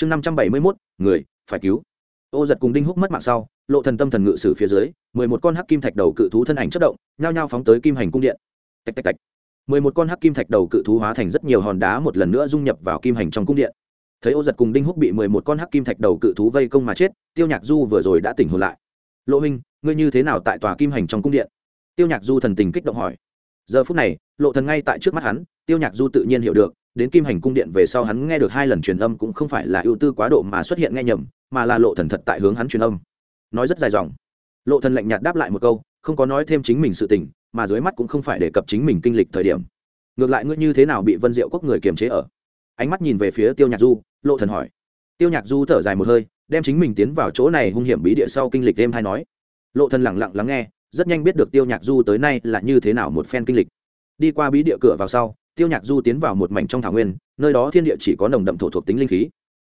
chương năm trăm bảy mươi mốt, người, phải cứu. Ô giật cùng đinh húc mất mạng sau, lộ thần tâm thần ngự sử phía dưới, mười một con hắc kim thạch đầu cự thú thân ảnh chất động, nhao nhao phóng tới kim hành cung điện. Tạch tạch tạch. Mười một con hắc kim thạch đầu cự thú hóa thành rất nhiều hòn đá một lần nữa dung nhập vào kim hành trong cung điện. Thấy ô giật cùng đinh húc bị mười một con hắc kim thạch đầu cự thú vây công mà chết, tiêu nhạc du vừa rồi đã tỉnh hồn lại. Lộ huynh, ngươi như thế nào tại tòa kim hành trong cung điện? Tiêu nhạc du thần tình kích động hỏi. Giờ phút này, lộ thần ngay tại trước mắt hắn, tiêu nhạc du tự nhiên hiểu được đến kim hành cung điện về sau hắn nghe được hai lần truyền âm cũng không phải là ưu tư quá độ mà xuất hiện nghe nhầm, mà là lộ thần thật tại hướng hắn truyền âm. Nói rất dài dòng. Lộ thần lạnh nhạt đáp lại một câu, không có nói thêm chính mình sự tình, mà dưới mắt cũng không phải đề cập chính mình kinh lịch thời điểm. Ngược lại ngươi như thế nào bị vân diệu quốc người kiềm chế ở? Ánh mắt nhìn về phía tiêu nhạc du, lộ thần hỏi. Tiêu nhạc du thở dài một hơi, đem chính mình tiến vào chỗ này hung hiểm bí địa sau kinh lịch đêm hay nói. Lộ thần lặng lặng lắng nghe, rất nhanh biết được tiêu nhạc du tới nay là như thế nào một phen kinh lịch. Đi qua bí địa cửa vào sau tiêu nhạc du tiến vào một mảnh trong thảo nguyên, nơi đó thiên địa chỉ có nồng đậm thổ thuộc tính linh khí.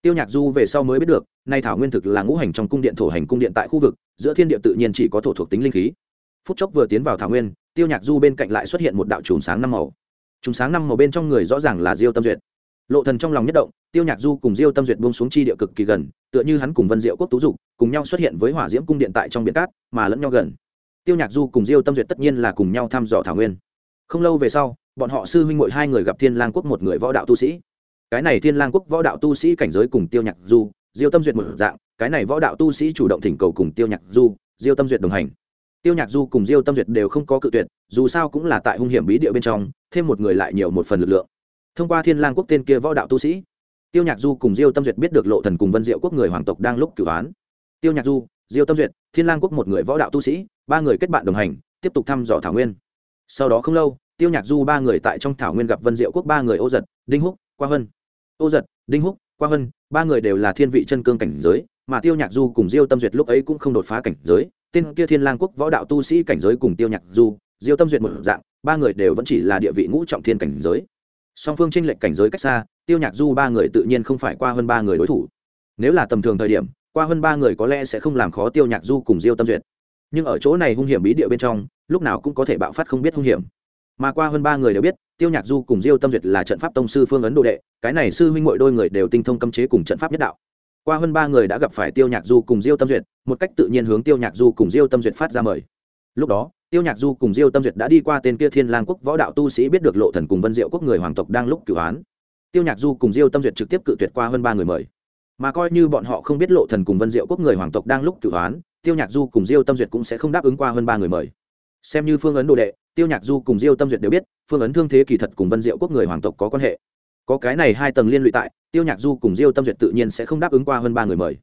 Tiêu nhạc du về sau mới biết được, nay thảo nguyên thực là ngũ hành trong cung điện thổ hành cung điện tại khu vực, giữa thiên địa tự nhiên chỉ có thổ thuộc tính linh khí. Phút chốc vừa tiến vào thảo nguyên, tiêu nhạc du bên cạnh lại xuất hiện một đạo chùm sáng năm màu. Chùm sáng năm màu bên trong người rõ ràng là diêu tâm duyệt. Lộ thần trong lòng nhất động, tiêu nhạc du cùng diêu tâm duyệt buông xuống chi địa cực kỳ gần, tựa như hắn cùng vân diệu quốc tú dục, cùng nhau xuất hiện với hỏa diễm cung điện tại trong biển cát, mà lẫn nhau gần. Tiêu nhạc du cùng diêu tâm duyệt tất nhiên là cùng nhau thăm dò thảo nguyên không lâu về sau, bọn họ sư huynh muội hai người gặp thiên lang quốc một người võ đạo tu sĩ. Cái này thiên lang quốc võ đạo tu sĩ cảnh giới cùng tiêu nhạc du, diêu tâm duyệt một dạng, cái này võ đạo tu sĩ chủ động thỉnh cầu cùng tiêu nhạc du, diêu tâm duyệt đồng hành. Tiêu nhạc du cùng diêu tâm duyệt đều không có cự tuyệt, dù sao cũng là tại hung hiểm bí địa bên trong, thêm một người lại nhiều một phần lực lượng. Thông qua thiên lang quốc tên kia võ đạo tu sĩ, tiêu nhạc du cùng diêu tâm duyệt biết được lộ thần cùng vân diệu quốc người hoàng tộc đang lúc cửu án tiêu nhạc du, diêu tâm duyệt, thiên lang quốc một người võ đạo tu sĩ, ba người kết bạn đồng hành, tiếp tục thăm dò thảo nguyên sau đó không lâu tiêu nhạc du ba người tại trong thảo nguyên gặp vân diệu quốc ba người ô giật đinh húc qua hân, ô giật đinh húc qua hân, ba người đều là thiên vị chân cương cảnh giới mà tiêu nhạc du cùng diêu tâm duyệt lúc ấy cũng không đột phá cảnh giới. Tên kia thiên lang quốc võ đạo tu sĩ cảnh giới cùng tiêu nhạc du diêu tâm duyệt một dạng ba người đều vẫn chỉ là địa vị ngũ trọng thiên cảnh giới. Song phương tranh lệch cảnh giới cách xa tiêu nhạc du ba người tự nhiên không phải qua hơn ba người đối thủ. Nếu là tầm thường thời điểm qua hơn ba người có lẽ sẽ không làm khó tiêu nhạc du cùng diêu tâm duyệt nhưng ở chỗ này hung hiểm bí địa bên trong, lúc nào cũng có thể bạo phát không biết hung hiểm. Mà qua hơn ba người đều biết, tiêu nhạc du cùng diêu tâm duyệt là trận pháp tông sư phương ấn đồ đệ, cái này sư huynh mọi đôi người đều tinh thông cấm chế cùng trận pháp nhất đạo. Qua hơn ba người đã gặp phải tiêu nhạc du cùng diêu tâm duyệt, một cách tự nhiên hướng tiêu nhạc du cùng diêu tâm duyệt phát ra mời. Lúc đó, tiêu nhạc du cùng diêu tâm duyệt đã đi qua tên kia thiên lang quốc võ đạo tu sĩ biết được lộ thần cùng vân diệu quốc người hoàng tộc đang lúc cửu án tiêu nhạc du cùng diêu tâm duyệt trực tiếp cự tuyệt qua hơn ba người mời mà coi như bọn họ không biết lộ thần cùng vân diệu quốc người hoàng tộc đang lúc cửu hoán, tiêu nhạc du cùng diêu tâm duyệt cũng sẽ không đáp ứng qua hơn ba người mời. Xem như phương ấn đồ đệ, tiêu nhạc du cùng diêu tâm duyệt đều biết, phương ấn thương thế kỳ thật cùng vân diệu quốc người hoàng tộc có quan hệ. Có cái này hai tầng liên lụy tại, tiêu nhạc du cùng diêu tâm duyệt tự nhiên sẽ không đáp ứng qua hơn ba người mời.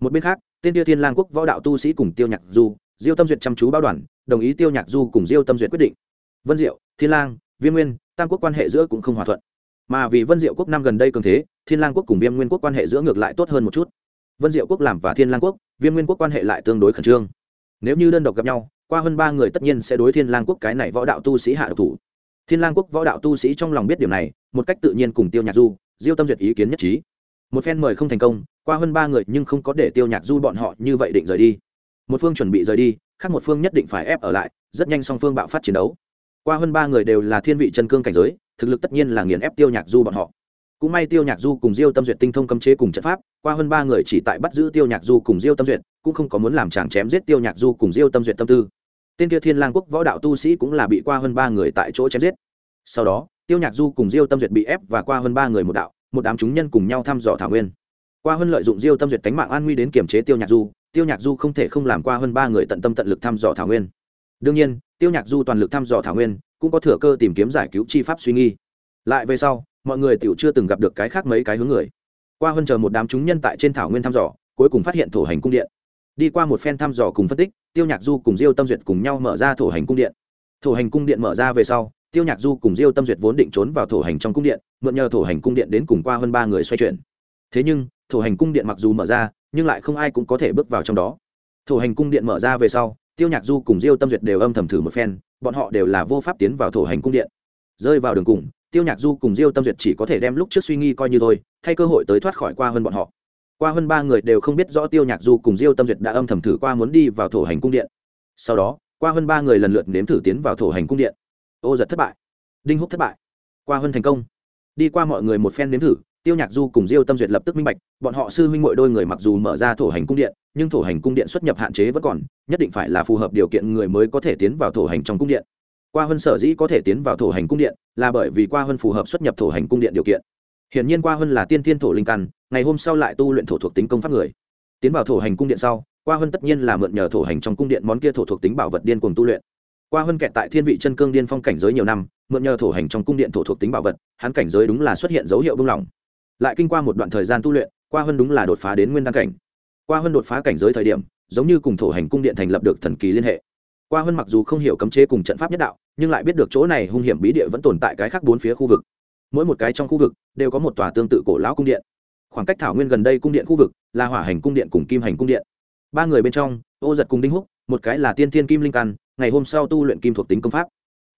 Một bên khác, tên tiêu thiên lang quốc võ đạo tu sĩ cùng tiêu nhạc du, diêu tâm duyệt chăm chú báo đoàn, đồng ý tiêu nhạc du cùng diêu tâm duyệt quyết định. Vân diệu, thiên lang, viêm nguyên, tam quốc quan hệ giữa cũng không hòa thuận mà vì vân diệu quốc năm gần đây cường thế, thiên lang quốc cùng viêm nguyên quốc quan hệ giữa ngược lại tốt hơn một chút. Vân diệu quốc làm và thiên lang quốc, viêm nguyên quốc quan hệ lại tương đối khẩn trương. Nếu như đơn độc gặp nhau, qua hơn ba người tất nhiên sẽ đối thiên lang quốc cái này võ đạo tu sĩ hạ độc thủ. Thiên lang quốc võ đạo tu sĩ trong lòng biết điều này, một cách tự nhiên cùng tiêu nhạc du, diêu tâm duyệt ý kiến nhất trí. Một phen mời không thành công, qua hơn ba người nhưng không có để tiêu nhạc du bọn họ như vậy định rời đi. Một phương chuẩn bị rời đi, khác một phương nhất định phải ép ở lại, rất nhanh song phương bạo phát chiến đấu qua hơn ba người đều là thiên vị chân cương cảnh giới, thực lực tất nhiên là nghiền ép tiêu nhạc du bọn họ. Cũng may tiêu nhạc du cùng diêu tâm duyệt tinh thông cấm chế cùng trận pháp, qua hơn ba người chỉ tại bắt giữ tiêu nhạc du cùng diêu tâm duyệt, cũng không có muốn làm chàng chém giết tiêu nhạc du cùng diêu tâm duyệt tâm tư. Tên kia thiên lang quốc võ đạo tu sĩ cũng là bị qua hơn ba người tại chỗ chém giết. Sau đó, tiêu nhạc du cùng diêu tâm duyệt bị ép và qua hơn ba người một đạo, một đám chúng nhân cùng nhau thăm dò thảo nguyên. Qua hơn lợi dụng diêu tâm duyệt tánh mạng an nguy đến kiểm chế tiêu nhạc du, tiêu nhạc du không thể không làm qua hơn ba người tận tâm tận lực thăm dò thảo nguyên. Đương nhiên tiêu nhạc du toàn lực thăm dò thảo nguyên, cũng có thừa cơ tìm kiếm giải cứu chi pháp suy nghi. Lại về sau, mọi người tiểu chưa từng gặp được cái khác mấy cái hướng người. Qua hơn chờ một đám chúng nhân tại trên thảo nguyên thăm dò, cuối cùng phát hiện thổ hành cung điện. Đi qua một phen thăm dò cùng phân tích, tiêu nhạc du cùng diêu tâm duyệt cùng nhau mở ra thổ hành cung điện. Thổ hành cung điện mở ra về sau, tiêu nhạc du cùng diêu tâm duyệt vốn định trốn vào thổ hành trong cung điện, mượn nhờ thổ hành cung điện đến cùng qua hơn ba người xoay chuyển. Thế nhưng, thổ hành cung điện mặc dù mở ra, nhưng lại không ai cũng có thể bước vào trong đó. Thổ hành cung điện mở ra về sau tiêu nhạc du cùng diêu tâm duyệt đều âm thầm thử một phen, bọn họ đều là vô pháp tiến vào thổ hành cung điện. Rơi vào đường cùng, tiêu nhạc du cùng diêu tâm duyệt chỉ có thể đem lúc trước suy nghi coi như thôi, thay cơ hội tới thoát khỏi qua hơn bọn họ. Qua hơn ba người đều không biết rõ tiêu nhạc du cùng diêu tâm duyệt đã âm thầm thử qua muốn đi vào thổ hành cung điện. Sau đó, qua hơn ba người lần lượt nếm thử tiến vào thổ hành cung điện. Ô giật thất bại. Đinh húc thất bại. Qua hơn thành công. Đi qua mọi người một phen nếm thử tiêu nhạc du cùng diêu tâm duyệt lập tức minh bạch, bọn họ sư huynh mội đôi người mặc dù mở ra thổ hành cung điện, nhưng thổ hành cung điện xuất nhập hạn chế vẫn còn, nhất định phải là phù hợp điều kiện người mới có thể tiến vào thổ hành trong cung điện. Qua huân sở dĩ có thể tiến vào thổ hành cung điện, là bởi vì qua huân phù hợp xuất nhập thổ hành cung điện điều kiện. Hiển nhiên qua huân là tiên tiên thổ linh căn, ngày hôm sau lại tu luyện thổ thuộc tính công pháp người. Tiến vào thổ hành cung điện sau, qua huân tất nhiên là mượn nhờ thổ hành trong cung điện món kia thổ thuộc tính bảo vật điên cùng tu luyện. Qua huân kẹt tại thiên vị chân cương điên phong cảnh giới nhiều năm, mượn nhờ thổ hành trong cung điện thổ thuộc tính bảo vật, hắn cảnh giới đúng là xuất hiện dấu hiệu buông lỏng lại kinh qua một đoạn thời gian tu luyện, qua hơn đúng là đột phá đến nguyên đăng cảnh. Qua hơn đột phá cảnh giới thời điểm, giống như cùng thổ hành cung điện thành lập được thần kỳ liên hệ. Qua hơn mặc dù không hiểu cấm chế cùng trận pháp nhất đạo, nhưng lại biết được chỗ này hung hiểm bí địa vẫn tồn tại cái khác bốn phía khu vực. Mỗi một cái trong khu vực đều có một tòa tương tự cổ lão cung điện. Khoảng cách thảo nguyên gần đây cung điện khu vực là hỏa hành cung điện cùng kim hành cung điện. Ba người bên trong, ô giật cùng đinh húc, một cái là tiên thiên kim linh căn, ngày hôm sau tu luyện kim thuộc tính công pháp.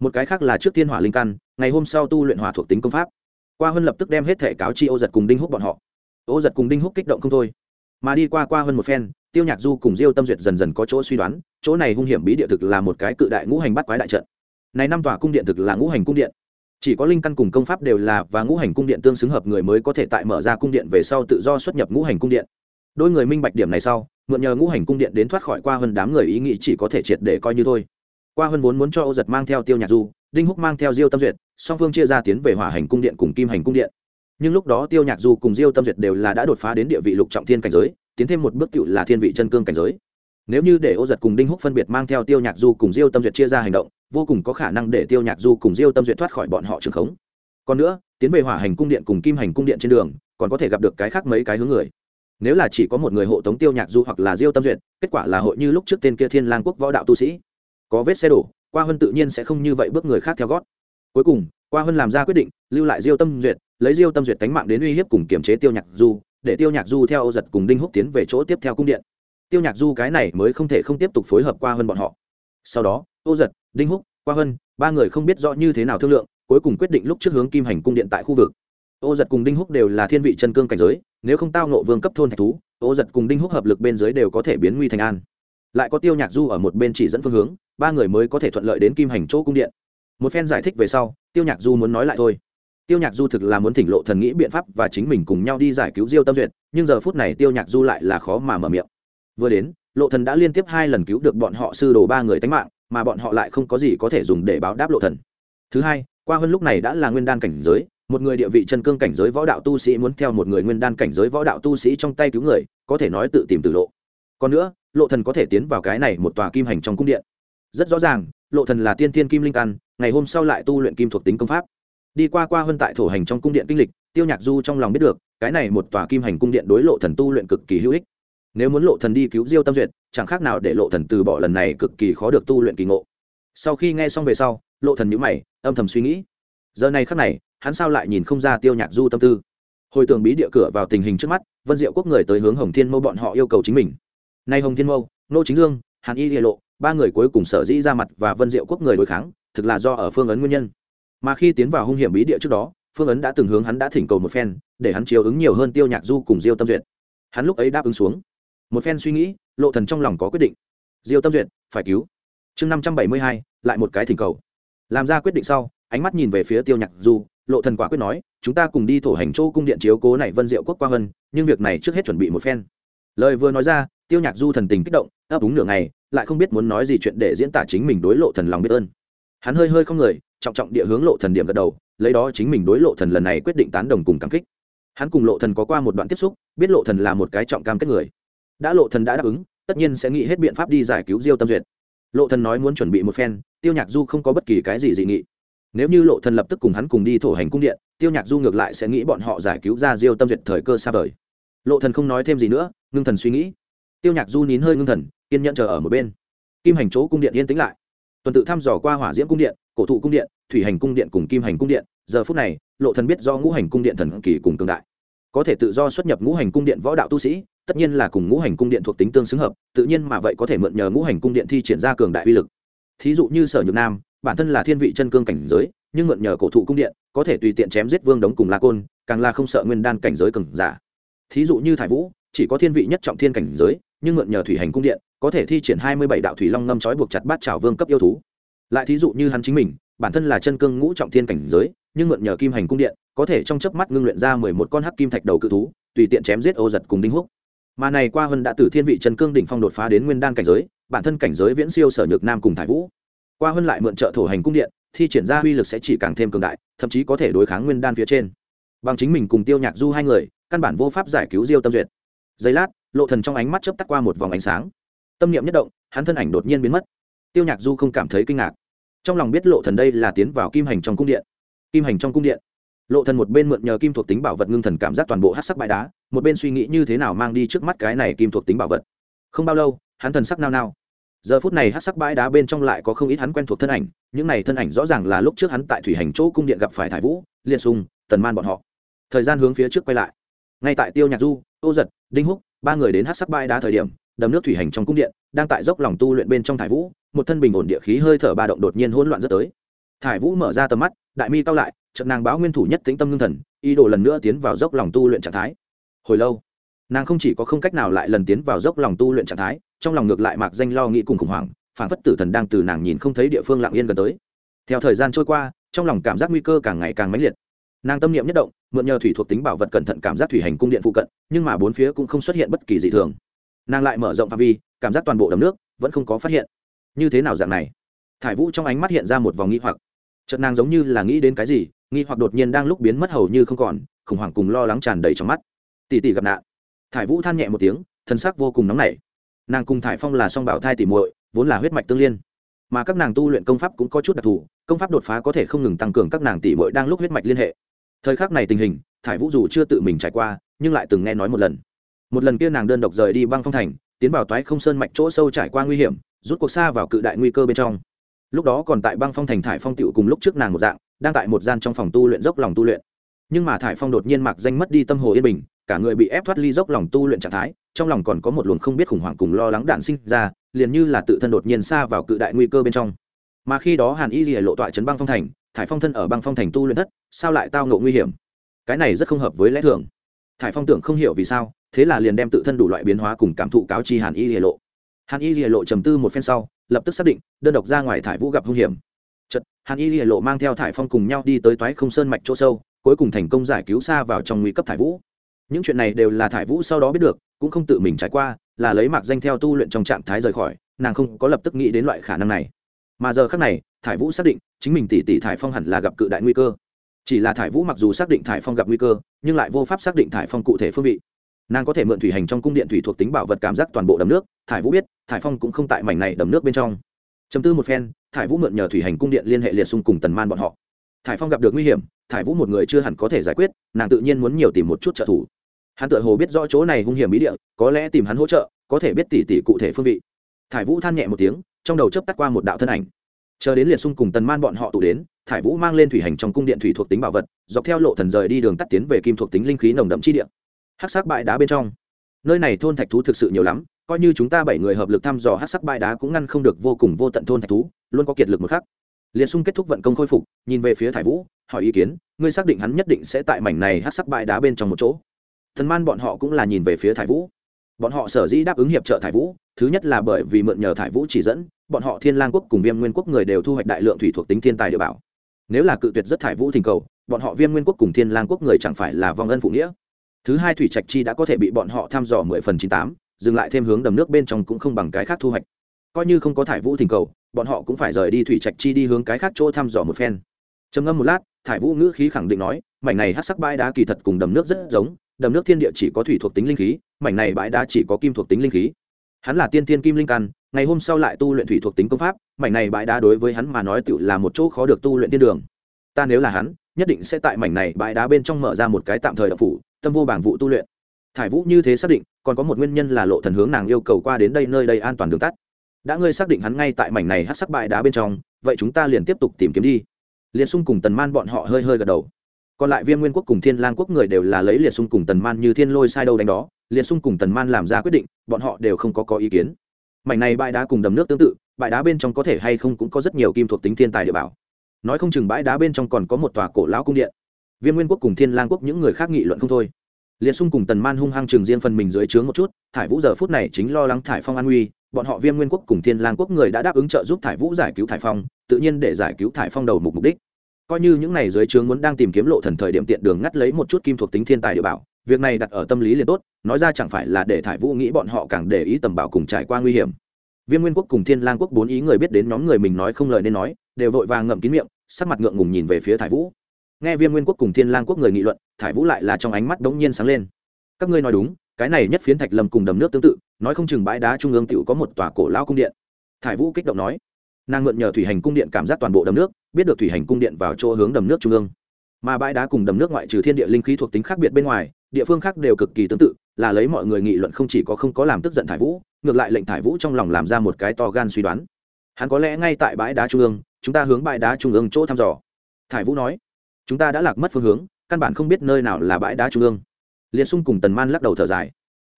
Một cái khác là trước tiên hỏa linh căn, ngày hôm sau tu luyện hỏa thuộc tính công pháp qua huân lập tức đem hết thể cáo chi ô giật cùng đinh húc bọn họ. Ô giật cùng đinh húc kích động không thôi. Mà đi qua qua hơn một phen, tiêu nhạc du cùng diêu tâm duyệt dần dần có chỗ suy đoán, chỗ này hung hiểm bí địa thực là một cái cự đại ngũ hành bắt quái đại trận. Này năm tòa cung điện thực là ngũ hành cung điện. Chỉ có linh căn cùng công pháp đều là và ngũ hành cung điện tương xứng hợp người mới có thể tại mở ra cung điện về sau tự do xuất nhập ngũ hành cung điện. Đôi người minh bạch điểm này sau, mượn nhờ ngũ hành cung điện đến thoát khỏi qua hơn đám người ý nghĩ chỉ có thể triệt để coi như thôi. Qua hơn vốn muốn cho ô giật mang theo tiêu nhạc du, đinh húc mang theo diêu tâm duyệt song phương chia ra tiến về hỏa hành cung điện cùng kim hành cung điện. Nhưng lúc đó tiêu nhạc du cùng diêu tâm duyệt đều là đã đột phá đến địa vị lục trọng thiên cảnh giới, tiến thêm một bước cựu là thiên vị chân cương cảnh giới. Nếu như để ô giật cùng đinh húc phân biệt mang theo tiêu nhạc du cùng diêu tâm duyệt chia ra hành động, vô cùng có khả năng để tiêu nhạc du cùng diêu tâm duyệt thoát khỏi bọn họ trường khống. Còn nữa, tiến về hỏa hành cung điện cùng kim hành cung điện trên đường, còn có thể gặp được cái khác mấy cái hướng người. Nếu là chỉ có một người hộ tống tiêu nhạc du hoặc là diêu tâm duyệt, kết quả là hội như lúc trước tên kia thiên lang quốc võ đạo tu sĩ. Có vết xe đổ, qua hơn tự nhiên sẽ không như vậy bước người khác theo gót cuối cùng, qua hơn làm ra quyết định, lưu lại diêu tâm duyệt, lấy diêu tâm duyệt tánh mạng đến uy hiếp cùng kiềm chế tiêu nhạc du, để tiêu nhạc du theo ô giật cùng đinh húc tiến về chỗ tiếp theo cung điện. Tiêu nhạc du cái này mới không thể không tiếp tục phối hợp qua hơn bọn họ. Sau đó, ô giật, đinh húc, qua hơn ba người không biết rõ như thế nào thương lượng, cuối cùng quyết định lúc trước hướng kim hành cung điện tại khu vực. Ô giật cùng đinh húc đều là thiên vị chân cương cảnh giới, nếu không tao nộ vương cấp thôn thạch thú, ô giật cùng đinh húc hợp lực bên dưới đều có thể biến nguy thành an. Lại có tiêu nhạc du ở một bên chỉ dẫn phương hướng, ba người mới có thể thuận lợi đến kim hành chỗ cung điện một phen giải thích về sau, tiêu nhạc du muốn nói lại thôi. Tiêu nhạc du thực là muốn thỉnh lộ thần nghĩ biện pháp và chính mình cùng nhau đi giải cứu diêu tâm duyệt, nhưng giờ phút này tiêu nhạc du lại là khó mà mở miệng. Vừa đến, lộ thần đã liên tiếp hai lần cứu được bọn họ sư đồ ba người tánh mạng, mà bọn họ lại không có gì có thể dùng để báo đáp lộ thần. Thứ hai, qua hơn lúc này đã là nguyên đan cảnh giới, một người địa vị chân cương cảnh giới võ đạo tu sĩ muốn theo một người nguyên đan cảnh giới võ đạo tu sĩ trong tay cứu người, có thể nói tự tìm từ lộ. Còn nữa, lộ thần có thể tiến vào cái này một tòa kim hành trong cung điện. Rất rõ ràng lộ thần là tiên thiên kim linh căn, ngày hôm sau lại tu luyện kim thuộc tính công pháp. Đi qua qua hơn tại thổ hành trong cung điện kinh lịch, tiêu nhạc du trong lòng biết được, cái này một tòa kim hành cung điện đối lộ thần tu luyện cực kỳ hữu ích. Nếu muốn lộ thần đi cứu diêu tâm duyệt, chẳng khác nào để lộ thần từ bỏ lần này cực kỳ khó được tu luyện kỳ ngộ. Sau khi nghe xong về sau, lộ thần nhíu mày, âm thầm suy nghĩ. Giờ này khắc này, hắn sao lại nhìn không ra tiêu nhạc du tâm tư? Hồi tưởng bí địa cửa vào tình hình trước mắt, vân diệu quốc người tới hướng hồng thiên mâu bọn họ yêu cầu chính mình. Nay hồng thiên mâu, nô chính dương hàn y địa lộ, ba người cuối cùng sở dĩ ra mặt và vân diệu quốc người đối kháng, thực là do ở phương ấn nguyên nhân. Mà khi tiến vào hung hiểm bí địa trước đó, phương ấn đã từng hướng hắn đã thỉnh cầu một phen, để hắn chiều ứng nhiều hơn tiêu nhạc du cùng diêu tâm duyệt. Hắn lúc ấy đáp ứng xuống. Một phen suy nghĩ, lộ thần trong lòng có quyết định. Diêu tâm duyệt, phải cứu. Chương năm trăm bảy mươi hai, lại một cái thỉnh cầu. Làm ra quyết định sau, ánh mắt nhìn về phía tiêu nhạc du, lộ thần quả quyết nói, chúng ta cùng đi thổ hành châu cung điện chiếu cố này vân diệu quốc qua hơn, nhưng việc này trước hết chuẩn bị một phen lời vừa nói ra, tiêu nhạc du thần tình kích động, ấp úng nửa ngày, lại không biết muốn nói gì chuyện để diễn tả chính mình đối lộ thần lòng biết ơn. Hắn hơi hơi không người, trọng trọng địa hướng lộ thần điểm gật đầu, lấy đó chính mình đối lộ thần lần này quyết định tán đồng cùng cảm kích. Hắn cùng lộ thần có qua một đoạn tiếp xúc, biết lộ thần là một cái trọng cam kết người. Đã lộ thần đã đáp ứng, tất nhiên sẽ nghĩ hết biện pháp đi giải cứu diêu tâm duyệt. Lộ thần nói muốn chuẩn bị một phen, tiêu nhạc du không có bất kỳ cái gì dị nghị. Nếu như lộ thần lập tức cùng hắn cùng đi thổ hành cung điện, tiêu nhạc du ngược lại sẽ nghĩ bọn họ giải cứu ra diêu tâm duyệt thời cơ xa vời lộ thần không nói thêm gì nữa, ngưng thần suy nghĩ. Tiêu nhạc du nín hơi ngưng thần, kiên nhẫn chờ ở một bên. Kim hành chỗ cung điện yên tĩnh lại. Tuần tự thăm dò qua hỏa diễm cung điện, cổ thụ cung điện, thủy hành cung điện cùng kim hành cung điện. Giờ phút này, lộ thần biết do ngũ hành cung điện thần kỳ cùng cường đại. Có thể tự do xuất nhập ngũ hành cung điện võ đạo tu sĩ, tất nhiên là cùng ngũ hành cung điện thuộc tính tương xứng hợp, tự nhiên mà vậy có thể mượn nhờ ngũ hành cung điện thi triển ra cường đại uy lực. Thí dụ như sở nhược nam, bản thân là thiên vị chân cương cảnh giới, nhưng mượn nhờ cổ thụ cung điện, có thể tùy tiện chém giết vương đống cùng la côn, càng là không sợ nguyên đan cảnh giới cường giả thí dụ như thải vũ, chỉ có thiên vị nhất trọng thiên cảnh giới, nhưng mượn nhờ thủy hành cung điện, có thể thi triển hai mươi bảy đạo thủy long ngâm trói buộc chặt bát trào vương cấp yêu thú. Lại thí dụ như hắn chính mình, bản thân là chân cương ngũ trọng thiên cảnh giới, nhưng mượn nhờ kim hành cung điện, có thể trong chớp mắt ngưng luyện ra mười một con hắc kim thạch đầu cự thú, tùy tiện chém giết ô giật cùng đinh húc. Mà này qua hơn đã từ thiên vị trần cương đỉnh phong đột phá đến nguyên đan cảnh giới, bản thân cảnh giới viễn siêu sở nhược nam cùng thải vũ. Qua hơn lại mượn trợ thổ hành cung điện, thi triển ra uy lực sẽ chỉ càng thêm cường đại, thậm chí có thể đối kháng nguyên đan phía trên. Bằng chính mình cùng tiêu nhạc du hai người căn bản vô pháp giải cứu diêu tâm duyệt. Giây lát, lộ thần trong ánh mắt chớp tắt qua một vòng ánh sáng. Tâm niệm nhất động, hắn thân ảnh đột nhiên biến mất. Tiêu nhạc du không cảm thấy kinh ngạc. Trong lòng biết lộ thần đây là tiến vào kim hành trong cung điện. Kim hành trong cung điện. Lộ thần một bên mượn nhờ kim thuộc tính bảo vật ngưng thần cảm giác toàn bộ hắc sắc bãi đá, một bên suy nghĩ như thế nào mang đi trước mắt cái này kim thuộc tính bảo vật. Không bao lâu, hắn thần sắc nao nao. Giờ phút này hắc sắc bãi đá bên trong lại có không ít hắn quen thuộc thân ảnh, những này thân ảnh rõ ràng là lúc trước hắn tại thủy hành chỗ cung điện gặp phải thải vũ, liên sung tần man bọn họ. Thời gian hướng phía trước quay lại ngay tại tiêu nhạc du ô giật, đinh húc, ba người đến hắc sắc bãi đá thời điểm, đầm nước thủy hành trong cung điện, đang tại dốc lòng tu luyện bên trong thải vũ, một thân bình ổn địa khí hơi thở ba động đột nhiên hỗn loạn rất tới. Thải vũ mở ra tầm mắt, đại mi cao lại trận nàng báo nguyên thủ nhất tĩnh tâm ngưng thần, ý đồ lần nữa tiến vào dốc lòng tu luyện trạng thái. Hồi lâu, nàng không chỉ có không cách nào lại lần tiến vào dốc lòng tu luyện trạng thái, trong lòng ngược lại mạc danh lo nghĩ cùng khủng hoảng phản phất tử thần đang từ nàng nhìn không thấy địa phương lặng yên gần tới. Theo thời gian trôi qua, trong lòng cảm giác nguy cơ càng ngày càng mãnh liệt nàng tâm niệm nhất động, mượn nhờ thủy thuộc tính bảo vật cẩn thận cảm giác thủy hành cung điện phụ cận, nhưng mà bốn phía cũng không xuất hiện bất kỳ dị thường. Nàng lại mở rộng phạm vi, cảm giác toàn bộ đầm nước vẫn không có phát hiện. Như thế nào dạng này? Thải vũ trong ánh mắt hiện ra một vòng nghi hoặc. Chợt nàng giống như là nghĩ đến cái gì, nghi hoặc đột nhiên đang lúc biến mất hầu như không còn, khủng hoảng cùng lo lắng tràn đầy trong mắt. Tỷ tỷ gặp nạn. Thải vũ than nhẹ một tiếng, thân xác vô cùng nóng nảy. Nàng cùng thải phong là song bảo thai tỷ muội, vốn là huyết mạch tương liên. Mà các nàng tu luyện công pháp cũng có chút đặc thù, công pháp đột phá có thể không ngừng tăng cường các nàng tỷ muội đang lúc huyết mạch liên hệ thời khắc này tình hình, thải vũ dù chưa tự mình trải qua, nhưng lại từng nghe nói một lần. Một lần kia nàng đơn độc rời đi băng phong thành, tiến vào toái không sơn mạch chỗ sâu trải qua nguy hiểm, rút cuộc xa vào cự đại nguy cơ bên trong. Lúc đó còn tại băng phong thành thải phong tựu cùng lúc trước nàng một dạng, đang tại một gian trong phòng tu luyện dốc lòng tu luyện. Nhưng mà thải phong đột nhiên mặc danh mất đi tâm hồ yên bình, cả người bị ép thoát ly dốc lòng tu luyện trạng thái, trong lòng còn có một luồng không biết khủng hoảng cùng lo lắng đạn sinh ra, liền như là tự thân đột nhiên xa vào cự đại nguy cơ bên trong. Mà khi đó hàn y lìa lộ tọa chấn băng phong thành thải phong thân ở băng phong thành tu luyện thất, sao lại tao ngộ nguy hiểm? Cái này rất không hợp với lẽ thường. Thải phong tưởng không hiểu vì sao, thế là liền đem tự thân đủ loại biến hóa cùng cảm thụ cáo chi hàn y lìa lộ. Hàn y lìa lộ trầm tư một phen sau, lập tức xác định, đơn độc ra ngoài thải vũ gặp hung hiểm. Chật hàn y lìa lộ mang theo thải phong cùng nhau đi tới toái không sơn mạch chỗ sâu, cuối cùng thành công giải cứu xa vào trong nguy cấp thải vũ. Những chuyện này đều là thải vũ sau đó biết được, cũng không tự mình trải qua, là lấy mạc danh theo tu luyện trong trạng thái rời khỏi, nàng không có lập tức nghĩ đến loại khả năng này. Mà giờ khác này thải vũ xác định, chính mình tỷ tỷ thải phong hẳn là gặp cự đại nguy cơ. Chỉ là thải vũ mặc dù xác định thải phong gặp nguy cơ, nhưng lại vô pháp xác định thải phong cụ thể phương vị. Nàng có thể mượn thủy hành trong cung điện thủy thuộc tính bảo vật cảm giác toàn bộ đầm nước, thải vũ biết, thải phong cũng không tại mảnh này đầm nước bên trong. Chấm tư một phen, thải vũ mượn nhờ thủy hành cung điện liên hệ liệt xung cùng tần man bọn họ. Thải phong gặp được nguy hiểm, thải vũ một người chưa hẳn có thể giải quyết, nàng tự nhiên muốn nhiều tìm một chút trợ thủ. Hắn tự hồ biết rõ chỗ này hung hiểm bí địa, có lẽ tìm hắn hỗ trợ, có thể biết tỉ tỉ cụ thể phương vị. Thải vũ than nhẹ một tiếng, trong đầu chớp tắt qua một đạo thân ảnh chờ đến liệt sung cùng tần man bọn họ tụ đến, thải vũ mang lên thủy hành trong cung điện thủy thuộc tính bảo vật, dọc theo lộ thần rời đi đường tắt tiến về kim thuộc tính linh khí nồng đậm chi địa. Hắc sắc bãi đá bên trong. Nơi này thôn thạch thú thực sự nhiều lắm, coi như chúng ta bảy người hợp lực thăm dò hắc sắc bãi đá cũng ngăn không được vô cùng vô tận thôn thạch thú, luôn có kiệt lực một khắc. Liệt sung kết thúc vận công khôi phục, nhìn về phía thải vũ, hỏi ý kiến, ngươi xác định hắn nhất định sẽ tại mảnh này hắc sắc bãi đá bên trong một chỗ. Thần man bọn họ cũng là nhìn về phía thải vũ. Bọn họ sở dĩ đáp ứng hiệp trợ thải vũ, thứ nhất là bởi vì mượn nhờ thải vũ chỉ dẫn bọn họ thiên lang quốc cùng viêm nguyên quốc người đều thu hoạch đại lượng thủy thuộc tính thiên tài địa bảo. Nếu là cự tuyệt rất thải vũ thỉnh cầu, bọn họ viêm nguyên quốc cùng thiên lang quốc người chẳng phải là vong ân phụ nghĩa. Thứ hai thủy trạch chi đã có thể bị bọn họ thăm dò mười phần chín tám, dừng lại thêm hướng đầm nước bên trong cũng không bằng cái khác thu hoạch. Coi như không có thải vũ thỉnh cầu, bọn họ cũng phải rời đi thủy trạch chi đi hướng cái khác chỗ thăm dò một phen. Trầm ngâm một lát, thải vũ ngữ khí khẳng định nói, mảnh này hát sắc bãi đá kỳ thật cùng đầm nước rất giống, đầm nước thiên địa chỉ có thủy thuộc tính linh khí, mảnh này bãi đá chỉ có kim thuộc tính linh khí. Hắn là tiên tiên kim linh căn ngày hôm sau lại tu luyện thủy thuộc tính công pháp, mảnh này bãi đá đối với hắn mà nói tự là một chỗ khó được tu luyện tiên đường. Ta nếu là hắn, nhất định sẽ tại mảnh này bãi đá bên trong mở ra một cái tạm thời đập phủ, tâm vô bảng vụ tu luyện. Thải vũ như thế xác định, còn có một nguyên nhân là lộ thần hướng nàng yêu cầu qua đến đây nơi đây an toàn đường tắt. Đã ngươi xác định hắn ngay tại mảnh này hát sắc bãi đá bên trong, vậy chúng ta liền tiếp tục tìm kiếm đi. Liệt xung cùng tần man bọn họ hơi hơi gật đầu. Còn lại viêm nguyên quốc cùng thiên lang quốc người đều là lấy liệt xung cùng tần man như thiên lôi sai đâu đánh đó. Liệt xung cùng tần man làm ra quyết định, bọn họ đều không có có ý kiến mảnh này bãi đá cùng đầm nước tương tự, bãi đá bên trong có thể hay không cũng có rất nhiều kim thuộc tính thiên tài địa bảo. Nói không chừng bãi đá bên trong còn có một tòa cổ lão cung điện. Viên nguyên quốc cùng thiên lang quốc những người khác nghị luận không thôi. Liệt xung cùng tần man hung hăng trường riêng phần mình dưới trướng một chút, thải vũ giờ phút này chính lo lắng thải phong an nguy, bọn họ viêm nguyên quốc cùng thiên lang quốc người đã đáp ứng trợ giúp thải vũ giải cứu thải phong, tự nhiên để giải cứu thải phong đầu mục mục đích. Coi như những này dưới trướng muốn đang tìm kiếm lộ thần thời điểm tiện đường ngắt lấy một chút kim thuộc tính thiên tài địa bảo việc này đặt ở tâm lý liền tốt, nói ra chẳng phải là để thải vũ nghĩ bọn họ càng để ý tầm bảo cùng trải qua nguy hiểm. Viên nguyên quốc cùng thiên lang quốc bốn ý người biết đến nhóm người mình nói không lời nên nói, đều vội vàng ngậm kín miệng, sắc mặt ngượng ngùng nhìn về phía thải vũ. Nghe viên nguyên quốc cùng thiên lang quốc người nghị luận, thải vũ lại là trong ánh mắt đống nhiên sáng lên. Các ngươi nói đúng, cái này nhất phiến thạch lâm cùng đầm nước tương tự, nói không chừng bãi đá trung ương tiểu có một tòa cổ lao cung điện. Thải vũ kích động nói. Nàng mượn nhờ thủy hành cung điện cảm giác toàn bộ đầm nước, biết được thủy hành cung điện vào chỗ hướng đầm nước trung ương. Mà bãi đá cùng đầm nước ngoại trừ thiên địa linh khí thuộc tính khác biệt bên ngoài địa phương khác đều cực kỳ tương tự, là lấy mọi người nghị luận không chỉ có không có làm tức giận thải vũ, ngược lại lệnh thải vũ trong lòng làm ra một cái to gan suy đoán. Hắn có lẽ ngay tại bãi đá trung ương, chúng ta hướng bãi đá trung ương chỗ thăm dò. Thải vũ nói, chúng ta đã lạc mất phương hướng, căn bản không biết nơi nào là bãi đá trung ương. Liệt sung cùng tần man lắc đầu thở dài.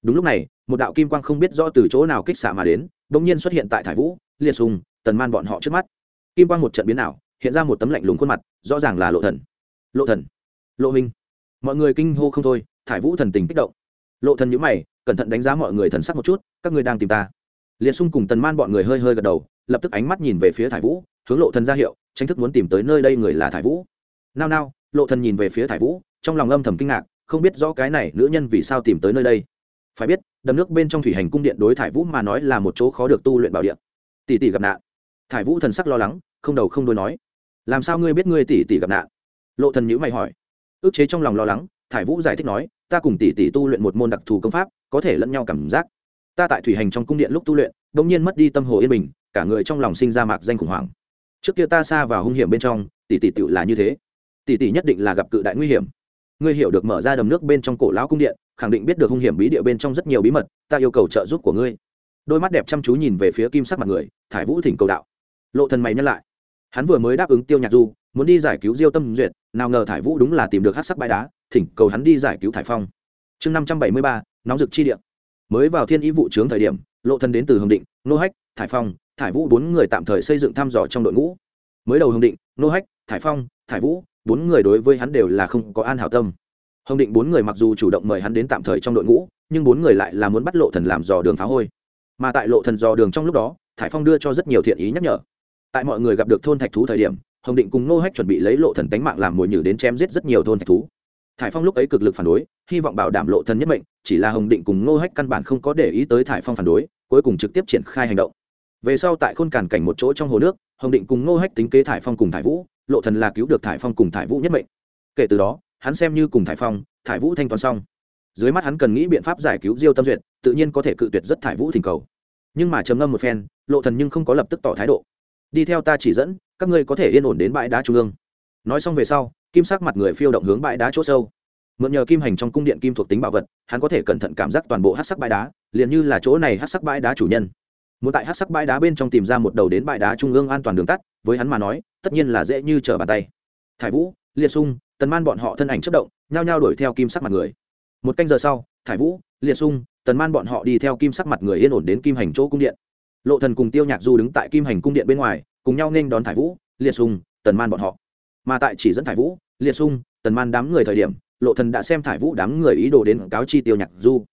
Đúng lúc này, một đạo kim quang không biết rõ từ chỗ nào kích xạ mà đến đ ỗ n g nhiên xuất hiện tại thải vũ, liệt sung, tần man bọn họ trước mắt. Kim quang một trận biến ảo, hiện ra một tấm lạnh lùng khuôn mặt, rõ ràng là lộ thần. Lộ thần. Lộ minh. Mọi người kinh hô không thôi thải vũ thần tình kích động. Lộ thần nhíu mày, cẩn thận đánh giá mọi người thần sắc một chút, các ngươi đang tìm ta. Liệt sung cùng tần man bọn người hơi hơi gật đầu, lập tức ánh mắt nhìn về phía thải vũ, hướng lộ thần ra hiệu, tranh thức muốn tìm tới nơi đây người là thải vũ. Nao nao. Lộ thần nhìn về phía thải vũ, trong lòng âm thầm kinh ngạc, không biết rõ cái này nữ nhân vì sao tìm tới nơi đây. Phải biết, đầm nước bên trong thủy hành cung điện đối thải vũ mà nói là một chỗ khó được tu luyện bảo điện tỷ tỷ gặp nạn. Thải vũ thần sắc lo lắng, không đầu không đuôi nói. Làm sao ngươi biết ngươi tỷ tỷ gặp nạn? Lộ thần nhữ mày hỏi. Ước chế trong lòng lo lắng thải vũ giải thích nói, ta cùng tỷ tỷ tu luyện một môn đặc thù công pháp, có thể lẫn nhau cảm giác. Ta tại thủy hành trong cung điện lúc tu luyện, đột nhiên mất đi tâm hồ yên bình, cả người trong lòng sinh ra mạc danh khủng hoảng. Trước kia ta xa vào hung hiểm bên trong, tỷ tỷ tự là như thế. Tỷ tỷ nhất định là gặp cự đại nguy hiểm. Ngươi hiểu được mở ra đầm nước bên trong cổ lão cung điện, khẳng định biết được hung hiểm bí địa bên trong rất nhiều bí mật, ta yêu cầu trợ giúp của ngươi. Đôi mắt đẹp chăm chú nhìn về phía kim sắc mặt người, thải vũ thỉnh cầu đạo. Lộ thần mày nhắc lại. Hắn vừa mới đáp ứng tiêu nhạc du, muốn đi giải cứu diêu tâm duyệt, nào ngờ thải vũ đúng là tìm được hát sắc bãi đá thỉnh cầu hắn đi giải cứu thải phong. Chương năm trăm bảy mươi ba, nóng rực chi điện. mới vào thiên ý vụ trướng thời điểm, lộ thân đến từ hồng định, nô hách, thải phong, thải vũ bốn người tạm thời xây dựng thăm dò trong đội ngũ. Mới đầu hồng định, nô hách, thải phong, thải vũ, bốn người đối với hắn đều là không có an hảo tâm. Hồng định bốn người mặc dù chủ động mời hắn đến tạm thời trong đội ngũ, nhưng bốn người lại là muốn bắt lộ thần làm dò đường phá hôi. Mà tại lộ thần dò đường trong lúc đó, thải phong đưa cho rất nhiều thiện ý nhắc nhở. Tại mọi người gặp được thôn thạch thú thời điểm hồng định cùng nô hách chuẩn bị lấy lộ thần tánh mạng làm mồi nhử đến chém giết rất nhiều thôn thạch thú thải phong lúc ấy cực lực phản đối, hy vọng bảo đảm lộ thần nhất mệnh, chỉ là hồng định cùng nô hách căn bản không có để ý tới thải phong phản đối, cuối cùng trực tiếp triển khai hành động. Về sau tại khôn cản cảnh một chỗ trong hồ nước, hồng định cùng nô hách tính kế thải phong cùng thải vũ, lộ thần là cứu được thải phong cùng thải vũ nhất mệnh. Kể từ đó, hắn xem như cùng thải phong, thải vũ thanh toán xong. Dưới mắt hắn cần nghĩ biện pháp giải cứu diêu tâm duyệt, tự nhiên có thể cự tuyệt rất thải vũ thỉnh cầu. Nhưng mà trầm ngâm một phen, lộ thần nhưng không có lập tức tỏ thái độ. Đi theo ta chỉ dẫn, các ngươi có thể yên ổn đến bãi đá trung ương. Nói xong về sau kim sắc mặt người phiêu động hướng bãi đá chỗ sâu. Mượn nhờ kim hành trong cung điện kim thuộc tính bảo vật, hắn có thể cẩn thận cảm giác toàn bộ hát sắc bãi đá, liền như là chỗ này hát sắc bãi đá chủ nhân. Muốn tại hát sắc bãi đá bên trong tìm ra một đầu đến bãi đá trung ương an toàn đường tắt, với hắn mà nói, tất nhiên là dễ như trở bàn tay. Thải vũ, liệt sung, tần man bọn họ thân ảnh chất động, nhao nhao đuổi theo kim sắc mặt người. Một canh giờ sau, thải vũ, liệt sung, tần man bọn họ đi theo kim sắc mặt người yên ổn đến kim hành chỗ cung điện. Lộ thần cùng tiêu nhạc du đứng tại kim hành cung điện bên ngoài, cùng nhau nên đón thải vũ, liệt sung, tần man bọn họ. Mà tại chỉ dẫn thải vũ liệt sung tần man đám người thời điểm, lộ thần đã xem thải vũ đám người ý đồ đến cáo chi tiêu nhạc du.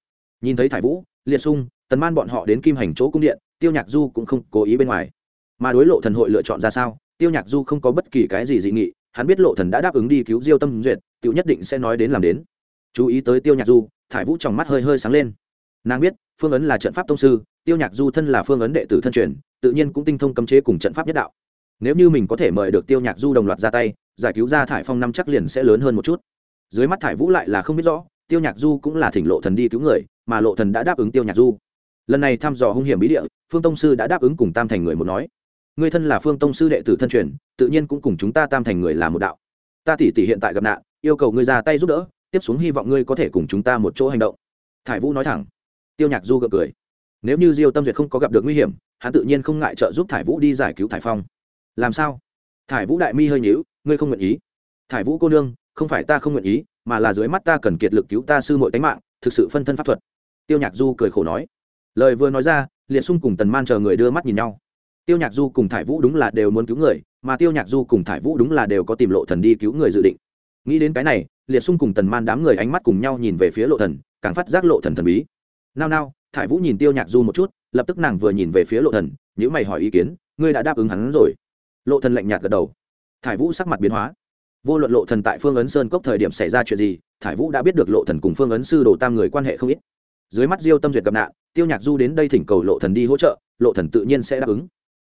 Nhìn thấy thải vũ, liệt sung tần man bọn họ đến kim hành chỗ cung điện, tiêu nhạc du cũng không cố ý bên ngoài. Mà đối lộ thần hội lựa chọn ra sao, tiêu nhạc du không có bất kỳ cái gì dị nghị, hắn biết lộ thần đã đáp ứng đi cứu diêu tâm duyệt, tiểu nhất định sẽ nói đến làm đến. Chú ý tới tiêu nhạc du, thải vũ trong mắt hơi hơi sáng lên. Nàng biết, phương ấn là trận pháp tông sư, tiêu nhạc du thân là phương ấn đệ tử thân truyền, tự nhiên cũng tinh thông cấm chế cùng trận pháp nhất đạo. Nếu như mình có thể mời được tiêu nhạc du đồng loạt ra tay giải cứu ra thải phong năm chắc liền sẽ lớn hơn một chút. Dưới mắt thải vũ lại là không biết rõ, tiêu nhạc du cũng là thỉnh lộ thần đi cứu người, mà lộ thần đã đáp ứng tiêu nhạc du. Lần này thăm dò hung hiểm bí địa, phương tông sư đã đáp ứng cùng tam thành người một nói. Người thân là phương tông sư đệ tử thân truyền, tự nhiên cũng cùng chúng ta tam thành người là một đạo. Ta tỷ tỷ hiện tại gặp nạn, yêu cầu ngươi ra tay giúp đỡ, tiếp xuống hy vọng ngươi có thể cùng chúng ta một chỗ hành động. Thải vũ nói thẳng. Tiêu nhạc du gật cười. Nếu như diêu tâm duyệt không có gặp được nguy hiểm, hắn tự nhiên không ngại trợ giúp thải vũ đi giải cứu thải phong. Làm sao? Thải vũ đại mi hơi nhíu ngươi không nguyện ý. Thải vũ cô nương, không phải ta không nguyện ý, mà là dưới mắt ta cần kiệt lực cứu ta sư muội tánh mạng, thực sự phân thân pháp thuật. Tiêu nhạc du cười khổ nói. Lời vừa nói ra, liệt sung cùng tần man chờ người đưa mắt nhìn nhau. Tiêu nhạc du cùng thải vũ đúng là đều muốn cứu người, mà tiêu nhạc du cùng thải vũ đúng là đều có tìm lộ thần đi cứu người dự định. Nghĩ đến cái này, liệt sung cùng tần man đám người ánh mắt cùng nhau nhìn về phía lộ thần, càng phát giác lộ thần thần bí. Nao nao. Thải vũ nhìn tiêu nhạc du một chút, lập tức nàng vừa nhìn về phía lộ thần nhữ mày hỏi ý kiến, ngươi đã đáp ứng hắn rồi? Lộ thần lạnh nhạt gật đầu thải vũ sắc mặt biến hóa. Vô luận lộ thần tại phương ấn sơn cốc thời điểm xảy ra chuyện gì, thải vũ đã biết được lộ thần cùng phương ấn sư đồ tam người quan hệ không ít. Dưới mắt diêu tâm duyệt gặp nạn, tiêu nhạc du đến đây thỉnh cầu lộ thần đi hỗ trợ, lộ thần tự nhiên sẽ đáp ứng.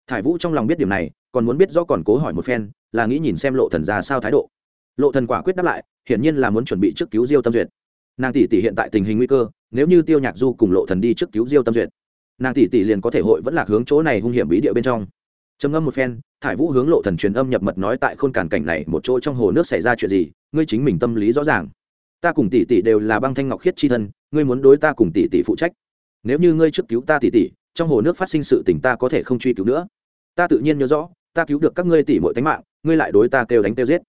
Thải vũ trong lòng biết điểm này, còn muốn biết do còn cố hỏi một phen, là nghĩ nhìn xem lộ thần ra sao thái độ. Lộ thần quả quyết đáp lại, hiển nhiên là muốn chuẩn bị trước cứu diêu tâm duyệt. Nàng tỷ tỷ hiện tại tình hình nguy cơ, nếu như tiêu nhạc du cùng lộ thần đi trước cứu diêu tâm duyệt, nàng tỷ tỷ liền có thể hội vẫn là hướng chỗ này hung hiểm bí địa bên trong trầm ngâm một phen, thải vũ hướng lộ thần truyền âm nhập mật nói tại khôn cản cảnh này một chỗ trong hồ nước xảy ra chuyện gì, ngươi chính mình tâm lý rõ ràng. Ta cùng tỷ tỷ đều là băng thanh ngọc khiết chi thân, ngươi muốn đối ta cùng tỷ tỷ phụ trách. Nếu như ngươi trước cứu ta tỷ tỷ, trong hồ nước phát sinh sự tình ta có thể không truy cứu nữa. Ta tự nhiên nhớ rõ, ta cứu được các ngươi tỷ muội tánh mạng, ngươi lại đối ta kêu đánh kêu giết.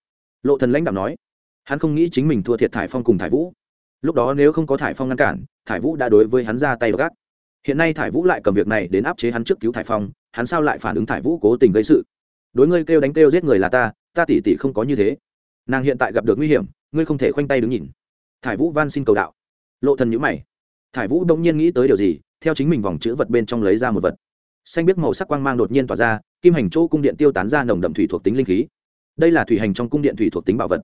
Lộ thần lãnh đạo nói. Hắn không nghĩ chính mình thua thiệt thải phong cùng thải vũ. Lúc đó nếu không có thải phong ngăn cản, thải vũ đã đối với hắn ra tay gác hiện nay thải vũ lại cầm việc này đến áp chế hắn trước cứu thải phong, hắn sao lại phản ứng thải vũ cố tình gây sự? Đối ngươi kêu đánh kêu giết người là ta ta tỷ tỷ không có như thế. Nàng hiện tại gặp được nguy hiểm, ngươi không thể khoanh tay đứng nhìn. Thải vũ van xin cầu đạo. Lộ thần nhữ mày. Thải vũ đông nhiên nghĩ tới điều gì, theo chính mình vòng chữ vật bên trong lấy ra một vật. Xanh biết màu sắc quang mang đột nhiên tỏa ra, kim hành chỗ cung điện tiêu tán ra nồng đậm thủy thuộc tính linh khí. Đây là thủy hành trong cung điện thủy thuộc tính bảo vật.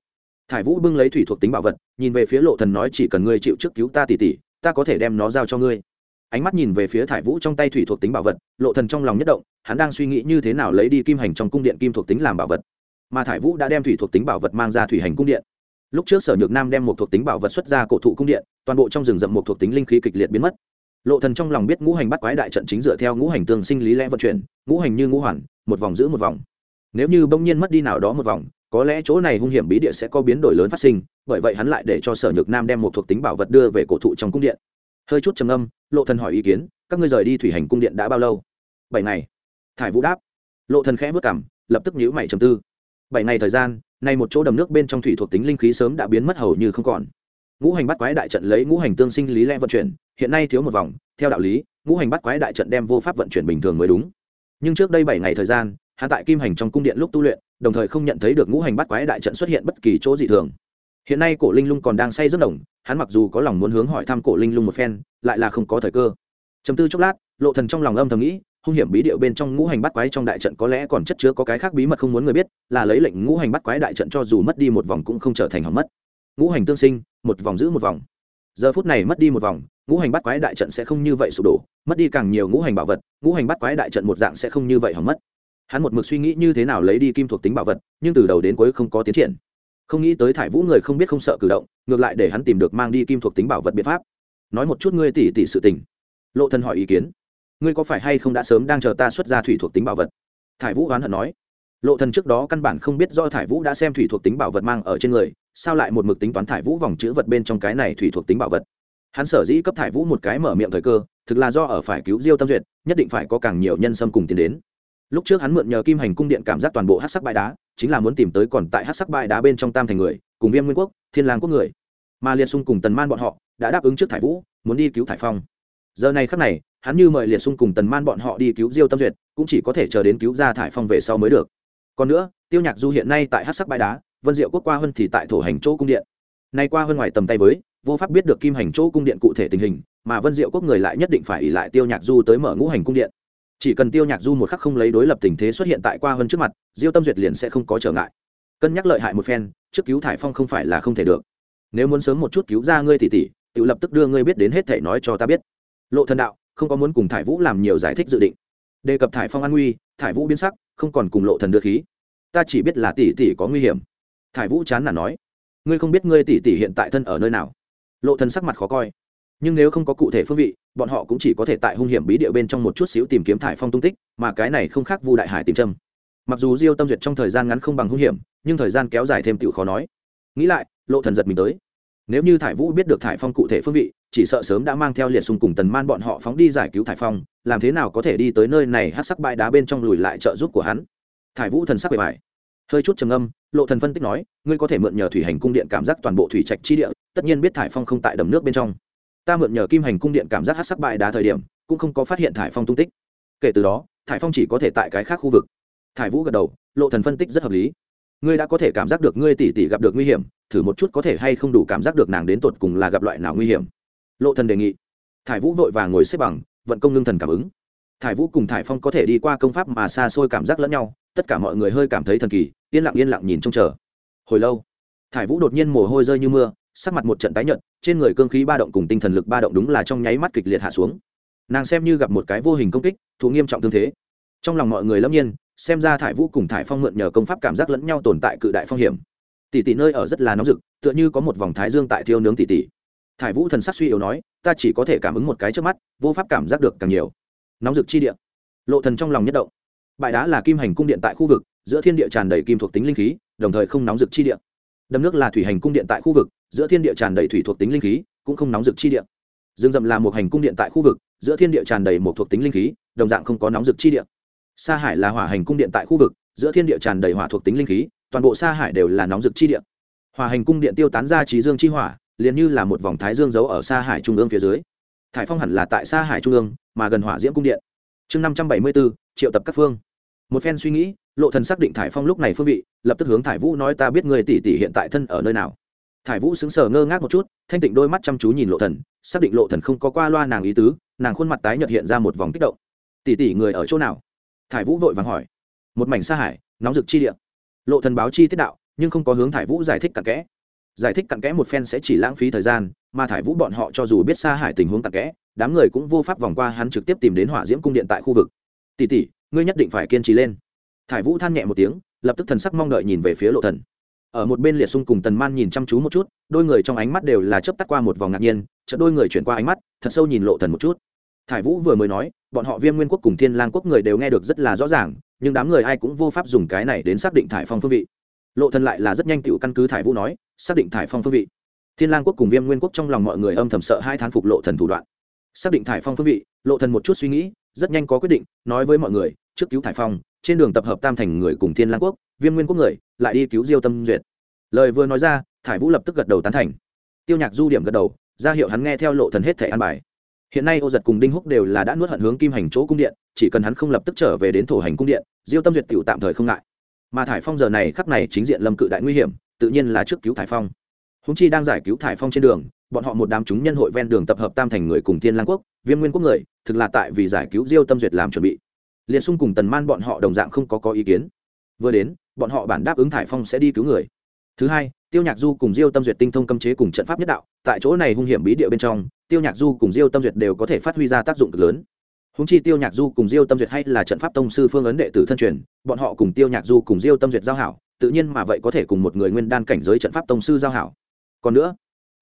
Thải vũ bưng lấy thủy thuộc tính bảo vật, nhìn về phía lộ thần nói chỉ cần ngươi chịu trước cứu ta tỷ tỷ ta có thể đem nó giao cho ngươi ánh mắt nhìn về phía thải vũ trong tay thủy thuộc tính bảo vật, lộ thần trong lòng nhất động, hắn đang suy nghĩ như thế nào lấy đi kim hành trong cung điện kim thuộc tính làm bảo vật. Mà thải vũ đã đem thủy thuộc tính bảo vật mang ra thủy hành cung điện. Lúc trước sở nhược nam đem một thuộc tính bảo vật xuất ra cổ thụ cung điện, toàn bộ trong rừng rậm một thuộc tính linh khí kịch liệt biến mất. Lộ thần trong lòng biết ngũ hành bắt quái đại trận chính dựa theo ngũ hành tương sinh lý lẽ vận chuyển, ngũ hành như ngũ hoàn, một vòng giữ một vòng. Nếu như bỗng nhiên mất đi nào đó một vòng, có lẽ chỗ này hung hiểm bí địa sẽ có biến đổi lớn phát sinh, bởi vậy hắn lại để cho sở nhược nam đem một thuộc tính bảo vật đưa về cổ thụ trong cung điện hơi chút trầm âm lộ thần hỏi ý kiến, các ngươi rời đi thủy hành cung điện đã bao lâu? Bảy ngày. Thải vũ đáp. Lộ thần khẽ vất cảm, lập tức nhíu mày trầm tư. Bảy ngày thời gian, nay một chỗ đầm nước bên trong thủy thuộc tính linh khí sớm đã biến mất hầu như không còn. Ngũ hành bắt quái đại trận lấy ngũ hành tương sinh lý lẽ vận chuyển, hiện nay thiếu một vòng, theo đạo lý, ngũ hành bắt quái đại trận đem vô pháp vận chuyển bình thường mới đúng. Nhưng trước đây bảy ngày thời gian hạ tại kim hành trong cung điện lúc tu luyện, đồng thời không nhận thấy được ngũ hành bắt quái đại trận xuất hiện bất kỳ chỗ dị thường. Hiện nay cổ linh lung còn đang say rất đồng hắn mặc dù có lòng muốn hướng hỏi thăm cổ linh lung một phen, lại là không có thời cơ. Chấm tư chốc lát, lộ thần trong lòng âm thầm nghĩ, hung hiểm bí điệu bên trong ngũ hành bắt quái trong đại trận có lẽ còn chất chứa có cái khác bí mật không muốn người biết, là lấy lệnh ngũ hành bắt quái đại trận cho dù mất đi một vòng cũng không trở thành hỏng mất. Ngũ hành tương sinh, một vòng giữ một vòng. Giờ phút này mất đi một vòng, ngũ hành bắt quái đại trận sẽ không như vậy sụp đổ, mất đi càng nhiều ngũ hành bảo vật, ngũ hành bắt quái đại trận một dạng sẽ không như vậy hỏng mất. Hắn một mực suy nghĩ như thế nào lấy đi kim thuộc tính bảo vật, nhưng từ đầu đến cuối không có tiến triển không nghĩ tới thải vũ người không biết không sợ cử động, ngược lại để hắn tìm được mang đi kim thuộc tính bảo vật biện pháp. Nói một chút ngươi tỉ tỉ sự tình. Lộ thần hỏi ý kiến. Ngươi có phải hay không đã sớm đang chờ ta xuất ra thủy thuộc tính bảo vật? Thải vũ oán hận nói. Lộ thần trước đó căn bản không biết do thải vũ đã xem thủy thuộc tính bảo vật mang ở trên người, sao lại một mực tính toán thải vũ vòng chữ vật bên trong cái này thủy thuộc tính bảo vật? Hắn sở dĩ cấp thải vũ một cái mở miệng thời cơ, thực là do ở phải cứu diêu tâm duyệt, nhất định phải có càng nhiều nhân sâm cùng tiến đến. Lúc trước hắn mượn nhờ kim hành cung điện cảm giác toàn bộ hát sắc bãi đá chính là muốn tìm tới còn tại hát sắc bãi đá bên trong tam thành người, cùng viêm nguyên quốc, thiên lang quốc người. Mà liệt sung cùng tần man bọn họ đã đáp ứng trước thải vũ, muốn đi cứu thải phong. Giờ này khắc này, hắn như mời liệt sung cùng tần man bọn họ đi cứu diêu tâm duyệt, cũng chỉ có thể chờ đến cứu ra thải phong về sau mới được. Còn nữa, tiêu nhạc du hiện nay tại hát sắc bãi đá, vân diệu quốc qua hơn thì tại thổ hành chỗ cung điện. Nay qua hơn ngoài tầm tay với, vô pháp biết được kim hành chỗ cung điện cụ thể tình hình, mà vân diệu quốc người lại nhất định phải ỉ lại tiêu nhạc du tới mở ngũ hành cung điện chỉ cần tiêu nhạc du một khắc không lấy đối lập tình thế xuất hiện tại qua hơn trước mặt, diêu tâm duyệt liền sẽ không có trở ngại. Cân nhắc lợi hại một phen, trước cứu thải phong không phải là không thể được. Nếu muốn sớm một chút cứu ra ngươi tỷ tỷ tự lập tức đưa ngươi biết đến hết thể nói cho ta biết. Lộ thần đạo, không có muốn cùng thải vũ làm nhiều giải thích dự định. Đề cập thải phong an nguy, thải vũ biến sắc, không còn cùng lộ thần đưa khí. Ta chỉ biết là tỷ tỷ có nguy hiểm. Thải vũ chán nản nói, ngươi không biết ngươi tỷ tỷ hiện tại thân ở nơi nào. Lộ thần sắc mặt khó coi nhưng nếu không có cụ thể phương vị, bọn họ cũng chỉ có thể tại hung hiểm bí địa bên trong một chút xíu tìm kiếm thải phong tung tích, mà cái này không khác vu đại hải tìm trâm mặc dù diêu tâm duyệt trong thời gian ngắn không bằng hung hiểm, nhưng thời gian kéo dài thêm tựu khó nói. Nghĩ lại, lộ thần giật mình tới. Nếu như thải vũ biết được thải phong cụ thể phương vị, chỉ sợ sớm đã mang theo liệt xung cùng tần man bọn họ phóng đi giải cứu thải phong, làm thế nào có thể đi tới nơi này hát sắc bãi đá bên trong lùi lại trợ giúp của hắn? Thải vũ thần sắc bề bài hơi chút trầm âm lộ thần phân tích nói, ngươi có thể mượn nhờ thủy hành cung điện cảm giác toàn bộ thủy trạch chi địa, tất nhiên biết thải phong không tại đầm nước bên trong ta mượn nhờ kim hành cung điện cảm giác hát sắc bại đá thời điểm, cũng không có phát hiện thải phong tung tích. Kể từ đó, thải phong chỉ có thể tại cái khác khu vực. Thải vũ gật đầu, lộ thần phân tích rất hợp lý. Ngươi đã có thể cảm giác được ngươi tỷ tỷ gặp được nguy hiểm, thử một chút có thể hay không đủ cảm giác được nàng đến tột cùng là gặp loại nào nguy hiểm. Lộ thần đề nghị. Thải vũ vội vàng ngồi xếp bằng, vận công ngưng thần cảm ứng. Thải vũ cùng thải phong có thể đi qua công pháp mà xa xôi cảm giác lẫn nhau, tất cả mọi người hơi cảm thấy thần kỳ, yên lặng yên lặng nhìn trông chờ. Hồi lâu, thải vũ đột nhiên mồ hôi rơi như mưa sắc mặt một trận tái nhợt, trên người cương khí ba động cùng tinh thần lực ba động đúng là trong nháy mắt kịch liệt hạ xuống. Nàng xem như gặp một cái vô hình công kích thú nghiêm trọng tương thế. Trong lòng mọi người lâm nhiên, xem ra thải vũ cùng thải phong mượn nhờ công pháp cảm giác lẫn nhau tồn tại cự đại phong hiểm. Tỷ tỷ nơi ở rất là nóng rực, tựa như có một vòng thái dương tại thiêu nướng tỷ tỷ. Thải vũ thần sắc suy yếu nói, ta chỉ có thể cảm ứng một cái trước mắt, vô pháp cảm giác được càng nhiều. Nóng rực chi địa. Lộ thần trong lòng nhất động. Bãi đá là kim hành cung điện tại khu vực, giữa thiên địa tràn đầy kim thuộc tính linh khí, đồng thời không nóng rực chi địa. Đầm nước là thủy hành cung điện tại khu vực giữa thiên địa tràn đầy thủy thuộc tính linh khí, cũng không nóng rực chi địa. Rừng rậm là một hành cung điện tại khu vực, giữa thiên địa tràn đầy một thuộc tính linh khí, đồng dạng không có nóng rực chi địa. Sa hải là hỏa hành cung điện tại khu vực, giữa thiên địa tràn đầy hỏa thuộc tính linh khí, toàn bộ sa hải đều là nóng rực chi địa. Hỏa hành cung điện tiêu tán ra trí dương chi hỏa, liền như là một vòng thái dương giấu ở sa hải trung ương phía dưới. Thải phong hẳn là tại sa hải trung ương, mà gần hỏa diễm cung điện. Chương năm trăm bảy mươi bốn, triệu tập các phương. Một phen suy nghĩ, lộ thần xác định thải phong lúc này phương vị, lập tức hướng thải vũ nói ta biết người tỷ tỷ hiện tại thân ở nơi nào thải vũ sững sờ ngơ ngác một chút, thanh tịnh đôi mắt chăm chú nhìn lộ thần, xác định lộ thần không có qua loa nàng ý tứ, nàng khuôn mặt tái nhợt hiện ra một vòng kích động. Tỷ tỷ người ở chỗ nào? Thải vũ vội vàng hỏi. Một mảnh sa hải, nóng rực chi địa. Lộ thần báo chi tiết đạo, nhưng không có hướng thải vũ giải thích cặn kẽ. Giải thích cặn kẽ một phen sẽ chỉ lãng phí thời gian, mà thải vũ bọn họ cho dù biết sa hải tình huống cặn kẽ, đám người cũng vô pháp vòng qua hắn trực tiếp tìm đến hỏa diễm cung điện tại khu vực. Tỷ tỷ, ngươi nhất định phải kiên trì lên. Thải vũ than nhẹ một tiếng, lập tức thần sắc mong đợi nhìn về phía lộ thần ở một bên liệt sung cùng tần man nhìn chăm chú một chút, đôi người trong ánh mắt đều là chớp tắt qua một vòng ngạc nhiên, chợt đôi người chuyển qua ánh mắt, thật sâu nhìn lộ thần một chút. Thải vũ vừa mới nói, bọn họ viêm nguyên quốc cùng thiên lang quốc người đều nghe được rất là rõ ràng, nhưng đám người ai cũng vô pháp dùng cái này đến xác định thải phong phương vị. Lộ thần lại là rất nhanh tiểu căn cứ thải vũ nói, xác định thải phong phương vị. Thiên lang quốc cùng viêm nguyên quốc trong lòng mọi người âm thầm sợ hai thán phục lộ thần thủ đoạn. Xác định thải phong phương vị, lộ thần một chút suy nghĩ, rất nhanh có quyết định, nói với mọi người, trước cứu thải phong trên đường tập hợp tam thành người cùng thiên lang quốc, viêm nguyên quốc người, lại đi cứu diêu tâm duyệt. Lời vừa nói ra, thải vũ lập tức gật đầu tán thành. Tiêu nhạc du điểm gật đầu, ra hiệu hắn nghe theo lộ thần hết thể an bài. Hiện nay ô giật cùng đinh húc đều là đã nuốt hận hướng kim hành chỗ cung điện, chỉ cần hắn không lập tức trở về đến thổ hành cung điện, diêu tâm duyệt tiểu tạm thời không ngại. Mà thải phong giờ này khắc này chính diện lâm cự đại nguy hiểm, tự nhiên là trước cứu thải phong. Húng chi đang giải cứu thải phong trên đường, bọn họ một đám chúng nhân hội ven đường tập hợp tam thành người cùng tiên lang quốc, viêm nguyên quốc người, thực là tại vì giải cứu diêu tâm duyệt làm chuẩn bị liền xung cùng tần man bọn họ đồng dạng không có có ý kiến. Vừa đến, bọn họ bản đáp ứng thải phong sẽ đi cứu người. Thứ hai, tiêu nhạc du cùng diêu tâm duyệt tinh thông cấm chế cùng trận pháp nhất đạo, tại chỗ này hung hiểm bí địa bên trong, tiêu nhạc du cùng diêu tâm duyệt đều có thể phát huy ra tác dụng cực lớn. Húng chi tiêu nhạc du cùng diêu tâm duyệt hay là trận pháp tông sư phương ấn đệ tử thân truyền, bọn họ cùng tiêu nhạc du cùng diêu tâm duyệt giao hảo, tự nhiên mà vậy có thể cùng một người nguyên đan cảnh giới trận pháp tông sư giao hảo. Còn nữa,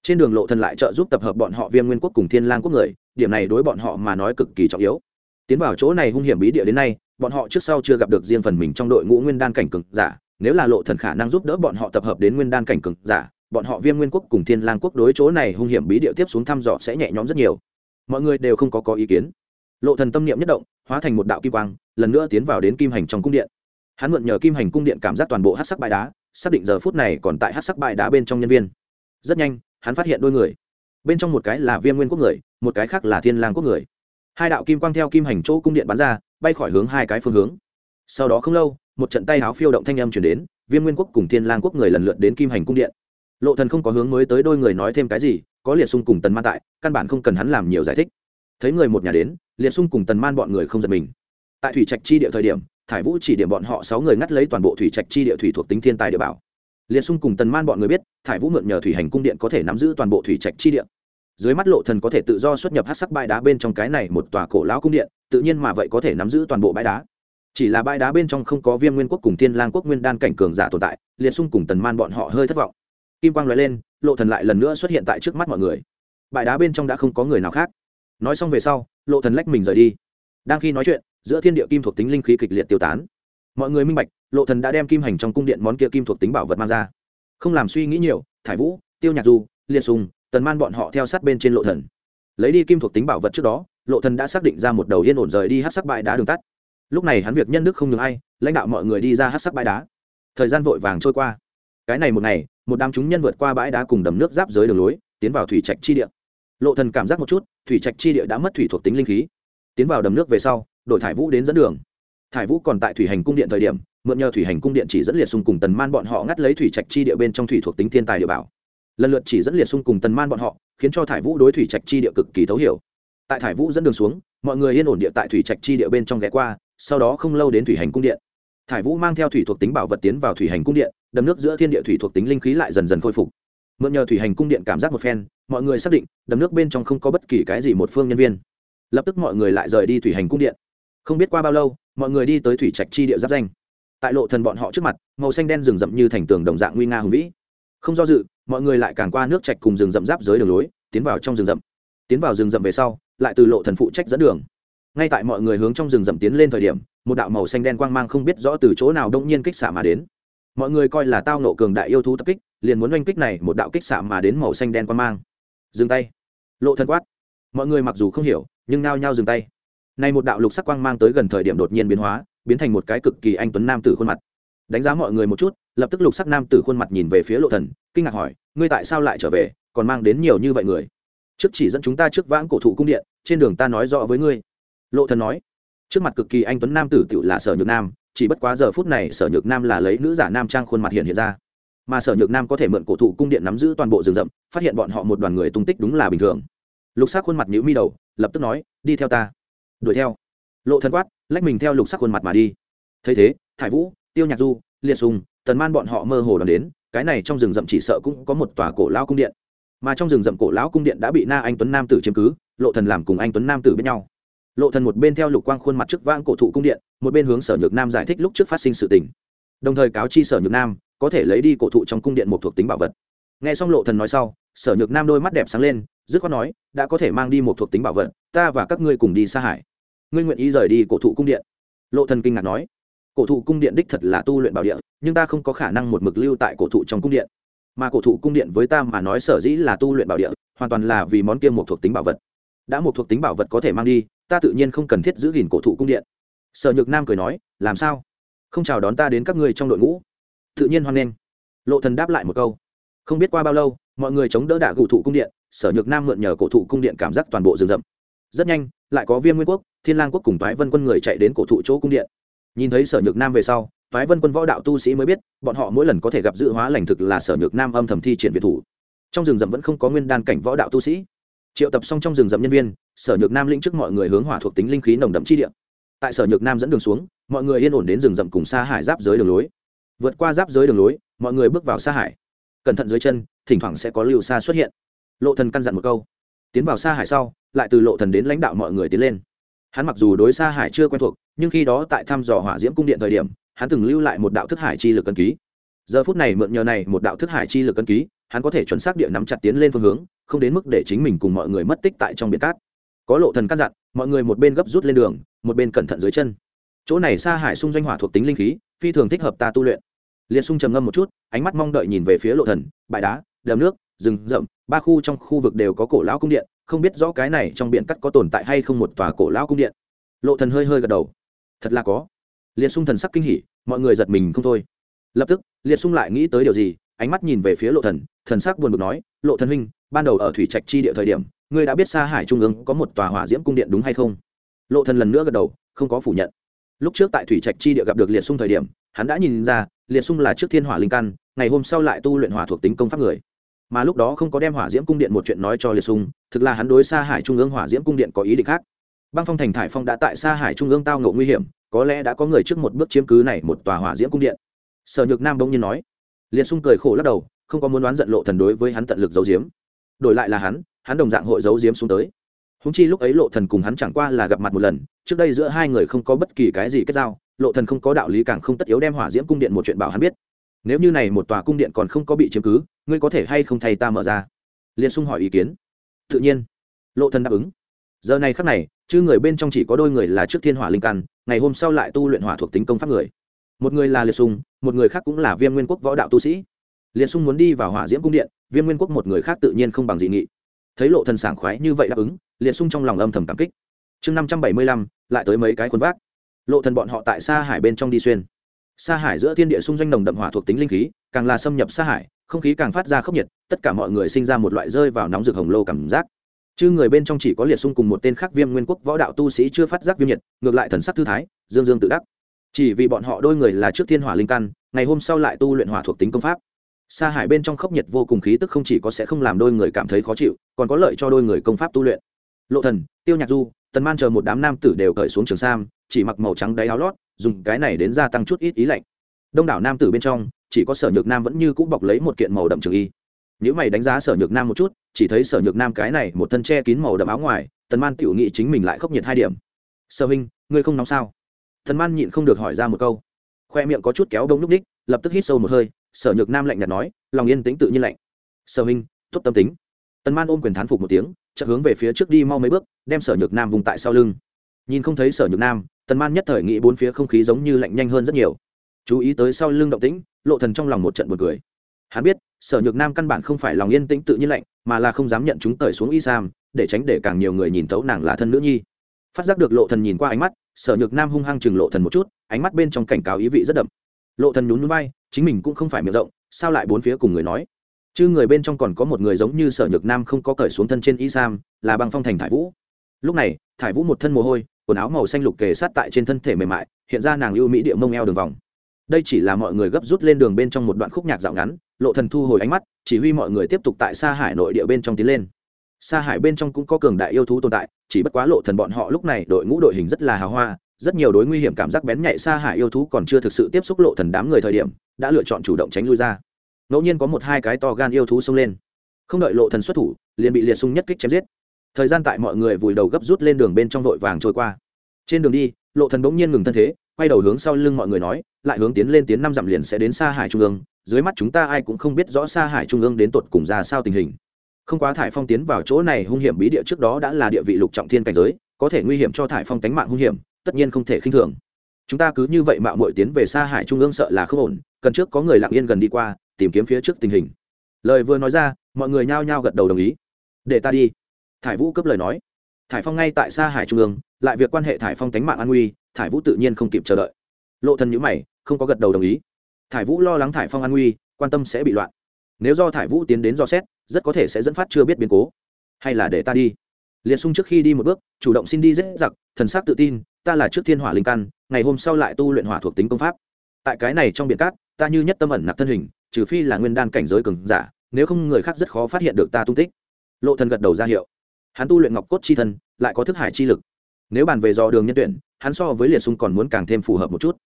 trên đường lộ thần lại trợ giúp tập hợp bọn họ viêm nguyên quốc cùng thiên lang quốc người, điểm này đối bọn họ mà nói cực kỳ trọng yếu tiến vào chỗ này hung hiểm bí địa đến nay, bọn họ trước sau chưa gặp được riêng phần mình trong đội ngũ nguyên đan cảnh cực giả. Nếu là lộ thần khả năng giúp đỡ bọn họ tập hợp đến nguyên đan cảnh cực giả, bọn họ viêm nguyên quốc cùng thiên lang quốc đối chỗ này hung hiểm bí địa tiếp xuống thăm dò sẽ nhẹ nhõm rất nhiều. Mọi người đều không có có ý kiến. Lộ thần tâm niệm nhất động, hóa thành một đạo kim quang, lần nữa tiến vào đến kim hành trong cung điện. Hắn mượn nhờ kim hành cung điện cảm giác toàn bộ hắc sắc bãi đá, xác định giờ phút này còn tại hắc sắc bãi đá bên trong nhân viên. Rất nhanh, hắn phát hiện đôi người. Bên trong một cái là viêm nguyên quốc người, một cái khác là thiên lang quốc người hai đạo kim quang theo kim hành chỗ cung điện bắn ra, bay khỏi hướng hai cái phương hướng. Sau đó không lâu, một trận tay háo phiêu động thanh âm chuyển đến, viêm nguyên quốc cùng thiên lang quốc người lần lượt đến kim hành cung điện. Lộ thần không có hướng mới tới đôi người nói thêm cái gì, có liệt sung cùng tần man tại, căn bản không cần hắn làm nhiều giải thích. Thấy người một nhà đến, liệt sung cùng tần man bọn người không giật mình. Tại thủy trạch chi địa thời điểm, thải vũ chỉ điểm bọn họ sáu người ngắt lấy toàn bộ thủy trạch chi địa thủy thuộc tính thiên tài địa bảo. Liệt sung cùng tần man bọn người biết, thải vũ mượn nhờ thủy hành cung điện có thể nắm giữ toàn bộ thủy trạch chi địa dưới mắt lộ thần có thể tự do xuất nhập hát sắc bãi đá bên trong cái này một tòa cổ lão cung điện, tự nhiên mà vậy có thể nắm giữ toàn bộ bãi đá. Chỉ là bãi đá bên trong không có viêm nguyên quốc cùng thiên lang quốc nguyên đan cảnh cường giả tồn tại, liệt sung cùng tần man bọn họ hơi thất vọng. Kim quang lóe lên, lộ thần lại lần nữa xuất hiện tại trước mắt mọi người. Bãi đá bên trong đã không có người nào khác. Nói xong về sau, lộ thần lách mình rời đi. Đang khi nói chuyện, giữa thiên địa kim thuộc tính linh khí kịch liệt tiêu tán. Mọi người minh bạch, lộ thần đã đem kim hành trong cung điện món kia kim thuộc tính bảo vật mang ra. Không làm suy nghĩ nhiều, thải vũ, tiêu nhạc du, liệt sùng tần man bọn họ theo sát bên trên lộ thần. Lấy đi kim thuộc tính bảo vật trước đó, lộ thần đã xác định ra một đầu yên ổn rời đi hát sắc bãi đá đường tắt. Lúc này hắn việc nhân đức không ngừng ai, lãnh đạo mọi người đi ra hát sắc bãi đá. Thời gian vội vàng trôi qua. Cái này một ngày, một đám chúng nhân vượt qua bãi đá cùng đầm nước giáp giới đường lối, tiến vào thủy trạch chi địa. Lộ thần cảm giác một chút, thủy trạch chi địa đã mất thủy thuộc tính linh khí. Tiến vào đầm nước về sau, đội thải vũ đến dẫn đường. Thải vũ còn tại thủy hành cung điện thời điểm, mượn nhờ thủy hành cung điện chỉ dẫn liệt xung cùng tần man bọn họ ngắt lấy thủy trạch chi địa bên trong thủy thuộc tính thiên tài địa bảo lần lượt chỉ dẫn liệt xung cùng tần man bọn họ, khiến cho thải vũ đối thủy trạch chi địa cực kỳ thấu hiểu. Tại thải vũ dẫn đường xuống, mọi người yên ổn địa tại thủy trạch chi địa bên trong ghé qua, sau đó không lâu đến thủy hành cung điện. Thải vũ mang theo thủy thuộc tính bảo vật tiến vào thủy hành cung điện, đầm nước giữa thiên địa thủy thuộc tính linh khí lại dần dần khôi phục. Mượn nhờ thủy hành cung điện cảm giác một phen, mọi người xác định, đầm nước bên trong không có bất kỳ cái gì một phương nhân viên. Lập tức mọi người lại rời đi thủy hành cung điện. Không biết qua bao lâu, mọi người đi tới thủy trạch chi địa giáp danh. Tại lộ thần bọn họ trước mặt, màu xanh đen rừng rậm như thành tường đồng dạng nguy nga hùng vĩ. Không do dự mọi người lại càng qua nước trạch cùng rừng rậm giáp dưới đường lối, tiến vào trong rừng rậm. Tiến vào rừng rậm về sau, lại từ lộ thần phụ trách dẫn đường. Ngay tại mọi người hướng trong rừng rậm tiến lên thời điểm, một đạo màu xanh đen quang mang không biết rõ từ chỗ nào đông nhiên kích xạ mà đến. Mọi người coi là tao nộ cường đại yêu thú tập kích, liền muốn oanh kích này, một đạo kích xạ mà đến màu xanh đen quang mang. Dừng tay. Lộ thần quát. Mọi người mặc dù không hiểu, nhưng nao nhao dừng tay. Nay một đạo lục sắc quang mang tới gần thời điểm đột nhiên biến hóa, biến thành một cái cực kỳ anh tuấn nam tử khuôn mặt. Đánh giá mọi người một chút lập tức lục sắc nam tử khuôn mặt nhìn về phía lộ thần, kinh ngạc hỏi, ngươi tại sao lại trở về, còn mang đến nhiều như vậy người? Trước chỉ dẫn chúng ta trước vãng cổ thụ cung điện, trên đường ta nói rõ với ngươi. Lộ thần nói, trước mặt cực kỳ anh tuấn nam tử tự là sở nhược nam, chỉ bất quá giờ phút này sở nhược nam là lấy nữ giả nam trang khuôn mặt hiện hiện ra. Mà sở nhược nam có thể mượn cổ thụ cung điện nắm giữ toàn bộ rừng rậm, phát hiện bọn họ một đoàn người tung tích đúng là bình thường. Lục sắc khuôn mặt nhíu mi đầu, lập tức nói, đi theo ta. Đuổi theo. Lộ thần quát, lách mình theo lục sắc khuôn mặt mà đi. Thấy thế, thải vũ, tiêu nhạc du, liệt sùng tần man bọn họ mơ hồ đoán đến, cái này trong rừng rậm chỉ sợ cũng có một tòa cổ lão cung điện. Mà trong rừng rậm cổ lão cung điện đã bị na anh tuấn nam tử chiếm cứ, lộ thần làm cùng anh tuấn nam tử bên nhau. Lộ thần một bên theo lục quang khuôn mặt trước vang cổ thụ cung điện, một bên hướng sở nhược nam giải thích lúc trước phát sinh sự tình. Đồng thời cáo chi sở nhược nam, có thể lấy đi cổ thụ trong cung điện một thuộc tính bảo vật. Nghe xong lộ thần nói sau, sở nhược nam đôi mắt đẹp sáng lên, dứt khoát nói, đã có thể mang đi một thuộc tính bảo vật, ta và các ngươi cùng đi xa hải. Ngươi nguyện ý rời đi cổ thụ cung điện? Lộ thần kinh ngạc nói cổ thụ cung điện đích thật là tu luyện bảo địa, nhưng ta không có khả năng một mực lưu tại cổ thụ trong cung điện. Mà cổ thụ cung điện với ta mà nói sở dĩ là tu luyện bảo địa, hoàn toàn là vì món kia một thuộc tính bảo vật. Đã một thuộc tính bảo vật có thể mang đi, ta tự nhiên không cần thiết giữ gìn cổ thụ cung điện. Sở nhược nam cười nói, làm sao? Không chào đón ta đến các ngươi trong đội ngũ. Tự nhiên hoan nghênh. Lộ thần đáp lại một câu, không biết qua bao lâu, mọi người chống đỡ đã cụ thụ cung điện, sở nhược nam mượn nhờ cổ thụ cung điện cảm giác toàn bộ rừng rậm. Rất nhanh, lại có Viên nguyên quốc, thiên lang quốc cùng Thái vân quân người chạy đến cổ thụ chỗ cung điện nhìn thấy sở nhược nam về sau phái vân quân võ đạo tu sĩ mới biết, bọn họ mỗi lần có thể gặp dự hóa lành thực là sở nhược nam âm thầm thi triển việt thủ. Trong rừng rậm vẫn không có nguyên đan cảnh võ đạo tu sĩ. Triệu tập xong trong rừng rậm nhân viên, sở nhược nam lĩnh trước mọi người hướng hỏa thuộc tính linh khí nồng đậm chi địa. Tại sở nhược nam dẫn đường xuống, mọi người yên ổn đến rừng rậm cùng xa hải giáp giới đường lối. Vượt qua giáp giới đường lối, mọi người bước vào xa hải. Cẩn thận dưới chân, thỉnh thoảng sẽ có lưu xa xuất hiện. Lộ thần căn dặn một câu. Tiến vào xa hải sau, lại từ lộ thần đến lãnh đạo mọi người tiến lên hắn mặc dù đối xa hải chưa quen thuộc, nhưng khi đó tại thăm dò hỏa diễm cung điện thời điểm, hắn từng lưu lại một đạo thức hải chi lực cân ký. Giờ phút này mượn nhờ này một đạo thức hải chi lực cân ký, hắn có thể chuẩn xác địa nắm chặt tiến lên phương hướng, không đến mức để chính mình cùng mọi người mất tích tại trong biển cát. Có lộ thần căn dặn, mọi người một bên gấp rút lên đường, một bên cẩn thận dưới chân. Chỗ này xa hải xung doanh hỏa thuộc tính linh khí, phi thường thích hợp ta tu luyện. Liệt sung trầm ngâm một chút, ánh mắt mong đợi nhìn về phía lộ thần, bãi đá, đầm nước rừng rậm, ba khu trong khu vực đều có cổ lão cung điện, không biết rõ cái này trong biển cắt có tồn tại hay không một tòa cổ lão cung điện. Lộ thần hơi hơi gật đầu. Thật là có. Liệt sung thần sắc kinh hỉ, mọi người giật mình không thôi. Lập tức, liệt sung lại nghĩ tới điều gì, ánh mắt nhìn về phía lộ thần thần sắc buồn bực nói, lộ thần huynh, ban đầu ở thủy trạch chi địa thời điểm, ngươi đã biết xa hải trung ương có một tòa hỏa diễm cung điện đúng hay không? Lộ thần lần nữa gật đầu, không có phủ nhận. Lúc trước tại thủy trạch chi địa gặp được liệt sung thời điểm, hắn đã nhìn ra, liệt sung là trước thiên hỏa linh căn, ngày hôm sau lại tu luyện hỏa thuộc tính công pháp người mà lúc đó không có đem hỏa diễm cung điện một chuyện nói cho liệt sung thực là hắn đối xa hải trung ương hỏa diễm cung điện có ý định khác. Băng phong thành thải phong đã tại xa hải trung ương tao ngộ nguy hiểm có lẽ đã có người trước một bước chiếm cứ này một tòa hỏa diễm cung điện. Sở nhược nam bỗng nhiên nói. Liệt sung cười khổ lắc đầu không có muốn đoán giận lộ thần đối với hắn tận lực giấu diếm, đổi lại là hắn hắn đồng dạng hội giấu diếm xuống tới. Húng chi lúc ấy lộ thần cùng hắn chẳng qua là gặp mặt một lần trước đây giữa hai người không có bất kỳ cái gì kết giao lộ thần không có đạo lý càng không tất yếu đem hỏa diễm cung điện một chuyện bảo hắn biết nếu như này một tòa cung điện còn không có bị chiếm cứ, ngươi có thể hay không thay ta mở ra? Liên xung hỏi ý kiến. Tự nhiên. Lộ thần đáp ứng. Giờ này khắc này chứ người bên trong chỉ có đôi người là trước thiên hỏa linh căn, ngày hôm sau lại tu luyện hỏa thuộc tính công pháp người. Một người là liệt sung một người khác cũng là viêm nguyên quốc võ đạo tu sĩ. Liệt sung muốn đi vào hỏa diễm cung điện, viêm nguyên quốc một người khác tự nhiên không bằng dị nghị. Thấy lộ thần sảng khoái như vậy đáp ứng liệt sung trong lòng âm thầm cảm kích. Chương năm trăm bảy mươi lăm, lại tới mấy cái khuôn vác. Lộ thần bọn họ tại xa hải bên trong đi xuyên. Sa hải giữa thiên địa xung doanh nồng đậm hỏa thuộc tính linh khí, càng là xâm nhập sa hải, không khí càng phát ra khốc nhiệt, tất cả mọi người sinh ra một loại rơi vào nóng rực hồng lô cảm giác. Chứ người bên trong chỉ có liệt sung cùng một tên khác viêm nguyên quốc võ đạo tu sĩ chưa phát giác viêm nhiệt, ngược lại thần sắc thư thái, dương dương tự đắc. Chỉ vì bọn họ đôi người là trước thiên hỏa linh căn, ngày hôm sau lại tu luyện hỏa thuộc tính công pháp. Sa hải bên trong khốc nhiệt vô cùng khí tức không chỉ có sẽ không làm đôi người cảm thấy khó chịu, còn có lợi cho đôi người công pháp tu luyện. Lộ thần, tiêu nhạc du, tần man chờ một đám nam tử đều cởi xuống trường sam, chỉ mặc màu trắng đáy áo lót dùng cái này đến gia tăng chút ít ý lạnh. Đông đảo nam tử bên trong, chỉ có sở nhược nam vẫn như cũ bọc lấy một kiện màu đậm trường y. Nếu mày đánh giá sở nhược nam một chút, chỉ thấy sở nhược nam cái này một thân che kín màu đậm áo ngoài, tần man tiểu nghị chính mình lại khốc nhiệt hai điểm. Sở huynh, ngươi không nóng sao? Tần man nhịn không được hỏi ra một câu. Khoe miệng có chút kéo đông lúc ních lập tức hít sâu một hơi, sở nhược nam lạnh nhạt nói, lòng yên tĩnh tự nhiên lạnh. Sở huynh, tốt tâm tính. Tần man ôm quyền thán phục một tiếng, chợt hướng về phía trước đi mau mấy bước, đem sở nhược nam vùng tại sau lưng. Nhìn không thấy sở nhược nam tần man nhất thời nghĩ bốn phía không khí giống như lạnh nhanh hơn rất nhiều. Chú ý tới sau lưng động tĩnh, lộ thần trong lòng một trận buồn cười. Hắn biết, sở nhược nam căn bản không phải lòng yên tĩnh tự nhiên lạnh, mà là không dám nhận chúng tởi xuống y sam để tránh để càng nhiều người nhìn tấu nàng là thân nữ nhi. Phát giác được lộ thần nhìn qua ánh mắt, sở nhược nam hung hăng chừng lộ thần một chút, ánh mắt bên trong cảnh cáo ý vị rất đậm. Lộ thần nhún nhún vai, chính mình cũng không phải miệng rộng, sao lại bốn phía cùng người nói? Chứ người bên trong còn có một người giống như sở nhược nam không có cởi xuống thân trên y sam là băng phong thành thải vũ. Lúc này, thải vũ một thân mồ hôi quần áo màu xanh lục kề sát tại trên thân thể mềm mại, hiện ra nàng ưu mỹ địa mông eo đường vòng. Đây chỉ là mọi người gấp rút lên đường bên trong một đoạn khúc nhạc dạo ngắn, lộ thần thu hồi ánh mắt, chỉ huy mọi người tiếp tục tại xa hải nội địa bên trong tiến lên. Xa hải bên trong cũng có cường đại yêu thú tồn tại, chỉ bất quá lộ thần bọn họ lúc này đội ngũ đội hình rất là hào hoa, rất nhiều đối nguy hiểm cảm giác bén nhạy xa hải yêu thú còn chưa thực sự tiếp xúc lộ thần đám người thời điểm, đã lựa chọn chủ động tránh lui ra. Ngẫu nhiên có một hai cái to gan yêu thú xông lên. Không đợi lộ thần xuất thủ, liền bị liệt sung nhất kích chém giết thời gian tại mọi người vùi đầu gấp rút lên đường bên trong vội vàng trôi qua. Trên đường đi, lộ thần bỗng nhiên ngừng thân thế, quay đầu hướng sau lưng mọi người nói, lại hướng tiến lên tiến năm dặm liền sẽ đến xa hải trung ương, dưới mắt chúng ta ai cũng không biết rõ xa hải trung ương đến tột cùng ra sao tình hình. Không quá thải phong tiến vào chỗ này, hung hiểm bí địa trước đó đã là địa vị lục trọng thiên cảnh giới, có thể nguy hiểm cho thải phong tánh mạng hung hiểm, tất nhiên không thể khinh thường. Chúng ta cứ như vậy mạo muội tiến về xa hải trung ương sợ là không ổn, cần trước có người lặng yên gần đi qua, tìm kiếm phía trước tình hình. Lời vừa nói ra, mọi người nhao nhao gật đầu đồng ý. Để ta đi thải vũ cấp lời nói. Thải phong ngay tại xa hải trung ương, lại việc quan hệ thải phong tánh mạng an nguy, thải vũ tự nhiên không kịp chờ đợi. Lộ thần nhữ mày, không có gật đầu đồng ý. Thải vũ lo lắng thải phong an nguy, quan tâm sẽ bị loạn. Nếu do thải vũ tiến đến do xét, rất có thể sẽ dẫn phát chưa biết biến cố. Hay là để ta đi. Liệt sung trước khi đi một bước, chủ động xin đi dễ giặc, thần sắc tự tin, ta là trước thiên hỏa linh căn, ngày hôm sau lại tu luyện hỏa thuộc tính công pháp. Tại cái này trong biển cát, ta như nhất tâm ẩn nạp thân hình, trừ phi là nguyên đan cảnh giới cường giả, nếu không người khác rất khó phát hiện được ta tung tích. Lộ thần gật đầu ra hiệu hắn tu luyện ngọc cốt chi thân, lại có thức hải chi lực. Nếu bàn về dò đường nhân tuyển, hắn so với liệt sung còn muốn càng thêm phù hợp một chút.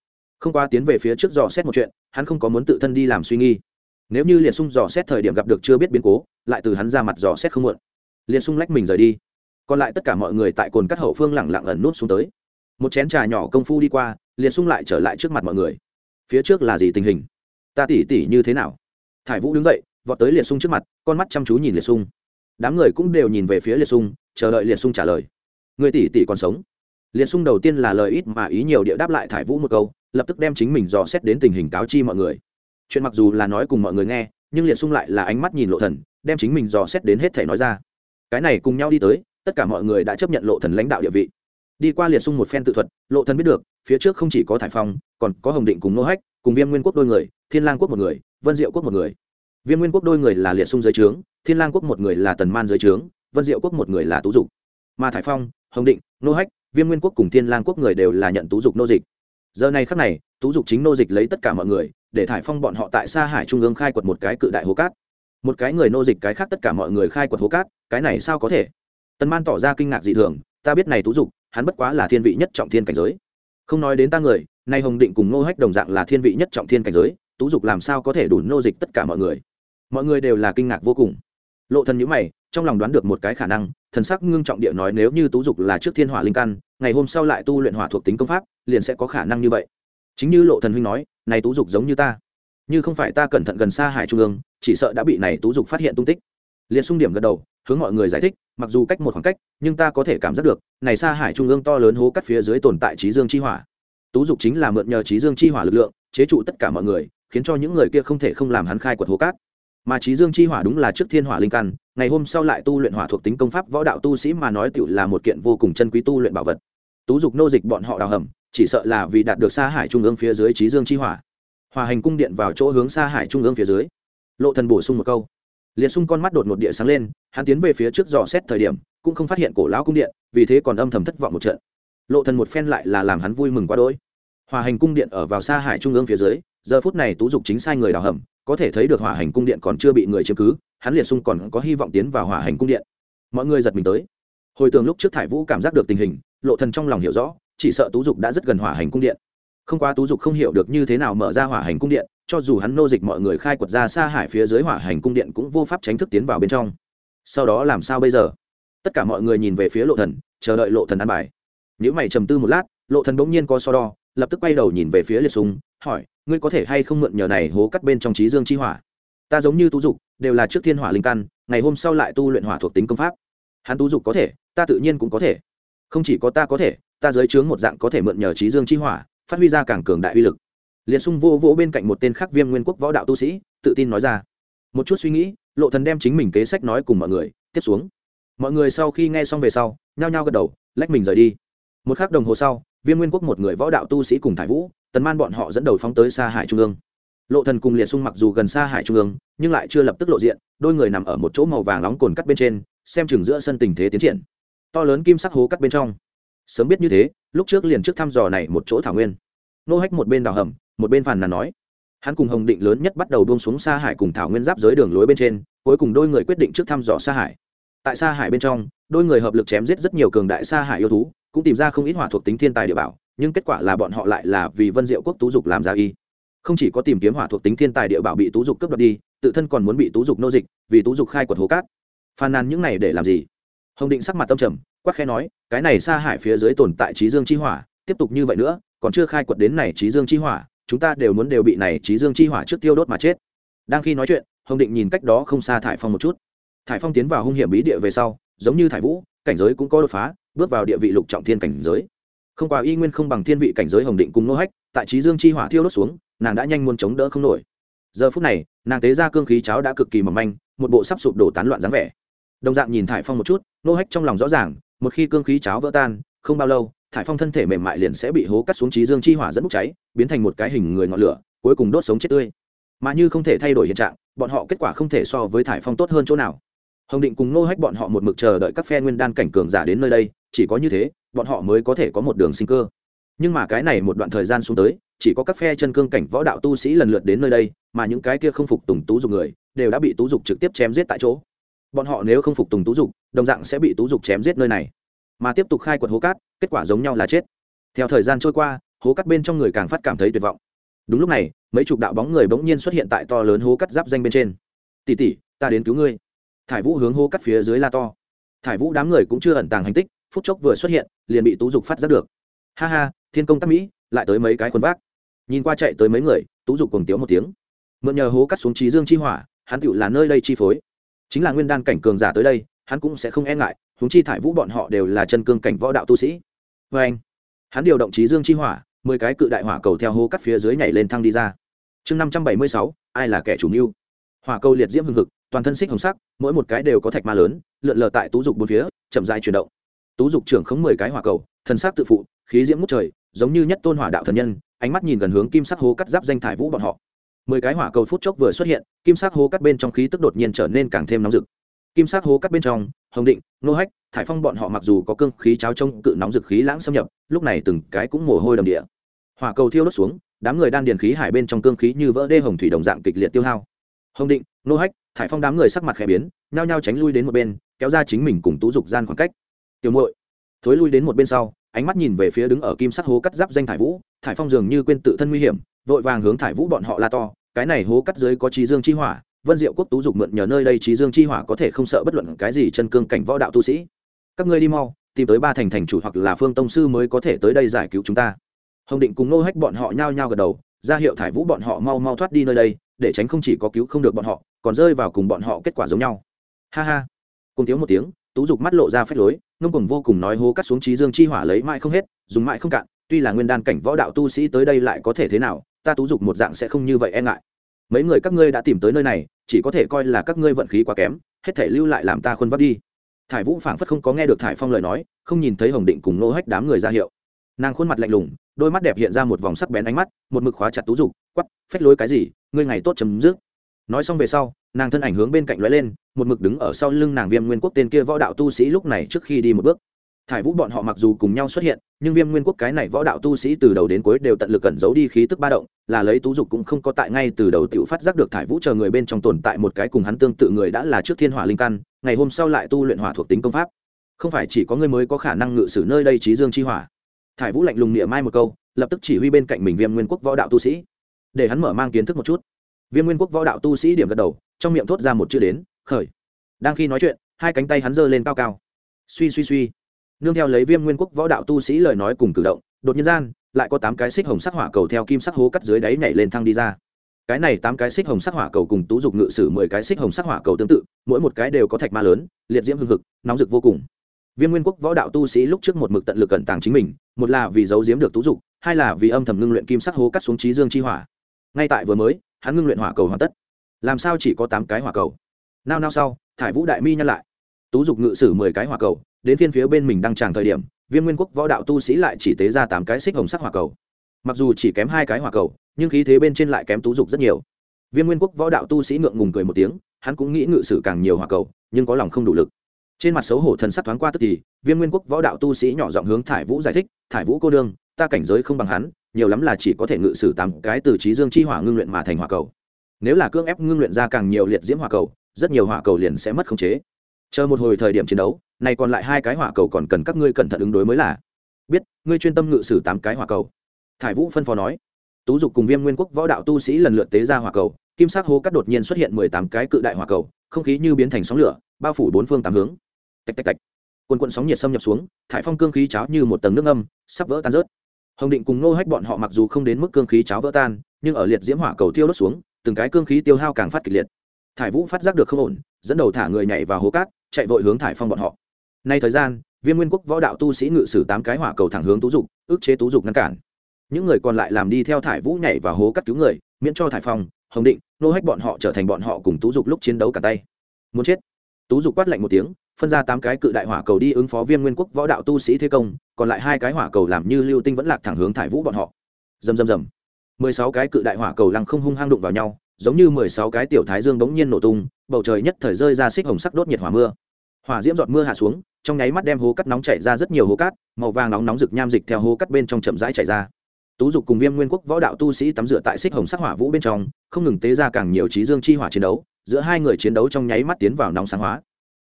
Không qua tiến về phía trước dò xét một chuyện, hắn không có muốn tự thân đi làm suy nghi nếu như liệt sung dò xét thời điểm gặp được chưa biết biến cố, lại từ hắn ra mặt dò xét không muộn. Liệt sung lách mình rời đi. Còn lại tất cả mọi người tại cồn cắt hậu phương lẳng lặng ẩn nút xuống tới. Một chén trà nhỏ công phu đi qua, liệt sung lại trở lại trước mặt mọi người. Phía trước là gì tình hình? Ta tỉ tỉ như thế nào? Thải vũ đứng dậy, vọt tới liệt sung trước mặt, con mắt chăm chú nhìn liệt sung đám người cũng đều nhìn về phía liệt sung, chờ đợi liệt sung trả lời. Người tỷ tỷ còn sống. Liệt sung đầu tiên là lời ít mà ý nhiều địa đáp lại thải vũ một câu, lập tức đem chính mình dò xét đến tình hình cáo chi mọi người. Chuyện mặc dù là nói cùng mọi người nghe, nhưng liệt sung lại là ánh mắt nhìn lộ thần, đem chính mình dò xét đến hết thể nói ra. Cái này cùng nhau đi tới, tất cả mọi người đã chấp nhận lộ thần lãnh đạo địa vị. Đi qua liệt sung một phen tự thuật, lộ thần biết được, phía trước không chỉ có thải phong, còn có hồng định cùng nô hách, cùng viêm nguyên quốc đôi người, thiên lang quốc một người, vân diệu quốc một người. Viên nguyên quốc đôi người là liệt sung dưới trướng, thiên lang quốc một người là tần man dưới trướng, vân diệu quốc một người là tú dục. Mà thải phong, hồng định, nô hách Viên nguyên quốc cùng thiên lang quốc người đều là nhận tú dục nô dịch. Giờ này khắc này, tú dục chính nô dịch lấy tất cả mọi người, để thải phong bọn họ tại xa hải trung ương khai quật một cái cự đại hố cát. Một cái người nô dịch cái khác tất cả mọi người khai quật hố cát, cái này sao có thể? Tần man tỏ ra kinh ngạc dị thường, ta biết này tú dục, hắn bất quá là thiên vị nhất trọng thiên cảnh giới. Không nói đến ta người, nay hồng định cùng nô hách đồng dạng là thiên vị nhất trọng thiên cảnh giới, tú dục làm sao có thể đủ nô dịch tất cả mọi người? Mọi người đều là kinh ngạc vô cùng. Lộ thần nhíu mày, trong lòng đoán được một cái khả năng, thần sắc ngưng trọng địa nói nếu như tú dục là trước thiên hỏa linh căn, ngày hôm sau lại tu luyện hỏa thuộc tính công pháp, liền sẽ có khả năng như vậy. Chính như lộ thần huynh nói, này tú dục giống như ta. Như không phải ta cẩn thận gần xa hải trung ương, chỉ sợ đã bị này tú dục phát hiện tung tích. Liền xung điểm gật đầu, hướng mọi người giải thích, mặc dù cách một khoảng cách, nhưng ta có thể cảm giác được, này xa hải trung ương to lớn hố cắt phía dưới tồn tại trí dương chi hỏa. Tú dục chính là mượn nhờ trí dương chi hỏa lực lượng, chế trụ tất cả mọi người, khiến cho những người kia không thể không làm hắn khai quật hố cát mà trí dương chi hỏa đúng là trước thiên hỏa linh căn, ngày hôm sau lại tu luyện hỏa thuộc tính công pháp võ đạo tu sĩ mà nói tựu là một kiện vô cùng chân quý tu luyện bảo vật. Tú dục nô dịch bọn họ đào hầm, chỉ sợ là vì đạt được xa hải trung ương phía dưới trí dương chi hỏa. Hòa hành cung điện vào chỗ hướng xa hải trung ương phía dưới. Lộ thần bổ sung một câu. Liệt sung con mắt đột một địa sáng lên, hắn tiến về phía trước dò xét thời điểm, cũng không phát hiện cổ lão cung điện, vì thế còn âm thầm thất vọng một trận. Lộ thần một phen lại là làm hắn vui mừng quá đỗi. Hòa hành cung điện ở vào xa hải trung ương phía dưới, giờ phút này tú dục chính sai người đào hầm có thể thấy được hỏa hành cung điện còn chưa bị người chiếm cứ, hắn liệt sung còn có hy vọng tiến vào hỏa hành cung điện. Mọi người giật mình tới. Hồi tưởng lúc trước thải vũ cảm giác được tình hình, lộ thần trong lòng hiểu rõ, chỉ sợ tú dục đã rất gần hỏa hành cung điện. Không quá tú dục không hiểu được như thế nào mở ra hỏa hành cung điện, cho dù hắn nô dịch mọi người khai quật ra xa hải phía dưới hỏa hành cung điện cũng vô pháp tránh thức tiến vào bên trong. Sau đó làm sao bây giờ? Tất cả mọi người nhìn về phía lộ thần, chờ đợi lộ thần ăn bài. Nếu mày trầm tư một lát, lộ thần bỗng nhiên có so đo, lập tức quay đầu nhìn về phía liệt sung hỏi ngươi có thể hay không mượn nhờ này hố cắt bên trong trí dương chi hỏa? Ta giống như tú dục, đều là trước thiên hỏa linh căn, ngày hôm sau lại tu luyện hỏa thuộc tính công pháp. Hắn tú dục có thể, ta tự nhiên cũng có thể. Không chỉ có ta có thể, ta giới chướng một dạng có thể mượn nhờ trí dương chi hỏa, phát huy ra càng cường đại uy lực. Liền sung vô vỗ bên cạnh một tên khắc viêm nguyên quốc võ đạo tu sĩ, tự tin nói ra. Một chút suy nghĩ, lộ thần đem chính mình kế sách nói cùng mọi người, tiếp xuống. Mọi người sau khi nghe xong về sau, nhao nhao gật đầu, lách mình rời đi. Một khắc đồng hồ sau viêm nguyên quốc một người võ đạo tu sĩ cùng thải vũ, tần man bọn họ dẫn đầu phóng tới xa hải trung ương. Lộ thần cùng liệt sung mặc dù gần xa hải trung ương, nhưng lại chưa lập tức lộ diện, đôi người nằm ở một chỗ màu vàng nóng cồn cắt bên trên, xem chừng giữa sân tình thế tiến triển. To lớn kim sắc hố cắt bên trong. Sớm biết như thế, lúc trước liền trước thăm dò này một chỗ thảo nguyên. Nô hách một bên đào hầm, một bên phàn nàn nói. Hắn cùng hồng định lớn nhất bắt đầu buông xuống xa hải cùng thảo nguyên giáp giới đường lối bên trên, cuối cùng đôi người quyết định trước thăm dò xa hải. Tại xa hải bên trong, đôi người hợp lực chém giết rất nhiều cường đại xa hải yêu thú cũng tìm ra không ít hỏa thuộc tính thiên tài địa bảo, nhưng kết quả là bọn họ lại là vì vân diệu quốc tú dục làm ra y. Không chỉ có tìm kiếm hỏa thuộc tính thiên tài địa bảo bị tú dục cướp đoạt đi, tự thân còn muốn bị tú dục nô dịch, vì tú dục khai quật hố cát. Phàn nàn những này để làm gì? Hồng định sắc mặt tâm trầm, quắc khẽ nói, cái này xa hải phía dưới tồn tại trí dương chi hỏa, tiếp tục như vậy nữa, còn chưa khai quật đến này trí dương chi hỏa, chúng ta đều muốn đều bị này trí dương chi hỏa trước tiêu đốt mà chết. Đang khi nói chuyện, hồng định nhìn cách đó không xa thải phong một chút. Thải phong tiến vào hung hiểm bí địa về sau, giống như thải vũ cảnh giới cũng có đột phá, bước vào địa vị lục trọng thiên cảnh giới. Không qua y nguyên không bằng thiên vị cảnh giới hồng định cùng nô hách, tại trí dương chi hỏa thiêu đốt xuống, nàng đã nhanh muốn chống đỡ không nổi. Giờ phút này, nàng tế ra cương khí cháo đã cực kỳ mỏng manh, một bộ sắp sụp đổ tán loạn dáng vẻ. Đồng dạng nhìn thải phong một chút nô hách trong lòng rõ ràng, một khi cương khí cháo vỡ tan, không bao lâu, thải phong thân thể mềm mại liền sẽ bị hố cắt xuống trí dương chi hỏa dẫn bốc cháy, biến thành một cái hình người ngọn lửa, cuối cùng đốt sống chết tươi. Mà như không thể thay đổi hiện trạng, bọn họ kết quả không thể so với thải phong tốt hơn chỗ nào hồng định cùng nô hách bọn họ một mực chờ đợi các phe nguyên đan cảnh cường giả đến nơi đây, chỉ có như thế, bọn họ mới có thể có một đường sinh cơ. Nhưng mà cái này một đoạn thời gian xuống tới, chỉ có các phe chân cương cảnh võ đạo tu sĩ lần lượt đến nơi đây, mà những cái kia không phục tùng tú dục người, đều đã bị tú dục trực tiếp chém giết tại chỗ. Bọn họ nếu không phục tùng tú dục, đồng dạng sẽ bị tú dục chém giết nơi này. Mà tiếp tục khai quật hố cát, kết quả giống nhau là chết. Theo thời gian trôi qua, hố cát bên trong người càng phát cảm thấy tuyệt vọng. Đúng lúc này, mấy chục đạo bóng người bỗng nhiên xuất hiện tại to lớn hố cát giáp danh bên trên. Tỉ tỉ ta đến cứu ngươi thải vũ hướng hô cát phía dưới la to. Thải vũ đám người cũng chưa ẩn tàng hành tích, phút chốc vừa xuất hiện, liền bị tú dục phát giác được. Ha ha, thiên công tác mỹ, lại tới mấy cái quần vác. Nhìn qua chạy tới mấy người, tú dục cùng tiếu một tiếng. Mượn nhờ hố cắt xuống trí dương chi hỏa, hắn tựu là nơi đây chi phối. Chính là nguyên đan cảnh cường giả tới đây, hắn cũng sẽ không e ngại húng chi thải vũ bọn họ đều là chân cương cảnh võ đạo tu sĩ. Vê anh, hắn điều động trí dương chi hỏa, mười cái cự đại hỏa cầu theo hố cắt phía dưới nhảy lên thăng đi ra. Chương năm trăm bảy mươi sáu, ai là kẻ chủ mưu? Hỏa cầu liệt diễm hừng hực, toàn thân xích hồng sắc, mỗi một cái đều có thạch ma lớn, lượn lờ tại tú dục bốn phía, chậm dài chuyển động. Tú dục trưởng khống mười cái hỏa cầu, thần sắc tự phụ, khí diễm ngút trời, giống như nhất tôn hỏa đạo thần nhân, ánh mắt nhìn gần hướng kim sắc hố cắt giáp danh thải vũ bọn họ. Mười cái hỏa cầu phút chốc vừa xuất hiện, kim sắc hố cắt bên trong khí tức đột nhiên trở nên càng thêm nóng rực. Kim sắc hố cắt bên trong, hồng định, nô hách, thải phong bọn họ mặc dù có cương khí cháo trông cự nóng rực khí lãng xâm nhập, lúc này từng cái cũng mồ hôi đầm địa. Hỏa cầu thiêu đốt xuống, đám người đan điền khí hải bên trong cương khí như vỡ đê hồng thủy đồng dạng kịch liệt tiêu hao hồng định, nô hách, thải phong đám người sắc mặt khẽ biến, nhao nhao tránh lui đến một bên, kéo ra chính mình cùng tú dục gian khoảng cách. Tiểu muội. Thối lui đến một bên sau, ánh mắt nhìn về phía đứng ở kim sắc hố cắt giáp danh thải vũ, thải phong dường như quên tự thân nguy hiểm, vội vàng hướng thải vũ bọn họ la to, cái này hố cắt dưới có trí dương chi hỏa, vân diệu quốc tú dục mượn nhờ nơi đây trí dương chi hỏa có thể không sợ bất luận cái gì chân cương cảnh võ đạo tu sĩ. Các ngươi đi mau, tìm tới ba thành thành chủ hoặc là phương tông sư mới có thể tới đây giải cứu chúng ta. Hồng định cùng nô hách bọn họ nhao nhao gật đầu ra hiệu thải vũ bọn họ mau mau thoát đi nơi đây, để tránh không chỉ có cứu không được bọn họ, còn rơi vào cùng bọn họ kết quả giống nhau. Ha ha. Cùng tiếng một tiếng, tú dục mắt lộ ra phép lối, ngông cùng vô cùng nói hố cắt xuống trí dương chi hỏa lấy mãi không hết, dùng mãi không cạn, tuy là nguyên đan cảnh võ đạo tu sĩ tới đây lại có thể thế nào, ta tú dục một dạng sẽ không như vậy e ngại. Mấy người các ngươi đã tìm tới nơi này, chỉ có thể coi là các ngươi vận khí quá kém, hết thể lưu lại làm ta khuân vắt đi. Thải vũ phảng phất không có nghe được thải phong lời nói, không nhìn thấy hồng định cùng nô hách đám người ra hiệu nàng khuôn mặt lạnh lùng, đôi mắt đẹp hiện ra một vòng sắc bén ánh mắt, một mực khóa chặt tú dục, quắp, phách lối cái gì, ngươi ngày tốt chấm dứt. Nói xong về sau, nàng thân ảnh hướng bên cạnh lóe lên, một mực đứng ở sau lưng nàng viêm nguyên quốc tên kia võ đạo tu sĩ lúc này trước khi đi một bước. Thải vũ bọn họ mặc dù cùng nhau xuất hiện, nhưng viêm nguyên quốc cái này võ đạo tu sĩ từ đầu đến cuối đều tận lực cẩn giấu đi khí tức ba động, là lấy tú dục cũng không có tại ngay từ đầu t i ể u phát giác được thải vũ chờ người bên trong tồn tại một cái cùng hắn tương tự người đã là trước thiên hỏa linh căn, ngày hôm sau lại tu luyện hỏa thuộc tính công pháp. Không phải chỉ có người mới có khả năng ngự sử nơi đây trí dương chi hỏa thải vũ lạnh lùng niệm mai một câu, lập tức chỉ huy bên cạnh mình viêm nguyên quốc võ đạo tu sĩ. Để hắn mở mang kiến thức một chút. Viêm nguyên quốc võ đạo tu sĩ điểm gật đầu, trong miệng thốt ra một chữ đến, khởi. Đang khi nói chuyện, hai cánh tay hắn giơ lên cao cao. Suy suy suy. Nương theo lấy viêm nguyên quốc võ đạo tu sĩ lời nói cùng cử động, đột nhiên gian, lại có tám cái xích hồng sắc hỏa cầu theo kim sắc hố cắt dưới đáy nhảy lên thăng đi ra. Cái này tám cái xích hồng sắc hỏa cầu cùng tú dục ngự sử mười cái xích hồng sắc hỏa cầu tương tự, mỗi một cái đều có thạch ma lớn, liệt diễm hưng hực, nóng rực vô cùng viêm nguyên quốc võ đạo tu sĩ lúc trước một mực tận lực cẩn tàng chính mình, một là vì giấu giếm được tú dục, hai là vì âm thầm ngưng luyện kim sắc hố cắt xuống trí dương chi hỏa. Ngay tại vừa mới, hắn ngưng luyện hỏa cầu hoàn tất. Làm sao chỉ có tám cái hỏa cầu? Nao nao sau, thải vũ đại mi nhắc lại. Tú dục ngự sử mười cái hỏa cầu, đến phiên phía bên mình đang tràng thời điểm, viêm nguyên quốc võ đạo tu sĩ lại chỉ tế ra tám cái xích hồng sắc hỏa cầu. Mặc dù chỉ kém hai cái hỏa cầu, nhưng khí thế bên trên lại kém tú dục rất nhiều. Viêm nguyên quốc võ đạo tu sĩ ngượng ngùng cười một tiếng, hắn cũng nghĩ ngự sử càng nhiều hỏa cầu, nhưng có lòng không đủ lực trên mặt xấu hổ thần sắc thoáng qua tức thì, viêm nguyên quốc võ đạo tu sĩ nhỏ giọng hướng thải vũ giải thích, thải vũ cô đương ta cảnh giới không bằng hắn, nhiều lắm là chỉ có thể ngự sử tám cái từ trí dương chi hỏa ngưng luyện mà thành hỏa cầu. Nếu là cưỡng ép ngưng luyện ra càng nhiều liệt diễm hỏa cầu, rất nhiều hỏa cầu liền sẽ mất khống chế. Chờ một hồi thời điểm chiến đấu, này còn lại hai cái hỏa cầu còn cần các ngươi cẩn thận ứng đối mới là. Biết, ngươi chuyên tâm ngự sử tám cái hỏa cầu. Thải vũ phân phó nói. Tú dục cùng viêm nguyên quốc võ đạo tu sĩ lần lượt tế ra hỏa cầu, kim sắc hố cắt đột nhiên xuất hiện mười tám cái cự đại hỏa cầu, không khí như biến thành sóng lửa, bao phủ bốn phương tám hướng tạch tạch tạch. Quần quận sóng nhiệt xâm nhập xuống, thải phong cương khí cháo như một tầng nước âm sắp vỡ tan rớt. Hồng định cùng nô hách bọn họ mặc dù không đến mức cương khí cháo vỡ tan, nhưng ở liệt diễm hỏa cầu tiêu đốt xuống, từng cái cương khí tiêu hao càng phát kịch liệt. Thải vũ phát giác được không ổn, dẫn đầu thả người nhảy vào hố cát, chạy vội hướng thải phong bọn họ. Nay thời gian viên nguyên quốc võ đạo tu sĩ ngự sử tám cái hỏa cầu thẳng hướng tú dục, ức chế tú dục ngăn cản. Những người còn lại làm đi theo thải vũ nhảy vào hố cắt cứu người, miễn cho thải phong, hồng định nô hách bọn họ trở thành bọn họ cùng tú dục lúc chiến đấu cả tay. Muốn chết. Tú dục quát lạnh một tiếng phân ra tám cái cự đại hỏa cầu đi ứng phó viên nguyên quốc võ đạo tu sĩ thế công, còn lại hai cái hỏa cầu làm như lưu tinh vẫn lạc thẳng hướng thải vũ bọn họ. Dầm dầm dầm mười sáu cái cự đại hỏa cầu lăng không hung hăng đụng vào nhau, giống như mười sáu cái tiểu thái dương bỗng nhiên nổ tung, bầu trời nhất thời rơi ra xích hồng sắc đốt nhiệt hỏa mưa. Hỏa diễm giọt mưa hạ xuống, trong nháy mắt đem hố cắt nóng chảy ra rất nhiều hố cát, màu vàng nóng nóng rực nham dịch theo hố cắt bên trong chậm rãi chảy ra. Tú dục cùng viêm nguyên quốc võ đạo tu sĩ tắm rửa tại xích hồng sắc hỏa vũ bên trong, không ngừng tế ra càng nhiều trí dương chi hỏa chiến đấu, giữa hai người chiến đấu trong nháy mắt tiến vào nóng sáng hóa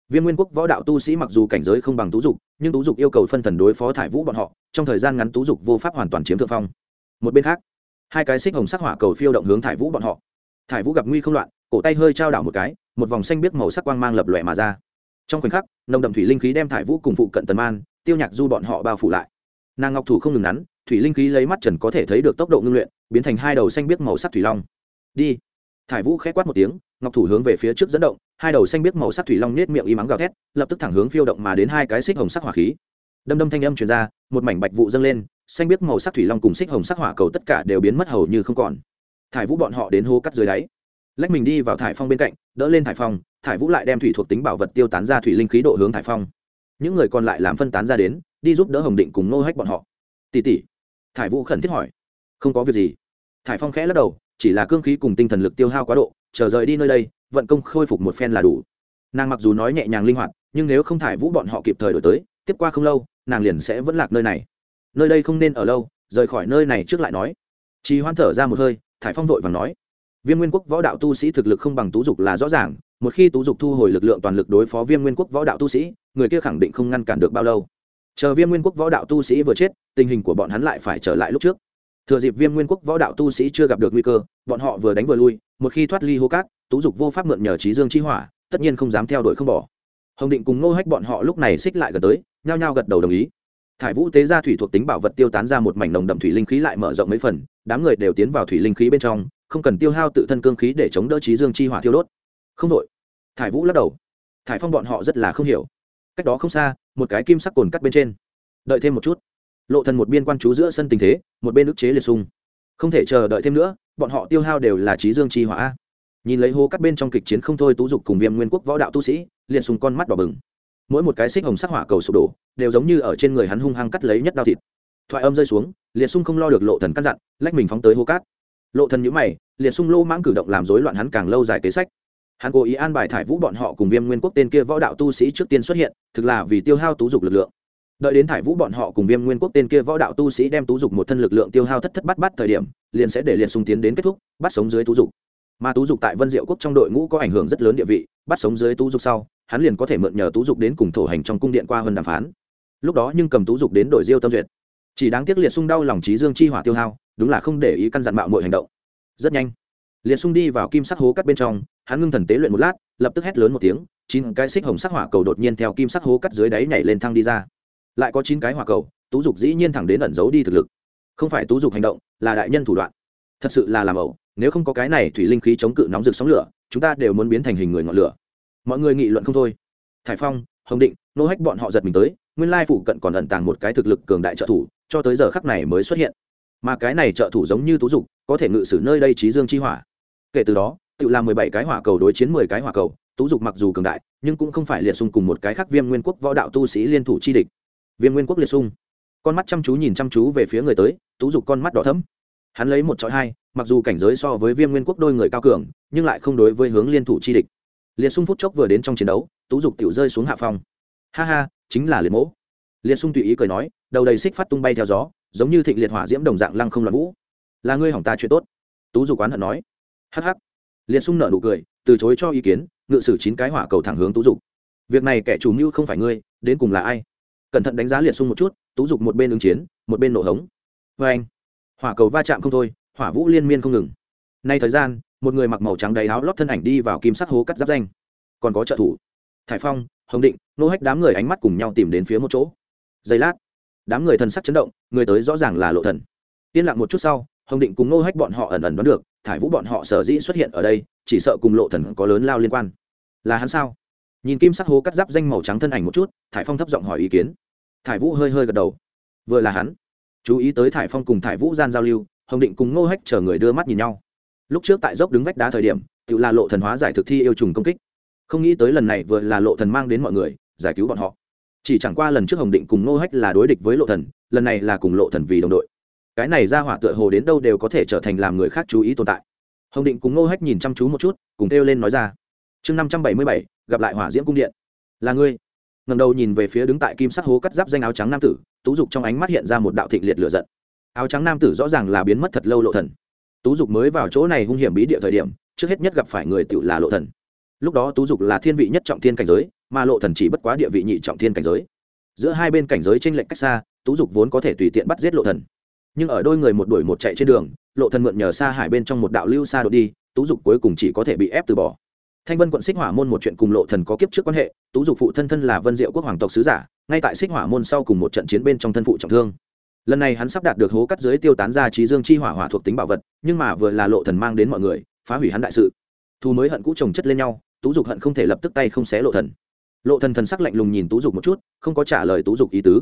viêm nguyên quốc võ đạo tu sĩ mặc dù cảnh giới không bằng tú dục, nhưng tú dục yêu cầu phân thần đối phó thải vũ bọn họ, trong thời gian ngắn tú dục vô pháp hoàn toàn chiếm thượng phong. Một bên khác, hai cái xích hồng sắc hỏa cầu phiêu động hướng thải vũ bọn họ. Thải vũ gặp nguy không loạn, cổ tay hơi trao đảo một cái, một vòng xanh biếc màu sắc quang mang lập lòe mà ra. Trong khoảnh khắc, nồng đậm thủy linh khí đem thải vũ cùng phụ cận tần man, tiêu nhạc du bọn họ bao phủ lại. Nàng ngọc thủ không ngừng nắn, thủy linh khí lấy mắt trần có thể thấy được tốc độ ngưng luyện, biến thành hai đầu xanh biếc màu sắc thủy long. Đi. Thải vũ khẽ quát một tiếng ngọc thủ hướng về phía trước dẫn động, hai đầu xanh biếc màu sắc thủy long nết miệng y mắng gào thét, lập tức thẳng hướng phiêu động mà đến hai cái xích hồng sắc hỏa khí. Đâm đâm thanh âm truyền ra, một mảnh bạch vụ dâng lên, xanh biếc màu sắc thủy long cùng xích hồng sắc hỏa cầu tất cả đều biến mất hầu như không còn. Thải vũ bọn họ đến hố cắt dưới đáy. Lách mình đi vào thải phong bên cạnh, đỡ lên thải phong, thải vũ lại đem thủy thuộc tính bảo vật tiêu tán ra thủy linh khí độ hướng thải phong. Những người còn lại làm phân tán ra đến, đi giúp đỡ hồng định cùng nô hách bọn họ. Tỉ tỉ thải vũ khẩn thiết hỏi. Không có việc gì. Thải phong khẽ lắc đầu, chỉ là cương khí cùng tinh thần lực tiêu hao quá độ chờ rời đi nơi đây, vận công khôi phục một phen là đủ. Nàng mặc dù nói nhẹ nhàng linh hoạt, nhưng nếu không thải vũ bọn họ kịp thời đổi tới, tiếp qua không lâu, nàng liền sẽ vẫn lạc nơi này. Nơi đây không nên ở lâu, rời khỏi nơi này trước lại nói. Chỉ hoan thở ra một hơi, thải phong vội và nói. Viêm nguyên quốc võ đạo tu sĩ thực lực không bằng tú dục là rõ ràng, một khi tú dục thu hồi lực lượng toàn lực đối phó viêm nguyên quốc võ đạo tu sĩ, người kia khẳng định không ngăn cản được bao lâu. Chờ viêm nguyên quốc võ đạo tu sĩ vừa chết, tình hình của bọn hắn lại phải trở lại lúc trước thừa dịp viêm nguyên quốc võ đạo tu sĩ chưa gặp được nguy cơ, bọn họ vừa đánh vừa lui, một khi thoát ly hô cát, tú dục vô pháp mượn nhờ trí dương chi hỏa, tất nhiên không dám theo đuổi không bỏ. Hồng định cùng ngô hách bọn họ lúc này xích lại gần tới, nhao nhao gật đầu đồng ý. Thải vũ tế ra thủy thuộc tính bảo vật tiêu tán ra một mảnh nồng đậm thủy linh khí lại mở rộng mấy phần, đám người đều tiến vào thủy linh khí bên trong, không cần tiêu hao tự thân cương khí để chống đỡ trí dương chi hỏa thiêu đốt. Không đội thải vũ lắc đầu. Thải phong bọn họ rất là không hiểu. Cách đó không xa, một cái kim sắc cồn cắt bên trên. Đợi thêm một chút lộ thần một biên quan chú giữa sân tình thế, một bên ức chế liệt sung. Không thể chờ đợi thêm nữa, bọn họ tiêu hao đều là trí dương chi hỏa. Nhìn lấy hố cắt bên trong kịch chiến không thôi tú dục cùng viêm nguyên quốc võ đạo tu sĩ, liệt sung con mắt đỏ bừng. Mỗi một cái xích hồng sắc hỏa cầu sụp đổ, đều giống như ở trên người hắn hung hăng cắt lấy nhất đao thịt. Thoại âm rơi xuống, liệt sung không lo được lộ thần căn dặn, lách mình phóng tới hố cát. Lộ thần nhíu mày, liệt sung lô mãng cử động làm rối loạn hắn càng lâu dài kế sách. Hắn cố ý an bài thải vũ bọn họ cùng viêm nguyên quốc tên kia võ đạo tu sĩ trước tiên xuất hiện, thực là vì tiêu hao tú dục lực lượng đợi đến thải vũ bọn họ cùng viêm nguyên quốc tên kia võ đạo tu sĩ đem tú dục một thân lực lượng tiêu hao thất thất bắt bắt thời điểm, liền sẽ để liệt sung tiến đến kết thúc, bắt sống dưới tú dục. Mà tú dục tại vân diệu quốc trong đội ngũ có ảnh hưởng rất lớn địa vị, bắt sống dưới tú dục sau, hắn liền có thể mượn nhờ tú dục đến cùng thổ hành trong cung điện qua hơn đàm phán. Lúc đó nhưng cầm tú dục đến đổi diêu tâm duyệt. Chỉ đáng tiếc liệt sung đau lòng trí dương chi hỏa tiêu hao, đúng là không để ý căn dặn mạo mọi hành động. Rất nhanh, liệt sung đi vào kim sắc hố cắt bên trong, hắn ngưng thần tế luyện một lát, lập tức hét lớn một tiếng, chín cái xích hồng sắc hỏa cầu đột nhiên theo kim sắc hố cắt dưới đáy nhảy lên thăng đi ra lại có chín cái hỏa cầu, tú dục dĩ nhiên thẳng đến ẩn giấu đi thực lực. Không phải tú dục hành động, là đại nhân thủ đoạn. Thật sự là làm ẩu, nếu không có cái này thủy linh khí chống cự nóng rực sóng lửa, chúng ta đều muốn biến thành hình người ngọn lửa. Mọi người nghị luận không thôi. Thải phong, hồng định, nô hách bọn họ giật mình tới, nguyên lai phụ cận còn ẩn tàng một cái thực lực cường đại trợ thủ, cho tới giờ khắc này mới xuất hiện. Mà cái này trợ thủ giống như tú dục, có thể ngự sử nơi đây trí dương chi hỏa. Kể từ đó, tự làm mười bảy cái hỏa cầu đối chiến mười cái hỏa cầu, tú dục mặc dù cường đại, nhưng cũng không phải liệt xung cùng một cái khác viêm nguyên quốc võ đạo tu sĩ liên thủ chi địch viêm nguyên quốc liệt sung, con mắt chăm chú nhìn chăm chú về phía người tới tú dục con mắt đỏ thấm hắn lấy một chọi hai mặc dù cảnh giới so với viêm nguyên quốc đôi người cao cường nhưng lại không đối với hướng liên thủ chi địch. Liệt sung phút chốc vừa đến trong chiến đấu tú dục tiểu rơi xuống hạ phong. Ha ha chính là liệt mỗ. Liệt sung tùy ý cười nói đầu đầy xích phát tung bay theo gió giống như thịnh liệt hỏa diễm đồng dạng lăng không loạn vũ. Là ngươi hỏng ta chuyện tốt. Tú dục oán hận nói. Hắc hắc. Liệt sung nở nụ cười từ chối cho ý kiến ngự sử chín cái hỏa cầu thẳng hướng tú dục. Việc này kẻ chủ mưu không phải ngươi đến cùng là ai? Cẩn thận đánh giá liệt sung một chút, tú dục một bên ứng chiến, một bên nổ hống. Vê anh, hỏa cầu va chạm không thôi, hỏa vũ liên miên không ngừng. Nay thời gian, một người mặc màu trắng đầy áo lót thân ảnh đi vào kim sắc hố cắt giáp danh. Còn có trợ thủ, thải phong, hồng định, nô hách đám người ánh mắt cùng nhau tìm đến phía một chỗ. Giây lát, đám người thần sắc chấn động, người tới rõ ràng là lộ thần. Yên lặng một chút sau, hồng định cùng nô hách bọn họ ẩn ẩn đoán được, thải vũ bọn họ sở dĩ xuất hiện ở đây, chỉ sợ cùng lộ thần có lớn lao liên quan. Là hắn sao? Nhìn kim sắc hố cắt giáp danh màu trắng thân ảnh một chút, thải phong thấp giọng hỏi ý kiến. Thải vũ hơi hơi gật đầu. Vừa là hắn. Chú ý tới thải phong cùng thải vũ gian giao lưu, hồng định cùng Ngô hách chờ người đưa mắt nhìn nhau. Lúc trước tại dốc đứng vách đá thời điểm, tự là lộ thần hóa giải thực thi yêu trùng công kích. Không nghĩ tới lần này vừa là lộ thần mang đến mọi người, giải cứu bọn họ. Chỉ chẳng qua lần trước hồng định cùng Ngô hách là đối địch với lộ thần, lần này là cùng lộ thần vì đồng đội. Cái này ra hỏa tựa hồ đến đâu đều có thể trở thành làm người khác chú ý tồn tại. Hồng định cùng Ngô hách nhìn chăm chú một chút, cùng kêu lên nói ra chương năm trăm bảy mươi bảy, gặp lại hỏa diễm cung điện. Là ngươi. Ngầm đầu nhìn về phía đứng tại kim sắc hố cắt giáp danh áo trắng nam tử, tú dục trong ánh mắt hiện ra một đạo thịnh liệt lửa giận. Áo trắng nam tử rõ ràng là biến mất thật lâu lộ thần. Tú dục mới vào chỗ này hung hiểm bí địa thời điểm, trước hết nhất gặp phải người tự là lộ thần. Lúc đó tú dục là thiên vị nhất trọng thiên cảnh giới, mà lộ thần chỉ bất quá địa vị nhị trọng thiên cảnh giới. Giữa hai bên cảnh giới trên lệnh cách xa, tú dục vốn có thể tùy tiện bắt giết lộ thần. Nhưng ở đôi người một đuổi một chạy trên đường, lộ thần mượn nhờ xa hải bên trong một đạo lưu xa đột đi, tú dục cuối cùng chỉ có thể bị ép từ bỏ thanh vân quận xích hỏa môn một chuyện cùng lộ thần có kiếp trước quan hệ, tú dục phụ thân thân là vân diệu quốc hoàng tộc sứ giả, ngay tại xích hỏa môn sau cùng một trận chiến bên trong thân phụ trọng thương. Lần này hắn sắp đạt được hố cắt dưới tiêu tán ra trí dương chi hỏa hỏa thuộc tính bảo vật, nhưng mà vừa là lộ thần mang đến mọi người, phá hủy hắn đại sự. Thu mới hận cũ chồng chất lên nhau, tú dục hận không thể lập tức tay không xé lộ thần. Lộ thần thần sắc lạnh lùng nhìn tú dục một chút, không có trả lời tú dục ý tứ.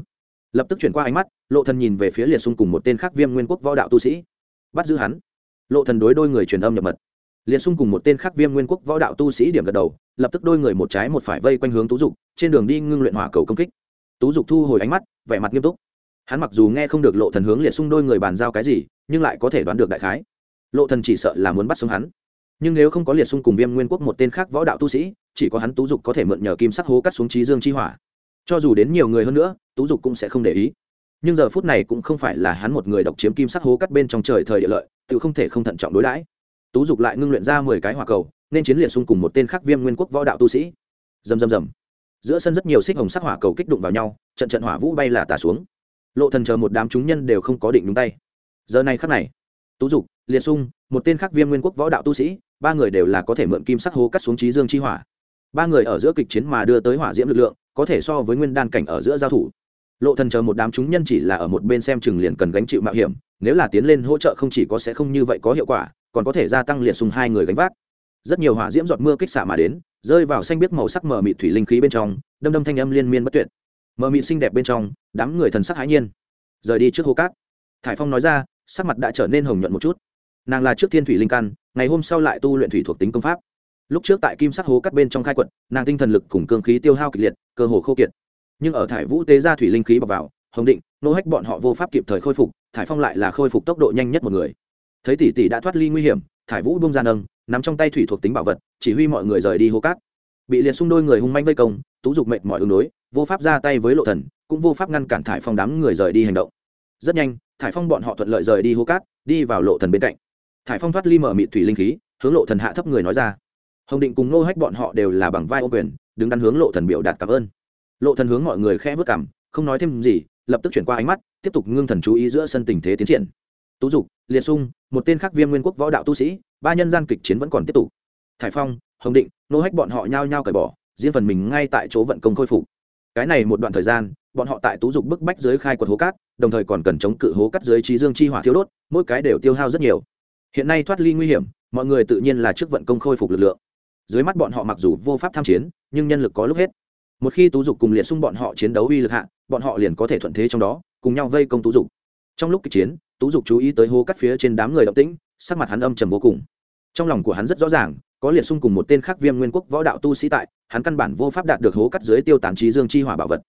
Lập tức chuyển qua ánh mắt, lộ thần nhìn về phía liệt xung cùng một tên khác viêm nguyên quốc võ đạo tu sĩ. Bắt giữ hắn. Lộ thần đối đôi người truyền âm nhập mật liệt xung cùng một tên khác viêm nguyên quốc võ đạo tu sĩ điểm gật đầu, lập tức đôi người một trái một phải vây quanh hướng tú dục, trên đường đi ngưng luyện hỏa cầu công kích. Tú dục thu hồi ánh mắt, vẻ mặt nghiêm túc. Hắn mặc dù nghe không được lộ thần hướng liệt xung đôi người bàn giao cái gì, nhưng lại có thể đoán được đại khái. Lộ thần chỉ sợ là muốn bắt sống hắn. Nhưng nếu không có liệt xung cùng viêm nguyên quốc một tên khác võ đạo tu sĩ, chỉ có hắn tú dục có thể mượn nhờ kim sắc hố cắt xuống trí dương chi hỏa. Cho dù đến nhiều người hơn nữa, tú dục cũng sẽ không để ý. Nhưng giờ phút này cũng không phải là hắn một người độc chiếm kim sắc hố cắt bên trong trời thời địa lợi, tự không thể không thận trọng đối đãi tú dục lại ngưng luyện ra mười cái hỏa cầu, nên chiến liệt xung cùng một tên khác viêm nguyên quốc võ đạo tu sĩ. Dầm dầm dầm giữa sân rất nhiều xích hồng sắc hỏa cầu kích đụng vào nhau, trận trận hỏa vũ bay là tả xuống. Lộ thần chờ một đám chúng nhân đều không có định đúng tay. Giờ này khắc này, tú dục, liệt xung, một tên khác viêm nguyên quốc võ đạo tu sĩ, ba người đều là có thể mượn kim sắc hố cắt xuống trí dương chi hỏa. Ba người ở giữa kịch chiến mà đưa tới hỏa diễm lực lượng, có thể so với nguyên đan cảnh ở giữa giao thủ. Lộ thần chờ một đám chúng nhân chỉ là ở một bên xem chừng liền cần gánh chịu mạo hiểm, nếu là tiến lên hỗ trợ không chỉ có sẽ không như vậy có hiệu quả còn có thể gia tăng liệt sùng hai người gánh vác. Rất nhiều hỏa diễm giọt mưa kích xạ mà đến, rơi vào xanh biếc màu sắc mờ mịt thủy linh khí bên trong, đâm đâm thanh âm liên miên bất tuyệt. Mờ mịt xinh đẹp bên trong, đám người thần sắc hãi nhiên. Rời đi trước hô cát. Thải phong nói ra, sắc mặt đã trở nên hồng nhuận một chút. Nàng là trước thiên thủy linh căn, ngày hôm sau lại tu luyện thủy thuộc tính công pháp. Lúc trước tại kim sắc hố cắt bên trong khai quật, nàng tinh thần lực cùng cương khí tiêu hao kịch liệt, cơ hồ khô kiệt. Nhưng ở thải vũ tế ra thủy linh khí bọc vào, hồng định, nô hách bọn họ vô pháp kịp thời khôi phục, thải phong lại là khôi phục tốc độ nhanh nhất một người thấy tỷ tỷ đã thoát ly nguy hiểm, thải vũ bông ra nâng, nắm trong tay thủy thuộc tính bảo vật, chỉ huy mọi người rời đi hố cát. Bị liệt xung đôi người hung manh vây công, tú dục mệt mọi ứng đối, vô pháp ra tay với lộ thần, cũng vô pháp ngăn cản thải phong đám người rời đi hành động. Rất nhanh, thải phong bọn họ thuận lợi rời đi hố cát, đi vào lộ thần bên cạnh. Thải phong thoát ly mở mịt thủy linh khí, hướng lộ thần hạ thấp người nói ra. Hồng định cùng nô hách bọn họ đều là bằng vai ô quyền, đứng đắn hướng lộ thần biểu đạt cảm ơn. Lộ thần hướng mọi người khẽ vất cảm, không nói thêm gì, lập tức chuyển qua ánh mắt, tiếp tục ngưng thần chú ý giữa sân tình thế tiến triển. Tú dục, liệt sung một tên khác viêm nguyên quốc võ đạo tu sĩ, ba nhân gian kịch chiến vẫn còn tiếp tục. Thải phong, hồng định, nô hách bọn họ nhao nhao cởi bỏ, riêng phần mình ngay tại chỗ vận công khôi phục. Cái này một đoạn thời gian, bọn họ tại tú dục bức bách dưới khai quật hố cát, đồng thời còn cần chống cự hố cắt dưới trí dương chi hỏa thiêu đốt, mỗi cái đều tiêu hao rất nhiều. Hiện nay thoát ly nguy hiểm, mọi người tự nhiên là trước vận công khôi phục lực lượng. Dưới mắt bọn họ mặc dù vô pháp tham chiến, nhưng nhân lực có lúc hết. Một khi tú dục cùng liệt xung bọn họ chiến đấu uy lực hạ, bọn họ liền có thể thuận thế trong đó, cùng nhau vây công tú dục. Trong lúc kịch chiến tú dục chú ý tới hố cắt phía trên đám người động tĩnh, sắc mặt hắn âm trầm vô cùng. Trong lòng của hắn rất rõ ràng, có liệt xung cùng một tên khác viêm nguyên quốc võ đạo tu sĩ tại, hắn căn bản vô pháp đạt được hố cắt dưới tiêu tán trí dương chi hỏa bảo vật.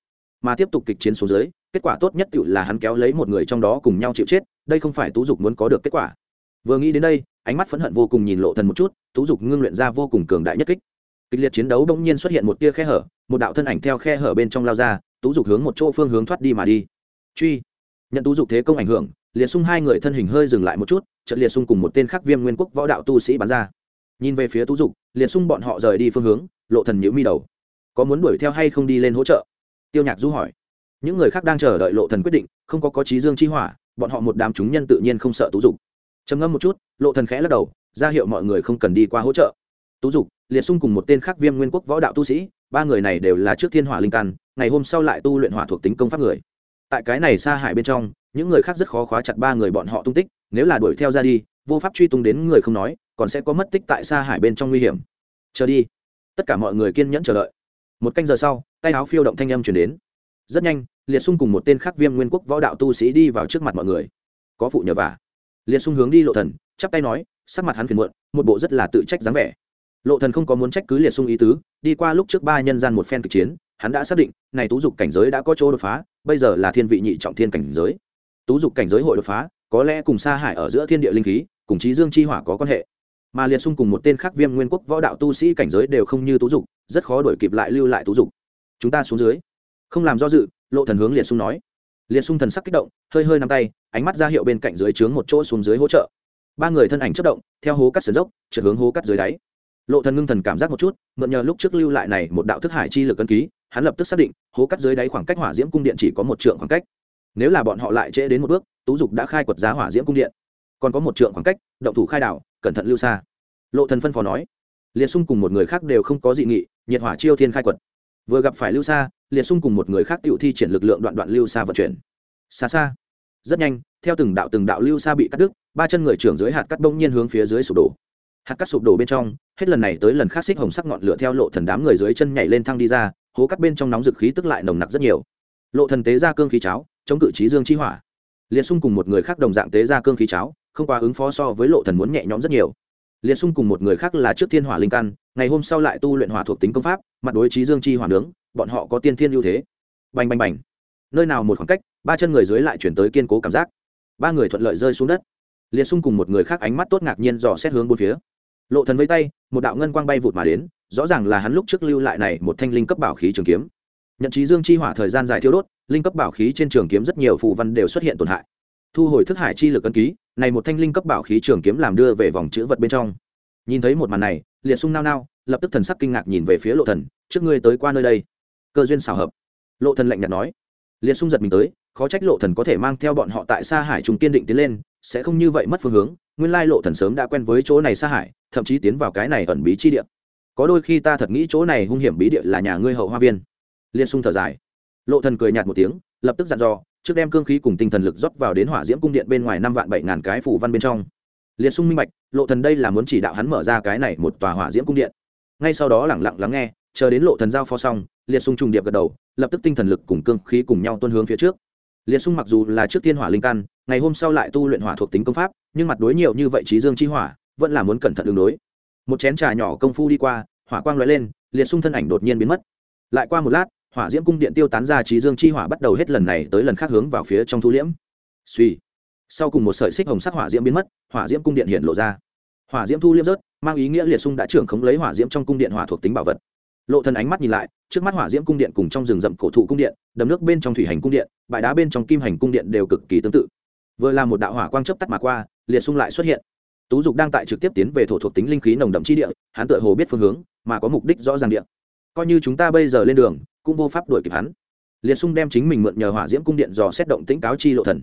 Mà tiếp tục kịch chiến xuống dưới, kết quả tốt nhất tự là hắn kéo lấy một người trong đó cùng nhau chịu chết, đây không phải tú dục muốn có được kết quả. Vừa nghĩ đến đây, ánh mắt phẫn hận vô cùng nhìn lộ thần một chút, tú dục ngưng luyện ra vô cùng cường đại nhất kích. Kịch liệt chiến đấu bỗng nhiên xuất hiện một tia khe hở, một đạo thân ảnh theo khe hở bên trong lao ra, tú dục hướng một chỗ phương hướng thoát đi mà đi. Truy. Nhận tú dục thế công ảnh hưởng liệt sung hai người thân hình hơi dừng lại một chút trận liệt sung cùng một tên khác viêm nguyên quốc võ đạo tu sĩ bắn ra. Nhìn về phía tú dục, liệt sung bọn họ rời đi phương hướng, lộ thần nhíu mi đầu. Có muốn đuổi theo hay không đi lên hỗ trợ? Tiêu nhạc du hỏi. Những người khác đang chờ đợi lộ thần quyết định, không có có trí dương chi hỏa, bọn họ một đám chúng nhân tự nhiên không sợ tú dục. Trầm ngâm một chút, lộ thần khẽ lắc đầu, ra hiệu mọi người không cần đi qua hỗ trợ. Tú dục, liệt sung cùng một tên khác viêm nguyên quốc võ đạo tu sĩ, ba người này đều là trước thiên hỏa linh căn, ngày hôm sau lại tu luyện hỏa thuộc tính công pháp người. Tại cái này xa hải bên trong những người khác rất khó khóa chặt ba người bọn họ tung tích, nếu là đuổi theo ra đi, vô pháp truy tung đến người không nói, còn sẽ có mất tích tại xa hải bên trong nguy hiểm. Chờ đi. Tất cả mọi người kiên nhẫn chờ đợi. Một canh giờ sau, tay áo phiêu động thanh âm chuyển đến. Rất nhanh, liệt xung cùng một tên khác viêm nguyên quốc võ đạo tu sĩ đi vào trước mặt mọi người. Có phụ nhờ vả. Liệt xung hướng đi lộ thần, chắp tay nói, sắc mặt hắn phiền muộn, một bộ rất là tự trách dáng vẻ. Lộ thần không có muốn trách cứ liệt xung ý tứ, đi qua lúc trước ba nhân gian một phen kịch chiến, hắn đã xác định, này tú dục cảnh giới đã có chỗ đột phá, bây giờ là thiên vị nhị trọng thiên cảnh giới tú dục cảnh giới hội đột phá, có lẽ cùng Sa hải ở giữa thiên địa linh khí, cùng trí dương chi hỏa có quan hệ. Mà liệt xung cùng một tên khác viêm nguyên quốc võ đạo tu sĩ cảnh giới đều không như tú dục, rất khó đổi kịp lại lưu lại tú dục. Chúng ta xuống dưới. Không làm do dự, lộ thần hướng liệt xung nói. Liệt xung thần sắc kích động, hơi hơi nắm tay, ánh mắt ra hiệu bên cạnh dưới trướng một chỗ xuống dưới hỗ trợ. Ba người thân ảnh chất động, theo hố cắt sườn dốc, trượt hướng hố cắt dưới đáy. Lộ thần ngưng thần cảm giác một chút, mượn nhờ lúc trước lưu lại này một đạo thức hải chi lực cân ký, hắn lập tức xác định, hố cắt dưới đáy khoảng cách hỏa diễm cung điện chỉ có một trượng khoảng cách nếu là bọn họ lại trễ đến một bước, tú dục đã khai quật giá hỏa diễm cung điện. Còn có một trượng khoảng cách, động thủ khai đảo, cẩn thận lưu xa. Lộ thần phân phó nói, liệt xung cùng một người khác đều không có dị nghị, nhiệt hỏa chiêu thiên khai quật. Vừa gặp phải lưu xa, liệt xung cùng một người khác tự thi triển lực lượng đoạn đoạn lưu xa vận chuyển. Xa xa. Rất nhanh, theo từng đạo từng đạo lưu xa bị cắt đứt, ba chân người trưởng dưới hạt cắt bỗng nhiên hướng phía dưới sụp đổ. Hạt cắt sụp đổ bên trong, hết lần này tới lần khác xích hồng sắc ngọn lửa theo lộ thần đám người dưới chân nhảy lên thang đi ra, hố cắt bên trong nóng dực khí tức lại nồng nặc rất nhiều lộ thần tế ra cương khí cháo, chống cự trí dương chi hỏa. Liệt sung cùng một người khác đồng dạng tế ra cương khí cháo, không quá ứng phó so với lộ thần muốn nhẹ nhõm rất nhiều. Liệt sung cùng một người khác là trước thiên hỏa linh căn, ngày hôm sau lại tu luyện hỏa thuộc tính công pháp, mặt đối trí dương chi hỏa nướng, bọn họ có tiên thiên ưu thế. Bành bành bành. Nơi nào một khoảng cách, ba chân người dưới lại chuyển tới kiên cố cảm giác. Ba người thuận lợi rơi xuống đất. Liệt sung cùng một người khác ánh mắt tốt ngạc nhiên dò xét hướng bốn phía. Lộ thần với tay, một đạo ngân quang bay vụt mà đến, rõ ràng là hắn lúc trước lưu lại này một thanh linh cấp bảo khí trường kiếm nhận trí dương chi hỏa thời gian dài thiêu đốt, linh cấp bảo khí trên trường kiếm rất nhiều phù văn đều xuất hiện tổn hại. Thu hồi thức hải chi lực ấn ký, này một thanh linh cấp bảo khí trường kiếm làm đưa về vòng chữ vật bên trong. Nhìn thấy một màn này, liệt sung nao nao, lập tức thần sắc kinh ngạc nhìn về phía lộ thần, trước ngươi tới qua nơi đây? Cơ duyên xảo hợp. Lộ thần lạnh nhạt nói. Liệt sung giật mình tới, khó trách lộ thần có thể mang theo bọn họ tại xa hải trùng kiên định tiến lên, sẽ không như vậy mất phương hướng, nguyên lai lộ thần sớm đã quen với chỗ này xa hải, thậm chí tiến vào cái này ẩn bí chi địa. Có đôi khi ta thật nghĩ chỗ này hung hiểm bí địa là nhà ngươi hậu hoa viên liên sung thở dài. Lộ thần cười nhạt một tiếng, lập tức dặn dò, trước đem cương khí cùng tinh thần lực rót vào đến hỏa diễm cung điện bên ngoài năm vạn bảy ngàn cái phủ văn bên trong. Liệt sung minh bạch, lộ thần đây là muốn chỉ đạo hắn mở ra cái này một tòa hỏa diễm cung điện. Ngay sau đó lẳng lặng lắng nghe, chờ đến lộ thần giao phó xong liệt sung trùng điệp gật đầu, lập tức tinh thần lực cùng cương khí cùng nhau tuôn hướng phía trước. Liệt sung mặc dù là trước thiên hỏa linh căn, ngày hôm sau lại tu luyện hỏa thuộc tính công pháp, nhưng mặt đối nhiều như vậy trí dương chi hỏa, vẫn là muốn cẩn thận đường đối. Một chén trà nhỏ công phu đi qua, hỏa quang lóe lên liệt sung thân ảnh đột nhiên biến mất. Lại qua một lát hỏa diễm cung điện tiêu tán ra trí dương chi hỏa bắt đầu hết lần này tới lần khác hướng vào phía trong thu liễm. Suy. Sau cùng một sợi xích hồng sắc hỏa diễm biến mất, hỏa diễm cung điện hiện lộ ra. Hỏa diễm thu liễm rớt, mang ý nghĩa liệt sung đã trưởng khống lấy hỏa diễm trong cung điện hỏa thuộc tính bảo vật. Lộ thần ánh mắt nhìn lại, trước mắt hỏa diễm cung điện cùng trong rừng rậm cổ thụ cung điện, đầm nước bên trong thủy hành cung điện, bãi đá bên trong kim hành cung điện đều cực kỳ tương tự. Vừa là một đạo hỏa quang chớp tắt mà qua, liệt sung lại xuất hiện. Tú dục đang tại trực tiếp tiến về thổ thuộc tính linh khí nồng đậm chi địa, hắn tựa hồ biết phương hướng, mà có mục đích rõ ràng địa. Coi như chúng ta bây giờ lên đường cũng vô pháp đuổi kịp hắn. Liệt sung đem chính mình mượn nhờ hỏa diễm cung điện dò xét động tĩnh cáo chi lộ thần.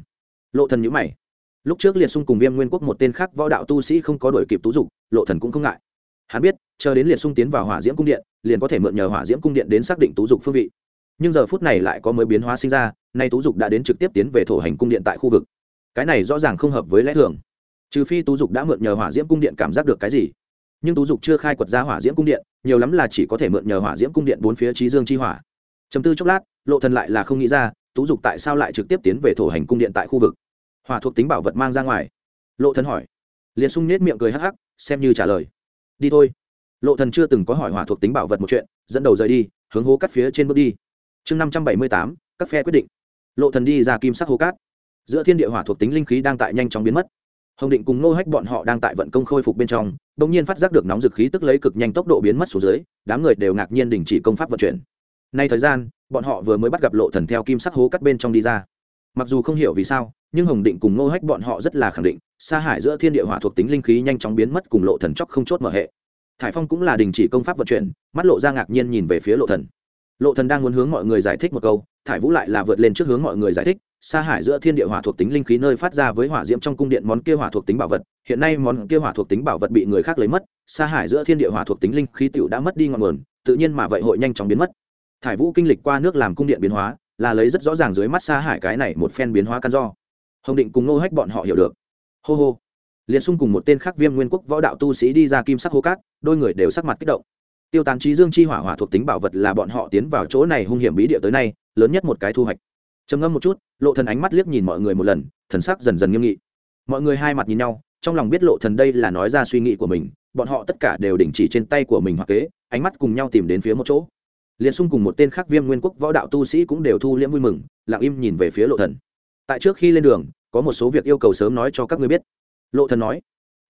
Lộ thần nhíu mày. Lúc trước liệt sung cùng viêm nguyên quốc một tên khác võ đạo tu sĩ không có đuổi kịp tú dục, lộ thần cũng không ngại. Hắn biết, chờ đến liệt sung tiến vào hỏa diễm cung điện, liền có thể mượn nhờ hỏa diễm cung điện đến xác định tú dục phương vị. Nhưng giờ phút này lại có mới biến hóa sinh ra, nay tú dục đã đến trực tiếp tiến về thổ hành cung điện tại khu vực. Cái này rõ ràng không hợp với lẽ thường. Trừ phi tú dục đã mượn nhờ hỏa diễm cung điện cảm giác được cái gì. Nhưng tú dục chưa khai quật ra hỏa diễm cung điện, nhiều lắm là chỉ có thể mượn nhờ hỏa diễm cung điện bốn phía trí dương chi hỏa chấm tư chốc lát, lộ thần lại là không nghĩ ra, tú dục tại sao lại trực tiếp tiến về thổ hành cung điện tại khu vực? Hỏa thuộc tính bảo vật mang ra ngoài. Lộ thần hỏi. Liền sung nết miệng cười hắc hắc, xem như trả lời. Đi thôi. Lộ thần chưa từng có hỏi hỏa thuộc tính bảo vật một chuyện, dẫn đầu rời đi, hướng hố cắt phía trên bước đi. Chương năm trăm bảy mươi tám, các phe quyết định. Lộ thần đi ra kim sắc hố cát. Giữa thiên địa hỏa thuộc tính linh khí đang tại nhanh chóng biến mất. Hồng định cùng nô hách bọn họ đang tại vận công khôi phục bên trong bỗng nhiên phát giác được nóng dực khí tức lấy cực nhanh tốc độ biến mất xuống dưới, đám người đều ngạc nhiên đình chỉ công pháp vận chuyển nay thời gian, bọn họ vừa mới bắt gặp lộ thần theo kim sắc hố cắt bên trong đi ra. Mặc dù không hiểu vì sao, nhưng hồng định cùng nô hách bọn họ rất là khẳng định, xa hải giữa thiên địa hỏa thuộc tính linh khí nhanh chóng biến mất cùng lộ thần chóc không chốt mở hệ. Thải phong cũng là đình chỉ công pháp vận chuyển, mắt lộ ra ngạc nhiên nhìn về phía lộ thần. Lộ thần đang muốn hướng mọi người giải thích một câu, thải vũ lại là vượt lên trước hướng mọi người giải thích, xa hải giữa thiên địa hỏa thuộc tính linh khí nơi phát ra với hỏa diễm trong cung điện món kia hỏa thuộc tính bảo vật, hiện nay món kia hỏa thuộc tính bảo vật bị người khác lấy mất, xa hải giữa thiên địa hỏa thuộc tính linh khí tiểu đã mất đi ngọn nguồn, tự nhiên mà vậy hội nhanh chóng biến mất thải vũ kinh lịch qua nước làm cung điện biến hóa, là lấy rất rõ ràng dưới mắt xa hải cái này một phen biến hóa căn do. Hồng định cùng nô hách bọn họ hiểu được. Hô hô. Liền xung cùng một tên khác viêm nguyên quốc võ đạo tu sĩ đi ra kim sắc hô cát, đôi người đều sắc mặt kích động. Tiêu tán trí dương chi hỏa hỏa thuộc tính bảo vật là bọn họ tiến vào chỗ này hung hiểm bí địa tới nay, lớn nhất một cái thu hoạch. Trầm ngâm một chút, lộ thần ánh mắt liếc nhìn mọi người một lần, thần sắc dần dần nghiêm nghị. Mọi người hai mặt nhìn nhau, trong lòng biết lộ thần đây là nói ra suy nghĩ của mình, bọn họ tất cả đều đình chỉ trên tay của mình hoặc kế, ánh mắt cùng nhau tìm đến phía một chỗ liên xung cùng một tên khác viêm nguyên quốc võ đạo tu sĩ cũng đều thu liễm vui mừng, lặng im nhìn về phía lộ thần. Tại trước khi lên đường, có một số việc yêu cầu sớm nói cho các ngươi biết. Lộ thần nói,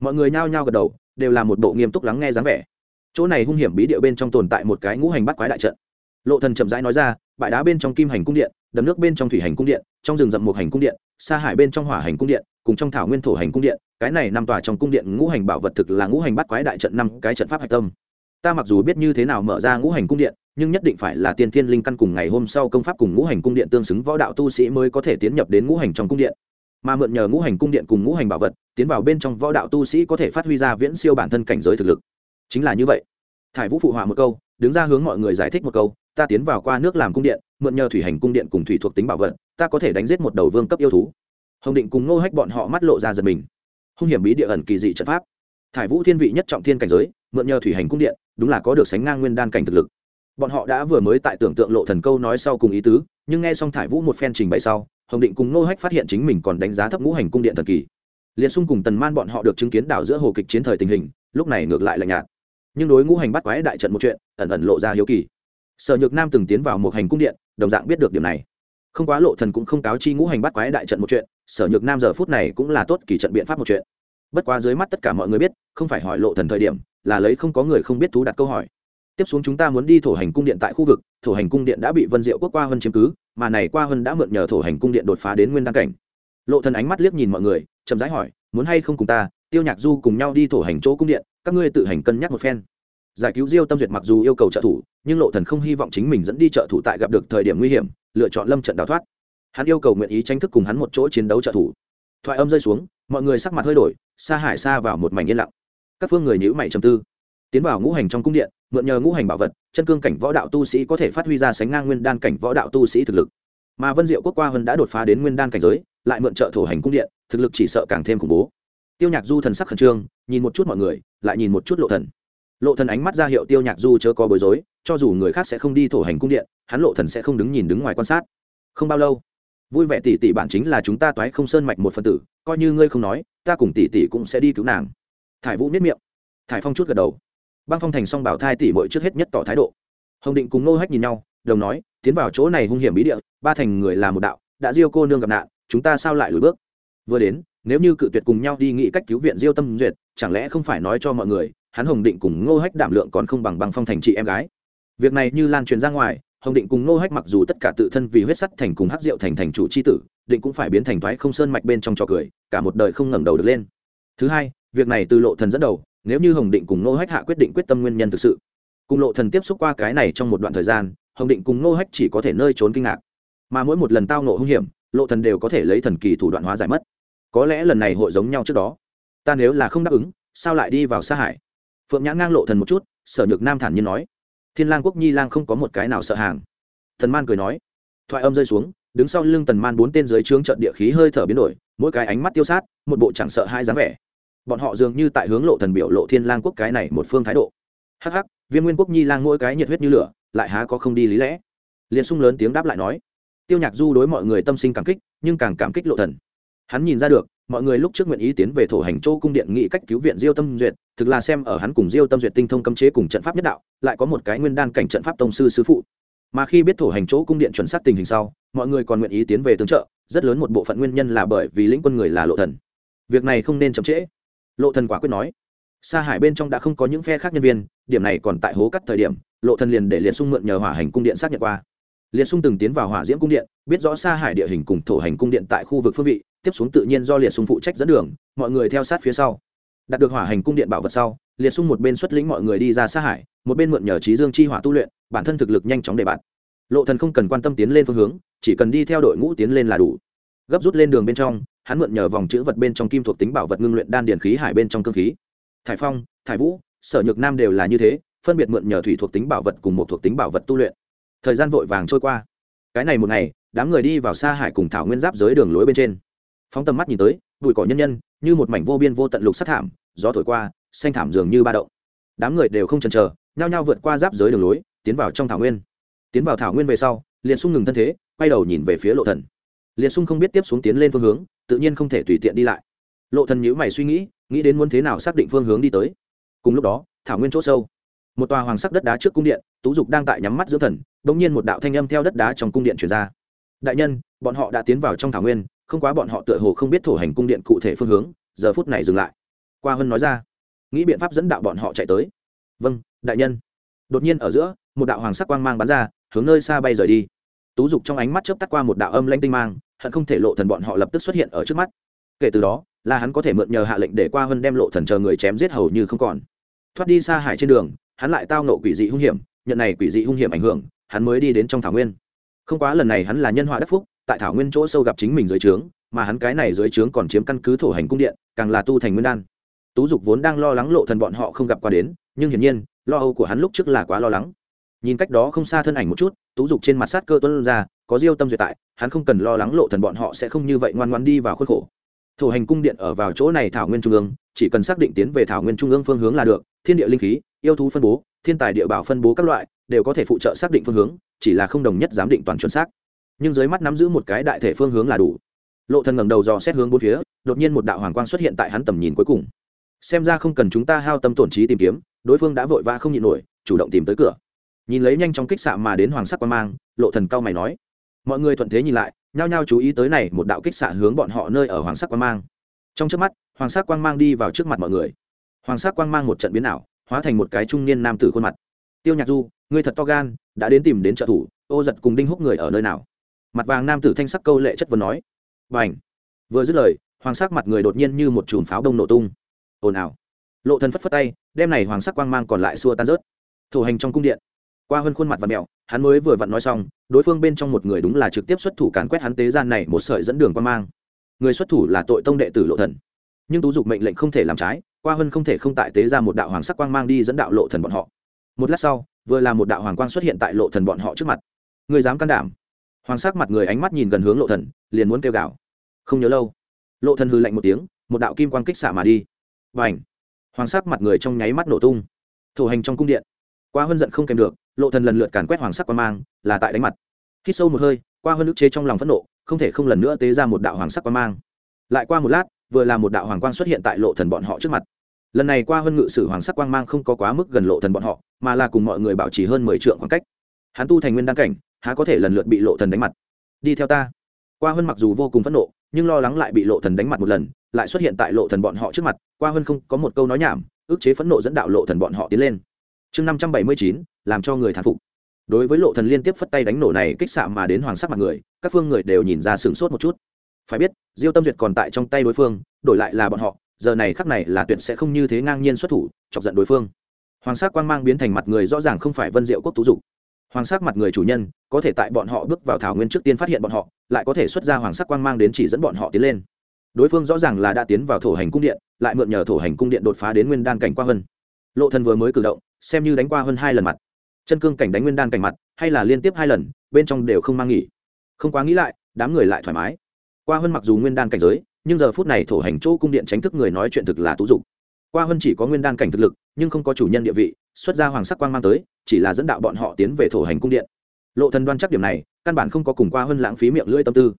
mọi người nhao nhao gật đầu, đều là một bộ nghiêm túc lắng nghe dáng vẻ. Chỗ này hung hiểm bí địa bên trong tồn tại một cái ngũ hành bắt quái đại trận. Lộ thần chậm rãi nói ra, bãi đá bên trong kim hành cung điện, đầm nước bên trong thủy hành cung điện, trong rừng rậm một hành cung điện xa hải bên trong hỏa hành cung điện, cùng trong thảo nguyên thổ hành cung điện, cái này nằm tòa trong cung điện ngũ hành bảo vật thực là ngũ hành bắt quái đại trận năm cái trận pháp hạch tâm ta mặc dù biết như thế nào mở ra ngũ hành cung điện, nhưng nhất định phải là tiên thiên linh căn cùng ngày hôm sau công pháp cùng ngũ hành cung điện tương xứng võ đạo tu sĩ mới có thể tiến nhập đến ngũ hành trong cung điện. Mà mượn nhờ ngũ hành cung điện cùng ngũ hành bảo vật, tiến vào bên trong võ đạo tu sĩ có thể phát huy ra viễn siêu bản thân cảnh giới thực lực. Chính là như vậy. Thải vũ phụ họa một câu, đứng ra hướng mọi người giải thích một câu, ta tiến vào qua nước làm cung điện, mượn nhờ thủy hành cung điện cùng thủy thuộc tính bảo vật, ta có thể đánh giết một đầu vương cấp yêu thú. Hồng định cùng ngô hách bọn họ mắt lộ ra giật mình. Hung hiểm bí địa ẩn kỳ dị trận pháp. Thải vũ thiên vị nhất trọng thiên cảnh giới, mượn nhờ thủy hành cung điện đúng là có được sánh ngang nguyên đan cảnh thực lực. Bọn họ đã vừa mới tại tưởng tượng lộ thần câu nói sau cùng ý tứ, nhưng nghe xong thải vũ một phen trình bày sau, hồng định cùng ngô hách phát hiện chính mình còn đánh giá thấp ngũ hành cung điện thần kỳ. Liên xung cùng tần man bọn họ được chứng kiến đảo giữa hồ kịch chiến thời tình hình, lúc này ngược lại lạnh nhạt. Nhưng đối ngũ hành bắt quái đại trận một chuyện, ẩn ẩn lộ ra hiếu kỳ. Sở nhược nam từng tiến vào một hành cung điện, đồng dạng biết được điều này. Không quá lộ thần cũng không cáo chi ngũ hành bắt quái đại trận một chuyện, sở nhược nam giờ phút này cũng là tốt kỳ trận biện pháp một chuyện. Bất quá dưới mắt tất cả mọi người biết, không phải hỏi lộ thần thời điểm là lấy không có người không biết thú đặt câu hỏi. Tiếp xuống chúng ta muốn đi thổ hành cung điện tại khu vực, thổ hành cung điện đã bị vân diệu quốc qua hơn chiếm cứ, mà này qua hơn đã mượn nhờ thổ hành cung điện đột phá đến nguyên đăng cảnh. Lộ thần ánh mắt liếc nhìn mọi người, chậm rãi hỏi, muốn hay không cùng ta, tiêu nhạc du cùng nhau đi thổ hành chỗ cung điện, các ngươi tự hành cân nhắc một phen. Giải cứu diêu tâm duyệt mặc dù yêu cầu trợ thủ, nhưng lộ thần không hy vọng chính mình dẫn đi trợ thủ tại gặp được thời điểm nguy hiểm, lựa chọn lâm trận đào thoát. Hắn yêu cầu nguyện ý tranh thức cùng hắn một chỗ chiến đấu trợ thủ. Thoại âm rơi xuống, mọi người sắc mặt hơi đổi xa hải xa vào một mảnh yên lặng các phương người nhữ mày trầm tư. Tiến vào ngũ hành trong cung điện, mượn nhờ ngũ hành bảo vật, chân cương cảnh võ đạo tu sĩ có thể phát huy ra sánh ngang nguyên đan cảnh võ đạo tu sĩ thực lực. Mà vân diệu quốc qua hơn đã đột phá đến nguyên đan cảnh giới, lại mượn trợ thổ hành cung điện, thực lực chỉ sợ càng thêm khủng bố. Tiêu nhạc du thần sắc khẩn trương, nhìn một chút mọi người, lại nhìn một chút lộ thần. Lộ thần ánh mắt ra hiệu tiêu nhạc du chớ có bối rối, cho dù người khác sẽ không đi thổ hành cung điện, hắn lộ thần sẽ không đứng nhìn đứng ngoài quan sát. Không bao lâu, vui vẻ tỷ tỷ bản chính là chúng ta toái không sơn mạch một phân tử, coi như ngươi không nói, ta cùng tỷ tỷ cũng sẽ đi cứu nàng thải vũ nhất miệng. Thải phong chút gật đầu. Băng phong thành song bảo thai tỉ muội trước hết nhất tỏ thái độ. Hồng định cùng nô hách nhìn nhau, đồng nói, tiến vào chỗ này hung hiểm bí địa, ba thành người là một đạo, đã diêu cô nương gặp nạn, chúng ta sao lại lùi bước? Vừa đến, nếu như cự tuyệt cùng nhau đi nghĩ cách cứu viện diêu tâm duyệt, chẳng lẽ không phải nói cho mọi người, hắn hồng định cùng ngô hách đảm lượng còn không bằng băng phong thành chị em gái? Việc này như lan truyền ra ngoài, hồng định cùng ngô hách mặc dù tất cả tự thân vì huyết sắt thành cùng hắc diệu thành thành chủ c h i tử, định cũng phải biến thành thoái không sơn mạch bên trong trò cười, cả một đời không ngẩng đầu được lên. Thứ hai việc này từ lộ thần dẫn đầu, nếu như hồng định cùng Nô hách hạ quyết định quyết tâm nguyên nhân thực sự. Cùng lộ thần tiếp xúc qua cái này trong một đoạn thời gian, hồng định cùng Nô hách chỉ có thể nơi trốn kinh ngạc. Mà mỗi một lần tao nộ hung hiểm, lộ thần đều có thể lấy thần kỳ thủ đoạn hóa giải mất. Có lẽ lần này hội giống nhau trước đó. Ta nếu là không đáp ứng, sao lại đi vào xa hải? Phượng nhã ngang lộ thần một chút, sở nhược nam thản nhiên nói. Thiên lang quốc nhi lang không có một cái nào sợ hàng. Thần man cười nói. Thoại âm rơi xuống, đứng sau lưng tần man bốn tên dưới trướng trận địa khí hơi thở biến đổi, mỗi cái ánh mắt tiêu sát, một bộ chẳng sợ hai dáng vẻ bọn họ dường như tại hướng lộ thần biểu lộ thiên lang quốc cái này một phương thái độ. Hắc hắc viên nguyên quốc nhi lang mỗi cái nhiệt huyết như lửa, lại há có không đi lý lẽ. Liên sung lớn tiếng đáp lại nói, tiêu nhạc du đối mọi người tâm sinh cảm kích, nhưng càng cảm kích lộ thần. Hắn nhìn ra được, mọi người lúc trước nguyện ý tiến về thổ hành châu cung điện nghị cách cứu viện diêu tâm duyệt, thực là xem ở hắn cùng diêu tâm duyệt tinh thông cấm chế cùng trận pháp nhất đạo, lại có một cái nguyên đan cảnh trận pháp tông sư sư phụ. Mà khi biết thổ hành chỗ cung điện chuẩn xác tình hình sau, mọi người còn nguyện ý tiến về tương trợ, rất lớn một bộ phận nguyên nhân là bởi vì lĩnh quân người là lộ thần. Việc này không nên chậm trễ lộ thần quả quyết nói xa hải bên trong đã không có những phe khác nhân viên, điểm này còn tại hố cắt thời điểm, lộ thần liền để liệt sung mượn nhờ hỏa hành cung điện xác nhận qua. Liệt sung từng tiến vào hỏa diễm cung điện, biết rõ xa hải địa hình cùng thổ hành cung điện tại khu vực phương vị, tiếp xuống tự nhiên do liệt sung phụ trách dẫn đường, mọi người theo sát phía sau. Đạt được hỏa hành cung điện bảo vật sau, liệt sung một bên xuất lĩnh mọi người đi ra xa hải, một bên mượn nhờ trí dương chi hỏa tu luyện, bản thân thực lực nhanh chóng để bạn lộ thần không cần quan tâm tiến lên phương hướng, chỉ cần đi theo đội ngũ tiến lên là đủ. Gấp rút lên đường bên trong hắn mượn nhờ vòng chữ vật bên trong kim thuộc tính bảo vật ngưng luyện đan điển khí hải bên trong cương khí. Thải phong, thải vũ, sở nhược nam đều là như thế, phân biệt mượn nhờ thủy thuộc tính bảo vật cùng một thuộc tính bảo vật tu luyện. Thời gian vội vàng trôi qua. Cái này một ngày, đám người đi vào xa hải cùng thảo nguyên giáp giới đường lối bên trên. Phóng tầm mắt nhìn tới, bụi cỏ nhân nhân, như một mảnh vô biên vô tận lục sát thảm, gió thổi qua, xanh thảm dường như ba đậu đám người đều không chần chờ, nhao nhao vượt qua giáp giới đường lối, tiến vào trong thảo nguyên. Tiến vào thảo nguyên về sau liền sung ngừng thân thế, quay đầu nhìn về phía lộ thần. Liền sung không biết tiếp xuống tiến lên phương hướng tự nhiên không thể tùy tiện đi lại. Lộ thần nhíu mày suy nghĩ nghĩ đến muốn thế nào xác định phương hướng đi tới. Cùng lúc đó, thảo nguyên chỗ sâu, một tòa hoàng sắc đất đá trước cung điện, tú dục đang tại nhắm mắt dưỡng thần, bỗng nhiên một đạo thanh âm theo đất đá trong cung điện truyền ra. Đại nhân, bọn họ đã tiến vào trong thảo nguyên, không quá bọn họ tựa hồ không biết thổ hành cung điện cụ thể phương hướng, giờ phút này dừng lại. Qua hân nói ra, nghĩ biện pháp dẫn đạo bọn họ chạy tới. Vâng đại nhân. Đột nhiên ở giữa, một đạo hoàng sắc quang mang bắn ra, hướng nơi xa bay rời đi. Tú dục trong ánh mắt chớp tắt qua một đạo âm lãnh tinh mang hận không thể lộ thần bọn họ lập tức xuất hiện ở trước mắt. Kể từ đó, là hắn có thể mượn nhờ hạ lệnh để qua vân đem lộ thần chờ người chém giết hầu như không còn. Thoát đi xa hải trên đường, hắn lại tao nộ quỷ dị hung hiểm, nhận này quỷ dị hung hiểm ảnh hưởng, hắn mới đi đến trong thảo nguyên. Không quá lần này hắn là nhân họa đất phúc, tại thảo nguyên chỗ sâu gặp chính mình dưới trướng, mà hắn cái này dưới trướng còn chiếm căn cứ thổ hành cung điện, càng là tu thành nguyên đan. Tú dục vốn đang lo lắng lộ thần bọn họ không gặp qua đến, nhưng hiển nhiên, lo âu của hắn lúc trước là quá lo lắng. Nhìn cách đó không xa thân ảnh một chút, tú dục trên mặt sát cơ tuân ra có diêu tâm duyệt tại, hắn không cần lo lắng lộ thần bọn họ sẽ không như vậy ngoan ngoan đi vào khuôn khổ. Thổ hành cung điện ở vào chỗ này thảo nguyên trung ương, chỉ cần xác định tiến về thảo nguyên trung ương phương hướng là được, thiên địa linh khí, yêu thú phân bố, thiên tài địa bảo phân bố các loại, đều có thể phụ trợ xác định phương hướng, chỉ là không đồng nhất giám định toàn chuẩn xác. Nhưng dưới mắt nắm giữ một cái đại thể phương hướng là đủ. Lộ thần ngẩng đầu dò xét hướng bốn phía, đột nhiên một đạo hoàng quang xuất hiện tại hắn tầm nhìn cuối cùng. Xem ra không cần chúng ta hao tâm tổn trí tìm kiếm, đối phương đã vội vã không nhịn nổi, chủ động tìm tới cửa. Nhìn lấy nhanh trong kích xạ mà đến hoàng sắc quan mang, lộ thần cao mày nói mọi người thuận thế nhìn lại, nhao nhao chú ý tới này một đạo kích xạ hướng bọn họ nơi ở hoàng sắc quang mang. Trong trước mắt, hoàng sắc quang mang đi vào trước mặt mọi người. Hoàng sắc quang mang một trận biến ảo, hóa thành một cái trung niên nam tử khuôn mặt. Tiêu nhạc du, ngươi thật to gan, đã đến tìm đến trợ thủ, ô giật cùng đinh húc người ở nơi nào? Mặt vàng nam tử thanh sắc câu lệ chất vấn nói. Và h vừa dứt lời, hoàng sắc mặt người đột nhiên như một chùm pháo đông nổ tung. Ồn ào. Lộ thần phất phất tay đem này hoàng sắc quang mang còn lại xua tan rớt. Thủ hành trong cung điện qua hơn khuôn mặt và mẹo, hắn mới vừa vặn nói xong, đối phương bên trong một người đúng là trực tiếp xuất thủ càn quét hắn tế gian này một sợi dẫn đường quang mang. Người xuất thủ là tội tông đệ tử lộ thần. Nhưng tú dục mệnh lệnh không thể làm trái, qua hơn không thể không tại tế ra một đạo hoàng sắc quang mang đi dẫn đạo lộ thần bọn họ. Một lát sau, vừa là một đạo hoàng quang xuất hiện tại lộ thần bọn họ trước mặt. Người dám can đảm? Hoàng sắc mặt người ánh mắt nhìn gần hướng lộ thần, liền muốn kêu gào. Không nhớ lâu, lộ thần hư lạnh một tiếng, một đạo kim quang kích xạ mà đi. Và ảnh hoàng sắc mặt người trong nháy mắt nổ tung. Thổ hành trong cung điện. Qua hơn giận không kèm được lộ thần lần lượt càn quét hoàng sắc quang mang, là tại đánh mặt. Khi sâu một hơi, qua hơn nước chế trong lòng phẫn nộ, không thể không lần nữa tế ra một đạo hoàng sắc quang mang. Lại qua một lát, vừa là một đạo hoàng quang xuất hiện tại lộ thần bọn họ trước mặt. Lần này qua hơn ngự sử hoàng sắc quang mang không có quá mức gần lộ thần bọn họ, mà là cùng mọi người bảo trì hơn mười trượng khoảng cách. Hắn tu thành nguyên đăng cảnh, há có thể lần lượt bị lộ thần đánh mặt? Đi theo ta. Qua hơn mặc dù vô cùng phẫn nộ, nhưng lo lắng lại bị lộ thần đánh mặt một lần, lại xuất hiện tại lộ thần bọn họ trước mặt, qua hơn không có một câu nói nhảm, ức chế phẫn nộ dẫn đạo lộ thần bọn họ tiến lên. Chương năm trăm bảy mươi chín làm cho người thán phục. Đối với lộ thần liên tiếp phất tay đánh nổ này kích xạ mà đến hoàng sắc mặt người, các phương người đều nhìn ra sửng sốt một chút. Phải biết, diêu tâm duyệt còn tại trong tay đối phương, đổi lại là bọn họ, giờ này khắc này là tuyệt sẽ không như thế ngang nhiên xuất thủ, chọc giận đối phương. Hoàng sắc quang mang biến thành mặt người rõ ràng không phải vân diệu quốc tú dục. Hoàng sắc mặt người chủ nhân, có thể tại bọn họ bước vào thảo nguyên trước tiên phát hiện bọn họ, lại có thể xuất ra hoàng sắc quang mang đến chỉ dẫn bọn họ tiến lên. Đối phương rõ ràng là đã tiến vào thổ hành cung điện, lại mượn nhờ thổ hành cung điện đột phá đến nguyên đan cảnh qua hơn lộ thần vừa mới cử động, xem như đánh qua hơn hai lần mặt chân cương cảnh đánh nguyên đan cảnh mặt, hay là liên tiếp hai lần, bên trong đều không mang nghỉ. Không quá nghĩ lại, đám người lại thoải mái. Qua hơn mặc dù nguyên đan cảnh giới, nhưng giờ phút này thổ hành chỗ cung điện tránh thức người nói chuyện thực là tú dụng. qua hơn chỉ có nguyên đan cảnh thực lực, nhưng không có chủ nhân địa vị, xuất ra hoàng sắc quang mang tới, chỉ là dẫn đạo bọn họ tiến về thổ hành cung điện. Lộ thần đoan chắc điểm này, căn bản không có cùng qua hơn lãng phí miệng lưỡi tâm tư.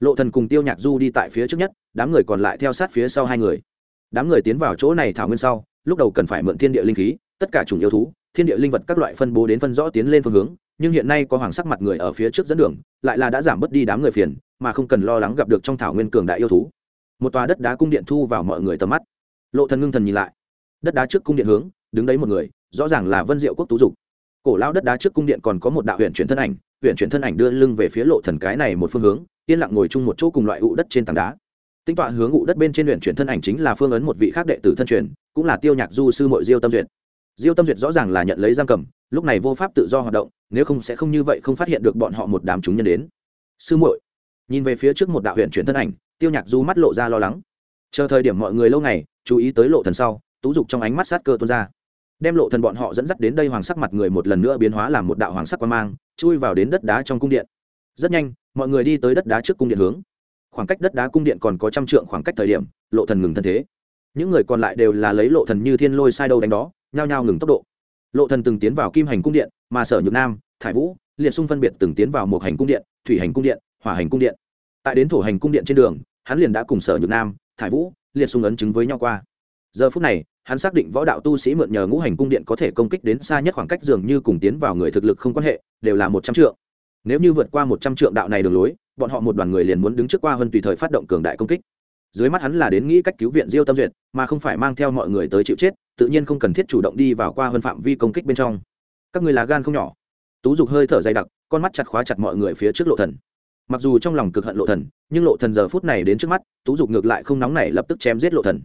Lộ thần cùng tiêu nhạc du đi tại phía trước nhất, đám người còn lại theo sát phía sau hai người. Đám người tiến vào chỗ này thảo nguyên sau, lúc đầu cần phải mượn thiên địa linh khí, tất cả chủng yêu thú thiên địa linh vật các loại phân bố đến phân rõ tiến lên phương hướng, nhưng hiện nay có hoàng sắc mặt người ở phía trước dẫn đường, lại là đã giảm bớt đi đám người phiền, mà không cần lo lắng gặp được trong thảo nguyên cường đại yêu thú. Một tòa đất đá cung điện thu vào mọi người tầm mắt. Lộ thần ngưng thần nhìn lại. Đất đá trước cung điện hướng, đứng đấy một người, rõ ràng là vân diệu quốc tú dục. Cổ lão đất đá trước cung điện còn có một đạo huyện chuyển thân ảnh huyện chuyển thân ảnh đưa lưng về phía lộ thần cái này một phương hướng, yên lặng ngồi chung một chỗ cùng loại ụ đất trên tảng đá. Tính tọa hướng ụ đất bên trên huyện chuyển thân ảnh chính là phương ấn một vị khác đệ tử thân truyền, cũng là tiêu nhạc du sư mội diêu tâm duyệt diêu tâm duyệt rõ ràng là nhận lấy giam cầm, lúc này vô pháp tự do hoạt động, nếu không sẽ không như vậy không phát hiện được bọn họ một đám chúng nhân đến. Sư muội, nhìn về phía trước một đạo huyện chuyển thân ảnh, tiêu nhạc du mắt lộ ra lo lắng. Chờ thời điểm mọi người lâu ngày, chú ý tới lộ thần sau, tú dục trong ánh mắt sát cơ tuôn ra. Đem lộ thần bọn họ dẫn dắt đến đây hoàng sắc mặt người một lần nữa biến hóa làm một đạo hoàng sắc quan mang, chui vào đến đất đá trong cung điện. Rất nhanh, mọi người đi tới đất đá trước cung điện hướng. Khoảng cách đất đá cung điện còn có trăm trượng khoảng cách thời điểm, lộ thần ngừng thân thế. Những người còn lại đều là lấy lộ thần như thiên lôi sai đâu đánh đó nhao nhao ngừng tốc độ. Lộ thần từng tiến vào kim hành cung điện, mà sở nhược nam, thải vũ, liệt sung phân biệt từng tiến vào một hành cung điện, thủy hành cung điện, hỏa hành cung điện. Tại đến thổ hành cung điện trên đường, hắn liền đã cùng sở nhược nam, thải vũ, liệt sung ấn chứng với nhau qua. Giờ phút này, hắn xác định võ đạo tu sĩ mượn nhờ ngũ hành cung điện có thể công kích đến xa nhất khoảng cách dường như cùng tiến vào người thực lực không quan hệ, đều là một trăm trượng. nếu như vượt qua một trăm trượng đạo này đường lối, bọn họ một đoàn người liền muốn đứng trước qua hơn tùy thời phát động cường đại công kích dưới mắt hắn là đến nghĩ cách cứu viện diêu tâm duyệt, mà không phải mang theo mọi người tới chịu chết, tự nhiên không cần thiết chủ động đi vào qua hơn phạm vi công kích bên trong. Các người là gan không nhỏ. Tú dục hơi thở dày đặc, con mắt chặt khóa chặt mọi người phía trước lộ thần. Mặc dù trong lòng cực hận lộ thần, nhưng lộ thần giờ phút này đến trước mắt, tú dục ngược lại không nóng nảy lập tức chém giết lộ thần.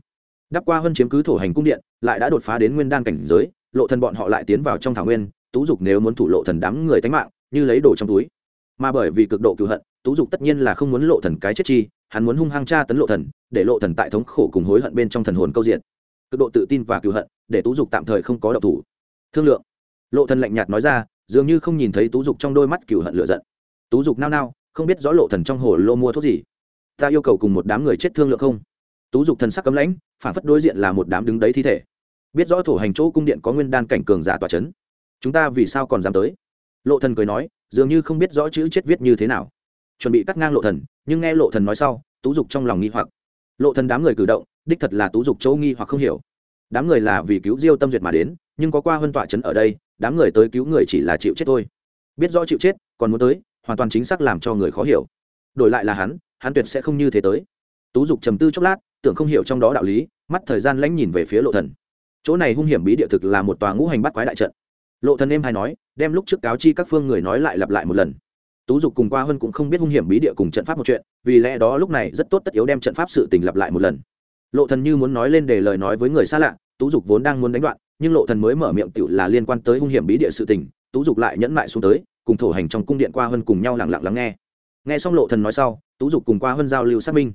Đắp qua hơn chiếm cứ thổ hành cung điện, lại đã đột phá đến nguyên đan cảnh giới, lộ thần bọn họ lại tiến vào trong thảo nguyên, tú dục nếu muốn thủ lộ thần đám người tánh mạng, như lấy đồ trong túi. Mà bởi vì cực độ cựu hận, tú dục tất nhiên là không muốn lộ thần cái chết chi hắn muốn hung hăng tra tấn lộ thần, để lộ thần tại thống khổ cùng hối hận bên trong thần hồn câu diện cực độ tự tin và cựu hận, để tú dục tạm thời không có độc thủ. Thương lượng. Lộ thần lạnh nhạt nói ra, dường như không nhìn thấy tú dục trong đôi mắt cựu hận lửa giận. Tú dục nao nao, không biết rõ lộ thần trong hồ lô mua thuốc gì. Ta yêu cầu cùng một đám người chết thương lượng không? Tú dục thần sắc cấm lãnh, phản phất đối diện là một đám đứng đấy thi thể. Biết rõ thổ hành chỗ cung điện có nguyên đan cảnh cường giả tòa chấn. Chúng ta vì sao còn dám tới? Lộ thần cười nói, dường như không biết rõ chữ chết viết như thế nào chuẩn bị cắt ngang lộ thần, nhưng nghe lộ thần nói sau, tú dục trong lòng nghi hoặc. Lộ thần đám người cử động, đích thật là tú dục châu nghi hoặc không hiểu. Đám người là vì cứu diêu tâm duyệt mà đến, nhưng có qua hơn tọa trấn ở đây, đám người tới cứu người chỉ là chịu chết thôi. Biết rõ chịu chết, còn muốn tới, hoàn toàn chính xác làm cho người khó hiểu. Đổi lại là hắn hắn tuyệt sẽ không như thế tới. Tú dục trầm tư chốc lát, tưởng không hiểu trong đó đạo lý, mắt thời gian lãnh nhìn về phía lộ thần. Chỗ này hung hiểm bí địa thực là một tòa ngũ hành bắt quái đại trận. Lộ thần em hay nói, đem lúc trước cáo chi các phương người nói lại lặp lại một lần tú dục cùng qua hơn cũng không biết hung hiểm bí địa cùng trận pháp một chuyện, vì lẽ đó lúc này rất tốt tất yếu đem trận pháp sự tình lặp lại một lần. Lộ thần như muốn nói lên để lời nói với người xa lạ, tú dục vốn đang muốn đánh đoạn, nhưng lộ thần mới mở miệng tiểu là liên quan tới hung hiểm bí địa sự tình, tú dục lại nhẫn lại xuống tới, cùng thổ hành trong cung điện qua hơn cùng nhau lặng lặng lắng nghe. Nghe xong lộ thần nói sau, tú dục cùng qua hơn giao lưu xác minh.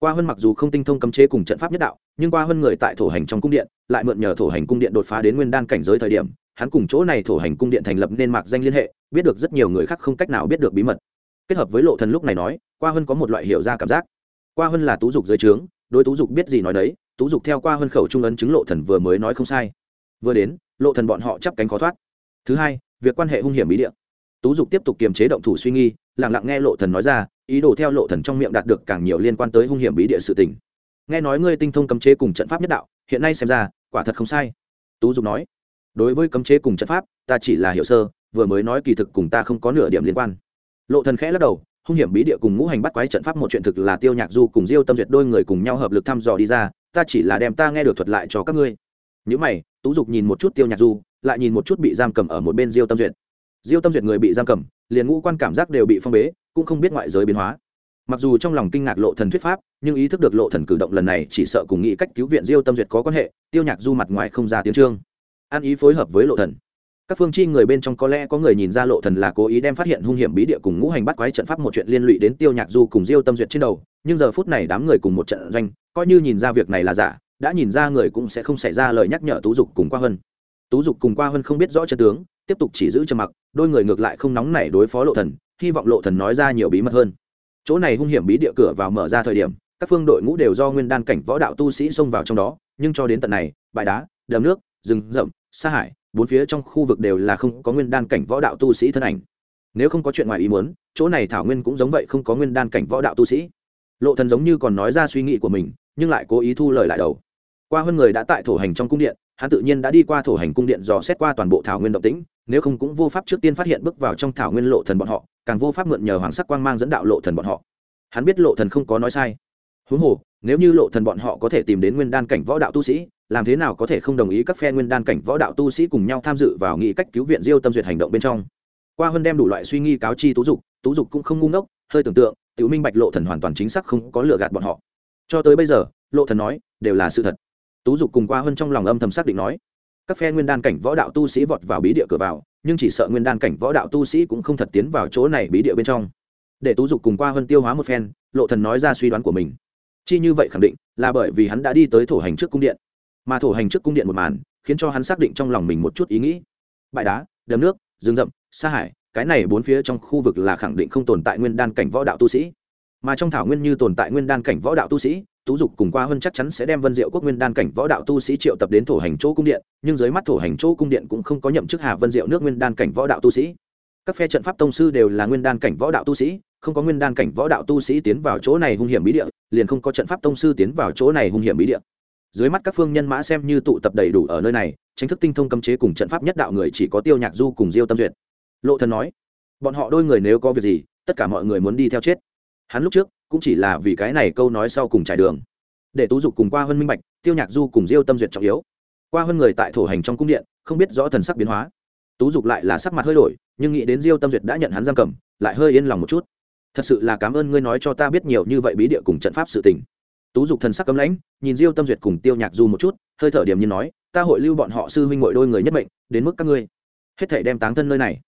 Qua hơn mặc dù không tinh thông cấm chế cùng trận pháp nhất đạo, nhưng qua hơn người tại thổ hành trong cung điện, lại mượn nhờ thổ hành cung điện đột phá đến nguyên đan cảnh giới thời điểm hắn cùng chỗ này thổ hành cung điện thành lập nên mạc danh liên hệ, biết được rất nhiều người khác không cách nào biết được bí mật. Kết hợp với lộ thần lúc này nói, qua hơn có một loại hiểu ra cảm giác. Qua hơn là tú dục dưới trướng, đối tú dục biết gì nói đấy, tú dục theo qua hơn khẩu trung ấn chứng lộ thần vừa mới nói không sai. Vừa đến, lộ thần bọn họ chắp cánh khó thoát. Thứ hai, việc quan hệ hung hiểm bí địa. Tú dục tiếp tục kiềm chế động thủ suy nghi, lặng lặng nghe lộ thần nói ra, ý đồ theo lộ thần trong miệng đạt được càng nhiều liên quan tới hung hiểm bí địa sự tình. Nghe nói ngươi tinh thông cấm chế cùng trận pháp nhất đạo, hiện nay xem ra, quả thật không sai. Tú dục nói đối với cấm chế cùng trận pháp, ta chỉ là hiểu sơ, vừa mới nói kỳ thực cùng ta không có nửa điểm liên quan. Lộ thần khẽ lắc đầu, hung hiểm bí địa cùng ngũ hành bắt quái trận pháp một chuyện thực là tiêu nhạc du cùng diêu tâm duyệt đôi người cùng nhau hợp lực thăm dò đi ra, ta chỉ là đem ta nghe được thuật lại cho các ngươi. Những mày, tú dục nhìn một chút tiêu nhạc du, lại nhìn một chút bị giam cầm ở một bên diêu tâm duyệt. Diêu tâm duyệt người bị giam cầm, liền ngũ quan cảm giác đều bị phong bế, cũng không biết ngoại giới biến hóa. Mặc dù trong lòng kinh ngạc lộ thần thuyết pháp, nhưng ý thức được lộ thần cử động lần này chỉ sợ cùng nghĩ cách cứu viện diêu tâm duyệt có quan hệ, tiêu nhạc du mặt ngoài không ra tiếng trương an ý phối hợp với lộ thần. Các phương chi người bên trong có lẽ có người nhìn ra lộ thần là cố ý đem phát hiện hung hiểm bí địa cùng ngũ hành bắt quái trận pháp một chuyện liên lụy đến tiêu nhạc du cùng diêu tâm duyệt trên đầu, nhưng giờ phút này đám người cùng một trận doanh, coi như nhìn ra việc này là giả, đã nhìn ra người cũng sẽ không xảy ra lời nhắc nhở tú dục cùng qua hơn tú dục cùng qua hơn không biết rõ chân tướng, tiếp tục chỉ giữ trầm mặc, đôi người ngược lại không nóng nảy đối phó lộ thần, hy vọng lộ thần nói ra nhiều bí mật hơn. Chỗ này hung hiểm bí địa cửa vào mở ra thời điểm, các phương đội ngũ đều do nguyên đan cảnh võ đạo tu sĩ xông vào trong đó, nhưng cho đến tận này, bãi đá, đầm nước, rừng rậm xa hải, bốn phía trong khu vực đều là không có nguyên đan cảnh võ đạo tu sĩ thân ảnh. Nếu không có chuyện ngoài ý muốn, chỗ này thảo nguyên cũng giống vậy không có nguyên đan cảnh võ đạo tu sĩ. Lộ thần giống như còn nói ra suy nghĩ của mình, nhưng lại cố ý thu lời lại đầu. Qua hơn người đã tại thổ hành trong cung điện, hắn tự nhiên đã đi qua thổ hành cung điện dò xét qua toàn bộ thảo nguyên động tĩnh, nếu không cũng vô pháp trước tiên phát hiện bước vào trong thảo nguyên lộ thần bọn họ, càng vô pháp mượn nhờ hoàng sắc quang mang dẫn đạo lộ thần bọn họ. Hắn biết lộ thần không có nói sai. Huống hồ, nếu như lộ thần bọn họ có thể tìm đến nguyên đan cảnh võ đạo tu sĩ làm thế nào có thể không đồng ý các phe nguyên đan cảnh võ đạo tu sĩ cùng nhau tham dự vào nghị cách cứu viện diêu tâm duyệt hành động bên trong? Qua hơn đem đủ loại suy nghi cáo chi tú dục tú dục cũng không ngu ngốc, hơi tưởng tượng, tiểu minh bạch lộ thần hoàn toàn chính xác không có lừa gạt bọn họ. Cho tới bây giờ, lộ thần nói, đều là sự thật. Tú dục cùng qua hơn trong lòng âm thầm xác định nói, các phe nguyên đan cảnh võ đạo tu sĩ vọt vào bí địa cửa vào, nhưng chỉ sợ nguyên đan cảnh võ đạo tu sĩ cũng không thật tiến vào chỗ này bí địa bên trong. Để tú dục cùng qua hơn tiêu hóa một phen, lộ thần nói ra suy đoán của mình. Chi như vậy khẳng định là bởi vì hắn đã đi tới thổ hành trước cung điện mà thổ hành trước cung điện một màn, khiến cho hắn xác định trong lòng mình một chút ý nghĩ. Bãi đá, đầm nước, rừng rậm xa hải, cái này bốn phía trong khu vực là khẳng định không tồn tại nguyên đan cảnh võ đạo tu sĩ. Mà trong thảo nguyên như tồn tại nguyên đan cảnh võ đạo tu sĩ, tú dục cùng qua hơn chắc chắn sẽ đem vân diệu quốc nguyên đan cảnh võ đạo tu sĩ triệu tập đến thổ hành chỗ cung điện, nhưng dưới mắt thổ hành chỗ cung điện cũng không có nhậm chức hà vân diệu nước nguyên đan cảnh võ đạo tu sĩ. Các phe trận pháp tông sư đều là nguyên đan cảnh võ đạo tu sĩ, không có nguyên đan cảnh võ đạo tu sĩ tiến vào chỗ này hung hiểm bí địa, liền không có trận pháp tông sư tiến vào chỗ này hung hiểm bí địa dưới mắt các phương nhân mã xem như tụ tập đầy đủ ở nơi này tranh thức tinh thông cấm chế cùng trận pháp nhất đạo người chỉ có tiêu nhạc du cùng diêu tâm duyệt. Lộ thần nói, bọn họ đôi người nếu có việc gì, tất cả mọi người muốn đi theo chết. Hắn lúc trước cũng chỉ là vì cái này câu nói sau cùng trải đường. Để tú dục cùng qua hơn minh bạch, tiêu nhạc du cùng diêu tâm duyệt trọng yếu. Qua hơn người tại thổ hành trong cung điện, không biết rõ thần sắc biến hóa. Tú dục lại là sắc mặt hơi đổi, nhưng nghĩ đến diêu tâm duyệt đã nhận hắn giam cầm, lại hơi yên lòng một chút. Thật sự là cảm ơn ngươi nói cho ta biết nhiều như vậy bí địa cùng trận pháp sự tình tú dục thần sắc cấm lãnh, nhìn diêu tâm duyệt cùng tiêu nhạc du một chút, hơi thở điểm như nói, ta hội lưu bọn họ sư huynh mội đôi người nhất mệnh, đến mức các ngươi. Hết thể đem táng thân nơi này.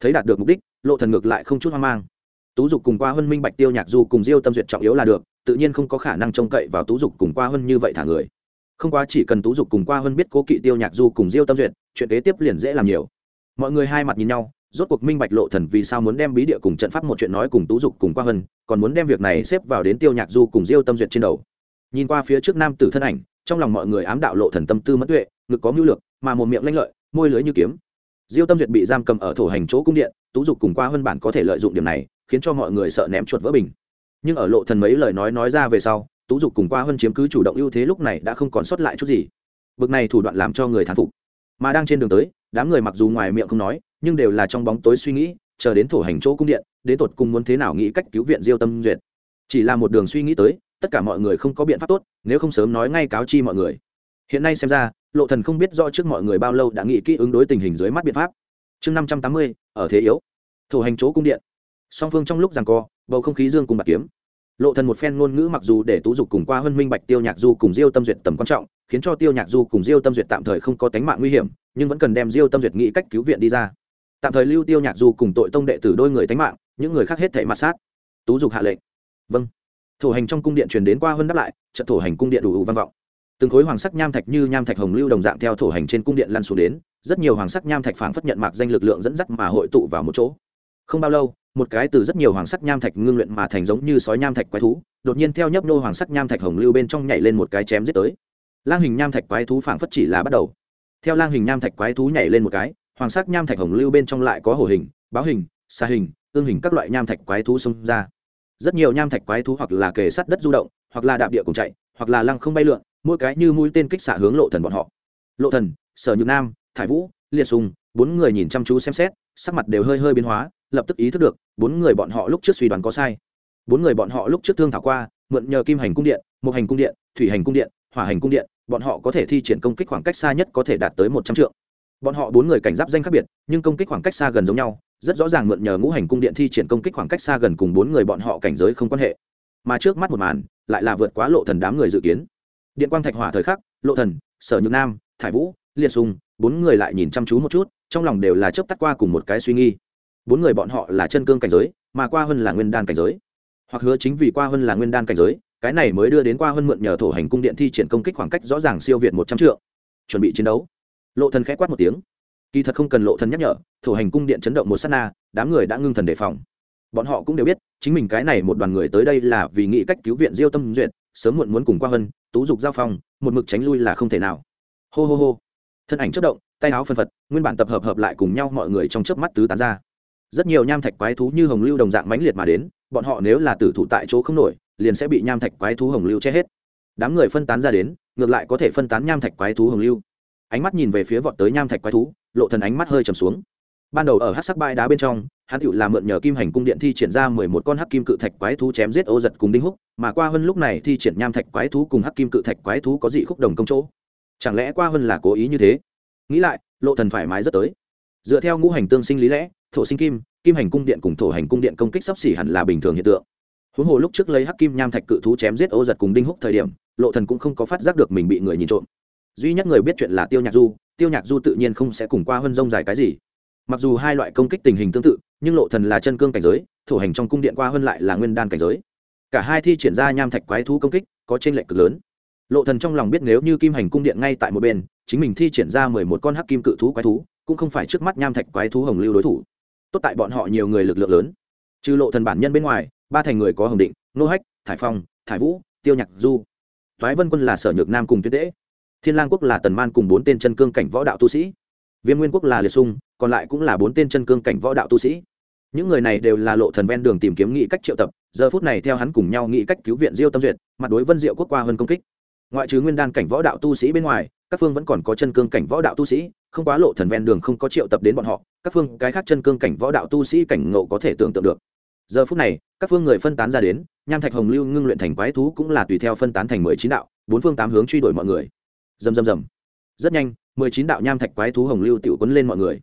Thấy đạt được mục đích, lộ thần ngược lại không chút hoang mang. Tú dục cùng qua huân minh bạch tiêu nhạc du cùng diêu tâm duyệt trọng yếu là được, tự nhiên không có khả năng trông cậy vào tú dục cùng qua huân như vậy thả người. Không quá chỉ cần tú dục cùng qua huân biết cố kỵ tiêu nhạc du cùng diêu tâm duyệt, chuyện kế tiếp liền dễ làm nhiều. Mọi người hai mặt nhìn nhau, rốt cuộc minh bạch lộ thần vì sao muốn đem bí địa cùng trận pháp một chuyện nói cùng tú dục cùng qua huân, còn muốn đem việc này xếp vào đến tiêu nhạc du cùng diêu tâm duyệt trên đầu nhìn qua phía trước nam tử thân ảnh, trong lòng mọi người ám đạo lộ thần tâm tư mất tuệ, ngực có mưu lược, mà một miệng lanh lợi, môi lưới như kiếm. Diêu tâm duyệt bị giam cầm ở thổ hành chỗ cung điện, tú dục cùng qua hơn bản có thể lợi dụng điểm này, khiến cho mọi người sợ ném chuột vỡ bình. Nhưng ở lộ thần mấy lời nói nói ra về sau, tú dục cùng qua hơn chiếm cứ chủ động ưu thế lúc này đã không còn sót lại chút gì. Bực này thủ đoạn làm cho người thán phục. Mà đang trên đường tới, đám người mặc dù ngoài miệng không nói, nhưng đều là trong bóng tối suy nghĩ, chờ đến thổ hành chỗ cung điện, đến tột cùng muốn thế nào nghĩ cách cứu viện diêu tâm duyệt. Chỉ là một đường suy nghĩ tới tất cả mọi người không có biện pháp tốt, nếu không sớm nói ngay cáo chi mọi người. Hiện nay xem ra, lộ thần không biết rõ trước mọi người bao lâu đã nghĩ kỹ ứng đối tình hình dưới mắt biện pháp. Chương năm trăm tám mươi, ở thế yếu. Thủ hành chỗ cung điện. Song phương trong lúc giằng co, bầu không khí dương cùng bạc kiếm. Lộ thần một phen ngôn ngữ mặc dù để tú dục cùng qua huân minh bạch, tiêu nhạc du cùng diêu tâm duyệt tầm quan trọng, khiến cho tiêu nhạc du cùng diêu tâm duyệt tạm thời không có tính mạng nguy hiểm, nhưng vẫn cần đem diêu tâm duyệt nghĩ cách cứu viện đi ra. Tạm thời lưu tiêu nhạc du cùng tội tông đệ tử đôi người tính mạng, những người khác hết thể mặt sát. Tú dục hạ lệnh. Vâng thổ hành trong cung điện truyền đến qua hơn đáp lại trận thổ hành cung điện đủ vang vọng từng khối hoàng sắc nham thạch như nham thạch hồng lưu đồng dạng theo thổ hành trên cung điện lăn xuống đến rất nhiều hoàng sắc nham thạch phảng phất nhận mạc danh lực lượng dẫn dắt mà hội tụ vào một chỗ không bao lâu một cái từ rất nhiều hoàng sắc nham thạch ngưng luyện mà thành giống như sói nham thạch quái thú đột nhiên theo nhấp nô hoàng sắc nham thạch hồng lưu bên trong nhảy lên một cái chém giết tới lang hình nham thạch quái thú phảng phất chỉ là bắt đầu theo lang hình nham thạch quái thú nhảy lên một cái hoàng sắc nham thạch hồng lưu bên trong lại có hổ hình báo hình xa hình ương hình các loại nham thạch quái thú xông ra rất nhiều nham thạch quái thú hoặc là kề sắt đất du động, hoặc là đạp địa cùng chạy, hoặc là lăng không bay lượn, mỗi cái như mũi tên kích xạ hướng lộ thần bọn họ. Lộ thần, sở nhược nam, thải vũ, liệt sùng, bốn người nhìn chăm chú xem xét, sắc mặt đều hơi hơi biến hóa, lập tức ý thức được, bốn người bọn họ lúc trước suy đoán có sai. Bốn người bọn họ lúc trước thương thảo qua, mượn nhờ kim hành cung điện một hành cung điện, thủy hành cung điện, hỏa hành cung điện, bọn họ có thể thi triển công kích khoảng cách xa nhất có thể đạt tới một trăm triệu bọn họ bốn người cảnh giáp danh khác biệt, nhưng công kích khoảng cách xa gần giống nhau rất rõ ràng mượn nhờ ngũ hành cung điện thi triển công kích khoảng cách xa gần cùng bốn người bọn họ cảnh giới không quan hệ. Mà trước mắt một màn lại là vượt quá lộ thần đám người dự kiến. Điện quang thạch hỏa thời khắc lộ thần sở nhược nam thải vũ liệt sùng bốn người lại nhìn chăm chú một chút trong lòng đều là chớp tắt qua cùng một cái suy nghi. Bốn người bọn họ là chân cương cảnh giới mà qua hơn là nguyên đan cảnh giới. Hoặc hứa chính vì qua hơn là nguyên đan cảnh giới cái này mới đưa đến qua hơn mượn nhờ thổ hành cung điện thi triển công kích khoảng cách rõ ràng siêu việt một trăm trượng, chuẩn bị chiến đấu. Lộ thần khẽ quát một tiếng kỳ thật không cần lộ thần nhắc nhở thủ hành cung điện chấn động một sát na, đám người đã ngưng thần đề phòng. Bọn họ cũng đều biết, chính mình cái này một đoàn người tới đây là vì nghĩ cách cứu viện diêu tâm duyệt, sớm muộn muốn cùng qua hơn tú dục giao phong, một mực tránh lui là không thể nào. Hô hô hô. Thân ảnh chất động, tay áo phân phật, nguyên bản tập hợp hợp lại cùng nhau mọi người trong chớp mắt tứ tán ra. Rất nhiều nham thạch quái thú như hồng lưu đồng dạng mãnh liệt mà đến, bọn họ nếu là tử thủ tại chỗ không nổi, liền sẽ bị nham thạch quái thú hồng lưu che hết. Đám người phân tán ra đến, ngược lại có thể phân tán nham thạch quái thú hồng lưu ánh mắt nhìn về phía vọt tới nham thạch quái thú, lộ thần ánh mắt hơi trầm xuống. Ban đầu ở hắc sắc bãi đá bên trong, hắn tựu làm mượn nhờ kim hành cung điện thi triển ra mười một con hắc kim cự thạch quái thú chém giết ô giật cùng đinh húc, mà qua hơn lúc này thi triển nham thạch quái thú cùng hắc kim cự thạch quái thú có dị khúc đồng công chỗ. Chẳng lẽ qua hơn là cố ý như thế? Nghĩ lại, lộ thần thoải mái rất tới. Dựa theo ngũ hành tương sinh lý lẽ, thổ sinh kim kim hành cung điện cùng thổ hành cung điện công kích sắp xỉ hẳn là bình thường hiện tượng. Huống hồ lúc trước lấy hắc kim nham thạch cự thú chém giết ô giật cùng đinh húc thời điểm, lộ thần cũng không có phát giác được mình bị người nhìn trộm duy nhất người biết chuyện là tiêu nhạc du, tiêu nhạc du tự nhiên không sẽ cùng qua hơn rông dài cái gì. Mặc dù hai loại công kích tình hình tương tự, nhưng lộ thần là chân cương cảnh giới thủ hành trong cung điện qua hơn lại là nguyên đan cảnh giới. Cả hai thi triển ra nham thạch quái thú công kích, có trên lệch cực lớn. Lộ thần trong lòng biết nếu như kim hành cung điện ngay tại một bên, chính mình thi triển ra mười một con hắc kim cự thú quái thú, cũng không phải trước mắt nham thạch quái thú hồng lưu đối thủ. Tốt tại bọn họ nhiều người lực lượng lớn. Trừ lộ thần bản nhân bên ngoài, ba thành người có hồng định, nô hách, thải phong, thải vũ, tiêu nhạc du. Thoái vân quân là sở nhược nam cùng tuyết tễ thiên lang quốc là tần man cùng bốn tên chân cương cảnh võ đạo tu sĩ. Viêm nguyên quốc là liệt sung, còn lại cũng là bốn tên chân cương cảnh võ đạo tu sĩ. Những người này đều là lộ thần ven đường tìm kiếm nghị cách triệu tập, giờ phút này theo hắn cùng nhau nghị cách cứu viện diêu tâm duyệt, mặt đối vân diệu quốc qua hơn công kích. Ngoại trừ nguyên đan cảnh võ đạo tu sĩ bên ngoài, các phương vẫn còn có chân cương cảnh võ đạo tu sĩ, không quá lộ thần ven đường không có triệu tập đến bọn họ, các phương cái khác chân cương cảnh võ đạo tu sĩ cảnh ngộ có thể tưởng tượng được. Giờ phút này, các phương người phân tán ra đến, nham thạch hồng lưu ngưng luyện thành quái thú cũng là tùy theo phân tán thành mười chín đạo, bốn phương tám hướng truy đuổi mọi người dầm dầm dầm rất nhanh, mười chín đạo nham thạch quái thú hồng lưu tiểu quấn lên mọi người.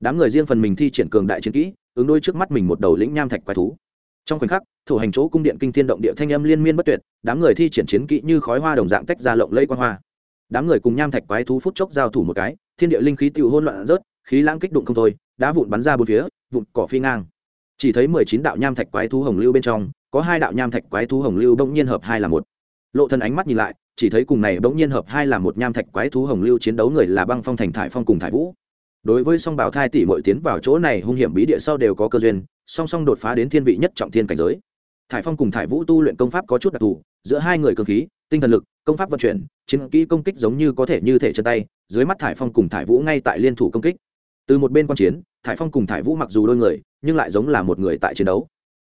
Đám người riêng phần mình thi triển cường đại chiến kỹ, ứng đôi trước mắt mình một đầu lĩnh nham thạch quái thú. Trong khoảnh khắc, thủ hành chỗ cung điện kinh thiên động địa thanh âm liên miên bất tuyệt, đám người thi triển chiến kỹ như khói hoa đồng dạng tách ra lộng lẫy quang hoa. Đám người cùng nham thạch quái thú phút chốc giao thủ một cái, thiên địa linh khí tiểu hỗn loạn rớt, khí lãng kích đụng không thôi, đá vụn bắn ra bốn phía, vụn cỏ phi ngang. Chỉ thấy mười chín đạo nham thạch quái thú hồng lưu bên trong, có hai đạo nham thạch quái thú hồng lưu bỗng nhiên hợp hai là một. Lộ thân ánh mắt nhìn lại chỉ thấy cùng này bỗng nhiên hợp hai là một nham thạch quái thú hồng lưu chiến đấu người là băng phong thành thải phong cùng thải vũ. Đối với song bảo thai tỷ mọi tiến vào chỗ này hung hiểm bí địa sau đều có cơ duyên, song song đột phá đến thiên vị nhất trọng thiên cảnh giới. Thải phong cùng thải vũ tu luyện công pháp có chút đặc thù, giữa hai người cơ khí, tinh thần lực, công pháp vận chuyển, chiến kỹ công kích giống như có thể như thể chân tay, dưới mắt thải phong cùng thải vũ ngay tại liên thủ công kích. Từ một bên quan chiến, thải phong cùng thải vũ mặc dù đôi người, nhưng lại giống là một người tại chiến đấu.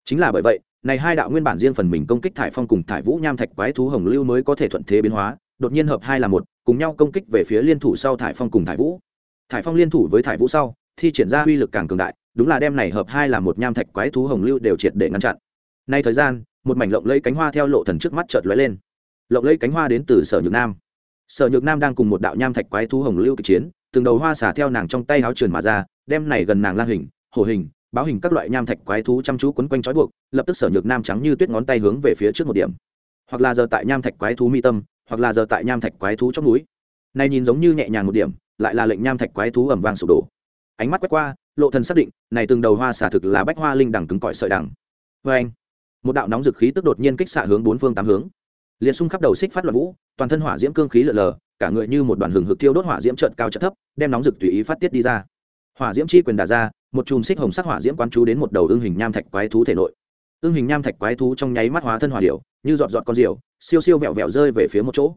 Chính là bởi vậy này hai đạo nguyên bản riêng phần mình công kích thải phong cùng thải vũ nham thạch quái thú hồng lưu mới có thể thuận thế biến hóa, đột nhiên hợp hai là một, cùng nhau công kích về phía liên thủ sau thải phong cùng thải vũ. Thải phong liên thủ với thải vũ sau, thi triển ra uy lực càng cường đại, đúng là đem này hợp hai là một nham thạch quái thú hồng lưu đều triệt để ngăn chặn. Nay thời gian, một mảnh lộng lấy cánh hoa theo lộ thần trước mắt chợt lóe lên. Lộng lấy cánh hoa đến từ sở nhược nam. Sở nhược nam đang cùng một đạo nham thạch quái thú hồng lưu kịch chiến, từng đầu hoa xả theo nàng trong tay áo trườn mà ra, đem này gần nàng lang hình hổ hình báo hình các loại nham thạch quái thú chăm chú quấn quanh trói buộc, lập tức sở nhược nam trắng như tuyết ngón tay hướng về phía trước một điểm. Hoặc là giờ tại nham thạch quái thú mi tâm, hoặc là giờ tại nham thạch quái thú trong núi. Này nhìn giống như nhẹ nhàng một điểm, lại là lệnh nham thạch quái thú ẩm vang sụp đổ. Ánh mắt quét qua, lộ thần xác định, này từng đầu hoa xả thực là bách hoa linh đằng cứng cỏi sợi đằng với anh, một đạo nóng dực khí tức đột nhiên kích xạ hướng bốn phương tám hướng. Liệt xung khắp đầu xích phát loạn vũ, toàn thân hỏa diễm cương khí lờ lờ, cả người như một đoàn hừng hực thiêu đốt hỏa diễm trợn cao trợn thấp, đem nóng dực tùy ý phát tiết đi ra. Hỏa diễm chi quyền đả ra một chùm xích hồng sắc hỏa diễm quán chú đến một đầu ương hình nham thạch quái thú thể nội. Ương hình nham thạch quái thú trong nháy mắt hóa thân hỏa điệu như giọt giọt con diều, siêu siêu vẹo vẹo rơi về phía một chỗ.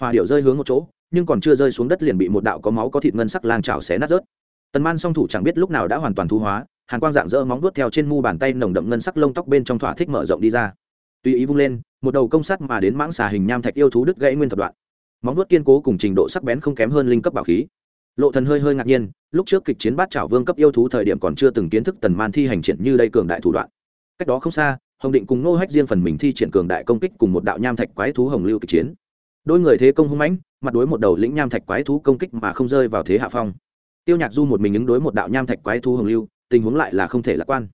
Hỏa điệu rơi hướng một chỗ, nhưng còn chưa rơi xuống đất liền bị một đạo có máu có thịt ngân sắc lang trào xé nát rớt. Tần man song thủ chẳng biết lúc nào đã hoàn toàn thu hóa, hàn quang dạng dỡ móng vuốt theo trên mu bàn tay nồng đậm ngân sắc lông tóc bên trong thỏa thích mở rộng đi ra. Tùy ý vung lên, một đầu công sắt mà đến mãng xà hình nham thạch yêu thú đứt gãy nguyên thập đoạn. Móng vuốt kiên cố cùng trình độ sắc bén không kém hơn linh cấp bảo khí lộ thần hơi hơi ngạc nhiên, lúc trước kịch chiến bát chảo vương cấp yêu thú thời điểm còn chưa từng kiến thức tần man thi hành triển như đây cường đại thủ đoạn. Cách đó không xa, hồng định cùng nô hách riêng phần mình thi triển cường đại công kích cùng một đạo nham thạch quái thú hồng lưu kịch chiến. Đôi người thế công hung mãnh, mặt đối một đầu lĩnh nham thạch quái thú công kích mà không rơi vào thế hạ phong. Tiêu nhạc du một mình ứng đối một đạo nham thạch quái thú hồng lưu, tình huống lại là không thể lạc quan.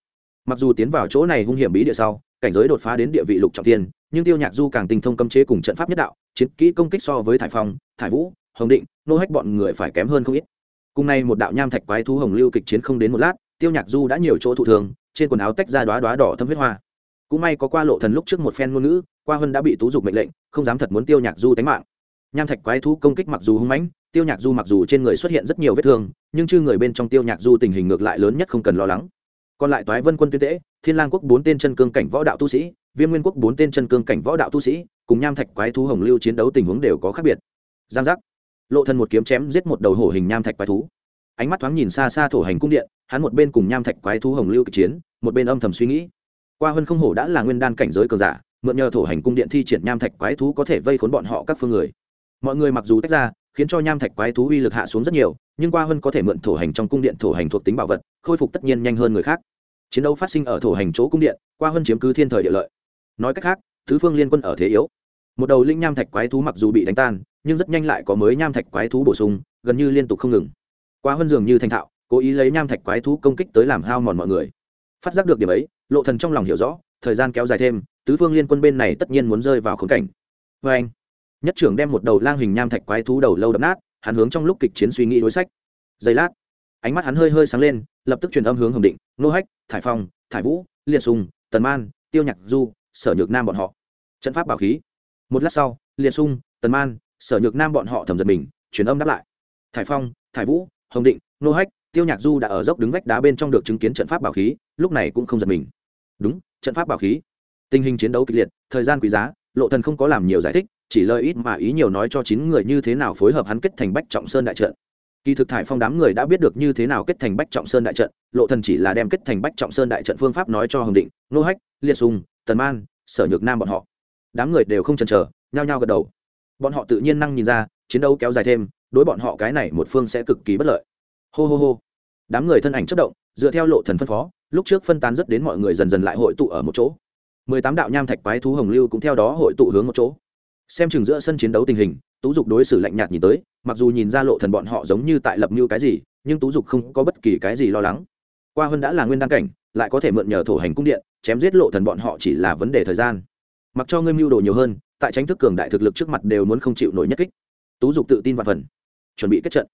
Mặc dù tiến vào chỗ này hung hiểm bí địa sau, cảnh giới đột phá đến địa vị lục trọng thiên nhưng tiêu nhạc du càng tinh thông cấm chế cùng trận pháp nhất đạo, chiến kỹ công kích so với thải phong, thải vũ hồng định, nô hách bọn người phải kém hơn không ít. Cùng nay một đạo nham thạch quái thú hồng lưu kịch chiến không đến một lát, tiêu nhạc du đã nhiều chỗ thụ thường trên quần áo tách ra đoá đoá đỏ thâm huyết hoa. Cũng may có qua lộ thần lúc trước một phen ngôn ngữ, qua hơn đã bị tú dục mệnh lệnh, không dám thật muốn tiêu nhạc du tánh mạng. Nham thạch quái thú công kích mặc dù hung mãnh, tiêu nhạc du mặc dù trên người xuất hiện rất nhiều vết thương, nhưng chư người bên trong tiêu nhạc du tình hình ngược lại lớn nhất không cần lo lắng. Còn lại toái vân quân tuyên tễ thiên lang quốc bốn tên chân cương cảnh võ đạo tu sĩ, viêm nguyên quốc bốn tên chân cương cảnh võ đạo tu sĩ, cùng nham thạch quái thú hồng lưu chiến đấu tình huống đều có khác biệt. Giang giác lộ thần một kiếm chém giết một đầu hổ hình nham thạch quái thú. Ánh mắt thoáng nhìn xa xa thổ hành cung điện, hắn một bên cùng nham thạch quái thú hồng lưu kịch chiến, một bên âm thầm suy nghĩ. Qua hơn không hổ đã là nguyên đan cảnh giới cường giả, mượn nhờ thổ hành cung điện thi triển nham thạch quái thú có thể vây khốn bọn họ các phương người. Mọi người mặc dù tách ra, khiến cho nham thạch quái thú uy lực hạ xuống rất nhiều, nhưng qua hơn có thể mượn thổ hành trong cung điện thổ hành thuộc tính bảo vật, khôi phục tất nhiên nhanh hơn người khác. Chiến đấu phát sinh ở thổ hành chỗ cung điện, qua hơn chiếm cứ thiên thời địa lợi. Nói cách khác thứ phương liên quân ở thế yếu. Một đầu linh nham thạch quái thú mặc dù bị đánh tan nhưng rất nhanh lại có mới nham thạch quái thú bổ sung, gần như liên tục không ngừng. Qua hơn dường như thành thạo, cố ý lấy nham thạch quái thú công kích tới làm hao mòn mọi người. Phát giác được điểm ấy, lộ thần trong lòng hiểu rõ, thời gian kéo dài thêm, tứ phương liên quân bên này tất nhiên muốn rơi vào khốn cảnh. Với anh, nhất trưởng đem một đầu lang hình nham thạch quái thú đầu lâu đập nát, hắn hướng trong lúc kịch chiến suy nghĩ đối sách. Giây lát, ánh mắt hắn hơi hơi sáng lên, lập tức truyền âm hướng hồng định, nô hách, thải phong, thải vũ, liệt sùng tần man, tiêu nhạc du, sở nhược nam bọn họ. Trận pháp bảo khí. Một lát sau, liệt sung, tần man sở nhược nam bọn họ thầm giật mình, truyền âm đáp lại. Thải phong, thải vũ, hồng định, nô hách, tiêu nhạc du đã ở dốc đứng vách đá bên trong được chứng kiến trận pháp bảo khí, lúc này cũng không giật mình. Đúng, trận pháp bảo khí. Tình hình chiến đấu kịch liệt, thời gian quý giá, lộ thần không có làm nhiều giải thích, chỉ lời ít mà ý nhiều nói cho chín người như thế nào phối hợp hắn kết thành bách trọng sơn đại trận. Kỳ thực thải phong đám người đã biết được như thế nào kết thành bách trọng sơn đại trận, lộ thần chỉ là đem kết thành bách trọng sơn đại trận phương pháp nói cho hồng định, nô hách, liệt sùng, tần man, sở nhược nam bọn họ. Đám người đều không chần chờ, nhao nhao gật đầu bọn họ tự nhiên năng nhìn ra, chiến đấu kéo dài thêm, đối bọn họ cái này một phương sẽ cực kỳ bất lợi. Hô hô hô. Đám người thân ảnh chất động, dựa theo lộ thần phân phó, lúc trước phân tán rất đến mọi người dần dần lại hội tụ ở một chỗ. Mười tám đạo nham thạch quái thú hồng lưu cũng theo đó hội tụ hướng một chỗ. Xem chừng giữa sân chiến đấu tình hình, tú dục đối xử lạnh nhạt nhìn tới, mặc dù nhìn ra lộ thần bọn họ giống như tại lập mưu cái gì, nhưng tú dục không có bất kỳ cái gì lo lắng. Qua hơn đã là nguyên đăng cảnh, lại có thể mượn nhờ thổ hành cung điện, chém giết lộ thần bọn họ chỉ là vấn đề thời gian. Mặc cho ngươi mưu đồ nhiều hơn tại tránh thức cường đại thực lực trước mặt đều muốn không chịu nổi nhất kích. Tú dục tự tin và phần. Chuẩn bị kết trận.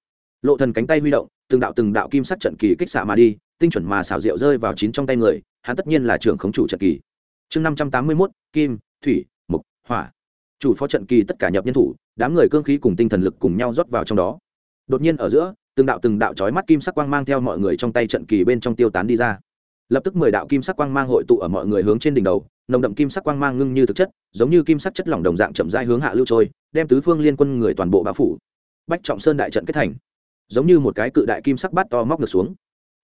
Lộ thần cánh tay huy động từng đạo từng đạo kim sắc trận kỳ kích xạ mà đi tinh chuẩn mà xảo diệu rơi vào chín trong tay người hắn tất nhiên là trưởng khống chủ trận kỳ. Chương năm trăm tám mươi 581, kim thủy mục hỏa. Chủ phó trận kỳ tất cả nhập nhân thủ đám người cương khí cùng tinh thần lực cùng nhau rót vào trong đó. Đột nhiên ở giữa từng đạo từng đạo chói mắt kim sắc quang mang theo mọi người trong tay trận kỳ bên trong tiêu tán đi ra lập tức mười đạo kim sắc quang mang hội tụ ở mọi người hướng trên đỉnh đầu, nồng đậm kim sắc quang mang ngưng như thực chất, giống như kim sắc chất lỏng đồng dạng chậm rãi hướng hạ lưu trôi, đem tứ phương liên quân người toàn bộ bao phủ. Bách trọng sơn đại trận kết thành. Giống như một cái cự đại kim sắc bát to móc ngược xuống.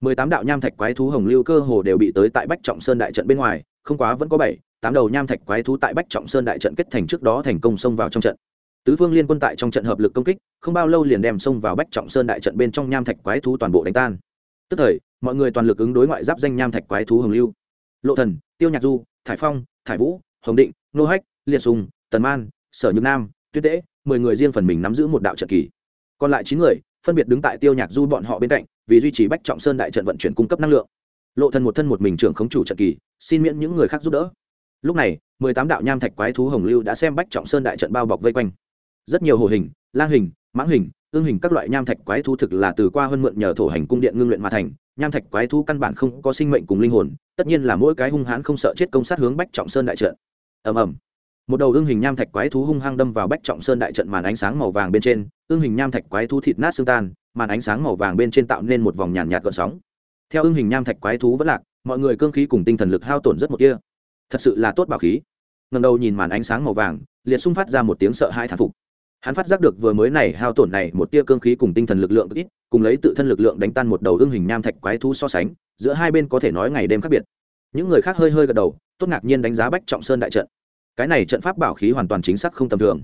Mười tám đạo nham thạch quái thú hồng lưu cơ hồ đều bị tới tại bách trọng sơn đại trận bên ngoài, không quá vẫn có bảy, tám đầu nham thạch quái thú tại bách trọng sơn đại trận kết thành trước đó thành công xông vào trong trận. Tứ phương liên quân tại trong trận hợp lực công kích, không bao lâu liền đem xông vào bách trọng sơn đại trận bên trong nham thạch quái thú toàn bộ đánh tan. Tức thời mọi người toàn lực ứng đối ngoại giáp danh nham thạch quái thú hồng lưu. Lộ thần, tiêu nhạc du, thải phong, thải vũ, hồng định, nô hách, liệt sùng, tần man, sở nhược nam, tuyết tễ mười người riêng phần mình nắm giữ một đạo trận kỳ. Còn lại chín người, phân biệt đứng tại tiêu nhạc du bọn họ bên cạnh, vì duy trì bách trọng sơn đại trận vận chuyển cung cấp năng lượng. Lộ thần một thân một mình trưởng khống chủ trận kỳ, xin miễn những người khác giúp đỡ. Lúc này, mười tám đạo nham thạch quái thú hồng lưu đã xem bách trọng sơn đại trận bao bọc vây quanh. Rất nhiều hồ hình, lang hình, mãng hình ương hình các loại nham thạch quái thú thực là từ qua hơn mượn nhờ thổ hành cung điện ngưng luyện mà thành, nham thạch quái thú căn bản không có sinh mệnh cùng linh hồn, tất nhiên là mỗi cái hung hãn không sợ chết công sát hướng bách trọng sơn đại trận. Ầm ầm. Một đầu ương hình nham thạch quái thú hung hăng đâm vào bách trọng sơn đại trận màn ánh sáng màu vàng bên trên ương hình nham thạch quái thú thịt nát xương tan, màn ánh sáng màu vàng bên trên tạo nên một vòng nhàn nhạt gợn sóng. Theo ương hình nham thạch quái thú vẫn lạc, mọi người cương khí cùng tinh thần lực hao tổn rất một kia thật sự là tốt bảo khí. Ngần đầu nhìn màn ánh sáng màu vàng, liệt xung phát ra một tiếng sợ hai thản phục hắn phát giác được vừa mới này hao tổn này một tia cương khí cùng tinh thần lực lượng ít, cùng lấy tự thân lực lượng đánh tan một đầu ương hình nham thạch quái thú so sánh, giữa hai bên có thể nói ngày đêm khác biệt. Những người khác hơi hơi gật đầu, tốt ngạc nhiên đánh giá bách trọng sơn đại trận. Cái này trận pháp bảo khí hoàn toàn chính xác không tầm thường.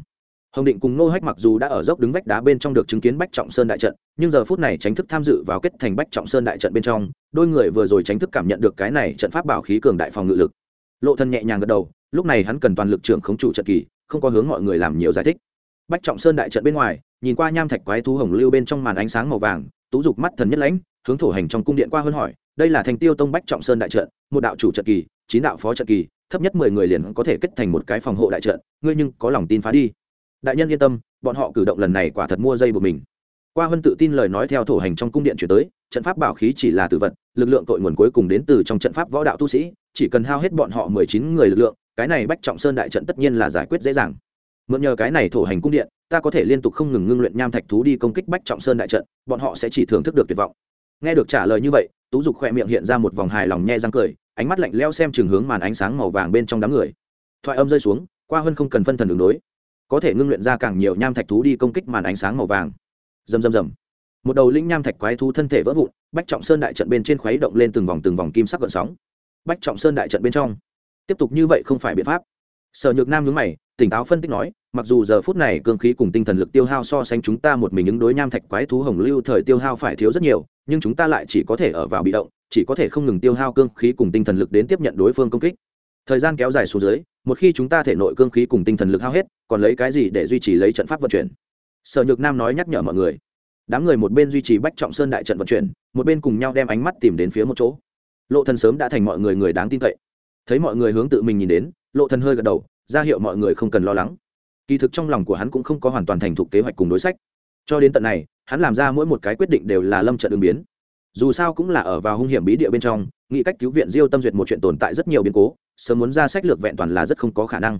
Hồng định cùng nô hách mặc dù đã ở dốc đứng vách đá bên trong được chứng kiến bách trọng sơn đại trận, nhưng giờ phút này tránh thức tham dự vào kết thành bách trọng sơn đại trận bên trong, đôi người vừa rồi tránh thức cảm nhận được cái này trận pháp bảo khí cường đại phòng ngự lực. Lộ thân nhẹ nhàng gật đầu, lúc này hắn cần toàn lực trưởng khống chủ trận kỳ, không có hướng mọi người làm nhiều giải thích bách trọng sơn đại trận bên ngoài, nhìn qua nham thạch quái thú hồng lưu bên trong màn ánh sáng màu vàng, tú dục mắt thần nhất lãnh, hướng thổ hành trong cung điện qua hơn hỏi, đây là thành tiêu tông bách trọng sơn đại trận, một đạo chủ trận kỳ, chín đạo phó trận kỳ, thấp nhất mười người liền có thể kết thành một cái phòng hộ đại trận, ngươi nhưng có lòng tin phá đi. Đại nhân yên tâm, bọn họ cử động lần này quả thật mua dây của mình. Qua hơn tự tin lời nói theo thổ hành trong cung điện chuyển tới, trận pháp bảo khí chỉ là tử vật, lực lượng tội nguồn cuối cùng đến từ trong trận pháp võ đạo tu sĩ, chỉ cần hao hết bọn họ mười chín người lực lượng, cái này bách trọng sơn đại trận tất nhiên là giải quyết dễ dàng mượn nhờ cái này thổ hành cung điện, ta có thể liên tục không ngừng ngưng luyện nham thạch thú đi công kích bách trọng sơn đại trận, bọn họ sẽ chỉ thưởng thức được tuyệt vọng. Nghe được trả lời như vậy, tú dục khoe miệng hiện ra một vòng hài lòng nhe răng cười, ánh mắt lạnh leo xem trường hướng màn ánh sáng màu vàng bên trong đám người. Thoại âm rơi xuống, qua hơn không cần phân thần đường đối. Có thể ngưng luyện ra càng nhiều nham thạch thú đi công kích màn ánh sáng màu vàng. Rầm rầm rầm. Một đầu lĩnh nham thạch quái thú thân thể vỡ vụn, bách trọng sơn đại trận bên trên khuấy động lên từng vòng từng vòng kim sắc gợn sóng. Bách trọng sơn đại trận bên trong. Tiếp tục như vậy không phải biện pháp. Sở nhược nam nhướng mày, tỉnh táo phân tích nói mặc dù giờ phút này cương khí cùng tinh thần lực tiêu hao so sánh chúng ta một mình ứng đối nham thạch quái thú hồng lưu thời tiêu hao phải thiếu rất nhiều, nhưng chúng ta lại chỉ có thể ở vào bị động, chỉ có thể không ngừng tiêu hao cương khí cùng tinh thần lực đến tiếp nhận đối phương công kích. Thời gian kéo dài xuống dưới, một khi chúng ta thể nội cương khí cùng tinh thần lực hao hết, còn lấy cái gì để duy trì lấy trận pháp vận chuyển? Sở nhược nam nói nhắc nhở mọi người. Đám người một bên duy trì bách trọng sơn đại trận vận chuyển, một bên cùng nhau đem ánh mắt tìm đến phía một chỗ. Lộ thần sớm đã thành mọi người người đáng tin cậy. Thấy mọi người hướng tự mình nhìn đến, lộ thần hơi gật đầu, ra hiệu mọi người không cần lo lắng kỳ thực trong lòng của hắn cũng không có hoàn toàn thành thục kế hoạch cùng đối sách. Cho đến tận này, hắn làm ra mỗi một cái quyết định đều là lâm trận ứng biến. Dù sao cũng là ở vào hung hiểm bí địa bên trong, nghĩ cách cứu viện diêu tâm duyệt một chuyện tồn tại rất nhiều biến cố, sớm muốn ra sách lược vẹn toàn là rất không có khả năng.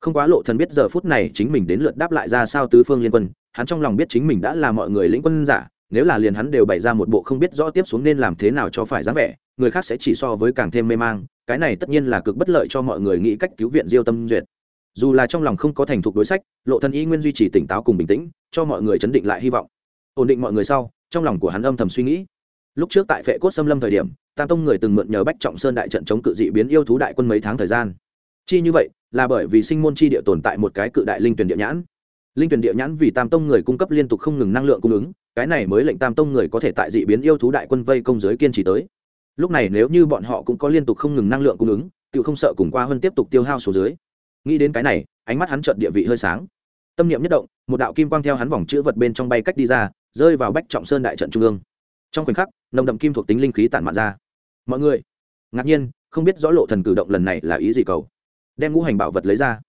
Không quá lộ thần biết giờ phút này chính mình đến lượt đáp lại ra sao tứ phương liên quân, hắn trong lòng biết chính mình đã là mọi người lĩnh quân giả, nếu là liền hắn đều bày ra một bộ không biết rõ tiếp xuống nên làm thế nào cho phải dáng vẻ, người khác sẽ chỉ so với càng thêm mê mang, cái này tất nhiên là cực bất lợi cho mọi người nghĩ cách cứu viện diêu tâm duyệt dù là trong lòng không có thành thục đối sách, lộ thần y nguyên duy trì tỉnh táo cùng bình tĩnh, cho mọi người chấn định lại hy vọng. Ổn định mọi người sau, trong lòng của hắn âm thầm suy nghĩ. Lúc trước tại phệ cốt xâm lâm thời điểm, tam tông người từng mượn nhờ bách trọng sơn đại trận chống cự dị biến yêu thú đại quân mấy tháng thời gian. Chi như vậy, là bởi vì sinh môn chi địa tồn tại một cái cự đại linh tuyển địa nhãn. Linh tuyển địa nhãn vì tam tông người cung cấp liên tục không ngừng năng lượng cung ứng, cái này mới lệnh tam tông người có thể tại dị biến yêu thú đại quân vây công giới kiên trì tới. Lúc này nếu như bọn họ cũng có liên tục không ngừng năng lượng cung ứng tự không sợ cùng qua hơn tiếp tục tiêu hao số dưới nghĩ đến cái này, ánh mắt hắn trợn địa vị hơi sáng. Tâm niệm nhất động, một đạo kim quang theo hắn vòng chữ vật bên trong bay cách đi ra, rơi vào bách trọng sơn đại trận trung ương. Trong khoảnh khắc, nồng đậm kim thuộc tính linh khí tản mạn ra. Mọi người, ngạc nhiên, không biết rõ lộ thần cử động lần này là ý gì cầu. Đem ngũ hành bảo vật lấy ra.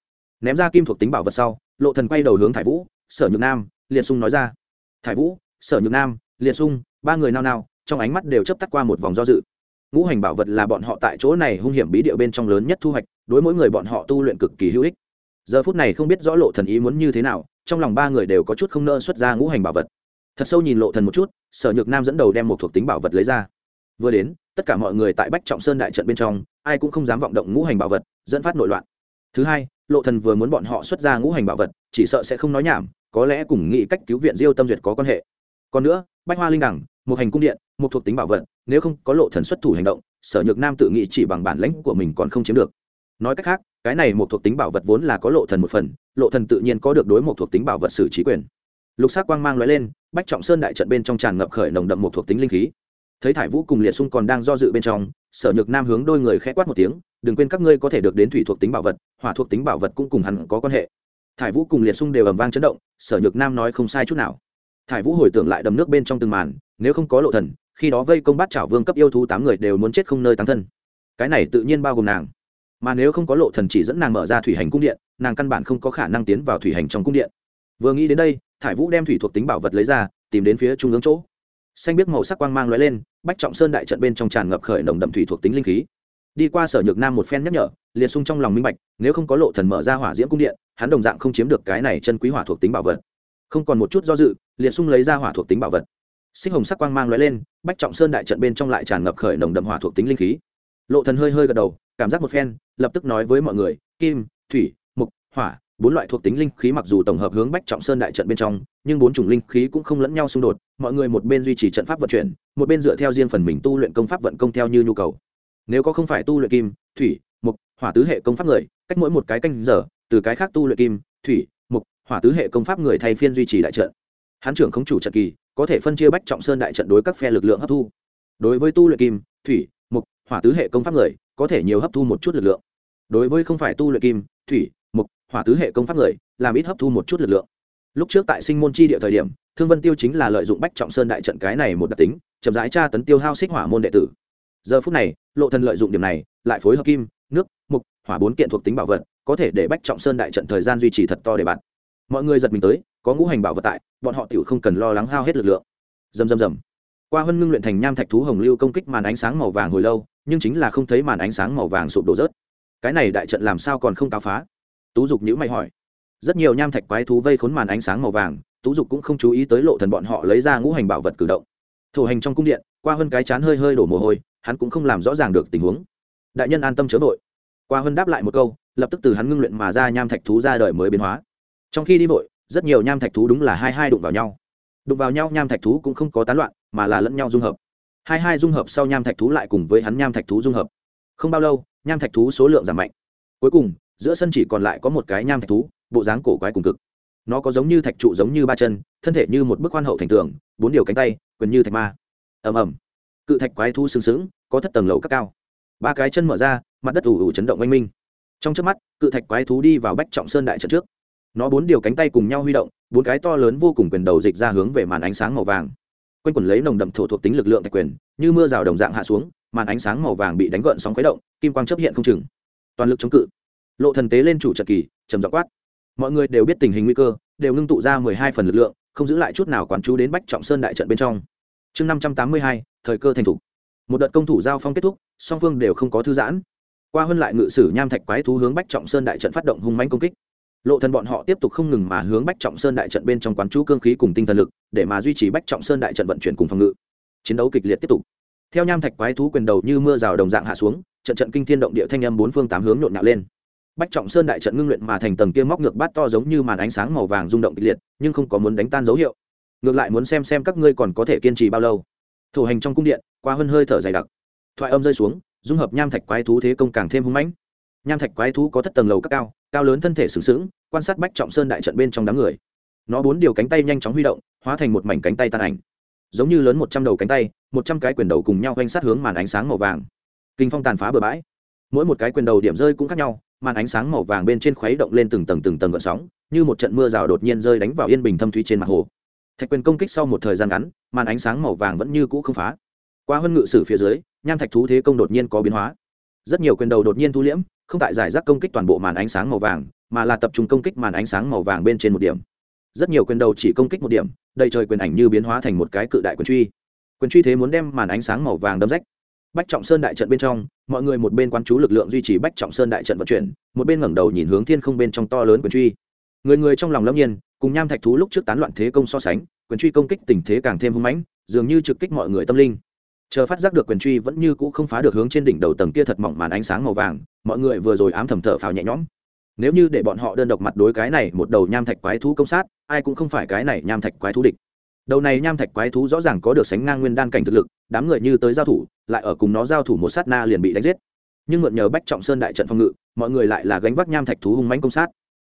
Ném ra kim thuộc tính bảo vật sau, lộ thần quay đầu hướng thải vũ, sở nhược nam, liệt sung nói ra. Thải vũ, sở nhược nam, liệt sung, ba người nao nao, trong ánh mắt đều chấp tắt qua một vòng do dự ngũ hành bảo vật là bọn họ tại chỗ này hung hiểm bí địa bên trong lớn nhất thu hoạch, đối mỗi người bọn họ tu luyện cực kỳ hữu ích. Giờ phút này không biết rõ lộ thần ý muốn như thế nào, trong lòng ba người đều có chút không nỡ xuất ra ngũ hành bảo vật. Thật sâu nhìn lộ thần một chút, sở nhược nam dẫn đầu đem một thuộc tính bảo vật lấy ra. Vừa đến, tất cả mọi người tại bách trọng sơn đại trận bên trong, ai cũng không dám vọng động ngũ hành bảo vật, dẫn phát nội loạn. Thứ hai, lộ thần vừa muốn bọn họ xuất ra ngũ hành bảo vật, chỉ sợ sẽ không nói nhảm, có lẽ cùng nghĩ cách cứu viện diêu tâm duyệt có quan hệ còn nữa, bách hoa linh đẳng một hành cung điện, một thuộc tính bảo vật, nếu không có lộ thần xuất thủ hành động, sở nhược nam tự nghĩ chỉ bằng bản lãnh của mình còn không chiếm được. Nói cách khác, cái này một thuộc tính bảo vật vốn là có lộ thần một phần, lộ thần tự nhiên có được đối một thuộc tính bảo vật xử trí quyền. Lục sắc quang mang lóe lên, bách trọng sơn đại trận bên trong tràn ngập khởi nồng đậm một thuộc tính linh khí. Thấy thải vũ cùng liệt xung còn đang do dự bên trong, sở nhược nam hướng đôi người khẽ quát một tiếng, đừng quên các ngươi có thể được đến thủy thuộc tính bảo vật, hỏa thuộc tính bảo vật cũng cùng hắn có quan hệ. Thải vũ cùng liệt xung đều ầm vang chấn động, sở nhược nam nói không sai chút nào thải vũ hồi tưởng lại đầm nước bên trong từng màn, nếu không có lộ thần, khi đó vây công bát chảo vương cấp yêu thú tám người đều muốn chết không nơi tăng thân. Cái này tự nhiên bao gồm nàng. Mà nếu không có lộ thần chỉ dẫn nàng mở ra thủy hành cung điện, nàng căn bản không có khả năng tiến vào thủy hành trong cung điện. Vừa nghĩ đến đây, thải vũ đem thủy thuộc tính bảo vật lấy ra, tìm đến phía trung ương chỗ. Xanh biết màu sắc quang mang lóe lên, bách trọng sơn đại trận bên trong tràn ngập khởi nồng đậm thủy thuộc tính linh khí. Đi qua sở nhược nam một phen nhắc nhở liệt sung trong lòng minh bạch, nếu không có lộ thần mở ra hỏa diễm cung điện, hắn đồng dạng không chiếm được cái này chân quý hỏa thuộc tính bảo vật không còn một chút do dự liệt sung lấy ra hỏa thuộc tính bảo vật. Sinh hồng sắc quang mang lóe lên, bách trọng sơn đại trận bên trong lại tràn ngập khởi nồng đậm hỏa thuộc tính linh khí. Lộ thần hơi hơi gật đầu, cảm giác một phen, lập tức nói với mọi người, kim, thủy, mục, hỏa, bốn loại thuộc tính linh khí mặc dù tổng hợp hướng bách trọng sơn đại trận bên trong, nhưng bốn chủng linh khí cũng không lẫn nhau xung đột, mọi người một bên duy trì trận pháp vận chuyển, một bên dựa theo riêng phần mình tu luyện công pháp vận công theo như nhu cầu. Nếu có không phải tu luyện kim, thủy, mục, hỏa tứ hệ công pháp người, cách mỗi một cái canh giờ, từ cái khác tu luyện kim, thủy hỏa tứ hệ công pháp người thay phiên duy trì đại trận. Hán trưởng không chủ trận kỳ, có thể phân chia bách trọng sơn đại trận đối các phe lực lượng hấp thu. Đối với tu luyện kim, thủy mục hỏa tứ hệ công pháp người, có thể nhiều hấp thu một chút lực lượng. Đối với không phải tu luyện kim, thủy mục hỏa tứ hệ công pháp người, làm ít hấp thu một chút lực lượng. Lúc trước tại sinh môn chi địa thời điểm, thương vân tiêu chính là lợi dụng bách trọng sơn đại trận cái này một đặc tính, chậm rãi tra tấn tiêu hao xích hỏa môn đệ tử. Giờ phút này, lộ thần lợi dụng điểm này, lại phối hợp kim, nước mục hỏa bốn kiện thuộc tính bảo vật, có thể để bách trọng sơn đại trận thời gian duy trì thật to để bạn mọi người giật mình tới, có ngũ hành bảo vật tại, bọn họ tiểu không cần lo lắng hao hết lực lượng. Dầm dầm dầm qua Hân ngưng luyện thành nham thạch thú hồng lưu công kích màn ánh sáng màu vàng hồi lâu, nhưng chính là không thấy màn ánh sáng màu vàng sụp đổ rớt. Cái này đại trận làm sao còn không táo phá? Tú dục nhữ mày hỏi. Rất nhiều nham thạch quái thú vây khốn màn ánh sáng màu vàng, tú dục cũng không chú ý tới lộ thần bọn họ lấy ra ngũ hành bảo vật cử động. Thổ hành trong cung điện, qua hơn cái chán hơi hơi đổ mồ hôi, hắn cũng không làm rõ ràng được tình huống. Đại nhân an tâm chớ vội. Qua hơn đáp lại một câu, lập tức từ hắn ngưng luyện mà ra nham thạch thú ra đời mới biến hóa trong khi đi vội, rất nhiều nham thạch thú đúng là hai hai đụng vào nhau. Đụng vào nhau, nham thạch thú cũng không có tán loạn, mà là lẫn nhau dung hợp. Hai hai dung hợp sau nham thạch thú lại cùng với hắn nham thạch thú dung hợp. Không bao lâu, nham thạch thú số lượng giảm mạnh. Cuối cùng, giữa sân chỉ còn lại có một cái nham thạch thú, bộ dáng cổ quái cùng cực. Nó có giống như thạch trụ giống như ba chân, thân thể như một bức khoan hậu thành tường, bốn điều cánh tay, quyền như thạch ma. Ầm ầm. Cự thạch quái thú sừng sững, có thất tầng lầu các cao. Ba cái chân mở ra, mặt đất ủ ủ chấn động oanh minh. Trong trước mắt, cự thạch quái thú đi vào bách trọng sơn đại trận trước nó bốn điều cánh tay cùng nhau huy động, bốn cái to lớn vô cùng quyền đầu dịch ra hướng về màn ánh sáng màu vàng. Quanh quần lấy nồng đậm thổ thuộc tính lực lượng tại quyền, như mưa rào đồng dạng hạ xuống, màn ánh sáng màu vàng bị đánh gợn sóng khuấy động, kim quang chấp hiện không chừng. Toàn lực chống cự. Lộ thần tế lên chủ trận kỳ, trầm giọng quát. Mọi người đều biết tình hình nguy cơ, đều ngưng tụ ra mười hai phần lực lượng, không giữ lại chút nào quán chú đến bách trọng sơn đại trận bên trong. Chương năm trăm tám mươi hai, thời cơ thành thủ. Một đợt công thủ giao phong kết thúc, song phương đều không có thư giãn. Qua hơn lại ngự sử nham thạch quái thú hướng bách trọng sơn đại trận phát động hung mãnh công kích lộ thần bọn họ tiếp tục không ngừng mà hướng bách trọng sơn đại trận bên trong quán chú cương khí cùng tinh thần lực, để mà duy trì bách trọng sơn đại trận vận chuyển cùng phòng ngự. Chiến đấu kịch liệt tiếp tục. Theo nham thạch quái thú quyền đầu như mưa rào đồng dạng hạ xuống, trận trận kinh thiên động địa thanh âm bốn phương tám hướng nhộn nhạo lên. Bách trọng sơn đại trận ngưng luyện mà thành tầng kia móc ngược bát to giống như màn ánh sáng màu vàng rung động kịch liệt, nhưng không có muốn đánh tan dấu hiệu. Ngược lại muốn xem xem các ngươi còn có thể kiên trì bao lâu. Thủ hành trong cung điện, qua hơn hơi thở dày đặc. Thoại âm rơi xuống, dung hợp nham thạch quái thú thế công càng thêm hung mãnh. Nham thạch quái thú có thất tầng lầu cấp cao cao lớn thân thể sừng sững, quan sát bách trọng sơn đại trận bên trong đám người. Nó bốn điều cánh tay nhanh chóng huy động, hóa thành một mảnh cánh tay tan ảnh. Giống như lớn một trăm đầu cánh tay, một trăm cái quyền đầu cùng nhau quanh sát hướng màn ánh sáng màu vàng. Kinh phong tàn phá bừa bãi. Mỗi một cái quyền đầu điểm rơi cũng khác nhau, màn ánh sáng màu vàng bên trên khuấy động lên từng tầng từng tầng gợn sóng, như một trận mưa rào đột nhiên rơi đánh vào yên bình thâm thúy trên mặt hồ. Thạch quyền công kích sau một thời gian ngắn, màn ánh sáng màu vàng vẫn như cũ không phá. Qua hơn ngự sử phía dưới, nham thạch thú thế công đột nhiên có biến hóa. Rất nhiều quyền đầu đột nhiên thu liễm không tại giải rác công kích toàn bộ màn ánh sáng màu vàng, mà là tập trung công kích màn ánh sáng màu vàng bên trên một điểm. Rất nhiều quyền đầu chỉ công kích một điểm, đầy trời quyền ảnh như biến hóa thành một cái cự đại quyền truy. Quyền truy thế muốn đem màn ánh sáng màu vàng đâm rách. Bách trọng sơn đại trận bên trong, mọi người một bên quan chú lực lượng duy trì bách trọng sơn đại trận vận chuyển, một bên ngẩng đầu nhìn hướng thiên không bên trong to lớn quyền truy. Người người trong lòng lâm nhiên, cùng nham thạch thú lúc trước tán loạn thế công so sánh, quyền truy công kích tình thế càng thêm hung mãnh, dường như trực kích mọi người tâm linh chờ phát giác được quyền truy vẫn như cũ không phá được hướng trên đỉnh đầu tầng kia thật mỏng màn ánh sáng màu vàng, mọi người vừa rồi ám thầm thở phào nhẹ nhõm. Nếu như để bọn họ đơn độc mặt đối cái này một đầu nham thạch quái thú công sát, ai cũng không phải cái này nham thạch quái thú địch. Đầu này nham thạch quái thú rõ ràng có được sánh ngang nguyên đan cảnh thực lực, đám người như tới giao thủ, lại ở cùng nó giao thủ một sát na liền bị đánh giết. Nhưng mượn nhờ bách trọng sơn đại trận phòng ngự, mọi người lại là gánh vác nham thạch thú hung mãnh công sát.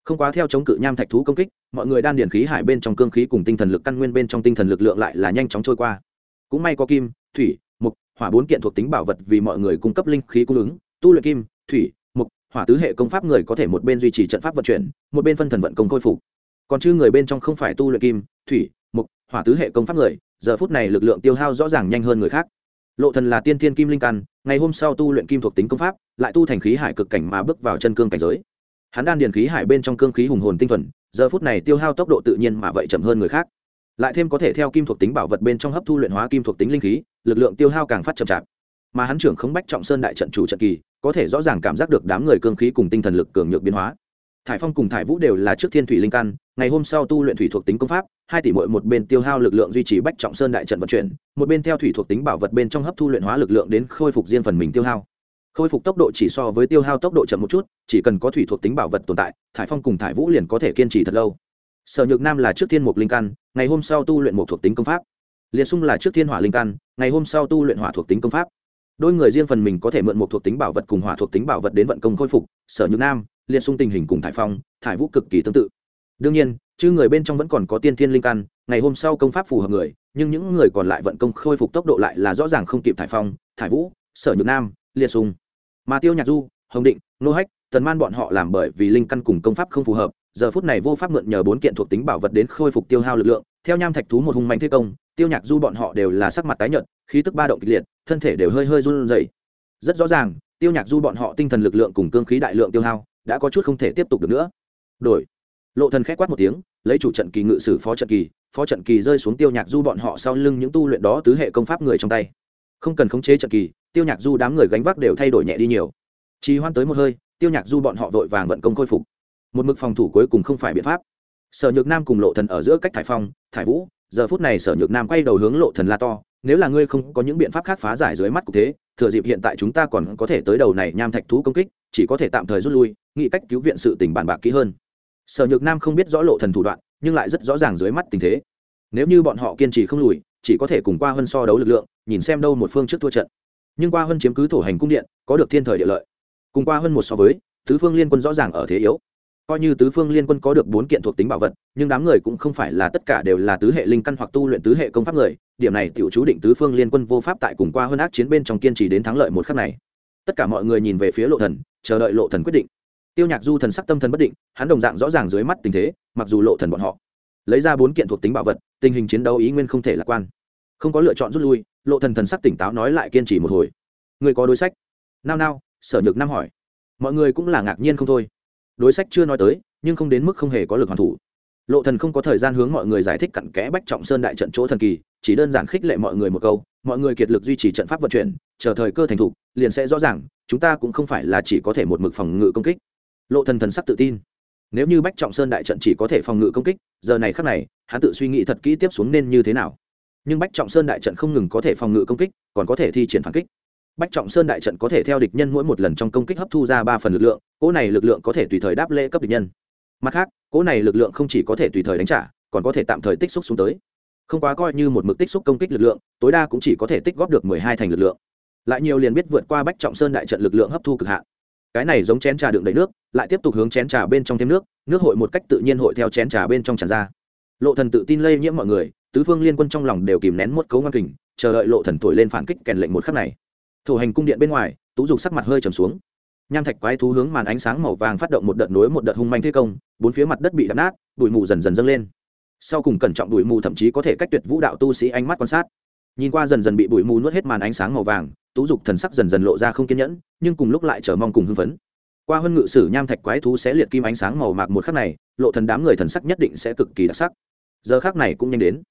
Không quá theo chống cự nham thạch thú công kích, mọi người đan điển khí hải bên trong cương khí cùng tinh thần lực căn nguyên bên trong tinh thần lực lượng lại là nhanh chóng trôi qua. Cũng may có kim thủy mục hỏa bốn kiện thuộc tính bảo vật vì mọi người cung cấp linh khí cung ứng, tu luyện kim, thủy mục hỏa tứ hệ công pháp người có thể một bên duy trì trận pháp vận chuyển, một bên phân thần vận công khôi phục. Còn chứ người bên trong không phải tu luyện kim, thủy mục hỏa tứ hệ công pháp người, giờ phút này lực lượng tiêu hao rõ ràng nhanh hơn người khác. Lộ thần là tiên thiên kim linh căn, ngày hôm sau tu luyện kim thuộc tính công pháp, lại tu thành khí hải cực cảnh mà bước vào chân cương cảnh giới. Hắn đan điền khí hải bên trong cương khí hùng hồn tinh thuần, giờ phút này tiêu hao tốc độ tự nhiên mà vậy chậm hơn người khác. Lại thêm có thể theo kim thuộc tính bảo vật bên trong hấp thu luyện hóa kim thuộc tính linh khí lực lượng tiêu hao càng phát chậm chạp. Mà hắn trưởng không bách trọng sơn đại trận chủ trận kỳ, có thể rõ ràng cảm giác được đám người cương khí cùng tinh thần lực cường nhược biến hóa. Thải phong cùng thải vũ đều là trước thiên thủy linh căn, ngày hôm sau tu luyện thủy thuộc tính công pháp, hai tỷ mỗi một bên tiêu hao lực lượng duy trì bách trọng sơn đại trận vận chuyển, một bên theo thủy thuộc tính bảo vật bên trong hấp thu luyện hóa lực lượng đến khôi phục riêng phần mình tiêu hao. Khôi phục tốc độ chỉ so với tiêu hao tốc độ chậm một chút, chỉ cần có thủy thuộc tính bảo vật tồn tại, thải phong cùng thải vũ liền có thể kiên trì thật lâu. Sở nhược nam là trước thiên mục linh căn, ngày hôm sau tu luyện một thuộc tính công pháp. Liệt sung là trước thiên hỏa linh căn ngày hôm sau tu luyện hỏa thuộc tính công pháp. Đôi người riêng phần mình có thể mượn một thuộc tính bảo vật cùng hỏa thuộc tính bảo vật đến vận công khôi phục, sở nhược nam, liệt sung tình hình cùng thải phong, thải vũ cực kỳ tương tự. Đương nhiên, chứ người bên trong vẫn còn có tiên thiên linh căn, ngày hôm sau công pháp phù hợp người, nhưng những người còn lại vận công khôi phục tốc độ lại là rõ ràng không kịp thải phong, thải vũ, sở nhược nam, liệt sung. Mà tiêu nhạc du, hồng định, nô hách, tần man bọn họ làm bởi vì linh căn cùng công pháp không phù hợp, giờ phút này vô pháp mượn nhờ bốn kiện thuộc tính bảo vật đến khôi phục tiêu hao lực lượng, theo nham thạch thú một hung mạnh thế công tiêu nhạc du bọn họ đều là sắc mặt tái nhợt, khí tức ba động kịch liệt, thân thể đều hơi hơi run rẩy. Rất rõ ràng, tiêu nhạc du bọn họ tinh thần lực lượng cùng cương khí đại lượng tiêu hao, đã có chút không thể tiếp tục được nữa. Đổi. Lộ thần khét quát một tiếng, lấy chủ trận kỳ ngự sử phó trận kỳ, phó trận kỳ rơi xuống tiêu nhạc du bọn họ sau lưng những tu luyện đó tứ hệ công pháp người trong tay. Không cần khống chế trận kỳ, tiêu nhạc du đám người gánh vác đều thay đổi nhẹ đi nhiều. Trì hoan tới một hơi, tiêu nhạc du bọn họ vội vàng vận công khôi phục. Một mực phòng thủ cuối cùng không phải biện pháp. Sở nhược nam cùng lộ thần ở giữa cách thải phong, thải vũ giờ phút này sở nhược nam quay đầu hướng lộ thần la to, nếu là ngươi không có những biện pháp khác phá giải dưới mắt của thế, thừa dịp hiện tại chúng ta còn có thể tới đầu này nham thạch thú công kích, chỉ có thể tạm thời rút lui, nghĩ cách cứu viện sự tình bàn bạc kỹ hơn. Sở nhược nam không biết rõ lộ thần thủ đoạn, nhưng lại rất rõ ràng dưới mắt tình thế. Nếu như bọn họ kiên trì không lùi, chỉ có thể cùng qua hơn so đấu lực lượng, nhìn xem đâu một phương trước thua trận. Nhưng qua hơn chiếm cứ thổ hành cung điện, có được thiên thời địa lợi. Cùng qua hơn một so với, tứ phương liên quân rõ ràng ở thế yếu coi như tứ phương liên quân có được bốn kiện thuộc tính bảo vật, nhưng đám người cũng không phải là tất cả đều là tứ hệ linh căn hoặc tu luyện tứ hệ công pháp người, điểm này tiểu chú định tứ phương liên quân vô pháp tại cùng qua hơn ác chiến bên trong kiên trì đến thắng lợi một khắc này. Tất cả mọi người nhìn về phía lộ thần, chờ đợi lộ thần quyết định. Tiêu nhạc du thần sắc tâm thần bất định, hắn đồng dạng rõ ràng dưới mắt tình thế, mặc dù lộ thần bọn họ lấy ra bốn kiện thuộc tính bảo vật, tình hình chiến đấu ý nguyên không thể lạc quan. Không có lựa chọn rút lui, lộ thần thần sắc tỉnh táo nói lại kiên trì một hồi. Người có đối sách? Nao nao, sở nhược nam hỏi. Mọi người cũng là ngạc nhiên không thôi đối sách chưa nói tới, nhưng không đến mức không hề có lực hoàn thủ. Lộ thần không có thời gian hướng mọi người giải thích cặn kẽ bách trọng sơn đại trận chỗ thần kỳ, chỉ đơn giản khích lệ mọi người một câu, mọi người kiệt lực duy trì trận pháp vận chuyển, chờ thời cơ thành thục, liền sẽ rõ ràng, chúng ta cũng không phải là chỉ có thể một mực phòng ngự công kích. Lộ thần thần sắc tự tin. Nếu như bách trọng sơn đại trận chỉ có thể phòng ngự công kích, giờ này khắc này, hắn tự suy nghĩ thật kỹ tiếp xuống nên như thế nào. Nhưng bách trọng sơn đại trận không ngừng có thể phòng ngự công kích, còn có thể thi triển phản kích bách trọng sơn đại trận có thể theo địch nhân mỗi một lần trong công kích hấp thu ra ba phần lực lượng, cỗ này lực lượng có thể tùy thời đáp lễ cấp địch nhân. Mặt khác, cỗ này lực lượng không chỉ có thể tùy thời đánh trả, còn có thể tạm thời tích xúc xuống tới. Không quá coi như một mực tích xúc công kích lực lượng, tối đa cũng chỉ có thể tích góp được mười hai thành lực lượng. Lại nhiều liền biết vượt qua bách trọng sơn đại trận lực lượng hấp thu cực hạn. Cái này giống chén trà đựng đầy nước, lại tiếp tục hướng chén trà bên trong thêm nước nước hội một cách tự nhiên hội theo chén trà bên trong tràn ra. Lộ thần tự tin lây nhiễm mọi người, tứ phương liên quân trong lòng đều kìm nén một cấu ngang kình, chờ đợi lộ thần thổi lên phản kích kèn lệnh một khắc này thủ hành cung điện bên ngoài, tú dục sắc mặt hơi trầm xuống. Nham thạch quái thú hướng màn ánh sáng màu vàng phát động một đợt nối một đợt hung manh thế công, bốn phía mặt đất bị đập nát, bụi mù dần dần dâng lên. Sau cùng cẩn trọng bụi mù thậm chí có thể cách tuyệt vũ đạo tu sĩ ánh mắt quan sát. Nhìn qua dần dần bị bụi mù nuốt hết màn ánh sáng màu vàng, tú dục thần sắc dần dần lộ ra không kiên nhẫn, nhưng cùng lúc lại chờ mong cùng hưng phấn. Qua hơn ngự sử, nham thạch quái thú sẽ liệt kim ánh sáng màu mạc một khắc này, lộ thần đám người thần sắc nhất định sẽ cực kỳ đặc sắc. Giờ khắc này cũng nhanh đến.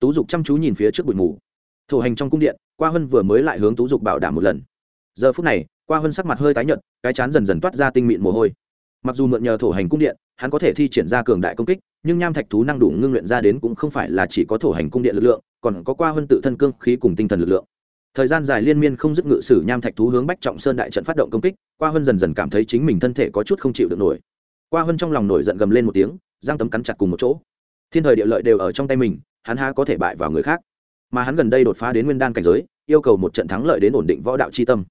Tú dục chăm chú nhìn phía trước bụi mù. Thổ hành trong cung điện, qua Hân vừa mới lại hướng tú dục bảo đảm một lần. Giờ phút này, qua Hân sắc mặt hơi tái nhợt, cái chán dần dần toát ra tinh mịn mồ hôi. Mặc dù mượn nhờ thổ hành cung điện, hắn có thể thi triển ra cường đại công kích, nhưng nham thạch thú năng đủ ngưng luyện ra đến cũng không phải là chỉ có thổ hành cung điện lực lượng, còn có qua hơn tự thân cương khí cùng tinh thần lực lượng. Thời gian dài liên miên không dứt ngự sử nham thạch thú hướng bách trọng sơn đại trận phát động công kích, qua hơn dần dần cảm thấy chính mình thân thể có chút không chịu được nổi. Qua hơn trong lòng nổi giận gầm lên một tiếng, giang tấm cắn chặt cùng một chỗ. Thiên thời địa lợi đều ở trong tay mình, hắn há có thể bại vào người khác mà hắn gần đây đột phá đến nguyên đan cảnh giới, yêu cầu một trận thắng lợi đến ổn định võ đạo chi tâm.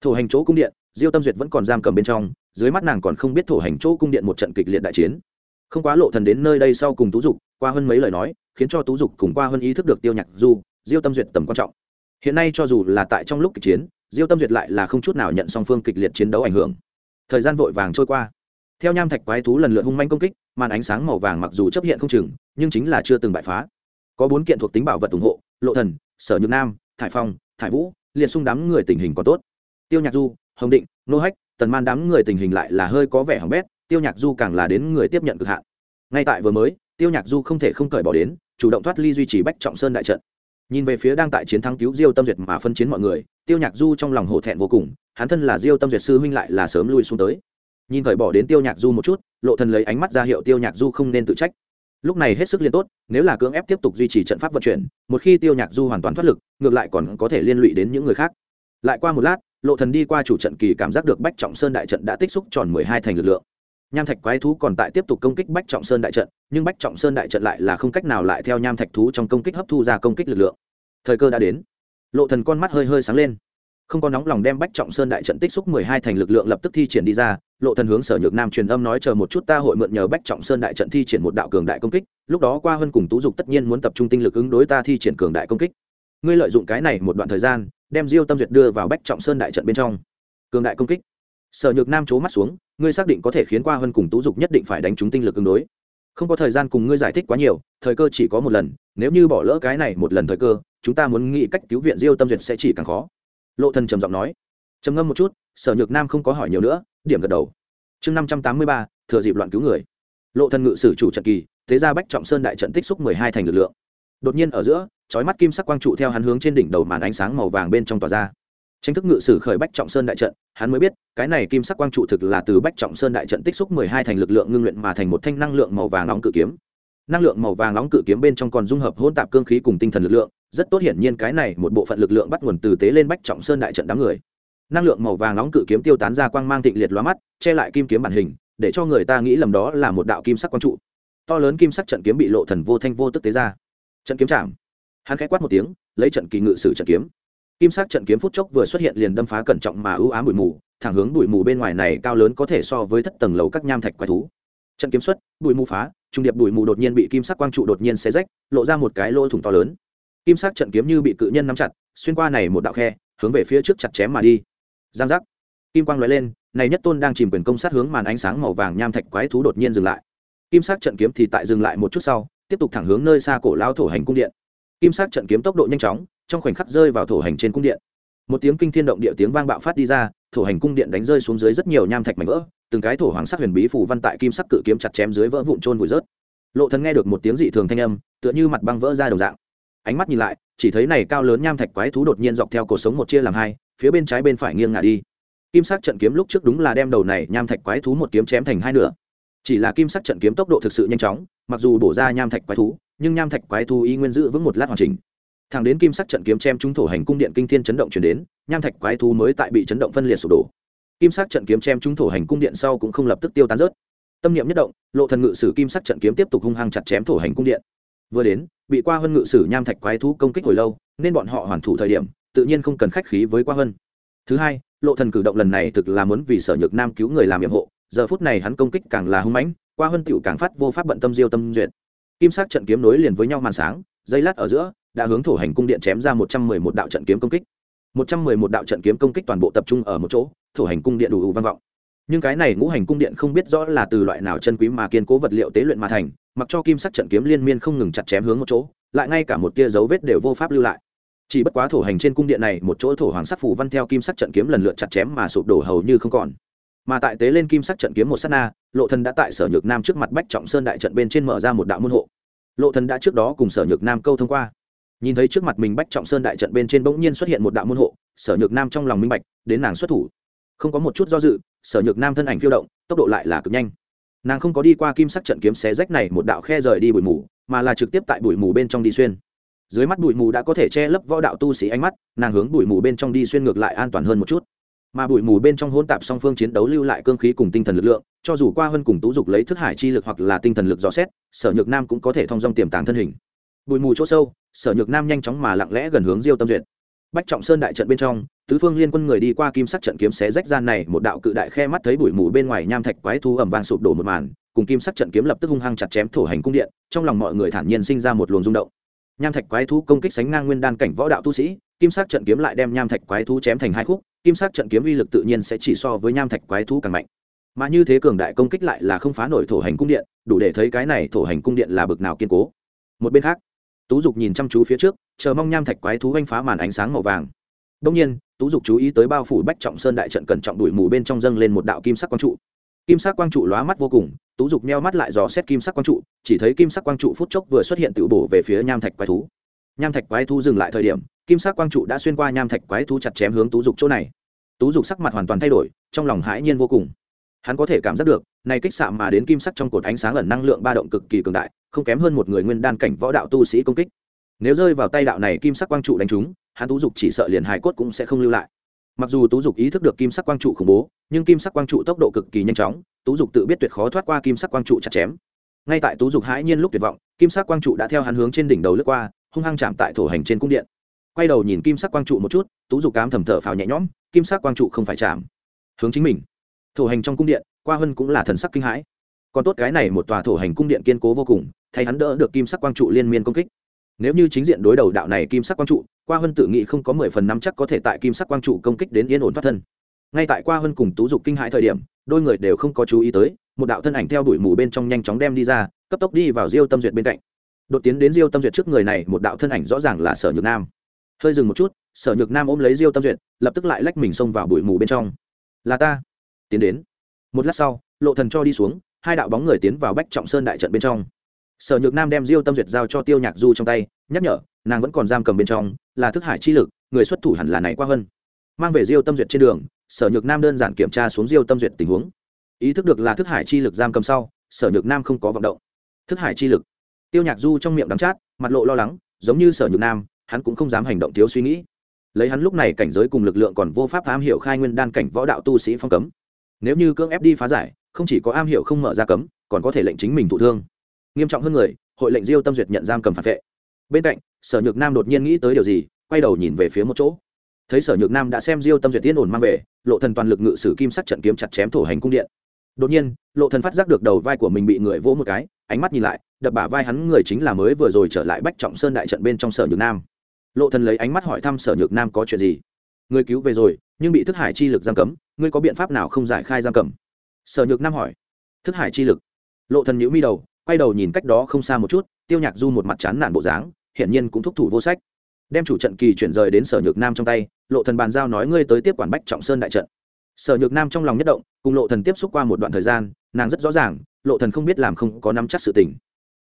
Thổ hành chỗ cung điện, diêu tâm duyệt vẫn còn giam cầm bên trong, dưới mắt nàng còn không biết thổ hành chỗ cung điện một trận kịch liệt đại chiến. Không quá lộ thần đến nơi đây sau cùng tú dục, qua hơn mấy lời nói, khiến cho tú dục cùng qua hơn ý thức được tiêu nhạc du, diêu tâm duyệt tầm quan trọng. Hiện nay cho dù là tại trong lúc kịch chiến, diêu tâm duyệt lại là không chút nào nhận song phương kịch liệt chiến đấu ảnh hưởng. Thời gian vội vàng trôi qua. Theo nham thạch quái thú lần lượt hung manh công kích, màn ánh sáng màu vàng mặc dù chấp hiện không chừng, nhưng chính là chưa từng bại phá. Có bốn kiện thuộc tính bảo vật ủng hộ lộ thần, sở nhược nam, thải phong, thải vũ, liệt xung đám người tình hình có tốt. Tiêu nhạc du, hồng định, nô hách, tần man đám người tình hình lại là hơi có vẻ hỏng bét, tiêu nhạc du càng là đến người tiếp nhận cực hạn. Ngay tại vừa mới, tiêu nhạc du không thể không cởi bỏ đến, chủ động thoát ly duy trì bách trọng sơn đại trận. Nhìn về phía đang tại chiến thắng cứu diêu tâm duyệt mà phân chiến mọi người, tiêu nhạc du trong lòng hổ thẹn vô cùng, hắn thân là diêu tâm duyệt sư huynh lại là sớm lui xuống tới. Nhìn cởi bỏ đến tiêu nhạc du một chút, lộ thần lấy ánh mắt ra hiệu tiêu nhạc du không nên tự trách lúc này hết sức liên tốt, nếu là cưỡng ép tiếp tục duy trì trận pháp vận chuyển, một khi tiêu nhạc du hoàn toàn thoát lực, ngược lại còn có thể liên lụy đến những người khác. Lại qua một lát, lộ thần đi qua chủ trận kỳ cảm giác được bách trọng sơn đại trận đã tích xúc tròn mười hai thành lực lượng. Nham thạch quái thú còn tại tiếp tục công kích bách trọng sơn đại trận, nhưng bách trọng sơn đại trận lại là không cách nào lại theo nham thạch thú trong công kích hấp thu ra công kích lực lượng. Thời cơ đã đến. Lộ thần con mắt hơi hơi sáng lên không có nóng lòng đem bách trọng sơn đại trận tích xúc mười hai thành lực lượng lập tức thi triển đi ra, lộ thần hướng sở nhược nam truyền âm nói, chờ một chút ta hội mượn nhờ bách trọng sơn đại trận thi triển một đạo cường đại công kích, lúc đó qua hơn cùng tú dục tất nhiên muốn tập trung tinh lực ứng đối ta thi triển cường đại công kích. Ngươi lợi dụng cái này một đoạn thời gian, đem diêu tâm duyệt đưa vào bách trọng sơn đại trận bên trong. Cường đại công kích. Sở nhược nam chố mắt xuống, ngươi xác định có thể khiến qua hơn cùng tú dục nhất định phải đánh trúng tinh lực ứng đối. Không có thời gian cùng ngươi giải thích quá nhiều, thời cơ chỉ có một lần, nếu như bỏ lỡ cái này một lần thời cơ, chúng ta muốn nghĩ cách cứu viện diêu tâm duyệt sẽ chỉ càng khó lộ thần trầm giọng nói. Trầm ngâm một chút, sở nhược nam không có hỏi nhiều nữa, điểm gật đầu. Chương năm trăm tám mươi ba, thừa dịp loạn cứu người. Lộ thần ngự sử chủ trận kỳ, thế ra bách trọng sơn đại trận tích xúc mười hai thành lực lượng. Đột nhiên ở giữa, chói mắt kim sắc quang trụ theo hắn hướng trên đỉnh đầu màn ánh sáng màu vàng bên trong tỏa ra. Tranh thức ngự sử khởi bách trọng sơn đại trận, hắn mới biết, cái này kim sắc quang trụ thực là từ bách trọng sơn đại trận tích xúc mười hai thành lực lượng ngưng luyện mà thành một thanh năng lượng màu vàng nóng cự kiếm. Năng lượng màu vàng nóng cự kiếm bên trong còn dung hợp hỗn tạp cương khí cùng tinh thần lực lượng rất tốt hiển nhiên cái này một bộ phận lực lượng bắt nguồn từ tế lên bách trọng sơn đại trận đám người. Năng lượng màu vàng nóng cự kiếm tiêu tán ra quang mang thịnh liệt lóa mắt, che lại kim kiếm bản hình, để cho người ta nghĩ lầm đó là một đạo kim sắc quang trụ. To lớn kim sắc trận kiếm bị lộ thần vô thanh vô tức tế ra. Trận kiếm chạm. Hắn khẽ quát một tiếng, lấy trận kỳ ngự sử trận kiếm. Kim sắc trận kiếm phút chốc vừa xuất hiện liền đâm phá cẩn trọng mà ưu ám bụi mù, thẳng hướng bụi mù bên ngoài này cao lớn có thể so với thất tầng lầu các nham thạch quái thú. Trận kiếm xuất, bụi mù phá, trung điệp bụi mù đột nhiên bị kim sắc quang trụ đột nhiên xé rách, lộ ra một cái lỗ thủng to lớn kim sắc trận kiếm như bị cự nhân nắm chặt, xuyên qua này một đạo khe, hướng về phía trước chặt chém mà đi. Giang giác. Kim quang lóe lên, này nhất tôn đang chìm quyền công sát hướng màn ánh sáng màu vàng nham thạch quái thú đột nhiên dừng lại. Kim sắc trận kiếm thì tại dừng lại một chút sau, tiếp tục thẳng hướng nơi xa cổ lao thổ hành cung điện. Kim sắc trận kiếm tốc độ nhanh chóng, trong khoảnh khắc rơi vào thổ hành trên cung điện. Một tiếng kinh thiên động địa tiếng vang bạo phát đi ra, thổ hành cung điện đánh rơi xuống dưới rất nhiều nham thạch mảnh vỡ, từng cái thổ hoàng sắc huyền bí phủ văn tại kim sắc cự kiếm chặt chém dưới vỡ vụn trôn vùi rớt. Lộ thần nghe được một tiếng dị thường thanh âm, tựa như mặt băng vỡ ra đồng dạng ánh mắt nhìn lại, chỉ thấy này cao lớn nham thạch quái thú đột nhiên dọc theo cổ sống một chia làm hai, phía bên trái bên phải nghiêng ngả đi. Kim sắc trận kiếm lúc trước đúng là đem đầu này nham thạch quái thú một kiếm chém thành hai nửa. Chỉ là kim sắc trận kiếm tốc độ thực sự nhanh chóng, mặc dù bổ ra nham thạch quái thú, nhưng nham thạch quái thú y nguyên giữ vững một lát hoàn chỉnh. Thẳng đến kim sắc trận kiếm chém trúng thổ hành cung điện kinh thiên chấn động chuyển đến, nham thạch quái thú mới tại bị chấn động phân liệt sụp đổ. Kim sắc trận kiếm chém trúng thổ hành cung điện sau cũng không lập tức tiêu tán rớt. Tâm niệm nhất động, lộ thần ngự sử kim sắc trận kiếm tiếp tục hung hăng chặt chém thổ hành cung điện vừa đến, bị qua Hân ngự sử nham thạch quái thú công kích hồi lâu, nên bọn họ hoàn thủ thời điểm, tự nhiên không cần khách khí với qua Hân. thứ hai, lộ thần cử động lần này thực là muốn vì sở nhược nam cứu người làm nhiệm hộ, giờ phút này hắn công kích càng là hung mãnh, qua Hân tiểu càng phát vô pháp bận tâm diêu tâm duyệt. Kim sắc trận kiếm nối liền với nhau màn sáng, dây lát ở giữa, đã hướng thổ hành cung điện chém ra một trăm mười một đạo trận kiếm công kích. một trăm mười một đạo trận kiếm công kích toàn bộ tập trung ở một chỗ, thổ hành cung điện đủ đủ vang vọng. Nhưng cái này ngũ hành cung điện không biết rõ là từ loại nào chân quý mà kiên cố vật liệu tế luyện mà thành mặc cho kim sắc trận kiếm liên miên không ngừng chặt chém hướng một chỗ, lại ngay cả một tia dấu vết đều vô pháp lưu lại. Chỉ bất quá thổ hành trên cung điện này, một chỗ thổ hoàng sắc phủ văn theo kim sắc trận kiếm lần lượt chặt chém mà sụp đổ hầu như không còn. Mà tại tế lên kim sắc trận kiếm một sát na, lộ thần đã tại sở nhược nam trước mặt bách trọng sơn đại trận bên trên mở ra một đạo môn hộ. Lộ thần đã trước đó cùng sở nhược nam câu thông qua. Nhìn thấy trước mặt mình bách trọng sơn đại trận bên trên bỗng nhiên xuất hiện một đạo môn hộ, sở nhược nam trong lòng minh bạch, đến nàng xuất thủ. Không có một chút do dự, sở nhược nam thân ảnh phiêu động, tốc độ lại là cực nhanh nàng không có đi qua kim sắc trận kiếm xé rách này một đạo khe rời đi bụi mù, mà là trực tiếp tại bụi mù bên trong đi xuyên. Dưới mắt bụi mù đã có thể che lấp võ đạo tu sĩ ánh mắt, nàng hướng bụi mù bên trong đi xuyên ngược lại an toàn hơn một chút. Mà bụi mù bên trong hỗn tạp song phương chiến đấu lưu lại cương khí cùng tinh thần lực lượng, cho dù qua hơn cùng tú dục lấy thức hải chi lực hoặc là tinh thần lực dò xét, sở nhược nam cũng có thể thông dong tiềm tàng thân hình. Bụi mù chỗ sâu, sở nhược nam nhanh chóng mà lặng lẽ gần hướng diêu tâm duyệt bách trọng sơn đại trận bên trong, tứ phương liên quân người đi qua kim sắc trận kiếm xé rách gian này, một đạo cự đại khe mắt thấy bụi mù bên ngoài nham thạch quái thu ẩm vàng sụp đổ một màn, cùng kim sắc trận kiếm lập tức hung hăng chặt chém thổ hành cung điện, trong lòng mọi người thản nhiên sinh ra một luồng rung động. Nham thạch quái thú công kích sánh ngang nguyên đan cảnh võ đạo tu sĩ, kim sắc trận kiếm lại đem nham thạch quái thú chém thành hai khúc, kim sắc trận kiếm uy lực tự nhiên sẽ chỉ so với nham thạch quái thú càng mạnh. Mà như thế cường đại công kích lại là không phá nổi thổ hành cung điện, đủ để thấy cái này thổ hành cung điện là bực nào kiên cố. Một bên khác tú dục nhìn chăm chú phía trước, chờ mong nham thạch quái thú oanh phá màn ánh sáng màu vàng. Đông nhiên, tú dục chú ý tới bao phủ bách trọng sơn đại trận cẩn trọng đuổi mù bên trong dâng lên một đạo kim sắc quang trụ. Kim sắc quang trụ lóa mắt vô cùng, tú dục meo mắt lại dò xét kim sắc quang trụ, chỉ thấy kim sắc quang trụ phút chốc vừa xuất hiện tự bổ về phía nham thạch quái thú. Nham thạch quái thú dừng lại thời điểm, kim sắc quang trụ đã xuyên qua nham thạch quái thú chặt chém hướng tú dục chỗ này. Tú dục sắc mặt hoàn toàn thay đổi, trong lòng hãi nhiên vô cùng. Hắn có thể cảm giác được này kích xạ mà đến kim sắc trong cột ánh sáng ẩn năng lượng ba động cực kỳ cường đại, không kém hơn một người nguyên đan cảnh võ đạo tu sĩ công kích. Nếu rơi vào tay đạo này kim sắc quang trụ đánh trúng, hắn tú dục chỉ sợ liền hài cốt cũng sẽ không lưu lại. Mặc dù tú dục ý thức được kim sắc quang trụ khủng bố, nhưng kim sắc quang trụ tốc độ cực kỳ nhanh chóng, tú dục tự biết tuyệt khó thoát qua kim sắc quang trụ chặt chém. Ngay tại tú dục hãi nhiên lúc tuyệt vọng, kim sắc quang trụ đã theo hắn hướng trên đỉnh đầu lướt qua, hung hăng chạm tại thổ hành trên cung điện. Quay đầu nhìn kim sắc quang trụ một chút, tú dục cám thầm thở phào nhẹ nhõm, kim sắc quang trụ không phải chạm. Hướng chính mình. Thổ hành trong cung điện qua hân cũng là thần sắc kinh hãi. Còn tốt cái này một tòa thổ hành cung điện kiên cố vô cùng, thay hắn đỡ được kim sắc quang trụ liên miên công kích. Nếu như chính diện đối đầu đạo này kim sắc quang trụ, qua hân tự nghĩ không có mười phần năm chắc có thể tại kim sắc quang trụ công kích đến yên ổn thoát thân. Ngay tại qua hân cùng tú dục kinh hãi thời điểm, đôi người đều không có chú ý tới, một đạo thân ảnh theo đuổi mù bên trong nhanh chóng đem đi ra, cấp tốc đi vào diêu tâm duyệt bên cạnh. Đột tiến đến diêu tâm duyệt trước người này, một đạo thân ảnh rõ ràng là sở nhược nam. Hơi dừng một chút, sở nhược nam ôm lấy diêu tâm duyệt, lập tức lại lách mình xông vào bụi mù bên trong. Là ta. Tiến đến một lát sau, lộ thần cho đi xuống, hai đạo bóng người tiến vào bách trọng sơn đại trận bên trong. Sở nhược nam đem diêu tâm duyệt giao cho tiêu nhạc du trong tay, nhắc nhở, nàng vẫn còn giam cầm bên trong, là thức hải chi lực, người xuất thủ hẳn là này qua hơn. Mang về diêu tâm duyệt trên đường, sở nhược nam đơn giản kiểm tra xuống diêu tâm duyệt tình huống. Ý thức được là thức hải chi lực giam cầm sau, sở nhược nam không có vọng động. Thức hải chi lực. Tiêu nhạc du trong miệng đắng chát, mặt lộ lo lắng, giống như sở nhược nam, hắn cũng không dám hành động thiếu suy nghĩ. Lấy hắn lúc này cảnh giới cùng lực lượng còn vô pháp am hiểu khai nguyên đan cảnh võ đạo tu sĩ phong cấm nếu như cưỡng ép đi phá giải, không chỉ có am hiểu không mở ra cấm, còn có thể lệnh chính mình thụ thương. Nghiêm trọng hơn người, hội lệnh diêu tâm duyệt nhận giam cầm phản vệ. Bên cạnh, sở nhược nam đột nhiên nghĩ tới điều gì, quay đầu nhìn về phía một chỗ. Thấy sở nhược nam đã xem diêu tâm duyệt tiên ổn mang về, lộ thần toàn lực ngự sử kim sắc trận kiếm chặt chém thổ hành cung điện. Đột nhiên, lộ thần phát giác được đầu vai của mình bị người vỗ một cái, ánh mắt nhìn lại, đập bả vai hắn người chính là mới vừa rồi trở lại bách trọng sơn đại trận bên trong sở nhược nam. Lộ thần lấy ánh mắt hỏi thăm sở nhược nam có chuyện gì. Người cứu về rồi nhưng bị thức hải chi lực giam cấm, ngươi có biện pháp nào không giải khai giam cầm sở nhược nam hỏi. Thức hải chi lực? Lộ thần nhíu mi đầu, quay đầu nhìn cách đó không xa một chút, tiêu nhạc du một mặt chán nản bộ dáng, hiển nhiên cũng thúc thủ vô sách. Đem chủ trận kỳ chuyển rời đến sở nhược nam trong tay, lộ thần bàn giao nói ngươi tới tiếp quản bách trọng sơn đại trận. Sở nhược nam trong lòng nhất động, cùng lộ thần tiếp xúc qua một đoạn thời gian, nàng rất rõ ràng, lộ thần không biết làm không có nắm chắc sự tình.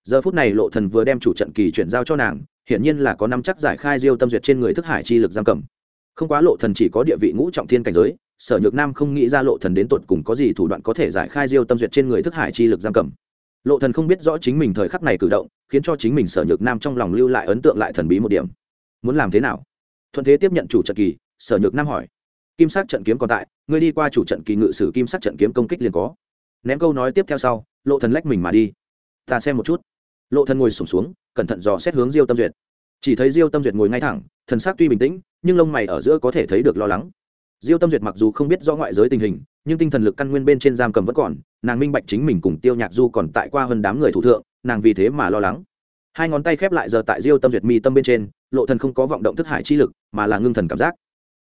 Giờ phút này lộ thần vừa đem chủ trận kỳ chuyển giao cho nàng, hiển nhiên là có nắm chắc giải khai diêu tâm duyệt trên người thức hải chi lực giam cầm không quá lộ thần chỉ có địa vị ngũ trọng thiên cảnh giới sở nhược nam không nghĩ ra lộ thần đến tột cùng có gì thủ đoạn có thể giải khai diêu tâm duyệt trên người thức hải chi lực giam cầm. Lộ thần không biết rõ chính mình thời khắc này cử động khiến cho chính mình sở nhược nam trong lòng lưu lại ấn tượng lại thần bí một điểm. Muốn làm thế nào? Thuận thế tiếp nhận chủ trận kỳ sở nhược nam hỏi. Kim sắc trận kiếm còn tại ngươi đi qua chủ trận kỳ ngự sử kim sắc trận kiếm công kích liền có. Ném câu nói tiếp theo sau lộ thần lách mình mà đi. Ta xem một chút. Lộ thần ngồi sụp xuống, xuống cẩn thận dò xét hướng diêu tâm duyệt. Chỉ thấy diêu tâm duyệt ngồi ngay thẳng thần sắc tuy bình tĩnh, nhưng lông mày ở giữa có thể thấy được lo lắng. Diêu tâm duyệt mặc dù không biết rõ ngoại giới tình hình, nhưng tinh thần lực căn nguyên bên trên giam cầm vẫn còn, nàng minh bạch chính mình cùng tiêu nhạc du còn tại qua hơn đám người thủ thượng, nàng vì thế mà lo lắng. Hai ngón tay khép lại giờ tại diêu tâm duyệt mi tâm bên trên, lộ thần không có vọng động thức hải chi lực, mà là ngưng thần cảm giác.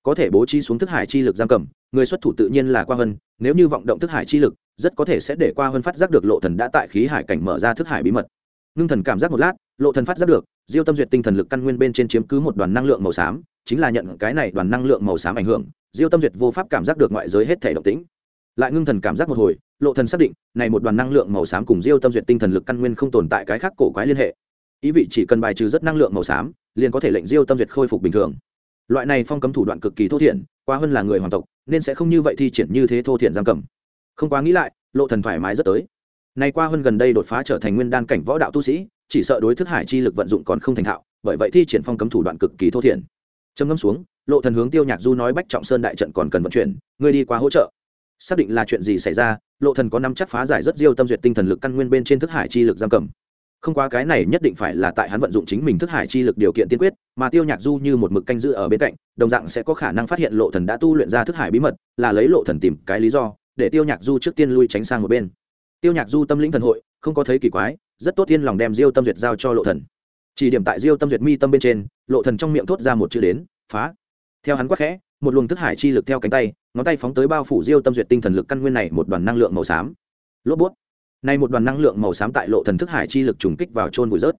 Có thể bố trí xuống thức hải chi lực giam cầm, người xuất thủ tự nhiên là qua hơn, nếu như vọng động thức hải chi lực, rất có thể sẽ để qua hơn phát giác được lộ thần đã tại khí hải cảnh mở ra thức hải bí mật. Ngưng thần cảm giác một lát lộ thần phát giác được, diêu tâm duyệt tinh thần lực căn nguyên bên trên chiếm cứ một đoàn năng lượng màu xám, chính là nhận cái này đoàn năng lượng màu xám ảnh hưởng, diêu tâm duyệt vô pháp cảm giác được ngoại giới hết thể động tĩnh. Lại ngưng thần cảm giác một hồi, lộ thần xác định, này một đoàn năng lượng màu xám cùng diêu tâm duyệt tinh thần lực căn nguyên không tồn tại cái khác cổ quái liên hệ. Ý vị chỉ cần bài trừ rất năng lượng màu xám, liền có thể lệnh diêu tâm duyệt khôi phục bình thường. Loại này phong cấm thủ đoạn cực kỳ thô thiển qua hơn là người hoàng tộc, nên sẽ không như vậy thi triển như thế thô thiển giam cầm. Không quá nghĩ lại, lộ thần thoải mái rất tới. Nay qua hơn gần đây đột phá trở thành nguyên đan cảnh võ đạo tu sĩ chỉ sợ đối thức hải chi lực vận dụng còn không thành thạo, bởi vậy thi triển phong cấm thủ đoạn cực kỳ thô thiển. Trầm ngâm xuống, lộ thần hướng tiêu nhạc du nói bách trọng sơn đại trận còn cần vận chuyển, ngươi đi qua hỗ trợ. Xác định là chuyện gì xảy ra, lộ thần có năm chắc phá giải rất diêu tâm duyệt tinh thần lực căn nguyên bên trên thức hải chi lực giam cầm. Không qua cái này nhất định phải là tại hắn vận dụng chính mình thức hải chi lực điều kiện tiên quyết, mà tiêu nhạc du như một mực canh giữ ở bên cạnh, đồng dạng sẽ có khả năng phát hiện lộ thần đã tu luyện ra thức hải bí mật, là lấy lộ thần tìm cái lý do, để tiêu nhạc du trước tiên lui tránh sang một bên. Tiêu nhạc du tâm lĩnh thần hội, không có thấy kỳ quái rất tốt tiên lòng đem diêu tâm duyệt giao cho lộ thần. Chỉ điểm tại diêu tâm duyệt mi tâm bên trên, lộ thần trong miệng thốt ra một chữ đến, phá. Theo hắn quát khẽ, một luồng thức hải chi lực theo cánh tay, ngón tay phóng tới bao phủ diêu tâm duyệt tinh thần lực căn nguyên này một đoàn năng lượng màu xám. Lốp bút. Nay một đoàn năng lượng màu xám tại lộ thần thức hải chi lực trùng kích vào trôn vùi rớt.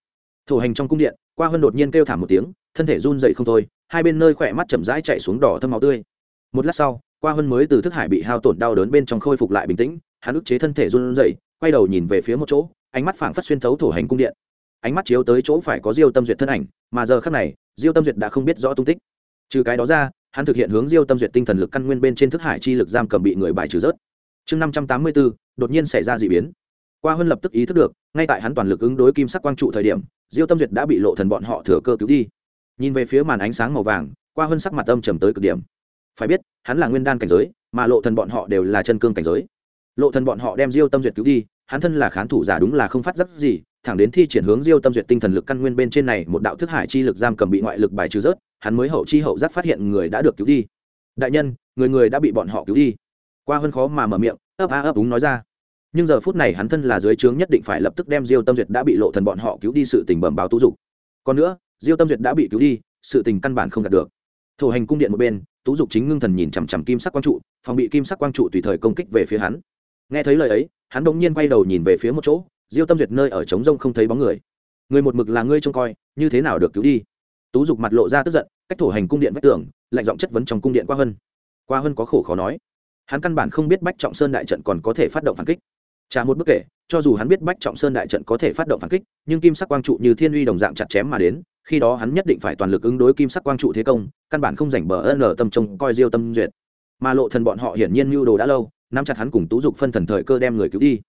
Thủ hành trong cung điện, qua hơn đột nhiên kêu thảm một tiếng, thân thể run dậy không thôi, hai bên nơi khỏe mắt chậm rãi chạy xuống đỏ thâm máu tươi. Một lát sau, qua hơn mới từ thức hải bị hao tổn đau đớn bên trong khôi phục lại bình tĩnh, hắn ức chế thân thể run rẩy, quay đầu nhìn về phía một chỗ ánh mắt phảng phất xuyên thấu thổ hành cung điện. Ánh mắt chiếu tới chỗ phải có diêu tâm duyệt thân ảnh, mà giờ khắc này, diêu tâm duyệt đã không biết rõ tung tích. Trừ cái đó ra, hắn thực hiện hướng diêu tâm duyệt tinh thần lực căn nguyên bên trên thức hải chi lực giam cầm bị người bài trừ rớt. Chương năm trăm tám mươi bốn đột nhiên xảy ra d ị biến. Qua hơn lập tức ý thức được, ngay tại hắn toàn lực ứng đối kim sắc quang trụ thời điểm, diêu tâm duyệt đã bị lộ thần bọn họ thừa cơ cứu đi. Nhìn về phía màn ánh sáng màu vàng, qua hơn sắc mặt âm trầm tới cực điểm. Phải biết, hắn là nguyên đan cảnh giới, mà lộ thần bọn họ đều là chân cương cảnh giới. Lộ thần bọn họ đem diêu tâm duyệt cứu đi hắn thân là khán thủ giả đúng là không phát giác gì, thẳng đến thi triển hướng diêu tâm duyệt tinh thần lực căn nguyên bên trên này một đạo thức hải chi lực giam cầm bị ngoại lực bài trừ rớt, hắn mới hậu chi hậu giác phát hiện người đã được cứu đi. Đại nhân, người người đã bị bọn họ cứu đi. Qua hơn khó mà mở miệng, ấp a ấp úng nói ra. Nhưng giờ phút này hắn thân là dưới trướng nhất định phải lập tức đem diêu tâm duyệt đã bị lộ thần bọn họ cứu đi sự tình bẩm báo tú dục. Còn nữa, diêu tâm duyệt đã bị cứu đi, sự tình căn bản không đạt được. Thủ hành cung điện một bên, tú dục chính ngưng thần nhìn chằm chằm kim sắc quang trụ, phòng bị kim sắc quang trụ tùy thời công kích về phía hắn nghe thấy lời ấy, hắn bỗng nhiên quay đầu nhìn về phía một chỗ, diêu tâm duyệt nơi ở trống rông không thấy bóng người. Người một mực là ngươi trông coi, như thế nào được cứu đi? Tú dục mặt lộ ra tức giận, cách thổ hành cung điện vách tường, lạnh giọng chất vấn trong cung điện qua hân. Qua hân có khổ khó nói. Hắn căn bản không biết bách trọng sơn đại trận còn có thể phát động phản kích. Trả một bức kể, cho dù hắn biết bách trọng sơn đại trận có thể phát động phản kích, nhưng kim sắc quang trụ như thiên uy đồng dạng chặt chém mà đến, khi đó hắn nhất định phải toàn lực ứng đối kim sắc quang trụ thế công, căn bản không rảnh bờ ân ở tâm trông coi diêu tâm duyệt. Mà lộ thần bọn họ hiển nhiên mưu đồ đã lâu nắm chặt hắn cùng tú dục phân thần thời cơ đem người cứu đi.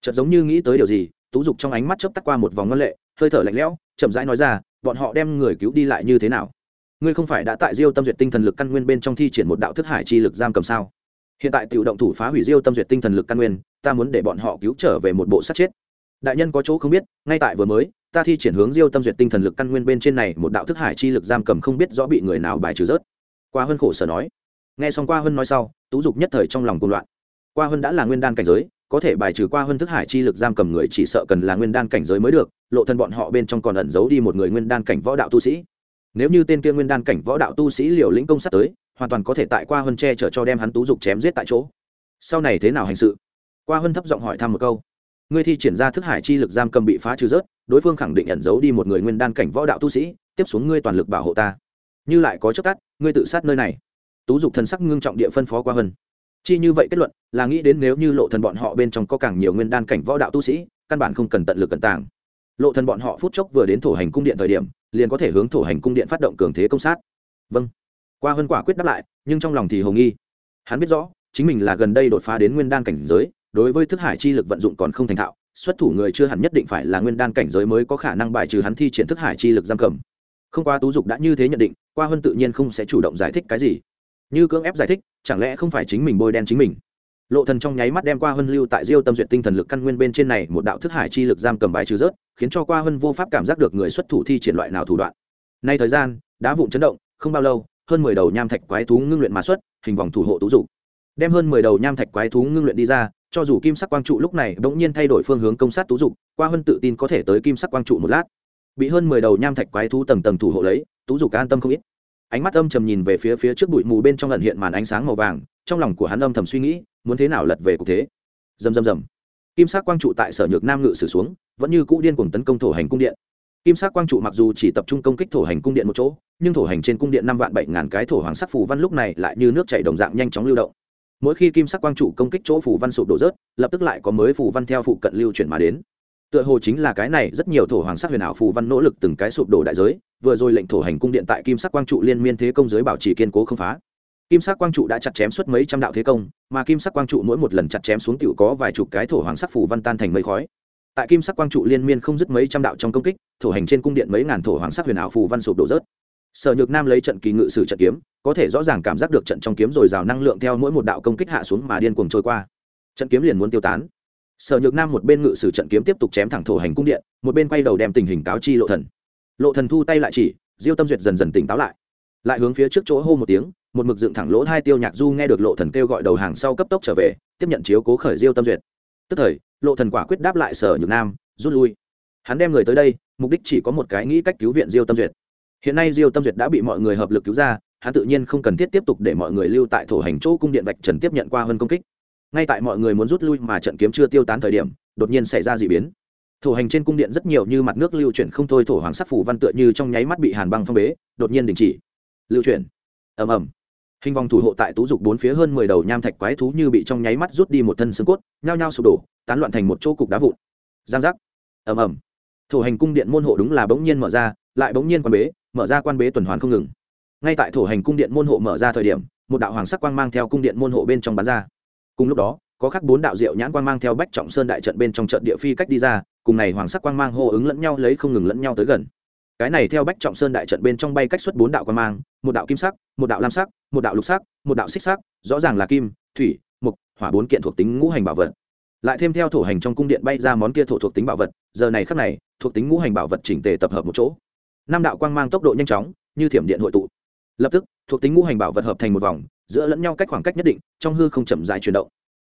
Chợt giống như nghĩ tới điều gì, tú dục trong ánh mắt chớp tắt qua một vòng ngân lệ, hơi thở lạnh lẽo, chậm rãi nói ra, bọn họ đem người cứu đi lại như thế nào? Ngươi không phải đã tại diêu tâm duyệt tinh thần lực căn nguyên bên trong thi triển một đạo thức hải chi lực giam cầm sao? Hiện tại tiểu động thủ phá hủy diêu tâm duyệt tinh thần lực căn nguyên, ta muốn để bọn họ cứu trở về một bộ sát chết. Đại nhân có chỗ không biết, ngay tại vừa mới, ta thi triển hướng diêu tâm duyệt tinh thần lực căn nguyên bên trên này một đạo thức hải chi lực giam cầm không biết rõ bị người nào bài trừ rớt. Qua hơn khổ sở nói. Nghe xong qua hơn nói sau, tú dục nhất thời trong lòng cuồng loạn qua hơn đã là nguyên đan cảnh giới, có thể bài trừ qua hơn thức hải chi lực giam cầm người chỉ sợ cần là nguyên đan cảnh giới mới được, lộ thân bọn họ bên trong còn ẩn giấu đi một người nguyên đan cảnh võ đạo tu sĩ. Nếu như tên kia nguyên đan cảnh võ đạo tu sĩ liều lĩnh công sát tới, hoàn toàn có thể tại qua hơn che chở cho đem hắn tú dục chém giết tại chỗ. Sau này thế nào hành sự? Qua hơn thấp giọng hỏi thăm một câu. Ngươi thi triển ra thức hải chi lực giam cầm bị phá trừ rớt, đối phương khẳng định ẩn giấu đi một người nguyên đan cảnh võ đạo tu sĩ, tiếp xuống ngươi toàn lực bảo hộ ta. Như lại có chất tắt, ngươi tự sát nơi này. Tú dục thần sắc ngưng trọng địa phân phó qua hơn chi như vậy kết luận, là nghĩ đến nếu như lộ thần bọn họ bên trong có càng nhiều nguyên đan cảnh võ đạo tu sĩ, căn bản không cần tận lực cẩn tàng. Lộ thần bọn họ phút chốc vừa đến thổ hành cung điện thời điểm, liền có thể hướng thổ hành cung điện phát động cường thế công sát. Vâng. Qua hơn quả quyết đáp lại, nhưng trong lòng thì hồng nghi. Hắn biết rõ, chính mình là gần đây đột phá đến nguyên đan cảnh giới, đối với thức hải chi lực vận dụng còn không thành thạo, xuất thủ người chưa hẳn nhất định phải là nguyên đan cảnh giới mới có khả năng bài trừ hắn thi triển thức hải chi lực giam cầm. Không qua tú dục đã như thế nhận định, qua hơn tự nhiên không sẽ chủ động giải thích cái gì. Như cưỡng ép giải thích chẳng lẽ không phải chính mình bôi đen chính mình? Lộ thần trong nháy mắt đem qua hân lưu tại diêu tâm duyệt tinh thần lực căn nguyên bên trên này một đạo thức hải chi lực giam cầm bài trừ rớt, khiến cho qua hân vô pháp cảm giác được người xuất thủ thi triển loại nào thủ đoạn. Nay thời gian, đá vụn chấn động, không bao lâu, hơn mười đầu nham thạch quái thú ngưng luyện mà xuất, hình vòng thủ hộ tú dục đem hơn mười đầu nham thạch quái thú ngưng luyện đi ra, cho dù kim sắc quang trụ lúc này bỗng nhiên thay đổi phương hướng công sát tú dục qua hân tự tin có thể tới kim sắc quang trụ một lát. Bị hơn mười đầu nham thạch quái thú tầng tầng thủ hộ lấy tú dục an tâm không ít ánh mắt âm trầm nhìn về phía phía trước bụi mù bên trong lần hiện màn ánh sáng màu vàng, trong lòng của hắn âm thầm suy nghĩ, muốn thế nào lật về cục thế. Dầm dầm dầm kim sắc quang trụ tại sở nhược nam ngự sử xuống, vẫn như cũ điên cuồng tấn công thổ hành cung điện. Kim sắc quang trụ mặc dù chỉ tập trung công kích thổ hành cung điện một chỗ, nhưng thổ hành trên cung điện năm vạn bảy ngàn cái thổ hoàng sắc phù văn lúc này lại như nước chảy đồng dạng nhanh chóng lưu động. Mỗi khi kim sắc quang trụ công kích chỗ phù văn sụp đổ rớt, lập tức lại có mới phù văn theo phụ cận lưu chuyển mà đến tựa hồ chính là cái này rất nhiều thổ hoàng sắc huyền ảo phù văn nỗ lực từng cái sụp đổ đại giới, vừa rồi lệnh thổ hành cung điện tại kim sắc quang trụ liên miên thế công giới bảo trì kiên cố không phá. Kim sắc quang trụ đã chặt chém suốt mấy trăm đạo thế công, mà kim sắc quang trụ mỗi một lần chặt chém xuống tiểu có vài chục cái thổ hoàng sắc phù văn tan thành mây khói. Tại kim sắc quang trụ liên miên không dứt mấy trăm đạo trong công kích, thổ hành trên cung điện mấy ngàn thổ hoàng sắc huyền ảo phù văn sụp đổ rớt. Sở nhược nam lấy trận kỳ ngự sử trận kiếm, có thể rõ ràng cảm giác được trận trong kiếm dồi dào năng lượng theo mỗi một đạo công kích hạ xuống mà điên cuồng trôi qua. Trận kiếm liền muốn tiêu tán sở nhược nam một bên ngự sử trận kiếm tiếp tục chém thẳng thổ hành cung điện, một bên quay đầu đem tình hình cáo chi lộ thần. Lộ thần thu tay lại chỉ, diêu tâm duyệt dần dần tỉnh táo lại. Lại hướng phía trước chỗ hô một tiếng, một mực dựng thẳng lỗ hai tiêu nhạc du nghe được lộ thần kêu gọi đầu hàng sau cấp tốc trở về, tiếp nhận chiếu cố khởi diêu tâm duyệt. Tức thời, lộ thần quả quyết đáp lại sở nhược nam, rút lui. Hắn đem người tới đây, mục đích chỉ có một cái nghĩ cách cứu viện diêu tâm duyệt. Hiện nay diêu tâm duyệt đã bị mọi người hợp lực cứu ra, hắn tự nhiên không cần thiết tiếp tục để mọi người lưu tại thổ hành chỗ cung điện vạch trần tiếp nhận qua hơn công kích ngay tại mọi người muốn rút lui mà trận kiếm chưa tiêu tán thời điểm, đột nhiên xảy ra d ị biến. Thổ hành trên cung điện rất nhiều như mặt nước lưu chuyển không thôi, thổ hoàng sắc phủ văn tựa như trong nháy mắt bị hàn băng phong bế, đột nhiên đình chỉ. Lưu chuyển. Ầm ầm. Hình vòng thủ hộ tại tú dục bốn phía hơn mười đầu nham thạch quái thú như bị trong nháy mắt rút đi một thân xương cốt, nhao nhao sụp đổ, tán loạn thành một chỗ cục đá vụn. Giang giác. Ầm ầm. Thổ hành cung điện môn hộ đúng là bỗng nhiên mở ra, lại bỗng nhiên quan bế, mở ra quan bế tuần hoàn không ngừng. Ngay tại thổ hành cung điện môn hộ mở ra thời điểm, một đạo hoàng sắc quang mang theo cung điện môn hộ bên trong bán ra cùng lúc đó, có khắc bốn đạo diệu nhãn quang mang theo bách trọng sơn đại trận bên trong trận địa phi cách đi ra, cùng này hoàng sắc quang mang hô ứng lẫn nhau lấy không ngừng lẫn nhau tới gần. Cái này theo bách trọng sơn đại trận bên trong bay cách xuất bốn đạo quang mang, một đạo kim sắc, một đạo lam sắc, một đạo lục sắc, một đạo xích sắc, rõ ràng là kim, thủy mục hỏa bốn kiện thuộc tính ngũ hành bảo vật. Lại thêm theo thổ hành trong cung điện bay ra món kia thổ thuộc tính bảo vật, giờ này khắc này, thuộc tính ngũ hành bảo vật chỉnh tề tập hợp một chỗ. Năm đạo quang mang tốc độ nhanh chóng, như thiểm điện hội tụ. Lập tức, thuộc tính ngũ hành bảo vật hợp thành một vòng giữa lẫn nhau cách khoảng cách nhất định, trong hư không chậm dài chuyển động.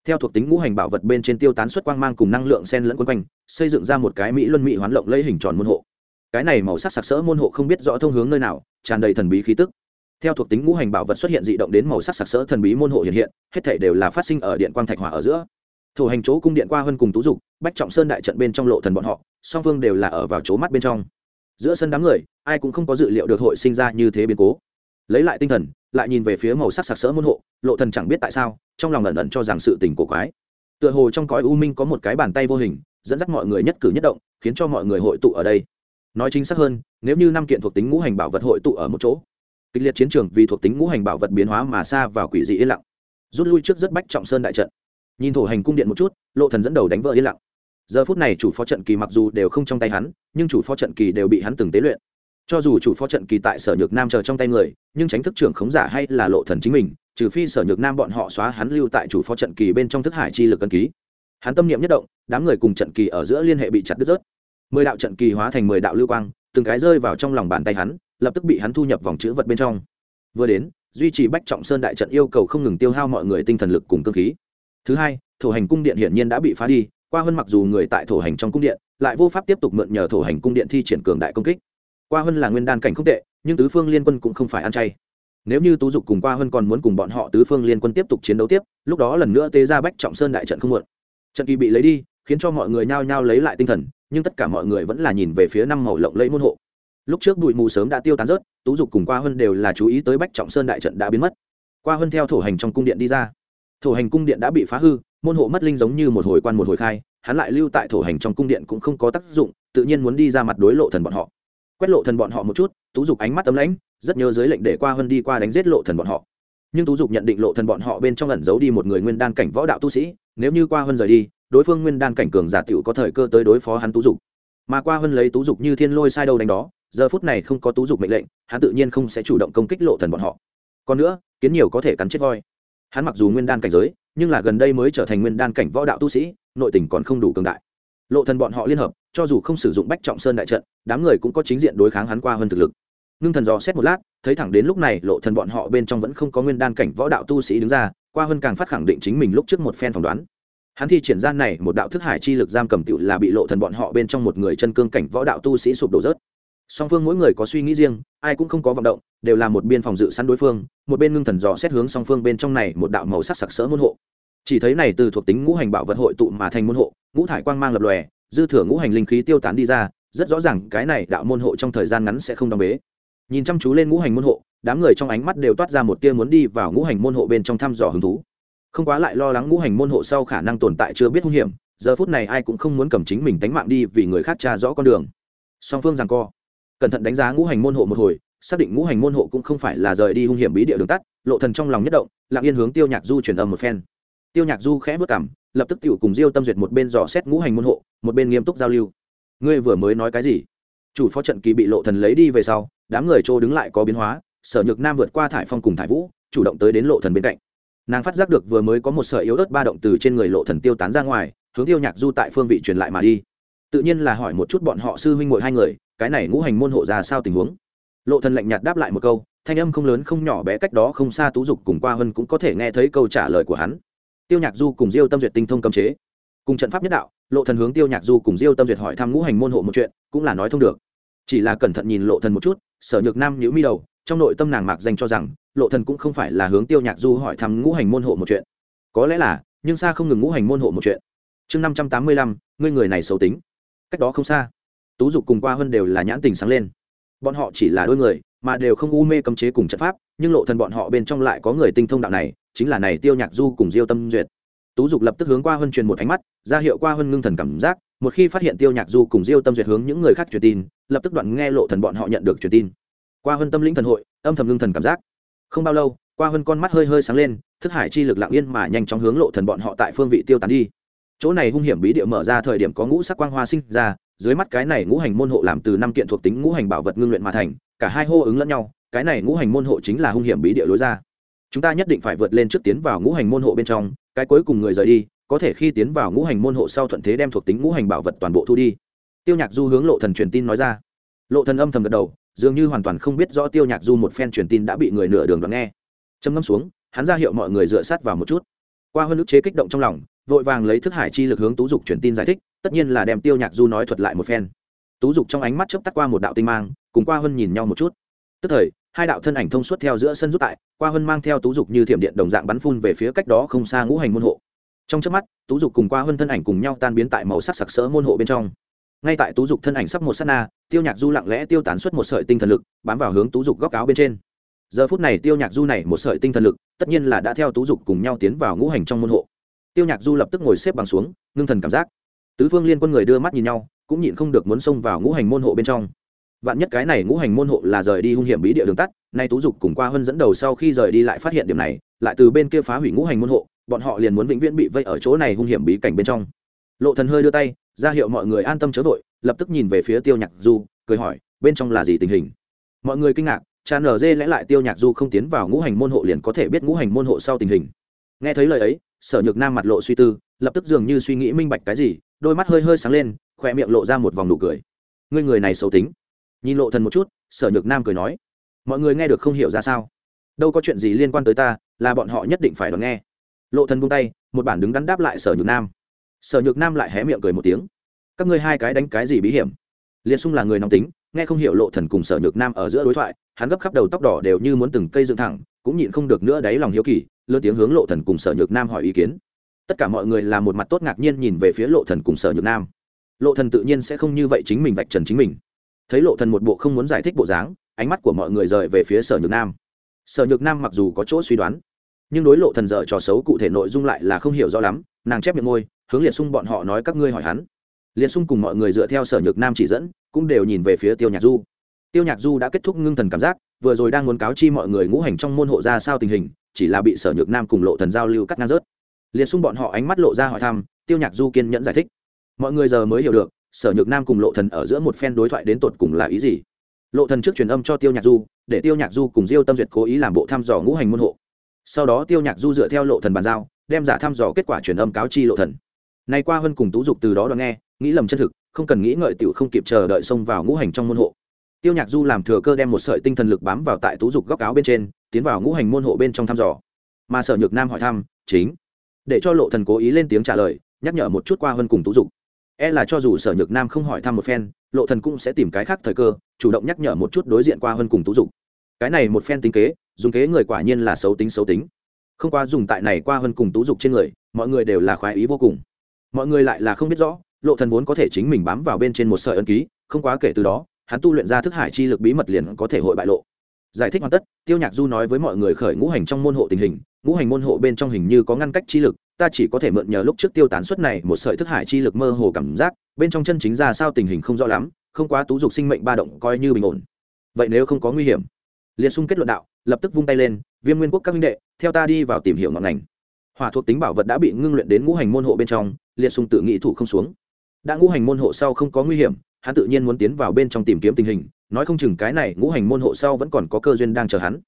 Theo thuộc tính ngũ hành bảo vật bên trên tiêu tán xuất quang mang cùng năng lượng sen lẫn quấn quanh, xây dựng ra một cái mỹ luân mỹ hoán lộng lấy hình tròn môn hộ. Cái này màu sắc sặc sỡ môn hộ không biết rõ thông hướng nơi nào, tràn đầy thần bí khí tức. Theo thuộc tính ngũ hành bảo vật xuất hiện dị động đến màu sắc sặc sỡ thần bí môn hộ hiện hiện, hết thể đều là phát sinh ở điện quang thạch hỏa ở giữa. Thủ hành chỗ cung điện qua hơn cùng tú dục, bách trọng sơn đại trận bên trong lộ thần bọn họ, song phương đều là ở vào chỗ mắt bên trong. Giữa sân đám người, ai cũng không có dự liệu được hội sinh ra như thế biến cố lấy lại tinh thần, lại nhìn về phía màu sắc sặc sỡ môn hộ, lộ thần chẳng biết tại sao, trong lòng ẩn ẩn cho rằng sự tình cổ quái. Tựa hồ trong cõi u minh có một cái bàn tay vô hình, dẫn dắt mọi người nhất cử nhất động, khiến cho mọi người hội tụ ở đây. Nói chính xác hơn, nếu như năm kiện thuộc tính ngũ hành bảo vật hội tụ ở một chỗ, kịch liệt chiến trường vì thuộc tính ngũ hành bảo vật biến hóa mà xa vào quỷ dị yên lặng. Rút lui trước rất bách trọng sơn đại trận. Nhìn thổ hành cung điện một chút, lộ thần dẫn đầu đánh vỡ yên lặng. Giờ phút này chủ phó trận kỳ mặc dù đều không trong tay hắn, nhưng chủ phó trận kỳ đều bị hắn từng tế luyện cho dù chủ phó trận kỳ tại sở nhược nam chờ trong tay người, nhưng tránh thức trưởng khống giả hay là lộ thần chính mình, trừ phi sở nhược nam bọn họ xóa hắn lưu tại chủ phó trận kỳ bên trong thức hải chi lực cân ký. Hắn tâm niệm nhất động, đám người cùng trận kỳ ở giữa liên hệ bị chặt đứt rớt. Mười đạo trận kỳ hóa thành mười đạo lưu quang, từng cái rơi vào trong lòng bàn tay hắn, lập tức bị hắn thu nhập vòng chữ vật bên trong. Vừa đến, duy trì bách trọng sơn đại trận yêu cầu không ngừng tiêu hao mọi người tinh thần lực cùng cơ khí. Thứ hai, thổ hành cung điện hiển nhiên đã bị phá đi, qua hơn mặc dù người tại thổ hành trong cung điện, lại vô pháp tiếp tục mượn nhờ thổ hành cung điện thi triển cường đại công kích qua hơn là nguyên đan cảnh không tệ, nhưng tứ phương liên quân cũng không phải ăn chay. Nếu như tú dục cùng qua hơn còn muốn cùng bọn họ tứ phương liên quân tiếp tục chiến đấu tiếp, lúc đó lần nữa tế ra bách trọng sơn đại trận không muộn. Trận kỳ bị lấy đi, khiến cho mọi người nhao nhao lấy lại tinh thần, nhưng tất cả mọi người vẫn là nhìn về phía năm màu lộng lẫy môn hộ. Lúc trước bụi mù sớm đã tiêu tán rớt, tú dục cùng qua hơn đều là chú ý tới bách trọng sơn đại trận đã biến mất. Qua hơn theo thổ hành trong cung điện đi ra. Thổ hành cung điện đã bị phá hư, môn hộ mất linh giống như một hồi quan một hồi khai, hắn lại lưu tại thổ hành trong cung điện cũng không có tác dụng, tự nhiên muốn đi ra mặt đối lộ thần bọn họ quét lộ thần bọn họ một chút, tú dục ánh mắt tấm lãnh, rất nhớ dưới lệnh để qua hơn đi qua đánh giết lộ thần bọn họ. Nhưng tú dục nhận định lộ thần bọn họ bên trong ẩn giấu đi một người nguyên đan cảnh võ đạo tu sĩ, nếu như qua hơn rời đi, đối phương nguyên đan cảnh cường giả tiểu có thời cơ tới đối phó hắn tú dục. Mà qua hơn lấy tú dục như thiên lôi sai đâu đánh đó, giờ phút này không có tú dục mệnh lệnh, hắn tự nhiên không sẽ chủ động công kích lộ thần bọn họ. Còn nữa, kiến nhiều có thể cắn chết voi. Hắn mặc dù nguyên đan cảnh giới, nhưng là gần đây mới trở thành nguyên đan cảnh võ đạo tu sĩ, nội tình còn không đủ cường đại lộ thần bọn họ liên hợp, cho dù không sử dụng bách trọng sơn đại trận, đám người cũng có chính diện đối kháng hắn qua hơn thực lực. Ngưng thần dò xét một lát, thấy thẳng đến lúc này lộ thần bọn họ bên trong vẫn không có nguyên đan cảnh võ đạo tu sĩ đứng ra, qua hơn càng phát khẳng định chính mình lúc trước một phen phỏng đoán. Hắn thi triển gian này một đạo thức hải chi lực giam cầm tiểu là bị lộ thần bọn họ bên trong một người chân cương cảnh võ đạo tu sĩ sụp đổ rớt. Song phương mỗi người có suy nghĩ riêng, ai cũng không có vọng động, đều là một biên phòng dự săn đối phương, một bên ngưng thần dò xét hướng song phương bên trong này một đạo màu sắc sặc sỡ môn hộ chỉ thấy này từ thuộc tính ngũ hành bảo vật hội tụ mà thành môn hộ, ngũ thải quang mang lập lòe, dư thừa ngũ hành linh khí tiêu tán đi ra, rất rõ ràng cái này đạo môn hộ trong thời gian ngắn sẽ không đóng bế. Nhìn chăm chú lên ngũ hành môn hộ, đám người trong ánh mắt đều toát ra một tia muốn đi vào ngũ hành môn hộ bên trong thăm dò hứng thú. Không quá lại lo lắng ngũ hành môn hộ sau khả năng tồn tại chưa biết hung hiểm, giờ phút này ai cũng không muốn cầm chính mình tánh mạng đi vì người khác tra rõ con đường. Song phương rằng co, cẩn thận đánh giá ngũ hành môn hộ một hồi, xác định ngũ hành môn hộ cũng không phải là rời đi hung hiểm bí địa đường tắt, lộ thần trong lòng nhất động, lặng yên hướng tiêu nhạc du truyền âm một phen tiêu nhạc du khẽ vất cảm lập tức tiểu cùng diêu tâm duyệt một bên dò xét ngũ hành môn hộ, một bên nghiêm túc giao lưu. Ngươi vừa mới nói cái gì? Chủ phó trận kỳ bị lộ thần lấy đi về sau, đám người trô đứng lại có biến hóa, sở nhược nam vượt qua thải phong cùng thải vũ, chủ động tới đến lộ thần bên cạnh. Nàng phát giác được vừa mới có một sợi yếu ớt ba động từ trên người lộ thần tiêu tán ra ngoài, hướng tiêu nhạc du tại phương vị truyền lại mà đi. Tự nhiên là hỏi một chút bọn họ sư huynh muội hai người, cái này ngũ hành môn hộ ra sao tình huống? Lộ thần lạnh nhạt đáp lại một câu, thanh âm không lớn không nhỏ bé cách đó không xa tú dục cùng qua hơn cũng có thể nghe thấy câu trả lời của hắn tiêu nhạc du cùng diêu tâm duyệt tinh thông cấm chế. Cùng trận pháp nhất đạo, lộ thần hướng tiêu nhạc du cùng diêu tâm duyệt hỏi thăm ngũ hành môn hộ một chuyện, cũng là nói thông được. Chỉ là cẩn thận nhìn lộ thần một chút, sở nhược nam nhíu mi đầu, trong nội tâm nàng mạc danh cho rằng, lộ thần cũng không phải là hướng tiêu nhạc du hỏi thăm ngũ hành môn hộ một chuyện. Có lẽ là, nhưng xa không ngừng ngũ hành môn hộ một chuyện. Chương năm trăm tám mươi lăm, ngươi người này xấu tính. Cách đó không xa, tú dục cùng qua hơn đều là nhãn tình sáng lên. Bọn họ chỉ là đôi người, mà đều không u mê cấm chế cùng trận pháp, nhưng lộ thần bọn họ bên trong lại có người tinh thông đạo này chính là này tiêu nhạc du cùng diêu tâm duyệt. Tú dục lập tức hướng qua huân truyền một ánh mắt, ra hiệu qua huân ngưng thần cảm giác, một khi phát hiện tiêu nhạc du cùng diêu tâm duyệt hướng những người khác truyền tin, lập tức đoạn nghe lộ thần bọn họ nhận được truyền tin. Qua huân tâm lĩnh thần hội, âm thầm ngưng thần cảm giác. Không bao lâu, qua huân con mắt hơi hơi sáng lên, thức hải chi lực lặng yên mà nhanh chóng hướng lộ thần bọn họ tại phương vị tiêu tán đi. Chỗ này hung hiểm bí địa mở ra thời điểm có ngũ sắc quang hoa sinh ra, dưới mắt cái này ngũ hành môn hộ làm từ năm kiện thuộc tính ngũ hành bảo vật ngưng luyện mà thành, cả hai hô ứng lẫn nhau, cái này ngũ hành môn hộ chính là hung hiểm bí địa lối ra chúng ta nhất định phải vượt lên trước tiến vào ngũ hành môn hộ bên trong, cái cuối cùng người rời đi, có thể khi tiến vào ngũ hành môn hộ sau thuận thế đem thuộc tính ngũ hành bảo vật toàn bộ thu đi. Tiêu nhạc du hướng lộ thần truyền tin nói ra. Lộ thần âm thầm gật đầu, dường như hoàn toàn không biết rõ tiêu nhạc du một phen truyền tin đã bị người nửa đường đoán nghe. Trầm ngâm xuống, hắn ra hiệu mọi người dựa sát vào một chút. Qua hơn ức chế kích động trong lòng, vội vàng lấy thức hải chi lực hướng tú dục truyền tin giải thích, tất nhiên là đem tiêu nhạc du nói thuật lại một phen. Tú dục trong ánh mắt chớp tắt qua một đạo tinh mang, cùng qua hơn nhìn nhau một chút. Tức thời hai đạo thân ảnh thông suốt theo giữa sân rút tại, qua hơn mang theo tú dục như thiểm điện đồng dạng bắn phun về phía cách đó không xa ngũ hành môn hộ. Trong chớp mắt, tú dục cùng qua hơn thân ảnh cùng nhau tan biến tại màu sắc sặc sỡ môn hộ bên trong. Ngay tại tú dục thân ảnh sắp một sát na, tiêu nhạc du lặng lẽ tiêu tán xuất một sợi tinh thần lực, bám vào hướng tú dục góc áo bên trên. Giờ phút này tiêu nhạc du này một sợi tinh thần lực, tất nhiên là đã theo tú dục cùng nhau tiến vào ngũ hành trong môn hộ. Tiêu nhạc du lập tức ngồi xếp bằng xuống, ngưng thần cảm giác. Tứ phương liên quân người đưa mắt nhìn nhau, cũng nhịn không được muốn xông vào ngũ hành môn hộ bên trong vạn nhất cái này ngũ hành môn hộ là rời đi hung hiểm bí địa đường tắt, nay tú dục cùng qua hơn dẫn đầu sau khi rời đi lại phát hiện điểm này, lại từ bên kia phá hủy ngũ hành môn hộ, bọn họ liền muốn vĩnh viễn bị vây ở chỗ này hung hiểm bí cảnh bên trong. Lộ thần hơi đưa tay, ra hiệu mọi người an tâm chớ vội, lập tức nhìn về phía tiêu nhạc du, cười hỏi, bên trong là gì tình hình? Mọi người kinh ngạc cha nở dê lẽ lại tiêu nhạc du không tiến vào ngũ hành môn hộ liền có thể biết ngũ hành môn hộ sau tình hình. Nghe thấy lời ấy, sở nhược nam mặt lộ suy tư, lập tức dường như suy nghĩ minh bạch cái gì, đôi mắt hơi hơi sáng lên, khoe miệng lộ ra một vòng nụ cười. Ngươi người này xấu tính nhìn lộ thần một chút, sở nhược nam cười nói, mọi người nghe được không hiểu ra sao? Đâu có chuyện gì liên quan tới ta, là bọn họ nhất định phải đón nghe. Lộ thần buông tay, một bản đứng đắn đáp lại sở nhược nam. Sở nhược nam lại hé miệng cười một tiếng, các ngươi hai cái đánh cái gì bí hiểm? Liên xung là người nóng tính, nghe không hiểu lộ thần cùng sở nhược nam ở giữa đối thoại, hắn gấp khắp đầu tóc đỏ đều như muốn từng cây dựng thẳng, cũng nhịn không được nữa đáy lòng hiếu kỳ, lớn tiếng hướng lộ thần cùng sở nhược nam hỏi ý kiến. Tất cả mọi người là một mặt tốt ngạc nhiên nhìn về phía lộ thần cùng sở nhược nam. Lộ thần tự nhiên sẽ không như vậy chính mình vạch trần chính mình thấy lộ thần một bộ không muốn giải thích bộ dáng, ánh mắt của mọi người rời về phía sở nhược nam. Sở nhược nam mặc dù có chỗ suy đoán, nhưng đối lộ thần dở trò xấu cụ thể nội dung lại là không hiểu rõ lắm, nàng chép miệng môi, hướng liệt sung bọn họ nói các ngươi hỏi hắn. Liệt sung cùng mọi người dựa theo sở nhược nam chỉ dẫn, cũng đều nhìn về phía tiêu nhạc du. Tiêu nhạc du đã kết thúc ngưng thần cảm giác, vừa rồi đang muốn cáo chi mọi người ngũ hành trong môn hộ ra sao tình hình, chỉ là bị sở nhược nam cùng lộ thần giao lưu cắt ngang rớt. Liệt sung bọn họ ánh mắt lộ ra hỏi thăm, tiêu nhạc du kiên nhẫn giải thích. Mọi người giờ mới hiểu được sở nhược nam cùng lộ thần ở giữa một phen đối thoại đến tột cùng là ý gì? Lộ thần trước truyền âm cho tiêu nhạc du, để tiêu nhạc du cùng diêu tâm duyệt cố ý làm bộ thăm dò ngũ hành môn hộ. Sau đó tiêu nhạc du dựa theo lộ thần bàn giao, đem giả thăm dò kết quả truyền âm cáo chi lộ thần. Nay qua hơn cùng tú dục từ đó đoán nghe, nghĩ lầm chân thực, không cần nghĩ ngợi tiểu không kịp chờ đợi xông vào ngũ hành trong môn hộ. Tiêu nhạc du làm thừa cơ đem một sợi tinh thần lực bám vào tại tú dục góc áo bên trên, tiến vào ngũ hành môn hộ bên trong thăm dò. Mà sở nhược nam hỏi thăm, chính. Để cho lộ thần cố ý lên tiếng trả lời, nhắc nhở một chút qua hơn cùng tú dục e là cho dù sở nhược nam không hỏi thăm một phen, lộ thần cũng sẽ tìm cái khác thời cơ, chủ động nhắc nhở một chút đối diện qua hơn cùng tú dục. Cái này một phen tính kế, dùng kế người quả nhiên là xấu tính xấu tính. Không qua dùng tại này qua hơn cùng tú dục trên người, mọi người đều là khoái ý vô cùng. Mọi người lại là không biết rõ, lộ thần vốn có thể chính mình bám vào bên trên một sợi ân ký, không quá kể từ đó, hắn tu luyện ra thức hải chi lực bí mật liền có thể hội bại lộ. Giải thích hoàn tất, tiêu nhạc du nói với mọi người khởi ngũ hành trong môn hộ tình hình, ngũ hành môn hộ bên trong hình như có ngăn cách chi lực ta chỉ có thể mượn nhờ lúc trước tiêu tán suất này một sợi thức hải chi lực mơ hồ cảm giác, bên trong chân chính ra sao tình hình không rõ lắm, không quá tú dục sinh mệnh ba động coi như bình ổn. Vậy nếu không có nguy hiểm? Liệt xung kết luận đạo, lập tức vung tay lên, viêm nguyên quốc các minh đệ, theo ta đi vào tìm hiểu ngọn ngành. Hỏa thuộc tính bảo vật đã bị ngưng luyện đến ngũ hành môn hộ bên trong, liệt xung tự nghĩ thủ không xuống. Đã ngũ hành môn hộ sau không có nguy hiểm, hắn tự nhiên muốn tiến vào bên trong tìm kiếm tình hình, nói không chừng cái này ngũ hành môn hộ sau vẫn còn có cơ duyên đang chờ hắn.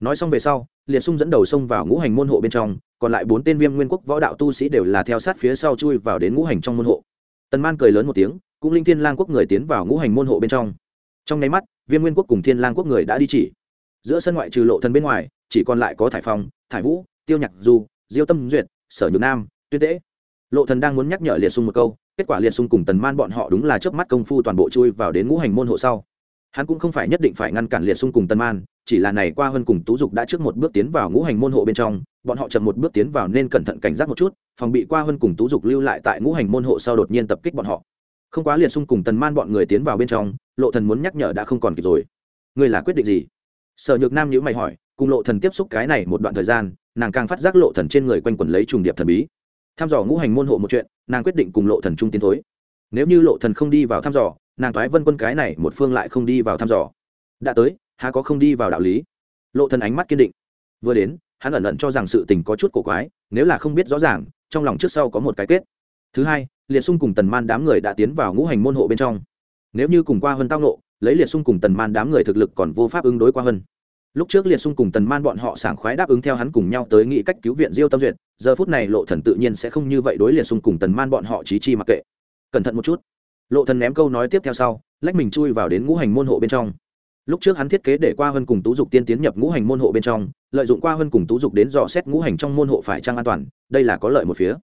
Nói xong về sau, liệt sung dẫn đầu xông vào ngũ hành môn hộ bên trong còn lại bốn tên viêm nguyên quốc võ đạo tu sĩ đều là theo sát phía sau chui vào đến ngũ hành trong môn hộ. Tần man cười lớn một tiếng, cũng linh thiên lang quốc người tiến vào ngũ hành môn hộ bên trong. Trong nháy mắt, viêm nguyên quốc cùng thiên lang quốc người đã đi chỉ. Giữa sân ngoại trừ lộ thần bên ngoài, chỉ còn lại có thải phong, thải vũ, tiêu nhạc du, diêu tâm duyệt, sở nhược nam, tuyên tễ lộ thần đang muốn nhắc nhở liệt sung một câu, kết quả liệt sung cùng tần man bọn họ đúng là chớp mắt công phu toàn bộ chui vào đến ngũ hành môn hộ sau. Hắn cũng không phải nhất định phải ngăn cản liệt sung cùng tần man chỉ là này qua hơn cùng tú dục đã trước một bước tiến vào ngũ hành môn hộ bên trong, bọn họ chậm một bước tiến vào nên cẩn thận cảnh giác một chút, phòng bị qua hơn cùng tú dục lưu lại tại ngũ hành môn hộ sau đột nhiên tập kích bọn họ. Không quá liệt sung cùng tần man bọn người tiến vào bên trong, lộ thần muốn nhắc nhở đã không còn kịp rồi. Ngươi là quyết định gì? Sở nhược nam nhíu mày hỏi, cùng lộ thần tiếp xúc cái này một đoạn thời gian, nàng càng phát giác lộ thần trên người quanh quẩn lấy trùng điệp thần bí. Tham dò ngũ hành môn hộ một chuyện, nàng quyết định cùng lộ thần trung tiến thối. Nếu như lộ thần không đi vào thăm dò, nàng toái vân quân cái này một phương lại không đi vào thăm dò. Đã tới há có không đi vào đạo lý? Lộ thần ánh mắt kiên định. Vừa đến, hắn ẩn ẩn cho rằng sự tình có chút cổ quái, nếu là không biết rõ ràng, trong lòng trước sau có một cái kết. Thứ hai, liệt sung cùng tần man đám người đã tiến vào ngũ hành môn hộ bên trong. Nếu như cùng qua hơn tao nộ lấy liệt sung cùng tần man đám người thực lực còn vô pháp ứng đối qua hơn lúc trước liệt sung cùng tần man bọn họ sảng khoái đáp ứng theo hắn cùng nhau tới nghĩ cách cứu viện diêu tâm duyệt, giờ phút này lộ thần tự nhiên sẽ không như vậy đối liệt sung cùng tần man bọn họ trí chi mặc kệ. Cẩn thận một chút. Lộ thần ném câu nói tiếp theo sau, lách mình chui vào đến ngũ hành môn hộ bên trong lúc trước hắn thiết kế để qua hơn cùng tú dục tiên tiến nhập ngũ hành môn hộ bên trong, lợi dụng qua hơn cùng tú dục đến dò xét ngũ hành trong môn hộ phải trang an toàn, đây là có lợi một phía.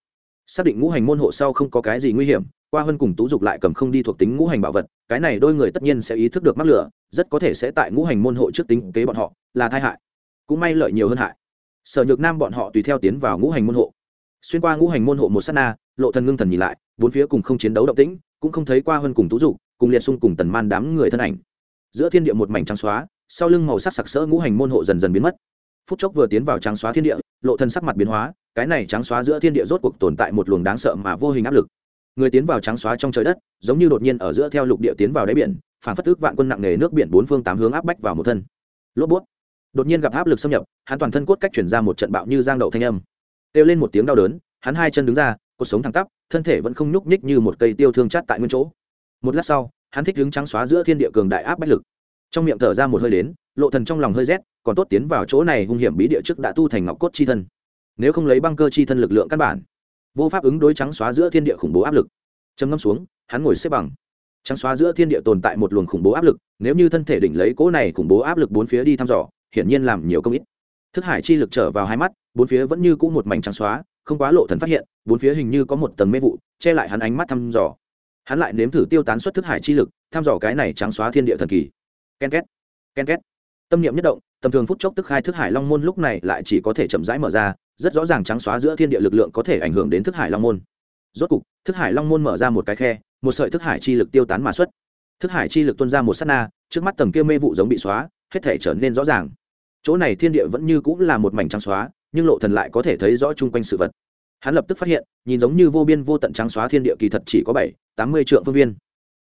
Xác định ngũ hành môn hộ sau không có cái gì nguy hiểm, qua hơn cùng tú dục lại cầm không đi thuộc tính ngũ hành bảo vật, cái này đôi người tất nhiên sẽ ý thức được mắc lửa, rất có thể sẽ tại ngũ hành môn hộ trước tính kế bọn họ, là tai hại. Cũng may lợi nhiều hơn hại. Sở nhược nam bọn họ tùy theo tiến vào ngũ hành môn hộ. Xuyên qua ngũ hành môn hộ một s á t na, lộ thần ngưng thần nhìn lại, bốn phía cùng không chiến đấu động tĩnh, cũng không thấy qua hơn cùng tú dục, cùng liệt xung cùng tần man đám người thân ảnh giữa thiên địa một mảnh trắng xóa, sau lưng màu sắc sặc sỡ ngũ hành môn hộ dần dần biến mất. Phút chốc vừa tiến vào trắng xóa thiên địa, lộ thân sắc mặt biến hóa, cái này trắng xóa giữa thiên địa rốt cuộc tồn tại một luồng đáng sợ mà vô hình áp lực. Người tiến vào trắng xóa trong trời đất, giống như đột nhiên ở giữa theo lục địa tiến vào đáy biển phản phất ước vạn quân nặng nề nước biển bốn phương tám hướng áp bách vào một thân. Lốp bút đột nhiên gặp áp lực xâm nhập, hắn toàn thân cốt cách chuyển ra một trận bạo như giang đậu thanh âm. Kêu lên một tiếng đau đớn, hắn hai chân đứng ra cuộc sống thẳng tắp, thân thể vẫn không nhúc nhích như một cây tiêu thương chát tại nguyên chỗ. Một lát sau hắn thích đứng trắng xóa giữa thiên địa cường đại áp bách lực. Trong miệng thở ra một hơi đến, lộ thần trong lòng hơi rét, còn tốt tiến vào chỗ này hung hiểm bí địa trước đã tu thành ngọc cốt chi thân. Nếu không lấy băng cơ chi thân lực lượng căn bản, vô pháp ứng đối trắng xóa giữa thiên địa khủng bố áp lực. Trầm ngâm xuống, hắn ngồi xếp bằng. Trắng xóa giữa thiên địa tồn tại một luồng khủng bố áp lực, nếu như thân thể đỉnh lấy cỗ này khủng bố áp lực bốn phía đi thăm dò, hiển nhiên làm nhiều công ít. Thức hải chi lực trở vào hai mắt, bốn phía vẫn như cũ một mảnh trắng xóa, không quá lộ thần phát hiện, bốn phía hình như có một tầng mê vụ, che lại hắn ánh mắt thăm dò hắn lại nếm thử tiêu tán xuất thức hải chi lực, thăm dò cái này trắng xóa thiên địa thần kỳ. Ken két ken két. Tâm niệm nhất động, tầm thường phút chốc tức khai thức hải long môn lúc này lại chỉ có thể chậm rãi mở ra, rất rõ ràng trắng xóa giữa thiên địa lực lượng có thể ảnh hưởng đến thức hải long môn. Rốt cục, thức hải long môn mở ra một cái khe, một sợi thức hải chi lực tiêu tán mà xuất. Thức hải chi lực tuôn ra một s á t na, trước mắt tầng kia mê vụ giống bị xóa, hết thể trở nên rõ ràng. Chỗ này thiên địa vẫn như cũng là một mảnh trắng xóa, nhưng lộ thần lại có thể thấy rõ chung quanh sự vật hắn lập tức phát hiện, nhìn giống như vô biên vô tận trắng xóa thiên địa kỳ thật chỉ có bảy, tám mươi triệu phương viên.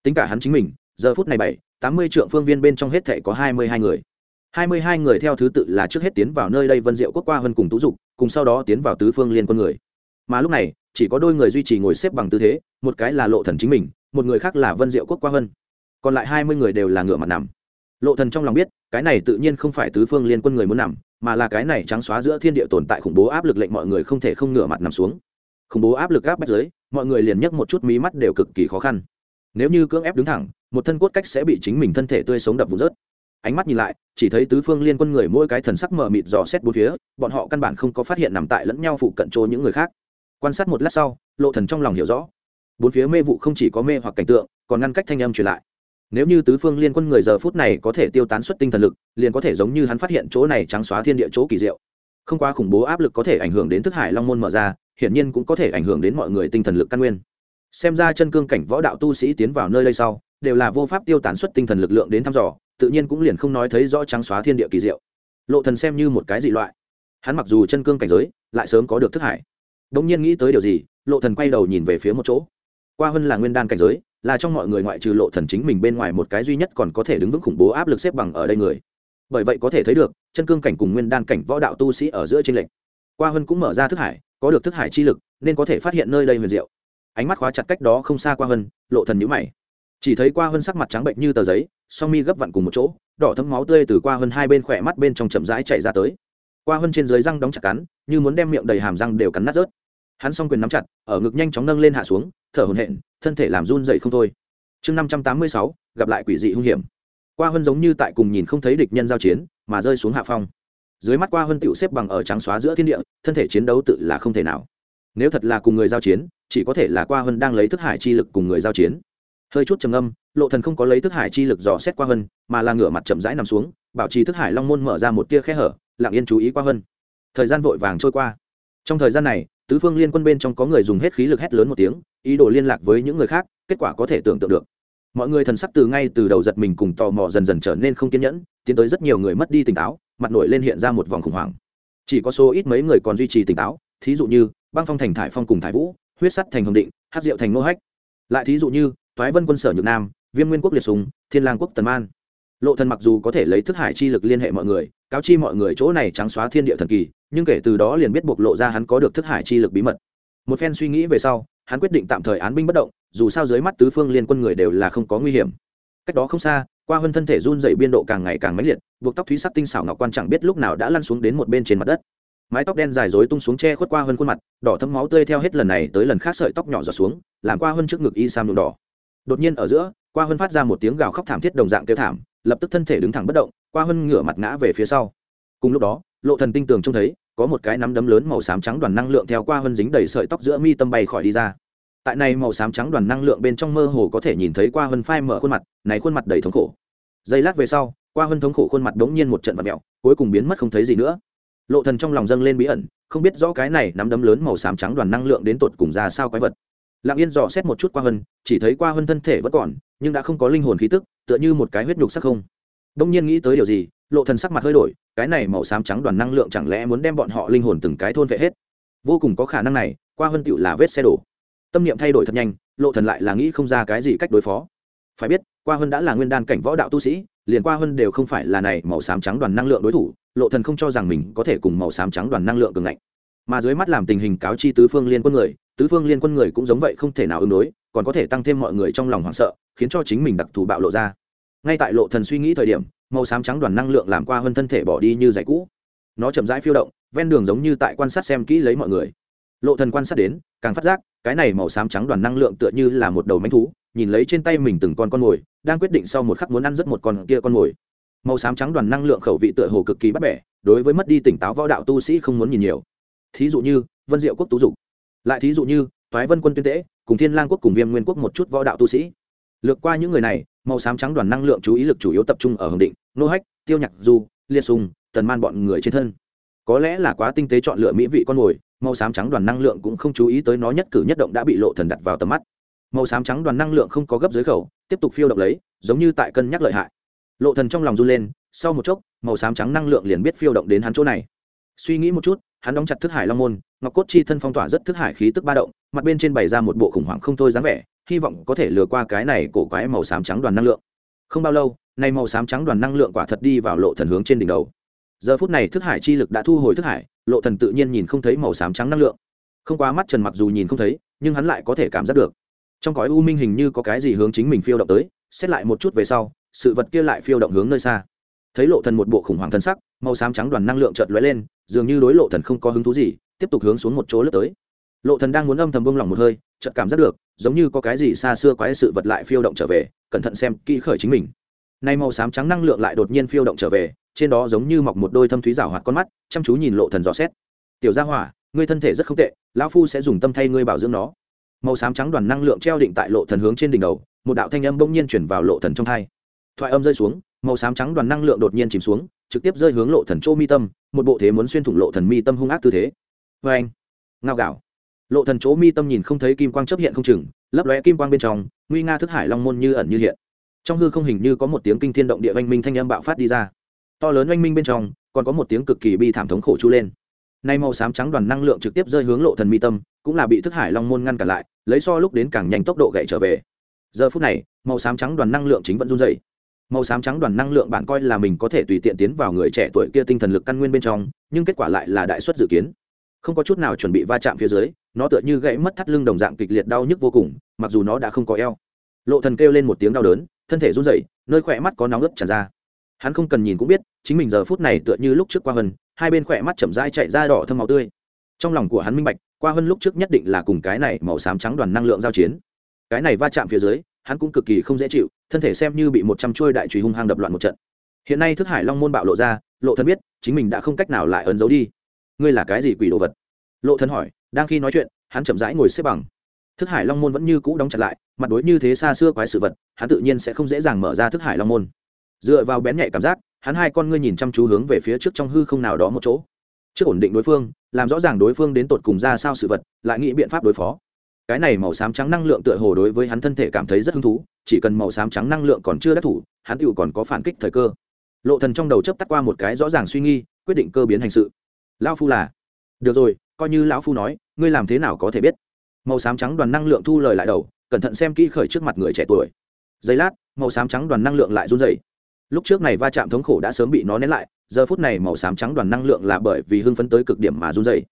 Tính cả hắn chính mình, giờ phút này bảy, tám mươi triệu phương viên bên trong hết thể có hai mươi hai người. Hai mươi hai người theo thứ tự là trước hết tiến vào nơi đây vân diệu quốc qua hơn cùng tú dục, cùng sau đó tiến vào tứ phương liên quân người. Mà lúc này, chỉ có đôi người duy trì ngồi xếp bằng tư thế, một cái là lộ thần chính mình, một người khác là vân diệu quốc qua hơn còn lại hai mươi người đều là ngựa mặt nằm. Lộ thần trong lòng biết, cái này tự nhiên không phải tứ phương liên quân người muốn nằm mà là cái này trắng xóa giữa thiên địa tồn tại khủng bố áp lực lệnh mọi người không thể không ngửa mặt nằm xuống. Khủng bố áp lực áp bách dưới, mọi người liền nhấc một chút mí mắt đều cực kỳ khó khăn. Nếu như cưỡng ép đứng thẳng, một thân cốt cách sẽ bị chính mình thân thể tươi sống đập vụ rớt. Ánh mắt nhìn lại, chỉ thấy tứ phương liên quân người mỗi cái thần sắc mờ mịt dò xét bốn phía, bọn họ căn bản không có phát hiện nằm tại lẫn nhau phụ cận chỗ những người khác. Quan sát một lát sau, lộ thần trong lòng hiểu rõ. Bốn phía mê vụ không chỉ có mê hoặc cảnh tượng, còn ngăn cách thanh âm truyền lại nếu như tứ phương liên quân người giờ phút này có thể tiêu tán xuất tinh thần lực, liền có thể giống như hắn phát hiện chỗ này trắng xóa thiên địa chỗ kỳ diệu. Không quá khủng bố áp lực có thể ảnh hưởng đến thức hải long môn mở ra, hiển nhiên cũng có thể ảnh hưởng đến mọi người tinh thần lực căn nguyên. Xem ra chân cương cảnh võ đạo tu sĩ tiến vào nơi đây sau, đều là vô pháp tiêu tán xuất tinh thần lực lượng đến thăm dò, tự nhiên cũng liền không nói thấy rõ trắng xóa thiên địa kỳ diệu. Lộ thần xem như một cái dị loại. Hắn mặc dù chân cương cảnh giới, lại sớm có được thức hải. Đống nhiên nghĩ tới điều gì, lộ thần quay đầu nhìn về phía một chỗ. Qua hơn là nguyên đan cảnh giới là trong mọi người ngoại trừ lộ thần chính mình bên ngoài một cái duy nhất còn có thể đứng vững khủng bố áp lực xếp bằng ở đây người. Bởi vậy có thể thấy được chân cương cảnh cùng nguyên đan cảnh võ đạo tu sĩ ở giữa trên lệnh qua hân cũng mở ra thức hải có được thức hải chi lực nên có thể phát hiện nơi đây huyền diệu. Ánh mắt khóa chặt cách đó không xa qua hân, lộ thần nhíu mày. Chỉ thấy qua hân sắc mặt trắng bệnh như tờ giấy song mi gấp vặn cùng một chỗ đỏ thấm máu tươi từ qua hân hai bên khỏe mắt bên trong chậm rãi chảy ra tới. Qua hân trên dưới răng đóng chặt cắn như muốn đem miệng đầy hàm răng đều cắn nát rớt. Hắn song quyền nắm chặt ở ngực nhanh chóng nâng lên hạ xuống thở hổn hển thân thể làm run dậy không thôi. Chương năm trăm tám mươi sáu, gặp lại quỷ dị hung hiểm. Qua hơn giống như tại cùng nhìn không thấy địch nhân giao chiến, mà rơi xuống hạ phong. Dưới mắt qua hơn tựu xếp bằng ở trắng xóa giữa thiên địa, thân thể chiến đấu tự là không thể nào. Nếu thật là cùng người giao chiến, chỉ có thể là qua hơn đang lấy thức hải chi lực cùng người giao chiến. Hơi chút trầm âm lộ thần không có lấy thức hải chi lực dò xét qua hơn mà là ngửa mặt chậm rãi nằm xuống, bảo trì thức hải long môn mở ra một tia khe hở, lặng yên chú ý qua hơn thời gian vội vàng trôi qua. Trong thời gian này, tứ phương liên quân bên trong có người dùng hết khí lực hét lớn một tiếng ý đồ liên lạc với những người khác, kết quả có thể tưởng tượng được. Mọi người thần sắc từ ngay từ đầu giật mình cùng tò mò dần dần trở nên không kiên nhẫn, tiến tới rất nhiều người mất đi tỉnh táo, mặt nổi lên hiện ra một vòng khủng hoảng. Chỉ có số ít mấy người còn duy trì tỉnh táo, thí dụ như, băng phong thành thải phong cùng thải vũ, huyết sắt thành hồng định hát diệu thành nô hách. Lại thí dụ như thoái vân quân sở nhược nam, viêm nguyên quốc liệt sùng, thiên lang quốc tần man. Lộ thần mặc dù có thể lấy thức hải chi lực liên hệ mọi người, cáo chi mọi người chỗ này trắng xóa thiên địa thần kỳ, nhưng kể từ đó liền biết bộc lộ ra hắn có được thức hải chi lực bí mật. Một phen suy nghĩ về sau hắn quyết định tạm thời án binh bất động, dù sao dưới mắt tứ phương liên quân người đều là không có nguy hiểm. Cách đó không xa, qua hơn thân thể run dày biên độ càng ngày càng mãnh liệt, buộc tóc thúy sắc tinh xảo ngọc quan chẳng biết lúc nào đã lăn xuống đến một bên trên mặt đất. Mái tóc đen dài dối tung xuống che khuất qua hơn khuôn mặt, đỏ thấm máu tươi theo hết lần này tới lần khác sợi tóc nhỏ giọt xuống, làm qua hơn trước ngực y sam nhuộm đỏ. Đột nhiên ở giữa, qua hơn phát ra một tiếng gào khóc thảm thiết đồng dạng kêu thảm, lập tức thân thể đứng thẳng bất động, qua hơn ngửa mặt ngã về phía sau. Cùng lúc đó, lộ thần tinh tường trông thấy có một cái nắm đấm lớn màu xám trắng đoàn năng lượng theo qua hơn dính đầy sợi tóc giữa mi tâm bay khỏi đi ra. Tại này màu xám trắng đoàn năng lượng bên trong mơ hồ có thể nhìn thấy qua hơn phai mở khuôn mặt, này khuôn mặt đầy thống khổ. Giây lát về sau, qua hơn thống khổ khuôn mặt đống nhiên một trận vật mẹo cuối cùng biến mất không thấy gì nữa. Lộ thần trong lòng dâng lên bí ẩn, không biết rõ cái này nắm đấm lớn màu xám trắng đoàn năng lượng đến tột cùng ra sao quái vật. Lặng yên dò xét một chút qua hơn chỉ thấy qua hơn thân thể vẫn còn, nhưng đã không có linh hồn khí tức, tựa như một cái huyết nhục sắc không. Đông nhiên nghĩ tới điều gì lộ thần sắc mặt hơi đổi, cái này màu xám trắng đoàn năng lượng chẳng lẽ muốn đem bọn họ linh hồn từng cái thôn vệ hết? Vô cùng có khả năng này, qua hơn tựu là vết xe đổ. Tâm niệm thay đổi thật nhanh, lộ thần lại là nghĩ không ra cái gì cách đối phó. Phải biết, qua hơn đã là nguyên đan cảnh võ đạo tu sĩ, liền qua hơn đều không phải là này màu xám trắng đoàn năng lượng đối thủ, lộ thần không cho rằng mình có thể cùng màu xám trắng đoàn năng lượng cường ngạnh. Mà dưới mắt làm tình hình cáo chi tứ phương liên quân người, tứ phương liên quân người cũng giống vậy không thể nào ứng đối, còn có thể tăng thêm mọi người trong lòng hoảng sợ, khiến cho chính mình đặc thù bạo lộ ra ngay tại lộ thần suy nghĩ thời điểm, màu xám trắng đoàn năng lượng làm qua hơn thân thể bỏ đi như giày cũ. Nó chậm rãi phiêu động, ven đường giống như tại quan sát xem kỹ lấy mọi người. Lộ thần quan sát đến, càng phát giác, cái này màu xám trắng đoàn năng lượng tựa như là một đầu mánh thú, nhìn lấy trên tay mình từng con con mồi, đang quyết định sau một khắc muốn ăn rất một con kia con mồi. Màu xám trắng đoàn năng lượng khẩu vị tựa hồ cực kỳ bắt bẻ, đối với mất đi tỉnh táo võ đạo tu sĩ không muốn nhìn nhiều. Thí dụ như, vân diệu quốc tú dục. Lại thí dụ như thoái vân quân tuyên tễ cùng thiên lang quốc cùng viêm nguyên quốc một chút võ đạo tu sĩ lược qua những người này, màu xám trắng đoàn năng lượng chú ý lực chủ yếu tập trung ở hồng định, nô hách, tiêu nhạc du liệt sùng tần man bọn người trên thân. Có lẽ là quá tinh tế chọn lựa mỹ vị con mồi, màu xám trắng đoàn năng lượng cũng không chú ý tới nó nhất cử nhất động đã bị lộ thần đặt vào tầm mắt. Màu xám trắng đoàn năng lượng không có gấp dưới khẩu, tiếp tục phiêu động lấy, giống như tại cân nhắc lợi hại. Lộ thần trong lòng run lên, sau một chốc, màu xám trắng năng lượng liền biết phiêu động đến hắn chỗ này. Suy nghĩ một chút, hắn đóng chặt thức hải long môn, ngọc cốt chi thân phong tỏa rất thức hải khí tức ba động, mặt bên trên bày ra một bộ khủng hoảng không thôi dáng vẻ hy vọng có thể lừa qua cái này cổ quái màu xám trắng đoàn năng lượng. Không bao lâu nay màu xám trắng đoàn năng lượng quả thật đi vào lộ thần hướng trên đỉnh đầu. Giờ phút này thức hải chi lực đã thu hồi thức hải, lộ thần tự nhiên nhìn không thấy màu xám trắng năng lượng. Không quá mắt trần mặc dù nhìn không thấy, nhưng hắn lại có thể cảm giác được. Trong cõi u minh hình như có cái gì hướng chính mình phiêu động tới, xét lại một chút về sau, sự vật kia lại phiêu động hướng nơi xa. Thấy lộ thần một bộ khủng hoảng thân sắc, màu xám trắng đoàn năng lượng chợt lóe lên, dường như đối lộ thần không có hứng thú gì, tiếp tục hướng xuống một chỗ lướt tới lộ thần đang muốn âm thầm buông lòng một hơi chợt cảm giác được giống như có cái gì xa xưa quái sự vật lại phiêu động trở về cẩn thận xem kỹ khởi chính mình. Nay màu xám trắng năng lượng lại đột nhiên phiêu động trở về trên đó giống như mọc một đôi thâm thúy rảo hoạt con mắt chăm chú nhìn lộ thần dò xét. Tiểu gia hỏa ngươi thân thể rất không tệ lão phu sẽ dùng tâm thay ngươi bảo dưỡng nó. Màu xám trắng đoàn năng lượng treo định tại lộ thần hướng trên đỉnh đầu một đạo thanh âm bỗng nhiên chuyển vào lộ thần trong thay, thoại âm rơi xuống màu xám trắng đoàn năng lượng đột nhiên chìm xuống trực tiếp rơi hướng lộ thần chỗ mi tâm một bộ thế muốn xuyên thủng lộ thần mi tâm hung ác tư thế. Vê anh ngao gạo lộ thần chỗ mi tâm nhìn không thấy kim quang chớp hiện không chừng, lấp lóe kim quang bên trong, nguy nga thức hải long môn như ẩn như hiện. Trong hư không hình như có một tiếng kinh thiên động địa oanh minh thanh âm bạo phát đi ra. To lớn oanh minh bên trong, còn có một tiếng cực kỳ bi thảm thống khổ chu lên. Nay màu xám trắng đoàn năng lượng trực tiếp rơi hướng lộ thần mi tâm, cũng là bị thức hải long môn ngăn cản lại, lấy so lúc đến càng nhanh tốc độ gậy trở về. Giờ phút này, màu xám trắng đoàn năng lượng chính vẫn run dày màu xám trắng đoàn năng lượng bạn coi là mình có thể tùy tiện tiến vào người trẻ tuổi kia tinh thần lực căn nguyên bên trong, nhưng kết quả lại là đại suất dự kiến. Không có chút nào chuẩn bị va chạm phía dưới nó tựa như gãy mất thắt lưng đồng dạng kịch liệt đau nhức vô cùng, mặc dù nó đã không có eo. Lộ thần kêu lên một tiếng đau đớn, thân thể run rẩy, nơi khỏe mắt có nóng ướt tràn ra. Hắn không cần nhìn cũng biết, chính mình giờ phút này tựa như lúc trước qua hân, hai bên khỏe mắt chậm rãi chạy ra đỏ thâm màu tươi. Trong lòng của hắn minh bạch, qua hân lúc trước nhất định là cùng cái này màu xám trắng đoàn năng lượng giao chiến. Cái này va chạm phía dưới, hắn cũng cực kỳ không dễ chịu, thân thể xem như bị một trăm chuôi đại trùy hung hăng đập loạn một trận. Hiện nay thức hải long môn bạo lộ ra, lộ thần biết, chính mình đã không cách nào lại ấn giấu đi. Ngươi là cái gì quỷ đồ vật? Lộ thần hỏi đang khi nói chuyện, hắn chậm rãi ngồi xếp bằng. Thức hải long môn vẫn như cũ đóng chặt lại, mặt đối như thế xa xưa quái sự vật, hắn tự nhiên sẽ không dễ dàng mở ra thức hải long môn. Dựa vào bén nhạy cảm giác, hắn hai con ngươi nhìn chăm chú hướng về phía trước trong hư không nào đó một chỗ. Trước ổn định đối phương, làm rõ ràng đối phương đến tột cùng ra sao sự vật, lại nghĩ biện pháp đối phó. Cái này màu xám trắng năng lượng tựa hồ đối với hắn thân thể cảm thấy rất hứng thú, chỉ cần màu xám trắng năng lượng còn chưa đắc thủ, hắn tựu còn có phản kích thời cơ. Lộ thần trong đầu chấp tắt qua một cái rõ ràng suy nghi quyết định cơ biến hành sự. Lão phu là, được rồi coi như lão phu nói, ngươi làm thế nào có thể biết? Màu xám trắng đoàn năng lượng thu lời lại đầu, cẩn thận xem kỹ khởi trước mặt người trẻ tuổi. Giây lát, màu xám trắng đoàn năng lượng lại run rẩy. Lúc trước này va chạm thống khổ đã sớm bị nó nén lại, giờ phút này màu xám trắng đoàn năng lượng là bởi vì hưng phấn tới cực điểm mà run rẩy.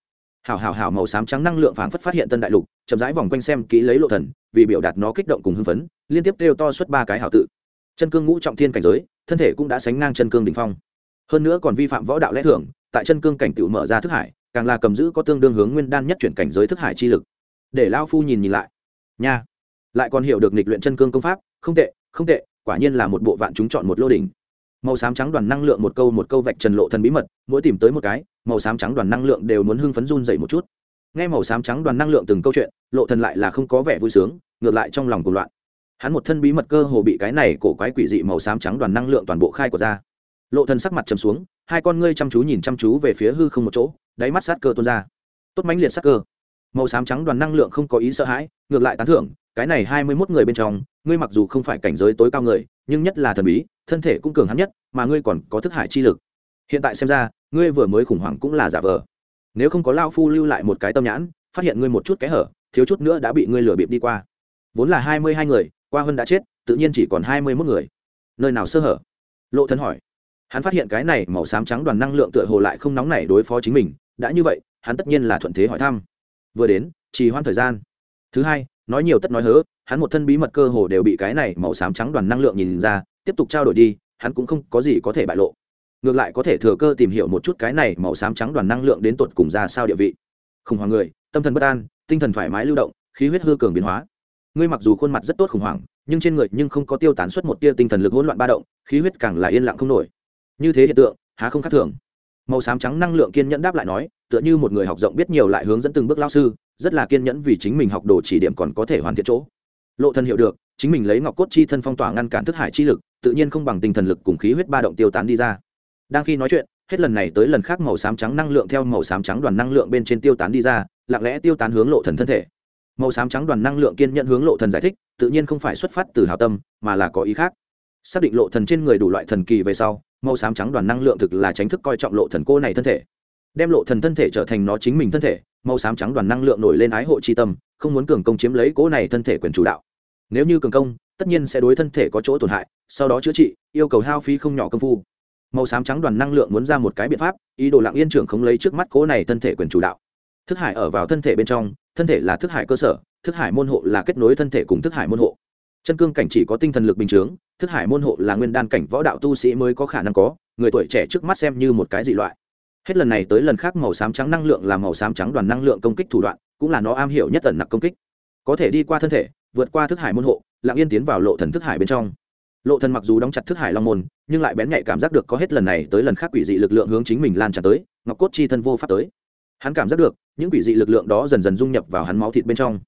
Hảo hảo hảo, màu xám trắng năng lượng phảng phất phát hiện tân đại lục, chậm rãi vòng quanh xem kỹ lấy lộ thần, vì biểu đạt nó kích động cùng hưng phấn, liên tiếp kêu to suốt ba cái hảo tự. Chân cương ngũ trọng thiên cảnh giới, thân thể cũng đã sánh ngang chân cương đỉnh phong. Hơn nữa còn vi phạm võ đạo lẽ thường, tại chân cương cảnh tiểu mở ra thức hải càng là cầm giữ có tương đương hướng nguyên đan nhất chuyển cảnh giới thức hải chi lực. Để lao phu nhìn nhìn lại. Nha. Lại còn hiểu được nghịch luyện chân cương công pháp, không tệ không tệ, quả nhiên là một bộ vạn chúng chọn một lô đỉnh. Màu xám trắng đoàn năng lượng một câu một câu vạch trần lộ thần bí mật, mỗi tìm tới một cái, màu xám trắng đoàn năng lượng đều muốn hưng phấn run dậy một chút. Nghe màu xám trắng đoàn năng lượng từng câu chuyện, lộ thần lại là không có vẻ vui sướng, ngược lại trong lòng cuồng loạn. Hắn một thân bí mật cơ hồ bị cái này cổ quái quỷ dị màu xám trắng đoàn năng lượng toàn bộ khai của ra lộ thần sắc mặt trầm xuống, hai con ngươi chăm chú nhìn chăm chú về phía hư không một chỗ, đáy mắt sát cơ tuôn ra. Tốt mãnh liệt sát cơ. Màu xám trắng đoàn năng lượng không có ý sợ hãi, ngược lại tán thưởng, cái này hai mươi 21 người bên trong, ngươi mặc dù không phải cảnh giới tối cao người, nhưng nhất là thần bí, thân thể cũng cường hãn nhất, mà ngươi còn có thức hải chi lực. Hiện tại xem ra, ngươi vừa mới khủng hoảng cũng là giả vờ. Nếu không có lao phu lưu lại một cái tâm nhãn, phát hiện ngươi một chút kẽ hở, thiếu chút nữa đã bị ngươi lừa bịp đi qua. Vốn là hai mươi hai người, qua hơn đã chết, tự nhiên chỉ còn hai mươi mốt người. Nơi nào sơ hở? Lộ thần hỏi hắn phát hiện cái này màu xám trắng đoàn năng lượng tựa hồ lại không nóng nảy đối phó chính mình, đã như vậy, hắn tất nhiên là thuận thế hỏi thăm. Vừa đến, trì hoãn thời gian. Thứ hai, nói nhiều tất nói hớ, hắn một thân bí mật cơ hồ đều bị cái này màu xám trắng đoàn năng lượng nhìn ra, tiếp tục trao đổi đi, hắn cũng không có gì có thể bại lộ. Ngược lại có thể thừa cơ tìm hiểu một chút cái này màu xám trắng đoàn năng lượng đến tột cùng ra sao địa vị. Khủng hoảng người, tâm thần bất an, tinh thần thoải mái lưu động, khí huyết hư cường biến hóa. Ngươi mặc dù khuôn mặt rất tốt khủng hoảng, nhưng trên người nhưng không có tiêu tán suất một tia tinh thần lực hỗn loạn ba động, khí huyết càng là yên lặng không nổi như thế hiện tượng, há không khác thường. Màu xám trắng năng lượng kiên nhẫn đáp lại nói, tựa như một người học rộng biết nhiều lại hướng dẫn từng bước lao sư, rất là kiên nhẫn vì chính mình học đồ chỉ điểm còn có thể hoàn thiện chỗ. Lộ thân hiểu được, chính mình lấy ngọc cốt chi thân phong tỏa ngăn cản thức hải chi lực, tự nhiên không bằng tinh thần lực cùng khí huyết ba động tiêu tán đi ra. Đang khi nói chuyện, hết lần này tới lần khác màu xám trắng năng lượng theo màu xám trắng đoàn năng lượng bên trên tiêu tán đi ra, lặng lẽ tiêu tán hướng lộ thần thân thể. Màu xám trắng đoàn năng lượng kiên nhận hướng lộ thần giải thích, tự nhiên không phải xuất phát từ hào tâm, mà là có ý khác. Xác định lộ thần trên người đủ loại thần kỳ về sau màu xám trắng đoàn năng lượng thực là tránh thức coi trọng lộ thần cô này thân thể. Đem lộ thần thân thể trở thành nó chính mình thân thể, màu xám trắng đoàn năng lượng nổi lên ái hộ chi tâm, không muốn cường công chiếm lấy cô này thân thể quyền chủ đạo. Nếu như cường công, tất nhiên sẽ đối thân thể có chỗ tổn hại, sau đó chữa trị, yêu cầu hao phí không nhỏ công phu. Màu xám trắng đoàn năng lượng muốn ra một cái biện pháp, ý đồ lặng yên trưởng không lấy trước mắt cô này thân thể quyền chủ đạo. Thức hải ở vào thân thể bên trong, thân thể là thức hải cơ sở, thức hải môn hộ là kết nối thân thể cùng thức hải môn hộ chân cương cảnh chỉ có tinh thần lực bình chướng, thức hải môn hộ là nguyên đan cảnh võ đạo tu sĩ mới có khả năng có, người tuổi trẻ trước mắt xem như một cái dị loại. Hết lần này tới lần khác màu xám trắng năng lượng là màu xám trắng đoàn năng lượng công kích thủ đoạn, cũng là nó am hiểu nhất tần nặc công kích. Có thể đi qua thân thể, vượt qua thức hải môn hộ, lặng yên tiến vào lộ thần thức hải bên trong. Lộ thần mặc dù đóng chặt thức hải long môn, nhưng lại bén nhạy cảm giác được có hết lần này tới lần khác quỷ dị lực lượng hướng chính mình lan tràn tới, ngọc cốt chi thân vô pháp tới. Hắn cảm giác được, những quỷ dị lực lượng đó dần dần dung nhập vào hắn máu thịt bên trong.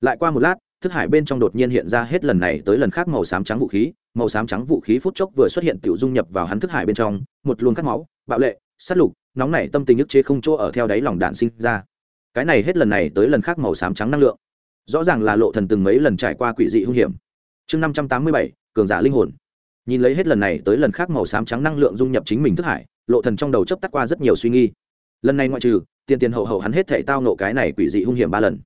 Lại qua một lát thức hải bên trong đột nhiên hiện ra hết lần này tới lần khác màu xám trắng vũ khí, màu xám trắng vũ khí phút chốc vừa xuất hiện tiểu dung nhập vào hắn thức hải bên trong, một luồng cắt máu, bạo lệ, sát lục, nóng nảy tâm tình ức chế không chỗ ở theo đáy lòng đạn sinh ra. Cái này hết lần này tới lần khác màu xám trắng năng lượng. Rõ ràng là lộ thần từng mấy lần trải qua quỷ dị hung hiểm. Chương năm trăm tám mươi bảy, cường giả linh hồn. Nhìn lấy hết lần này tới lần khác màu xám trắng năng lượng dung nhập chính mình thức hải, lộ thần trong đầu chấp tắt qua rất nhiều suy nghi lần này ngoại trừ, tiền tiền hậu hậu hắn hết thể tao nộ cái này quỷ dị hung hiểm ba lần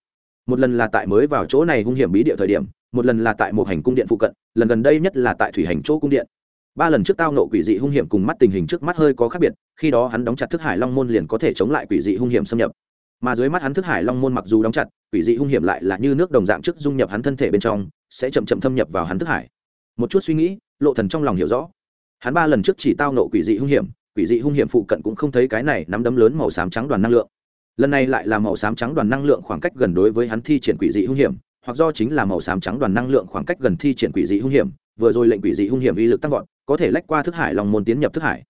một lần là tại mới vào chỗ này hung hiểm bí địa thời điểm, một lần là tại một hành cung điện phụ cận, lần gần đây nhất là tại thủy hành chỗ cung điện. Ba lần trước tao nộ quỷ dị hung hiểm cùng mắt tình hình trước mắt hơi có khác biệt, khi đó hắn đóng chặt thức hải long môn liền có thể chống lại quỷ dị hung hiểm xâm nhập. Mà dưới mắt hắn thức hải long môn mặc dù đóng chặt, quỷ dị hung hiểm lại là như nước đồng dạng trước dung nhập hắn thân thể bên trong, sẽ chậm chậm thâm nhập vào hắn thức hải. Một chút suy nghĩ, lộ thần trong lòng hiểu rõ. Hắn ba lần trước chỉ tao nộ quỷ dị hung hiểm, quỷ dị hung hiểm phụ cận cũng không thấy cái này nắm đấm lớn màu xám trắng đoàn năng lượng lần này lại là màu xám trắng đoàn năng lượng khoảng cách gần đối với hắn thi triển quỷ dị hung hiểm, hoặc do chính là màu xám trắng đoàn năng lượng khoảng cách gần thi triển quỷ dị hung hiểm, vừa rồi lệnh quỷ dị hung hiểm uy lực tăng vọt, có thể lách qua thức hải lòng môn tiến nhập thức hải.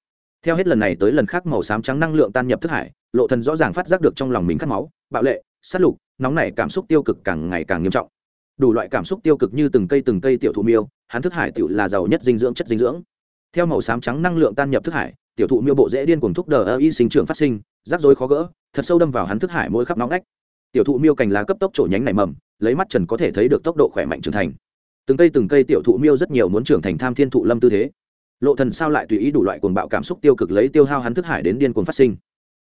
Theo hết lần này tới lần khác màu xám trắng năng lượng tan nhập thức hải, lộ thần rõ ràng phát giác được trong lòng mình khát máu, bạo lệ, sát lục, nóng nảy cảm xúc tiêu cực càng ngày càng nghiêm trọng. Đủ loại cảm xúc tiêu cực như từng cây từng cây tiểu thụ miêu, hắn thức hải tiểu là giàu nhất dinh dưỡng chất dinh dưỡng. Theo màu xám trắng năng lượng tan nhập thức hải, tiểu thụ miêu bộ dễ điên cuồng thúc đờ ơ y sinh trưởng phát sinh rắc rối khó gỡ, thật sâu đâm vào hắn thức hải mỗi khắp nóng nách tiểu thụ miêu cành lá cấp tốc trổ nhánh nảy mầm, lấy mắt trần có thể thấy được tốc độ khỏe mạnh trưởng thành. Từng cây từng cây tiểu thụ miêu rất nhiều muốn trưởng thành tham thiên thụ lâm tư thế. Lộ thần sao lại tùy ý đủ loại cuồng bạo cảm xúc tiêu cực lấy tiêu hao hắn thức hải đến điên cuồng phát sinh.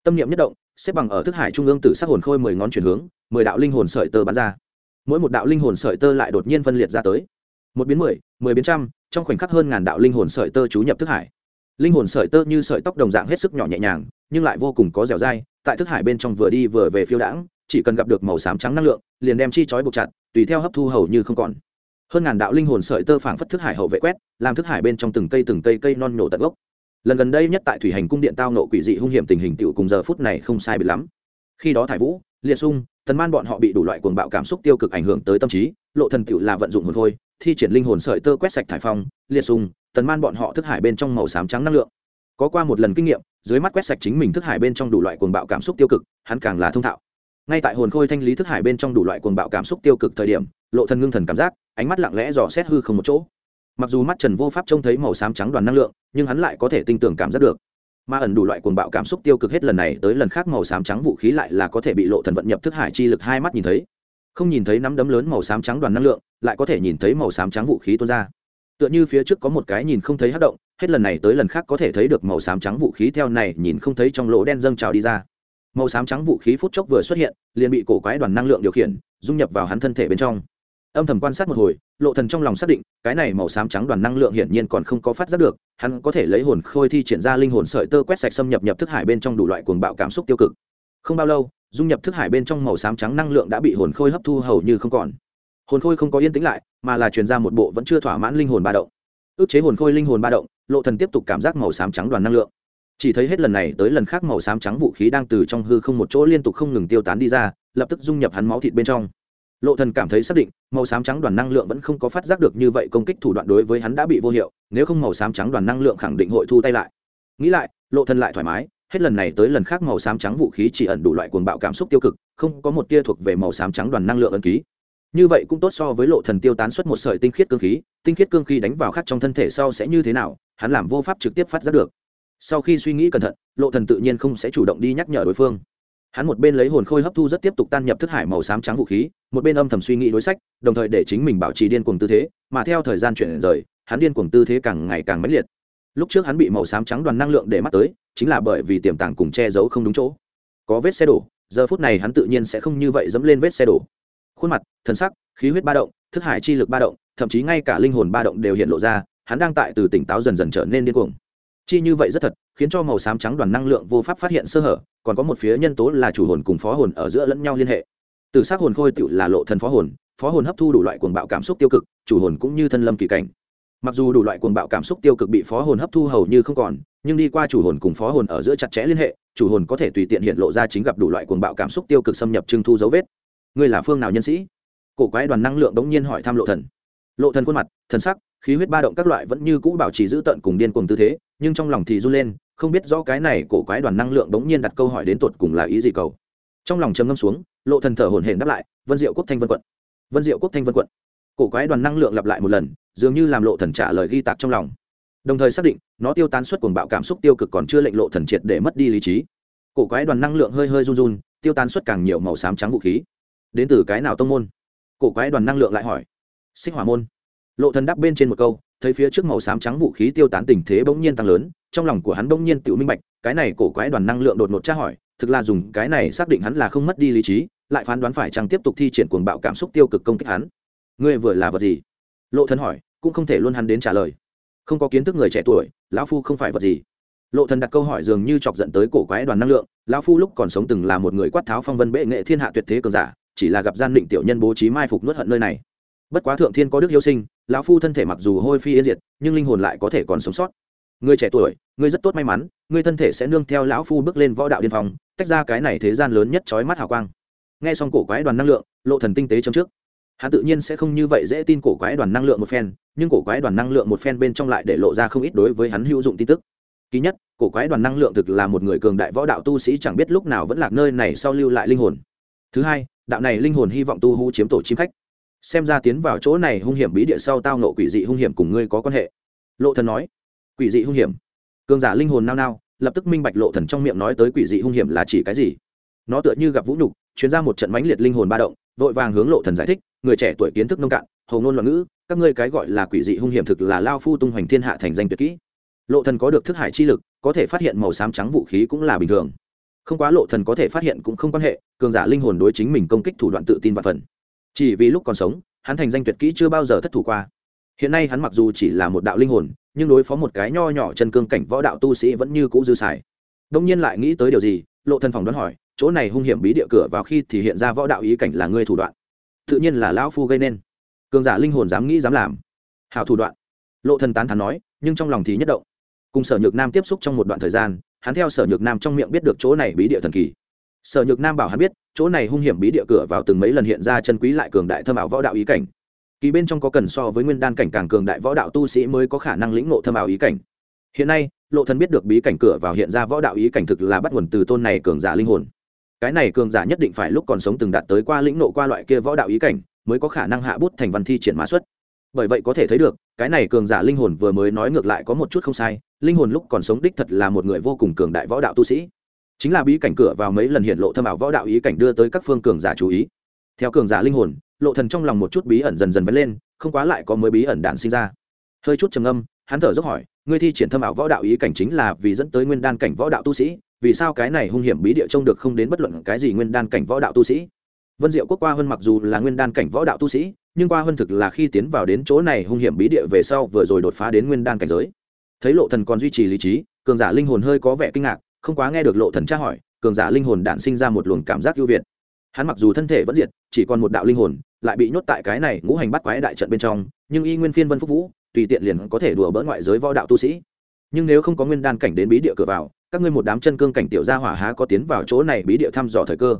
Tâm niệm nhất động, xếp bằng ở thức hải trung ương tử sắc hồn khôi mười ngón chuyển hướng, mười đạo linh hồn sợi tơ bắn ra. Mỗi một đạo linh hồn sợi tơ lại đột nhiên phân liệt ra tới. Một biến mười mười biến trăm, trong khoảnh khắc hơn ngàn đạo linh hồn sợi tơ chú nhập thức hải linh hồn sợi tơ như sợi tóc đồng dạng hết sức nhỏ nhẹ nhàng, nhưng lại vô cùng có dẻo dai, tại thức hải bên trong vừa đi vừa về phiêu đãng, chỉ cần gặp được màu xám trắng năng lượng, liền đem chi chói buộc chặt, tùy theo hấp thu hầu như không còn. Hơn ngàn đạo linh hồn sợi tơ phảng phất thức hải hậu vệ quét, làm thức hải bên trong từng cây từng cây cây non nổ tận gốc. Lần gần đây nhất tại thủy hành cung điện tao nộ quỷ dị hung hiểm tình hình tựu cùng giờ phút này không sai biệt lắm. Khi đó thải vũ, liệt sung, tần man bọn họ bị đủ loại cuồng bạo cảm xúc tiêu cực ảnh hưởng tới tâm trí, lộ thần tựu là vận dụng hồn thôi, thi triển linh hồn sợi tơ quét sạch thải phong, liệt sung tần man bọn họ thức hải bên trong màu xám trắng năng lượng. Có qua một lần kinh nghiệm, dưới mắt quét sạch chính mình thức hải bên trong đủ loại cuồng bạo cảm xúc tiêu cực, hắn càng là thông thạo. Ngay tại hồn khôi thanh lý thức hải bên trong đủ loại cuồng bạo cảm xúc tiêu cực thời điểm, lộ thần ngưng thần cảm giác, ánh mắt lặng lẽ dò xét hư không một chỗ. Mặc dù mắt trần vô pháp trông thấy màu xám trắng đoàn năng lượng, nhưng hắn lại có thể tinh tường cảm giác được. Mà ẩn đủ loại cuồng bạo cảm xúc tiêu cực hết lần này tới lần khác màu xám trắng vũ khí lại là có thể bị lộ thần vận nhập thức hải chi lực hai mắt nhìn thấy. Không nhìn thấy nắm đấm lớn màu xám trắng đoàn năng lượng, lại có thể nhìn thấy màu xám trắng vũ khí tuôn ra tựa như phía trước có một cái nhìn không thấy hất động, hết lần này tới lần khác có thể thấy được màu xám trắng vũ khí theo này nhìn không thấy trong lỗ đen dâng trào đi ra. Màu xám trắng vũ khí phút chốc vừa xuất hiện, liền bị cổ quái đoàn năng lượng điều khiển, dung nhập vào hắn thân thể bên trong. Âm thầm quan sát một hồi, lộ thần trong lòng xác định, cái này màu xám trắng đoàn năng lượng hiển nhiên còn không có phát giác được, hắn có thể lấy hồn khôi thi triển ra linh hồn sợi tơ quét sạch xâm nhập nhập thức hải bên trong đủ loại cuồng bạo cảm xúc tiêu cực. Không bao lâu, dung nhập thức hải bên trong màu xám trắng năng lượng đã bị hồn khôi hấp thu hầu như không còn. Hồn khôi không có yên tĩnh lại mà là truyền ra một bộ vẫn chưa thỏa mãn linh hồn ba động. Ước chế hồn khôi linh hồn ba động, lộ thần tiếp tục cảm giác màu xám trắng đoàn năng lượng. Chỉ thấy hết lần này tới lần khác màu xám trắng vũ khí đang từ trong hư không một chỗ liên tục không ngừng tiêu tán đi ra, lập tức dung nhập hắn máu thịt bên trong. Lộ thần cảm thấy xác định, màu xám trắng đoàn năng lượng vẫn không có phát giác được như vậy công kích thủ đoạn đối với hắn đã bị vô hiệu, nếu không màu xám trắng đoàn năng lượng khẳng định hội thu tay lại. Nghĩ lại, lộ thần lại thoải mái, hết lần này tới lần khác màu xám trắng vũ khí chỉ ẩn đủ loại cuồng bạo cảm xúc tiêu cực, không có một tia thuộc về màu xám trắng đoàn năng lượng ấn ký như vậy cũng tốt so với lộ thần tiêu tán xuất một sợi tinh khiết cương khí, tinh khiết cương khí đánh vào khắc trong thân thể sau sẽ như thế nào, hắn làm vô pháp trực tiếp phát ra được. Sau khi suy nghĩ cẩn thận, lộ thần tự nhiên không sẽ chủ động đi nhắc nhở đối phương. Hắn một bên lấy hồn khôi hấp thu rất tiếp tục tan nhập thức hải màu xám trắng vũ khí, một bên âm thầm suy nghĩ đối sách, đồng thời để chính mình bảo trì điên cuồng tư thế, mà theo thời gian chuyển rời, hắn điên cuồng tư thế càng ngày càng mãnh liệt. Lúc trước hắn bị màu xám trắng đoàn năng lượng để mắt tới, chính là bởi vì tiềm tàng cùng che giấu không đúng chỗ. Có vết xe đổ, giờ phút này hắn tự nhiên sẽ không như vậy dẫm lên vết xe đổ khuôn mặt thân sắc, khí huyết ba động, thức hải chi lực ba động, thậm chí ngay cả linh hồn ba động đều hiện lộ ra, hắn đang tại từ tỉnh táo dần dần trở nên điên cuồng. Chi như vậy rất thật, khiến cho màu xám trắng đoàn năng lượng vô pháp phát hiện sơ hở, còn có một phía nhân tố là chủ hồn cùng phó hồn ở giữa lẫn nhau liên hệ. Từ xác hồn khôi tựu là lộ thần phó hồn phó hồn hấp thu đủ loại cuồng bạo cảm xúc tiêu cực, chủ hồn cũng như thân lâm kỳ cảnh. Mặc dù đủ loại cuồng bạo cảm xúc tiêu cực bị phó hồn hấp thu hầu như không còn, nhưng đi qua chủ hồn cùng phó hồn ở giữa chặt chẽ liên hệ, chủ hồn có thể tùy tiện hiện lộ ra chính gặp đủ loại cuồng bạo cảm xúc tiêu cực xâm nhập trưng thu dấu vết ngươi là phương nào nhân sĩ? Cổ quái đoàn năng lượng đống nhiên hỏi thăm lộ thần. Lộ thần khuôn mặt, thần sắc, khí huyết ba động các loại vẫn như cũ bảo trì giữ tận cùng điên cuồng tư thế, nhưng trong lòng thì run lên, không biết rõ cái này cổ quái đoàn năng lượng đống nhiên đặt câu hỏi đến tột cùng là ý gì cầu. Trong lòng trầm ngâm xuống, lộ thần thở hổn hển đáp lại, vân diệu quốc thanh vân quận. Vân diệu quốc thanh vân quận. Cổ quái đoàn năng lượng lặp lại một lần, dường như làm lộ thần trả lời ghi tạc trong lòng. Đồng thời xác định, nó tiêu tán suất cuồng bạo cảm xúc tiêu cực còn chưa lệnh lộ thần triệt để mất đi lý trí. Cổ quái đoàn năng lượng hơi hơi run run, tiêu tán suất càng nhiều màu xám trắng vũ khí đến từ cái nào tông môn? Cổ quái đoàn năng lượng lại hỏi. Xích hỏa môn. Lộ thần đáp bên trên một câu, thấy phía trước màu xám trắng vũ khí tiêu tán tình thế bỗng nhiên tăng lớn, trong lòng của hắn bỗng nhiên tự minh bạch, cái này cổ quái đoàn năng lượng đột ngột tra hỏi, thực là dùng cái này xác định hắn là không mất đi lý trí, lại phán đoán phải chăng tiếp tục thi triển cuồng bạo cảm xúc tiêu cực công kích hắn. Ngươi vừa là vật gì? Lộ thần hỏi, cũng không thể luôn hắn đến trả lời. Không có kiến thức người trẻ tuổi, lão phu không phải vật gì. Lộ thần đặt câu hỏi dường như chọc giận tới cổ quái đoàn năng lượng, lão phu lúc còn sống từng là một người quát tháo phong vân bệ nghệ thiên hạ tuyệt thế cường giả chỉ là gặp gian định tiểu nhân bố trí mai phục nuốt hận nơi này. Bất quá thượng thiên có đức yêu sinh, lão phu thân thể mặc dù hôi phi yên diệt, nhưng linh hồn lại có thể còn sống sót. Người trẻ tuổi ngươi rất tốt may mắn ngươi thân thể sẽ nương theo lão phu bước lên võ đạo điên phòng tách ra cái này thế gian lớn nhất chói mắt hào quang. Nghe xong cổ quái đoàn năng lượng, lộ thần tinh tế trong trước. Hắn tự nhiên sẽ không như vậy dễ tin cổ quái đoàn năng lượng một phen, nhưng cổ quái đoàn năng lượng một phen bên trong lại để lộ ra không ít đối với hắn hữu dụng tin tức. Ký nhất, cổ quái đoàn năng lượng thực là một người cường đại võ đạo tu sĩ chẳng biết lúc nào vẫn lạc nơi này sau lưu lại linh hồn. Thứ hai đạo này linh hồn hy vọng tu hú chiếm tổ chim khách. Xem ra tiến vào chỗ này hung hiểm bí địa sau tao nộ quỷ dị hung hiểm cùng ngươi có quan hệ. Lộ thần nói. Quỷ dị hung hiểm? Cường giả linh hồn nao nao, lập tức minh bạch lộ thần trong miệng nói tới quỷ dị hung hiểm là chỉ cái gì. Nó tựa như gặp vũ nhục, chuyến ra một trận mãnh liệt linh hồn ba động, vội vàng hướng lộ thần giải thích, người trẻ tuổi kiến thức nông cạn, hầu ngôn loạn ngữ, các ngươi cái gọi là quỷ dị hung hiểm thực là lao phu tung hoành thiên hạ thành danh tuyệt kỹ. Lộ thần có được thức hải chi lực, có thể phát hiện màu xám trắng vũ khí cũng là bình thường không quá lộ thần có thể phát hiện cũng không quan hệ, cường giả linh hồn đối chính mình công kích thủ đoạn tự tin và phần. Chỉ vì lúc còn sống, hắn thành danh tuyệt kỹ chưa bao giờ thất thủ qua. Hiện nay hắn mặc dù chỉ là một đạo linh hồn, nhưng đối phó một cái nho nhỏ chân cương cảnh võ đạo tu sĩ vẫn như cũ dư xài. Đông nhiên lại nghĩ tới điều gì, lộ thần phòng đoán hỏi, chỗ này hung hiểm bí địa cửa vào khi thì hiện ra võ đạo ý cảnh là ngươi thủ đoạn. Tự nhiên là lão phu gây nên. Cường giả linh hồn dám nghĩ dám làm. Hảo thủ đoạn. Lộ thần tán thán nói, nhưng trong lòng thì nhất động. Cùng sở nhược nam tiếp xúc trong một đoạn thời gian hắn theo sở nhược nam trong miệng biết được chỗ này bí địa thần kỳ. Sở nhược nam bảo hắn biết, chỗ này hung hiểm bí địa cửa vào từng mấy lần hiện ra chân quý lại cường đại thâm ảo võ đạo ý cảnh. Kỳ bên trong có cần so với nguyên đan cảnh càng cường đại võ đạo tu sĩ mới có khả năng lĩnh ngộ thâm ảo ý cảnh. Hiện nay, lộ thần biết được bí cảnh cửa vào hiện ra võ đạo ý cảnh thực là bắt nguồn từ tôn này cường giả linh hồn. Cái này cường giả nhất định phải lúc còn sống từng đạt tới qua lĩnh ngộ qua loại kia võ đạo ý cảnh, mới có khả năng hạ bút thành văn thi triển mã xuất bởi vậy có thể thấy được, cái này cường giả linh hồn vừa mới nói ngược lại có một chút không sai, linh hồn lúc còn sống đích thật là một người vô cùng cường đại võ đạo tu sĩ. Chính là bí cảnh cửa vào mấy lần hiện lộ thâm ảo võ đạo ý cảnh đưa tới các phương cường giả chú ý. Theo cường giả linh hồn, lộ thần trong lòng một chút bí ẩn dần dần vấn lên, không quá lại có mới bí ẩn đạn sinh ra. Hơi chút trầm âm hắn thở dốc hỏi, ngươi thi triển thâm ảo võ đạo ý cảnh chính là vì dẫn tới nguyên đan cảnh võ đạo tu sĩ, vì sao cái này hung hiểm bí địa trông được không đến bất luận cái gì nguyên đan cảnh võ đạo tu sĩ? Vân diệu quốc qua hơn mặc dù là nguyên đan cảnh võ đạo tu sĩ nhưng qua hơn thực là khi tiến vào đến chỗ này hung hiểm bí địa về sau vừa rồi đột phá đến nguyên đan cảnh giới. Thấy lộ thần còn duy trì lý trí, cường giả linh hồn hơi có vẻ kinh ngạc, không quá nghe được lộ thần tra hỏi, cường giả linh hồn đản sinh ra một luồng cảm giác ưu việt. Hắn mặc dù thân thể vẫn diệt, chỉ còn một đạo linh hồn, lại bị nhốt tại cái này ngũ hành bắt quái đại trận bên trong, nhưng y nguyên phiên vân phúc vũ, tùy tiện liền có thể đùa bỡ ngoại giới võ đạo tu sĩ. Nhưng nếu không có nguyên đan cảnh đến bí địa cửa vào, các ngươi một đám chân cương cảnh tiểu gia hỏa há có tiến vào chỗ này bí địa thăm dò thời cơ?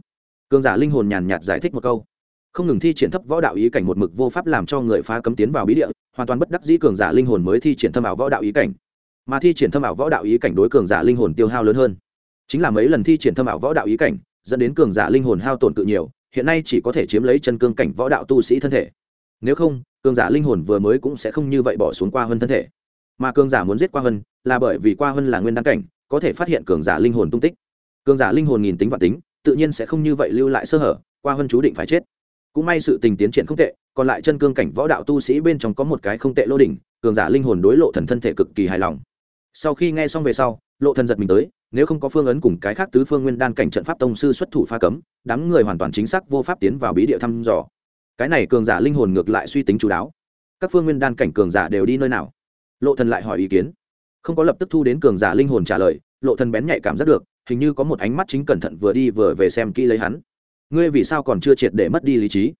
Cường giả linh hồn nhàn nhạt giải thích một câu không ngừng thi triển thấp võ đạo ý cảnh một mực vô pháp làm cho người phá cấm tiến vào bí địa, hoàn toàn bất đắc dĩ cường giả linh hồn mới thi triển thâm ảo võ đạo ý cảnh. Mà thi triển thâm ảo võ đạo ý cảnh đối cường giả linh hồn tiêu hao lớn hơn. Chính là mấy lần thi triển thâm ảo võ đạo ý cảnh, dẫn đến cường giả linh hồn hao tổn cự nhiều, hiện nay chỉ có thể chiếm lấy chân cương cảnh võ đạo tu sĩ thân thể. Nếu không, cường giả linh hồn vừa mới cũng sẽ không như vậy bỏ xuống qua hơn thân thể. Mà cường giả muốn giết qua hơn là bởi vì qua hơn là nguyên đăng cảnh, có thể phát hiện cường giả linh hồn tung tích. Cường giả linh hồn nghìn tính và tính, tự nhiên sẽ không như vậy lưu lại sơ hở, qua hơn chú định phải chết cũng may sự tình tiến triển không tệ, còn lại chân cương cảnh võ đạo tu sĩ bên trong có một cái không tệ lô đỉnh, cường giả linh hồn đối lộ thần thân thể cực kỳ hài lòng. Sau khi nghe xong về sau, lộ thần giật mình tới, nếu không có phương ấn cùng cái khác tứ phương nguyên đan cảnh trận pháp tông sư xuất thủ pha cấm, đám người hoàn toàn chính xác vô pháp tiến vào bí địa thăm dò. Cái này cường giả linh hồn ngược lại suy tính chú đáo. Các phương nguyên đan cảnh cường giả đều đi nơi nào? Lộ thần lại hỏi ý kiến. Không có lập tức thu đến cường giả linh hồn trả lời, lộ thần bén nhạy cảm giác được, hình như có một ánh mắt chính cẩn thận vừa đi vừa về xem kỹ lấy hắn ngươi vì sao còn chưa triệt để mất đi lý trí?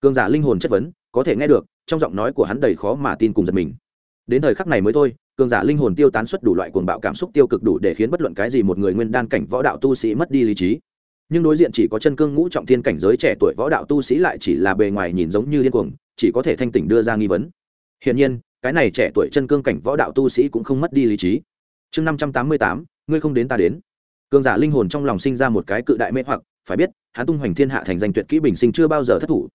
Cường giả linh hồn chất vấn, có thể nghe được, trong giọng nói của hắn đầy khó mà tin cùng giật mình. Đến thời khắc này mới thôi, cường giả linh hồn tiêu tán xuất đủ loại cuồng bạo cảm xúc tiêu cực đủ để khiến bất luận cái gì một người nguyên đan cảnh võ đạo tu sĩ mất đi lý trí. Nhưng đối diện chỉ có chân cương ngũ trọng thiên cảnh giới trẻ tuổi võ đạo tu sĩ lại chỉ là bề ngoài nhìn giống như điên cuồng, chỉ có thể thanh tỉnh đưa ra nghi vấn. Hiển nhiên, cái này trẻ tuổi chân cương cảnh võ đạo tu sĩ cũng không mất đi lý trí. Chương năm trăm tám mươi tám, ngươi không đến ta đến. Cường giả linh hồn trong lòng sinh ra một cái cự đại mê hoặc phải biết, hắn tung hoành thiên hạ thành danh tuyệt kỹ bình sinh chưa bao giờ thất thủ.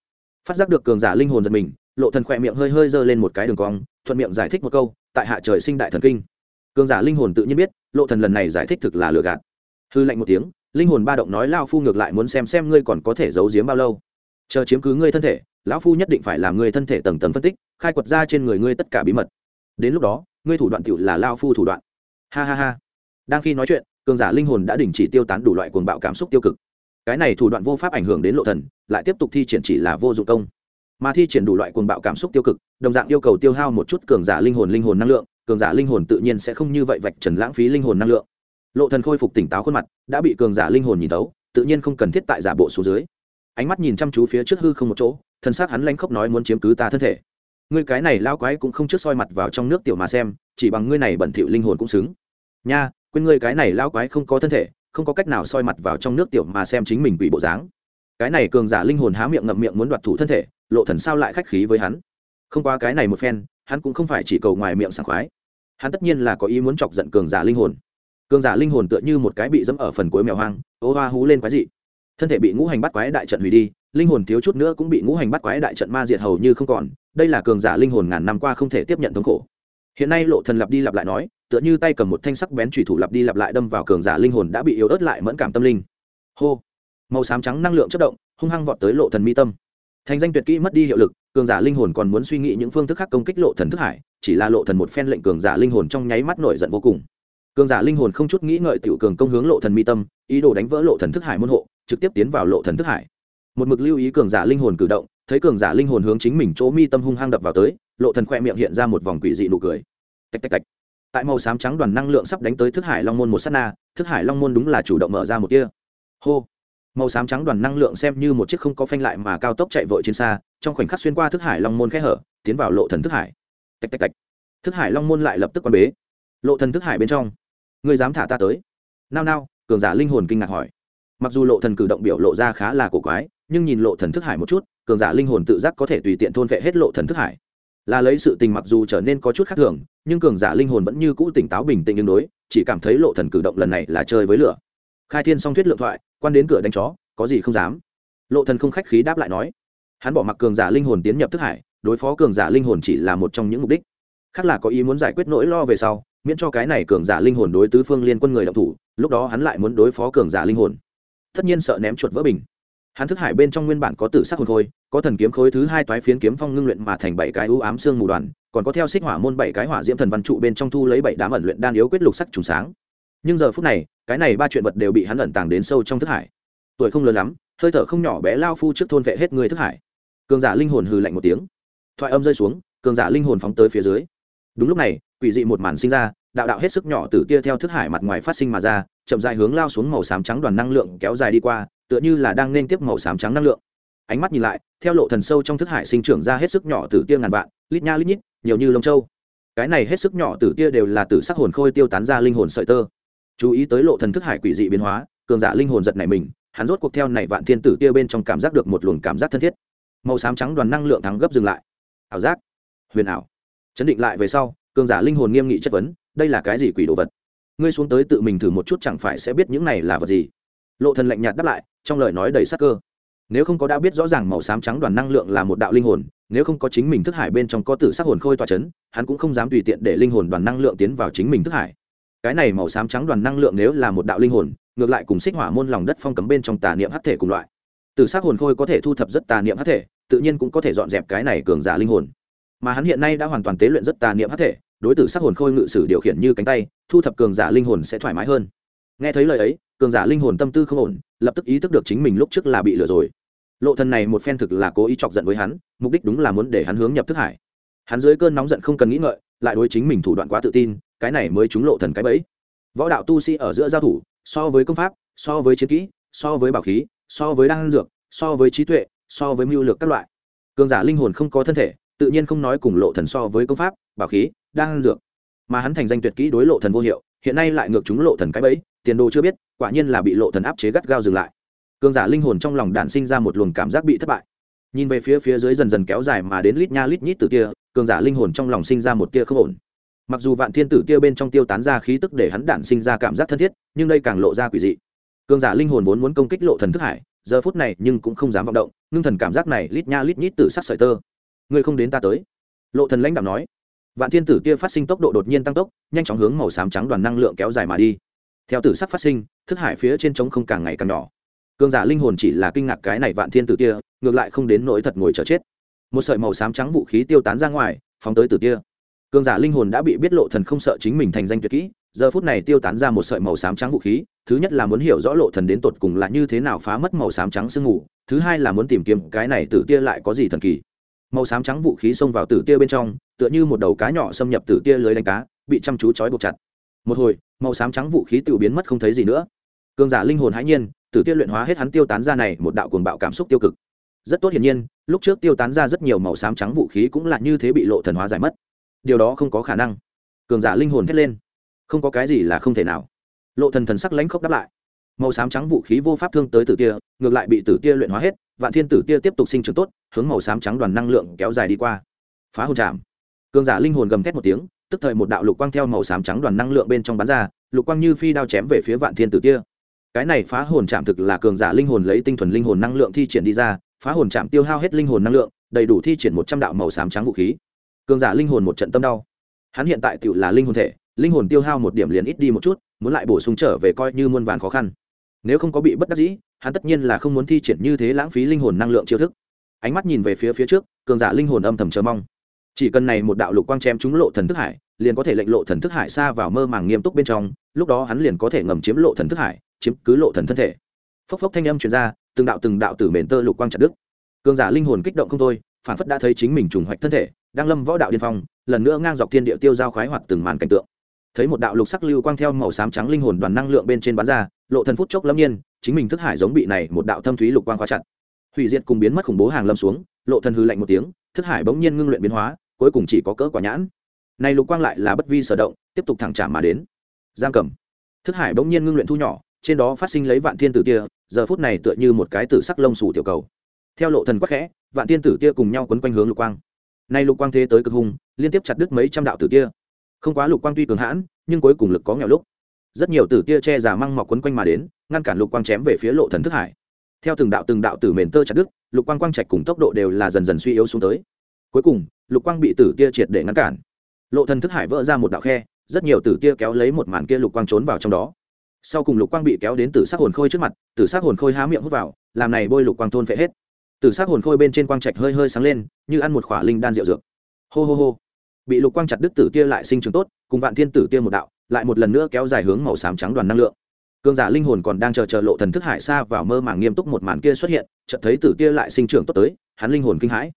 Phát giác được cường giả linh hồn giật mình, lộ thần khỏe miệng hơi hơi dơ lên một cái đường cong, thuận miệng giải thích một câu, tại hạ trời sinh đại thần kinh. Cường giả linh hồn tự nhiên biết, lộ thần lần này giải thích thực là lừa gạt. Hư lạnh một tiếng, linh hồn ba động nói lao phu ngược lại muốn xem xem ngươi còn có thể giấu giếm bao lâu. Chờ chiếm cứ ngươi thân thể, lão phu nhất định phải làm ngươi thân thể tầng tầng phân tích, khai quật ra trên người ngươi tất cả bí mật. Đến lúc đó, ngươi thủ đoạn tiểu là lao phu thủ đoạn. Ha ha ha. Đang khi nói chuyện, cường giả linh hồn đã đình chỉ tiêu tán đủ loại cuồng bạo cảm xúc tiêu cực cái này thủ đoạn vô pháp ảnh hưởng đến lộ thần lại tiếp tục thi triển chỉ là vô dụng công. Mà thi triển đủ loại cuồng bạo cảm xúc tiêu cực đồng dạng yêu cầu tiêu hao một chút cường giả linh hồn linh hồn năng lượng cường giả linh hồn tự nhiên sẽ không như vậy vạch trần lãng phí linh hồn năng lượng. Lộ thần khôi phục tỉnh táo khuôn mặt đã bị cường giả linh hồn nhìn thấu, tự nhiên không cần thiết tại giả bộ xuống dưới. Ánh mắt nhìn chăm chú phía trước hư không một chỗ thân xác hắn lanh khóc nói muốn chiếm cứ ta thân thể. Ngươi cái này lao quái cũng không trước soi mặt vào trong nước tiểu mà xem chỉ bằng ngươi này bẩn thỉu linh hồn cũng xứng. Nha quên ngươi cái này lao quái không có thân thể không có cách nào soi mặt vào trong nước tiểu mà xem chính mình quỷ bộ dáng. Cái này cường giả linh hồn há miệng ngậm miệng muốn đoạt thủ thân thể, lộ thần sao lại khách khí với hắn. Không qua cái này một phen, hắn cũng không phải chỉ cầu ngoài miệng sảng khoái. Hắn tất nhiên là có ý muốn chọc giận cường giả linh hồn. Cường giả linh hồn tựa như một cái bị dẫm ở phần cuối mèo hoang, ô hoa hú lên quái dị. Thân thể bị ngũ hành bắt quái đại trận hủy đi, linh hồn thiếu chút nữa cũng bị ngũ hành bắt quái đại trận ma diệt hầu như không còn. Đây là cường giả linh hồn ngàn năm qua không thể tiếp nhận thống khổ. Hiện nay lộ thần lặp đi lặp lại nói tựa như tay cầm một thanh sắc bén chủy thủ lặp đi lặp lại đâm vào cường giả linh hồn đã bị yếu ớt lại mẫn cảm tâm linh. Hô! Màu xám trắng năng lượng chất động, hung hăng vọt tới lộ thần mi tâm. Thành danh tuyệt kỹ mất đi hiệu lực, cường giả linh hồn còn muốn suy nghĩ những phương thức khác công kích lộ thần thức hải, chỉ là lộ thần một phen lệnh cường giả linh hồn trong nháy mắt nổi giận vô cùng. Cường giả linh hồn không chút nghĩ ngợi tiểu cường công hướng lộ thần mi tâm, ý đồ đánh vỡ lộ thần thức hải môn hộ, trực tiếp tiến vào lộ thần thức hải. Một mực lưu ý cường giả linh hồn cử động, thấy cường giả linh hồn hướng chính mình chỗ mi tâm hung hăng đập vào tới, lộ thần khoe miệng hiện ra một vòng quỷ dị nụ cười. Tạch tạch tạch tại màu xám trắng đoàn năng lượng sắp đánh tới thức hải long môn một sát na, thức hải long môn đúng là chủ động mở ra một kia hô! Màu xám trắng đoàn năng lượng xem như một chiếc không có phanh lại mà cao tốc chạy vội trên xa, trong khoảnh khắc xuyên qua thức hải long môn khẽ hở, tiến vào lộ thần thức hải. Tạch tạch tạch. Thức hải long môn lại lập tức quan bế. Lộ thần thức hải bên trong. Người dám thả ta tới? Nao nao, cường giả linh hồn kinh ngạc hỏi. Mặc dù lộ thần cử động biểu lộ ra khá là cổ quái, nhưng nhìn lộ thần thức hải một chút, cường giả linh hồn tự giác có thể tùy tiện thôn vệ hết lộ thần thức hải là lấy sự tình mặc dù trở nên có chút khác thường, nhưng cường giả linh hồn vẫn như cũ tỉnh táo bình tĩnh tương đối, chỉ cảm thấy lộ thần cử động lần này là chơi với lửa. Khai thiên song thuyết lượng thoại, quan đến cửa đánh chó, có gì không dám. Lộ thần không khách khí đáp lại nói, hắn bỏ mặc cường giả linh hồn tiến nhập thức hải, đối phó cường giả linh hồn chỉ là một trong những mục đích. Khác là có ý muốn giải quyết nỗi lo về sau, miễn cho cái này cường giả linh hồn đối tứ phương liên quân người động thủ, lúc đó hắn lại muốn đối phó cường giả linh hồn. Tất nhiên sợ ném chuột vỡ bình hắn thức hải bên trong nguyên bản có tử sắc hồn khôi, có thần kiếm khối thứ hai toái phiến kiếm phong ngưng luyện mà thành bảy cái ưu ám xương mù đoàn, còn có theo xích hỏa môn bảy cái hỏa diễm thần văn trụ bên trong thu lấy bảy đám ẩn luyện đan yếu quyết lục sắc trùng sáng. Nhưng giờ phút này, cái này ba chuyện vật đều bị hắn ẩn tàng đến sâu trong thức hải. Tuổi không lớn lắm, hơi thở không nhỏ bé lao phu trước thôn vệ hết người thức hải. Cường giả linh hồn hừ lạnh một tiếng. Thoại âm rơi xuống, cường giả linh hồn phóng tới phía dưới. Đúng lúc này, quỷ dị một màn sinh ra, đạo đạo hết sức nhỏ từ tia theo thức hải mặt ngoài phát sinh mà ra, chậm dài hướng lao xuống màu xám trắng đoàn năng lượng kéo dài đi qua tựa như là đang nên tiếp màu xám trắng năng lượng. Ánh mắt nhìn lại, theo lộ thần sâu trong thức hải sinh trưởng ra hết sức nhỏ tử tia ngàn vạn, lít nha lít nhít, nhiều như lông châu. Cái này hết sức nhỏ tử tia đều là từ sắc hồn khôi tiêu tán ra linh hồn sợi tơ. Chú ý tới lộ thần thức hải quỷ dị biến hóa, cường giả linh hồn giật nảy mình, hắn rốt cuộc theo này vạn thiên tử tia bên trong cảm giác được một luồng cảm giác thân thiết. Màu xám trắng đoàn năng lượng thắng gấp dừng lại. Ảo giác. Huyền ảo. Chấn định lại về sau, cường giả linh hồn nghiêm nghị chất vấn, đây là cái gì quỷ đồ vật? Ngươi xuống tới tự mình thử một chút chẳng phải sẽ biết những này là vật gì? Lộ thần lạnh nhạt đáp lại, trong lời nói đầy sắc cơ. Nếu không có đã biết rõ ràng màu xám trắng đoàn năng lượng là một đạo linh hồn, nếu không có chính mình thức hải bên trong có tử sắc hồn khôi tỏa chấn, hắn cũng không dám tùy tiện để linh hồn đoàn năng lượng tiến vào chính mình thức hải. Cái này màu xám trắng đoàn năng lượng nếu là một đạo linh hồn, ngược lại cùng xích hỏa môn lòng đất phong cấm bên trong tà niệm hắc thể cùng loại. Tử sắc hồn khôi có thể thu thập rất tà niệm hắc thể, tự nhiên cũng có thể dọn dẹp cái này cường giả linh hồn. Mà hắn hiện nay đã hoàn toàn tế luyện rất tà niệm hắc thể, đối tử sắc hồn khôi ngự sử điều khiển như cánh tay, thu thập cường giả linh hồn sẽ thoải mái hơn. Nghe thấy lời ấy cường giả linh hồn tâm tư không ổn, lập tức ý thức được chính mình lúc trước là bị lừa rồi. Lộ thần này một phen thực là cố ý chọc giận với hắn, mục đích đúng là muốn để hắn hướng nhập thức hải. Hắn dưới cơn nóng giận không cần nghĩ ngợi, lại đối chính mình thủ đoạn quá tự tin, cái này mới trúng lộ thần cái bẫy. Võ đạo tu sĩ ở giữa giao thủ, so với công pháp, so với chiến kỹ, so với bảo khí, so với đan dược, so với trí tuệ, so với mưu lược các loại. Cường giả linh hồn không có thân thể, tự nhiên không nói cùng lộ thần so với công pháp, bảo khí, đan dược. Mà hắn thành danh tuyệt kỹ đối lộ thần vô hiệu hiện nay lại ngược chúng lộ thần cái bẫy, tiền đồ chưa biết, quả nhiên là bị lộ thần áp chế gắt gao dừng lại. Cường giả linh hồn trong lòng đản sinh ra một luồng cảm giác bị thất bại. Nhìn về phía phía dưới dần dần kéo dài mà đến lít nha lít nhít từ kia, cường giả linh hồn trong lòng sinh ra một tia không ổn. Mặc dù vạn thiên tử kia bên trong tiêu tán ra khí tức để hắn đản sinh ra cảm giác thân thiết, nhưng đây càng lộ ra quỷ dị. Cường giả linh hồn vốn muốn công kích lộ thần thức hải, giờ phút này nhưng cũng không dám vọng động, ngưng thần cảm giác này lít nha lít nhít từ sắc sợi tơ. Ngươi không đến ta tới. Lộ thần lãnh đạo nói vạn thiên tử tia phát sinh tốc độ đột nhiên tăng tốc, nhanh chóng hướng màu xám trắng đoàn năng lượng kéo dài mà đi. Theo tử sắc phát sinh, thức hải phía trên trống không càng ngày càng nhỏ. Cường giả linh hồn chỉ là kinh ngạc cái này vạn thiên tử tia ngược lại không đến nỗi thật ngồi chờ chết. Một sợi màu xám trắng vũ khí tiêu tán ra ngoài, phóng tới tử tia cường giả linh hồn đã bị biết lộ thần không sợ chính mình thành danh tuyệt kỹ, giờ phút này tiêu tán ra một sợi màu xám trắng vũ khí, thứ nhất là muốn hiểu rõ lộ thần đến tột cùng là như thế nào phá mất màu xám trắng sương ngủ thứ hai là muốn tìm kiếm cái này tử tia lại có gì thần kỳ. Màu xám trắng vũ khí xông vào tử tia bên trong tựa như một đầu cá nhỏ xâm nhập tử tia lưới đánh cá, bị chăm chú trói buộc chặt. Một hồi, màu xám trắng vũ khí tự biến mất không thấy gì nữa. Cường giả linh hồn hãi nhiên tử tia luyện hóa hết hắn tiêu tán ra này một đạo cuồng bạo cảm xúc tiêu cực. Rất tốt hiển nhiên, lúc trước tiêu tán ra rất nhiều màu xám trắng vũ khí cũng là như thế bị lộ thần hóa giải mất. Điều đó không có khả năng. Cường giả linh hồn thét lên. Không có cái gì là không thể nào. Lộ thần thần sắc lãnh khốc đáp lại. Màu xám trắng vũ khí vô pháp thương tới tử tia, ngược lại bị tử tia luyện hóa hết, vạn thiên tử tia tiếp tục sinh trưởng tốt, hướng màu xám trắng đoàn năng lượng kéo dài đi qua. Phá hồn chạm cường giả linh hồn gầm thét một tiếng, tức thời một đạo lục quang theo màu xám trắng đoàn năng lượng bên trong bắn ra, lục quang như phi đao chém về phía vạn thiên tử tia cái này phá hồn chạm thực là cường giả linh hồn lấy tinh thuần linh hồn năng lượng thi triển đi ra, phá hồn chạm tiêu hao hết linh hồn năng lượng, đầy đủ thi triển một trăm đạo màu xám trắng vũ khí. Cường giả linh hồn một trận tâm đau. Hắn hiện tại tự là linh hồn thể, linh hồn tiêu hao một điểm liền ít đi một chút, muốn lại bổ sung trở về coi như muôn vàn khó khăn. Nếu không có bị bất đắc dĩ, hắn tất nhiên là không muốn thi triển như thế lãng phí linh hồn năng lượng chiêu thức. Ánh mắt nhìn về phía phía trước, cường giả linh hồn âm thầm chờ mong chỉ cần này một đạo lục quang chém trúng lộ thần thức hải, liền có thể lệnh lộ thần thức hải xa vào mơ màng nghiêm túc bên trong, lúc đó hắn liền có thể ngầm chiếm lộ thần thức hải, chiếm cứ lộ thần thân thể. Phốc phốc thanh âm truyền ra, từng đạo từng đạo từ mền tơ lục quang chặt đứt. Cường giả linh hồn kích động không thôi, phản phất đã thấy chính mình trùng hoạch thân thể, đang lâm võ đạo điên phong, lần nữa ngang dọc thiên địa tiêu giao khoái hoạt từng màn cảnh tượng. Thấy một đạo lục sắc lưu quang theo màu xám trắng linh hồn đoàn năng lượng bên trên bán ra, lộ thần phút chốc lâm nhiên, chính mình thức hải giống bị này một đạo thâm thúy lục quang khóa chặt. Hủy diệt cùng biến mất khủng bố hàng lâm xuống, lộ thần hư lạnh một tiếng, thức hải bỗng nhiên ngưng luyện biến hóa cuối cùng chỉ có cỡ quả nhãn. Này lục quang lại là bất vi sở động, tiếp tục thẳng trả mà đến. Giang cầm thức hải bỗng nhiên ngưng luyện thu nhỏ, trên đó phát sinh lấy vạn thiên tử tia, giờ phút này tựa như một cái tử sắc lông sủ tiểu cầu. Theo lộ thần quắc khẽ, vạn thiên tử tia cùng nhau quấn quanh hướng lục quang. Nay lục quang thế tới cực hung, liên tiếp chặt đứt mấy trăm đạo tử tia. Không quá lục quang tuy cường hãn, nhưng cuối cùng lực có nghèo lúc. Rất nhiều tử tia che giả măng mọc quấn quanh mà đến, ngăn cản lục quang chém về phía lộ thần thức hải. Theo từng đạo từng đạo tử mền tơ chặt đứt, lục quang quang trạch cùng tốc độ đều là dần dần suy yếu xuống tới cuối cùng, lục quang bị tử tia triệt để ngăn cản. Lộ thần thức hải vỡ ra một đạo khe, rất nhiều tử tia kéo lấy một màn kia lục quang trốn vào trong đó. Sau cùng lục quang bị kéo đến tử sắc hồn khôi trước mặt, tử sắc hồn khôi há miệng hút vào, làm này bôi lục quang thôn phệ hết. Tử sắc hồn khôi bên trên quang trạch hơi hơi sáng lên, như ăn một khỏa linh đan rượu dược. Hô hô hô. Bị lục quang chặt đứt tử tia lại sinh trưởng tốt, cùng vạn thiên tử tia một đạo, lại một lần nữa kéo dài hướng màu xám trắng đoàn năng lượng. Cường giả linh hồn còn đang chờ chờ lộ thần thức hải xa vào mơ màng nghiêm túc một màn kia xuất hiện, chợt thấy tử kia lại sinh trưởng tốt tới, hắn linh hồn kinh hãi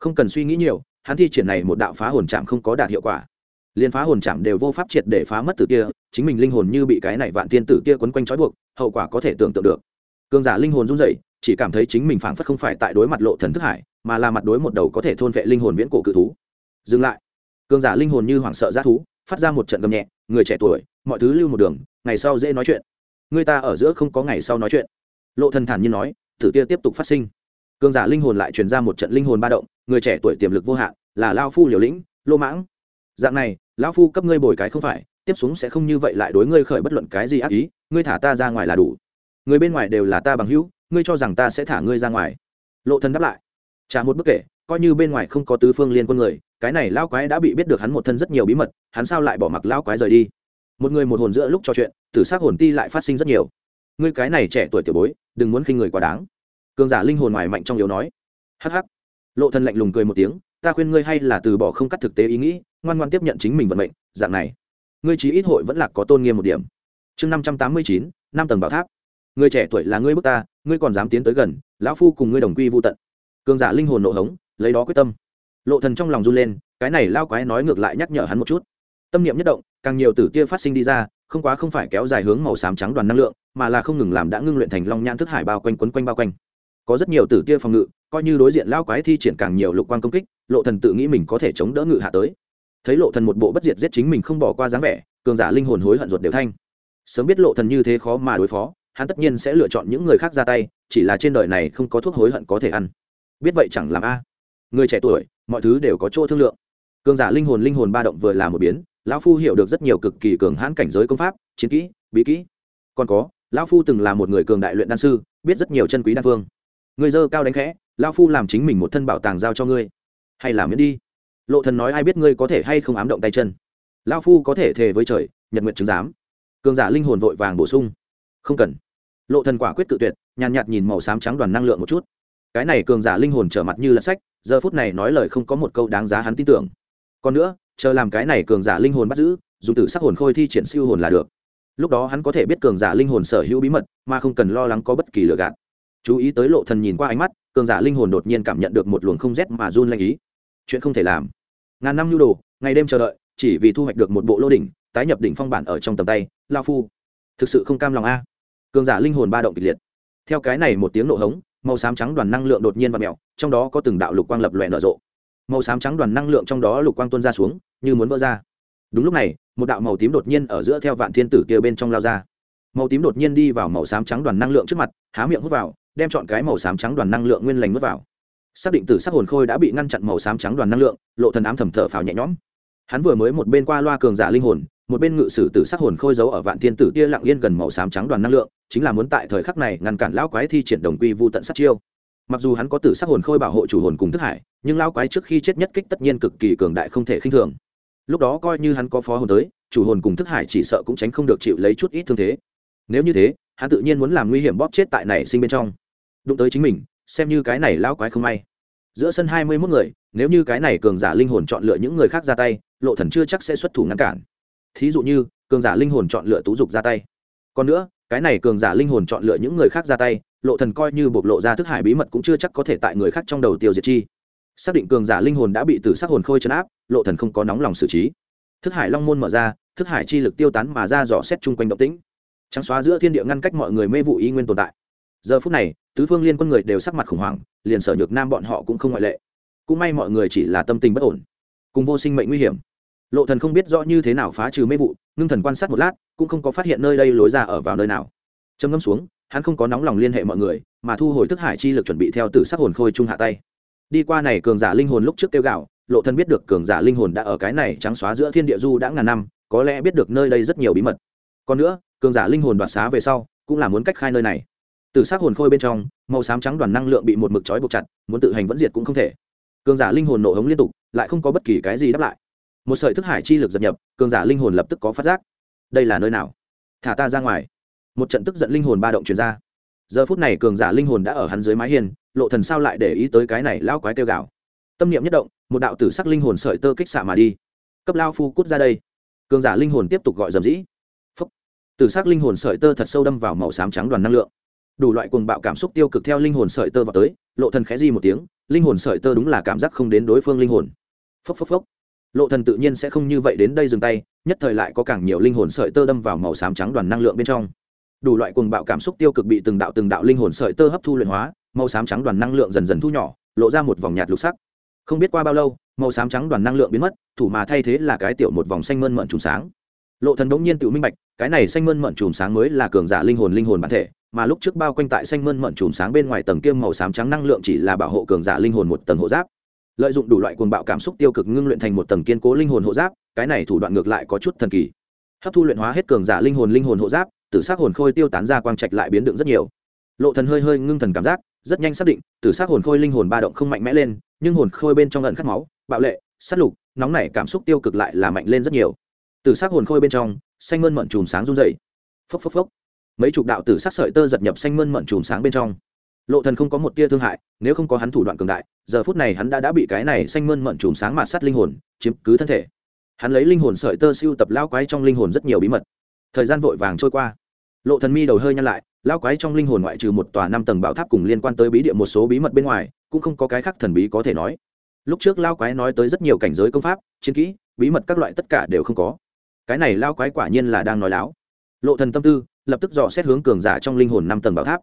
không cần suy nghĩ nhiều, hắn thi triển này một đạo phá hồn chạm không có đạt hiệu quả. Liên phá hồn chạm đều vô pháp triệt để phá mất tử kia, chính mình linh hồn như bị cái này vạn tiên tử kia quấn quanh trói buộc, hậu quả có thể tưởng tượng được. Cường giả linh hồn run rẩy, chỉ cảm thấy chính mình phảng phất không phải tại đối mặt lộ thần thức hải, mà là mặt đối một đầu có thể thôn vệ linh hồn viễn cổ cự thú. Dừng lại. Cường giả linh hồn như hoảng sợ g thú, phát ra một trận gầm nhẹ, người trẻ tuổi, mọi thứ lưu một đường, ngày sau dễ nói chuyện. Người ta ở giữa không có ngày sau nói chuyện. Lộ thần thản nhiên nói, tử tia tiếp tục phát sinh cường giả linh hồn lại truyền ra một trận linh hồn ba động, người trẻ tuổi tiềm lực vô hạn, là lao phu liều lĩnh, lô mãng. Dạng này lão phu cấp ngươi bồi cái không phải, tiếp xuống sẽ không như vậy lại đối ngươi khởi bất luận cái gì ác ý, ngươi thả ta ra ngoài là đủ. Người bên ngoài đều là ta bằng hữu, ngươi cho rằng ta sẽ thả ngươi ra ngoài. Lộ thần đáp lại. Trả một bức kể, coi như bên ngoài không có tứ phương liên quân người, cái này lao quái đã bị biết được hắn một thân rất nhiều bí mật, hắn sao lại bỏ mặc lao quái rời đi? Một người một hồn giữa lúc trò chuyện, tử s c hồn ti lại phát sinh rất nhiều. Ngươi cái này trẻ tuổi tiểu bối, đừng muốn khinh người quá đáng cường giả linh hồn ngoài mạnh trong yếu nói. Hh lộ thân lạnh lùng cười một tiếng, ta khuyên ngươi hay là từ bỏ không cắt thực tế ý nghĩ, ngoan ngoan tiếp nhận chính mình vận mệnh, dạng này. Ngươi chí ít hội vẫn là có tôn nghiêm một điểm. Chương năm trăm tám mươi chín, năm tầng bảo tháp. Người trẻ tuổi là ngươi bước ta, ngươi còn dám tiến tới gần, lão phu cùng ngươi đồng quy vô tận. Cường giả linh hồn nộ hống, lấy đó quyết tâm. Lộ thần trong lòng run lên, cái này lao quái nói ngược lại nhắc nhở hắn một chút. Tâm niệm nhất động, càng nhiều tử tia phát sinh đi ra, không quá không phải kéo dài hướng màu xám trắng đoàn năng lượng, mà là không ngừng làm đã ngưng luyện thành long nhãn thức hải bao quanh quấn quanh bao quanh có rất nhiều tử tia phòng ngự, coi như đối diện lao quái thi triển càng nhiều lục quan công kích, lộ thần tự nghĩ mình có thể chống đỡ ngự hạ tới. Thấy lộ thần một bộ bất diệt giết chính mình không bỏ qua dáng vẻ, cường giả linh hồn hối hận ruột đều thanh. Sớm biết lộ thần như thế khó mà đối phó, hắn tất nhiên sẽ lựa chọn những người khác ra tay, chỉ là trên đời này không có thuốc hối hận có thể ăn. Biết vậy chẳng làm a. Người trẻ tuổi, mọi thứ đều có chỗ thương lượng. Cường giả linh hồn linh hồn ba động vừa là một biến, lão phu hiểu được rất nhiều cực kỳ cường hãn cảnh giới công pháp, chiến kỹ, bí kỹ. Còn có, lão phu từng là một người cường đại luyện đan sư, biết rất nhiều chân quý đan phương người dơ cao đánh khẽ, lão phu làm chính mình một thân bảo tàng giao cho ngươi. Hay làm miễn đi. Lộ thần nói ai biết ngươi có thể hay không ám động tay chân. Lão phu có thể thề với trời, nhật nguyện chứng giám. Cường giả linh hồn vội vàng bổ sung. Không cần. Lộ thần quả quyết tự tuyệt, nhàn nhạt nhìn màu xám trắng đoàn năng lượng một chút. Cái này cường giả linh hồn trở mặt như là sách, giờ phút này nói lời không có một câu đáng giá hắn tin tưởng. Còn nữa, chờ làm cái này cường giả linh hồn bắt giữ, dùng tử sắc hồn khôi thi triển siêu hồn là được. Lúc đó hắn có thể biết cường giả linh hồn sở hữu bí mật, mà không cần lo lắng có bất kỳ lừa gạt chú ý tới lộ thần nhìn qua ánh mắt, cường giả linh hồn đột nhiên cảm nhận được một luồng không rét mà run lanh ý. Chuyện không thể làm. Ngàn năm nhu đồ, ngày đêm chờ đợi, chỉ vì thu hoạch được một bộ lô đỉnh, tái nhập đỉnh phong bản ở trong tầm tay, lao phu. Thực sự không cam lòng a. Cường giả linh hồn ba động kịch liệt. Theo cái này một tiếng nổ hống, màu xám trắng đoàn năng lượng đột nhiên và mèo, trong đó có từng đạo lục quang lập lòe nở rộ. Màu xám trắng đoàn năng lượng trong đó lục quang tuôn ra xuống, như muốn vỡ ra. Đúng lúc này, một đạo màu tím đột nhiên ở giữa theo vạn thiên tử kia bên trong lao ra. Màu tím đột nhiên đi vào màu xám trắng đoàn năng lượng trước mặt, há miệng hút vào đem chọn cái màu xám trắng đoàn năng lượng nguyên lành nuốt vào. Xác định tử sắc hồn khôi đã bị ngăn chặn màu xám trắng đoàn năng lượng, lộ thần ám thầm thở phào nhẹ nhõm. Hắn vừa mới một bên qua loa cường giả linh hồn, một bên ngự sử tử sắc hồn khôi giấu ở vạn thiên tử tia lặng yên gần màu xám trắng đoàn năng lượng, chính là muốn tại thời khắc này ngăn cản lão quái thi triển đồng quy vu tận sát chiêu. Mặc dù hắn có tử sắc hồn khôi bảo hộ chủ hồn cùng thức hải, nhưng lão quái trước khi chết nhất kích tất nhiên cực kỳ cường đại không thể khinh thường. Lúc đó coi như hắn có phó hồn tới, chủ hồn cùng thức hải chỉ sợ cũng tránh không được chịu lấy chút ít thương thế. Nếu như thế hắn tự nhiên muốn làm nguy hiểm bóp chết tại này sinh bên trong. Đụng tới chính mình, xem như cái này lão quái không may. Giữa sân hai mươi mốt người, nếu như cái này cường giả linh hồn chọn lựa những người khác ra tay, lộ thần chưa chắc sẽ xuất thủ ngăn cản. Thí dụ như, cường giả linh hồn chọn lựa tú dục ra tay. Còn nữa, cái này cường giả linh hồn chọn lựa những người khác ra tay, lộ thần coi như bộc lộ ra thức hải bí mật cũng chưa chắc có thể tại người khác trong đầu tiêu diệt chi. Xác định cường giả linh hồn đã bị tử sắc hồn khôi chấn áp, lộ thần không có nóng lòng xử trí. Thức hải long môn mở ra, thức hải chi lực tiêu tán mà ra dò xét chung quanh động tĩnh trắng xóa giữa thiên địa ngăn cách mọi người mê vụ ý nguyên tồn tại. Giờ phút này, tứ phương liên quân người đều sắc mặt khủng hoảng, liền sở nhược nam bọn họ cũng không ngoại lệ. Cũng may mọi người chỉ là tâm tình bất ổn, cùng vô sinh mệnh nguy hiểm. Lộ thần không biết rõ như thế nào phá trừ mê vụ, ngưng thần quan sát một lát, cũng không có phát hiện nơi đây lối ra ở vào nơi nào. Trầm ngâm xuống, hắn không có nóng lòng liên hệ mọi người, mà thu hồi thức hải chi lực chuẩn bị theo tử sắc hồn khôi trung hạ tay. Đi qua này cường giả linh hồn lúc trước kêu gạo lộ thần biết được cường giả linh hồn đã ở cái này trắng xóa giữa thiên địa du đã ngàn năm, có lẽ biết được nơi đây rất nhiều bí mật. Còn nữa cường giả linh hồn đoạt xá về sau, cũng là muốn cách khai nơi này. Tử sắc hồn khôi bên trong, màu xám trắng đoàn năng lượng bị một mực trói buộc chặt, muốn tự hành vẫn diệt cũng không thể. Cường giả linh hồn nổ hống liên tục, lại không có bất kỳ cái gì đáp lại. Một sợi thức hải chi lực dập nhập, cường giả linh hồn lập tức có phát giác. Đây là nơi nào? Thả ta ra ngoài. Một trận tức giận linh hồn ba động truyền ra. Giờ phút này cường giả linh hồn đã ở hắn dưới mái hiên, lộ thần sao lại để ý tới cái này lao quái tiêu gạo tâm niệm nhất động, một đạo tử sắc linh hồn sợi tơ kích xạ mà đi. Cấp lao phu cút ra đây. Cường giả linh hồn tiếp tục gọi dầm dĩ từ s ắ c linh hồn sợi tơ thật sâu đâm vào màu xám trắng đoàn năng lượng. Đủ loại cuồng bạo cảm xúc tiêu cực theo linh hồn sợi tơ vào tới, lộ thần khẽ di một tiếng, linh hồn sợi tơ đúng là cảm giác không đến đối phương linh hồn. Phốc phốc phốc. Lộ thần tự nhiên sẽ không như vậy đến đây dừng tay, nhất thời lại có càng nhiều linh hồn sợi tơ đâm vào màu xám trắng đoàn năng lượng bên trong. Đủ loại cuồng bạo cảm xúc tiêu cực bị từng đạo từng đạo linh hồn sợi tơ hấp thu luyện hóa, màu xám trắng đoàn năng lượng dần dần thu nhỏ, lộ ra một vòng nhạt lục sắc. Không biết qua bao lâu, màu xám trắng đoàn năng lượng biến mất, thủ mà thay thế là cái tiểu một vòng xanh mơn mận trùng sáng lộ thần đống nhiên tự minh bạch, cái này xanh mơn mận trùm sáng mới là cường giả linh hồn linh hồn bản thể, mà lúc trước bao quanh tại xanh mơn mận trùm sáng bên ngoài tầng kiêm màu xám trắng năng lượng chỉ là bảo hộ cường giả linh hồn một tầng hộ giáp. Lợi dụng đủ loại cuồng bạo cảm xúc tiêu cực ngưng luyện thành một tầng kiên cố linh hồn hộ giáp, cái này thủ đoạn ngược lại có chút thần kỳ. Hấp thu luyện hóa hết cường giả linh hồn linh hồn hộ giáp, tử sắc hồn khôi tiêu tán ra quang trạch lại biến đựng rất nhiều. Lộ thần hơi hơi ngưng thần cảm giác, rất nhanh xác định, tử sắc hồn khôi linh hồn ba động không mạnh mẽ lên, nhưng hồn khôi bên trong ẩn khát máu, bạo lệ, sát lục, nóng nảy cảm xúc tiêu cực lại là mạnh lên rất nhiều tử s hồn khôi bên trong, xanh mơn mận chùm sáng run dậy. Phốc phốc phốc. Mấy chục đạo tử sắc sợi tơ giật nhập xanh mơn mận chùm sáng bên trong. Lộ thần không có một tia thương hại, nếu không có hắn thủ đoạn cường đại, giờ phút này hắn đã đã bị cái này xanh mơn mận chùm sáng mạt sát linh hồn, chiếm cứ thân thể. Hắn lấy linh hồn sợi tơ siêu tập lao quái trong linh hồn rất nhiều bí mật. Thời gian vội vàng trôi qua. Lộ thần mi đầu hơi nhăn lại lao quái trong linh hồn ngoại trừ một tòa năm tầng bảo tháp cùng liên quan tới bí địa một số bí mật bên ngoài, cũng không có cái khác thần bí có thể nói. Lúc trước lao quái nói tới rất nhiều cảnh giới công pháp, chiến kỹ, bí mật các loại tất cả đều không có cái này lao quái quả nhiên là đang nói láo. Lộ thần tâm tư, lập tức dò xét hướng cường giả trong linh hồn năm tầng bảo tháp.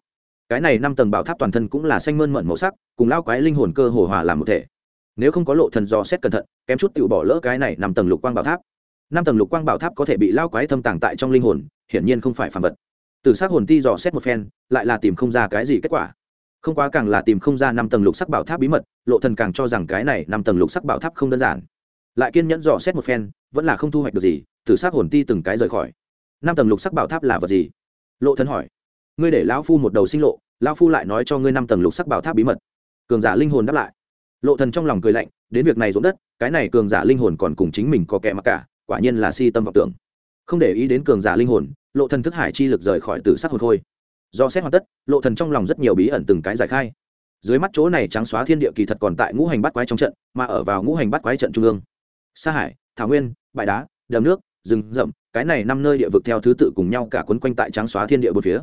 Cái này năm tầng bảo tháp toàn thân cũng là xanh mơn mận màu sắc, cùng lao quái linh hồn cơ hồ hòa làm một thể. Nếu không có lộ thần dò xét cẩn thận, kém chút tự bỏ lỡ cái này năm tầng lục quang bảo tháp. Năm tầng lục quang bảo tháp có thể bị lao quái thâm tàng tại trong linh hồn, hiển nhiên không phải phàm vật. Từ xác hồn ti dò xét một phen, lại là tìm không ra cái gì kết quả. Không quá càng là tìm không ra năm tầng lục sắc bảo tháp bí mật, lộ thần càng cho rằng cái này năm tầng lục sắc bảo tháp không đơn giản. Lại kiên nhẫn dò xét một phen, vẫn là không thu hoạch được gì tử s hồn ti từng cái rời khỏi. Năm tầng lục sắc bảo tháp là vật gì? Lộ thần hỏi. Ngươi để lão phu một đầu sinh lộ, lão phu lại nói cho ngươi năm tầng lục sắc bảo tháp bí mật. Cường giả linh hồn đáp lại. Lộ thần trong lòng cười lạnh, đến việc này rỗng đất, cái này cường giả linh hồn còn cùng chính mình có kẻ mặc cả, quả nhiên là si tâm vọng tưởng. Không để ý đến cường giả linh hồn, lộ thần thức hải chi lực rời khỏi tử sắc hồn khôi do xét hoàn tất, lộ thần trong lòng rất nhiều bí ẩn từng cái giải khai. Dưới mắt chỗ này trắng xóa thiên địa kỳ thật còn tại ngũ hành bắt quái trong trận, mà ở vào ngũ hành bắt quái trận trung ương. Sa hải, thảo nguyên, bãi đá, đầm nước rừng rậm, cái này năm nơi địa vực theo thứ tự cùng nhau cả quấn quanh tại trắng xóa thiên địa bốn phía.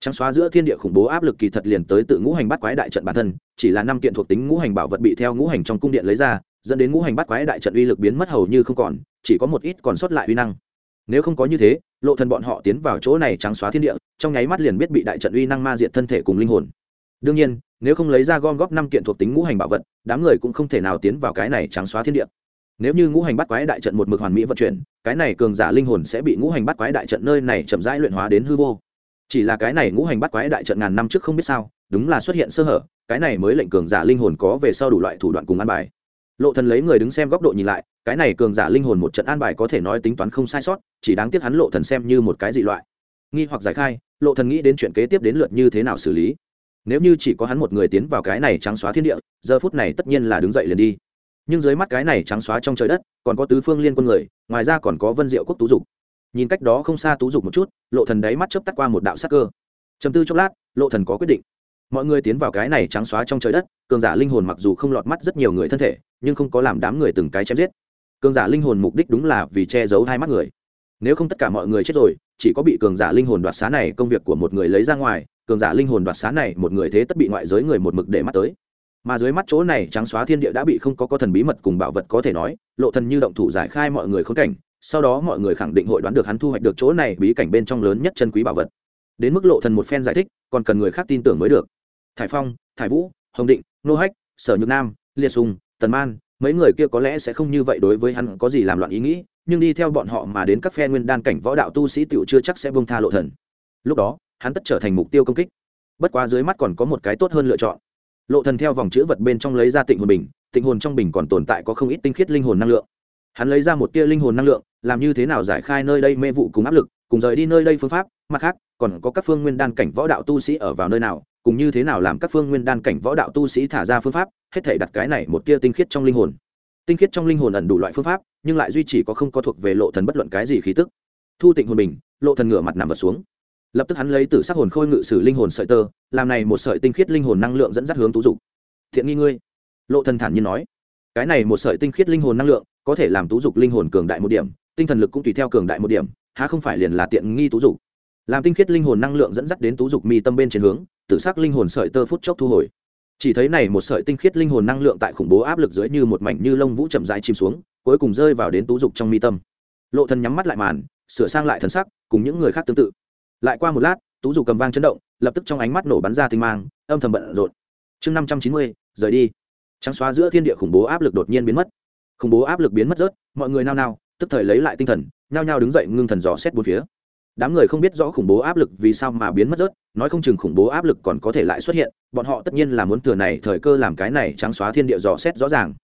Trắng xóa giữa thiên địa khủng bố áp lực kỳ thật liền tới tự ngũ hành bắt quái đại trận bản thân, chỉ là năm kiện thuộc tính ngũ hành bảo vật bị theo ngũ hành trong cung điện lấy ra, dẫn đến ngũ hành bắt quái đại trận uy lực biến mất hầu như không còn, chỉ có một ít còn sót lại uy năng. Nếu không có như thế, lộ thần bọn họ tiến vào chỗ này trắng xóa thiên địa, trong nháy mắt liền biết bị đại trận uy năng ma diệt thân thể cùng linh hồn. Đương nhiên, nếu không lấy ra gom góp năm kiện thuộc tính ngũ hành bảo vật, đám người cũng không thể nào tiến vào cái này trắng xóa thiên địa nếu như ngũ hành bắt quái đại trận một mực hoàn mỹ vận chuyển, cái này cường giả linh hồn sẽ bị ngũ hành bắt quái đại trận nơi này chậm rãi luyện hóa đến hư vô. Chỉ là cái này ngũ hành bắt quái đại trận ngàn năm trước không biết sao, đúng là xuất hiện sơ hở, cái này mới lệnh cường giả linh hồn có về sau đủ loại thủ đoạn cùng an bài. Lộ thần lấy người đứng xem góc độ nhìn lại, cái này cường giả linh hồn một trận an bài có thể nói tính toán không sai sót, chỉ đáng tiếc hắn lộ thần xem như một cái dị loại. Nghi hoặc giải khai, lộ thần nghĩ đến chuyện kế tiếp đến lượt như thế nào xử lý. Nếu như chỉ có hắn một người tiến vào cái này trắng xóa thiên địa, giờ phút này tất nhiên là đứng dậy liền đi nhưng dưới mắt cái này trắng xóa trong trời đất, còn có tứ phương liên quân người, ngoài ra còn có vân diệu quốc tú dục. Nhìn cách đó không xa tú dục một chút, lộ thần đáy mắt chớp tắt qua một đạo sắc cơ. Chấm tư chốc lát, lộ thần có quyết định. Mọi người tiến vào cái này trắng xóa trong trời đất, cường giả linh hồn mặc dù không lọt mắt rất nhiều người thân thể, nhưng không có làm đám người từng cái chém giết. Cường giả linh hồn mục đích đúng là vì che giấu hai mắt người. Nếu không tất cả mọi người chết rồi, chỉ có bị cường giả linh hồn đoạt xá này công việc của một người lấy ra ngoài, cường giả linh hồn đoạt xá này một người thế tất bị ngoại giới người một mực để mắt tới mà dưới mắt chỗ này trắng xóa thiên địa đã bị không có có thần bí mật cùng bảo vật có thể nói, lộ thần như động thủ giải khai mọi người khốn cảnh, sau đó mọi người khẳng định hội đoán được hắn thu hoạch được chỗ này bí cảnh bên trong lớn nhất chân quý bảo vật. Đến mức lộ thần một phen giải thích, còn cần người khác tin tưởng mới được. Thải phong, thải vũ, hồng định, nô hách, sở nhược nam, liệt sùng, tần man, mấy người kia có lẽ sẽ không như vậy đối với hắn có gì làm loạn ý nghĩ, nhưng đi theo bọn họ mà đến các phe nguyên đan cảnh võ đạo tu sĩ tiểu chưa chắc sẽ buông tha lộ thần. Lúc đó, hắn tất trở thành mục tiêu công kích. Bất quá dưới mắt còn có một cái tốt hơn lựa chọn lộ thần theo vòng chữ vật bên trong lấy ra tịnh hồn bình, tịnh hồn trong bình còn tồn tại có không ít tinh khiết linh hồn năng lượng. Hắn lấy ra một tia linh hồn năng lượng, làm như thế nào giải khai nơi đây mê vụ cùng áp lực, cùng rời đi nơi đây phương pháp, mặt khác, còn có các phương nguyên đan cảnh võ đạo tu sĩ ở vào nơi nào, cùng như thế nào làm các phương nguyên đan cảnh võ đạo tu sĩ thả ra phương pháp, hết thể đặt cái này một tia tinh khiết trong linh hồn. Tinh khiết trong linh hồn ẩn đủ loại phương pháp, nhưng lại duy trì có không có thuộc về lộ thần bất luận cái gì khí tức. Thu tịnh hồn bình, lộ thần ngửa mặt nằm vật xuống lập tức hắn lấy từ sắc hồn khôi ngự sử linh hồn sợi tơ, làm này một sợi tinh khiết linh hồn năng lượng dẫn dắt hướng tú dục. Thiện nghi ngươi. Lộ thần thản nhiên nói. Cái này một sợi tinh khiết linh hồn năng lượng có thể làm tú dục linh hồn cường đại một điểm, tinh thần lực cũng tùy theo cường đại một điểm, há không phải liền là tiện nghi tú dục. Làm tinh khiết linh hồn năng lượng dẫn dắt đến tú dục mi tâm bên trên hướng tự xác linh hồn sợi tơ phút chốc thu hồi. Chỉ thấy này một sợi tinh khiết linh hồn năng lượng tại khủng bố áp lực dưới như một mảnh như lông vũ chậm rãi chìm xuống, cuối cùng rơi vào đến tú dục trong mi tâm. Lộ thần nhắm mắt lại màn, sửa sang lại thần sắc, cùng những người khác tương tự lại qua một lát, tú dù cầm vang chấn động, lập tức trong ánh mắt nổ bắn ra tinh mang, âm thầm bận rộn. Chương năm trăm chín mươi, rời đi. Trắng xóa giữa thiên địa khủng bố áp lực đột nhiên biến mất. Khủng bố áp lực biến mất rớt, mọi người nao nao, tức thời lấy lại tinh thần, nhao nhao đứng dậy ngưng thần dò xét bốn phía. Đám người không biết rõ khủng bố áp lực vì sao mà biến mất rớt, nói không chừng khủng bố áp lực còn có thể lại xuất hiện, bọn họ tất nhiên là muốn thừa này thời cơ làm cái này trắng xóa thiên địa dò xét rõ ràng.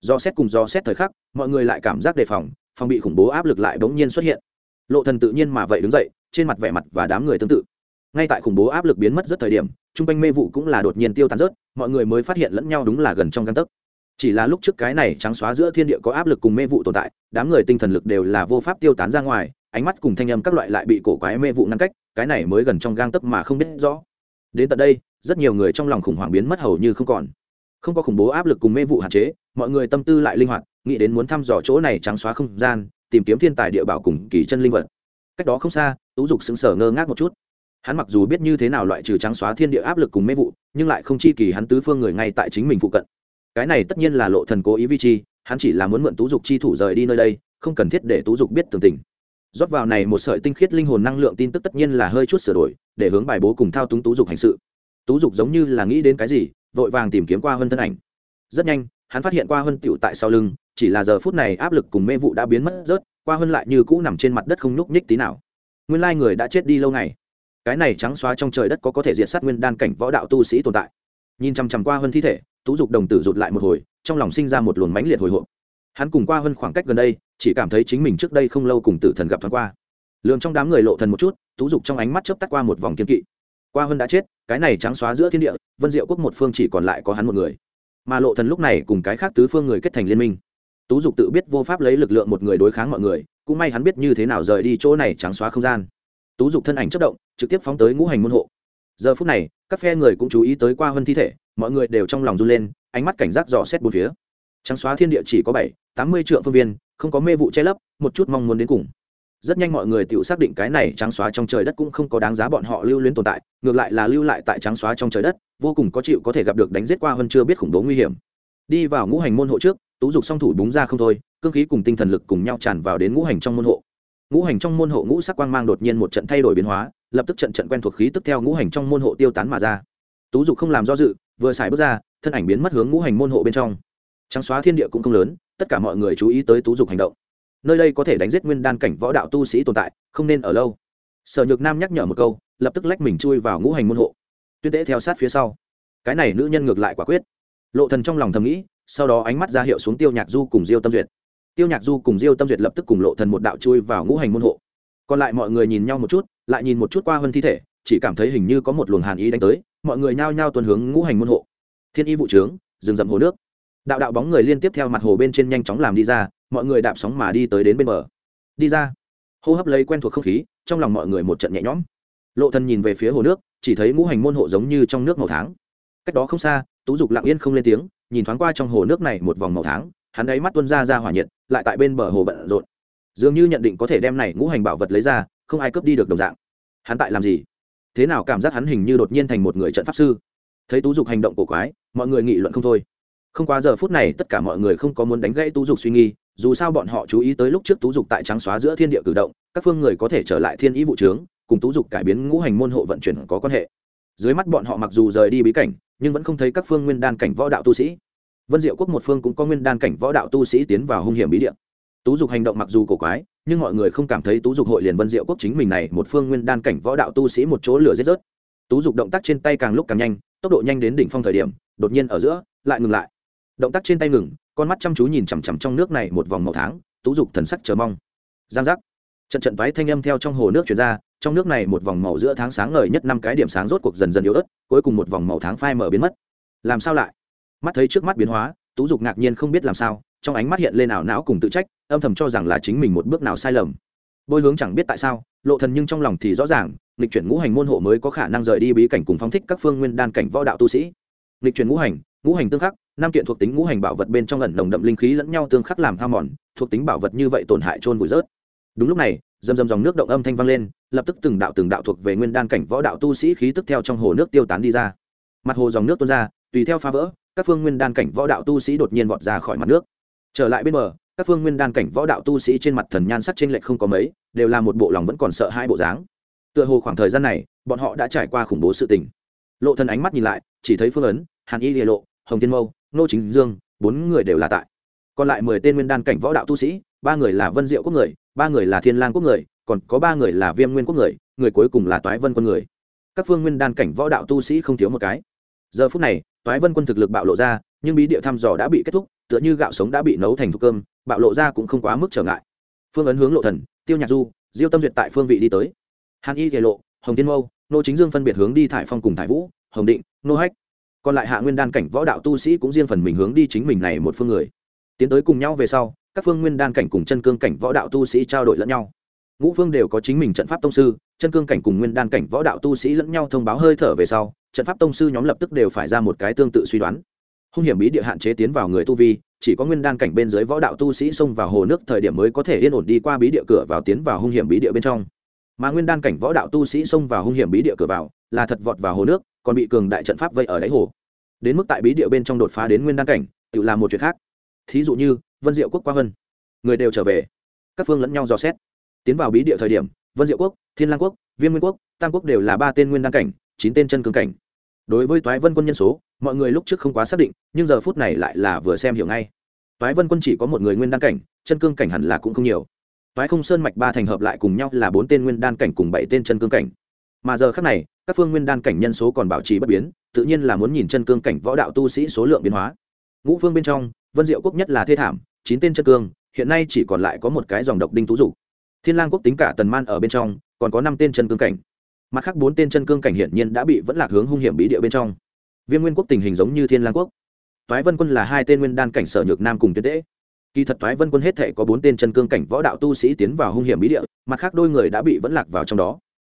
Dò xét cùng dò xét thời khắc, mọi người lại cảm giác đề phòng phòng bị khủng bố áp lực lại bỗng nhiên xuất hiện. Lộ thần tự nhiên mà vậy đứng dậy trên mặt vẻ mặt và đám người tương tự. Ngay tại khủng bố áp lực biến mất rất thời điểm trung quanh mê vụ cũng là đột nhiên tiêu tán rớt, mọi người mới phát hiện lẫn nhau đúng là gần trong găng tấc. Chỉ là lúc trước cái này trắng xóa giữa thiên địa có áp lực cùng mê vụ tồn tại, đám người tinh thần lực đều là vô pháp tiêu tán ra ngoài, ánh mắt cùng thanh âm các loại lại bị cổ quái mê vụ ngăn cách, cái này mới gần trong gang tấc mà không biết rõ. Đến tận đây, rất nhiều người trong lòng khủng hoảng biến mất hầu như không còn. Không có khủng bố áp lực cùng mê vụ hạn chế, mọi người tâm tư lại linh hoạt, nghĩ đến muốn thăm dò chỗ này trắng xóa không gian, tìm kiếm thiên tài địa bảo cùng kỳ chân linh vật cách đó không xa, tú dục sững sờ ngơ ngác một chút. Hắn mặc dù biết như thế nào loại trừ trắng xóa thiên địa áp lực cùng mê vụ, nhưng lại không chi kỳ hắn tứ phương người ngay tại chính mình phụ cận. Cái này tất nhiên là lộ thần cố ý vi chi, hắn chỉ là muốn mượn tú dục chi thủ rời đi nơi đây, không cần thiết để tú dục biết tường tình. Rót vào này một sợi tinh khiết linh hồn năng lượng tin tức tất nhiên là hơi chút sửa đổi, để hướng bài bố cùng thao túng tú dục hành sự. Tú dục giống như là nghĩ đến cái gì, vội vàng tìm kiếm qua hơn thân ảnh. Rất nhanh, hắn phát hiện qua hơn tiểu tại sau lưng, chỉ là giờ phút này áp lực cùng mê vụ đã biến mất rớt qua hơn lại như cũ nằm trên mặt đất không nhúc nhích tí nào. Nguyên lai người đã chết đi lâu ngày. Cái này trắng xóa trong trời đất có có thể diệt sát nguyên đan cảnh võ đạo tu sĩ tồn tại. Nhìn chằm chằm qua hơn thi thể, tú dục đồng tử rụt lại một hồi, trong lòng sinh ra một luồng mãnh liệt hồi hộp. Hắn cùng qua hơn khoảng cách gần đây, chỉ cảm thấy chính mình trước đây không lâu cùng tử thần gặp thoáng qua. Lường trong đám người lộ thần một chút, tú dục trong ánh mắt chớp tắt qua một vòng kiên kỵ. Qua hơn đã chết, cái này trắng xóa giữa thiên địa, vân diệu quốc một phương chỉ còn lại có hắn một người. Mà lộ thần lúc này cùng cái khác tứ phương người kết thành liên minh tú dục tự biết vô pháp lấy lực lượng một người đối kháng mọi người, cũng may hắn biết như thế nào rời đi chỗ này trắng xóa không gian. Tú dục thân ảnh chất động, trực tiếp phóng tới ngũ hành môn hộ. Giờ phút này, các phe người cũng chú ý tới qua hơn thi thể, mọi người đều trong lòng run lên, ánh mắt cảnh giác dò xét bốn phía. Trắng xóa thiên địa chỉ có bảy, tám mươi triệu phương viên, không có mê vụ che lấp, một chút mong muốn đến cùng. Rất nhanh mọi người tự xác định cái này trắng xóa trong trời đất cũng không có đáng giá bọn họ lưu luyến tồn tại, ngược lại là lưu lại tại trắng xóa trong trời đất, vô cùng có chịu có thể gặp được đánh giết qua hơn chưa biết khủng bố nguy hiểm. Đi vào ngũ hành môn hộ trước tú dục song thủ búng ra không thôi, cương khí cùng tinh thần lực cùng nhau tràn vào đến ngũ hành trong môn hộ. Ngũ hành trong môn hộ ngũ sắc quang mang đột nhiên một trận thay đổi biến hóa, lập tức trận trận quen thuộc khí tức theo ngũ hành trong môn hộ tiêu tán mà ra. Tú dục không làm do dự, vừa xài bước ra, thân ảnh biến mất hướng ngũ hành môn hộ bên trong. Trắng xóa thiên địa cũng không lớn, tất cả mọi người chú ý tới tú dục hành động. Nơi đây có thể đánh giết nguyên đan cảnh võ đạo tu sĩ tồn tại, không nên ở lâu. Sở nhược nam nhắc nhở một câu, lập tức lách mình chui vào ngũ hành môn hộ. Tuyên tế theo sát phía sau. Cái này nữ nhân ngược lại quả quyết. Lộ thần trong lòng thầm nghĩ sau đó ánh mắt ra hiệu xuống tiêu nhạc du cùng diêu tâm duyệt. Tiêu nhạc du cùng diêu tâm duyệt lập tức cùng lộ thần một đạo chui vào ngũ hành môn hộ. Còn lại mọi người nhìn nhau một chút, lại nhìn một chút qua hơn thi thể, chỉ cảm thấy hình như có một luồng hàn ý đánh tới, mọi người nhao nhao tuần hướng ngũ hành môn hộ. Thiên y vụ trướng, rừng rậm hồ nước. Đạo đạo bóng người liên tiếp theo mặt hồ bên trên nhanh chóng làm đi ra, mọi người đạp sóng mà đi tới đến bên bờ. Đi ra. Hô hấp lấy quen thuộc không khí, trong lòng mọi người một trận nhẹ nhõm. Lộ thần nhìn về phía hồ nước, chỉ thấy ngũ hành môn hộ giống như trong nước màu tháng. Cách đó không xa, tú dục lặng yên không lên tiếng nhìn thoáng qua trong hồ nước này một vòng màu tháng, hắn đáy mắt tuôn ra ra hỏa nhiệt, lại tại bên bờ hồ bận rộn. Dường như nhận định có thể đem này ngũ hành bảo vật lấy ra, không ai cướp đi được đồng dạng. Hắn tại làm gì? Thế nào cảm giác hắn hình như đột nhiên thành một người trận pháp sư? Thấy tú dục hành động cổ quái, mọi người nghị luận không thôi. Không quá giờ phút này, tất cả mọi người không có muốn đánh gãy tú dục suy nghi dù sao bọn họ chú ý tới lúc trước tú dục tại trắng xóa giữa thiên địa cử động, các phương người có thể trở lại thiên ý vụ trướng, cùng tú dục cải biến ngũ hành môn hộ vận chuyển có quan hệ dưới mắt bọn họ mặc dù rời đi bí cảnh, nhưng vẫn không thấy các phương nguyên đan cảnh võ đạo tu sĩ. Vân diệu quốc một phương cũng có nguyên đan cảnh võ đạo tu sĩ tiến vào hung hiểm bí địa. Tú dục hành động mặc dù cổ quái, nhưng mọi người không cảm thấy tú dục hội liền vân diệu quốc chính mình này một phương nguyên đan cảnh võ đạo tu sĩ một chỗ lửa rết rớt. Tú dục động tác trên tay càng lúc càng nhanh, tốc độ nhanh đến đỉnh phong thời điểm, đột nhiên ở giữa, lại ngừng lại. Động tác trên tay ngừng, con mắt chăm chú nhìn chằm chằm trong nước này một vòng màu tháng, tú dục thần sắc chờ mong. Giang giác trận trận váy thanh âm theo trong hồ nước chuyển ra, trong nước này một vòng màu giữa tháng sáng ngời nhất năm cái điểm sáng rốt cuộc dần dần yếu ớt, cuối cùng một vòng màu tháng phai mở biến mất. Làm sao lại? Mắt thấy trước mắt biến hóa, tú dục ngạc nhiên không biết làm sao, trong ánh mắt hiện lên ảo não cùng tự trách, âm thầm cho rằng là chính mình một bước nào sai lầm. Bôi hướng chẳng biết tại sao, lộ thần nhưng trong lòng thì rõ ràng lịch chuyển ngũ hành môn hộ mới có khả năng rời đi bí cảnh cùng phóng thích các phương nguyên đan cảnh võ đạo tu sĩ. Lịch chuyển ngũ hành ngũ hành tương khắc, năm kiện thuộc tính ngũ hành bảo vật bên trong ẩn nồng đậm linh khí lẫn nhau tương khắc làm hao mòn, thuộc tính bảo vật như vậy tổn hại trôn vùi rớt đúng lúc này dầm dầm dòng nước động âm thanh vang lên, lập tức từng đạo từng đạo thuộc về nguyên đan cảnh võ đạo tu sĩ khí tức theo trong hồ nước tiêu tán đi ra. Mặt hồ dòng nước tuôn ra, tùy theo phá vỡ, các phương nguyên đan cảnh võ đạo tu sĩ đột nhiên vọt ra khỏi mặt nước. Trở lại bên bờ, các phương nguyên đan cảnh võ đạo tu sĩ trên mặt thần nhan sắc trên lệch không có mấy, đều là một bộ lòng vẫn còn sợ hai bộ dáng. Tựa hồ khoảng thời gian này, bọn họ đã trải qua khủng bố sự tình. Lộ thần ánh mắt nhìn lại, chỉ thấy phương ấn, hàn y lìa lộ, hồng thiên mâu nô chính dương, bốn người đều là tại. Còn lại mười tên nguyên đan cảnh võ đạo tu sĩ ba người là vân diệu quốc người, ba người là thiên lang quốc người, còn có ba người là viêm nguyên quốc người người cuối cùng là toái vân quân người. Các phương nguyên đan cảnh võ đạo tu sĩ không thiếu một cái. Giờ phút này, toái vân quân thực lực bạo lộ ra, nhưng bí địa thăm dò đã bị kết thúc, tựa như gạo sống đã bị nấu thành thục cơm, bạo lộ ra cũng không quá mức trở ngại. Phương ấn hướng lộ thần, tiêu nhạc du, diêu tâm duyệt tại phương vị đi tới. Hàn y kề lộ, hồng tiên mâu, nô chính dương phân biệt hướng đi thải phong cùng thải vũ, hồng định, nô hách. Còn lại hạ nguyên đan cảnh võ đạo tu sĩ cũng riêng phần mình hướng đi chính mình này một phương người. Tiến tới cùng nhau về sau các phương nguyên đan cảnh cùng chân cương cảnh võ đạo tu sĩ trao đổi lẫn nhau. Ngũ phương đều có chính mình trận pháp tông sư, chân cương cảnh cùng nguyên đan cảnh võ đạo tu sĩ lẫn nhau thông báo hơi thở về sau, trận pháp tông sư nhóm lập tức đều phải ra một cái tương tự suy đoán. Hung hiểm bí địa hạn chế tiến vào người tu vi, chỉ có nguyên đan cảnh bên dưới võ đạo tu sĩ xông vào hồ nước thời điểm mới có thể yên ổn đi qua bí địa cửa vào tiến vào hung hiểm bí địa bên trong. Mà nguyên đan cảnh võ đạo tu sĩ xông vào hung hiểm bí địa cửa vào, là thật vọt vào hồ nước, còn bị cường đại trận pháp vây ở đáy hồ. Đến mức tại bí địa bên trong đột phá đến nguyên đan cảnh, tự làm một chuyện khác thí dụ như, vân diệu quốc qua vân. Người đều trở về. Các phương lẫn nhau dò xét. Tiến vào bí địa thời điểm, vân diệu quốc, thiên lang quốc, viêm nguyên quốc, tam quốc đều là ba tên nguyên đăng cảnh, chín tên chân cường cảnh. Đối với toái vân quân nhân số, mọi người lúc trước không quá xác định, nhưng giờ phút này lại là vừa xem hiểu ngay. Toái vân quân chỉ có một người nguyên đăng cảnh, chân cương cảnh hẳn là cũng không nhiều. Toái không sơn mạch ba thành hợp lại cùng nhau là bốn tên nguyên đan cảnh cùng bảy tên chân cương cảnh. Mà giờ khác này, các phương nguyên đan cảnh nhân số còn bảo trì bất biến, tự nhiên là muốn nhìn chân cương cảnh võ đạo tu sĩ số lượng biến hóa. Ngũ phương bên trong vân diệu quốc nhất là thê thảm, chín tên chân cương, hiện nay chỉ còn lại có một cái dòng độc đinh tú dục. Thiên lang quốc tính cả tần man ở bên trong, còn có năm tên chân cương cảnh. Mặt khác bốn tên chân cương cảnh hiển nhiên đã bị vẫn lạc hướng hung hiểm bí địa bên trong. Viêm nguyên quốc tình hình giống như thiên lang quốc. Toái vân quân là hai tên nguyên đan cảnh sở nhược nam cùng tuyệt tễ kỳ thật toái vân quân hết thể có bốn tên chân cương cảnh võ đạo tu sĩ tiến vào hung hiểm bí địa, mặt khác đôi người đã bị vẫn lạc vào trong đó.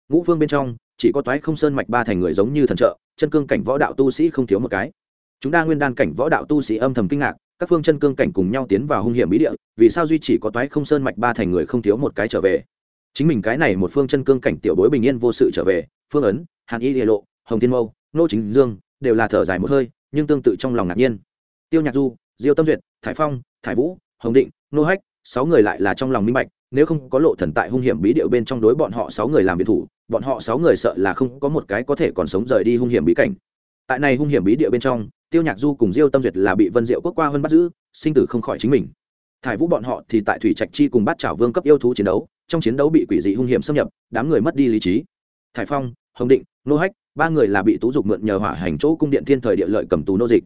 Ngũ phương bên trong, chỉ có toái không sơn mạch ba thành người giống như thần trợ, chân cương cảnh võ đạo tu sĩ không thiếu một cái. Chúng đa nguyên đan cảnh võ đạo tu sĩ âm thầm kinh ngạc các phương chân cương cảnh cùng nhau tiến vào hung hiểm bí địa, vì sao duy chỉ có toái không sơn mạch ba thành người không thiếu một cái trở về? Chính mình cái này một phương chân cương cảnh tiểu bối bình yên vô sự trở về, phương ấn, hàn y địa lộ, hồng thiên mâu, nô chính dương, đều là thở dài một hơi, nhưng tương tự trong lòng ngạc nhiên. Tiêu nhạc du, diêu tâm duyệt, thải phong, thải vũ, hồng định, nô hách, sáu người lại là trong lòng minh bạch, nếu không có lộ thần tại hung hiểm bí điệu bên trong đối bọn họ sáu người làm việc thủ, bọn họ sáu người sợ là không có một cái có thể còn sống rời đi hung hiểm bí cảnh. Tại này hung hiểm bí địa bên trong tiêu nhạc du cùng diêu tâm duyệt là bị vân diệu quốc qua hơn bắt giữ, sinh tử không khỏi chính mình. Thải vũ bọn họ thì tại thủy trạch chi cùng Bát trảo vương cấp yêu thú chiến đấu, trong chiến đấu bị quỷ dị hung hiểm xâm nhập, đám người mất đi lý trí. Thải phong, hồng định, nô hách, ba người là bị tú dục mượn nhờ hỏa hành chỗ cung điện thiên thời địa lợi cầm tù nô dịch.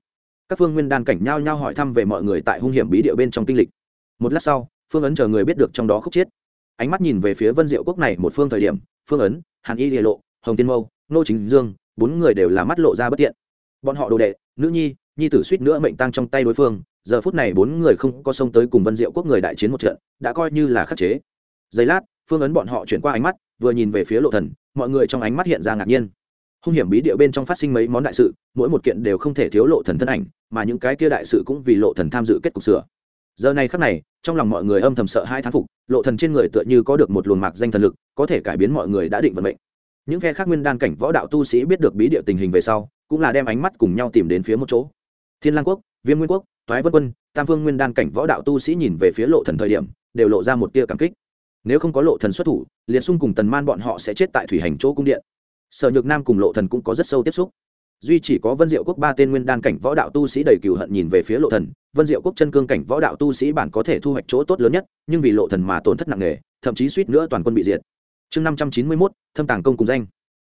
Các phương nguyên đan cảnh nhau nhau hỏi thăm về mọi người tại hung hiểm bí địa bên trong kinh lịch. Một lát sau, phương ấn chờ người biết được trong đó khúc chết. ánh mắt nhìn về phía vân diệu quốc này một phương thời điểm, phương ấn, hàn y địa lộ, hồng tiên mâu, nô chính dương, bốn người đều là mắt lộ ra bất tiện bọn họ đồ đệ, nữ nhi nhi tử suýt nữa mệnh tăng trong tay đối phương, giờ phút này bốn người không có xông tới cùng vân diệu quốc người đại chiến một trận, đã coi như là khắc chế. Giây lát, phương ấn bọn họ chuyển qua ánh mắt, vừa nhìn về phía lộ thần, mọi người trong ánh mắt hiện ra ngạc nhiên. Hung hiểm bí địa bên trong phát sinh mấy món đại sự, mỗi một kiện đều không thể thiếu lộ thần thân ảnh, mà những cái kia đại sự cũng vì lộ thần tham dự kết cục sửa. Giờ này khắc này, trong lòng mọi người âm thầm sợ hai thán phục, lộ thần trên người tựa như có được một luồng mạc danh thần lực, có thể cải biến mọi người đã định vận mệnh. Những phe khác nguyên đan cảnh võ đạo tu sĩ biết được bí địa tình hình về sau cũng là đem ánh mắt cùng nhau tìm đến phía một chỗ. Thiên lang quốc viêm nguyên quốc toái vân quân tam phương nguyên đan cảnh võ đạo tu sĩ nhìn về phía lộ thần thời điểm đều lộ ra một tia cảm kích. Nếu không có lộ thần xuất thủ liệt xung cùng tần man bọn họ sẽ chết tại thủy hành chỗ cung điện. Sở nhược nam cùng lộ thần cũng có rất sâu tiếp xúc. Duy chỉ có vân diệu quốc ba tên nguyên đan cảnh võ đạo tu sĩ đầy cừu hận nhìn về phía lộ thần. Vân diệu quốc chân cương cảnh võ đạo tu sĩ bản có thể thu hoạch chỗ tốt lớn nhất nhưng vì lộ thần mà tổn thất nặng nề thậm chí suýt nữa toàn quân bị diệt. Chương năm trăm chín mươi 591, thâm tàng công cùng danh.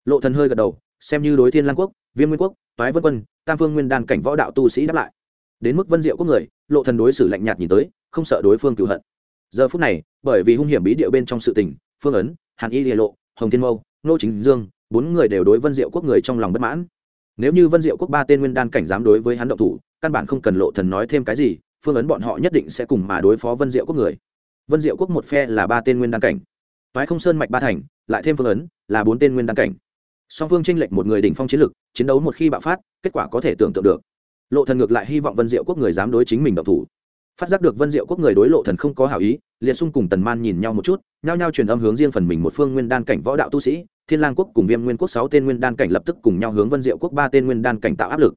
Lộ thần hơi gật đầu xem như đối thiên lang quốc viêm nguyên quốc, toái vân quân, tam phương nguyên đan cảnh võ đạo tu sĩ đáp lại. Đến mức vân diệu quốc người, lộ thần đối xử lạnh nhạt nhìn tới, không sợ đối phương cửu hận. Giờ phút này, bởi vì hung hiểm bí địa bên trong sự tình, phương ấn, hàn y địa lộ, hồng thiên mâu, nô chính dương, bốn người đều đối vân diệu quốc người trong lòng bất mãn. Nếu như vân diệu quốc ba tên nguyên đan cảnh dám đối với hắn động thủ, căn bản không cần lộ thần nói thêm cái gì, phương ấn bọn họ nhất định sẽ cùng mà đối phó vân diệu quốc người. Vân diệu quốc một phe là ba tên nguyên đan cảnh. Toái không sơn mạch ba thành, lại thêm phương ấn, là bốn tên nguyên đan cảnh song phương tranh lệch một người đỉnh phong chiến lực chiến đấu một khi bạo phát, kết quả có thể tưởng tượng được. Lộ thần ngược lại hy vọng vân diệu quốc người dám đối chính mình động thủ. Phát giác được vân diệu quốc người đối lộ thần không có hảo ý, liệt sung cùng tần man nhìn nhau một chút, nhao nhao truyền âm hướng riêng phần mình một phương nguyên đan cảnh võ đạo tu sĩ, thiên lang quốc cùng viêm nguyên quốc sáu tên nguyên đan cảnh lập tức cùng nhau hướng vân diệu quốc ba tên nguyên đan cảnh tạo áp lực.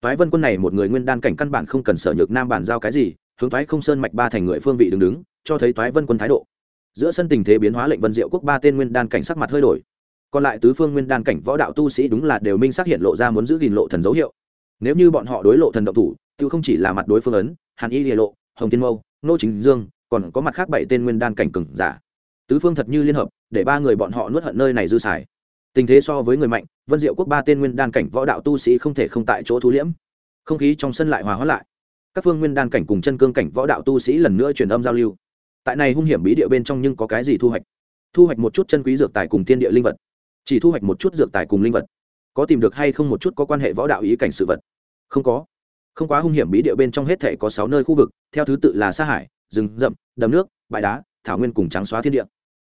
Toái vân quân này một người nguyên đan cảnh căn bản không cần sở nhược nam bản giao cái gì, hướng toái không sơn mạch ba thành người phương vị đứng đứng, cho thấy toái vân quân thái độ. Giữa sân tình thế biến hóa lệnh vân diệu quốc ba tên nguyên đan cảnh sắc mặt hơi đổi còn lại tứ phương nguyên đan cảnh võ đạo tu sĩ đúng là đều minh xác hiện lộ ra muốn giữ gìn lộ thần dấu hiệu. Nếu như bọn họ đối lộ thần động thủ, tự không chỉ là mặt đối phương ấn, hàn y địa lộ, hồng thiên mâu nô chính dương, còn có mặt khác bảy tên nguyên đan cảnh cừng giả. Tứ phương thật như liên hợp, để ba người bọn họ nuốt hận nơi này dư xài. Tình thế so với người mạnh, vân diệu quốc ba tên nguyên đan cảnh võ đạo tu sĩ không thể không tại chỗ thu liễm. Không khí trong sân lại hòa hóa lại. Các phương nguyên đan cảnh cùng chân cương cảnh võ đạo tu sĩ lần nữa truyền âm giao lưu. Tại này hung hiểm bí địa bên trong nhưng có cái gì thu hoạch? Thu hoạch một chút chân quý dược tài cùng thiên địa linh vật chỉ thu hoạch một chút dược tài cùng linh vật. Có tìm được hay không một chút có quan hệ võ đạo ý cảnh sự vật? Không có. Không quá hung hiểm bí địa bên trong hết thể có sáu nơi khu vực, theo thứ tự là sa hải, rừng rậm, đầm nước, bãi đá, thảo nguyên cùng trắng xóa thiên địa.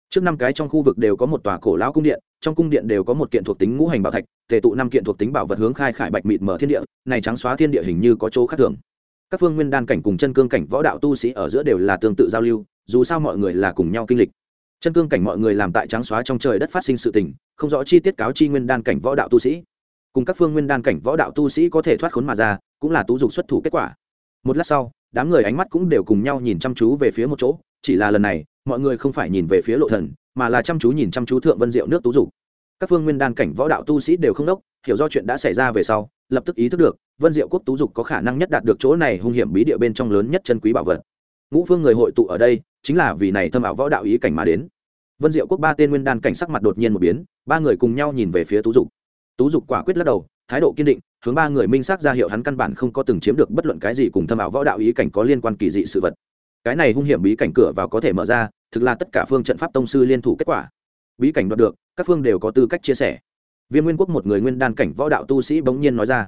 Trước năm cái trong khu vực đều có một tòa cổ lão cung điện, trong cung điện đều có một kiện thuộc tính ngũ hành bảo thạch, tề tụ năm kiện thuộc tính bảo vật hướng khai khải bạch mịt mở thiên địa, này trắng xóa thiên địa hình như có chỗ khác thường. Các phương nguyên đan cảnh cùng chân cương cảnh võ đạo tu sĩ ở giữa đều là tương tự giao lưu, dù sao mọi người là cùng nhau kinh lịch. Chân cương cảnh mọi người làm tại trắng xóa trong trời đất phát sinh sự tình không rõ chi tiết cáo chi nguyên đan cảnh võ đạo tu sĩ. Cùng các phương nguyên đan cảnh võ đạo tu sĩ có thể thoát khốn mà ra, cũng là tú dục xuất thủ kết quả. Một lát sau, đám người ánh mắt cũng đều cùng nhau nhìn chăm chú về phía một chỗ, chỉ là lần này, mọi người không phải nhìn về phía lộ thần, mà là chăm chú nhìn chăm chú thượng vân diệu nước tú dục. Các phương nguyên đan cảnh võ đạo tu sĩ đều không đốc, hiểu do chuyện đã xảy ra về sau, lập tức ý thức được, vân diệu quốc tú dục có khả năng nhất đạt được chỗ này hung hiểm bí địa bên trong lớn nhất chân quý bảo vật. Ngũ phương người hội tụ ở đây, chính là vì này thâm ảo võ đạo ý cảnh mà đến. Vân diệu quốc ba tên nguyên đan cảnh sắc mặt đột nhiên một biến ba người cùng nhau nhìn về phía tú dục tú dục quả quyết lắc đầu thái độ kiên định hướng ba người minh xác ra hiệu hắn căn bản không có từng chiếm được bất luận cái gì cùng thâm ảo võ đạo ý cảnh có liên quan kỳ dị sự vật cái này hung hiểm bí cảnh cửa vào có thể mở ra thực là tất cả phương trận pháp tông sư liên thủ kết quả bí cảnh đoạt được các phương đều có tư cách chia sẻ Viên nguyên quốc một người nguyên đan cảnh võ đạo tu sĩ bỗng nhiên nói ra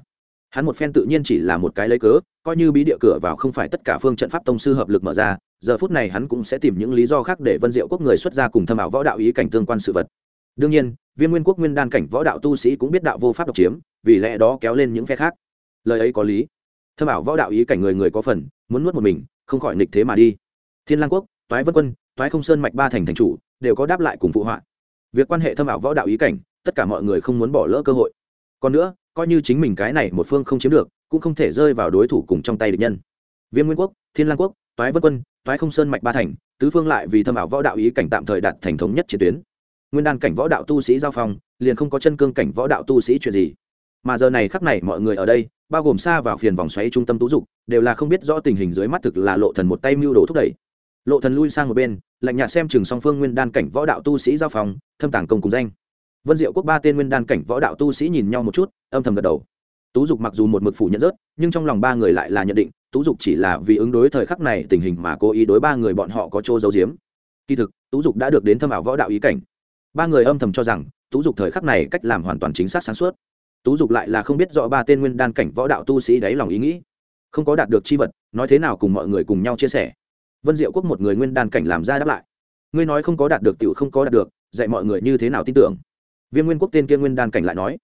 hắn một phen tự nhiên chỉ là một cái lấy cớ coi như bí địa cửa vào không phải tất cả phương trận pháp tông sư hợp lực mở ra giờ phút này hắn cũng sẽ tìm những lý do khác để vân diệu quốc người xuất ra cùng thâm ảo võ đạo ý cảnh tương quan sự vật đương nhiên viên nguyên quốc nguyên đan cảnh võ đạo tu sĩ cũng biết đạo vô pháp độc chiếm, vì lẽ đó kéo lên những phe khác. Lời ấy có lý. Thâm ảo võ đạo ý cảnh người người có phần, muốn nuốt một mình, không khỏi nghịch thế mà đi. Thiên lang quốc, toái vân quân, toái không sơn mạch ba thành thành chủ, đều có đáp lại cùng phụ họa. Việc quan hệ thâm ảo võ đạo ý cảnh, tất cả mọi người không muốn bỏ lỡ cơ hội. Còn nữa, coi như chính mình cái này một phương không chiếm được, cũng không thể rơi vào đối thủ cùng trong tay địch nhân. Viêm nguyên quốc, thiên lang quốc, toái vân quân, toái không sơn mạch ba thành, tứ phương lại vì thâm ảo võ đạo ý cảnh tạm thời đạt thành thống nhất chiến tuyến nguyên đan cảnh võ đạo tu sĩ giao phong, liền không có chân cương cảnh võ đạo tu sĩ chuyện gì. Mà giờ này khắc này mọi người ở đây, bao gồm xa vào phiền vòng xoáy trung tâm tú dục, đều là không biết rõ tình hình dưới mắt thực là lộ thần một tay mưu đồ thúc đẩy. Lộ thần lui sang một bên, lạnh nhạt xem chừng song phương nguyên đan cảnh võ đạo tu sĩ giao phòng thâm tàng công cùng danh. Vân diệu quốc ba tên nguyên đan cảnh võ đạo tu sĩ nhìn nhau một chút, âm thầm gật đầu. Tú dục mặc dù một mực phủ nhận rớt, nhưng trong lòng ba người lại là nhận định, tú dục chỉ là vì ứng đối thời khắc này tình hình mà cố ý đối ba người bọn họ có chỗ giấu giếm. Kỳ thực, tú dục đã được đến thâm ảo võ đạo ý cảnh ba người âm thầm cho rằng, tú dục thời khắc này cách làm hoàn toàn chính xác sáng suốt. Tú dục lại là không biết rõ ba tên nguyên đan cảnh võ đạo tu sĩ đáy lòng ý nghĩ. Không có đạt được chi vật, nói thế nào cùng mọi người cùng nhau chia sẻ. Vân diệu quốc một người nguyên đan cảnh làm ra đáp lại. Ngươi nói không có đạt được tiểu không có đạt được, dạy mọi người như thế nào tin tưởng. Viêm nguyên quốc tên kia nguyên đan cảnh lại nói,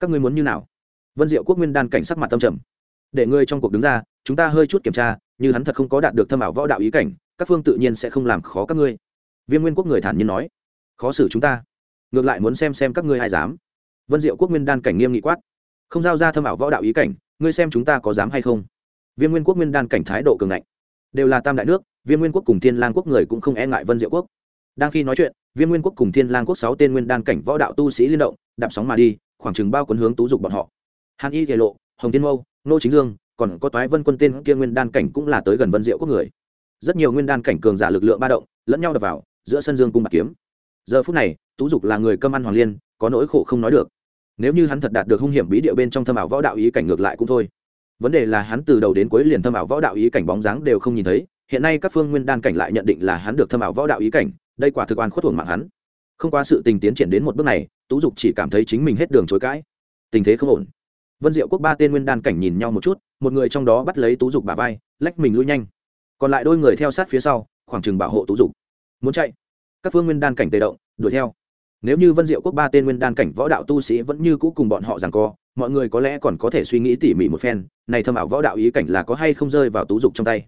các ngươi muốn như nào? Vân diệu quốc nguyên đan cảnh sắc mặt tâm trầm. Để ngươi trong cuộc đứng ra, chúng ta hơi chút kiểm tra, như hắn thật không có đạt được thâm ảo võ đạo ý cảnh, các phương tự nhiên sẽ không làm khó các ngươi. Viêm nguyên quốc người thản nhiên nói khó xử chúng ta. Ngược lại muốn xem xem các ngươi ai dám. Vân diệu quốc nguyên đan cảnh nghiêm nghị quát. Không giao ra thâm ảo võ đạo ý cảnh, ngươi xem chúng ta có dám hay không? Viêm nguyên quốc nguyên đan cảnh thái độ cường ngạnh. Đều là tam đại nước, viêm nguyên quốc cùng thiên lang quốc người cũng không e ngại vân diệu quốc. Đang khi nói chuyện, viêm nguyên quốc cùng thiên lang quốc sáu tên nguyên đan cảnh võ đạo tu sĩ liên động, đạp sóng mà đi, khoảng chừng bao quấn hướng tú dục bọn họ. Hàn y kề lộ, hồng tiên mâu, nô chính dương, còn có toái vân quân tên kia nguyên đan cảnh cũng là tới gần vân diệu quốc người. Rất nhiều nguyên đan cảnh cường giả lực lượng ba động, lẫn nhau đập vào, giữa sân dương cung bạc kiếm giờ phút này, tú dục là người cơm ăn hoàng liên, có nỗi khổ không nói được. Nếu như hắn thật đạt được hung hiểm bí địa bên trong thâm ảo võ đạo ý cảnh ngược lại cũng thôi. Vấn đề là hắn từ đầu đến cuối liền thâm ảo võ đạo ý cảnh bóng dáng đều không nhìn thấy, hiện nay các phương nguyên đan cảnh lại nhận định là hắn được thâm ảo võ đạo ý cảnh, đây quả thực oan khuất thuồng mạng hắn. Không qua sự tình tiến triển đến một bước này, tú dục chỉ cảm thấy chính mình hết đường chối cãi. Tình thế không ổn. Vân diệu quốc ba tên nguyên đan cảnh nhìn nhau một chút, một người trong đó bắt lấy tú dục bà vai, lách mình lui nhanh. Còn lại đôi người theo sát phía sau, khoảng chừng bảo hộ tú dục. Muốn chạy? Các phương nguyên đan cảnh tề động, đuổi theo. Nếu như vân diệu quốc ba tên nguyên đan cảnh võ đạo tu sĩ vẫn như cũ cùng bọn họ rằng co, mọi người có lẽ còn có thể suy nghĩ tỉ mỉ một phen, này thâm ảo võ đạo ý cảnh là có hay không rơi vào tú dục trong tay.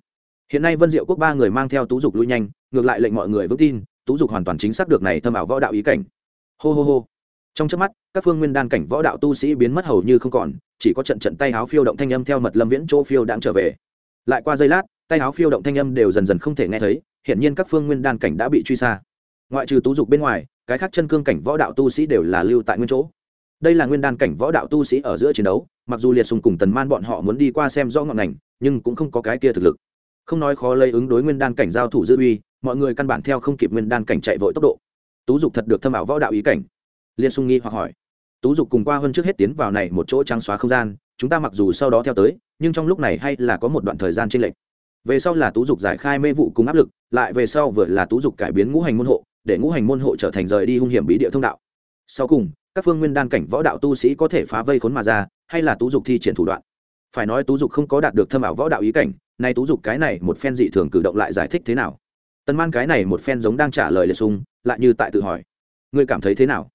Hiện nay vân diệu quốc ba người mang theo tú dục lui nhanh, ngược lại lệnh mọi người vững tin, tú dục hoàn toàn chính xác được này thâm ảo võ đạo ý cảnh. Hô hô hô. Trong chớp mắt, các phương nguyên đan cảnh võ đạo tu sĩ biến mất hầu như không còn, chỉ có trận trận tay áo phiêu động thanh âm theo mật lâm viễn chỗ phiêu đang trở về. Lại qua giây lát, tay áo phiêu động thanh âm đều dần dần không thể nghe thấy hiện nhiên các phương nguyên đan cảnh đã bị truy xa ngoại trừ tú dục bên ngoài, cái khác chân cương cảnh võ đạo tu sĩ đều là lưu tại nguyên chỗ. Đây là nguyên đan cảnh võ đạo tu sĩ ở giữa chiến đấu, mặc dù liệt sùng cùng tần man bọn họ muốn đi qua xem rõ ngọn ngành, nhưng cũng không có cái kia thực lực. Không nói khó lấy ứng đối nguyên đan cảnh giao thủ dư uy, mọi người căn bản theo không kịp nguyên đan cảnh chạy vội tốc độ. Tú dục thật được thâm ảo võ đạo ý cảnh. Liệt sùng nghi hoặc hỏi. Tú dục cùng qua hơn trước hết tiến vào này một chỗ trắng xóa không gian, chúng ta mặc dù sau đó theo tới, nhưng trong lúc này hay là có một đoạn thời gian trên lệch. Về sau là tú dục giải khai mê vụ cùng áp lực, lại về sau vừa là tú dục cải biến ngũ hành môn hộ để ngũ hành môn hộ trở thành rời đi hung hiểm bí địa thông đạo. Sau cùng, các phương nguyên đan cảnh võ đạo tu sĩ có thể phá vây khốn mà ra, hay là tú dục thi triển thủ đoạn. Phải nói tú dục không có đạt được thâm ảo võ đạo ý cảnh, nay tú dục cái này một phen dị thường cử động lại giải thích thế nào? Tần man cái này một phen giống đang trả lời lời sung, lại như tại tự hỏi. Ngươi cảm thấy thế nào?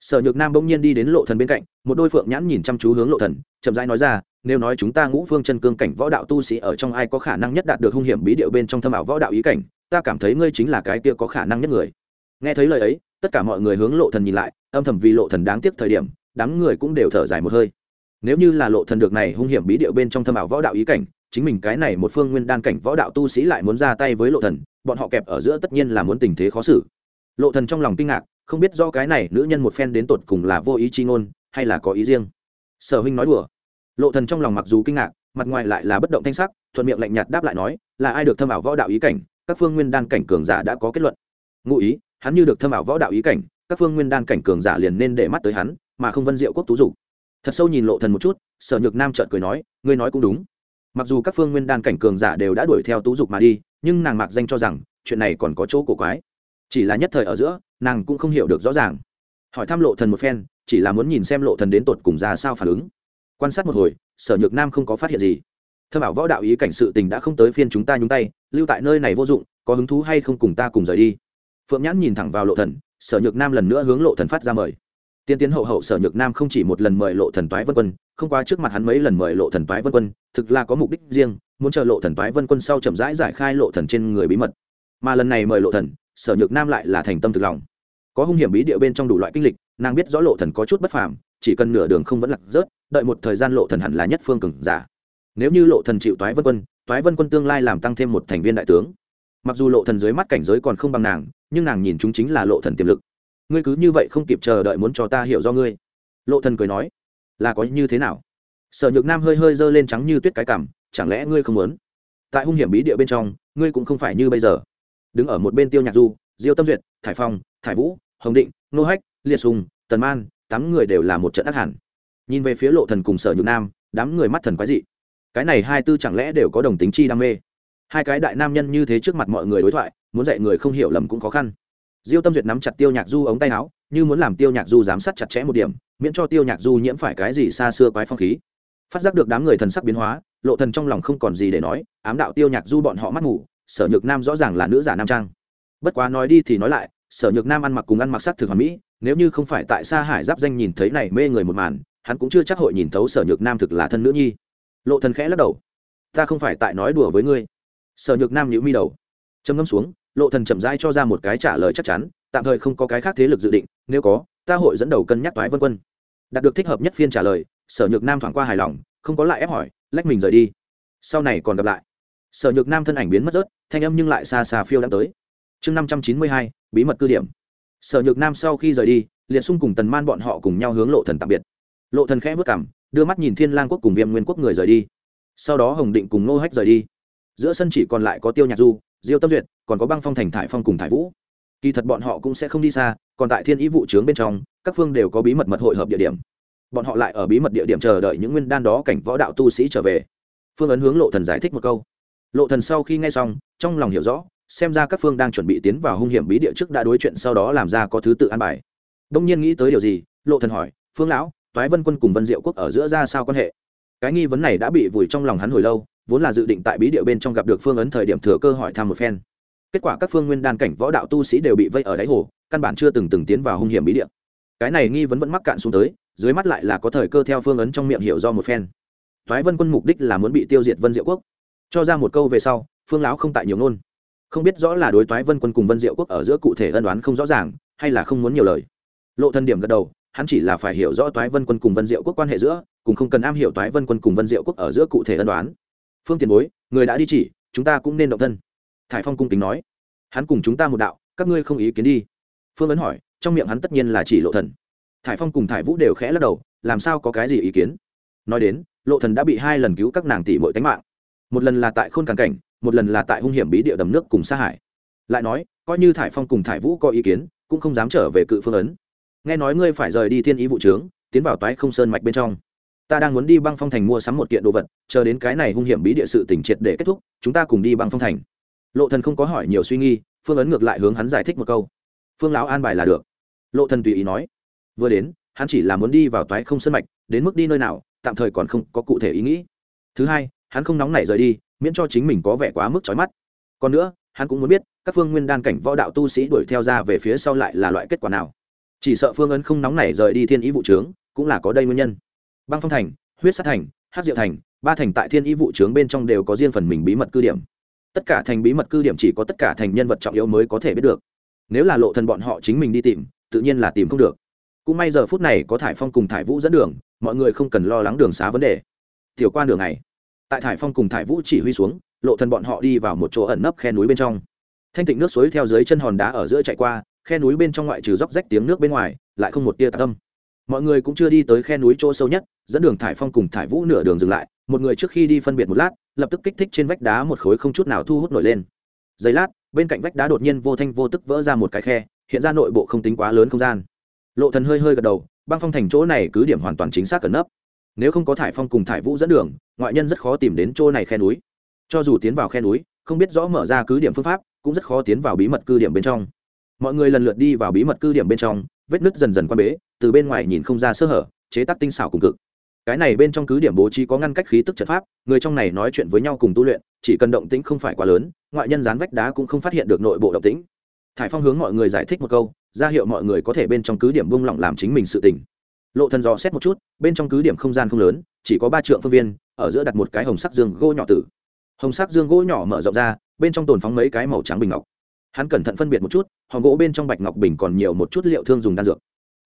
Sở nhược nam bỗng nhiên đi đến lộ thần bên cạnh, một đôi phượng nhãn nhìn chăm chú hướng lộ thần, chậm rãi nói ra, nếu nói chúng ta ngũ phương chân cương cảnh võ đạo tu sĩ ở trong ai có khả năng nhất đạt được hung hiểm bí điệu bên trong thâm ảo võ đạo ý cảnh, ta cảm thấy ngươi chính là cái kia có khả năng nhất người nghe thấy lời ấy, tất cả mọi người hướng lộ thần nhìn lại, âm thầm vì lộ thần đáng tiếc thời điểm, đám người cũng đều thở dài một hơi. Nếu như là lộ thần được này hung hiểm bí điệu bên trong thâm ảo võ đạo ý cảnh, chính mình cái này một phương nguyên đan cảnh võ đạo tu sĩ lại muốn ra tay với lộ thần, bọn họ kẹp ở giữa tất nhiên là muốn tình thế khó xử. Lộ thần trong lòng kinh ngạc, không biết do cái này nữ nhân một phen đến tột cùng là vô ý chi ngôn, hay là có ý riêng. Sở huynh nói đùa. Lộ thần trong lòng mặc dù kinh ngạc, mặt ngoài lại là bất động thanh sắc, thuận miệng lạnh nhạt đáp lại nói, là ai được thâm ảo võ đạo ý cảnh, các phương nguyên đan cảnh cường giả đã có kết luận. Ngụ ý hắn như được thâm ảo võ đạo ý cảnh, các phương nguyên đan cảnh cường giả liền nên để mắt tới hắn, mà không vân diệu quốc tú dục. Thật sâu nhìn lộ thần một chút, sở nhược nam chợt cười nói, ngươi nói cũng đúng. Mặc dù các phương nguyên đan cảnh cường giả đều đã đuổi theo tú dục mà đi, nhưng nàng mạc danh cho rằng, chuyện này còn có chỗ cổ quái. Chỉ là nhất thời ở giữa, nàng cũng không hiểu được rõ ràng. Hỏi thăm lộ thần một phen, chỉ là muốn nhìn xem lộ thần đến tột cùng ra sao phản ứng. Quan sát một hồi, sở nhược nam không có phát hiện gì. Thơ bảo võ đạo ý cảnh sự tình đã không tới phiên chúng ta nhúng tay, lưu tại nơi này vô dụng, có hứng thú hay không cùng ta cùng rời đi? Phượng nhãn nhìn thẳng vào lộ thần, sở nhược nam lần nữa hướng lộ thần phát ra mời. Tiên tiến hậu hậu sở nhược nam không chỉ một lần mời lộ thần toái vân quân, không qua trước mặt hắn mấy lần mời lộ thần toái vân quân, thực là có mục đích riêng, muốn chờ lộ thần toái vân quân sau chậm rãi giải khai lộ thần trên người bí mật. Mà lần này mời lộ thần, sở nhược nam lại là thành tâm thực lòng. Có hung hiểm bí địa bên trong đủ loại kinh lịch, nàng biết rõ lộ thần có chút bất phàm, chỉ cần nửa đường không vẫn lạc rớt, đợi một thời gian lộ thần hẳn là nhất phương cường giả. Nếu như lộ thần chịu toái vân quân, toái vân quân tương lai làm tăng thêm một thành viên đại tướng. Mặc dù lộ thần dưới mắt cảnh giới còn không bằng nàng nhưng nàng nhìn chúng chính là lộ thần tiềm lực. Ngươi cứ như vậy không kịp chờ đợi muốn cho ta hiểu do ngươi. Lộ thần cười nói là có như thế nào? Sở nhược nam hơi hơi dơ lên trắng như tuyết cái cảm, chẳng lẽ ngươi không muốn? Tại hung hiểm bí địa bên trong ngươi cũng không phải như bây giờ. Đứng ở một bên tiêu nhạc du diêu tâm duyệt thải phong thải vũ hồng định nô hách liệt sùng tần man tám người đều là một trận ác hẳn. Nhìn về phía lộ thần cùng sở nhược nam đám người mắt thần quái dị. Cái này hai tư chẳng lẽ đều có đồng tính chi đam mê? Hai cái đại nam nhân như thế trước mặt mọi người đối thoại, muốn dạy người không hiểu lầm cũng khó khăn. Diêu tâm duyệt nắm chặt tiêu nhạc du ống tay áo, như muốn làm tiêu nhạc du giám sát chặt chẽ một điểm, miễn cho tiêu nhạc du nhiễm phải cái gì xa xưa quái phong khí. Phát giác được đám người thần sắc biến hóa, lộ thần trong lòng không còn gì để nói, ám đạo tiêu nhạc du bọn họ mắt ngủ, sở nhược nam rõ ràng là nữ giả nam trang. Bất quá nói đi thì nói lại, sở nhược nam ăn mặc cùng ăn mặc sắc thực hoàn mỹ, nếu như không phải tại xa hải giáp danh nhìn thấy này mê người một màn, hắn cũng chưa chắc hội nhìn thấu sở nhược nam thực là thân nữ nhi. Lộ thần khẽ lắc đầu, ta không phải tại nói đùa với ngươi sở nhược nam nhíu mi đầu. Trầm ngâm xuống, lộ thần chậm rãi cho ra một cái trả lời chắc chắn, tạm thời không có cái khác thế lực dự định, nếu có, ta hội dẫn đầu cân nhắc toái vân quân. Đạt được thích hợp nhất phiên trả lời, sở nhược nam thoáng qua hài lòng, không có lại ép hỏi, lách mình rời đi. Sau này còn gặp lại. Sở nhược nam thân ảnh biến mất rớt, thanh âm nhưng lại xa xa phiêu đã tới. Chương năm trăm chín mươi hai, bí mật cư điểm. Sở nhược nam sau khi rời đi liệt xung cùng tần man bọn họ cùng nhau hướng lộ thần tạm biệt. Lộ thần khẽ vất cảm đưa mắt nhìn thiên lang quốc cùng viêm nguyên quốc người rời đi. Sau đó hồng định cùng nô hách rời đi giữa sân chỉ còn lại có tiêu nhạc du, diêu tâm duyệt, còn có băng phong thành thải phong cùng thải vũ. Kỳ thật bọn họ cũng sẽ không đi xa, còn tại thiên ý vụ trướng bên trong, các phương đều có bí mật mật hội hợp địa điểm. Bọn họ lại ở bí mật địa điểm chờ đợi những nguyên đan đó cảnh võ đạo tu sĩ trở về. Phương ấn hướng lộ thần giải thích một câu. Lộ thần sau khi nghe xong, trong lòng hiểu rõ, xem ra các phương đang chuẩn bị tiến vào hung hiểm bí địa trước đã đối chuyện sau đó làm ra có thứ tự an bài. Đông nhiên nghĩ tới điều gì, lộ thần hỏi, phương lão, toái vân quân cùng vân diệu quốc ở giữa ra sao quan hệ? Cái nghi vấn này đã bị vùi trong lòng hắn hồi lâu vốn là dự định tại bí địa bên trong gặp được phương ấn thời điểm thừa cơ hỏi thăm một phen. Kết quả các phương nguyên đan cảnh võ đạo tu sĩ đều bị vây ở đáy hồ, căn bản chưa từng từng tiến vào hung hiểm bí địa. Cái này nghi vấn vẫn mắc cạn xuống tới, dưới mắt lại là có thời cơ theo phương ấn trong miệng hiểu do một phen. Thoái vân quân mục đích là muốn bị tiêu diệt vân diệu quốc. Cho ra một câu về sau, phương lão không tại nhiều ngôn. Không biết rõ là đối toái vân quân cùng vân diệu quốc ở giữa cụ thể ân đoán không rõ ràng, hay là không muốn nhiều lời. Lộ thân điểm gật đầu, hắn chỉ là phải hiểu rõ toái vân quân cùng vân diệu quốc quan hệ giữa, cùng không cần am hiểu toái vân quân cùng vân diệu quốc ở giữa cụ thể ân đoán phương tiền bối, người đã đi chỉ, chúng ta cũng nên động thân. Thải phong cung kính nói. Hắn cùng chúng ta một đạo, các ngươi không ý kiến đi. Phương ấn hỏi, trong miệng hắn tất nhiên là chỉ lộ thần. Thải phong cùng thải vũ đều khẽ lắc đầu, làm sao có cái gì ý kiến? Nói đến, lộ thần đã bị hai lần cứu các nàng tỷ muội tánh mạng. Một lần là tại khôn càng cảnh, một lần là tại hung hiểm bí địa đầm nước cùng sa hải. Lại nói, coi như thải phong cùng thải vũ có ý kiến, cũng không dám trở về cự phương ấn. Nghe nói ngươi phải rời đi thiên ý vụ trướng, tiến vào toái không sơn mạch bên trong ta đang muốn đi băng phong thành mua sắm một kiện đồ vật, chờ đến cái này hung hiểm bí địa sự tỉnh triệt để kết thúc, chúng ta cùng đi băng phong thành. Lộ thần không có hỏi nhiều suy nghi phương ấn ngược lại hướng hắn giải thích một câu. Phương lão an bài là được. Lộ thần tùy ý nói. Vừa đến, hắn chỉ là muốn đi vào toái không sân mạch, đến mức đi nơi nào, tạm thời còn không có cụ thể ý nghĩ. Thứ hai, hắn không nóng nảy rời đi, miễn cho chính mình có vẻ quá mức chói mắt. Còn nữa, hắn cũng muốn biết, các phương nguyên đan cảnh võ đạo tu sĩ đuổi theo ra về phía sau lại là loại kết quả nào. Chỉ sợ phương ấn không nóng nảy rời đi thiên ý vụ trướng, cũng là có đây nguyên nhân băng phong thành, huyết sát thành hát diệu thành, ba thành tại thiên Y vụ trướng bên trong đều có riêng phần mình bí mật cư điểm. Tất cả thành bí mật cư điểm chỉ có tất cả thành nhân vật trọng yếu mới có thể biết được. Nếu là lộ thần bọn họ chính mình đi tìm, tự nhiên là tìm không được. Cũng may giờ phút này có thải phong cùng thải vũ dẫn đường, mọi người không cần lo lắng đường xá vấn đề. Tiểu quan đường này, tại thải phong cùng thải vũ chỉ huy xuống, lộ thần bọn họ đi vào một chỗ ẩn nấp khe núi bên trong. Thanh tịnh nước suối theo dưới chân hòn đá ở giữa chạy qua, khe núi bên trong ngoại trừ róc rách tiếng nước bên ngoài, lại không một tia tạc âm mọi người cũng chưa đi tới khe núi chỗ sâu nhất, dẫn đường thải phong cùng thải vũ nửa đường dừng lại. Một người trước khi đi phân biệt một lát, lập tức kích thích trên vách đá một khối không chút nào thu hút nổi lên. Giây lát, bên cạnh vách đá đột nhiên vô thanh vô tức vỡ ra một cái khe, hiện ra nội bộ không tính quá lớn không gian. Lộ thần hơi hơi gật đầu, băng phong thành chỗ này cứ điểm hoàn toàn chính xác cẩn nấp. Nếu không có thải phong cùng thải vũ dẫn đường, ngoại nhân rất khó tìm đến chỗ này khe núi. Cho dù tiến vào khe núi, không biết rõ mở ra cứ điểm phương pháp, cũng rất khó tiến vào bí mật cư điểm bên trong mọi người lần lượt đi vào bí mật cư điểm bên trong, vết nứt dần dần quan bế, từ bên ngoài nhìn không ra sơ hở, chế tác tinh xảo cùng cực. Cái này bên trong cứ điểm bố trí có ngăn cách khí tức trận pháp, người trong này nói chuyện với nhau cùng tu luyện, chỉ cần động tĩnh không phải quá lớn, ngoại nhân dán vách đá cũng không phát hiện được nội bộ động tĩnh. Thải phong hướng mọi người giải thích một câu, ra hiệu mọi người có thể bên trong cứ điểm bung lỏng làm chính mình sự tỉnh lộ thần dò xét một chút, bên trong cứ điểm không gian không lớn, chỉ có ba trượng phương viên, ở giữa đặt một cái hồng sắc dương gỗ nhỏ tử. Hồng sắc dương gỗ nhỏ mở rộng ra, bên trong tồn phóng mấy cái màu trắng bình ngọc hắn cẩn thận phân biệt một chút hòn gỗ bên trong bạch ngọc bình còn nhiều một chút liệu thương dùng đan dược.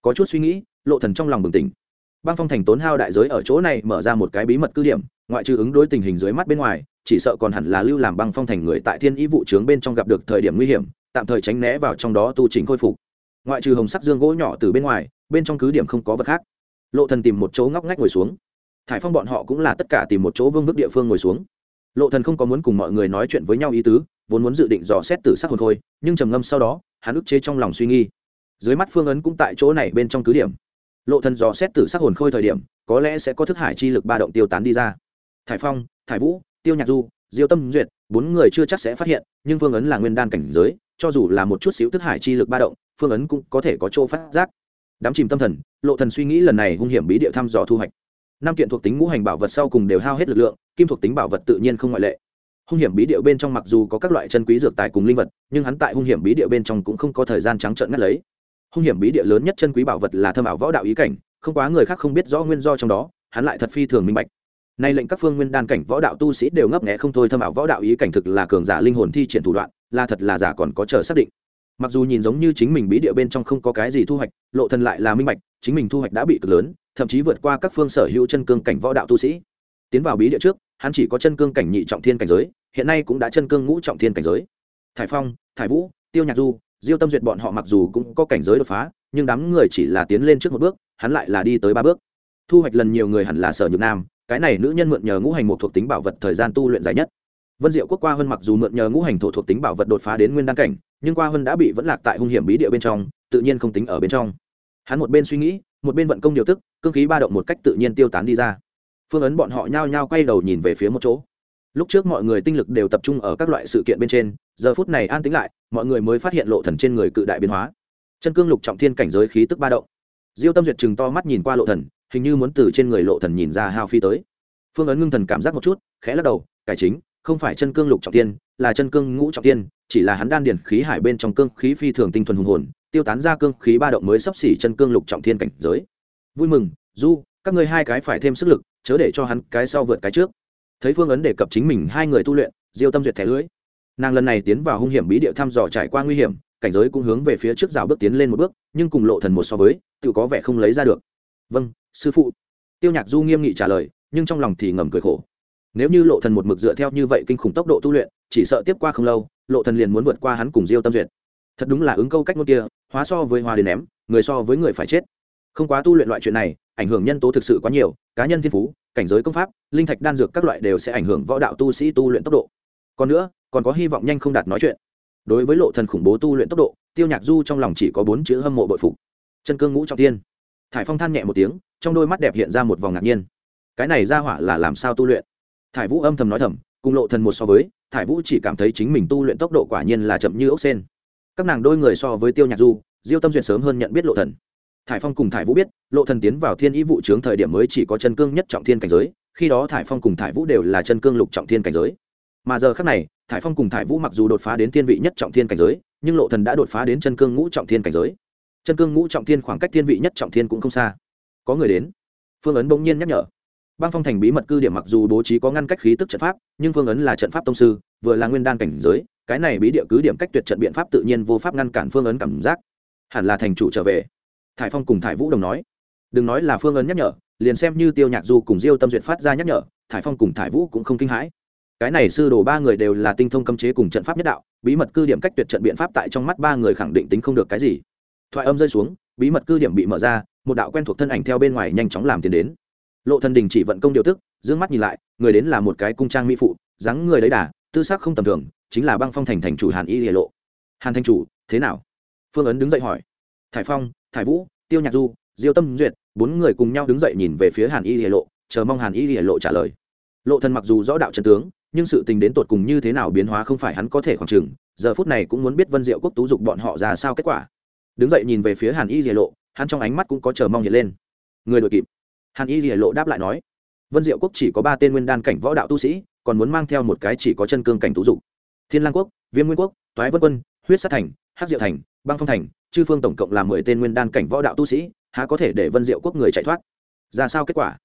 Có chút suy nghĩ, lộ thần trong lòng bừng tỉnh. Băng phong thành tốn hao đại giới ở chỗ này mở ra một cái bí mật cứ điểm, ngoại trừ ứng đối tình hình dưới mắt bên ngoài, chỉ sợ còn hẳn là lưu làm băng phong thành người tại thiên ý vụ trướng bên trong gặp được thời điểm nguy hiểm, tạm thời tránh né vào trong đó tu trình khôi phục. Ngoại trừ hồng sắc dương gỗ nhỏ từ bên ngoài, bên trong cứ điểm không có vật khác. Lộ thần tìm một chỗ ngóc ngách ngồi xuống. Thải phong bọn họ cũng là tất cả tìm một chỗ vương vức địa phương ngồi xuống. Lộ thần không có muốn cùng mọi người nói chuyện với nhau ý tứ vốn muốn dự định dò xét tử sắc hồn khôi, nhưng trầm ngâm sau đó, hắn ức chế trong lòng suy nghi dưới mắt phương ấn cũng tại chỗ này bên trong cứ điểm. Lộ thần dò xét tử sắc hồn khôi thời điểm, có lẽ sẽ có thức hải chi lực ba động tiêu tán đi ra. Thải phong, thải vũ, tiêu nhạc du, diêu tâm duyệt, bốn người chưa chắc sẽ phát hiện, nhưng phương ấn là nguyên đan cảnh giới, cho dù là một chút xíu thức hải chi lực ba động, phương ấn cũng có thể có chỗ phát giác. Đám chìm tâm thần, lộ thần suy nghĩ lần này hung hiểm bí địa thăm dò thu hoạch. Năm kiện thuộc tính ngũ hành bảo vật sau cùng đều hao hết lực lượng, kim thuộc tính bảo vật tự nhiên không ngoại lệ hung hiểm bí địa bên trong mặc dù có các loại chân quý dược tài cùng linh vật, nhưng hắn tại hung hiểm bí địa bên trong cũng không có thời gian trắng trợn ngắt lấy. Hung hiểm bí địa lớn nhất chân quý bảo vật là thâm ảo võ đạo ý cảnh, không quá người khác không biết rõ nguyên do trong đó, hắn lại thật phi thường minh bạch. Nay lệnh các phương nguyên đan cảnh võ đạo tu sĩ đều ngấp nghé không thôi, thâm ảo võ đạo ý cảnh thực là cường giả linh hồn thi triển thủ đoạn, là thật là giả còn có chờ xác định. Mặc dù nhìn giống như chính mình bí địa bên trong không có cái gì thu hoạch, lộ thần lại là minh bạch, chính mình thu hoạch đã bị cực lớn, thậm chí vượt qua các phương sở hữu chân cương cảnh võ đạo tu sĩ. Tiến vào bí địa trước hắn chỉ có chân cương cảnh nhị trọng thiên cảnh giới, hiện nay cũng đã chân cương ngũ trọng thiên cảnh giới. Thải phong, thải vũ, tiêu nhạc du, diêu tâm duyệt bọn họ mặc dù cũng có cảnh giới đột phá, nhưng đám người chỉ là tiến lên trước một bước, hắn lại là đi tới ba bước. Thu hoạch lần nhiều người hẳn là sở nhược nam, cái này nữ nhân mượn nhờ ngũ hành một thuộc tính bảo vật thời gian tu luyện dài nhất. Vân diệu quốc qua hơn mặc dù mượn nhờ ngũ hành thổ thuộc tính bảo vật đột phá đến nguyên đăng cảnh, nhưng qua hơn đã bị vẫn lạc tại hung hiểm bí địa bên trong, tự nhiên không tính ở bên trong. Hắn một bên suy nghĩ, một bên vận công điều tức, cương khí ba động một cách tự nhiên tiêu tán đi ra phương ấn bọn họ nhao nhao quay đầu nhìn về phía một chỗ. Lúc trước mọi người tinh lực đều tập trung ở các loại sự kiện bên trên, giờ phút này an tính lại, mọi người mới phát hiện lộ thần trên người cự đại biến hóa. Chân cương lục trọng thiên cảnh giới khí tức ba động. Diêu tâm duyệt chừng to mắt nhìn qua lộ thần, hình như muốn từ trên người lộ thần nhìn ra hao phi tới. Phương ấn ngưng thần cảm giác một chút, khẽ lắc đầu, cải chính, không phải chân cương lục trọng thiên, là chân cương ngũ trọng thiên, chỉ là hắn đan điển khí hải bên trong cương khí phi thường tinh thuần hùng hồn, tiêu tán ra cương khí ba động mới sắp xỉ chân cương lục trọng thiên cảnh giới. Vui mừng, du, các ngươi hai cái phải thêm sức lực chớ để cho hắn cái sau vượt cái trước. Thấy phương ấn đề cập chính mình hai người tu luyện, diêu tâm duyệt thẻ lưới. Nàng lần này tiến vào hung hiểm bí địa thăm dò trải qua nguy hiểm, cảnh giới cũng hướng về phía trước rào bước tiến lên một bước, nhưng cùng lộ thần một so với, tự có vẻ không lấy ra được. Vâng sư phụ. Tiêu nhạc du nghiêm nghị trả lời, nhưng trong lòng thì ngầm cười khổ. Nếu như lộ thần một mực dựa theo như vậy kinh khủng tốc độ tu luyện, chỉ sợ tiếp qua không lâu, lộ thần liền muốn vượt qua hắn cùng diêu tâm duyệt. Thật đúng là ứng câu cách ngôn kia, hóa so với hoa đến ném, người so với người phải chết không quá tu luyện loại chuyện này, ảnh hưởng nhân tố thực sự quá nhiều, cá nhân thiên phú, cảnh giới công pháp, linh thạch đan dược các loại đều sẽ ảnh hưởng võ đạo tu sĩ tu luyện tốc độ. Còn nữa, còn có hy vọng nhanh không đạt nói chuyện. Đối với lộ thần khủng bố tu luyện tốc độ, tiêu nhạc du trong lòng chỉ có bốn chữ hâm mộ bội phục. Chân cương ngũ trọng tiên thải phong than nhẹ một tiếng, trong đôi mắt đẹp hiện ra một vòng ngạc nhiên. Cái này ra hỏa là làm sao tu luyện? Thải vũ âm thầm nói thầm, cùng lộ thần một so với, thải vũ chỉ cảm thấy chính mình tu luyện tốc độ quả nhiên là chậm như ốc sen các nàng đôi người so với tiêu nhạc du, diêu tâm duyệt sớm hơn nhận biết lộ thần thải phong cùng thải vũ biết, lộ thần tiến vào thiên ý vụ trướng thời điểm mới chỉ có chân cương nhất trọng thiên cảnh giới, khi đó thải phong cùng thải vũ đều là chân cương lục trọng thiên cảnh giới. Mà giờ khắc này, thải phong cùng thải vũ mặc dù đột phá đến thiên vị nhất trọng thiên cảnh giới, nhưng lộ thần đã đột phá đến chân cương ngũ trọng thiên cảnh giới. Chân cương ngũ trọng thiên khoảng cách thiên vị nhất trọng thiên cũng không xa. Có người đến. Phương ấn bỗng nhiên nhắc nhở. Băng phong thành bí mật cư điểm mặc dù bố trí có ngăn cách khí tức trận pháp, nhưng phương ấn là trận pháp tông sư, vừa là nguyên đan cảnh giới, cái này bí địa cứ điểm cách tuyệt trận biện pháp tự nhiên vô pháp ngăn cản phương ấn cảm giác. Hẳn là thành chủ trở về thải phong cùng thải vũ đồng nói, đừng nói là phương ấn nhắc nhở, liền xem như tiêu nhạc du cùng diêu tâm duyệt phát ra nhắc nhở, thải phong cùng thải vũ cũng không kinh hãi. Cái này sư đồ ba người đều là tinh thông cấm chế cùng trận pháp nhất đạo, bí mật cư điểm cách tuyệt trận biện pháp tại trong mắt ba người khẳng định tính không được cái gì. Thoại âm rơi xuống, bí mật cư điểm bị mở ra, một đạo quen thuộc thân ảnh theo bên ngoài nhanh chóng làm tiền đến. Lộ thần đình chỉ vận công điều tức, dương mắt nhìn lại, người đến là một cái cung trang mỹ phụ, dáng người đấy đà, tư sắc không tầm thường, chính là băng phong thành thành chủ hàn y lìa lộ. Hàn thành chủ, thế nào? Phương ấn đứng dậy hỏi thải phong, thải vũ, tiêu nhạc du, diêu tâm duyệt, bốn người cùng nhau đứng dậy nhìn về phía hàn y hiệ lộ, chờ mong hàn y hiệ lộ trả lời. Lộ thần mặc dù rõ đạo trần tướng, nhưng sự tình đến tột cùng như thế nào biến hóa không phải hắn có thể khoảng chừng, giờ phút này cũng muốn biết vân diệu quốc tú dục bọn họ ra sao kết quả. Đứng dậy nhìn về phía hàn y hiệ lộ, hắn trong ánh mắt cũng có chờ mong hiện lên. Người đội kịp. Hàn y hiệ lộ đáp lại nói, vân diệu quốc chỉ có ba tên nguyên đan cảnh võ đạo tu sĩ, còn muốn mang theo một cái chỉ có chân cương cảnh tú dục. Thiên lang quốc, viêm nguyên quốc, toái vân quân, huyết sát thành, hắc diệu thành, băng phong thành chư phương tổng cộng là mười tên nguyên đan cảnh võ đạo tu sĩ, há có thể để vân diệu quốc người chạy thoát? Ra sao kết quả?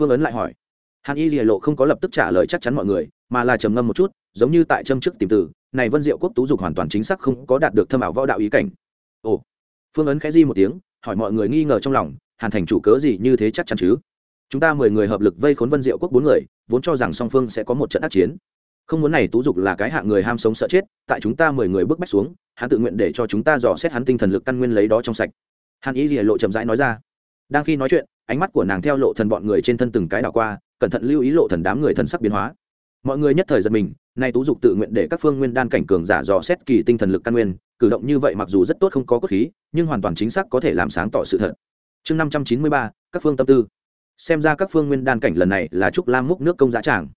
Phương ấn lại hỏi. Hàn y lìa lộ không có lập tức trả lời chắc chắn mọi người, mà là trầm ngâm một chút, giống như tại châm chức tìm từ, này vân diệu quốc tú dục hoàn toàn chính xác không có đạt được thâm ảo võ đạo ý cảnh. Ồ. Phương ấn khẽ di một tiếng, hỏi mọi người nghi ngờ trong lòng, hàn thành chủ cớ gì như thế chắc chắn chứ? Chúng ta mười người hợp lực vây khốn vân diệu quốc bốn người, vốn cho rằng song phương sẽ có một trận ác chiến không muốn này tú dục là cái hạng người ham sống sợ chết, tại chúng ta mười người bước bách xuống, hắn tự nguyện để cho chúng ta dò xét hắn tinh thần lực căn nguyên lấy đó trong sạch. Hàn ý lìa lộ chậm rãi nói ra. Đang khi nói chuyện, ánh mắt của nàng theo lộ thần bọn người trên thân từng cái đảo qua, cẩn thận lưu ý lộ thần đám người thần sắc biến hóa. Mọi người nhất thời giật mình, nay tú dục tự nguyện để các phương nguyên đan cảnh cường giả dò xét kỳ tinh thần lực căn nguyên, cử động như vậy mặc dù rất tốt không có cốt khí, nhưng hoàn toàn chính xác có thể làm sáng tỏ sự thật. Chương năm trăm chín mươi ba, các phương tâm tư. Xem ra các phương nguyên đan cảnh lần này là trúc lam múc nước công giá tràng.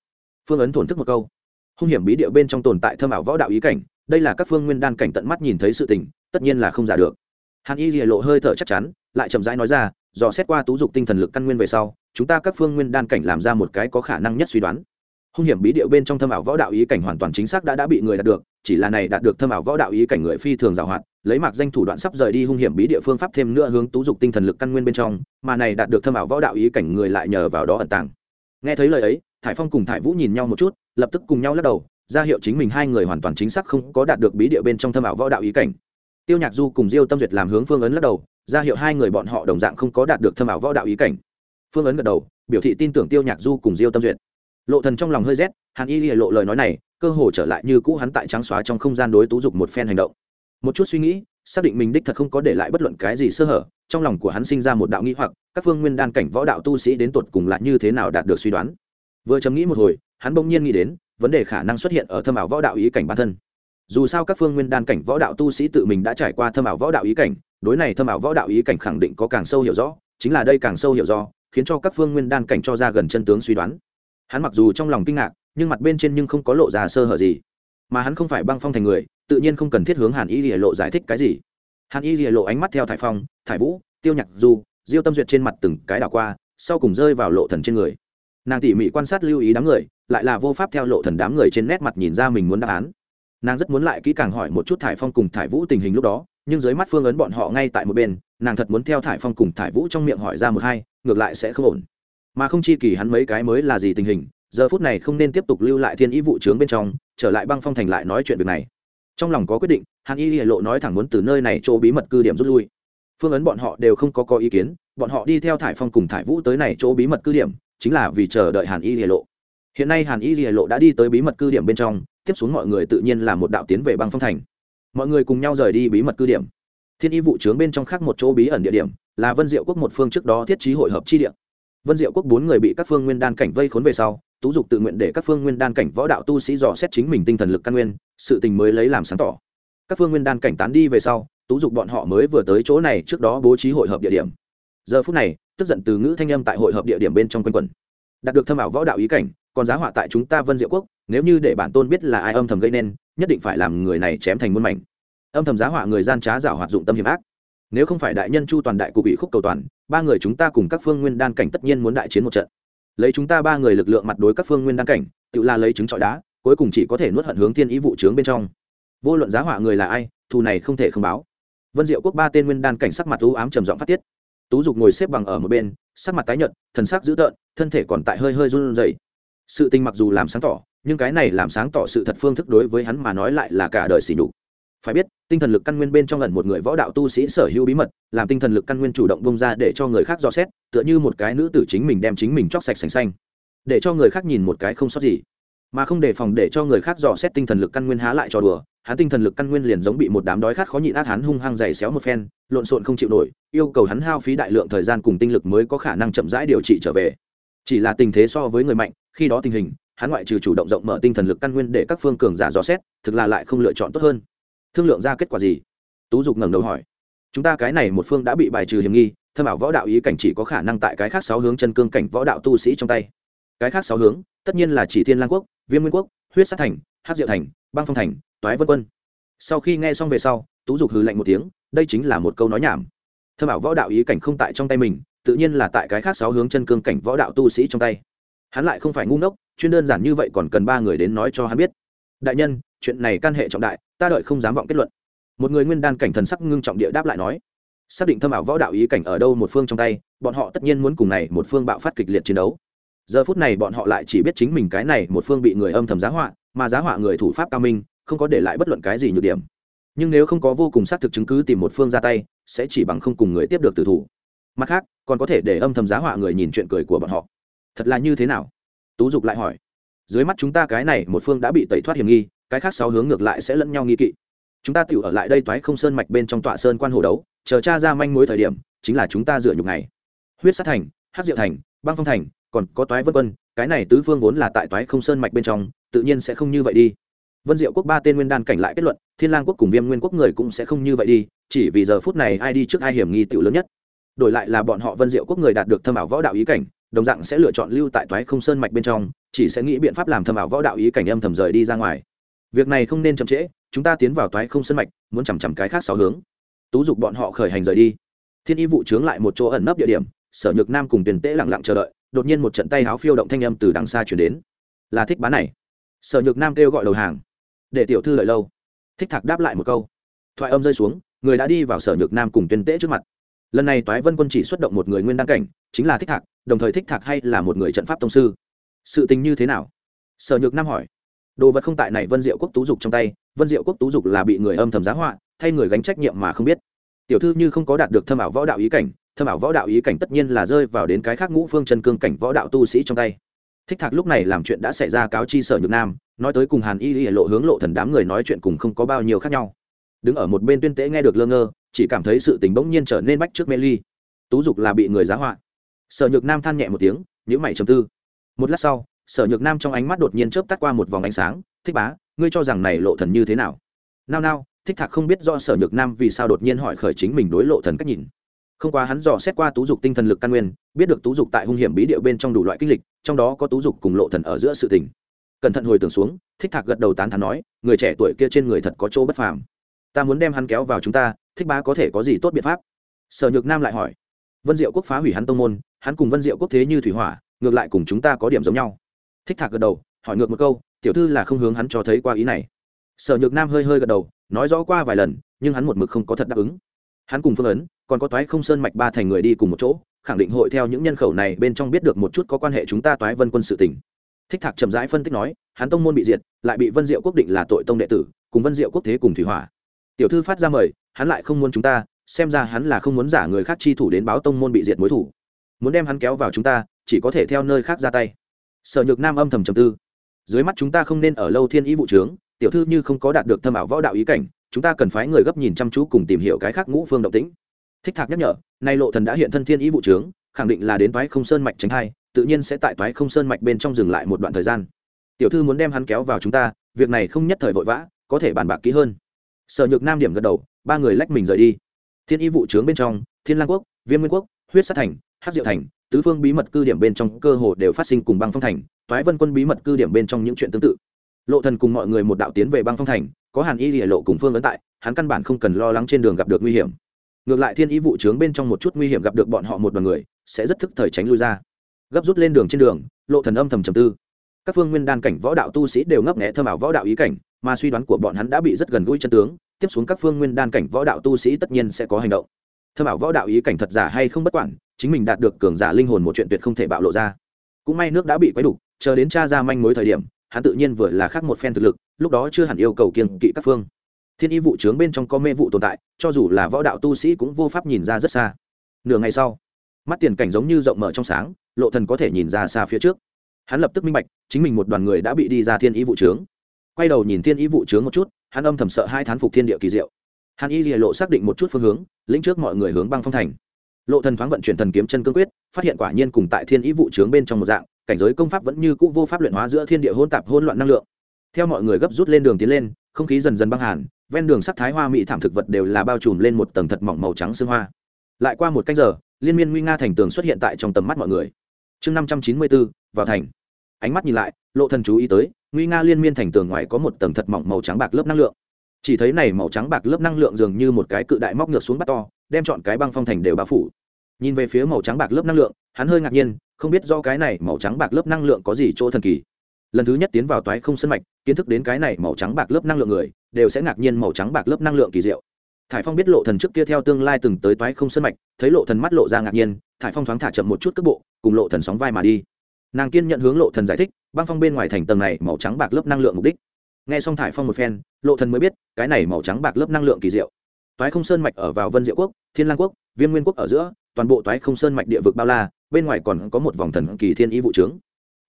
Phương ấn thổn thức một câu hung hiểm bí địa bên trong tồn tại thâm ảo võ đạo ý cảnh, đây là các phương nguyên đan cảnh tận mắt nhìn thấy sự tình, tất nhiên là không giả được. Hàn y lìa lộ hơi thở chắc chắn, lại chậm rãi nói ra do xét qua tú dục tinh thần lực căn nguyên về sau, chúng ta các phương nguyên đan cảnh làm ra một cái có khả năng nhất suy đoán. Hung hiểm bí địa bên trong thâm ảo võ đạo ý cảnh hoàn toàn chính xác đã đã bị người đạt được, chỉ là này đạt được thâm ảo võ đạo ý cảnh người phi thường giàu hoạt lấy mạc danh thủ đoạn sắp rời đi hung hiểm bí địa phương pháp thêm nữa hướng tú dục tinh thần lực căn nguyên bên trong, mà này đạt được thâm ảo võ đạo ý cảnh người lại nhờ vào đó ẩn tàng nghe thấy lời ấy, thải phong cùng thải vũ nhìn nhau một chút, lập tức cùng nhau lắc đầu, ra hiệu chính mình hai người hoàn toàn chính xác không có đạt được bí địa bên trong thâm ảo võ đạo ý cảnh. Tiêu nhạc du cùng diêu tâm duyệt làm hướng phương ấn lắc đầu, ra hiệu hai người bọn họ đồng dạng không có đạt được thâm ảo võ đạo ý cảnh. Phương ấn gật đầu, biểu thị tin tưởng tiêu nhạc du cùng diêu tâm duyệt. Lộ thần trong lòng hơi rét, hàn y lìa lộ lời nói này, cơ hồ trở lại như cũ hắn tại trắng xóa trong không gian đối tú dục một phen hành động. Một chút suy nghĩ xác định mình đích thật không có để lại bất luận cái gì sơ hở, trong lòng của hắn sinh ra một đạo nghĩ hoặc, các phương nguyên đan cảnh võ đạo tu sĩ đến tột cùng lại như thế nào đạt được suy đoán. Vừa chấm nghĩ một hồi, hắn bỗng nhiên nghĩ đến, vấn đề khả năng xuất hiện ở thâm ảo võ đạo ý cảnh bản thân. Dù sao các phương nguyên đan cảnh võ đạo tu sĩ tự mình đã trải qua thâm ảo võ đạo ý cảnh, đối này thâm ảo võ đạo ý cảnh khẳng định có càng sâu hiểu rõ, chính là đây càng sâu hiểu rõ, khiến cho các phương nguyên đan cảnh cho ra gần chân tướng suy đoán. Hắn mặc dù trong lòng kinh ngạc, nhưng mặt bên trên nhưng không có lộ ra sơ hở gì. Mà hắn không phải băng phong thành người tự nhiên không cần thiết hướng hàn y lìa lộ giải thích cái gì. Hàn y lìa lộ ánh mắt theo thải phong, thải vũ, tiêu nhạc du, diêu tâm duyệt trên mặt từng cái đảo qua, sau cùng rơi vào lộ thần trên người. Nàng tỉ mỉ quan sát lưu ý đám người, lại là vô pháp theo lộ thần đám người trên nét mặt nhìn ra mình muốn đáp án. Nàng rất muốn lại kỹ càng hỏi một chút thải phong cùng thải vũ tình hình lúc đó, nhưng dưới mắt phương ấn bọn họ ngay tại một bên, nàng thật muốn theo thải phong cùng thải vũ trong miệng hỏi ra một hai, ngược lại sẽ không ổn. Mà không chi kỳ hắn mấy cái mới là gì tình hình, giờ phút này không nên tiếp tục lưu lại thiên ý vụ trướng bên trong, trở lại băng phong thành lại nói chuyện việc này trong lòng có quyết định, hàn y lộ nói thẳng muốn từ nơi này chỗ bí mật cư điểm rút lui. Phương ấn bọn họ đều không có có ý kiến, bọn họ đi theo thải phong cùng thải vũ tới này chỗ bí mật cư điểm, chính là vì chờ đợi hàn y lộ. Hiện nay hàn y lộ đã đi tới bí mật cư điểm bên trong, tiếp xuống mọi người tự nhiên là một đạo tiến về băng phong thành. Mọi người cùng nhau rời đi bí mật cư điểm. Thiên y vụ trướng bên trong khác một chỗ bí ẩn địa điểm, là vân diệu quốc một phương trước đó thiết trí hội hợp chi địa. Vân diệu quốc bốn người bị các phương nguyên đan cảnh vây khốn về sau tú dục tự nguyện để các phương nguyên đan cảnh võ đạo tu sĩ dò xét chính mình tinh thần lực căn nguyên, sự tình mới lấy làm sáng tỏ. Các phương nguyên đan cảnh tán đi về sau, tú dục bọn họ mới vừa tới chỗ này trước đó bố trí hội hợp địa điểm. Giờ phút này, tức giận từ ngữ thanh âm tại hội hợp địa điểm bên trong quanh quẩn. Đạt được thâm ảo võ đạo ý cảnh, còn giá họa tại chúng ta vân diệu quốc, nếu như để bản tôn biết là ai âm thầm gây nên, nhất định phải làm người này chém thành muôn mảnh. Âm thầm giá họa người gian trá giả hoạt dụng tâm hiểm ác. Nếu không phải đại nhân chu toàn đại cụ bị khúc cầu toàn, ba người chúng ta cùng các phương nguyên đan cảnh tất nhiên muốn đại chiến một trận lấy chúng ta ba người lực lượng mặt đối các phương nguyên đan cảnh, tự là lấy trứng trọi đá, cuối cùng chỉ có thể nuốt hận hướng thiên ý vụ trướng bên trong. Vô luận giá họa người là ai, thù này không thể không báo. Vân diệu quốc ba tên nguyên đan cảnh sắc mặt u ám trầm giọng phát tiết. Tú dục ngồi xếp bằng ở một bên, sắc mặt tái nhợt, thần sắc dữ tợn, thân thể còn tại hơi hơi run rẩy. Sự tình mặc dù làm sáng tỏ, nhưng cái này làm sáng tỏ sự thật phương thức đối với hắn mà nói lại là cả đời xỉ nhục phải biết, tinh thần lực căn nguyên bên trong lần một người võ đạo tu sĩ sở hữu bí mật, làm tinh thần lực căn nguyên chủ động bông ra để cho người khác dò xét, tựa như một cái nữ tử chính mình đem chính mình chóc sạch sành xanh. Để cho người khác nhìn một cái không sót gì. Mà không đề phòng để cho người khác dò xét tinh thần lực căn nguyên há lại cho đùa, hắn tinh thần lực căn nguyên liền giống bị một đám đói khát khó nhịn ác hắn hung hăng dày xéo một phen, lộn xộn không chịu nổi, yêu cầu hắn hao phí đại lượng thời gian cùng tinh lực mới có khả năng chậm rãi điều trị trở về. Chỉ là tình thế so với người mạnh, khi đó tình hình, hắn ngoại trừ chủ động rộng mở tinh thần lực căn nguyên để các phương cường giả dò xét, thực là lại không lựa chọn tốt hơn thương lượng ra kết quả gì? Tú dục ngẩng đầu hỏi. Chúng ta cái này một phương đã bị bài trừ hiểm nghi, thâm ảo võ đạo ý cảnh chỉ có khả năng tại cái khác sáu hướng chân cương cảnh võ đạo tu sĩ trong tay. Cái khác sáu hướng, tất nhiên là chỉ thiên lang quốc, viêm nguyên quốc, huyết sát thành hát diệu thành, băng phong thành, toái vân quân. Sau khi nghe xong về sau, tú dục hừ lạnh một tiếng, đây chính là một câu nói nhảm. Thâm ảo võ đạo ý cảnh không tại trong tay mình, tự nhiên là tại cái khác sáu hướng chân cương cảnh võ đạo tu sĩ trong tay. Hắn lại không phải ngu ngốc, chuyên đơn giản như vậy còn cần ba người đến nói cho hắn biết. Đại nhân, chuyện này can hệ trọng đại ta đợi không dám vọng kết luận. Một người nguyên đan cảnh thần sắc ngưng trọng địa đáp lại nói, xác định thâm ảo võ đạo ý cảnh ở đâu một phương trong tay, bọn họ tất nhiên muốn cùng này một phương bạo phát kịch liệt chiến đấu. Giờ phút này bọn họ lại chỉ biết chính mình cái này một phương bị người âm thầm giá họa, mà giá họa người thủ pháp cao minh, không có để lại bất luận cái gì nhược điểm. Nhưng nếu không có vô cùng xác thực chứng cứ tìm một phương ra tay, sẽ chỉ bằng không cùng người tiếp được tử thủ. Mặt khác, còn có thể để âm thầm giá họa người nhìn chuyện cười của bọn họ. Thật là như thế nào? Tú dục lại hỏi. Dưới mắt chúng ta cái này một phương đã bị tẩy thoát hiểm nghi cái khác sáu hướng ngược lại sẽ lẫn nhau nghi kỵ. Chúng ta tự ở lại đây toái không sơn mạch bên trong tọa sơn quan hồ đấu, chờ cha ra manh mối thời điểm, chính là chúng ta dựa nhục này huyết sát thành hát diệu thành, băng phong thành, còn có toái vân vân cái này tứ phương vốn là tại toái không sơn mạch bên trong, tự nhiên sẽ không như vậy đi. Vân diệu quốc ba tên nguyên đan cảnh lại kết luận, thiên lang quốc cùng viêm nguyên quốc người cũng sẽ không như vậy đi, chỉ vì giờ phút này ai đi trước ai hiểm nghi tiểu lớn nhất. Đổi lại là bọn họ vân diệu quốc người đạt được thâm ảo võ đạo ý cảnh, đồng dạng sẽ lựa chọn lưu tại toái không sơn mạch bên trong, chỉ sẽ nghĩ biện pháp làm thâm ảo võ đạo ý cảnh âm thầm rời đi ra ngoài việc này không nên chậm trễ, chúng ta tiến vào toái không sân mạch, muốn chằm chằm cái khác sáu hướng. Tú dục bọn họ khởi hành rời đi. Thiên y vụ trướng lại một chỗ ẩn nấp địa điểm, sở nhược nam cùng tiền tễ lặng lặng chờ đợi, đột nhiên một trận tay háo phiêu động thanh âm từ đằng xa chuyển đến. Là thích bán này. Sở nhược nam kêu gọi đầu hàng. Để tiểu thư lợi lâu. Thích thạc đáp lại một câu. Thoại âm rơi xuống, người đã đi vào sở nhược nam cùng tuyên tễ trước mặt. Lần này toái vân quân chỉ xuất động một người nguyên đăng cảnh, chính là thích thạc, đồng thời thích thạc hay là một người trận pháp tông sư. Sự tình như thế nào? Sở nhược nam hỏi đồ vật không tại này vân diệu quốc tú dục trong tay, vân diệu quốc tú dục là bị người âm thầm giá họa, thay người gánh trách nhiệm mà không biết. Tiểu thư như không có đạt được thâm ảo võ đạo ý cảnh, thâm ảo võ đạo ý cảnh tất nhiên là rơi vào đến cái khác ngũ phương chân cương cảnh võ đạo tu sĩ trong tay. Thích thạc lúc này làm chuyện đã xảy ra cáo chi sở nhược nam, nói tới cùng hàn y y lộ hướng lộ thần đám người nói chuyện cùng không có bao nhiêu khác nhau. Đứng ở một bên tuyên tế nghe được lơ ngơ, chỉ cảm thấy sự tình bỗng nhiên trở nên bách trước mê ly. Tú dục là bị người giá họa. Sở nhược nam than nhẹ một tiếng nhữ mày trầm tư. Một lát sau sở nhược nam trong ánh mắt đột nhiên chớp tắt qua một vòng ánh sáng, thích bá, ngươi cho rằng này lộ thần như thế nào? Nao nao, thích thạc không biết do sở nhược nam vì sao đột nhiên hỏi khởi chính mình đối lộ thần cách nhìn. Không qua hắn dò xét qua tú dục tinh thần lực căn nguyên, biết được tú dục tại hung hiểm bí điệu bên trong đủ loại kinh lịch, trong đó có tú dục cùng lộ thần ở giữa sự tình. Cẩn thận hồi tưởng xuống, thích thạc gật đầu tán thán nói, người trẻ tuổi kia trên người thật có chỗ bất phàm. Ta muốn đem hắn kéo vào chúng ta, thích bá có thể có gì tốt biện pháp? Sở nhược nam lại hỏi. Vân diệu quốc phá hủy hắn tông môn, hắn cùng vân diệu quốc thế như thủy hỏa, ngược lại cùng chúng ta có điểm giống nhau thích thạc gật đầu, hỏi ngược một câu, tiểu thư là không hướng hắn cho thấy qua ý này. Sở nhược nam hơi hơi gật đầu, nói rõ qua vài lần, nhưng hắn một mực không có thật đáp ứng. Hắn cùng phương ấn, còn có toái không sơn mạch ba thành người đi cùng một chỗ, khẳng định hội theo những nhân khẩu này bên trong biết được một chút có quan hệ chúng ta toái vân quân sự tỉnh thích thạc chậm rãi phân tích nói, hắn tông môn bị diệt, lại bị vân diệu quốc định là tội tông đệ tử, cùng vân diệu quốc thế cùng thủy hỏa. Tiểu thư phát ra mời, hắn lại không muốn chúng ta, xem ra hắn là không muốn giả người khác chi thủ đến báo tông môn bị diệt mối thủ. Muốn đem hắn kéo vào chúng ta, chỉ có thể theo nơi khác ra tay sở nhược nam âm thầm trầm tư. Dưới mắt chúng ta không nên ở lâu thiên ý vụ trướng, tiểu thư như không có đạt được thâm ảo võ đạo ý cảnh, chúng ta cần phái người gấp nhìn chăm chú cùng tìm hiểu cái khác ngũ phương động tĩnh. Thích thạc nhắc nhở, nay lộ thần đã hiện thân thiên ý vụ trướng, khẳng định là đến toái không sơn mạch tránh hai tự nhiên sẽ tại toái không sơn mạch bên trong dừng lại một đoạn thời gian. Tiểu thư muốn đem hắn kéo vào chúng ta, việc này không nhất thời vội vã, có thể bàn bạc kỹ hơn. Sở nhược nam điểm gật đầu, ba người lách mình rời đi. Thiên y vụ trướng bên trong, thiên lang quốc, viêm nguyên quốc, huyết sát thành hát diệu thành tứ phương bí mật cư điểm bên trong cơ hồ đều phát sinh cùng băng phong thành Thoái vân quân bí mật cư điểm bên trong những chuyện tương tự. Lộ thần cùng mọi người một đạo tiến về băng phong thành, có hàn y lìa lộ cùng phương ấn tại, hắn căn bản không cần lo lắng trên đường gặp được nguy hiểm. Ngược lại thiên ý vụ trướng bên trong một chút nguy hiểm gặp được bọn họ một đoàn người, sẽ rất thức thời tránh lui ra. Gấp rút lên đường trên đường, lộ thần âm thầm trầm tư. Các phương nguyên đan cảnh võ đạo tu sĩ đều ngấp nghé thơm ảo võ đạo ý cảnh, mà suy đoán của bọn hắn đã bị rất gần gũi chân tướng, tiếp xuống các phương nguyên đan cảnh võ đạo tu sĩ tất nhiên sẽ có hành động. Thơm ảo võ đạo ý cảnh thật giả hay không bất quản chính mình đạt được cường giả linh hồn một chuyện tuyệt không thể bạo lộ ra. Cũng may nước đã bị quấy đục, chờ đến cha ra manh mối thời điểm, hắn tự nhiên vừa là khác một phen thực lực, lúc đó chưa hẳn yêu cầu kiêng kỵ các phương. Thiên y vụ trướng bên trong có mê vụ tồn tại, cho dù là võ đạo tu sĩ cũng vô pháp nhìn ra rất xa. Nửa ngày sau, mắt tiền cảnh giống như rộng mở trong sáng, lộ thần có thể nhìn ra xa phía trước. Hắn lập tức minh bạch, chính mình một đoàn người đã bị đi ra thiên y vụ trướng. Quay đầu nhìn thiên y vụ trướng một chút, hắn âm thầm sợ hai thán phục thiên địa kỳ diệu. Hàn y lìa lộ xác định một chút phương hướng, lĩnh trước mọi người hướng băng phong thành lộ thần thoáng vận chuyển thần kiếm chân cương quyết, phát hiện quả nhiên cùng tại thiên ý vụ trướng bên trong một dạng, cảnh giới công pháp vẫn như cũ vô pháp luyện hóa giữa thiên địa hỗn tạp hỗn loạn năng lượng. Theo mọi người gấp rút lên đường tiến lên, không khí dần dần băng hàn, ven đường sắc thái hoa mỹ thảm thực vật đều là bao trùm lên một tầng thật mỏng màu trắng sương hoa. Lại qua một canh giờ, liên miên nguy nga thành tường xuất hiện tại trong tầm mắt mọi người. Chương năm trăm chín mươi bốn, vào thành. Ánh mắt nhìn lại, lộ thần chú ý tới, nguy nga liên miên thành tường ngoài có một tầng thật mỏng màu trắng bạc lớp năng lượng chỉ thấy này màu trắng bạc lớp năng lượng dường như một cái cự đại móc ngược xuống bắt to, đem chọn cái băng phong thành đều bao phủ. Nhìn về phía màu trắng bạc lớp năng lượng, hắn hơi ngạc nhiên, không biết do cái này màu trắng bạc lớp năng lượng có gì chỗ thần kỳ. Lần thứ nhất tiến vào toái không sân mạch, kiến thức đến cái này màu trắng bạc lớp năng lượng người, đều sẽ ngạc nhiên màu trắng bạc lớp năng lượng kỳ diệu. Thải phong biết lộ thần trước kia theo tương lai từng tới toái không sân mạch, thấy lộ thần mắt lộ ra ngạc nhiên, thải phong thoáng thả chậm một chút cước bộ, cùng lộ thần sóng vai mà đi. Nàng kiên nhận hướng lộ thần giải thích, băng phong bên ngoài thành tầng này màu trắng bạc lớp năng lượng mục đích nghe xong thải phong một phen, lộ thần mới biết, cái này màu trắng bạc lớp năng lượng kỳ diệu. Toái không sơn mạch ở vào vân diệu quốc, thiên lang quốc, viêm nguyên quốc ở giữa, toàn bộ toái không sơn mạch địa vực bao la, bên ngoài còn có một vòng thần kỳ thiên ý vụ trướng.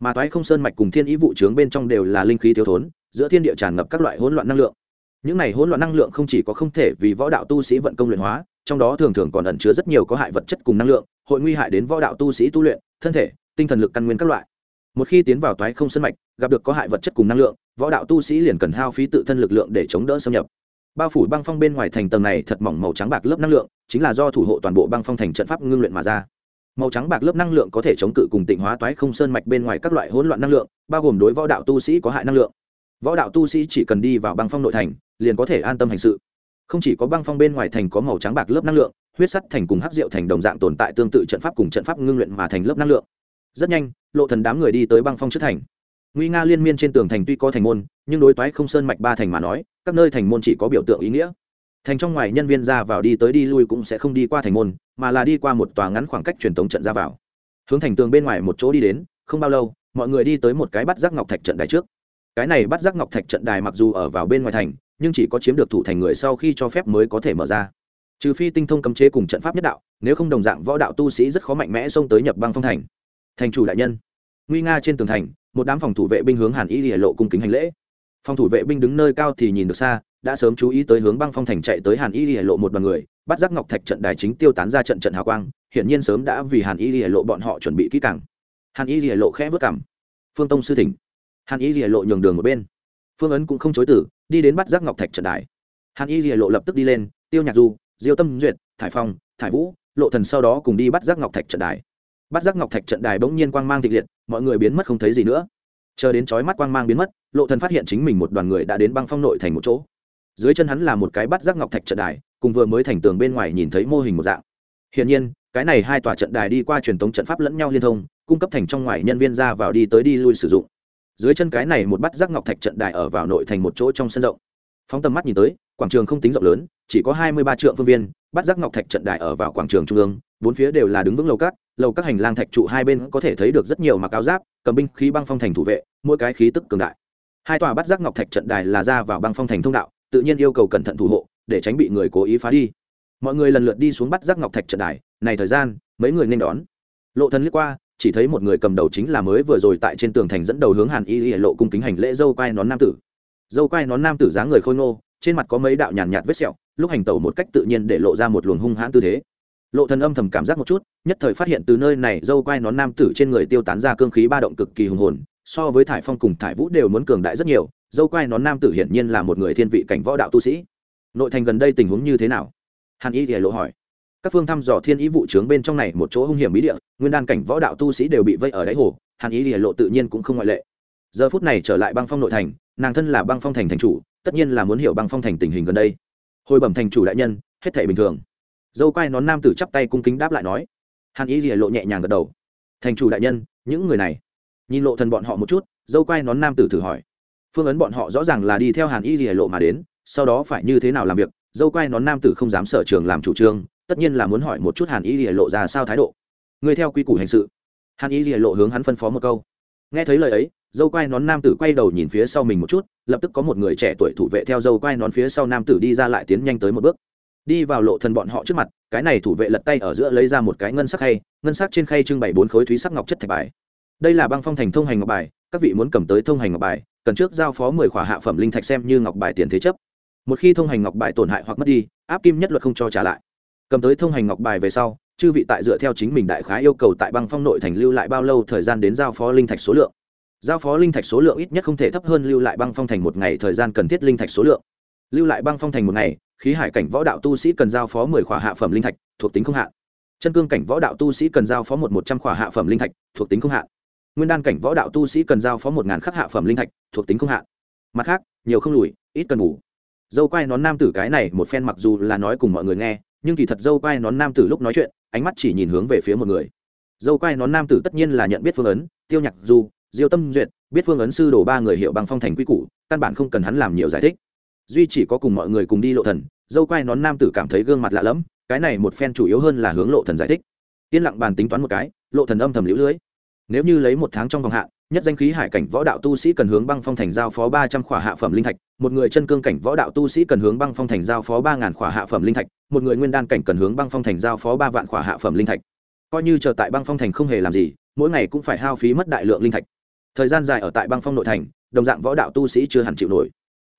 Mà toái không sơn mạch cùng thiên ý vụ trướng bên trong đều là linh khí thiếu thốn, giữa thiên địa tràn ngập các loại hỗn loạn năng lượng. Những này hỗn loạn năng lượng không chỉ có không thể vì võ đạo tu sĩ vận công luyện hóa, trong đó thường thường còn ẩn chứa rất nhiều có hại vật chất cùng năng lượng, hội nguy hại đến võ đạo tu sĩ tu luyện, thân thể, tinh thần lực căn nguyên các loại một khi tiến vào toái không sân mạch, gặp được có hại vật chất cùng năng lượng, võ đạo tu sĩ liền cần hao phí tự thân lực lượng để chống đỡ xâm nhập. Bao phủ băng phong bên ngoài thành tầng này thật mỏng màu trắng bạc lớp năng lượng, chính là do thủ hộ toàn bộ băng phong thành trận pháp ngưng luyện mà ra. Màu trắng bạc lớp năng lượng có thể chống cự cùng tịnh hóa toái không sơn mạch bên ngoài các loại hỗn loạn năng lượng, bao gồm đối võ đạo tu sĩ có hại năng lượng. Võ đạo tu sĩ chỉ cần đi vào băng phong nội thành, liền có thể an tâm hành sự. Không chỉ có băng phong bên ngoài thành có màu trắng bạc lớp năng lượng, huyết sắt thành cùng hắc rượu thành đồng dạng tồn tại tương tự trận pháp cùng trận pháp ngưng luyện mà thành lớp năng lượng rất nhanh, lộ thần đám người đi tới băng phong trước thành. Nguy nga liên miên trên tường thành tuy có thành môn, nhưng đối toái không sơn mạch ba thành mà nói, các nơi thành môn chỉ có biểu tượng ý nghĩa. Thành trong ngoài nhân viên ra vào đi tới đi lui cũng sẽ không đi qua thành môn, mà là đi qua một tòa ngắn khoảng cách truyền thống trận ra vào. Hướng thành tường bên ngoài một chỗ đi đến, không bao lâu, mọi người đi tới một cái bắt giác ngọc thạch trận đài trước. Cái này bắt giác ngọc thạch trận đài mặc dù ở vào bên ngoài thành, nhưng chỉ có chiếm được thủ thành người sau khi cho phép mới có thể mở ra. Trừ phi tinh thông cấm chế cùng trận pháp nhất đạo, nếu không đồng dạng võ đạo tu sĩ rất khó mạnh mẽ xông tới nhập băng phong thành thành chủ đại nhân. Nguy nga trên tường thành, một đám phòng thủ vệ binh hướng hàn y lìa lộ cung kính hành lễ. Phòng thủ vệ binh đứng nơi cao thì nhìn được xa, đã sớm chú ý tới hướng băng phong thành chạy tới hàn y lìa lộ một đoàn người, bắt giác ngọc thạch trận đài chính tiêu tán ra trận trận hào quang, hiển nhiên sớm đã vì hàn y lìa lộ bọn họ chuẩn bị kỹ càng. Hàn y lìa lộ khẽ vất cảm phương tông sư thỉnh. Hàn y lìa lộ nhường đường một bên. Phương ấn cũng không chối tử đi đến bắt giác ngọc thạch trận đài. Hàn y lìa lộ lập tức đi lên, tiêu nhạc du, diêu tâm duyệt, thải phong, thải vũ, lộ thần sau đó cùng đi bắt giác ngọc thạch trận đài bắt giác ngọc thạch trận đài bỗng nhiên quang mang thịt liệt, mọi người biến mất không thấy gì nữa. Chờ đến chói mắt quang mang biến mất, lộ thần phát hiện chính mình một đoàn người đã đến băng phong nội thành một chỗ. Dưới chân hắn là một cái bắt giác ngọc thạch trận đài, cùng vừa mới thành tường bên ngoài nhìn thấy mô hình một dạng. Hiển nhiên, cái này hai tòa trận đài đi qua truyền thống trận pháp lẫn nhau liên thông, cung cấp thành trong ngoài nhân viên ra vào đi tới đi lui sử dụng. Dưới chân cái này một bắt giác ngọc thạch trận đài ở vào nội thành một chỗ trong sân rộng. Phóng tầm mắt nhìn tới, quảng trường không tính rộng lớn, chỉ có hai mươi ba trượng phương viên bắt giác ngọc thạch trận đài ở vào quảng trường trung ương, bốn phía đều là đứng vững lầu cát lầu các hành lang thạch trụ hai bên có thể thấy được rất nhiều mặc áo giáp cầm binh khí băng phong thành thủ vệ mỗi cái khí tức cường đại. Hai tòa bắt giác ngọc thạch trận đài là ra vào băng phong thành thông đạo tự nhiên yêu cầu cẩn thận thủ hộ để tránh bị người cố ý phá đi. Mọi người lần lượt đi xuống bắt giác ngọc thạch trận đài này thời gian mấy người nên đón. Lộ thần liếc qua chỉ thấy một người cầm đầu chính là mới vừa rồi tại trên tường thành dẫn đầu hướng hàn y y lộ cung kính hành lễ dâu quai nón nam tử. Dâu quai nón nam tử dáng người khôi ngô trên mặt có mấy đạo nhàn nhạt, vết sẹo lúc hành tẩu một cách tự nhiên để lộ ra một luồng hung hãn tư thế lộ thần âm thầm cảm giác một chút, nhất thời phát hiện từ nơi này dâu quai nón nam tử trên người tiêu tán ra cương khí ba động cực kỳ hùng hồn, so với thải phong cùng thải vũ đều muốn cường đại rất nhiều, dâu quai nón nam tử hiển nhiên là một người thiên vị cảnh võ đạo tu sĩ. Nội thành gần đây tình huống như thế nào? Hàn y thì lộ hỏi. Các phương thăm dò thiên ý vụ trướng bên trong này một chỗ hung hiểm bí địa, nguyên đan cảnh võ đạo tu sĩ đều bị vây ở đáy hồ, hàn ý lìa lộ tự nhiên cũng không ngoại lệ. Giờ phút này trở lại băng phong nội thành, nàng thân là băng phong thành thành chủ, tất nhiên là muốn hiểu băng phong thành tình hình gần đây. Hồi bẩm thành chủ đại nhân, hết thể bình thường dâu quai nón nam tử chắp tay cung kính đáp lại nói. Hàn y rìa lộ nhẹ nhàng gật đầu. Thành chủ đại nhân, những người này. Nhìn lộ thần bọn họ một chút, dâu quai nón nam tử thử hỏi. Phương ấn bọn họ rõ ràng là đi theo hàn y rìa lộ mà đến, sau đó phải như thế nào làm việc, dâu quai nón nam tử không dám sở trường làm chủ trương, tất nhiên là muốn hỏi một chút hàn y rìa lộ ra sao thái độ. Người theo quy củ hành sự. Hàn y rìa lộ hướng hắn phân phó một câu. Nghe thấy lời ấy, dâu quai nón nam tử quay đầu nhìn phía sau mình một chút, lập tức có một người trẻ tuổi thủ vệ theo dâu quai nón phía sau nam tử đi ra lại tiến nhanh tới một bước đi vào lộ thần bọn họ trước mặt, cái này thủ vệ lật tay ở giữa lấy ra một cái ngân sắc khay, ngân sắc trên khay trưng bày bốn khối thúy sắc ngọc chất thạch bài. Đây là băng phong thành thông hành ngọc bài, các vị muốn cầm tới thông hành ngọc bài, cần trước giao phó mười khỏa hạ phẩm linh thạch xem như ngọc bài tiền thế chấp. Một khi thông hành ngọc bài tổn hại hoặc mất đi, áp kim nhất luật không cho trả lại. Cầm tới thông hành ngọc bài về sau, chư vị tại dựa theo chính mình đại khái yêu cầu tại băng phong nội thành lưu lại bao lâu thời gian đến giao phó linh thạch số lượng. Giao phó linh thạch số lượng ít nhất không thể thấp hơn lưu lại băng phong thành một ngày thời gian cần thiết linh thạch số lượng. Lưu lại băng phong thành một ngày khí hải cảnh võ đạo tu sĩ cần giao phó mười khỏa hạ phẩm linh thạch, thuộc tính không hạn. Chân cương cảnh võ đạo tu sĩ cần giao phó một một trăm khỏa hạ phẩm linh thạch, thuộc tính không hạn. Nguyên đan cảnh võ đạo tu sĩ cần giao phó một ngàn khắc hạ phẩm linh thạch, thuộc tính không hạn. Mặt khác, nhiều không lùi, ít cần ngủ dâu quai nón nam tử cái này một phen mặc dù là nói cùng mọi người nghe, nhưng kỳ thật dâu quai nón nam tử lúc nói chuyện, ánh mắt chỉ nhìn hướng về phía một người. Dâu quai nón nam tử tất nhiên là nhận biết phương ấn, tiêu nhạc du, diêu tâm duyệt, biết phương ấn sư đồ ba người hiệu bằng phong thành quy củ, căn bản không cần hắn làm nhiều giải thích duy chỉ có cùng mọi người cùng đi lộ thần, dâu quai nón nam tử cảm thấy gương mặt lạ lẫm, cái này một phen chủ yếu hơn là hướng lộ thần giải thích. Yên lặng bàn tính toán một cái, lộ thần âm thầm liễu lưới. Nếu như lấy một tháng trong vòng hạn, nhất danh khí hải cảnh võ đạo tu sĩ cần hướng băng phong thành giao phó ba trăm khỏa hạ phẩm linh thạch, một người chân cương cảnh võ đạo tu sĩ cần hướng băng phong thành giao phó ba ngàn khỏa hạ phẩm linh thạch, một người nguyên đan cảnh cần hướng băng phong thành giao phó ba vạn khỏa hạ phẩm linh thạch. Coi như chờ tại băng phong thành không hề làm gì, mỗi ngày cũng phải hao phí mất đại lượng linh thạch. Thời gian dài ở tại băng phong nội thành, đồng dạng võ đạo tu sĩ chưa hẳn chịu nổi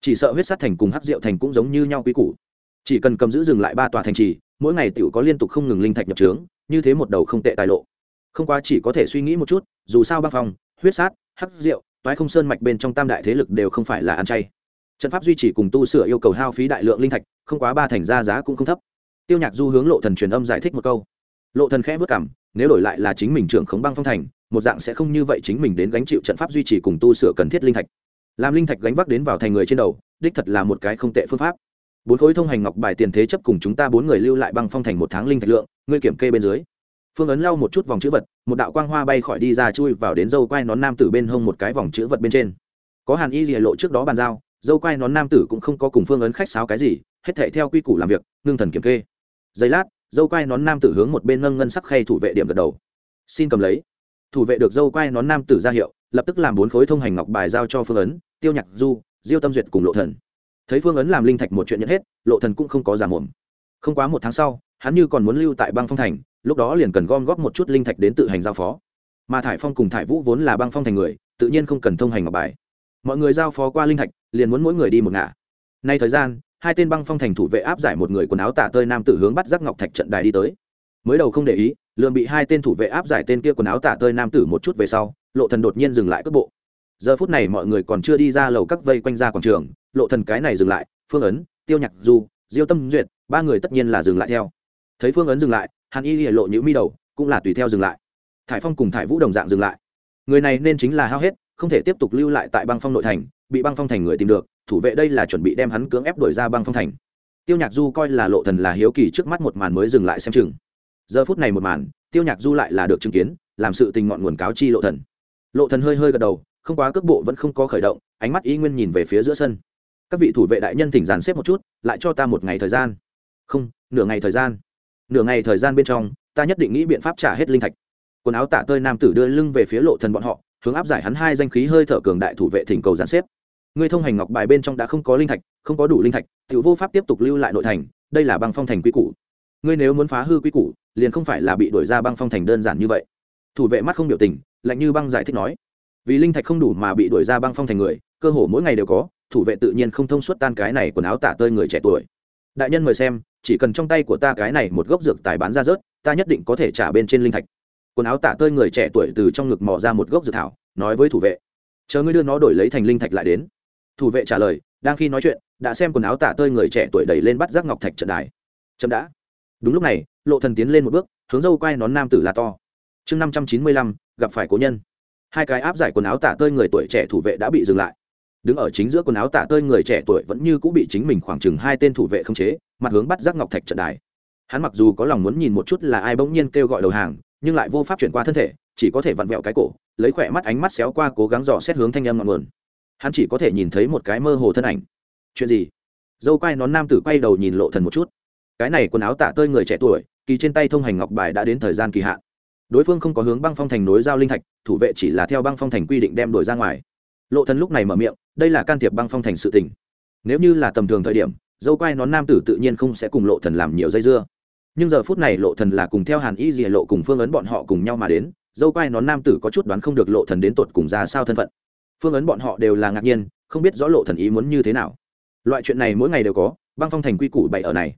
chỉ sợ huyết sát thành cùng hắc diệu thành cũng giống như nhau quý củ. Chỉ cần cầm giữ dừng lại ba tòa thành trì, mỗi ngày tiểu có liên tục không ngừng linh thạch nhập trướng, như thế một đầu không tệ tài lộ. Không qua chỉ có thể suy nghĩ một chút, dù sao băng phong, huyết sát, hắc rượu toái không sơn mạch bên trong tam đại thế lực đều không phải là ăn chay. Trận pháp duy trì cùng tu sửa yêu cầu hao phí đại lượng linh thạch, không quá ba thành ra giá cũng không thấp. Tiêu nhạc du hướng lộ thần truyền âm giải thích một câu. Lộ thần khẽ vất cảm, nếu đổi lại là chính mình trưởng khống băng phong thành, một dạng sẽ không như vậy chính mình đến gánh chịu trận pháp duy trì cùng tu sửa cần thiết linh thạch làm linh thạch gánh vác đến vào thành người trên đầu, đích thật là một cái không tệ phương pháp. Bốn khối thông hành ngọc bài tiền thế chấp cùng chúng ta bốn người lưu lại băng phong thành một tháng linh thạch lượng, ngươi kiểm kê bên dưới. Phương ấn lau một chút vòng chữ vật, một đạo quang hoa bay khỏi đi ra chui vào đến dâu quai nón nam tử bên hông một cái vòng chữ vật bên trên. Có hàn y lìa lộ trước đó bàn giao, dâu quai nón nam tử cũng không có cùng phương ấn khách sáo cái gì, hết thể theo quy củ làm việc, ngưng thần kiểm kê. Giây lát, dâu quai nón nam tử hướng một bên nâng ngân sắc khay thủ vệ điểm gật đầu. Xin cầm lấy thủ vệ được dâu quai nón nam tử ra hiệu, lập tức làm bốn khối thông hành ngọc bài giao cho phương ấn, tiêu nhạc du, diêu tâm duyệt cùng lộ thần. Thấy phương ấn làm linh thạch một chuyện nhận hết, lộ thần cũng không có giả mồm. Không quá một tháng sau, hắn như còn muốn lưu tại băng phong thành, lúc đó liền cần gom góp một chút linh thạch đến tự hành giao phó. Mà thải phong cùng thải vũ vốn là băng phong thành người, tự nhiên không cần thông hành ngọc bài. Mọi người giao phó qua linh thạch, liền muốn mỗi người đi một ngả. Nay thời gian, hai tên băng phong thành thủ vệ áp giải một người quần áo tả tơi nam tử hướng bắt giác ngọc thạch trận đài đi tới. Mới đầu không để ý lượm bị hai tên thủ vệ áp giải tên kia quần áo tả tơi nam tử một chút về sau, lộ thần đột nhiên dừng lại cước bộ. Giờ phút này mọi người còn chưa đi ra lầu các vây quanh ra quảng trường, lộ thần cái này dừng lại, phương ấn, tiêu nhạc du, diêu tâm duyệt, ba người tất nhiên là dừng lại theo. Thấy phương ấn dừng lại, hàn y lìa lộ nhữ mi đầu, cũng là tùy theo dừng lại. Thải phong cùng thải vũ đồng dạng dừng lại. Người này nên chính là hao hết, không thể tiếp tục lưu lại tại băng phong nội thành, bị băng phong thành người tìm được, thủ vệ đây là chuẩn bị đem hắn cưỡng ép đuổi ra băng phong thành. Tiêu nhạc du coi là lộ thần là hiếu kỳ trước mắt một màn mới dừng lại xem chừng giờ phút này một màn, tiêu nhạc du lại là được chứng kiến, làm sự tình ngọn nguồn cáo chi lộ thần. Lộ thần hơi hơi gật đầu, không quá cước bộ vẫn không có khởi động, ánh mắt y nguyên nhìn về phía giữa sân. Các vị thủ vệ đại nhân thỉnh dàn xếp một chút, lại cho ta một ngày thời gian. Không, nửa ngày thời gian. Nửa ngày thời gian bên trong, ta nhất định nghĩ biện pháp trả hết linh thạch. Quần áo tả tơi nam tử đưa lưng về phía lộ thần bọn họ, hướng áp giải hắn hai danh khí hơi thở cường đại thủ vệ thỉnh cầu giàn xếp. Ngươi thông hành ngọc bài bên trong đã không có linh thạch, không có đủ linh thạch, tiểu vô pháp tiếp tục lưu lại nội thành, đây là băng phong thành quy củ ngươi nếu muốn phá hư quy củ, liền không phải là bị đuổi ra băng phong thành đơn giản như vậy. Thủ vệ mắt không biểu tình, lạnh như băng giải thích nói. Vì linh thạch không đủ mà bị đuổi ra băng phong thành người, cơ hồ mỗi ngày đều có, thủ vệ tự nhiên không thông suốt tan cái này quần áo tả tơi người trẻ tuổi. Đại nhân mời xem, chỉ cần trong tay của ta cái này một gốc dược tài bán ra rớt, ta nhất định có thể trả bên trên linh thạch. Quần áo tả tơi người trẻ tuổi từ trong ngực mò ra một gốc dược thảo, nói với thủ vệ. Chờ ngươi đưa nó đổi lấy thành linh thạch lại đến. Thủ vệ trả lời, đang khi nói chuyện, đã xem quần áo tả tơi người trẻ tuổi đẩy lên bắt giác ngọc thạch trận đài. Chậm đã đúng lúc này, lộ thần tiến lên một bước, hướng dâu quay nón nam tử là to. Chương năm trăm chín mươi lăm, gặp phải cố nhân. Hai cái áp giải quần áo tả tơi người tuổi trẻ thủ vệ đã bị dừng lại. Đứng ở chính giữa quần áo tả tơi người trẻ tuổi vẫn như cũng bị chính mình khoảng chừng hai tên thủ vệ khống chế, mặt hướng bắt giác ngọc thạch trận đài. Hắn mặc dù có lòng muốn nhìn một chút là ai bỗng nhiên kêu gọi đầu hàng, nhưng lại vô pháp chuyển qua thân thể, chỉ có thể vặn vẹo cái cổ, lấy khỏe mắt ánh mắt xéo qua cố gắng dò xét hướng thanh âm ngọn nguồn. Hắn chỉ có thể nhìn thấy một cái mơ hồ thân ảnh. Chuyện gì? Dâu quai nón nam tử quay đầu nhìn lộ thần một chút cái này quần áo tả tơi người trẻ tuổi, kỳ trên tay thông hành ngọc bài đã đến thời gian kỳ hạn. Đối phương không có hướng băng phong thành nối giao linh thạch, thủ vệ chỉ là theo băng phong thành quy định đem đổi ra ngoài. Lộ thần lúc này mở miệng, đây là can thiệp băng phong thành sự tình. Nếu như là tầm thường thời điểm, dâu quai nón nam tử tự nhiên không sẽ cùng lộ thần làm nhiều dây dưa. Nhưng giờ phút này lộ thần là cùng theo hàn y dìa lộ cùng phương ấn bọn họ cùng nhau mà đến, dâu quai nón nam tử có chút đoán không được lộ thần đến tột cùng ra sao thân phận. Phương ấn bọn họ đều là ngạc nhiên, không biết rõ lộ thần ý muốn như thế nào. Loại chuyện này mỗi ngày đều có, băng phong thành quy củ bày ở này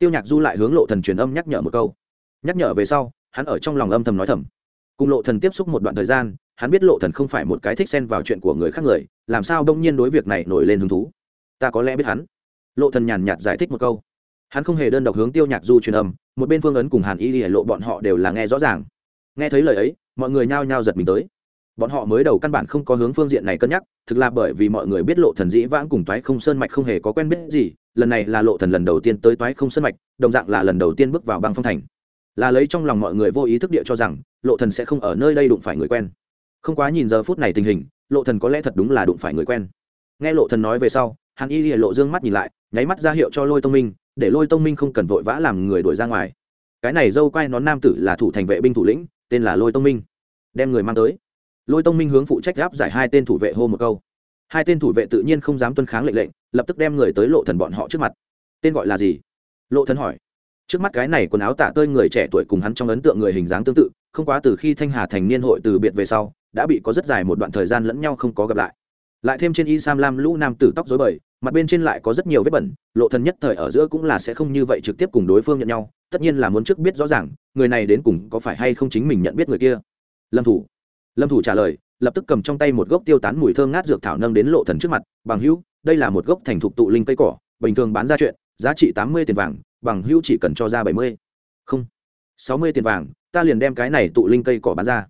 tiêu nhạc du lại hướng lộ thần truyền âm nhắc nhở một câu. Nhắc nhở về sau, hắn ở trong lòng âm thầm nói thầm. Cùng lộ thần tiếp xúc một đoạn thời gian, hắn biết lộ thần không phải một cái thích xen vào chuyện của người khác người, làm sao đông nhiên đối việc này nổi lên hứng thú? Ta có lẽ biết hắn. Lộ thần nhàn nhạt giải thích một câu. Hắn không hề đơn độc hướng tiêu nhạc du truyền âm, một bên phương ấn cùng hàn y lìa lộ bọn họ đều là nghe rõ ràng. Nghe thấy lời ấy, mọi người nhao nhao giật mình tới. Bọn họ mới đầu căn bản không có hướng phương diện này cân nhắc, thực là bởi vì mọi người biết lộ thần dĩ vãng cùng toái không sơn mạch không hề có quen biết gì lần này là lộ thần lần đầu tiên tới toái không sơn mạch, đồng dạng là lần đầu tiên bước vào băng phong thành. Là lấy trong lòng mọi người vô ý thức địa cho rằng, lộ thần sẽ không ở nơi đây đụng phải người quen. Không quá nhìn giờ phút này tình hình, lộ thần có lẽ thật đúng là đụng phải người quen. Nghe lộ thần nói về sau hàn y lìa lộ dương mắt nhìn lại, nháy mắt ra hiệu cho lôi tông minh, để lôi tông minh không cần vội vã làm người đuổi ra ngoài. Cái này dâu quay nón nam tử là thủ thành vệ binh thủ lĩnh, tên là lôi tông minh. Đem người mang tới. Lôi tông minh hướng phụ trách gáp giải hai tên thủ vệ hô một câu hai tên thủ vệ tự nhiên không dám tuân kháng lệnh lệnh, lập tức đem người tới lộ thần bọn họ trước mặt. Tên gọi là gì? Lộ thần hỏi. Trước mắt cái này quần áo tả tơi người trẻ tuổi cùng hắn trong ấn tượng người hình dáng tương tự, không quá từ khi thanh hà thành niên hội từ biệt về sau, đã bị có rất dài một đoạn thời gian lẫn nhau không có gặp lại. Lại thêm trên y sam lam lũ nam tử tóc dối bời, mặt bên trên lại có rất nhiều vết bẩn, lộ thần nhất thời ở giữa cũng là sẽ không như vậy trực tiếp cùng đối phương nhận nhau, tất nhiên là muốn trước biết rõ ràng, người này đến cùng có phải hay không chính mình nhận biết người kia. Lâm thủ. Lâm thủ trả lời lập tức cầm trong tay một gốc tiêu tán mùi thơm ngát dược thảo nâng đến lộ thần trước mặt, bằng hữu, đây là một gốc thành thục tụ linh cây cỏ, bình thường bán ra chuyện, giá trị tám mươi tiền vàng, bằng hữu chỉ cần cho ra bảy mươi. Không, sáu mươi tiền vàng, ta liền đem cái này tụ linh cây cỏ bán ra.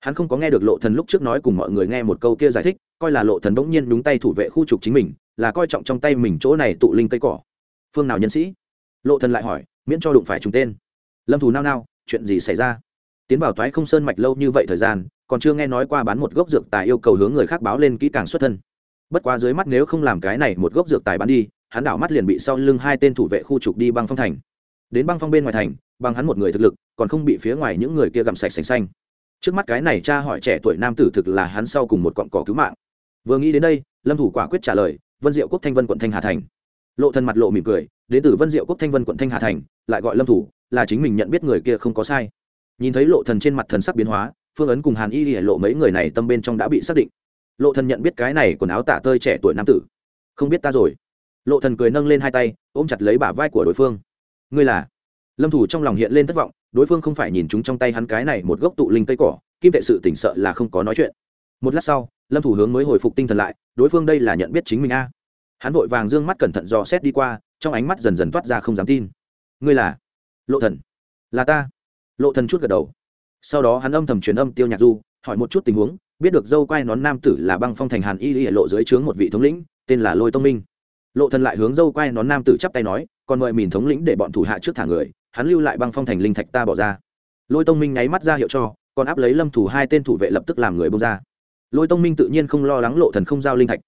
Hắn không có nghe được lộ thần lúc trước nói cùng mọi người nghe một câu kia giải thích, coi là lộ thần bỗng nhiên đúng tay thủ vệ khu trục chính mình, là coi trọng trong tay mình chỗ này tụ linh cây cỏ. Phương nào nhân sĩ? Lộ thần lại hỏi, miễn cho đụng phải chúng tên. Lâm thủ nao nao, chuyện gì xảy ra? Tiến vào toái không sơn mạch lâu như vậy thời gian còn chưa nghe nói qua bán một gốc dược tài yêu cầu hướng người khác báo lên kỹ càng xuất thân. Bất quá dưới mắt nếu không làm cái này một gốc dược tài bán đi, hắn đảo mắt liền bị sau lưng hai tên thủ vệ khu trục đi băng phong thành. Đến băng phong bên ngoài thành bằng hắn một người thực lực, còn không bị phía ngoài những người kia gặm sạch sành xanh. Trước mắt cái này cha hỏi trẻ tuổi nam tử thực là hắn sau cùng một cọn cỏ cứu mạng. Vừa nghĩ đến đây, lâm thủ quả quyết trả lời, vân diệu quốc thanh vân quận thanh hà thành. Lộ thân mặt lộ mỉm cười, đến từ vân diệu quốc thanh vân quận thanh hà thành, lại gọi lâm thủ, là chính mình nhận biết người kia không có sai. Nhìn thấy lộ thần trên mặt thần sắc biến hóa phương ấn cùng hàn y lìa lộ mấy người này tâm bên trong đã bị xác định. Lộ thần nhận biết cái này quần áo tả tơi trẻ tuổi nam tử. Không biết ta rồi. Lộ thần cười nâng lên hai tay, ôm chặt lấy bả vai của đối phương. Ngươi là? Lâm thủ trong lòng hiện lên thất vọng, đối phương không phải nhìn chúng trong tay hắn cái này một gốc tụ linh cây cỏ, kim tệ sự tỉnh sợ là không có nói chuyện. Một lát sau, lâm thủ hướng mới hồi phục tinh thần lại, đối phương đây là nhận biết chính mình a. Hắn vội vàng dương mắt cẩn thận dò xét đi qua, trong ánh mắt dần dần toát ra không dám tin. Ngươi là? Lộ thần. Là ta. Lộ thần chút gật đầu sau đó hắn âm thầm truyền âm tiêu nhạc du, hỏi một chút tình huống, biết được dâu quai nón nam tử là băng phong thành hàn y y lộ dưới trướng một vị thống lĩnh, tên là lôi tông minh. Lộ thần lại hướng dâu quai nón nam tử chắp tay nói, còn mời mìn thống lĩnh để bọn thủ hạ trước thả người, hắn lưu lại băng phong thành linh thạch ta bỏ ra. Lôi tông minh nháy mắt ra hiệu cho, còn áp lấy lâm thủ hai tên thủ vệ lập tức làm người bông ra. Lôi tông minh tự nhiên không lo lắng lộ thần không giao linh thạch.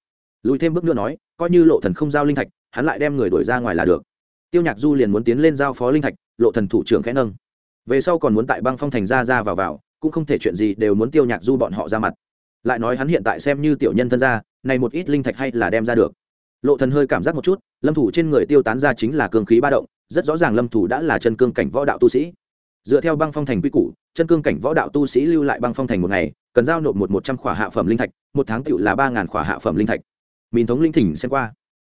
Lùi thêm bước nữa nói, coi như lộ thần không giao linh thạch, hắn lại đem người đuổi ra ngoài là được. Tiêu nhạc du liền muốn tiến lên giao phó linh thạch, lộ thần thủ trưởng khẽ nâng về sau còn muốn tại băng phong thành ra ra vào vào, cũng không thể chuyện gì đều muốn tiêu nhạc du bọn họ ra mặt. Lại nói hắn hiện tại xem như tiểu nhân thân gia, này một ít linh thạch hay là đem ra được. Lộ thần hơi cảm giác một chút, lâm thủ trên người tiêu tán ra chính là cương khí ba động, rất rõ ràng lâm thủ đã là chân cương cảnh võ đạo tu sĩ. Dựa theo băng phong thành quy củ, chân cương cảnh võ đạo tu sĩ lưu lại băng phong thành một ngày, cần giao nộp một một trăm khỏa hạ phẩm linh thạch, một tháng tựu là ba ngàn khỏa hạ phẩm linh thạch. Mìn thống linh thỉnh xem qua.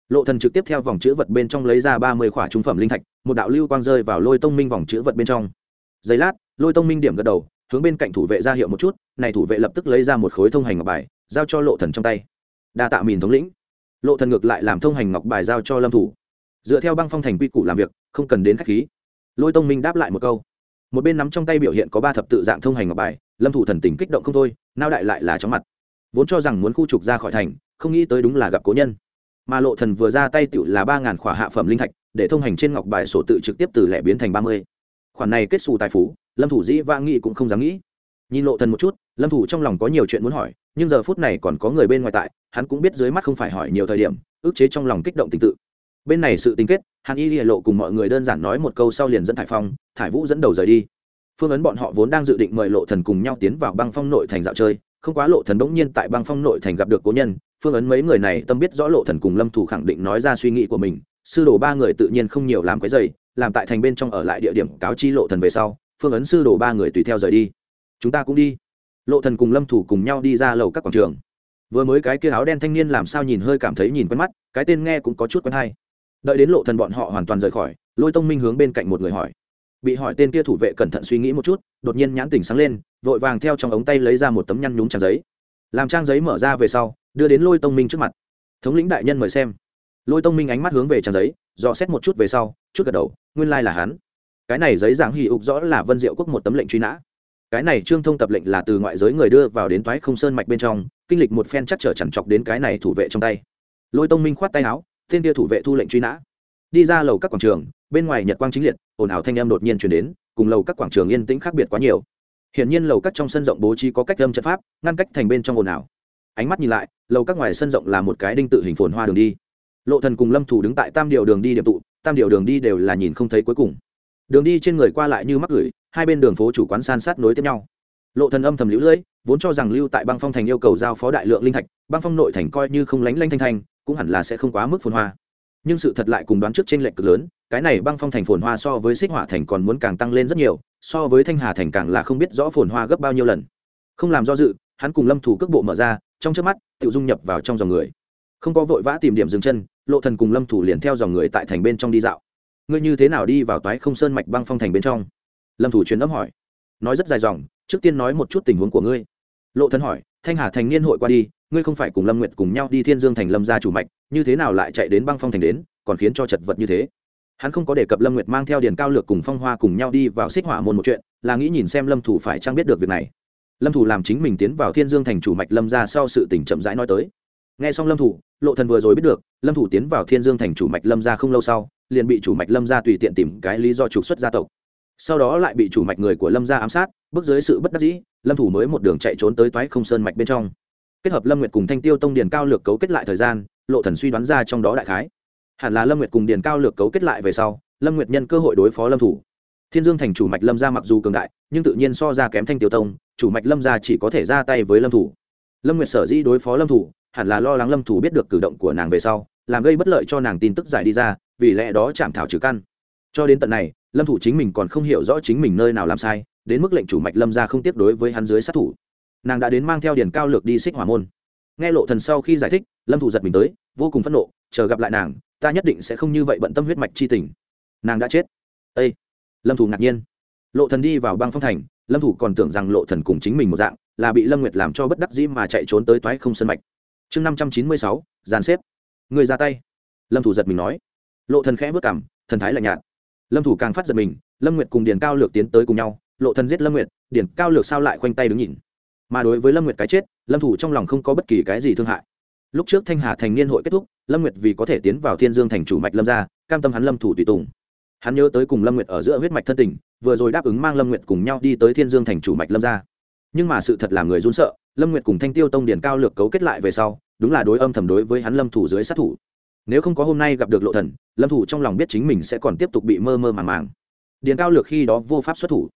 Lộ thần trực tiếp theo vòng chữ vật bên trong lấy ra ba mươi khỏa trung phẩm linh thạch, một đạo lưu quang rơi vào lôi tông minh vòng chữ vật bên trong giây lát, lôi tông minh điểm gật đầu, hướng bên cạnh thủ vệ ra hiệu một chút, này thủ vệ lập tức lấy ra một khối thông hành ngọc bài, giao cho lộ thần trong tay. Đa tạ mìn thống lĩnh. Lộ thần ngược lại làm thông hành ngọc bài giao cho lâm thủ. Dựa theo băng phong thành quy củ làm việc, không cần đến khách khí. Lôi tông minh đáp lại một câu. Một bên nắm trong tay biểu hiện có ba thập tự dạng thông hành ngọc bài, lâm thủ thần tình kích động không thôi, nao đại lại là chóng mặt. Vốn cho rằng muốn khu trục ra khỏi thành, không nghĩ tới đúng là gặp cố nhân. Mà lộ thần vừa ra tay tiểu là ba ngàn khỏa hạ phẩm linh thạch, để thông hành trên ngọc bài sổ tự trực tiếp từ lẻ biến thành ba mươi khoản này kết xù tài phú, lâm thủ dĩ vã nghĩ cũng không dám nghĩ. Nhìn lộ thần một chút, lâm thủ trong lòng có nhiều chuyện muốn hỏi, nhưng giờ phút này còn có người bên ngoài tại, hắn cũng biết dưới mắt không phải hỏi nhiều thời điểm, ức chế trong lòng kích động tình tự. Bên này sự tình kết, hàn y lìa lộ cùng mọi người đơn giản nói một câu sau liền dẫn thải phong, thải vũ dẫn đầu rời đi. Phương ấn bọn họ vốn đang dự định mời lộ thần cùng nhau tiến vào băng phong nội thành dạo chơi, không quá lộ thần bỗng nhiên tại băng phong nội thành gặp được cố nhân, phương ấn mấy người này tâm biết rõ lộ thần cùng lâm thủ khẳng định nói ra suy nghĩ của mình, sư đồ ba người tự nhiên không nhiều làm cái dày làm tại thành bên trong ở lại địa điểm cáo chi lộ thần về sau, phương ấn sư đổ ba người tùy theo rời đi. Chúng ta cũng đi. Lộ thần cùng lâm thủ cùng nhau đi ra lầu các quảng trường. Vừa mới cái kia áo đen thanh niên làm sao nhìn hơi cảm thấy nhìn quen mắt, cái tên nghe cũng có chút quen hay. Đợi đến lộ thần bọn họ hoàn toàn rời khỏi, lôi tông minh hướng bên cạnh một người hỏi. Bị hỏi tên kia thủ vệ cẩn thận suy nghĩ một chút, đột nhiên nhãn tỉnh sáng lên, vội vàng theo trong ống tay lấy ra một tấm nhăn nhúng trang giấy. Làm trang giấy mở ra về sau, đưa đến lôi tông minh trước mặt. Thống lĩnh đại nhân mời xem lôi tông minh ánh mắt hướng về trang giấy dò xét một chút về sau chút gật đầu nguyên lai là hắn cái này giấy giảng hì ục rõ là vân diệu quốc một tấm lệnh truy nã cái này trương thông tập lệnh là từ ngoại giới người đưa vào đến toái không sơn mạch bên trong kinh lịch một phen chắc trở chẳng chọc đến cái này thủ vệ trong tay lôi tông minh khoát tay áo tên kia thủ vệ thu lệnh truy nã đi ra lầu các quảng trường bên ngoài nhật quang chính liệt ồn ào thanh âm đột nhiên chuyển đến cùng lầu các quảng trường yên tĩnh khác biệt quá nhiều hiển nhiên lầu các trong sân rộng bố trí có cách âm chất pháp ngăn cách thành bên trong ồn ào ánh mắt nhìn lại lầu các ngoài sân rộng là một cái đinh tự hình phồn hoa đường đi lộ thần cùng lâm thủ đứng tại tam điều đường đi điểm tụ, tam điều đường đi đều là nhìn không thấy cuối cùng. Đường đi trên người qua lại như mắc gửi, hai bên đường phố chủ quán san sát nối tiếp nhau. Lộ thần âm thầm liễu lưỡi vốn cho rằng lưu tại băng phong thành yêu cầu giao phó đại lượng linh thạch, băng phong nội thành coi như không lánh lanh thanh thanh, cũng hẳn là sẽ không quá mức phồn hoa. Nhưng sự thật lại cùng đoán trước trên lệch cực lớn, cái này băng phong thành phồn hoa so với xích hỏa thành còn muốn càng tăng lên rất nhiều, so với thanh hà thành càng là không biết rõ phồn hoa gấp bao nhiêu lần. Không làm do dự, hắn cùng lâm thủ cước bộ mở ra, trong trước mắt tự dung nhập vào trong dòng người. Không có vội vã tìm điểm dừng chân lộ thần cùng lâm thủ liền theo dòng người tại thành bên trong đi dạo. Ngươi như thế nào đi vào toái không sơn mạch băng phong thành bên trong? Lâm thủ truyền âm hỏi. Nói rất dài dòng, trước tiên nói một chút tình huống của ngươi. Lộ thần hỏi, thanh hà thành niên hội qua đi, ngươi không phải cùng lâm nguyệt cùng nhau đi thiên dương thành lâm gia chủ mạch, như thế nào lại chạy đến băng phong thành đến, còn khiến cho chật vật như thế? Hắn không có đề cập lâm nguyệt mang theo điền cao lược cùng phong hoa cùng nhau đi vào xích hỏa môn một chuyện, là nghĩ nhìn xem lâm thủ phải trang biết được việc này. Lâm thủ làm chính mình tiến vào thiên dương thành chủ mạch lâm gia sau sự tỉnh chậm rãi nói tới nghe xong lâm thủ, lộ thần vừa rồi biết được, lâm thủ tiến vào thiên dương thành chủ mạch lâm gia không lâu sau, liền bị chủ mạch lâm gia tùy tiện tìm cái lý do trục xuất gia tộc. Sau đó lại bị chủ mạch người của lâm gia ám sát, bước dưới sự bất đắc dĩ, lâm thủ mới một đường chạy trốn tới toái không sơn mạch bên trong. Kết hợp lâm nguyệt cùng thanh tiêu tông điền cao lược cấu kết lại thời gian, lộ thần suy đoán ra trong đó đại khái. Hẳn là lâm nguyệt cùng điền cao lược cấu kết lại về sau, lâm nguyệt nhân cơ hội đối phó lâm thủ. Thiên dương thành chủ mạch lâm gia mặc dù cường đại, nhưng tự nhiên so ra kém thanh tiêu tông, chủ mạch lâm gia chỉ có thể ra tay với lâm thủ. Lâm nguyệt sở dĩ đối phó lâm thủ hẳn là lo lắng lâm thủ biết được cử động của nàng về sau, làm gây bất lợi cho nàng tin tức giải đi ra, vì lẽ đó chạm thảo trừ căn. Cho đến tận này, lâm thủ chính mình còn không hiểu rõ chính mình nơi nào làm sai, đến mức lệnh chủ mạch lâm gia không tiếp đối với hắn dưới sát thủ. Nàng đã đến mang theo điển cao lược đi xích hỏa môn. Nghe lộ thần sau khi giải thích, lâm thủ giật mình tới, vô cùng phẫn nộ, chờ gặp lại nàng, ta nhất định sẽ không như vậy bận tâm huyết mạch chi tình. Nàng đã chết. Ây lâm thủ ngạc nhiên. Lộ thần đi vào băng phong thành, lâm thủ còn tưởng rằng lộ thần cùng chính mình một dạng, là bị lâm nguyệt làm cho bất đắc dĩ mà chạy trốn tới toái không sân mạch chương năm trăm chín mươi sáu, dàn xếp. Người ra tay. Lâm thủ giật mình nói. Lộ thần khẽ bước cảm, thần thái lạnh nhạt. Lâm thủ càng phát giật mình, lâm nguyệt cùng điền cao lược tiến tới cùng nhau. Lộ thần giết lâm nguyệt, điền cao lược sao lại khoanh tay đứng nhìn? Mà đối với lâm nguyệt cái chết, lâm thủ trong lòng không có bất kỳ cái gì thương hại. Lúc trước thanh hà thành niên hội kết thúc, lâm nguyệt vì có thể tiến vào thiên dương thành chủ mạch lâm gia, cam tâm hắn lâm thủ tùy tùng. Hắn nhớ tới cùng lâm nguyệt ở giữa huyết mạch thân tình, vừa rồi đáp ứng mang lâm nguyệt cùng nhau đi tới thiên dương thành chủ mạch lâm gia. Nhưng mà sự thật làm người run sợ, lâm nguyệt cùng thanh tiêu tông điển cao lược cấu kết lại về sau đúng là đối âm thầm đối với hắn lâm thủ dưới sát thủ. Nếu không có hôm nay gặp được lộ thần, lâm thủ trong lòng biết chính mình sẽ còn tiếp tục bị mơ mơ màng màng. Điền cao lược khi đó vô pháp xuất thủ.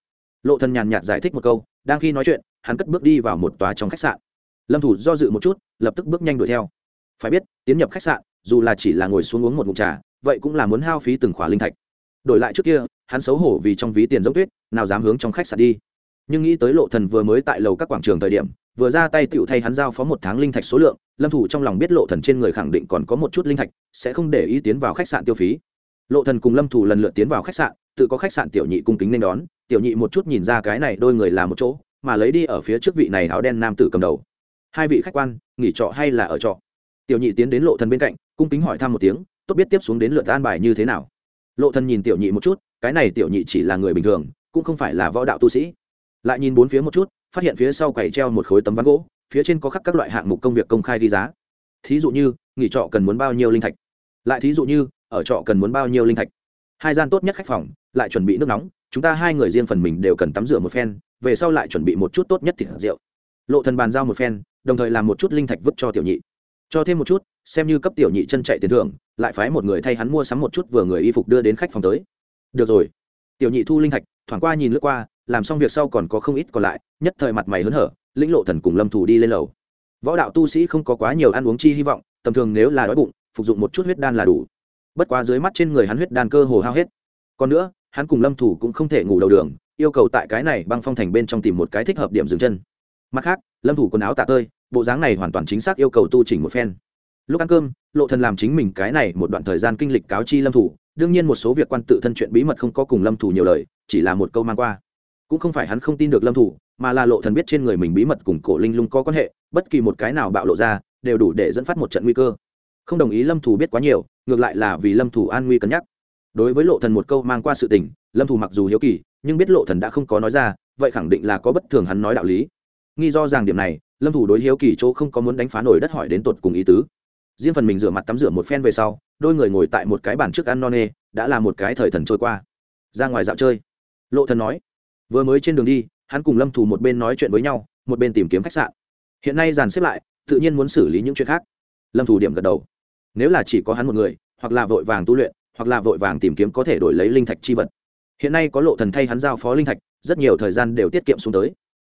Lộ thần nhàn nhạt giải thích một câu, đang khi nói chuyện, hắn cất bước đi vào một tòa trong khách sạn. Lâm thủ do dự một chút, lập tức bước nhanh đuổi theo. Phải biết, tiến nhập khách sạn, dù là chỉ là ngồi xuống uống một ngụm trà, vậy cũng là muốn hao phí từng khỏa linh thạch. Đổi lại trước kia, hắn xấu hổ vì trong ví tiền giống tuyết, nào dám hướng trong khách sạn đi. Nhưng nghĩ tới lộ thần vừa mới tại lầu các quảng trường thời điểm, vừa ra tay tựu thay hắn giao phó một tháng linh thạch số lượng lâm thủ trong lòng biết lộ thần trên người khẳng định còn có một chút linh thạch, sẽ không để ý tiến vào khách sạn tiêu phí. Lộ thần cùng lâm thủ lần lượt tiến vào khách sạn, tự có khách sạn tiểu nhị cung kính nên đón, tiểu nhị một chút nhìn ra cái này đôi người là một chỗ, mà lấy đi ở phía trước vị này áo đen nam tử cầm đầu. Hai vị khách quan, nghỉ trọ hay là ở trọ? Tiểu nhị tiến đến lộ thần bên cạnh, cung kính hỏi thăm một tiếng, tốt biết tiếp xuống đến lượt an bài như thế nào. Lộ thần nhìn tiểu nhị một chút, cái này tiểu nhị chỉ là người bình thường, cũng không phải là võ đạo tu sĩ. Lại nhìn bốn phía một chút, phát hiện phía sau quầy treo một khối tấm ván gỗ phía trên có khắc các loại hạng mục công việc công khai ghi giá. Thí dụ như, nghỉ trọ cần muốn bao nhiêu linh thạch? Lại thí dụ như, ở trọ cần muốn bao nhiêu linh thạch? Hai gian tốt nhất khách phòng, lại chuẩn bị nước nóng, chúng ta hai người riêng phần mình đều cần tắm rửa một phen, về sau lại chuẩn bị một chút tốt nhất thịt rượu. Lộ thần bàn giao một phen, đồng thời làm một chút linh thạch vứt cho tiểu nhị. Cho thêm một chút, xem như cấp tiểu nhị chân chạy tiền thưởng, lại phái một người thay hắn mua sắm một chút vừa người y phục đưa đến khách phòng tới. Được rồi. Tiểu nhị thu linh thạch, thoảng qua nhìn lướt qua, làm xong việc sau còn có không ít còn lại, nhất thời mặt mày hớn hở lĩnh lộ thần cùng lâm thủ đi lên lầu. Võ đạo tu sĩ không có quá nhiều ăn uống chi hy vọng, tầm thường nếu là đói bụng, phục dụng một chút huyết đan là đủ. Bất quá dưới mắt trên người hắn huyết đan cơ hồ hao hết. Còn nữa, hắn cùng lâm thủ cũng không thể ngủ đầu đường, yêu cầu tại cái này băng phong thành bên trong tìm một cái thích hợp điểm dừng chân. Mặt khác, lâm thủ quần áo tạ tơi, bộ dáng này hoàn toàn chính xác yêu cầu tu chỉnh một phen. Lúc ăn cơm, lộ thần làm chính mình cái này một đoạn thời gian kinh lịch cáo chi lâm thủ đương nhiên một số việc quan tự thân chuyện bí mật không có cùng lâm thủ nhiều lời, chỉ là một câu mang qua. Cũng không phải hắn không tin được lâm thủ mà là lộ thần biết trên người mình bí mật cùng cổ linh lung có quan hệ, bất kỳ một cái nào bạo lộ ra, đều đủ để dẫn phát một trận nguy cơ. Không đồng ý lâm thủ biết quá nhiều, ngược lại là vì lâm thủ an nguy cân nhắc. Đối với lộ thần một câu mang qua sự tình, lâm thủ mặc dù hiếu kỳ, nhưng biết lộ thần đã không có nói ra, vậy khẳng định là có bất thường hắn nói đạo lý. Nghi do rằng điểm này, lâm thủ đối hiếu kỳ chỗ không có muốn đánh phá nổi đất hỏi đến tột cùng ý tứ. Riêng phần mình rửa mặt tắm rửa một phen về sau, đôi người ngồi tại một cái bàn trước ăn non nê, đã là một cái thời thần trôi qua. Ra ngoài dạo chơi. Lộ thần nói, vừa mới trên đường đi hắn cùng lâm Thù một bên nói chuyện với nhau, một bên tìm kiếm khách sạn. Hiện nay dàn xếp lại, tự nhiên muốn xử lý những chuyện khác. Lâm Thù điểm gật đầu. Nếu là chỉ có hắn một người, hoặc là vội vàng tu luyện, hoặc là vội vàng tìm kiếm có thể đổi lấy linh thạch chi vật. Hiện nay có lộ thần thay hắn giao phó linh thạch, rất nhiều thời gian đều tiết kiệm xuống tới.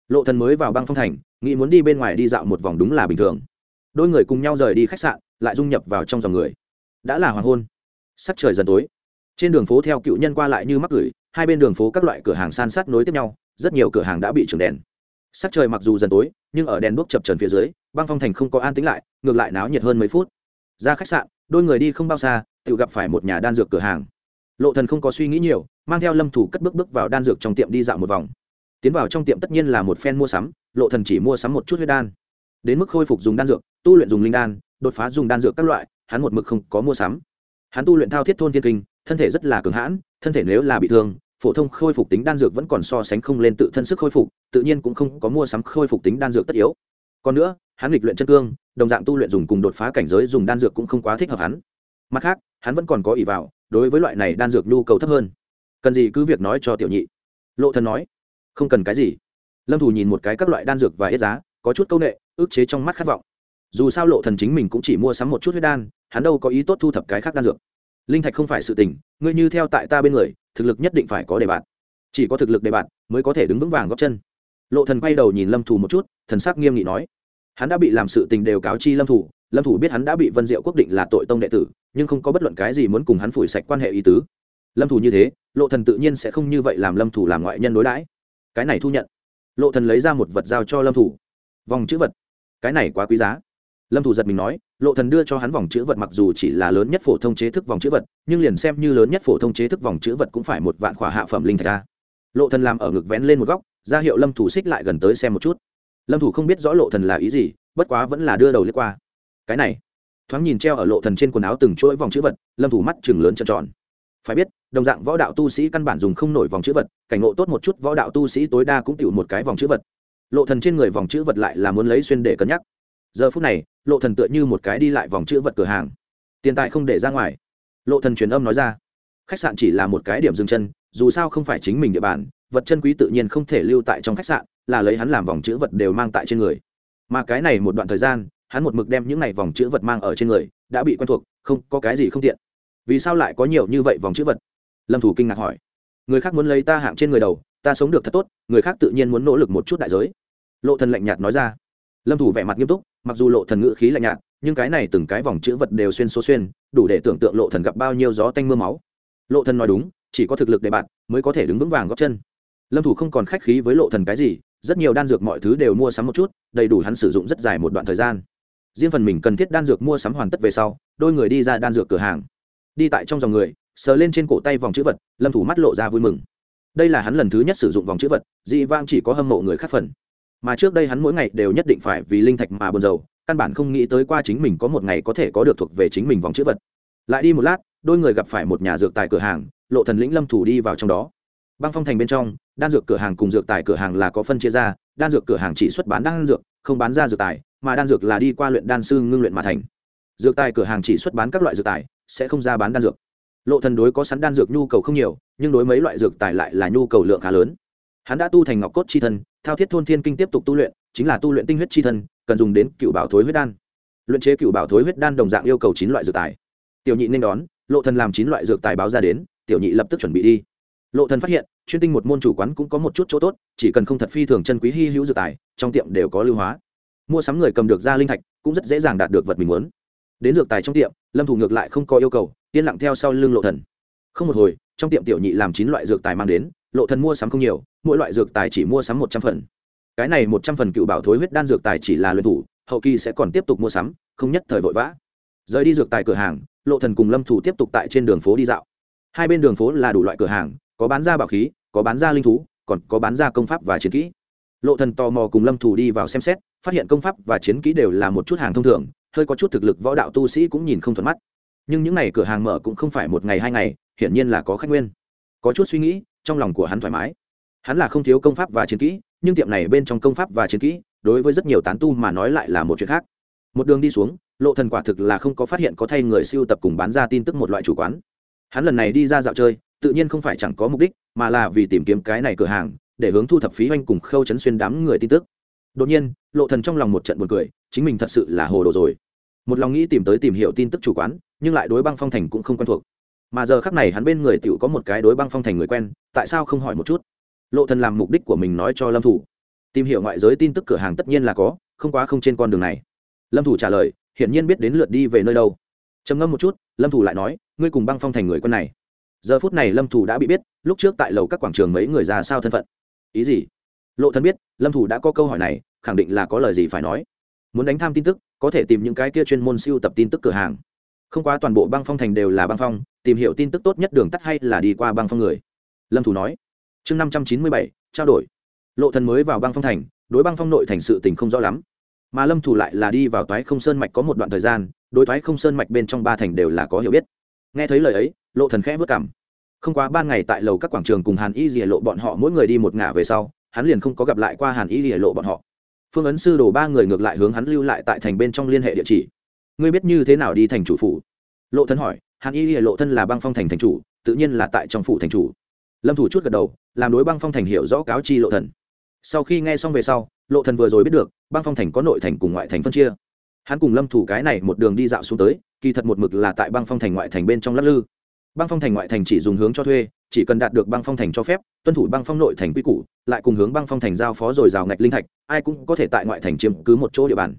Lộ thần mới vào băng phong thành, nghĩ muốn đi bên ngoài đi dạo một vòng đúng là bình thường. Đôi người cùng nhau rời đi khách sạn, lại dung nhập vào trong dòng người. Đã là hoàng hôn. Sắc trời dần tối. Trên đường phố theo cựu nhân qua lại như mắc gửi, hai bên đường phố các loại cửa hàng san sát nối tiếp nhau rất nhiều cửa hàng đã bị trừng đèn. Sắc trời mặc dù dần tối, nhưng ở đèn đuốc chập trần phía dưới, băng phong thành không có an tĩnh lại, ngược lại náo nhiệt hơn mấy phút. Ra khách sạn, đôi người đi không bao xa, tự gặp phải một nhà đan dược cửa hàng. Lộ thần không có suy nghĩ nhiều, mang theo lâm thủ cất bước bước vào đan dược trong tiệm đi dạo một vòng. Tiến vào trong tiệm tất nhiên là một phen mua sắm, lộ thần chỉ mua sắm một chút huyết đan. Đến mức khôi phục dùng đan dược, tu luyện dùng linh đan, đột phá dùng đan dược các loại, hắn một mực không có mua sắm. Hắn tu luyện thao thiết thôn thiên kinh, thân thể rất là cường hãn, thân thể nếu là bị thương phổ thông khôi phục tính đan dược vẫn còn so sánh không lên tự thân sức khôi phục, tự nhiên cũng không có mua sắm khôi phục tính đan dược tất yếu. Còn nữa, hắn lịch luyện chân cương, đồng dạng tu luyện dùng cùng đột phá cảnh giới dùng đan dược cũng không quá thích hợp hắn. Mặt khác, hắn vẫn còn có ỷ vào, đối với loại này đan dược nhu cầu thấp hơn. Cần gì cứ việc nói cho tiểu nhị. Lộ thần nói, không cần cái gì. Lâm Thù nhìn một cái các loại đan dược và ít giá, có chút câu nệ ước chế trong mắt khát vọng. Dù sao lộ thần chính mình cũng chỉ mua sắm một chút huyết đan, hắn đâu có ý tốt thu thập cái khác đan dược. Linh thạch không phải sự tình, ngươi như theo tại ta bên người thực lực nhất định phải có đề bạn chỉ có thực lực đề bạn mới có thể đứng vững vàng góp chân. Lộ thần quay đầu nhìn lâm thủ một chút, thần sắc nghiêm nghị nói, hắn đã bị làm sự tình đều cáo chi lâm thủ lâm thủ biết hắn đã bị vân diệu quốc định là tội tông đệ tử, nhưng không có bất luận cái gì muốn cùng hắn phủi sạch quan hệ ý tứ. Lâm thủ như thế, lộ thần tự nhiên sẽ không như vậy làm lâm thủ làm ngoại nhân đối đãi. Cái này thu nhận. Lộ thần lấy ra một vật giao cho lâm thủ vòng chữ vật. Cái này quá quý giá. Lâm thủ giật mình nói lộ thần đưa cho hắn vòng chữ vật mặc dù chỉ là lớn nhất phổ thông chế thức vòng chữ vật, nhưng liền xem như lớn nhất phổ thông chế thức vòng chữ vật cũng phải một vạn khỏa hạ phẩm linh thạch a lộ thần làm ở ngực vén lên một góc, ra hiệu lâm thủ xích lại gần tới xem một chút. Lâm thủ không biết rõ lộ thần là ý gì, bất quá vẫn là đưa đầu lướt qua. Cái này, thoáng nhìn treo ở lộ thần trên quần áo từng chuỗi vòng chữ vật, lâm thủ mắt chừng lớn trợn tròn. Phải biết, đồng dạng võ đạo tu sĩ căn bản dùng không nổi vòng chữ vật, cảnh ngộ tốt một chút võ đạo tu sĩ tối đa cũng tiểu một cái vòng chữ vật. Lộ thần trên người vòng chữ vật lại là muốn lấy xuyên để cân nhắc. Giờ phút này lộ thần tựa như một cái đi lại vòng chữ vật cửa hàng. Tiền tài không để ra ngoài. Lộ thần truyền âm nói ra. Khách sạn chỉ là một cái điểm dừng chân, dù sao không phải chính mình địa bàn, vật chân quý tự nhiên không thể lưu tại trong khách sạn, là lấy hắn làm vòng chữ vật đều mang tại trên người. Mà cái này một đoạn thời gian, hắn một mực đem những này vòng chữ vật mang ở trên người, đã bị quen thuộc, không, có cái gì không tiện. Vì sao lại có nhiều như vậy vòng chữ vật? Lâm thủ kinh ngạc hỏi. Người khác muốn lấy ta hạng trên người đầu, ta sống được thật tốt, người khác tự nhiên muốn nỗ lực một chút đại giới. Lộ thần lạnh nhạt nói ra. Lâm thủ vẻ mặt nghiêm túc mặc dù lộ thần ngữ khí lạnh nhạt, nhưng cái này từng cái vòng chữ vật đều xuyên số xuyên, đủ để tưởng tượng lộ thần gặp bao nhiêu gió tanh mưa máu. Lộ thần nói đúng, chỉ có thực lực để bạn mới có thể đứng vững vàng góp chân. Lâm thủ không còn khách khí với lộ thần cái gì, rất nhiều đan dược mọi thứ đều mua sắm một chút, đầy đủ hắn sử dụng rất dài một đoạn thời gian. Riêng phần mình cần thiết đan dược mua sắm hoàn tất về sau, đôi người đi ra đan dược cửa hàng. Đi tại trong dòng người, sờ lên trên cổ tay vòng chữ vật, lâm thủ mắt lộ ra vui mừng. Đây là hắn lần thứ nhất sử dụng vòng chữ vật, dị vang chỉ có hâm mộ người khác phần mà trước đây hắn mỗi ngày đều nhất định phải vì linh thạch mà buồn rầu, căn bản không nghĩ tới qua chính mình có một ngày có thể có được thuộc về chính mình vòng chữ vật. Lại đi một lát, đôi người gặp phải một nhà dược tài cửa hàng, lộ thần lĩnh lâm thủ đi vào trong đó. Băng phong thành bên trong, đan dược cửa hàng cùng dược tài cửa hàng là có phân chia ra, đan dược cửa hàng chỉ xuất bán đan dược, không bán ra dược tài, mà đan dược là đi qua luyện đan sư ngưng luyện mà thành. Dược tài cửa hàng chỉ xuất bán các loại dược tài, sẽ không ra bán đan dược. Lộ thần đối có sẵn đan dược nhu cầu không nhiều, nhưng đối mấy loại dược tài lại là nhu cầu lượng khá lớn hắn đã tu thành ngọc cốt chi thân, thao thiết thôn thiên kinh tiếp tục tu luyện, chính là tu luyện tinh huyết chi thân, cần dùng đến cựu bảo thối huyết đan. Luyện chế cựu bảo thối huyết đan đồng dạng yêu cầu chín loại dược tài. Tiểu nhị nên đón, lộ thần làm chín loại dược tài báo ra đến, tiểu nhị lập tức chuẩn bị đi. Lộ thần phát hiện, chuyên tinh một môn chủ quán cũng có một chút chỗ tốt, chỉ cần không thật phi thường chân quý hi hữu dược tài, trong tiệm đều có lưu hóa. Mua sắm người cầm được ra linh thạch, cũng rất dễ dàng đạt được vật mình muốn. Đến dược tài trong tiệm, lâm thủ ngược lại không có yêu cầu, yên lặng theo sau lưng lộ thần. Không một hồi, trong tiệm tiểu nhị làm chín loại dược tài mang đến, lộ thần mua sắm không nhiều mỗi loại dược tài chỉ mua sắm một trăm phần. Cái này một trăm phần cựu bảo thối huyết đan dược tài chỉ là luyện thủ, hậu kỳ sẽ còn tiếp tục mua sắm, không nhất thời vội vã. Rời đi dược tài cửa hàng, lộ thần cùng lâm thủ tiếp tục tại trên đường phố đi dạo. Hai bên đường phố là đủ loại cửa hàng, có bán ra bảo khí, có bán ra linh thú, còn có bán ra công pháp và chiến kỹ. Lộ thần tò mò cùng lâm thủ đi vào xem xét, phát hiện công pháp và chiến kỹ đều là một chút hàng thông thường, hơi có chút thực lực võ đạo tu sĩ cũng nhìn không thuận mắt. Nhưng những ngày cửa hàng mở cũng không phải một ngày hai ngày, hiển nhiên là có khách nguyên. Có chút suy nghĩ, trong lòng của hắn thoải mái hắn là không thiếu công pháp và chiến kỹ, nhưng tiệm này bên trong công pháp và chiến kỹ, đối với rất nhiều tán tu mà nói lại là một chuyện khác. Một đường đi xuống, lộ thần quả thực là không có phát hiện có thay người siêu tập cùng bán ra tin tức một loại chủ quán. Hắn lần này đi ra dạo chơi, tự nhiên không phải chẳng có mục đích, mà là vì tìm kiếm cái này cửa hàng, để hướng thu thập phí hoanh cùng khâu chấn xuyên đám người tin tức. Đột nhiên, lộ thần trong lòng một trận buồn cười, chính mình thật sự là hồ đồ rồi. Một lòng nghĩ tìm tới tìm hiểu tin tức chủ quán, nhưng lại đối băng phong thành cũng không quen thuộc. Mà giờ khắc này hắn bên người tiểu có một cái đối băng phong thành người quen, tại sao không hỏi một chút? Lộ thần làm mục đích của mình nói cho lâm thủ. Tìm hiểu ngoại giới tin tức cửa hàng tất nhiên là có, không quá không trên con đường này. Lâm thủ trả lời, hiển nhiên biết đến lượt đi về nơi đâu. Trầm ngâm một chút, lâm thủ lại nói, ngươi cùng băng phong thành người quân này. Giờ phút này lâm thủ đã bị biết, lúc trước tại lầu các quảng trường mấy người ra sao thân phận. Ý gì? Lộ thần biết, lâm thủ đã có câu hỏi này, khẳng định là có lời gì phải nói. Muốn đánh tham tin tức, có thể tìm những cái kia chuyên môn siêu tập tin tức cửa hàng. Không quá toàn bộ băng phong thành đều là băng phong, tìm hiểu tin tức tốt nhất đường tắt hay là đi qua băng phong người. Lâm thủ nói chương năm trăm chín mươi bảy, trao đổi. Lộ thần mới vào băng phong thành, đối băng phong nội thành sự tình không rõ lắm. Mà lâm thủ lại là đi vào toái không sơn mạch có một đoạn thời gian, đối toái không sơn mạch bên trong ba thành đều là có hiểu biết. Nghe thấy lời ấy, lộ thần khẽ vất cảm. Không quá ba ngày tại lầu các quảng trường cùng hàn y dìa lộ bọn họ mỗi người đi một ngả về sau, hắn liền không có gặp lại qua hàn y dìa lộ bọn họ. Phương ấn sư đồ ba người ngược lại hướng hắn lưu lại tại thành bên trong liên hệ địa chỉ. Ngươi biết như thế nào đi thành chủ phủ? Lộ Thần hỏi. Hàn y lộ thân là băng phong thành thành chủ, tự nhiên là tại trong phủ thành chủ lâm thủ chút gật đầu, làm đối băng phong thành hiểu rõ cáo chi lộ thần. Sau khi nghe xong về sau, lộ thần vừa rồi biết được, băng phong thành có nội thành cùng ngoại thành phân chia. Hắn cùng lâm thủ cái này một đường đi dạo xuống tới, kỳ thật một mực là tại băng phong thành ngoại thành bên trong lắc lư. Băng phong thành ngoại thành chỉ dùng hướng cho thuê, chỉ cần đạt được băng phong thành cho phép, tuân thủ băng phong nội thành quy củ, lại cùng hướng băng phong thành giao phó rồi rào ngạch linh thạch, ai cũng có thể tại ngoại thành chiếm cứ một chỗ địa bàn.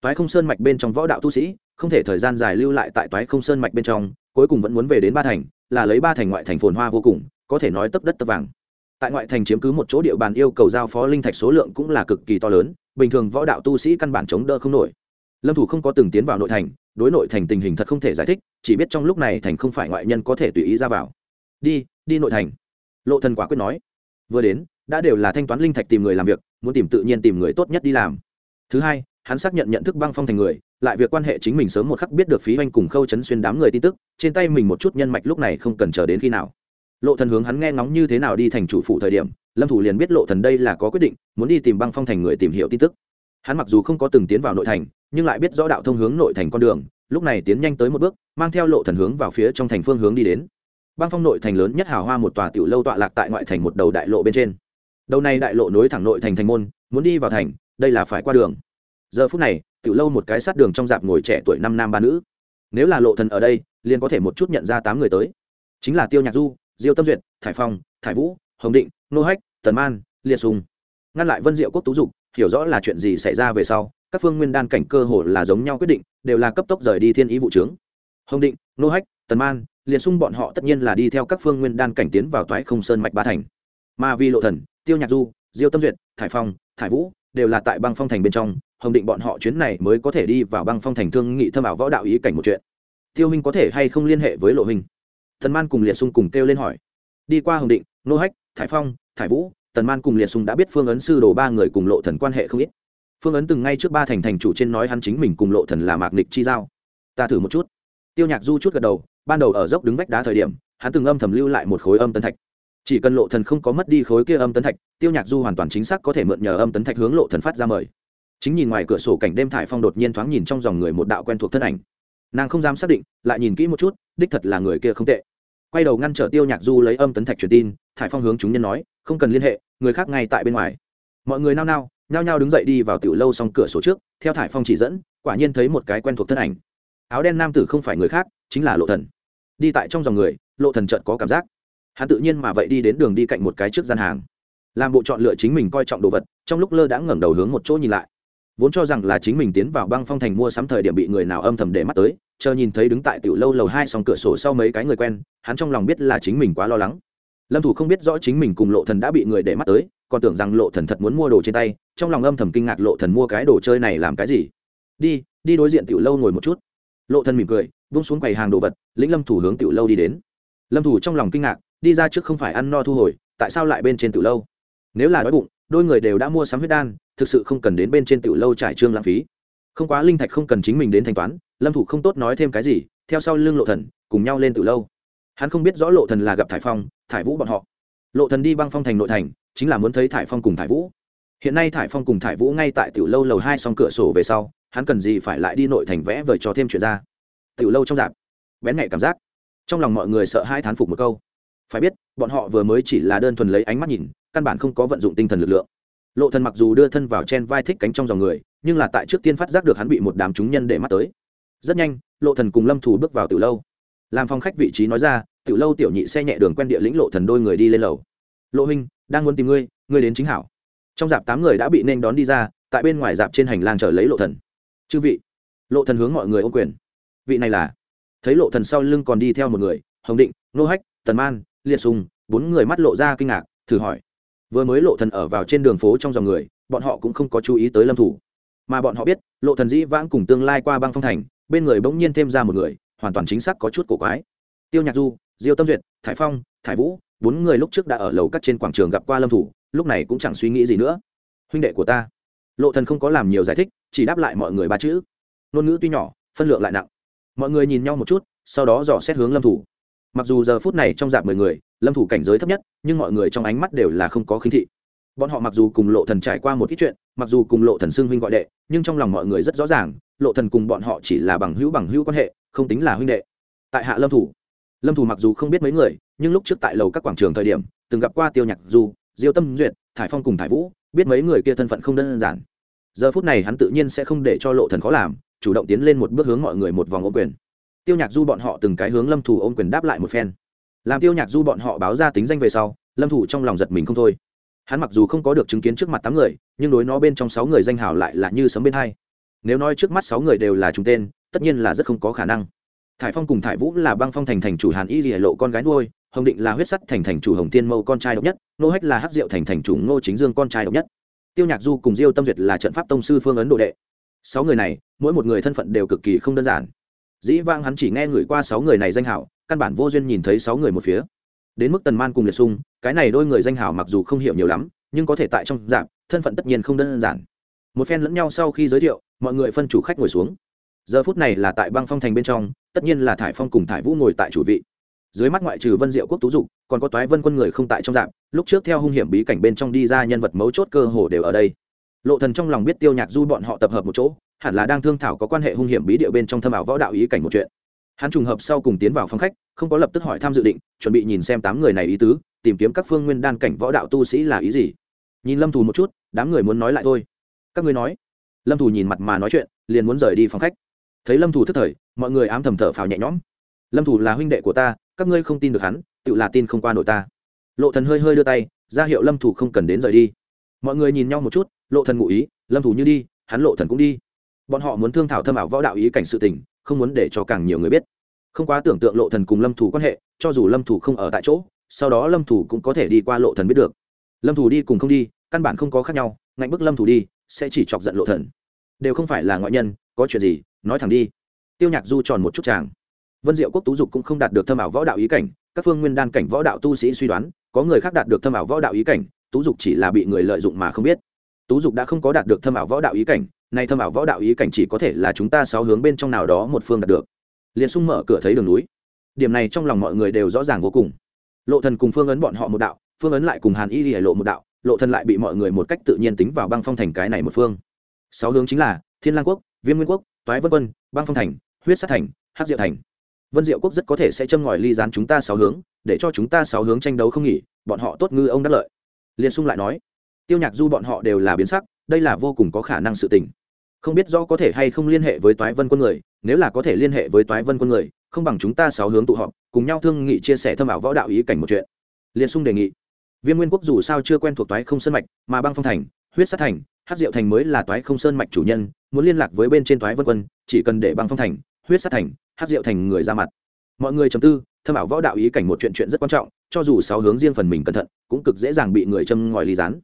Toái không sơn mạch bên trong võ đạo tu sĩ, không thể thời gian dài lưu lại tại toái không sơn mạch bên trong, cuối cùng vẫn muốn về đến ba thành, là lấy ba thành ngoại thành phồn hoa vô cùng có thể nói tấp đất tấp vàng. Tại ngoại thành chiếm cứ một chỗ địa bàn yêu cầu giao phó linh thạch số lượng cũng là cực kỳ to lớn, bình thường võ đạo tu sĩ căn bản chống đỡ không nổi. Lâm thủ không có từng tiến vào nội thành, đối nội thành tình hình thật không thể giải thích, chỉ biết trong lúc này thành không phải ngoại nhân có thể tùy ý ra vào. Đi đi nội thành. Lộ thần quả quyết nói. Vừa đến, đã đều là thanh toán linh thạch tìm người làm việc, muốn tìm tự nhiên tìm người tốt nhất đi làm. Thứ hai, hắn xác nhận nhận thức băng phong thành người, lại việc quan hệ chính mình sớm một khắc biết được phí oanh cùng khâu chấn xuyên đám người tin tức, trên tay mình một chút nhân mạch lúc này không cần chờ đến khi nào lộ thần hướng hắn nghe ngóng như thế nào đi thành chủ phủ thời điểm, lâm thủ liền biết lộ thần đây là có quyết định, muốn đi tìm băng phong thành người tìm hiểu tin tức. Hắn mặc dù không có từng tiến vào nội thành, nhưng lại biết rõ đạo thông hướng nội thành con đường, lúc này tiến nhanh tới một bước, mang theo lộ thần hướng vào phía trong thành phương hướng đi đến. Băng phong nội thành lớn nhất hào hoa một tòa tiểu lâu tọa lạc tại ngoại thành một đầu đại lộ bên trên. Đầu này đại lộ nối thẳng nội thành thành môn, muốn đi vào thành, đây là phải qua đường. Giờ phút này, tiểu lâu một cái sát đường trong dạp ngồi trẻ tuổi năm nam ba nữ. Nếu là lộ thần ở đây, liền có thể một chút nhận ra tám người tới. Chính là tiêu nhạc du diêu tâm duyệt, thải phong, thải vũ, hồng định, nô hách, tần man, liệt sùng. Ngăn lại vân diệu quốc tú dục, hiểu rõ là chuyện gì xảy ra về sau, các phương nguyên đan cảnh cơ hồ là giống nhau quyết định, đều là cấp tốc rời đi thiên ý vụ trướng. Hồng định, nô hách, tần man, liệt sung bọn họ tất nhiên là đi theo các phương nguyên đan cảnh tiến vào toái không sơn mạch ba thành. Mà vì lộ thần, tiêu nhạc du, diêu tâm duyệt, thải phong, thải vũ đều là tại băng phong thành bên trong, hồng định bọn họ chuyến này mới có thể đi vào băng phong thành thương nghị thâm ảo võ đạo ý cảnh một chuyện. Tiêu huynh có thể hay không liên hệ với lộ huynh? Thần man cùng liệt sung cùng kêu lên hỏi. Đi qua hồng định, nô hách, thải phong, thải vũ, tần man cùng liệt sung đã biết phương ấn sư đồ ba người cùng lộ thần quan hệ không ít. Phương ấn từng ngay trước ba thành thành chủ trên nói hắn chính mình cùng lộ thần là mạc nịch chi giao. Ta thử một chút. Tiêu nhạc du chút gật đầu, ban đầu ở dốc đứng vách đá thời điểm, hắn từng âm thầm lưu lại một khối âm tân thạch. Chỉ cần lộ thần không có mất đi khối kia âm tấn thạch, tiêu nhạc du hoàn toàn chính xác có thể mượn nhờ âm tấn thạch hướng lộ thần phát ra mời. Chính nhìn ngoài cửa sổ cảnh đêm thải phong đột nhiên thoáng nhìn trong dòng người một đạo quen thuộc thân ảnh. Nàng không dám xác định, lại nhìn kỹ một chút đích thật là người kia không tệ. Quay đầu ngăn trở tiêu nhạc du lấy âm tấn thạch truyền tin, thải phong hướng chúng nhân nói, không cần liên hệ, người khác ngay tại bên ngoài. Mọi người nao nao, nhao nhao đứng dậy đi vào tiểu lâu xong cửa sổ trước, theo thải phong chỉ dẫn, quả nhiên thấy một cái quen thuộc thân ảnh. Áo đen nam tử không phải người khác, chính là lộ thần. Đi tại trong dòng người, lộ thần chợt có cảm giác. Hắn tự nhiên mà vậy đi đến đường đi cạnh một cái trước gian hàng. Làm bộ chọn lựa chính mình coi trọng đồ vật, trong lúc lơ đã ngẩng đầu hướng một chỗ nhìn lại. Vốn cho rằng là chính mình tiến vào băng phong thành mua sắm thời điểm bị người nào âm thầm để mắt tới chờ nhìn thấy đứng tại tiểu lâu lầu hai song cửa sổ sau mấy cái người quen, hắn trong lòng biết là chính mình quá lo lắng. Lâm thủ không biết rõ chính mình cùng lộ thần đã bị người để mắt tới, còn tưởng rằng lộ thần thật muốn mua đồ trên tay, trong lòng âm thầm kinh ngạc lộ thần mua cái đồ chơi này làm cái gì. Đi đi đối diện tiểu lâu ngồi một chút. Lộ thần mỉm cười vung xuống quầy hàng đồ vật, lĩnh lâm thủ hướng tiểu lâu đi đến. Lâm thủ trong lòng kinh ngạc, đi ra trước không phải ăn no thu hồi, tại sao lại bên trên tiểu lâu? Nếu là đói bụng, đôi người đều đã mua sắm huyết đan, thực sự không cần đến bên trên tiểu lâu trải trương lãng phí không quá linh thạch không cần chính mình đến thanh toán, lâm thủ không tốt nói thêm cái gì, theo sau lưng lộ thần, cùng nhau lên từ lâu. Hắn không biết rõ lộ thần là gặp thải phong, thải vũ bọn họ. Lộ thần đi băng phong thành nội thành, chính là muốn thấy thải phong cùng thải vũ. Hiện nay thải phong cùng thải vũ ngay tại tiểu lâu lầu hai xong cửa sổ về sau, hắn cần gì phải lại đi nội thành vẽ vời cho thêm chuyện ra. Tiểu lâu trong dạp bén nhạy cảm giác. Trong lòng mọi người sợ hai thán phục một câu. Phải biết, bọn họ vừa mới chỉ là đơn thuần lấy ánh mắt nhìn, căn bản không có vận dụng tinh thần lực lượng lộ thần mặc dù đưa thân vào chen vai thích cánh trong dòng người, nhưng là tại trước tiên phát giác được hắn bị một đám chúng nhân để mắt tới. Rất nhanh, lộ thần cùng lâm thủ bước vào tiểu lâu. Làm phòng khách vị trí nói ra, tiểu lâu tiểu nhị xe nhẹ đường quen địa lĩnh lộ thần đôi người đi lên lầu. Lộ huynh, đang muốn tìm ngươi ngươi đến chính hảo. Trong dạp tám người đã bị nên đón đi ra, tại bên ngoài dạp trên hành lang chờ lấy lộ thần. Chư vị. Lộ thần hướng mọi người ô quyền. Vị này là? Thấy lộ thần sau lưng còn đi theo một người, hồng định, nô hách, tần man, liệt sùng, bốn người mắt lộ ra kinh ngạc, thử hỏi vừa mới lộ thần ở vào trên đường phố trong dòng người, bọn họ cũng không có chú ý tới lâm thủ. Mà bọn họ biết, lộ thần dĩ vãng cùng tương lai qua băng phong thành, bên người bỗng nhiên thêm ra một người, hoàn toàn chính xác có chút cổ quái. Tiêu nhạc du, diêu tâm duyệt thái phong thái vũ, bốn người lúc trước đã ở lầu cắt trên quảng trường gặp qua lâm thủ, lúc này cũng chẳng suy nghĩ gì nữa. Huynh đệ của ta. Lộ thần không có làm nhiều giải thích, chỉ đáp lại mọi người ba chữ. Ngôn ngữ tuy nhỏ, phân lượng lại nặng. Mọi người nhìn nhau một chút, sau đó dò xét hướng lâm thủ. Mặc dù giờ phút này trong dạp mười người lâm thủ cảnh giới thấp nhất, nhưng mọi người trong ánh mắt đều là không có khinh thị. Bọn họ mặc dù cùng lộ thần trải qua một ít chuyện, mặc dù cùng lộ thần xưng huynh gọi đệ, nhưng trong lòng mọi người rất rõ ràng, lộ thần cùng bọn họ chỉ là bằng hữu bằng hữu quan hệ, không tính là huynh đệ. Tại hạ lâm thủ lâm thủ mặc dù không biết mấy người, nhưng lúc trước tại lầu các quảng trường thời điểm, từng gặp qua tiêu nhạc du, diêu tâm duyệt, thải phong cùng thải vũ, biết mấy người kia thân phận không đơn giản. Giờ phút này hắn tự nhiên sẽ không để cho lộ thần khó làm, chủ động tiến lên một bước hướng mọi người một vòng ô quyền. Tiêu nhạc du bọn họ từng cái hướng lâm thủ ôm quyền đáp lại một phen làm tiêu nhạc du bọn họ báo ra tính danh về sau, lâm thủ trong lòng giật mình không thôi. Hắn mặc dù không có được chứng kiến trước mặt tám người, nhưng đối nó bên trong sáu người danh hào lại là như sấm bên hai. Nếu nói trước mắt sáu người đều là chúng tên, tất nhiên là rất không có khả năng. Thải phong cùng thải vũ là băng phong thành thành chủ hàn y lìa lộ con gái nuôi, hồng định là huyết sắt thành thành chủ hồng tiên mâu con trai độc nhất, nô hách là hắc diệu thành thành chủ ngô chính dương con trai độc nhất. Tiêu nhạc du cùng diêu tâm duyệt là trận pháp tông sư phương ấn độ đệ. Sáu người này, mỗi một người thân phận đều cực kỳ không đơn giản dĩ vang hắn chỉ nghe người qua sáu người này danh hảo, căn bản vô duyên nhìn thấy sáu người một phía. Đến mức tần man cùng liệt sung, cái này đôi người danh hảo mặc dù không hiểu nhiều lắm, nhưng có thể tại trong dạng, thân phận tất nhiên không đơn giản. Một phen lẫn nhau sau khi giới thiệu, mọi người phân chủ khách ngồi xuống. Giờ phút này là tại băng phong thành bên trong, tất nhiên là thải phong cùng thải vũ ngồi tại chủ vị. Dưới mắt ngoại trừ vân diệu quốc tú dục, còn có toái vân quân người không tại trong dạng, lúc trước theo hung hiểm bí cảnh bên trong đi ra nhân vật mấu chốt cơ hồ đều ở đây. Lộ thần trong lòng biết tiêu nhạc du bọn họ tập hợp một chỗ hẳn là đang thương thảo có quan hệ hung hiểm bí địa bên trong thâm ảo võ đạo ý cảnh một chuyện. Hắn trùng hợp sau cùng tiến vào phòng khách, không có lập tức hỏi thăm dự định, chuẩn bị nhìn xem tám người này ý tứ, tìm kiếm các phương nguyên đan cảnh võ đạo tu sĩ là ý gì. Nhìn lâm thù một chút, đám người muốn nói lại thôi. Các ngươi nói. Lâm thù nhìn mặt mà nói chuyện, liền muốn rời đi phòng khách. Thấy lâm thù thức thời, mọi người ám thầm thở phào nhẹ nhõm. Lâm thù là huynh đệ của ta, các ngươi không tin được hắn, tự là tin không qua nổi ta. Lộ thần hơi hơi đưa tay, ra hiệu lâm Thù không cần đến rời đi. Mọi người nhìn nhau một chút, lộ thần ngụ ý, lâm Thù như đi, hắn lộ thần cũng đi bọn họ muốn thương thảo thâm ảo võ đạo ý cảnh sự tình, không muốn để cho càng nhiều người biết. Không quá tưởng tượng lộ thần cùng lâm thủ quan hệ, cho dù lâm thủ không ở tại chỗ, sau đó lâm thủ cũng có thể đi qua lộ thần biết được. Lâm thủ đi cùng không đi, căn bản không có khác nhau, ngạnh bức lâm thủ đi, sẽ chỉ chọc giận lộ thần. Đều không phải là ngoại nhân, có chuyện gì, nói thẳng đi. Tiêu nhạc du tròn một chút chàng. Vân diệu quốc tú dục cũng không đạt được thâm ảo võ đạo ý cảnh, các phương nguyên đan cảnh võ đạo tu sĩ suy đoán, có người khác đạt được thâm ảo võ đạo ý cảnh, tú dục chỉ là bị người lợi dụng mà không biết. Tú dục đã không có đạt được thâm ảo võ đạo ý cảnh nay thâm ảo võ đạo ý cảnh chỉ có thể là chúng ta sáu hướng bên trong nào đó một phương đạt được. Liền sung mở cửa thấy đường núi. Điểm này trong lòng mọi người đều rõ ràng vô cùng. Lộ thần cùng phương ấn bọn họ một đạo, phương ấn lại cùng hàn y lìa lộ một đạo, lộ thần lại bị mọi người một cách tự nhiên tính vào băng phong thành cái này một phương. Sáu hướng chính là thiên lang quốc, viêm nguyên quốc, toái vân quân, băng phong thành, huyết sát thành, hắc diệu thành. Vân diệu quốc rất có thể sẽ châm ngòi ly gián chúng ta sáu hướng, để cho chúng ta sáu hướng tranh đấu không nghỉ, bọn họ tốt ngư ông đắc lợi. Liên sung lại nói, tiêu nhạc du bọn họ đều là biến sắc đây là vô cùng có khả năng sự tình. Không biết rõ có thể hay không liên hệ với toái vân quân người, nếu là có thể liên hệ với toái vân quân người, không bằng chúng ta sáu hướng tụ họp, cùng nhau thương nghị chia sẻ thâm ảo võ đạo ý cảnh một chuyện. Liên xung đề nghị viên nguyên quốc dù sao chưa quen thuộc toái không sơn mạch, mà băng phong thành, huyết sát thành hát diệu thành mới là toái không sơn mạch chủ nhân, muốn liên lạc với bên trên toái vân quân, chỉ cần để băng phong thành, huyết sát thành hát diệu thành người ra mặt. Mọi người chấm tư, thâm ảo võ đạo ý cảnh một chuyện chuyện rất quan trọng, cho dù sáu hướng riêng phần mình cẩn thận, cũng cực dễ dàng bị người châm ngòi ly rán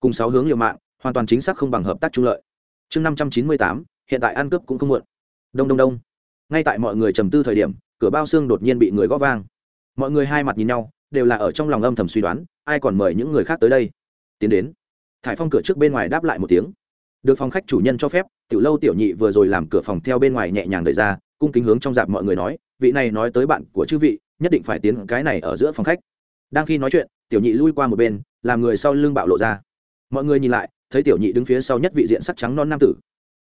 cùng sáu hướng liều mạng hoàn toàn chính xác không bằng hợp tác trung lợi. Chương năm trăm chín mươi tám, hiện tại ăn cướp cũng không muộn. Đông đông đông. Ngay tại mọi người trầm tư thời điểm, cửa bao xương đột nhiên bị người gõ vang. Mọi người hai mặt nhìn nhau, đều là ở trong lòng âm thầm suy đoán, ai còn mời những người khác tới đây. Tiến đến. Thải phong cửa trước bên ngoài đáp lại một tiếng. Được phòng khách chủ nhân cho phép, tiểu lâu tiểu nhị vừa rồi làm cửa phòng theo bên ngoài nhẹ nhàng đẩy ra, cung kính hướng trong dạp mọi người nói, vị này nói tới bạn của chư vị, nhất định phải tiến cái này ở giữa phòng khách. Đang khi nói chuyện, tiểu nhị lui qua một bên, làm người sau lưng bạo lộ ra. Mọi người nhìn lại thấy tiểu nhị đứng phía sau nhất vị diện sắc trắng non nam tử.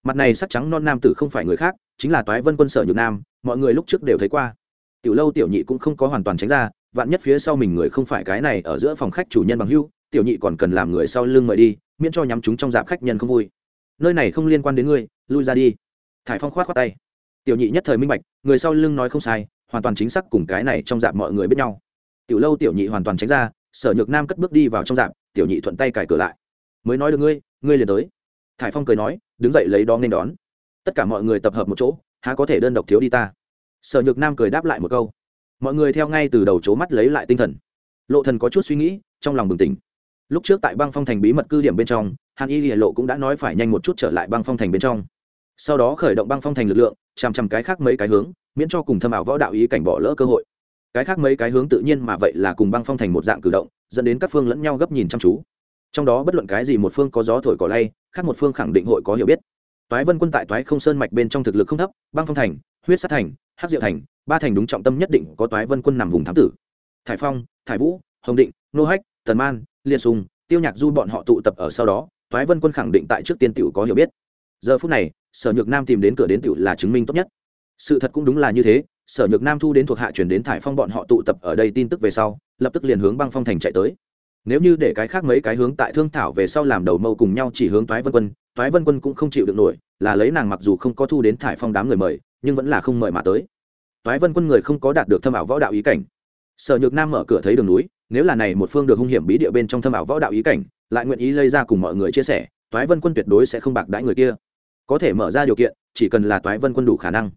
Mặt này sắc trắng non nam tử không phải người khác, chính là toái vân quân sở nhược nam, mọi người lúc trước đều thấy qua. Tiểu lâu tiểu nhị cũng không có hoàn toàn tránh ra, vạn nhất phía sau mình người không phải cái này ở giữa phòng khách chủ nhân bằng hưu tiểu nhị còn cần làm người sau lưng mời đi, miễn cho nhắm chúng trong dạp khách nhân không vui. Nơi này không liên quan đến ngươi, lui ra đi. Thải phong khoát khoát tay. Tiểu nhị nhất thời minh bạch, người sau lưng nói không sai, hoàn toàn chính xác cùng cái này trong dạp mọi người biết nhau. Tiểu lâu tiểu nhị hoàn toàn tránh ra, sở nhược nam cất bước đi vào trong dạp, tiểu nhị thuận tay cài cửa lại mới nói được ngươi ngươi liền tới. Thải phong cười nói, đứng dậy lấy đó nên đón. Tất cả mọi người tập hợp một chỗ, há có thể đơn độc thiếu đi ta? Sở nhược nam cười đáp lại một câu. Mọi người theo ngay từ đầu c mắt lấy lại tinh thần. Lộ thần có chút suy nghĩ, trong lòng bừng tỉnh. Lúc trước tại băng phong thành bí mật cư điểm bên trong, hàn y lìa lộ cũng đã nói phải nhanh một chút trở lại băng phong thành bên trong. Sau đó khởi động băng phong thành lực lượng, chằm chằm cái khác mấy cái hướng, miễn cho cùng thâm ảo võ đạo ý cảnh bỏ lỡ cơ hội. Cái khác mấy cái hướng tự nhiên mà vậy là cùng băng phong thành một dạng cử động, dẫn đến các phương lẫn nhau gấp nhìn chăm chú trong đó bất luận cái gì một phương có gió thổi cỏ lay, khác một phương khẳng định hội có hiểu biết. Toái vân quân tại toái không sơn mạch bên trong thực lực không thấp, băng phong thành, huyết sát thành, hắc diệu thành, ba thành đúng trọng tâm nhất định có toái vân quân nằm vùng thám tử. Thải phong, thải vũ, hồng định, nô hách, tần man Liệt sùng tiêu nhạc du bọn họ tụ tập ở sau đó, toái vân quân khẳng định tại trước tiên tiểu có hiểu biết. Giờ phút này, sở nhược nam tìm đến cửa đến tiểu là chứng minh tốt nhất. Sự thật cũng đúng là như thế, sở nhược nam thu đến thuộc hạ chuyển đến thải phong bọn họ tụ tập ở đây tin tức về sau, lập tức liền hướng băng phong thành chạy tới nếu như để cái khác mấy cái hướng tại thương thảo về sau làm đầu mâu cùng nhau chỉ hướng toái vân quân, toái vân quân cũng không chịu được nổi, là lấy nàng mặc dù không có thu đến thải phong đám người mời, nhưng vẫn là không mời mà tới. Toái vân quân người không có đạt được thâm ảo võ đạo ý cảnh. Sở nhược nam mở cửa thấy đường núi, nếu là này một phương được hung hiểm bí địa bên trong thâm ảo võ đạo ý cảnh, lại nguyện ý lây ra cùng mọi người chia sẻ, toái vân quân tuyệt đối sẽ không bạc đãi người kia. Có thể mở ra điều kiện, chỉ cần là toái vân quân đủ khả năng.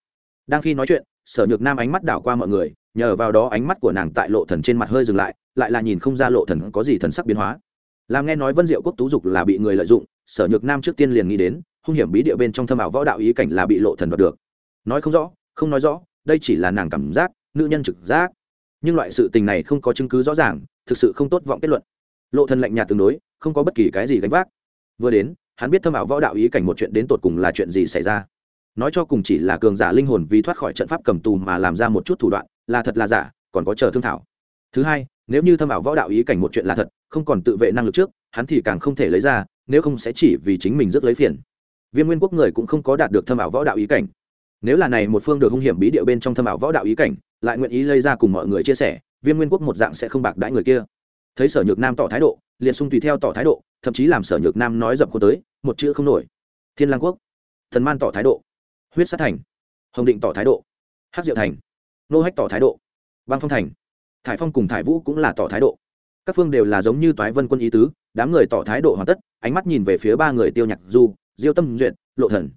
Đang khi nói chuyện, sở nhược nam ánh mắt đảo qua mọi người nhờ vào đó ánh mắt của nàng tại lộ thần trên mặt hơi dừng lại lại là nhìn không ra lộ thần có gì thần sắc biến hóa. Làm nghe nói vân diệu quốc tú dục là bị người lợi dụng, sở nhược nam trước tiên liền nghĩ đến, hung hiểm bí địa bên trong thâm ảo võ đạo ý cảnh là bị lộ thần đoạt được. Nói không rõ, không nói rõ, đây chỉ là nàng cảm giác, nữ nhân trực giác. Nhưng loại sự tình này không có chứng cứ rõ ràng, thực sự không tốt vọng kết luận. Lộ thần lạnh nhạt tương đối, không có bất kỳ cái gì gánh vác. Vừa đến, hắn biết thâm ảo võ đạo ý cảnh một chuyện đến tột cùng là chuyện gì xảy ra. Nói cho cùng chỉ là cường giả linh hồn vì thoát khỏi trận pháp cầm tù mà làm ra một chút thủ đoạn là thật là giả, còn có chờ thương thảo. Thứ hai, nếu như thâm ảo võ đạo ý cảnh một chuyện là thật, không còn tự vệ năng lực trước, hắn thì càng không thể lấy ra, nếu không sẽ chỉ vì chính mình rước lấy phiền. Viêm nguyên quốc người cũng không có đạt được thâm ảo võ đạo ý cảnh. Nếu là này một phương được hung hiểm bí điệu bên trong thâm ảo võ đạo ý cảnh, lại nguyện ý lấy ra cùng mọi người chia sẻ, viêm nguyên quốc một dạng sẽ không bạc đãi người kia. Thấy sở nhược nam tỏ thái độ, liền sung tùy theo tỏ thái độ, thậm chí làm sở nhược nam nói dập cô tới, một chữ không nổi. Thiên lang quốc. Thần man tỏ thái độ. Huyết sát thành. Hồng định tỏ thái độ. Hắc diệu thành nô hách tỏ thái độ. Băng phong thành, thải phong cùng thải vũ cũng là tỏ thái độ. Các phương đều là giống như toái vân quân ý tứ, đám người tỏ thái độ hoàn tất, ánh mắt nhìn về phía ba người tiêu nhạc du, diêu tâm duyệt, lộ thần.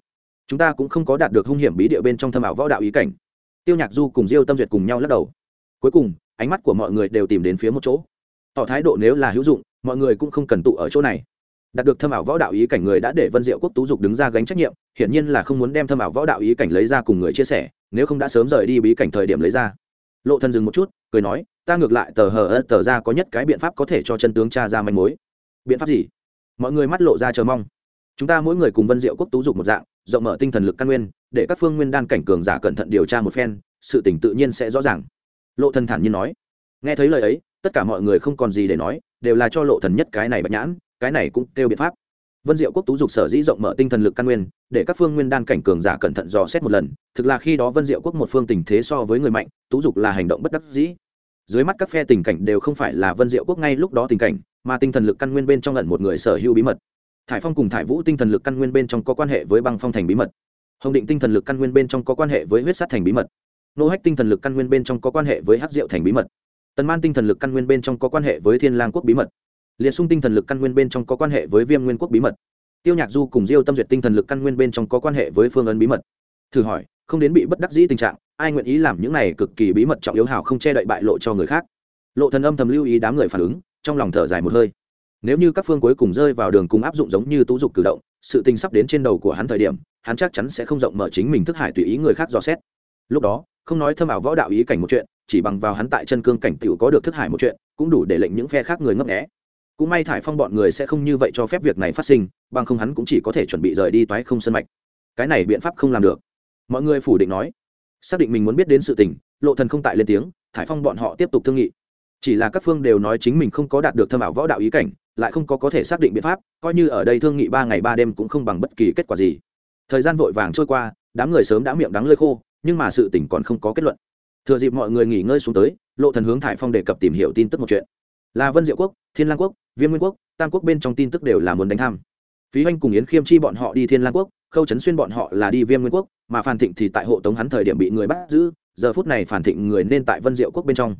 Chúng ta cũng không có đạt được hung hiểm bí địa bên trong thâm ảo võ đạo ý cảnh. Tiêu nhạc du cùng diêu tâm duyệt cùng nhau lắc đầu. Cuối cùng, ánh mắt của mọi người đều tìm đến phía một chỗ. Tỏ thái độ nếu là hữu dụng, mọi người cũng không cần tụ ở chỗ này đạt được thâm ảo võ đạo ý cảnh người đã để vân diệu quốc tú dục đứng ra gánh trách nhiệm, hiển nhiên là không muốn đem thâm ảo võ đạo ý cảnh lấy ra cùng người chia sẻ, nếu không đã sớm rời đi bí cảnh thời điểm lấy ra. Lộ thân dừng một chút, cười nói, ta ngược lại tờ hờ ớt tờ ra có nhất cái biện pháp có thể cho chân tướng cha ra manh mối. Biện pháp gì? Mọi người mắt lộ ra chờ mong. Chúng ta mỗi người cùng vân diệu quốc tú dục một dạng, rộng mở tinh thần lực căn nguyên, để các phương nguyên đan cảnh cường giả cẩn thận điều tra một phen, sự tỉnh tự nhiên sẽ rõ ràng. Lộ thần thản nhiên nói. Nghe thấy lời ấy, tất cả mọi người không còn gì để nói, đều là cho lộ thần nhất cái này bạch nhãn cái này cũng kêu biện pháp. Vân diệu quốc tú dục sở dĩ rộng mở tinh thần lực căn nguyên, để các phương nguyên đan cảnh cường giả cẩn thận dò xét một lần, thực là khi đó vân diệu quốc một phương tình thế so với người mạnh, tú dục là hành động bất đắc dĩ. Dưới mắt các phe tình cảnh đều không phải là vân diệu quốc ngay lúc đó tình cảnh, mà tinh thần lực căn nguyên bên trong lần một người sở hữu bí mật. Thải phong cùng thải vũ tinh thần lực căn nguyên bên trong có quan hệ với băng phong thành bí mật. Hồng định tinh thần lực căn nguyên bên trong có quan hệ với huyết sát thành bí mật. Nô hách tinh thần lực căn nguyên bên trong có quan hệ với hát diệu thành bí mật. Tần man tinh thần lực căn nguyên bên trong có quan hệ với thiên lang quốc bí mật liệt sung tinh thần lực căn nguyên bên trong có quan hệ với viêm nguyên quốc bí mật. Tiêu nhạc du cùng diêu tâm duyệt tinh thần lực căn nguyên bên trong có quan hệ với phương ấn bí mật. Thử hỏi, không đến bị bất đắc dĩ tình trạng, ai nguyện ý làm những này cực kỳ bí mật trọng yếu hào không che đậy bại lộ cho người khác? Lộ thần âm thầm lưu ý đám người phản ứng, trong lòng thở dài một hơi. Nếu như các phương cuối cùng rơi vào đường cùng áp dụng giống như tú dục cử động, sự tình sắp đến trên đầu của hắn thời điểm, hắn chắc chắn sẽ không rộng mở chính mình thức hải tùy ý người khác dò xét. Lúc đó, không nói thâm ảo võ đạo ý cảnh một chuyện, chỉ bằng vào hắn tại chân cương cảnh tiểu có được thức hải một chuyện, cũng đủ để lệnh những phe khác người ngấp nghé cũng may thải phong bọn người sẽ không như vậy cho phép việc này phát sinh, bằng không hắn cũng chỉ có thể chuẩn bị rời đi toái không sân mạch. Cái này biện pháp không làm được. Mọi người phủ định nói. Xác định mình muốn biết đến sự tình, lộ thần không tại lên tiếng, thải phong bọn họ tiếp tục thương nghị. Chỉ là các phương đều nói chính mình không có đạt được thâm ảo võ đạo ý cảnh, lại không có có thể xác định biện pháp, coi như ở đây thương nghị ba ngày ba đêm cũng không bằng bất kỳ kết quả gì. Thời gian vội vàng trôi qua, đám người sớm đã miệng đắng lơi khô, nhưng mà sự tình còn không có kết luận. Thừa dịp mọi người nghỉ ngơi xuống tới, lộ thần hướng thải phong đề cập tìm hiểu tin tức một chuyện là vân diệu quốc, thiên lang quốc, viêm nguyên quốc, tam quốc bên trong tin tức đều là muốn đánh tham. Phí Hoành cùng yến khiêm chi bọn họ đi thiên lang quốc, khâu trấn xuyên bọn họ là đi viêm nguyên quốc, mà phan thịnh thì tại hộ tống hắn thời điểm bị người bắt giữ, giờ phút này phản thịnh người nên tại vân diệu quốc bên trong.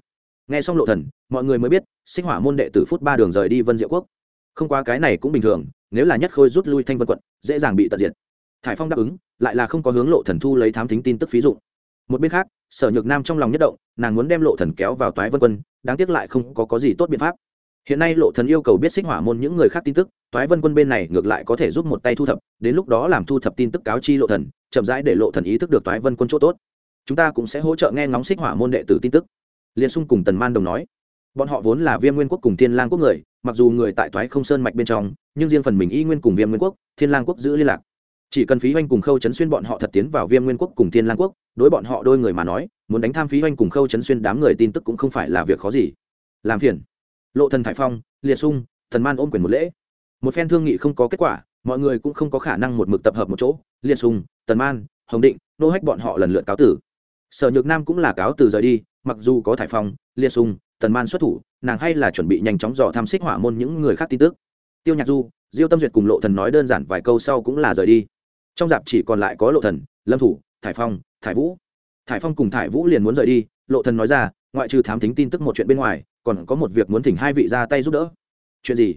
Nghe xong lộ thần, mọi người mới biết sinh hỏa môn đệ tử phút ba đường rời đi vân diệu quốc. Không qua cái này cũng bình thường, nếu là nhất khôi rút lui thanh vân quận, dễ dàng bị tận diệt. Thải phong đáp ứng, lại là không có hướng lộ thần thu lấy thám thính tin tức phí dụ một bên khác sở nhược nam trong lòng nhất động, nàng muốn đem lộ thần kéo vào toái vân quân, đáng tiếc lại không có có gì tốt biện pháp. Hiện nay lộ thần yêu cầu biết xích hỏa môn những người khác tin tức, toái vân quân bên này ngược lại có thể giúp một tay thu thập, đến lúc đó làm thu thập tin tức cáo chi lộ thần, chậm rãi để lộ thần ý thức được toái vân quân chỗ tốt. Chúng ta cũng sẽ hỗ trợ nghe ngóng xích hỏa môn đệ tử tin tức. Liên xung cùng tần man đồng nói, bọn họ vốn là viêm nguyên quốc cùng thiên lang quốc người, mặc dù người tại toái không sơn mạch bên trong, nhưng riêng phần mình y nguyên cùng viêm nguyên quốc, thiên lang quốc giữ liên lạc chỉ cần phí hoanh cùng khâu chấn xuyên bọn họ thật tiến vào viêm nguyên quốc cùng thiên lang quốc, đối bọn họ đôi người mà nói, muốn đánh tham phí hoanh cùng khâu chấn xuyên đám người tin tức cũng không phải là việc khó gì. Làm phiền. Lộ thần thải phong, liệt sung, thần man ôm quyền một lễ. Một phen thương nghị không có kết quả, mọi người cũng không có khả năng một mực tập hợp một chỗ. Liệt sung tần man, hồng định, nô hách bọn họ lần lượt cáo tử. Sở nhược nam cũng là cáo từ rời đi, mặc dù có thải phong, liệt sung tần man xuất thủ, nàng hay là chuẩn bị nhanh chóng dò tham xích hỏa môn những người khác tin tức. Tiêu nhạc du, diêu tâm duyệt cùng lộ thần nói đơn giản vài câu sau cũng là rời đi trong dạp chỉ còn lại có lộ thần, lâm thủ, thải phong, thải vũ. Thải phong cùng thải vũ liền muốn rời đi, lộ thần nói ra, ngoại trừ thám thính tin tức một chuyện bên ngoài, còn có một việc muốn thỉnh hai vị ra tay giúp đỡ. Chuyện gì?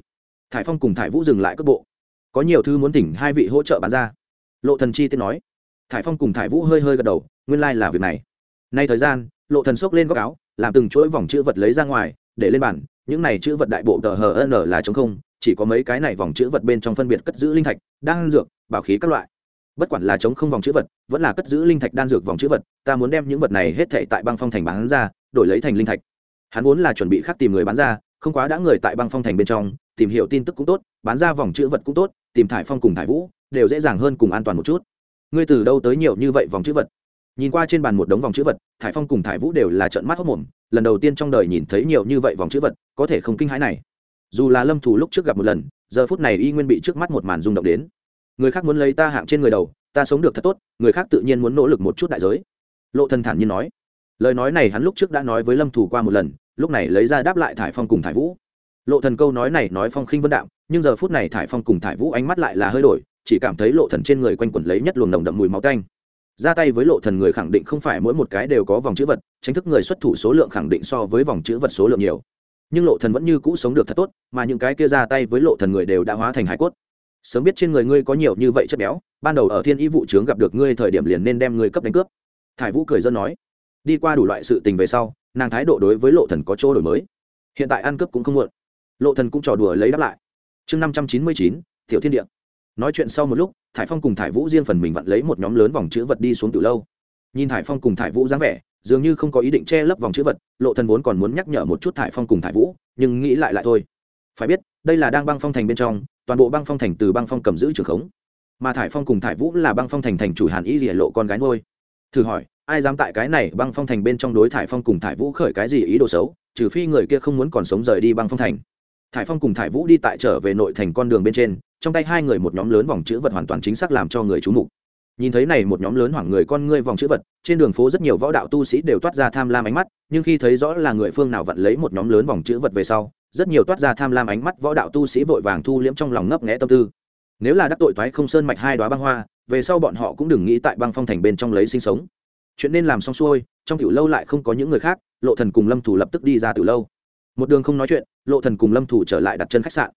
Thải phong cùng thải vũ dừng lại cước bộ. Có nhiều thứ muốn thỉnh hai vị hỗ trợ bán ra. Lộ thần chi tiết nói. Thải phong cùng thải vũ hơi hơi gật đầu, nguyên lai like là việc này. Nay thời gian, lộ thần xốc lên góc áo, làm từng chuỗi vòng chữ vật lấy ra ngoài, để lên bàn, những này chữ vật đại bộ tờ hờ n là trống không, chỉ có mấy cái này vòng chữ vật bên trong phân biệt cất giữ linh thạch, đan dược, bảo khí các loại bất quản là chống không vòng chữ vật, vẫn là cất giữ linh thạch đan dược vòng chữ vật, ta muốn đem những vật này hết thệ tại băng phong thành bán ra, đổi lấy thành linh thạch. Hắn vốn là chuẩn bị khác tìm người bán ra, không quá đã người tại băng phong thành bên trong, tìm hiểu tin tức cũng tốt, bán ra vòng chữ vật cũng tốt, tìm thải phong cùng thải vũ, đều dễ dàng hơn cùng an toàn một chút. Ngươi từ đâu tới nhiều như vậy vòng chữ vật? Nhìn qua trên bàn một đống vòng chữ vật, thải phong cùng thải vũ đều là trận mắt hốc mồm, lần đầu tiên trong đời nhìn thấy nhiều như vậy vòng chữ vật, có thể không kinh hãi này. Dù là lâm thủ lúc trước gặp một lần, giờ phút này y nguyên bị trước mắt một màn rung động đến người khác muốn lấy ta hạng trên người đầu ta sống được thật tốt người khác tự nhiên muốn nỗ lực một chút đại giới. Lộ thần thản nhiên nói. Lời nói này hắn lúc trước đã nói với lâm thủ qua một lần lúc này lấy ra đáp lại thải phong cùng thải vũ. Lộ thần câu nói này nói phong khinh vân đạo, nhưng giờ phút này thải phong cùng thải vũ ánh mắt lại là hơi đổi chỉ cảm thấy lộ thần trên người quanh quẩn lấy nhất luồng nồng đậm mùi máu tanh. Ra tay với lộ thần người khẳng định không phải mỗi một cái đều có vòng chữ vật tránh thức người xuất thủ số lượng khẳng định so với vòng chữ vật số lượng nhiều. Nhưng lộ thần vẫn như cũ sống được thật tốt mà những cái kia ra tay với lộ thần người đều đã hóa thành hải cốt sớm biết trên người ngươi có nhiều như vậy chất béo, ban đầu ở thiên Y vụ trướng gặp được ngươi thời điểm liền nên đem ngươi cấp đánh cướp. Thải vũ cười dân nói. Đi qua đủ loại sự tình về sau, nàng thái độ đối với lộ thần có chỗ đổi mới. Hiện tại ăn cướp cũng không muộn. Lộ thần cũng trò đùa lấy đáp lại. Chương năm trăm chín mươi chín, tiểu thiên địa. Nói chuyện sau một lúc, thải phong cùng thải vũ riêng phần mình vặn lấy một nhóm lớn vòng chữ vật đi xuống từ lâu. Nhìn thải phong cùng thải vũ dáng vẻ, dường như không có ý định che lấp vòng chữ vật, lộ thần vốn còn muốn nhắc nhở một chút thải phong cùng thải vũ, nhưng nghĩ lại lại thôi. Phải biết, đây là đang băng phong thành bên trong toàn bộ băng phong thành từ băng phong cầm giữ trường khống. Mà thải phong cùng thải vũ là băng phong thành thành chủ hàn y rỉa lộ con gái nuôi. Thử hỏi, ai dám tại cái này băng phong thành bên trong đối thải phong cùng thải vũ khởi cái gì ý đồ xấu, trừ phi người kia không muốn còn sống rời đi băng phong thành. Thải phong cùng thải vũ đi tại trở về nội thành con đường bên trên, trong tay hai người một nhóm lớn vòng chữ vật hoàn toàn chính xác làm cho người c h mục nhìn thấy này một nhóm lớn hoảng người con ngươi vòng chữ vật, trên đường phố rất nhiều võ đạo tu sĩ đều toát ra tham lam ánh mắt, nhưng khi thấy rõ là người phương nào vặn lấy một nhóm lớn vòng chữ vật về sau, rất nhiều toát ra tham lam ánh mắt võ đạo tu sĩ vội vàng thu liễm trong lòng ngấp nghẽ tâm tư. Nếu là đắc tội thoái không sơn mạch hai đoá băng hoa, về sau bọn họ cũng đừng nghĩ tại băng phong thành bên trong lấy sinh sống. Chuyện nên làm xong xuôi, trong tiểu lâu lại không có những người khác, lộ thần cùng lâm thủ lập tức đi ra tiểu lâu. Một đường không nói chuyện, lộ thần cùng lâm thủ trở lại đặt chân khách sạn.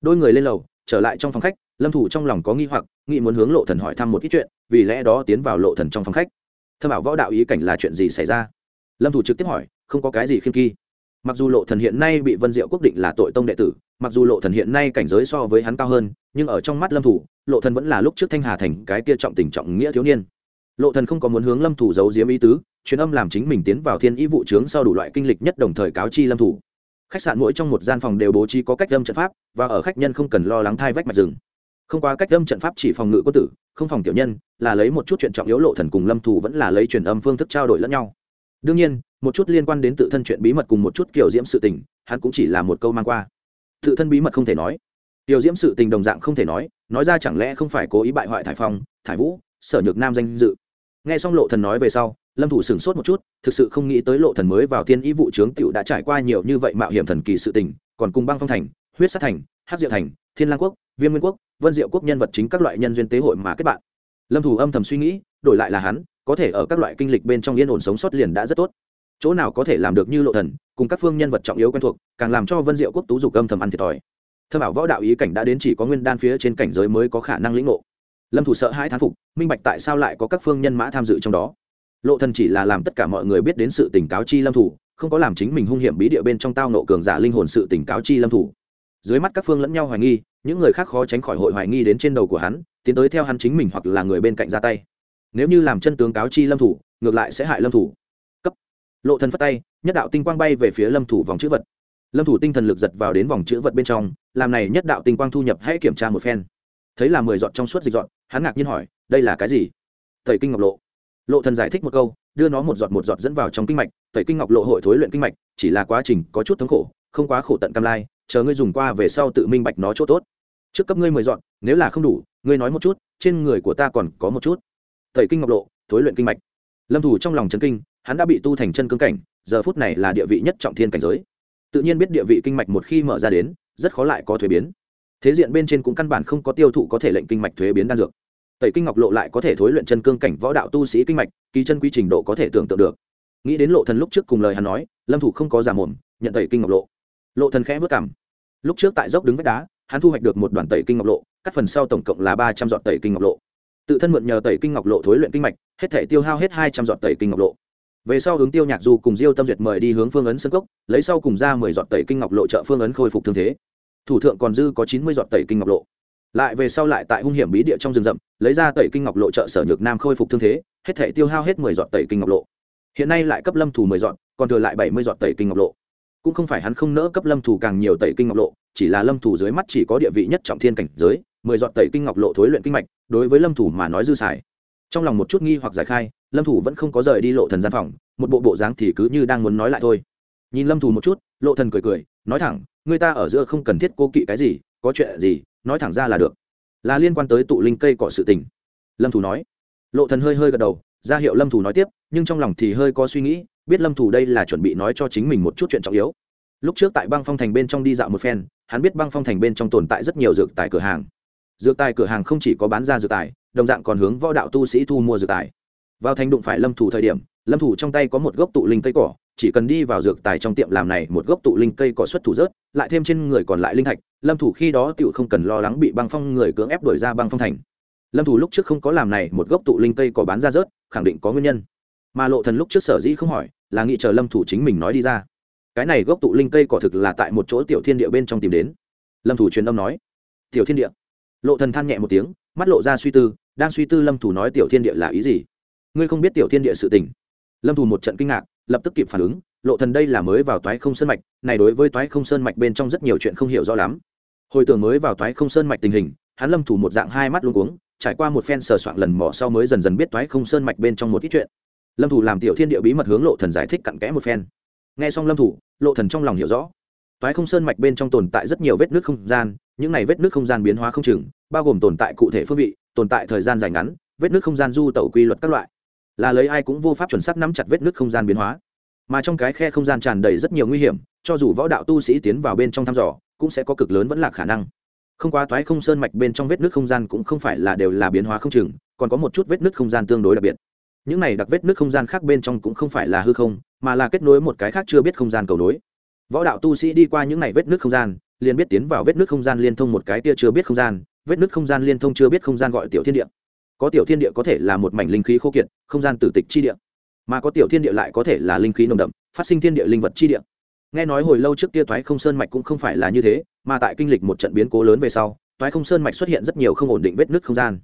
Đôi người lên lầu, trở lại trong phòng khách lâm thủ trong lòng có nghi hoặc, nghĩ muốn hướng lộ thần hỏi thăm một ít chuyện, vì lẽ đó tiến vào lộ thần trong phòng khách. Thơ bảo võ đạo ý cảnh là chuyện gì xảy ra? Lâm thủ trực tiếp hỏi, không có cái gì khiêm kỳ. Mặc dù lộ thần hiện nay bị vân diệu quốc định là tội tông đệ tử, mặc dù lộ thần hiện nay cảnh giới so với hắn cao hơn, nhưng ở trong mắt lâm thủ, lộ thần vẫn là lúc trước thanh hà thành cái kia trọng tình trọng nghĩa thiếu niên. Lộ thần không có muốn hướng lâm thủ giấu giếm ý tứ, truyền âm làm chính mình tiến vào thiên ý vụ trướng sau đủ loại kinh lịch nhất đồng thời cáo chi lâm thủ. Khách sạn mỗi trong một gian phòng đều bố trí có cách âm trận pháp, và ở khách nhân không cần lo lắng thai vách mạch rừng không qua cách âm trận pháp chỉ phòng ngự quân tử, không phòng tiểu nhân, là lấy một chút chuyện trọng yếu lộ thần cùng lâm thủ vẫn là lấy truyền âm phương thức trao đổi lẫn nhau. Đương nhiên, một chút liên quan đến tự thân chuyện bí mật cùng một chút kiểu diễm sự tình, hắn cũng chỉ là một câu mang qua. Tự thân bí mật không thể nói. Tiểu diễm sự tình đồng dạng không thể nói nói ra chẳng lẽ không phải cố ý bại hoại thải phong, thải vũ, sở nhược nam danh dự. Nghe xong lộ thần nói về sau, lâm thủ sửng sốt một chút, thực sự không nghĩ tới lộ thần mới vào thiên ý vụ trướng tiểu đã trải qua nhiều như vậy mạo hiểm thần kỳ sự tình, còn cùng băng phong thành, huyết sát thành, hắc diệu thành, thiên lang quốc viêm nguyên quốc, vân diệu quốc nhân vật chính các loại nhân duyên tế hội mà kết bạn. Lâm thủ âm thầm suy nghĩ, đổi lại là hắn, có thể ở các loại kinh lịch bên trong yên ổn sống sót liền đã rất tốt. Chỗ nào có thể làm được như lộ thần, cùng các phương nhân vật trọng yếu quen thuộc, càng làm cho vân diệu quốc tú dục âm thầm ăn thiệt thòi. Thơ bảo võ đạo ý cảnh đã đến chỉ có nguyên đan phía trên cảnh giới mới có khả năng lĩnh ngộ. Lâm thủ sợ hãi thán phục, minh bạch tại sao lại có các phương nhân mã tham dự trong đó. Lộ thần chỉ là làm tất cả mọi người biết đến sự tình cáo chi lâm thủ, không có làm chính mình hung hiểm bí địa bên trong tao nộ cường giả linh hồn sự tình cáo chi lâm thủ dưới mắt các phương lẫn nhau hoài nghi những người khác khó tránh khỏi hội hoài nghi đến trên đầu của hắn tiến tới theo hắn chính mình hoặc là người bên cạnh ra tay. Nếu như làm chân tướng cáo chi lâm thủ ngược lại sẽ hại lâm thủ. Cấp. Lộ thần phất tay nhất đạo tinh quang bay về phía lâm thủ vòng chữ vật. Lâm thủ tinh thần lực giật vào đến vòng chữ vật bên trong làm này nhất đạo tinh quang thu nhập hãy kiểm tra một phen. Thấy là mười dọn trong suốt dịch dọn, hắn ngạc nhiên hỏi đây là cái gì? Thầy kinh ngọc lộ. Lộ thần giải thích một câu đưa nó một giọt một giọt dẫn vào trong kinh mạch. Tẩy kinh ngọc lộ hội thối luyện kinh mạch chỉ là quá trình có chút thống khổ không quá khổ tận cam lai chờ ngươi dùng qua về sau tự minh bạch nó chỗ tốt. Trước cấp ngươi mười dọn, nếu là không đủ, ngươi nói một chút, trên người của ta còn có một chút. Tẩy kinh ngọc lộ, thối luyện kinh mạch. Lâm thủ trong lòng chấn kinh, hắn đã bị tu thành chân cương cảnh, giờ phút này là địa vị nhất trọng thiên cảnh giới. Tự nhiên biết địa vị kinh mạch một khi mở ra đến, rất khó lại có thuế biến. Thế diện bên trên cũng căn bản không có tiêu thụ có thể lệnh kinh mạch thuế biến đan dược. Tẩy kinh ngọc lộ lại có thể thối luyện chân cương cảnh võ đạo tu sĩ kinh mạch, kỳ chân quy trình độ có thể tưởng tượng được. Nghĩ đến lộ thần lúc trước cùng lời hắn nói, lâm thủ không có giả mồm, nhận tẩy kinh ngọc lộ. Lộ thần khẽ vất cảm lúc trước tại dốc đứng vách đá, hắn thu hoạch được một đoàn tẩy kinh ngọc lộ các phần sau tổng cộng là ba trăm dọn tẩy kinh ngọc lộ. Tự thân mượn nhờ tẩy kinh ngọc lộ thối luyện kinh mạch, hết thể tiêu hao hết hai trăm dọn tẩy kinh ngọc lộ. Về sau hướng tiêu nhạc du cùng diêu tâm duyệt mời đi hướng phương ấn sân cốc, lấy sau cùng ra mười dọn tẩy kinh ngọc lộ trợ phương ấn khôi phục thương thế. Thủ thượng còn dư có chín mươi dọn tẩy kinh ngọc lộ. Lại về sau lại tại hung hiểm bí địa trong rừng rậm, lấy ra tẩy kinh ngọc lộ trợ sở nhược nam khôi phục thương thế, hết thể tiêu hao hết mười dọn tẩy kinh ngọc lộ. Hiện nay lại cấp lâm thủ mười dọn còn thừa lại bảy mươi dọn tẩy kinh ngọc lộ cũng không phải hắn không nỡ cấp lâm thủ càng nhiều tẩy kinh ngọc lộ, chỉ là lâm thủ dưới mắt chỉ có địa vị nhất trọng thiên cảnh giới, mười dọn tẩy kinh ngọc lộ thối luyện kinh mạch, đối với lâm thủ mà nói dư xài. Trong lòng một chút nghi hoặc giải khai, lâm thủ vẫn không có rời đi lộ thần gian phòng, một bộ bộ dáng thì cứ như đang muốn nói lại thôi. Nhìn lâm thủ một chút, lộ thần cười cười, nói thẳng, người ta ở giữa không cần thiết cố kỵ cái gì, có chuyện gì, nói thẳng ra là được. Là liên quan tới tụ linh cây cỏ sự tình. Lâm thủ nói. Lộ thần hơi hơi gật đầu, ra hiệu lâm thủ nói tiếp, nhưng trong lòng thì hơi có suy nghĩ biết lâm thủ đây là chuẩn bị nói cho chính mình một chút chuyện trọng yếu. Lúc trước tại băng phong thành bên trong đi dạo một phen, hắn biết băng phong thành bên trong tồn tại rất nhiều dược tài cửa hàng. Dược tài cửa hàng không chỉ có bán ra dược tài, đồng dạng còn hướng võ đạo tu sĩ thu mua dược tài. Vào thành đụng phải lâm thủ thời điểm, lâm thủ trong tay có một gốc tụ linh cây cỏ, chỉ cần đi vào dược tài trong tiệm làm này một gốc tụ linh cây cỏ xuất thủ rớt, lại thêm trên người còn lại linh thạch, lâm thủ khi đó tựu không cần lo lắng bị băng phong người cưỡng ép đuổi ra băng phong thành. Lâm thủ lúc trước không có làm này một gốc tụ linh cây cỏ bán ra rớt, khẳng định có nguyên nhân. Mà lộ thần lúc trước sở dĩ không hỏi là nghĩ chờ lâm thủ chính mình nói đi ra. Cái này gốc tụ linh cây cỏ thực là tại một chỗ tiểu thiên địa bên trong tìm đến. Lâm thủ truyền âm nói, tiểu thiên địa. Lộ thần than nhẹ một tiếng, mắt lộ ra suy tư, đang suy tư lâm thủ nói tiểu thiên địa là ý gì. Ngươi không biết tiểu thiên địa sự tình. Lâm thủ một trận kinh ngạc, lập tức kịp phản ứng, lộ thần đây là mới vào toái không sơn mạch, này đối với toái không sơn mạch bên trong rất nhiều chuyện không hiểu rõ lắm. Hồi tưởng mới vào toái không sơn mạch tình hình, hắn lâm thủ một dạng hai mắt luống cuống, trải qua một phen sờ soạn lần mò sau mới dần dần biết toái không sơn mạch bên trong một ít chuyện lâm thủ làm tiểu thiên địa bí mật hướng lộ thần giải thích cặn kẽ một phen. Nghe xong lâm thủ lộ thần trong lòng hiểu rõ. Toái không sơn mạch bên trong tồn tại rất nhiều vết nước không gian, những này vết nước không gian biến hóa không chừng, bao gồm tồn tại cụ thể phương vị, tồn tại thời gian dài ngắn, vết nước không gian du tẩu quy luật các loại. Là lấy ai cũng vô pháp chuẩn xác nắm chặt vết nước không gian biến hóa. Mà trong cái khe không gian tràn đầy rất nhiều nguy hiểm, cho dù võ đạo tu sĩ tiến vào bên trong thăm dò, cũng sẽ có cực lớn vẫn là khả năng. Không quá toái không sơn mạch bên trong vết nước không gian cũng không phải là đều là biến hóa không chừng, còn có một chút vết nước không gian tương đối đặc biệt những này đặc vết nước không gian khác bên trong cũng không phải là hư không, mà là kết nối một cái khác chưa biết không gian cầu nối. Võ đạo tu sĩ đi qua những này vết nước không gian, liền biết tiến vào vết nước không gian liên thông một cái tia chưa biết không gian, vết nước không gian liên thông chưa biết không gian gọi tiểu thiên địa. Có tiểu thiên địa có thể là một mảnh linh khí khô kiệt, không gian tử tịch chi địa, mà có tiểu thiên địa lại có thể là linh khí nồng đậm, phát sinh thiên địa linh vật chi địa. Nghe nói hồi lâu trước kia toái không sơn mạch cũng không phải là như thế, mà tại kinh lịch một trận biến cố lớn về sau, toái không sơn mạch xuất hiện rất nhiều không ổn định vết nước không gian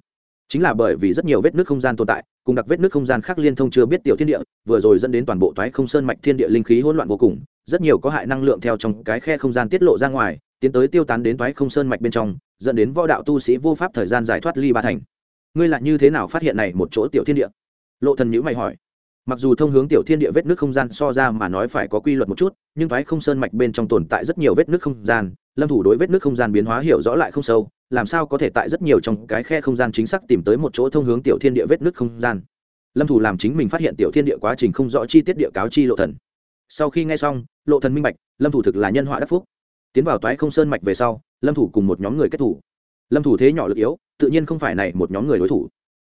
chính là bởi vì rất nhiều vết nước không gian tồn tại, cùng đặc vết nước không gian khác liên thông chưa biết tiểu thiên địa, vừa rồi dẫn đến toàn bộ toái không sơn mạch thiên địa linh khí hỗn loạn vô cùng, rất nhiều có hại năng lượng theo trong cái khe không gian tiết lộ ra ngoài, tiến tới tiêu tán đến toái không sơn mạch bên trong, dẫn đến võ đạo tu sĩ vô pháp thời gian giải thoát ly ba thành. Ngươi lại như thế nào phát hiện này một chỗ tiểu thiên địa? Lộ thần nhữ mày hỏi mặc dù thông hướng tiểu thiên địa vết nước không gian so ra mà nói phải có quy luật một chút, nhưng thoái không sơn mạch bên trong tồn tại rất nhiều vết nước không gian, lâm thủ đối vết nước không gian biến hóa hiểu rõ lại không sâu, làm sao có thể tại rất nhiều trong cái khe không gian chính xác tìm tới một chỗ thông hướng tiểu thiên địa vết nước không gian? Lâm thủ làm chính mình phát hiện tiểu thiên địa quá trình không rõ chi tiết địa cáo chi lộ thần. Sau khi nghe xong, lộ thần minh bạch, lâm thủ thực là nhân họa đắc phúc. Tiến vào toái không sơn mạch về sau, lâm thủ cùng một nhóm người kết thủ. Lâm thủ thế nhỏ lực yếu, tự nhiên không phải này một nhóm người đối thủ.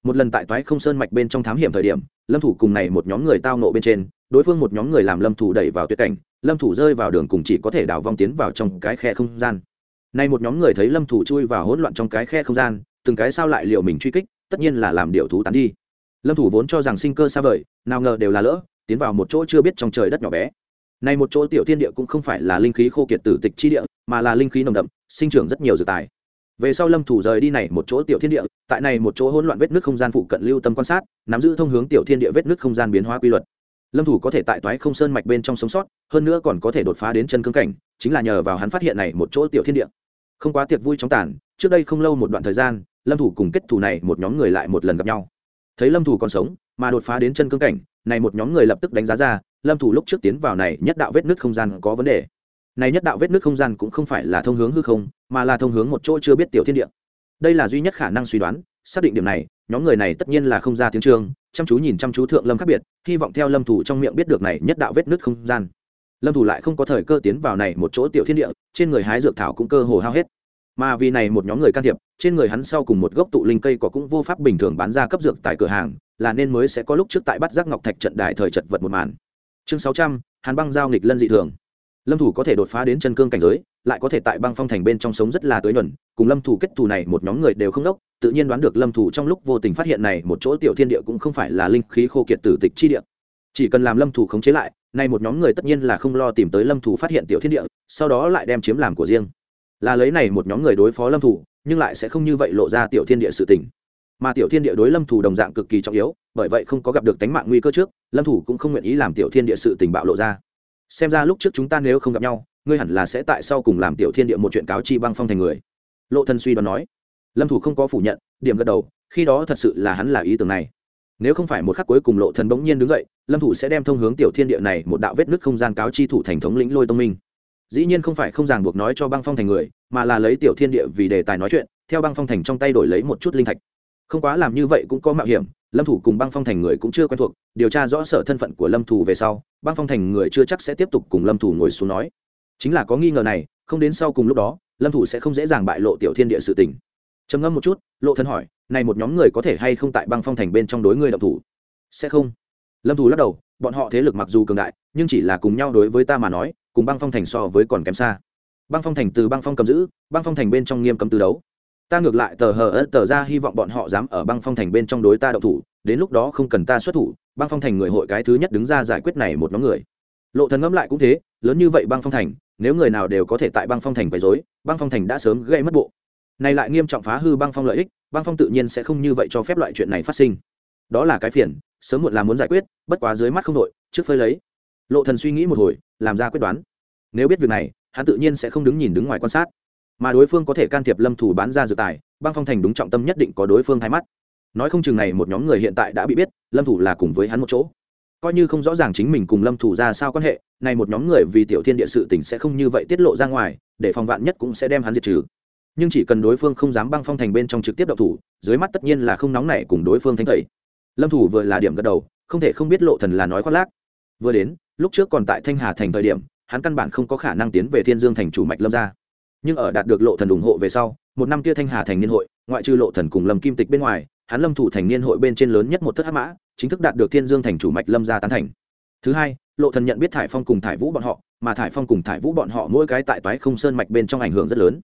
Một lần tại toái không sơn mạch bên trong thám hiểm thời điểm lâm thủ cùng này một nhóm người tao nộ bên trên, đối phương một nhóm người làm lâm thủ đẩy vào tuyệt cảnh, lâm thủ rơi vào đường cùng chỉ có thể đào vong tiến vào trong cái khe không gian. Nay một nhóm người thấy lâm thủ chui vào hỗn loạn trong cái khe không gian, từng cái sao lại liệu mình truy kích, tất nhiên là làm điệu thú tán đi. Lâm thủ vốn cho rằng sinh cơ xa vời, nào ngờ đều là lỡ, tiến vào một chỗ chưa biết trong trời đất nhỏ bé. Này một chỗ tiểu thiên địa cũng không phải là linh khí khô kiệt tử tịch chi địa, mà là linh khí nồng đậm, sinh trưởng rất nhiều dược tài về sau lâm thủ rời đi này một chỗ tiểu thiên địa, tại này một chỗ hỗn loạn vết nước không gian phụ cận lưu tâm quan sát, nắm giữ thông hướng tiểu thiên địa vết nước không gian biến hóa quy luật. Lâm thủ có thể tại toái không sơn mạch bên trong sống sót, hơn nữa còn có thể đột phá đến chân cương cảnh, chính là nhờ vào hắn phát hiện này một chỗ tiểu thiên địa. Không quá tiệc vui chóng tàn, trước đây không lâu một đoạn thời gian, lâm thủ cùng kết thủ này một nhóm người lại một lần gặp nhau. Thấy lâm thủ còn sống, mà đột phá đến chân cương cảnh, này một nhóm người lập tức đánh giá ra, lâm thủ lúc trước tiến vào này nhất đạo vết nước không gian có vấn đề này nhất đạo vết nước không gian cũng không phải là thông hướng hư không, mà là thông hướng một chỗ chưa biết tiểu thiên địa. Đây là duy nhất khả năng suy đoán, xác định điểm này, nhóm người này tất nhiên là không ra tiếng trường chăm chú nhìn chăm chú thượng lâm khác biệt, hy vọng theo lâm thủ trong miệng biết được này nhất đạo vết nước không gian. Lâm thủ lại không có thời cơ tiến vào này một chỗ tiểu thiên địa, trên người hái dược thảo cũng cơ hồ hao hết. Mà vì này một nhóm người can thiệp, trên người hắn sau cùng một gốc tụ linh cây có cũng vô pháp bình thường bán ra cấp dược tại cửa hàng, là nên mới sẽ có lúc trước tại bắt giác ngọc thạch trận đài thời chật vật một màn. Chương sáu trăm, hàn băng giao nghịch lân dị thường lâm thủ có thể đột phá đến chân cương cảnh giới, lại có thể tại băng phong thành bên trong sống rất là tới nhuần, cùng lâm thủ kết thù này một nhóm người đều không đốc, tự nhiên đoán được lâm thủ trong lúc vô tình phát hiện này một chỗ tiểu thiên địa cũng không phải là linh khí khô kiệt tử tịch chi địa. Chỉ cần làm lâm thủ khống chế lại nay một nhóm người tất nhiên là không lo tìm tới lâm thủ phát hiện tiểu thiên địa, sau đó lại đem chiếm làm của riêng. Là lấy này một nhóm người đối phó lâm thủ, nhưng lại sẽ không như vậy lộ ra tiểu thiên địa sự tình. Mà tiểu thiên địa đối lâm thủ đồng dạng cực kỳ trọng yếu, bởi vậy không có gặp được tánh mạng nguy cơ trước, lâm thủ cũng không nguyện ý làm tiểu thiên địa sự tình bạo lộ ra xem ra lúc trước chúng ta nếu không gặp nhau, ngươi hẳn là sẽ tại sau cùng làm tiểu thiên địa một chuyện cáo chi băng phong thành người. Lộ thân suy đoán nói. Lâm thủ không có phủ nhận, điểm gật đầu, khi đó thật sự là hắn là ý tưởng này. Nếu không phải một khắc cuối cùng lộ thần bỗng nhiên đứng dậy, lâm thủ sẽ đem thông hướng tiểu thiên địa này một đạo vết nứt không gian cáo chi thủ thành thống lĩnh lôi tông minh. Dĩ nhiên không phải không ràng buộc nói cho băng phong thành người, mà là lấy tiểu thiên địa vì đề tài nói chuyện, theo băng phong thành trong tay đổi lấy một chút linh thạch. Không quá làm như vậy cũng có mạo hiểm, lâm thủ cùng băng phong thành người cũng chưa quen thuộc, điều tra rõ sở thân phận của lâm thủ về sau băng phong thành người chưa chắc sẽ tiếp tục cùng lâm thủ ngồi xuống nói. Chính là có nghi ngờ này, không đến sau cùng lúc đó, lâm thủ sẽ không dễ dàng bại lộ tiểu thiên địa sự tình. Trầm ngâm một chút, lộ thân hỏi, này một nhóm người có thể hay không tại băng phong thành bên trong đối người đậu thủ? Sẽ không. Lâm thủ lắc đầu, bọn họ thế lực mặc dù cường đại, nhưng chỉ là cùng nhau đối với ta mà nói, cùng băng phong thành so với còn kém xa. Băng phong thành từ băng phong cầm giữ, băng phong thành bên trong nghiêm cấm từ đấu. Ta ngược lại tờ hờ ớt tờ ra hy vọng bọn họ dám ở băng phong thành bên trong đối ta đậu thủ, đến lúc đó không cần ta xuất thủ băng phong thành người hội cái thứ nhất đứng ra giải quyết này một nhóm người. Lộ thần ngẫm lại cũng thế, lớn như vậy băng phong thành, nếu người nào đều có thể tại băng phong thành quấy rối, băng phong thành đã sớm gây mất bộ. Này lại nghiêm trọng phá hư băng phong lợi ích, băng phong tự nhiên sẽ không như vậy cho phép loại chuyện này phát sinh. Đó là cái phiền, sớm muộn là muốn giải quyết, bất quá dưới mắt không đội trước phơi lấy. Lộ thần suy nghĩ một hồi, làm ra quyết đoán. Nếu biết việc này, hắn tự nhiên sẽ không đứng nhìn đứng ngoài quan sát. Mà đối phương có thể can thiệp lâm thủ bán ra dự tài, băng phong thành đúng trọng tâm nhất định có đối phương hai mắt nói không chừng này một nhóm người hiện tại đã bị biết, lâm thủ là cùng với hắn một chỗ. Coi như không rõ ràng chính mình cùng lâm thủ ra sao quan hệ, này một nhóm người vì tiểu thiên địa sự tình sẽ không như vậy tiết lộ ra ngoài, để phòng vạn nhất cũng sẽ đem hắn diệt trừ. Nhưng chỉ cần đối phương không dám băng phong thành bên trong trực tiếp đậu thủ, dưới mắt tất nhiên là không nóng này cùng đối phương thanh tẩy lâm thủ vừa là điểm gật đầu, không thể không biết lộ thần là nói khoác lác. Vừa đến, lúc trước còn tại thanh hà thành thời điểm, hắn căn bản không có khả năng tiến về thiên dương thành chủ mạch lâm ra nhưng ở đạt được lộ thần ủng hộ về sau, một năm kia thanh hà thành niên hội, ngoại trừ lộ thần cùng lâm kim tịch bên ngoài hắn lâm thủ thành niên hội bên trên lớn nhất một thất hắc mã, chính thức đạt được thiên dương thành chủ mạch lâm gia tán thành. Thứ hai, lộ thần nhận biết thải phong cùng thải vũ bọn họ, mà thải phong cùng thải vũ bọn họ mỗi cái tại toái không sơn mạch bên trong ảnh hưởng rất lớn.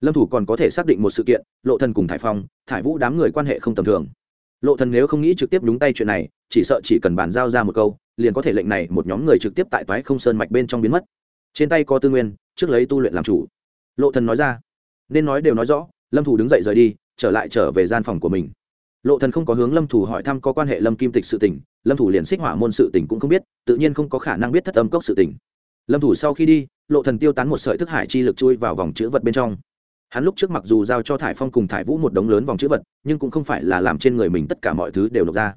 Lâm thủ còn có thể xác định một sự kiện, lộ thần cùng thải phong, thải vũ đám người quan hệ không tầm thường. Lộ thần nếu không nghĩ trực tiếp đúng tay chuyện này, chỉ sợ chỉ cần bàn giao ra một câu, liền có thể lệnh này một nhóm người trực tiếp tại toái không sơn mạch bên trong biến mất. Trên tay có tư nguyên, trước lấy tu luyện làm chủ. Lộ thần nói ra. Nên nói đều nói rõ, lâm thủ đứng dậy rời đi, trở lại trở về gian phòng của mình lộ thần không có hướng lâm thủ hỏi thăm có quan hệ lâm kim tịch sự tình, lâm thủ liền xích hỏa môn sự tình cũng không biết, tự nhiên không có khả năng biết thất âm cốc sự tình. Lâm thủ sau khi đi, lộ thần tiêu tán một sợi thức hải chi lực chui vào vòng chữ vật bên trong. Hắn lúc trước mặc dù giao cho thải phong cùng thải vũ một đống lớn vòng chữ vật, nhưng cũng không phải là làm trên người mình tất cả mọi thứ đều nộp ra.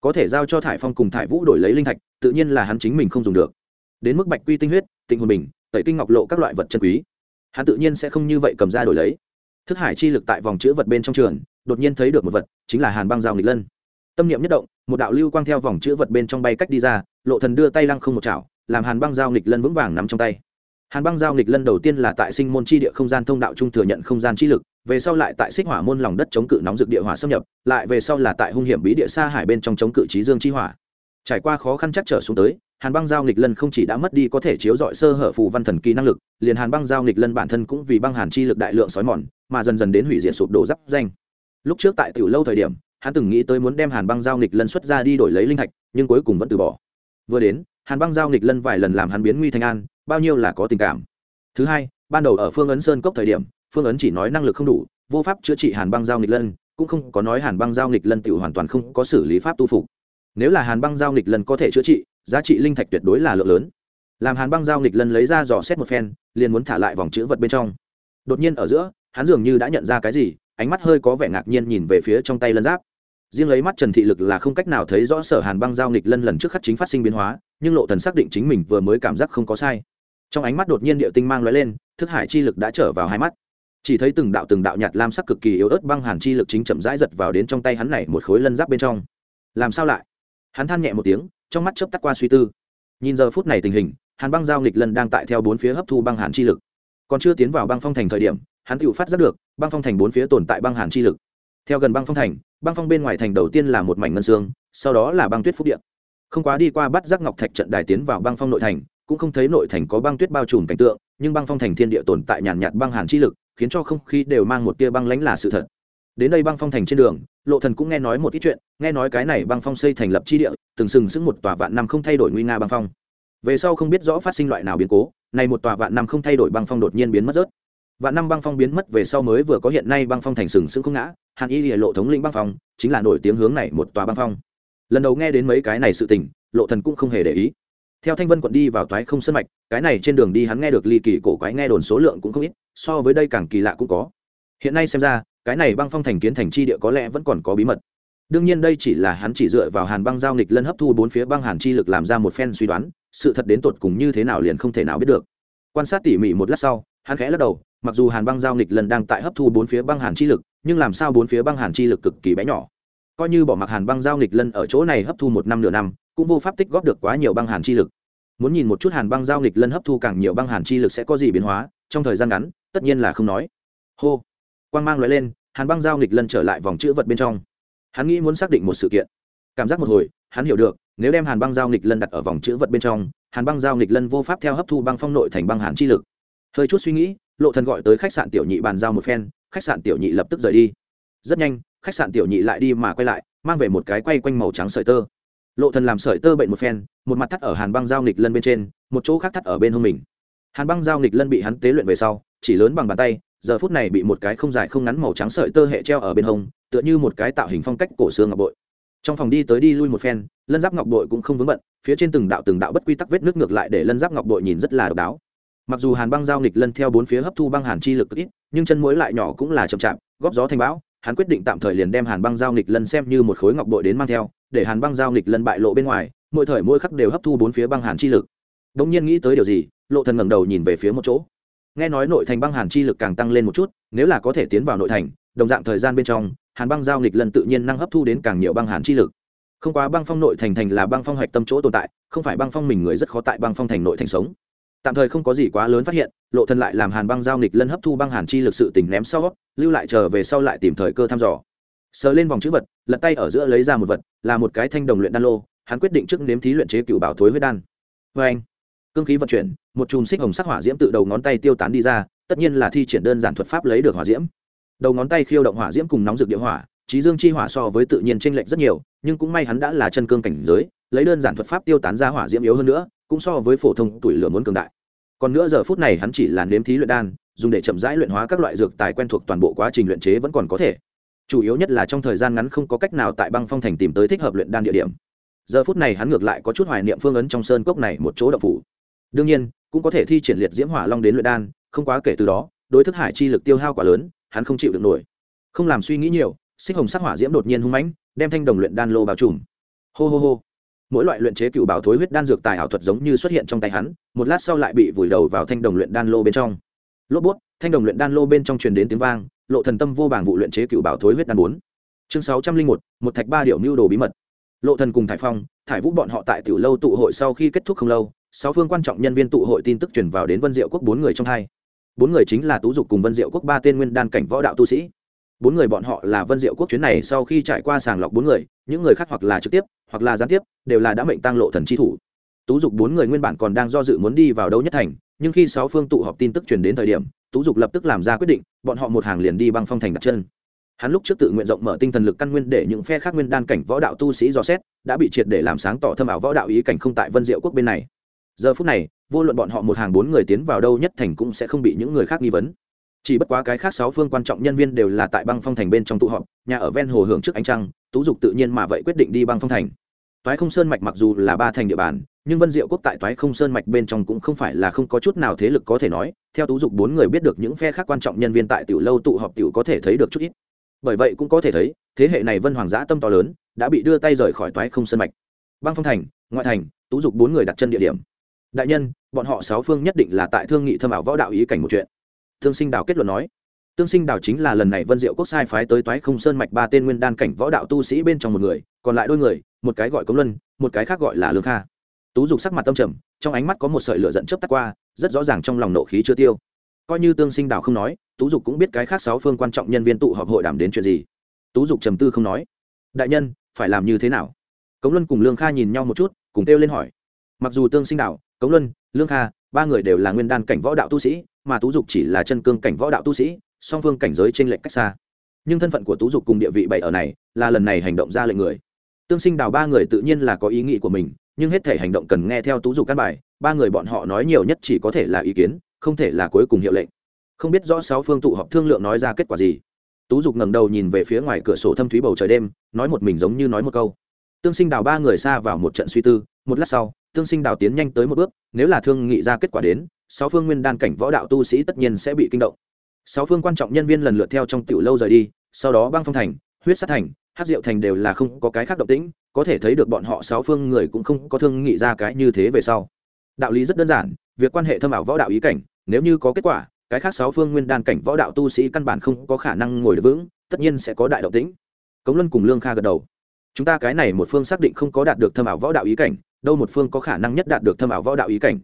Có thể giao cho thải phong cùng thải vũ đổi lấy linh thạch, tự nhiên là hắn chính mình không dùng được. Đến mức bạch quy tinh huyết tinh hồn bình, tẩy kinh ngọc lộ các loại vật chân quý, hắn tự nhiên sẽ không như vậy cầm ra đổi lấy. Thức hải chi lực tại vòng chữ vật bên trong trường đột nhiên thấy được một vật, chính là hàn băng giao nghịch lân. Tâm niệm nhất động, một đạo lưu quang theo vòng chữ vật bên trong bay cách đi ra, lộ thần đưa tay lăng không một chảo, làm hàn băng giao nghịch lân vững vàng nắm trong tay. Hàn băng giao nghịch lân đầu tiên là tại sinh môn chi địa không gian thông đạo trung thừa nhận không gian chi lực, về sau lại tại xích hỏa môn lòng đất chống cự nóng dược địa hỏa xâm nhập, lại về sau là tại hung hiểm bí địa xa hải bên trong chống cự trí dương chi hỏa. Trải qua khó khăn chắc trở xuống tới, hàn băng giao nghịch lân không chỉ đã mất đi có thể chiếu dọi sơ hở phù văn thần kỳ năng lực, liền hàn băng giao nghịch lân bản thân cũng vì băng hàn chi lực đại lượng sói mòn, mà dần dần đến hủy diệt sụp đổ giáp danh lúc trước tại tiểu lâu thời điểm, hắn từng nghĩ tới muốn đem hàn băng giao nghịch lân xuất ra đi đổi lấy linh thạch, nhưng cuối cùng vẫn từ bỏ. Vừa đến, hàn băng giao nghịch lân vài lần làm hắn biến nguy thành an, bao nhiêu là có tình cảm. Thứ hai, ban đầu ở phương ấn sơn cốc thời điểm, phương ấn chỉ nói năng lực không đủ, vô pháp chữa trị hàn băng giao nghịch lân, cũng không có nói hàn băng giao nghịch lân tiểu hoàn toàn không có xử lý pháp tu phục. Nếu là hàn băng giao nghịch lân có thể chữa trị, giá trị linh thạch tuyệt đối là lượng lớn. Làm hàn băng giao nghịch lân lấy ra dò xét một phen, liền muốn thả lại vòng chữ vật bên trong. Đột nhiên ở giữa, hắn dường như đã nhận ra cái gì ánh mắt hơi có vẻ ngạc nhiên nhìn về phía trong tay lân giáp. Riêng lấy mắt trần thị lực là không cách nào thấy rõ sở hàn băng giao nghịch lân lần trước khắc chính phát sinh biến hóa, nhưng lộ thần xác định chính mình vừa mới cảm giác không có sai. Trong ánh mắt đột nhiên địa tinh mang lóe lên, thức hải chi lực đã trở vào hai mắt. Chỉ thấy từng đạo từng đạo nhạt lam sắc cực kỳ yếu ớt băng hàn chi lực chính chậm rãi giật vào đến trong tay hắn này một khối lân giáp bên trong. Làm sao lại? Hắn than nhẹ một tiếng, trong mắt chớp tắt qua suy tư. Nhìn giờ phút này tình hình, hàn băng giao nghịch lân đang tại theo bốn phía hấp thu băng hàn chi lực. Còn chưa tiến vào băng phong thành thời điểm, hắn tự phát giác được băng phong thành bốn phía tồn tại băng hàn chi lực. Theo gần băng phong thành, băng phong bên ngoài thành đầu tiên là một mảnh ngân xương, sau đó là băng tuyết phúc điện không quá đi qua bắt giác ngọc thạch trận đài tiến vào băng phong nội thành, cũng không thấy nội thành có băng tuyết bao trùm cảnh tượng, nhưng băng phong thành thiên địa tồn tại nhàn nhạt băng hàn chi lực, khiến cho không khí đều mang một tia băng lãnh là sự thật. Đến đây băng phong thành trên đường, lộ thần cũng nghe nói một ít chuyện, nghe nói cái này băng phong xây thành lập chi địa, từng sừng sững một tòa vạn năm không thay đổi nguy nga băng phong. Về sau không biết rõ phát sinh loại nào biến cố này một tòa vạn năm không thay đổi băng phong đột nhiên biến mất rớt vạn năm băng phong biến mất về sau mới vừa có hiện nay băng phong thành sừng sững không ngã, hàn y lìa lộ thống lĩnh băng phong, chính là nổi tiếng hướng này một tòa băng phong. Lần đầu nghe đến mấy cái này sự tình, lộ thần cũng không hề để ý. Theo thanh vân quận đi vào toái không sân mạch, cái này trên đường đi hắn nghe được ly kỳ cổ quái nghe đồn số lượng cũng không ít, so với đây càng kỳ lạ cũng có. Hiện nay xem ra, cái này băng phong thành kiến thành chi địa có lẽ vẫn còn có bí mật. Đương nhiên đây chỉ là hắn chỉ dựa vào hàn băng giao nghịch lân hấp thu bốn phía băng hàn chi lực làm ra một phen suy đoán, sự thật đến tột cùng như thế nào liền không thể nào biết được. Quan sát tỉ mỉ một lát sau, hắn khẽ lắc đầu mặc dù hàn băng giao nghịch lần đang tại hấp thu bốn phía băng hàn chi lực, nhưng làm sao bốn phía băng hàn chi lực cực kỳ bé nhỏ. Coi như bỏ mặc hàn băng giao nghịch lân ở chỗ này hấp thu một năm nửa năm, cũng vô pháp tích góp được quá nhiều băng hàn chi lực. Muốn nhìn một chút hàn băng giao nghịch lân hấp thu càng nhiều băng hàn chi lực sẽ có gì biến hóa, trong thời gian ngắn, tất nhiên là không nói. Hô. Quang mang loại lên, hàn băng giao nghịch lân trở lại vòng chữ vật bên trong. Hắn nghĩ muốn xác định một sự kiện. Cảm giác một hồi, hắn hiểu được, nếu đem hàn băng giao nghịch lân đặt ở vòng chữ vật bên trong, hàn băng giao nghịch lân vô pháp theo hấp thu băng phong nội thành băng hàn chi lực. Hơi chút suy nghĩ lộ thần gọi tới khách sạn tiểu nhị bàn giao một phen, khách sạn tiểu nhị lập tức rời đi. Rất nhanh, khách sạn tiểu nhị lại đi mà quay lại, mang về một cái quay quanh màu trắng sợi tơ. Lộ thần làm sợi tơ bệnh một phen, một mặt thắt ở hàn băng giao nghịch lân bên trên, một chỗ khác thắt ở bên hông mình. Hàn băng giao nghịch lân bị hắn tế luyện về sau, chỉ lớn bằng bàn tay, giờ phút này bị một cái không dài không ngắn màu trắng sợi tơ hệ treo ở bên hông, tựa như một cái tạo hình phong cách cổ xương ngọc bội. Trong phòng đi tới đi lui một phen, lân giáp ngọc bội cũng không vướng bận, phía trên từng đạo từng đạo bất quy tắc vết nước ngược lại để lân giáp ngọc bội nhìn rất là độc đáo mặc dù hàn băng giao nghịch lân theo bốn phía hấp thu băng hàn chi lực ít, nhưng chân mũi lại nhỏ cũng là chậm chạp, góp gió thành bão, hắn quyết định tạm thời liền đem hàn băng giao nghịch lân xem như một khối ngọc bội đến mang theo, để hàn băng giao nghịch lân bại lộ bên ngoài, mỗi thời mỗi khắc đều hấp thu bốn phía băng hàn chi lực. Đ ỗ n g nhiên nghĩ tới điều gì, lộ thần ngẩng đầu nhìn về phía một chỗ. Nghe nói nội thành băng hàn chi lực càng tăng lên một chút, nếu là có thể tiến vào nội thành, đồng dạng thời gian bên trong, hàn băng giao nghịch lân tự nhiên năng hấp thu đến càng nhiều băng hàn chi lực. Không quá băng phong nội thành thành là băng phong hoạch tâm chỗ tồn tại, không phải băng phong mình người rất khó tại băng phong thành nội thành sống tạm thời không có gì quá lớn phát hiện, lộ thần lại làm hàn băng giao nghịch lân hấp thu băng hàn chi lực sự tỉnh ném sau, lưu lại chờ về sau lại tìm thời cơ thăm dò. Sờ lên vòng chữ vật, lật tay ở giữa lấy ra một vật, là một cái thanh đồng luyện đan lô, hắn quyết định trước nếm thí luyện chế cựu bảo thối huyết đan. Vê anh, cương khí vận chuyển, một chùm xích hồng sắc hỏa diễm tự đầu ngón tay tiêu tán đi ra, tất nhiên là thi triển đơn giản thuật pháp lấy được hỏa diễm. Đầu ngón tay khiêu động hỏa diễm cùng nóng rực địa hỏa, trí dương chi hỏa so với tự nhiên trên lệch rất nhiều, nhưng cũng may hắn đã là chân cương cảnh giới lấy đơn giản thuật pháp tiêu tán ra hỏa diễm yếu hơn nữa, cũng so với phổ thông tuổi lửa muốn cường đại. Còn nữa giờ phút này hắn chỉ là nếm thí luyện đan, dùng để chậm rãi luyện hóa các loại dược tài quen thuộc toàn bộ quá trình luyện chế vẫn còn có thể. Chủ yếu nhất là trong thời gian ngắn không có cách nào tại băng phong thành tìm tới thích hợp luyện đan địa điểm. Giờ phút này hắn ngược lại có chút hoài niệm phương ấn trong sơn cốc này một chỗ đậu phủ. Đương nhiên, cũng có thể thi triển liệt diễm hỏa long đến luyện đan, không quá kể từ đó, đối thức hải chi lực tiêu hao quá lớn, hắn không chịu được nổi. Không làm suy nghĩ nhiều, xích hồng sắc hỏa diễm đột nhiên hung mãnh, đem thanh đồng luyện đan lô bao trùm. Hô hô hô mỗi loại luyện chế cựu bảo thối huyết đan dược tài ảo thuật giống như xuất hiện trong tay hắn, một lát sau lại bị vùi đầu vào thanh đồng luyện đan lô bên trong. Lốp bút, thanh đồng luyện đan lô bên trong truyền đến tiếng vang, lộ thần tâm vô bảng vụ luyện chế cựu bảo thối huyết đan bốn. Chương sáu trăm linh một một thạch ba điệu mưu đồ bí mật. Lộ thần cùng thải phong, thải vũ bọn họ tại tiểu lâu tụ hội sau khi kết thúc không lâu, sáu phương quan trọng nhân viên tụ hội tin tức truyền vào đến vân diệu quốc bốn người trong hai. Bốn người chính là tú dục cùng vân diệu quốc ba tên nguyên đan cảnh võ đạo tu sĩ bốn người bọn họ là vân diệu quốc chuyến này sau khi trải qua sàng lọc bốn người, những người khác hoặc là trực tiếp, hoặc là gián tiếp, đều là đã mệnh tăng lộ thần chi thủ. Tú dục bốn người nguyên bản còn đang do dự muốn đi vào đâu nhất thành, nhưng khi sáu phương tụ họp tin tức truyền đến thời điểm, tú dục lập tức làm ra quyết định, bọn họ một hàng liền đi băng phong thành đặt chân. Hắn lúc trước tự nguyện rộng mở tinh thần lực căn nguyên để những phe khác nguyên đan cảnh võ đạo tu sĩ dò xét, đã bị triệt để làm sáng tỏ thâm ảo võ đạo ý cảnh không tại vân diệu quốc bên này. Giờ phút này, vô luận bọn họ một hàng bốn người tiến vào đâu nhất thành cũng sẽ không bị những người khác nghi vấn chỉ bất quá cái khác sáu phương quan trọng nhân viên đều là tại băng phong thành bên trong tụ họp, nhà ở ven hồ hưởng trước ánh trăng, tú dục tự nhiên mà vậy quyết định đi băng phong thành. Toái không sơn mạch mặc dù là ba thành địa bàn, nhưng vân diệu quốc tại toái không sơn mạch bên trong cũng không phải là không có chút nào thế lực có thể nói, theo tú dục bốn người biết được những phe khác quan trọng nhân viên tại tiểu lâu tụ họp tiểu có thể thấy được chút ít. Bởi vậy cũng có thể thấy, thế hệ này vân hoàng giã tâm to lớn, đã bị đưa tay rời khỏi toái không sơn mạch. Băng phong thành, ngoại thành, tú dục bốn người đặt chân địa điểm. Đại nhân, bọn họ sáu phương nhất định là tại thương nghị thâm ảo võ đạo ý cảnh một chuyện thương sinh đào kết luận nói tương sinh đào chính là lần này vân diệu quốc sai phái tới toái không sơn mạch ba tên nguyên đan cảnh võ đạo tu sĩ bên trong một người, còn lại đôi người, một cái gọi cống luân, một cái khác gọi là lương kha. Tú dục sắc mặt tâm trầm, trong ánh mắt có một sợi lửa dẫn chớp tắt qua, rất rõ ràng trong lòng nộ khí chưa tiêu. Coi như tương sinh đào không nói, tú dục cũng biết cái khác sáu phương quan trọng nhân viên tụ họp hội đàm đến chuyện gì. Tú dục trầm tư không nói, đại nhân, phải làm như thế nào? Cống luân cùng lương kha nhìn nhau một chút, cùng kêu lên hỏi. Mặc dù tương sinh đào, cống luân, lương kha, ba người đều là nguyên đan cảnh võ đạo tu sĩ mà tú dục chỉ là chân cương cảnh võ đạo tu sĩ, song phương cảnh giới trên lệnh cách xa. Nhưng thân phận của tú dục cùng địa vị bảy ở này là lần này hành động ra lệnh người. Tương sinh đào ba người tự nhiên là có ý nghĩ của mình, nhưng hết thể hành động cần nghe theo tú dục căn bài, ba người bọn họ nói nhiều nhất chỉ có thể là ý kiến, không thể là cuối cùng hiệu lệnh. Không biết rõ sáu phương tụ họp thương lượng nói ra kết quả gì. Tú dục ngẩng đầu nhìn về phía ngoài cửa sổ thâm thúy bầu trời đêm, nói một mình giống như nói một câu. Tương sinh đào ba người xa vào một trận suy tư, một lát sau, tương sinh đào tiến nhanh tới một bước, nếu là thương nghị ra kết quả đến sáu phương nguyên đan cảnh võ đạo tu sĩ tất nhiên sẽ bị kinh động. Sáu phương quan trọng nhân viên lần lượt theo trong tiểu lâu rời đi, sau đó băng phong thành, huyết sát thành, hát diệu thành đều là không có cái khác động tĩnh, có thể thấy được bọn họ sáu phương người cũng không có thương nghị ra cái như thế về sau. Đạo lý rất đơn giản, việc quan hệ thâm ảo võ đạo ý cảnh, nếu như có kết quả, cái khác sáu phương nguyên đan cảnh võ đạo tu sĩ căn bản không có khả năng ngồi được vững, tất nhiên sẽ có đại động tĩnh. Cống luân cùng lương kha gật đầu. Chúng ta cái này một phương xác định không có đạt được thâm ảo võ đạo ý cảnh, đâu một phương có khả năng nhất đạt được thâm ảo võ đạo ý cảnh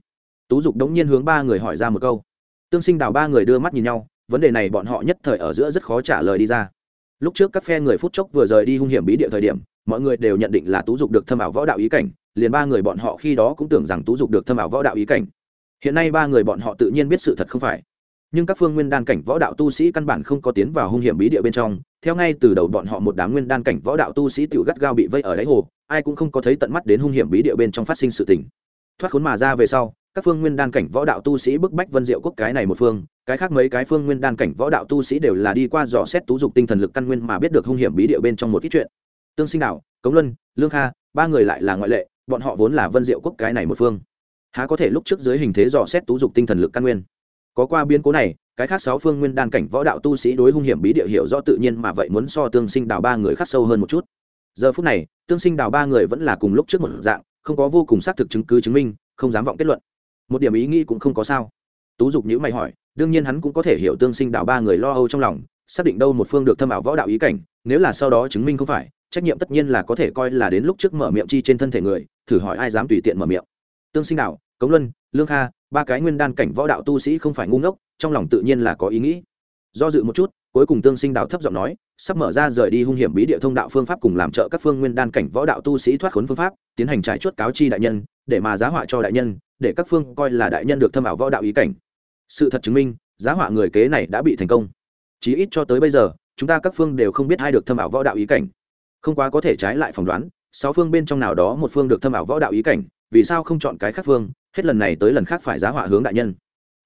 tú dục đống nhiên hướng ba người hỏi ra một câu. Tương sinh đào ba người đưa mắt nhìn nhau, vấn đề này bọn họ nhất thời ở giữa rất khó trả lời đi ra. Lúc trước các phe người phút chốc vừa rời đi hung hiểm bí địa thời điểm, mọi người đều nhận định là tú dục được thâm ảo võ đạo ý cảnh, liền ba người bọn họ khi đó cũng tưởng rằng tú dục được thâm ảo võ đạo ý cảnh. Hiện nay ba người bọn họ tự nhiên biết sự thật không phải. Nhưng các phương nguyên đan cảnh võ đạo tu sĩ căn bản không có tiến vào hung hiểm bí địa bên trong, theo ngay từ đầu bọn họ một đám nguyên đan cảnh võ đạo tu sĩ tự gắt gao bị vây ở đáy hồ, ai cũng không có thấy tận mắt đến hung hiểm bí địa bên trong phát sinh sự tình. Thoát khốn mà ra về sau các phương nguyên đan cảnh võ đạo tu sĩ bức bách vân diệu quốc cái này một phương, cái khác mấy cái phương nguyên đan cảnh võ đạo tu sĩ đều là đi qua dò xét tú dục tinh thần lực căn nguyên mà biết được hung hiểm bí địa bên trong một ít chuyện. Tương sinh đạo cống luân, lương kha, ba người lại là ngoại lệ, bọn họ vốn là vân diệu quốc cái này một phương. Há có thể lúc trước dưới hình thế dò xét tú dục tinh thần lực căn nguyên? Có qua biến cố này, cái khác sáu phương nguyên đan cảnh võ đạo tu sĩ đối hung hiểm bí địa hiểu rõ tự nhiên mà vậy muốn so tương sinh đào ba người khắc sâu hơn một chút. Giờ phút này, tương sinh đào ba người vẫn là cùng lúc trước một dạng, không có vô cùng xác thực chứng cứ chứng minh, không dám vọng kết luận một điểm ý nghĩ cũng không có sao. Tú dục nhữ mày hỏi, đương nhiên hắn cũng có thể hiểu tương sinh đạo ba người lo âu trong lòng, xác định đâu một phương được thâm ảo võ đạo ý cảnh, nếu là sau đó chứng minh không phải, trách nhiệm tất nhiên là có thể coi là đến lúc trước mở miệng chi trên thân thể người, thử hỏi ai dám tùy tiện mở miệng. Tương sinh đạo, cống luân, lương kha, ba cái nguyên đan cảnh võ đạo tu sĩ không phải ngu ngốc, trong lòng tự nhiên là có ý nghĩ. Do dự một chút, cuối cùng tương sinh đạo thấp giọng nói, sắp mở ra rời đi hung hiểm bí địa thông đạo phương pháp cùng làm trợ các phương nguyên đan cảnh võ đạo tu sĩ thoát khốn phương pháp, tiến hành trải chuốt cáo chi đại nhân, để mà giá họa cho đại nhân để các phương coi là đại nhân được thâm ảo võ đạo ý cảnh. Sự thật chứng minh, giá họa người kế này đã bị thành công. Chí ít cho tới bây giờ, chúng ta các phương đều không biết ai được thâm ảo võ đạo ý cảnh. Không quá có thể trái lại phỏng đoán, sáu phương bên trong nào đó một phương được thâm ảo võ đạo ý cảnh, vì sao không chọn cái khác phương, hết lần này tới lần khác phải giá họa hướng đại nhân.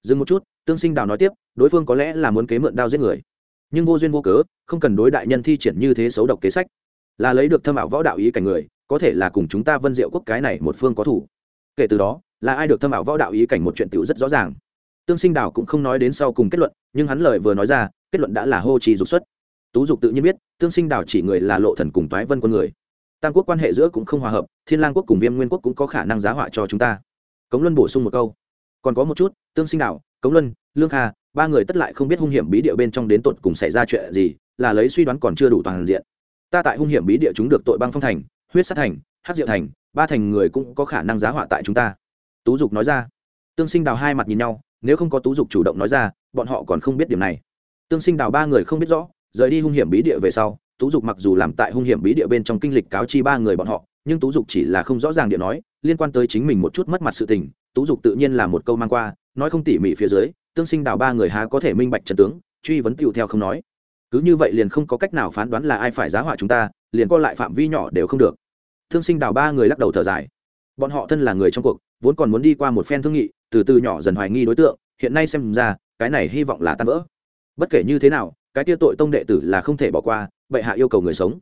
Dừng một chút, tương sinh đào nói tiếp, đối phương có lẽ là muốn kế mượn đao giết người. Nhưng vô duyên vô cớ, không cần đối đại nhân thi triển như thế xấu độc kế sách. Là lấy được thâm ảo võ đạo ý cảnh người, có thể là cùng chúng ta vân diệu quốc cái này một phương có thủ. Kể từ đó là ai được thâm ảo võ đạo ý cảnh một chuyện tiểu rất rõ ràng. Tương sinh đào cũng không nói đến sau cùng kết luận, nhưng hắn lời vừa nói ra, kết luận đã là hô trì dục xuất. Tú dục tự nhiên biết, tương sinh đào chỉ người là lộ thần cùng toái vân quân người. Tam quốc quan hệ giữa cũng không hòa hợp, thiên lang quốc cùng viêm nguyên quốc cũng có khả năng giá họa cho chúng ta. Cống luân bổ sung một câu. Còn có một chút, tương sinh đào, cống luân, lương kha, ba người tất lại không biết hung hiểm bí địa bên trong đến tột cùng xảy ra chuyện gì, là lấy suy đoán còn chưa đủ toàn diện. Ta tại hung hiểm bí địa chúng được tội băng phong thành, huyết sát thành hát diệu thành, ba thành người cũng có khả năng giá họa tại chúng ta tú dục nói ra. Tương sinh đào hai mặt nhìn nhau, nếu không có tú dục chủ động nói ra, bọn họ còn không biết điểm này. Tương sinh đào ba người không biết rõ, rời đi hung hiểm bí địa về sau, tú dục mặc dù làm tại hung hiểm bí địa bên trong kinh lịch cáo chi ba người bọn họ, nhưng tú dục chỉ là không rõ ràng điện nói, liên quan tới chính mình một chút mất mặt sự tình, tú dục tự nhiên là một câu mang qua, nói không tỉ mỉ phía dưới, tương sinh đào ba người há có thể minh bạch trần tướng, truy vấn tựu theo không nói. Cứ như vậy liền không có cách nào phán đoán là ai phải giá họa chúng ta, liền co lại phạm vi nhỏ đều không được. Thương sinh đào ba người lắc đầu thở dài. Bọn họ thân là người trong cuộc vốn còn muốn đi qua một phen thương nghị, từ từ nhỏ dần hoài nghi đối tượng, hiện nay xem ra, cái này hy vọng là tan vỡ. Bất kể như thế nào, cái tia tội tông đệ tử là không thể bỏ qua, bệ hạ yêu cầu người sống.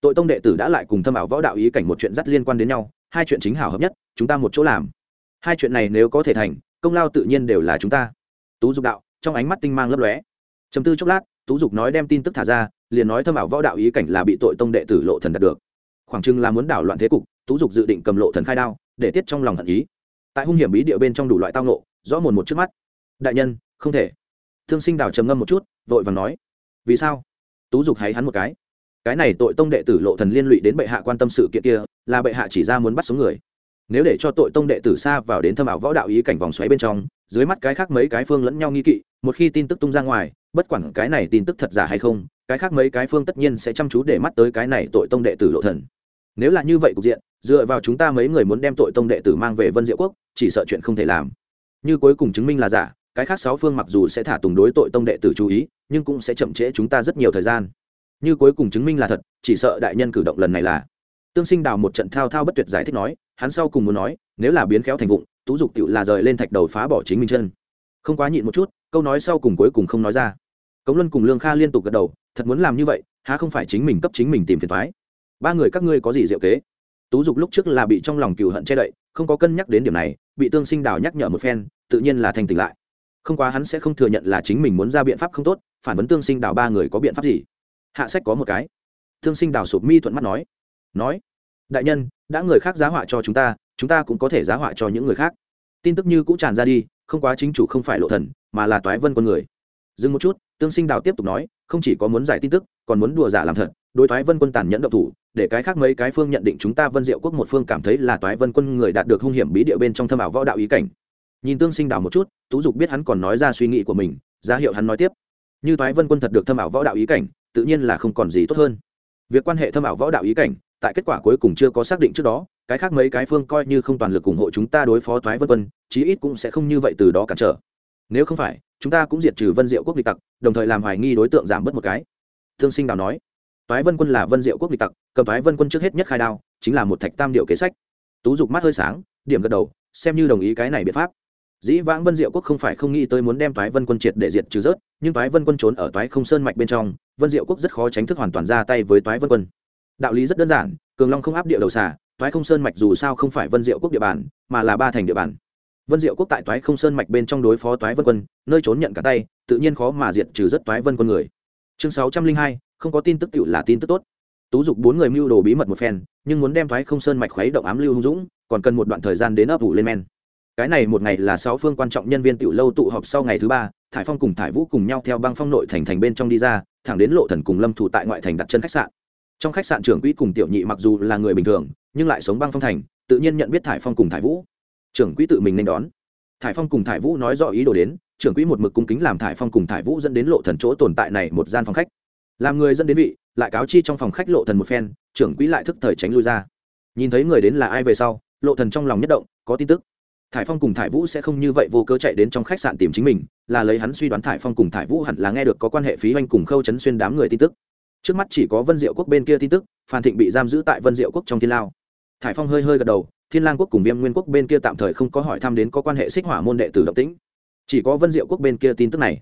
Tội tông đệ tử đã lại cùng thâm ảo võ đạo ý cảnh một chuyện rất liên quan đến nhau, hai chuyện chính hảo hợp nhất, chúng ta một chỗ làm. Hai chuyện này nếu có thể thành, công lao tự nhiên đều là chúng ta. Tú dục đạo, trong ánh mắt tinh mang lấp lóe. Chấm tư chốc lát, tú dục nói đem tin tức thả ra, liền nói thâm ảo võ đạo ý cảnh là bị tội tông đệ tử lộ thần đạt được. Khoảng chừng là muốn đảo loạn thế cục, tú dục dự định cầm lộ thần khai đao, để tiết trong lòng hận ý tại hung hiểm bí địa bên trong đủ loại tao nộ rõ mồn một trước mắt. Đại nhân, không thể. Thương sinh đảo trầm ngâm một chút, vội vàng nói, vì sao? Tú dục hay hắn một cái. Cái này tội tông đệ tử lộ thần liên lụy đến bệ hạ quan tâm sự kiện kia, là bệ hạ chỉ ra muốn bắt sống người. Nếu để cho tội tông đệ tử xa vào đến thâm ảo võ đạo ý cảnh vòng xoáy bên trong, dưới mắt cái khác mấy cái phương lẫn nhau nghi kỵ, một khi tin tức tung ra ngoài, bất quản cái này tin tức thật giả hay không, cái khác mấy cái phương tất nhiên sẽ chăm chú để mắt tới cái này tội tông đệ tử lộ thần nếu là như vậy cục diện, dựa vào chúng ta mấy người muốn đem tội tông đệ tử mang về vân diệu quốc, chỉ sợ chuyện không thể làm. Như cuối cùng chứng minh là giả, cái khác sáu phương mặc dù sẽ thả tùng đối tội tông đệ tử chú ý, nhưng cũng sẽ chậm trễ chúng ta rất nhiều thời gian. Như cuối cùng chứng minh là thật, chỉ sợ đại nhân cử động lần này là. Tương sinh đào một trận thao thao bất tuyệt giải thích nói, hắn sau cùng muốn nói, nếu là biến khéo thành vụng, tú dục tựu là rời lên thạch đầu phá bỏ chính mình chân. Không quá nhịn một chút, câu nói sau cùng cuối cùng không nói ra. Cống luân cùng lương kha liên tục gật đầu, thật muốn làm như vậy, há không phải chính mình cấp chính mình tìm phiền thoái ba người các ngươi có gì diệu kế? Tú dục lúc trước là bị trong lòng cừu hận che đậy, không có cân nhắc đến điểm này, bị tương sinh đào nhắc nhở một phen, tự nhiên là thành tỉnh lại. Không quá hắn sẽ không thừa nhận là chính mình muốn ra biện pháp không tốt, phản vấn tương sinh đào ba người có biện pháp gì? Hạ sách có một cái. Tương sinh đào sụp mi thuận mắt nói. Nói, đại nhân, đã người khác giá họa cho chúng ta chúng ta cũng có thể giá họa cho những người khác. Tin tức như cũng tràn ra đi, không quá chính chủ không phải lộ thần, mà là toái vân con người. Dừng một chút, tương sinh đào tiếp tục nói, không chỉ có muốn giải tin tức, còn muốn đùa giả làm thật đối thoái vân quân tàn nhẫn độc thủ, để cái khác mấy cái phương nhận định chúng ta vân diệu quốc một phương cảm thấy là toái vân quân người đạt được hung hiểm bí địa bên trong thâm ảo võ đạo ý cảnh. Nhìn tương sinh đào một chút, tú dục biết hắn còn nói ra suy nghĩ của mình, ra hiệu hắn nói tiếp. Như toái vân quân thật được thâm ảo võ đạo ý cảnh, tự nhiên là không còn gì tốt hơn. Việc quan hệ thâm ảo võ đạo ý cảnh, tại kết quả cuối cùng chưa có xác định trước đó, cái khác mấy cái phương coi như không toàn lực ủng hộ chúng ta đối phó Toái vân quân, chí ít cũng sẽ không như vậy từ đó cản trở. Nếu không phải, chúng ta cũng diệt trừ vân diệu quốc địch tặc, đồng thời làm hoài nghi đối tượng giảm bớt một cái. Thương sinh đào nói toái vân quân là vân diệu quốc bị tặc, cầm toái vân quân trước hết nhất khai đao, chính là một thạch tam điệu kế sách. Tú dục mắt hơi sáng, điểm gật đầu, xem như đồng ý cái này biện pháp. Dĩ vãng vân diệu quốc không phải không nghĩ tới muốn đem toái vân quân triệt để diệt trừ rớt, nhưng toái vân quân trốn ở toái không sơn mạch bên trong, vân diệu quốc rất khó tránh thức hoàn toàn ra tay với toái vân quân. Đạo lý rất đơn giản, cường long không áp địa đầu xả toái không sơn mạch dù sao không phải vân diệu quốc địa bàn, mà là ba thành địa bàn. Vân diệu quốc tại toái không sơn mạch bên trong đối phó toái vân quân, nơi trốn nhận cả tay, tự nhiên khó mà diệt trừ rất toái vân quân người. Chương sáu trăm linh hai không có tin tức tựu là tin tức tốt. Tú dục bốn người mưu đồ bí mật một phen, nhưng muốn đem thoái không sơn mạch khuấy động ám lưu hung dũng, còn cần một đoạn thời gian đến ấp ủ lên men. Cái này một ngày là sáu phương quan trọng nhân viên tiểu lâu tụ họp sau ngày thứ ba, thải phong cùng thải vũ cùng nhau theo băng phong nội thành thành bên trong đi ra, thẳng đến lộ thần cùng lâm thủ tại ngoại thành đặt chân khách sạn. Trong khách sạn trưởng quỹ cùng tiểu nhị mặc dù là người bình thường, nhưng lại sống băng phong thành, tự nhiên nhận biết thải phong cùng thải vũ. Trưởng quỹ tự mình nên đón. Thải phong cùng thải vũ nói rõ ý đồ đến, trưởng quỹ một mực cung kính làm thải phong cùng thải vũ dẫn đến lộ thần chỗ tồn tại này một gian phòng khách làm người dẫn đến vị, lại cáo chi trong phòng khách lộ thần một phen, trưởng quỹ lại thức thời tránh lui ra. Nhìn thấy người đến là ai về sau, lộ thần trong lòng nhất động, có tin tức. Thải phong cùng thải vũ sẽ không như vậy vô cớ chạy đến trong khách sạn tìm chính mình, là lấy hắn suy đoán thải phong cùng thải vũ hẳn là nghe được có quan hệ phí hoành cùng khâu chấn xuyên đám người tin tức. Trước mắt chỉ có vân diệu quốc bên kia tin tức, phan thịnh bị giam giữ tại vân diệu quốc trong thiên lao. Thải phong hơi hơi gật đầu, thiên lang quốc cùng viêm nguyên quốc bên kia tạm thời không có hỏi thăm đến có quan hệ xích hỏa môn đệ tử động tĩnh. Chỉ có vân diệu quốc bên kia tin tức này.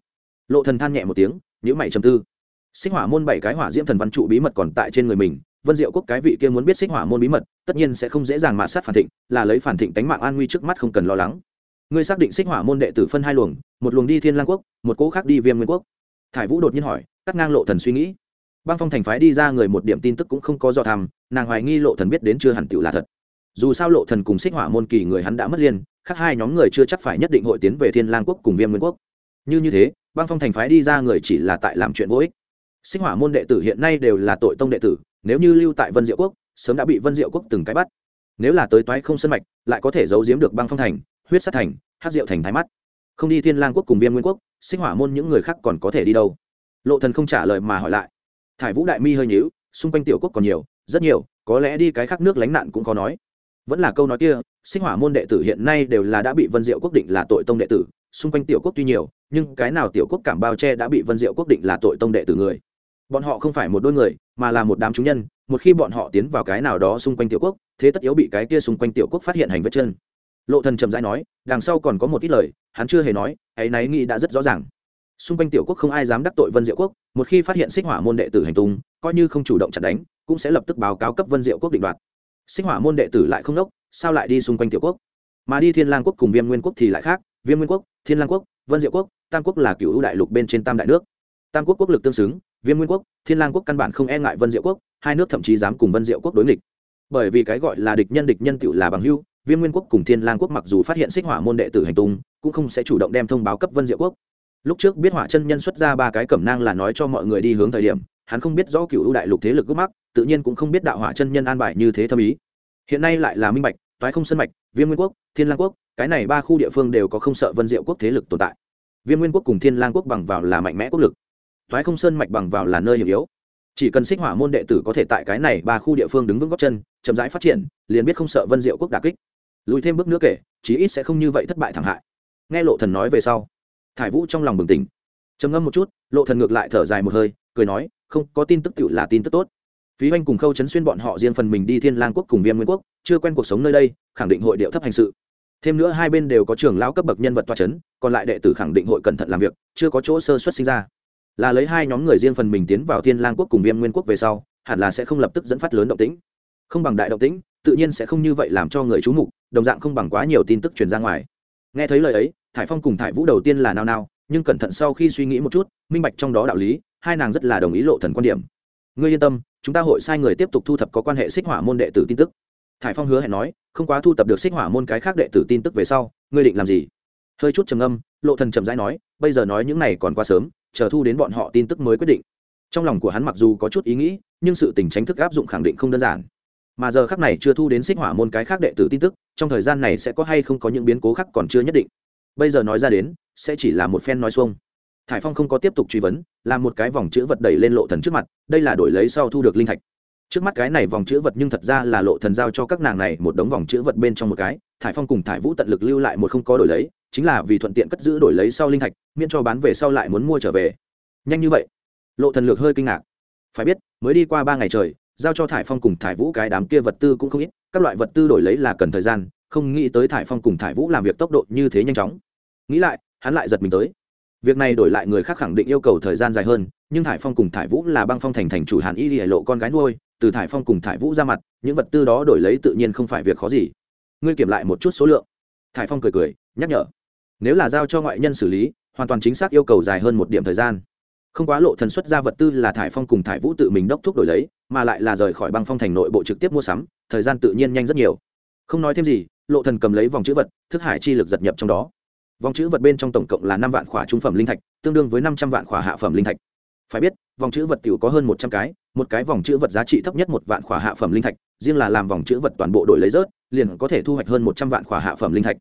Lộ thần than nhẹ một tiếng, nhíu mày trầm tư xích hỏa môn bảy cái hỏa diễm thần văn trụ bí mật còn tại trên người mình, vân diệu quốc cái vị kia muốn biết xích hỏa môn bí mật, tất nhiên sẽ không dễ dàng mạ sát phản thịnh, là lấy phản thịnh tánh mạng an nguy trước mắt không cần lo lắng. Ngươi xác định xích hỏa môn đệ tử phân hai luồng, một luồng đi thiên lang quốc, một cỗ khác đi viêm nguyên quốc. Thải vũ đột nhiên hỏi, cắt ngang lộ thần suy nghĩ. Băng phong thành phái đi ra người một điểm tin tức cũng không có do tham, nàng hoài nghi lộ thần biết đến chưa hẳn tiểu là thật. Dù sao lộ thần cùng xích hỏa môn kỳ người hắn đã mất liên, khác hai nhóm người chưa chắc phải nhất định hội tiến về thiên lang quốc cùng viêm nguyên quốc. Như như thế, băng phong thành phái đi ra người chỉ là tại làm chuyện vô ích sinh hỏa môn đệ tử hiện nay đều là tội tông đệ tử, nếu như lưu tại vân diệu quốc, sớm đã bị vân diệu quốc từng cái bắt. Nếu là tới toái không sân mạch, lại có thể giấu giếm được băng phong thành, huyết sát thành hát diệu thành thái mắt. Không đi thiên lang quốc cùng viêm nguyên quốc, sinh hỏa môn những người khác còn có thể đi đâu? Lộ thần không trả lời mà hỏi lại. Thải vũ đại mi hơi nhíu, xung quanh tiểu quốc còn nhiều, rất nhiều, có lẽ đi cái khác nước lánh nạn cũng có nói. Vẫn là câu nói kia, sinh hỏa môn đệ tử hiện nay đều là đã bị vân diệu quốc định là tội tông đệ tử, xung quanh tiểu quốc tuy nhiều, nhưng cái nào tiểu quốc cảm bao che đã bị vân diệu quốc định là tội tông đệ tử người? Bọn họ không phải một đôi người, mà là một đám chúng nhân, một khi bọn họ tiến vào cái nào đó xung quanh tiểu quốc, thế tất yếu bị cái kia xung quanh tiểu quốc phát hiện hành vết chân. Lộ thần trầm rãi nói, đằng sau còn có một ít lời, hắn chưa hề nói, ấy náy nghĩ đã rất rõ ràng. Xung quanh tiểu quốc không ai dám đắc tội vân diệu quốc, một khi phát hiện xích hỏa môn đệ tử hành tung, coi như không chủ động chặn đánh, cũng sẽ lập tức báo cáo cấp vân diệu quốc định đoạt. Xích hỏa môn đệ tử lại không đốc, sao lại đi xung quanh tiểu quốc? Mà đi thiên lang quốc cùng viêm nguyên quốc thì lại khác, viêm nguyên quốc, thiên lang quốc, vân diệu quốc, tam quốc là cựu đại lục bên trên tam đại nước. Tam quốc quốc lực tương xứng viêm nguyên quốc, thiên lang quốc căn bản không e ngại vân diệu quốc, hai nước thậm chí dám cùng vân diệu quốc đối nghịch. Bởi vì cái gọi là địch nhân địch nhân tựu là bằng hưu viêm nguyên quốc cùng thiên lang quốc mặc dù phát hiện xích hỏa môn đệ tử hành tung, cũng không sẽ chủ động đem thông báo cấp vân diệu quốc. Lúc trước biết hỏa chân nhân xuất ra ba cái cẩm nang là nói cho mọi người đi hướng thời điểm, hắn không biết rõ cựu ưu đại lục thế lực gốc mắc, tự nhiên cũng không biết đạo hỏa chân nhân an bài như thế thâm ý. Hiện nay lại là minh bạch, toái không sân mạch, viêm nguyên quốc, thiên lang quốc, cái này ba khu địa phương đều có không sợ vân diệu quốc thế lực tồn tại. Viêm nguyên quốc cùng thiên lang quốc bằng vào là mạnh mẽ quốc lực thoái không sơn mạch bằng vào là nơi hiểm yếu. Chỉ cần xích hỏa môn đệ tử có thể tại cái này ba khu địa phương đứng vững góc chân, chậm rãi phát triển, liền biết không sợ vân diệu quốc đà kích. Lùi thêm bước nữa kể, chí ít sẽ không như vậy thất bại thảm hại. Nghe lộ thần nói về sau, thải vũ trong lòng bừng tỉnh. Trầm ngâm một chút, lộ thần ngược lại thở dài một hơi, cười nói, không, có tin tức tiểu là tin tức tốt. Phí anh cùng khâu chấn xuyên bọn họ riêng phần mình đi thiên lang quốc cùng viêm nguyên quốc, chưa quen cuộc sống nơi đây, khẳng định hội điệu thấp hành sự. Thêm nữa hai bên đều có trưởng lão cấp bậc nhân vật toa chấn, còn lại đệ tử khẳng định hội cẩn thận làm việc, chưa có chỗ sơ xuất sinh ra là lấy hai nhóm người riêng phần mình tiến vào thiên lang quốc cùng viêm nguyên quốc về sau, hẳn là sẽ không lập tức dẫn phát lớn động tĩnh. Không bằng đại động tĩnh, tự nhiên sẽ không như vậy làm cho người chú mục, đồng dạng không bằng quá nhiều tin tức truyền ra ngoài. Nghe thấy lời ấy, thải phong cùng thải vũ đầu tiên là nao nao, nhưng cẩn thận sau khi suy nghĩ một chút, minh bạch trong đó đạo lý, hai nàng rất là đồng ý lộ thần quan điểm. Ngươi yên tâm, chúng ta hội sai người tiếp tục thu thập có quan hệ xích hỏa môn đệ tử tin tức. Thải phong hứa hẹn nói, không quá thu thập được xích hỏa môn cái khác đệ tử tin tức về sau, ngươi định làm gì? Hơi chút trầm âm lộ thần chậm rãi nói, bây giờ nói những này còn quá sớm chờ thu đến bọn họ tin tức mới quyết định. Trong lòng của hắn mặc dù có chút ý nghĩ, nhưng sự tình tránh thức áp dụng khẳng định không đơn giản. Mà giờ khắc này chưa thu đến xích hỏa môn cái khác đệ tử tin tức, trong thời gian này sẽ có hay không có những biến cố khác còn chưa nhất định. Bây giờ nói ra đến, sẽ chỉ là một phen nói xuông. Thải phong không có tiếp tục truy vấn, làm một cái vòng chữ vật đẩy lên lộ thần trước mặt, đây là đổi lấy sau thu được linh thạch. Trước mắt cái này vòng chữ vật nhưng thật ra là lộ thần giao cho các nàng này một đống vòng chữ vật bên trong một cái, thải phong cùng thải vũ tận lực lưu lại một không có đổi lấy chính là vì thuận tiện cất giữ đổi lấy sau linh thạch, miễn cho bán về sau lại muốn mua trở về. Nhanh như vậy? Lộ thần lược hơi kinh ngạc. Phải biết, mới đi qua ba ngày trời, giao cho thải phong cùng thải vũ cái đám kia vật tư cũng không ít, các loại vật tư đổi lấy là cần thời gian, không nghĩ tới thải phong cùng thải vũ làm việc tốc độ như thế nhanh chóng. Nghĩ lại, hắn lại giật mình tới. Việc này đổi lại người khác khẳng định yêu cầu thời gian dài hơn, nhưng thải phong cùng thải vũ là băng phong thành thành chủ hàn y lìa lộ con gái nuôi, từ thải phong cùng thải vũ ra mặt, những vật tư đó đổi lấy tự nhiên không phải việc khó gì. Ngươi kiểm lại một chút số lượng. Thải phong cười cười, nhắc nhở nếu là giao cho ngoại nhân xử lý, hoàn toàn chính xác yêu cầu dài hơn một điểm thời gian. Không quá lộ thần xuất ra vật tư là thải phong cùng thải vũ tự mình đốc thúc đổi lấy, mà lại là rời khỏi băng phong thành nội bộ trực tiếp mua sắm, thời gian tự nhiên nhanh rất nhiều. Không nói thêm gì, lộ thần cầm lấy vòng chữ vật, thức hải chi lực giật nhập trong đó. Vòng chữ vật bên trong tổng cộng là năm vạn khỏa trung phẩm linh thạch, tương đương với năm trăm vạn khỏa hạ phẩm linh thạch. Phải biết, vòng chữ vật tiểu có hơn một trăm cái, một cái vòng chữ vật giá trị thấp nhất một vạn khỏa hạ phẩm linh thạch, riêng là làm vòng chữ vật toàn bộ đổi lấy rớt, liền có thể thu hoạch hơn một trăm vạn khỏa hạ phẩm linh thạch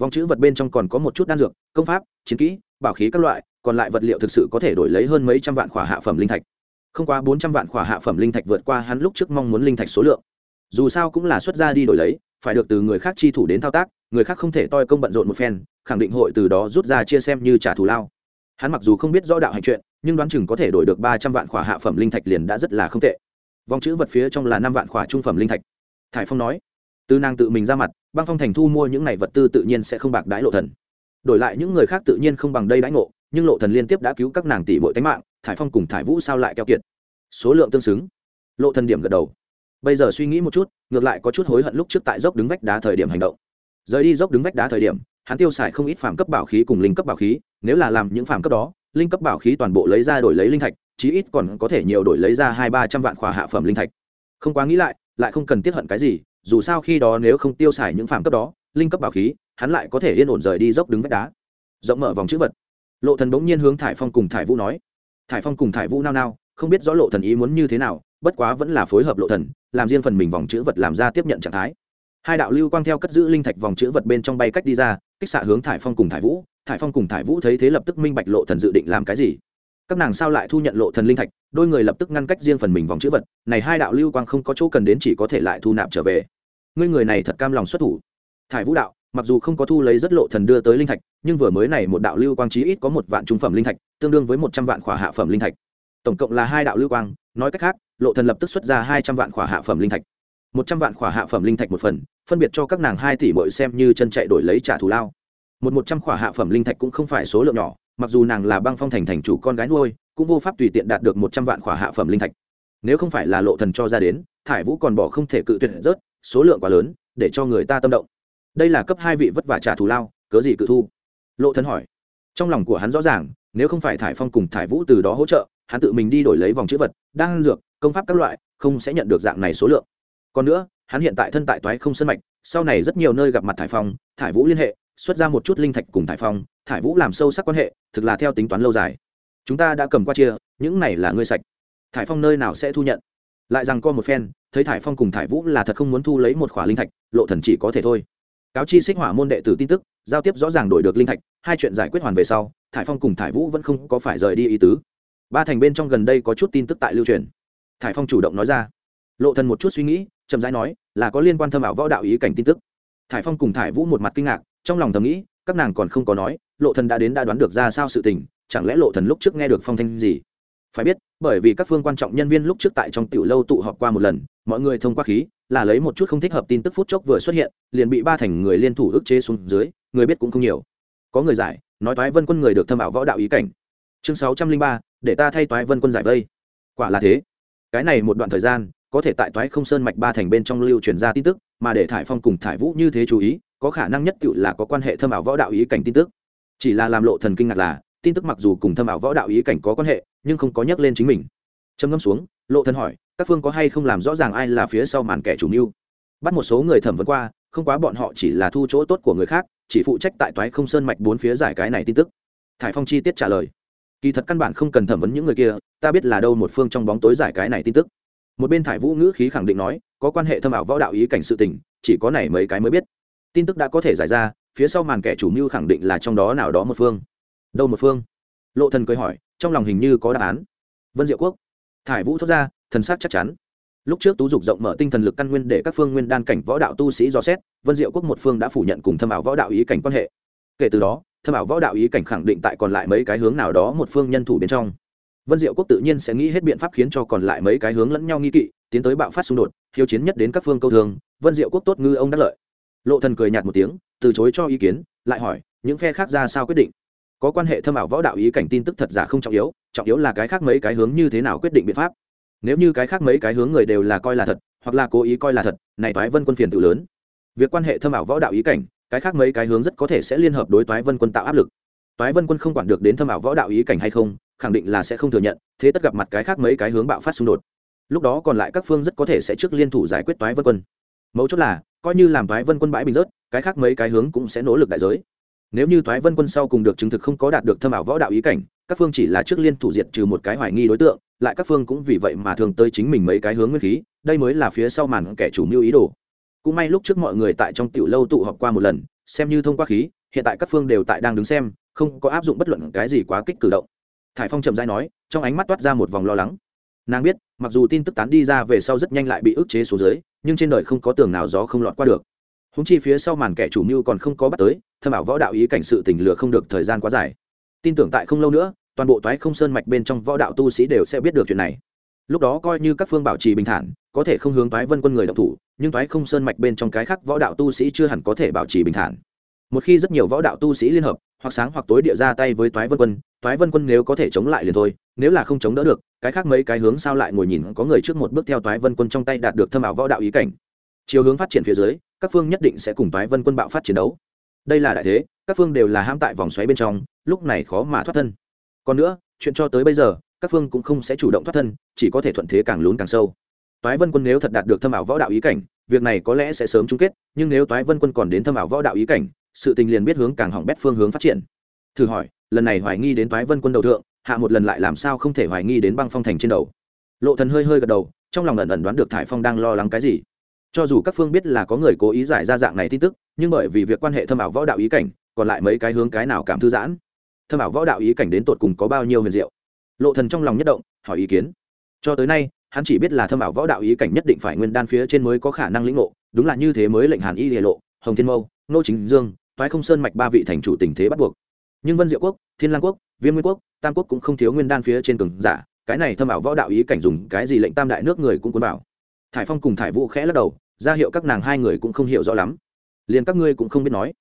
vòng chữ vật bên trong còn có một chút đan dược, công pháp, chiến kỹ, bảo khí các loại, còn lại vật liệu thực sự có thể đổi lấy hơn mấy trăm vạn khỏa hạ phẩm linh thạch. Không quá bốn trăm vạn khỏa hạ phẩm linh thạch vượt qua hắn lúc trước mong muốn linh thạch số lượng. Dù sao cũng là xuất ra đi đổi lấy, phải được từ người khác chi thủ đến thao tác, người khác không thể toi công bận rộn một phen, khẳng định hội từ đó rút ra chia xem như trả thù lao. Hắn mặc dù không biết rõ đạo hành chuyện, nhưng đoán chừng có thể đổi được ba trăm vạn khỏa hạ phẩm linh thạch liền đã rất là không tệ. Vòng chữ vật phía trong là năm vạn khỏa trung phẩm linh thạch. Thải phong nói. Từ nàng tự mình ra mặt băng phong thành thu mua những này vật tư tự nhiên sẽ không bạc đãi lộ thần. Đổi lại những người khác tự nhiên không bằng đây đãi ngộ, nhưng lộ thần liên tiếp đã cứu các nàng tỷ bội tánh mạng, thải phong cùng thải vũ sao lại keo kiệt? Số lượng tương xứng. Lộ thần điểm gật đầu. Bây giờ suy nghĩ một chút, ngược lại có chút hối hận lúc trước tại dốc đứng vách đá thời điểm hành động. Rời đi dốc đứng vách đá thời điểm, hắn tiêu xài không ít phàm cấp bảo khí cùng linh cấp bảo khí, nếu là làm những phàm cấp đó, linh cấp bảo khí toàn bộ lấy ra đổi lấy linh thạch, chí ít còn có thể nhiều đổi lấy ra hai ba trăm vạn khỏa hạ phẩm linh thạch. Không quá nghĩ lại lại không cần tiết hận cái gì dù sao khi đó nếu không tiêu xài những phàm cấp đó, linh cấp bảo khí, hắn lại có thể yên ổn rời đi dốc đứng vách đá. Rộng mở vòng chữ vật. Lộ thần bỗng nhiên hướng thải phong cùng thải vũ nói. Thải phong cùng thải vũ nao nao, không biết rõ lộ thần ý muốn như thế nào, bất quá vẫn là phối hợp lộ thần, làm riêng phần mình vòng chữ vật làm ra tiếp nhận trạng thái. Hai đạo lưu quang theo cất giữ linh thạch vòng chữ vật bên trong bay cách đi ra, kích xạ hướng thải phong cùng thải vũ. Thải phong cùng thải vũ thấy thế lập tức minh bạch lộ thần dự định làm cái gì. Các nàng sao lại thu nhận lộ thần linh thạch, đôi người lập tức ngăn cách riêng phần mình vòng chữ vật, này hai đạo lưu quang không có chỗ cần đến chỉ có thể lại thu nạp trở về ngươi người này thật cam lòng xuất thủ. Thải vũ đạo, mặc dù không có thu lấy rất lộ thần đưa tới linh thạch, nhưng vừa mới này một đạo lưu quang chí ít có một vạn trung phẩm linh thạch, tương đương với một trăm vạn khỏa hạ phẩm linh thạch. Tổng cộng là hai đạo lưu quang, nói cách khác, lộ thần lập tức xuất ra hai trăm vạn khỏa hạ phẩm linh thạch. Một trăm vạn khỏa hạ phẩm linh thạch một phần, phân biệt cho các nàng hai tỷ bội xem như chân chạy đổi lấy trả thù lao. Một một trăm khỏa hạ phẩm linh thạch cũng không phải số lượng nhỏ, mặc dù nàng là băng phong thành thành chủ con gái nuôi, cũng vô pháp tùy tiện đạt được một trăm vạn khỏa hạ phẩm linh thạch. Nếu không phải là lộ thần cho ra đến, thải vũ còn bỏ không thể cự tuyệt rớt số lượng quá lớn, để cho người ta tâm động. Đây là cấp hai vị vất vả trả thù lao, cớ gì cự thu? Lộ thần hỏi. Trong lòng của hắn rõ ràng, nếu không phải thải phong cùng thải vũ từ đó hỗ trợ, hắn tự mình đi đổi lấy vòng chữ vật đang dược, công pháp các loại, không sẽ nhận được dạng này số lượng. Còn nữa, hắn hiện tại thân tại toái không sân mạch, sau này rất nhiều nơi gặp mặt thải phong, thải vũ liên hệ, xuất ra một chút linh thạch cùng thải phong, thải vũ làm sâu sắc quan hệ, thực là theo tính toán lâu dài. Chúng ta đã cầm qua chia, những này là ngươi sạch. Thải phong nơi nào sẽ thu nhận? Lại rằng co một phen, thấy thải phong cùng thải vũ là thật không muốn thu lấy một khỏa linh thạch, lộ thần chỉ có thể thôi. Cáo chi xích hỏa môn đệ tử tin tức, giao tiếp rõ ràng đổi được linh thạch, hai chuyện giải quyết hoàn về sau, thải phong cùng thải vũ vẫn không có phải rời đi ý tứ. Ba thành bên trong gần đây có chút tin tức tại lưu truyền. Thải phong chủ động nói ra. Lộ thần một chút suy nghĩ, chậm rãi nói, là có liên quan thâm ảo võ đạo ý cảnh tin tức. Thải phong cùng thải vũ một mặt kinh ngạc, trong lòng thầm nghĩ, các nàng còn không có nói, lộ thần đã đến đã đoán được ra sao sự tình, chẳng lẽ lộ thần lúc trước nghe được phong thanh gì? Phải biết, bởi vì các phương quan trọng nhân viên lúc trước tại trong tiểu lâu tụ họp qua một lần, mọi người thông qua khí, là lấy một chút không thích hợp tin tức phút chốc vừa xuất hiện, liền bị ba thành người liên thủ ức chế xuống dưới, người biết cũng không nhiều. Có người giải, nói toái vân quân người được thâm ảo võ đạo ý cảnh. Chương sáu trăm linh ba, để ta thay toái vân quân giải vây. Quả là thế. Cái này một đoạn thời gian, có thể tại toái không sơn mạch ba thành bên trong lưu truyền ra tin tức, mà để thải phong cùng thải vũ như thế chú ý, có khả năng nhất tự là có quan hệ thâm ảo võ đạo ý cảnh tin tức. Chỉ là làm lộ thần kinh ngạc là tin tức mặc dù cùng thâm ảo võ đạo ý cảnh có quan hệ, nhưng không có nhắc lên chính mình. Trầm ngâm xuống, lộ thân hỏi, các phương có hay không làm rõ ràng ai là phía sau màn kẻ chủ mưu? Bắt một số người thẩm vấn qua, không quá bọn họ chỉ là thu chỗ tốt của người khác, chỉ phụ trách tại toái không sơn mạch bốn phía giải cái này tin tức. Thải phong chi tiết trả lời. Kỳ thật căn bản không cần thẩm vấn những người kia, ta biết là đâu một phương trong bóng tối giải cái này tin tức. Một bên thải vũ ngữ khí khẳng định nói, có quan hệ thâm ảo võ đạo ý cảnh sự tình, chỉ có này mấy cái mới biết. Tin tức đã có thể giải ra, phía sau màn kẻ chủ mưu khẳng định là trong đó nào đó một phương đâu một phương. Lộ thần cười hỏi, trong lòng hình như có đáp án. Vân diệu quốc. Thải vũ thốt ra, thần sắc chắc chắn. Lúc trước tú dục rộng mở tinh thần lực căn nguyên để các phương nguyên đan cảnh võ đạo tu sĩ do xét, vân diệu quốc một phương đã phủ nhận cùng thâm ảo võ đạo ý cảnh quan hệ. Kể từ đó, thâm ảo võ đạo ý cảnh khẳng định tại còn lại mấy cái hướng nào đó một phương nhân thủ bên trong. Vân diệu quốc tự nhiên sẽ nghĩ hết biện pháp khiến cho còn lại mấy cái hướng lẫn nhau nghi kỵ, tiến tới bạo phát xung đột, hiếu chiến nhất đến các phương câu thường, vân diệu quốc tốt ngư ông đắc lợi. Lộ thần cười nhạt một tiếng, từ chối cho ý kiến, lại hỏi, những phe khác ra sao quyết định? Có quan hệ thâm ảo võ đạo ý cảnh tin tức thật giả không trọng yếu trọng yếu là cái khác mấy cái hướng như thế nào quyết định biện pháp. Nếu như cái khác mấy cái hướng người đều là coi là thật, hoặc là cố ý coi là thật, này toái vân quân phiền tự lớn. Việc quan hệ thâm ảo võ đạo ý cảnh, cái khác mấy cái hướng rất có thể sẽ liên hợp đối toái vân quân tạo áp lực. Toái vân quân không quản được đến thâm ảo võ đạo ý cảnh hay không, khẳng định là sẽ không thừa nhận, thế tất gặp mặt cái khác mấy cái hướng bạo phát xung đột. Lúc đó còn lại các phương rất có thể sẽ trước liên thủ giải quyết toái vân quân. Mấu chốt là, coi như làm toái vân quân bãi bình rớt, cái khác mấy cái hướng cũng sẽ nỗ lực đại giới nếu như Thoái vân quân sau cùng được chứng thực không có đạt được thâm ảo võ đạo ý cảnh, các phương chỉ là trước liên thủ diệt trừ một cái hoài nghi đối tượng, lại các phương cũng vì vậy mà thường tới chính mình mấy cái hướng nguyên khí, đây mới là phía sau màn kẻ chủ mưu ý đồ. Cũng may lúc trước mọi người tại trong tiểu lâu tụ họp qua một lần, xem như thông qua khí, hiện tại các phương đều tại đang đứng xem, không có áp dụng bất luận cái gì quá kích cử động. Thải phong chậm dai nói, trong ánh mắt toát ra một vòng lo lắng. Nàng biết, mặc dù tin tức tán đi ra về sau rất nhanh lại bị ức chế xuống dưới, nhưng trên đời không có tường nào gió không lọt qua được húng chi phía sau màn kẻ chủ mưu còn không có bắt tới, thâm ảo võ đạo ý cảnh sự tình lừa không được thời gian quá dài. Tin tưởng tại không lâu nữa, toàn bộ toái không sơn mạch bên trong võ đạo tu sĩ đều sẽ biết được chuyện này. Lúc đó coi như các phương bảo trì bình thản, có thể không hướng toái vân quân người động thủ, nhưng toái không sơn mạch bên trong cái khác võ đạo tu sĩ chưa hẳn có thể bảo trì bình thản. Một khi rất nhiều võ đạo tu sĩ liên hợp, hoặc sáng hoặc tối địa ra tay với toái vân quân, toái vân quân nếu có thể chống lại liền thôi, nếu là không chống đỡ được, cái khác mấy cái hướng sao lại ngồi nhìn có người trước một bước theo toái vân quân trong tay đạt được thâm ảo võ đạo ý cảnh. Chiều hướng phát triển phía dưới các phương nhất định sẽ cùng toái vân quân bạo phát chiến đấu. Đây là đại thế, các phương đều là ham tại vòng xoáy bên trong, lúc này khó mà thoát thân. Còn nữa, chuyện cho tới bây giờ, các phương cũng không sẽ chủ động thoát thân, chỉ có thể thuận thế càng lún càng sâu. Toái vân quân nếu thật đạt được thâm ảo võ đạo ý cảnh, việc này có lẽ sẽ sớm chung kết, nhưng nếu toái vân quân còn đến thâm ảo võ đạo ý cảnh, sự tình liền biết hướng càng hỏng bét phương hướng phát triển. Thử hỏi, lần này hoài nghi đến toái vân quân đầu thượng, hạ một lần lại làm sao không thể hoài nghi đến băng phong thành trên đầu. Lộ thần hơi hơi gật đầu, trong lòng ẩn ẩn đoán được thải phong đang lo lắng cái gì cho dù các phương biết là có người cố ý giải ra dạng này tin tức, nhưng bởi vì việc quan hệ thâm ảo võ đạo ý cảnh, còn lại mấy cái hướng cái nào cảm thư giãn? Thâm ảo võ đạo ý cảnh đến tột cùng có bao nhiêu huyền diệu? Lộ thần trong lòng nhất động, hỏi ý kiến. Cho tới nay, hắn chỉ biết là thâm ảo võ đạo ý cảnh nhất định phải nguyên đan phía trên mới có khả năng lĩnh ngộ, đúng là như thế mới lệnh hàn y lìa lộ, hồng thiên mâu, nô chính dương Thái không sơn mạch ba vị thành chủ tình thế bắt buộc. Nhưng vân diệu quốc, thiên lang quốc, viêm nguyên quốc, tam quốc cũng không thiếu nguyên đan phía trên cường giả, cái này thâm ảo võ đạo ý cảnh dùng cái gì lệnh tam đại nước người cũng cuốn vào. Thải phong cùng thải vũ khẽ lắc đầu ra hiệu các nàng hai người cũng không hiểu rõ lắm. Liền các ngươi cũng không biết nói.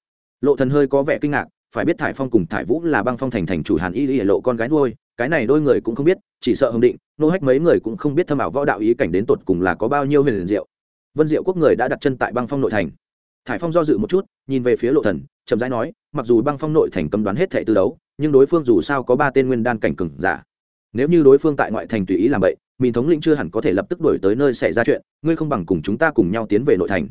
Lộ thần hơi có vẻ kinh ngạc, phải biết thải phong cùng thải vũ là băng phong thành thành chủ hàn y y lộ con gái nuôi, cái này đôi người cũng không biết, chỉ sợ hồng định, nô hách mấy người cũng không biết thâm ảo võ đạo ý cảnh đến tột cùng là có bao nhiêu huyền diệu. Vân diệu quốc người đã đặt chân tại băng phong nội thành. Thải phong do dự một chút, nhìn về phía lộ thần, chậm rãi nói, mặc dù băng phong nội thành cấm đoán hết thệ tư đấu, nhưng đối phương dù sao có ba tên nguyên đan cảnh cường giả nếu như đối phương tại ngoại thành tùy ý làm vậy mình thống lĩnh chưa hẳn có thể lập tức đổi tới nơi xảy ra chuyện, ngươi không bằng cùng chúng ta cùng nhau tiến về nội thành.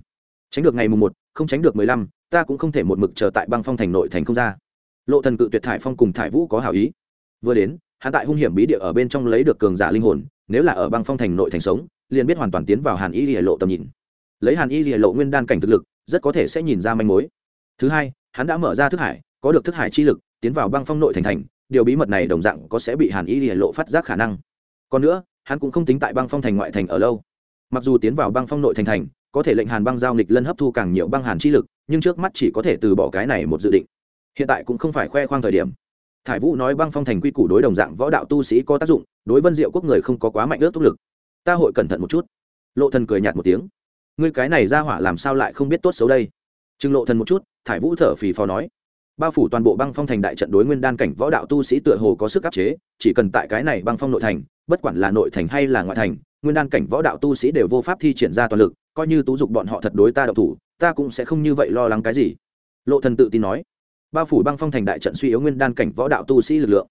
Tránh được ngày mùng một, không tránh được mười lăm, ta cũng không thể một mực chờ tại băng phong thành nội thành không ra. Lộ thần cự tuyệt thải phong cùng thải vũ có hảo ý. Vừa đến, hắn tại hung hiểm bí địa ở bên trong lấy được cường giả linh hồn, nếu là ở băng phong thành nội thành sống, liền biết hoàn toàn tiến vào hàn y lìa lộ tầm nhìn. Lấy hàn y lìa lộ nguyên đan cảnh thực lực, rất có thể sẽ nhìn ra manh mối. Thứ hai, hắn đã mở ra thức hải, có được thức hải chi lực, tiến vào băng phong nội thành thành điều bí mật này đồng dạng có sẽ bị hàn y lộ phát giác khả năng. Còn nữa, hắn cũng không tính tại băng phong thành ngoại thành ở lâu. Mặc dù tiến vào băng phong nội thành thành, có thể lệnh hàn băng giao nghịch lân hấp thu càng nhiều băng hàn chi lực, nhưng trước mắt chỉ có thể từ bỏ cái này một dự định. Hiện tại cũng không phải khoe khoang thời điểm. Thải vũ nói băng phong thành quy củ đối đồng dạng võ đạo tu sĩ có tác dụng, đối vân diệu quốc người không có quá mạnh ước thúc lực. Ta hội cẩn thận một chút. Lộ thần cười nhạt một tiếng. Ngươi cái này ra hỏa làm sao lại không biết tốt xấu đây? Trừng lộ thần một chút, thải vũ thở phì phò nói bao phủ toàn bộ băng phong thành đại trận đối nguyên đan cảnh võ đạo tu sĩ tựa hồ có sức áp chế, chỉ cần tại cái này băng phong nội thành, bất quản là nội thành hay là ngoại thành, nguyên đan cảnh võ đạo tu sĩ đều vô pháp thi triển ra toàn lực, coi như tú dục bọn họ thật đối ta đậu thủ, ta cũng sẽ không như vậy lo lắng cái gì. Lộ thần tự tin nói. Bao phủ băng phong thành đại trận suy yếu nguyên đan cảnh võ đạo tu sĩ lực lượng.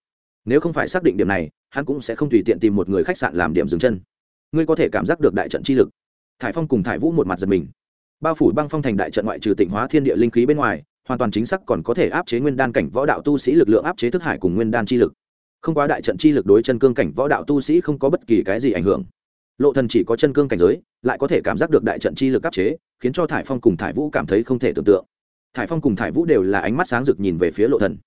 Nếu không phải xác định điểm này, hắn cũng sẽ không tùy tiện tìm một người khách sạn làm điểm dừng chân. Ngươi có thể cảm giác được đại trận chi lực. Thải phong cùng thải vũ một mặt giật mình. Bao phủ băng phong thành đại trận ngoại trừ tịnh hóa thiên địa linh khí bên ngoài hoàn toàn chính xác còn có thể áp chế nguyên đan cảnh võ đạo tu sĩ lực lượng áp chế thức hải cùng nguyên đan chi lực. Không quá đại trận chi lực đối chân cương cảnh võ đạo tu sĩ không có bất kỳ cái gì ảnh hưởng. Lộ thần chỉ có chân cương cảnh giới, lại có thể cảm giác được đại trận chi lực áp chế, khiến cho thải phong cùng thải vũ cảm thấy không thể tưởng tượng. Thải phong cùng thải vũ đều là ánh mắt sáng rực nhìn về phía lộ thần.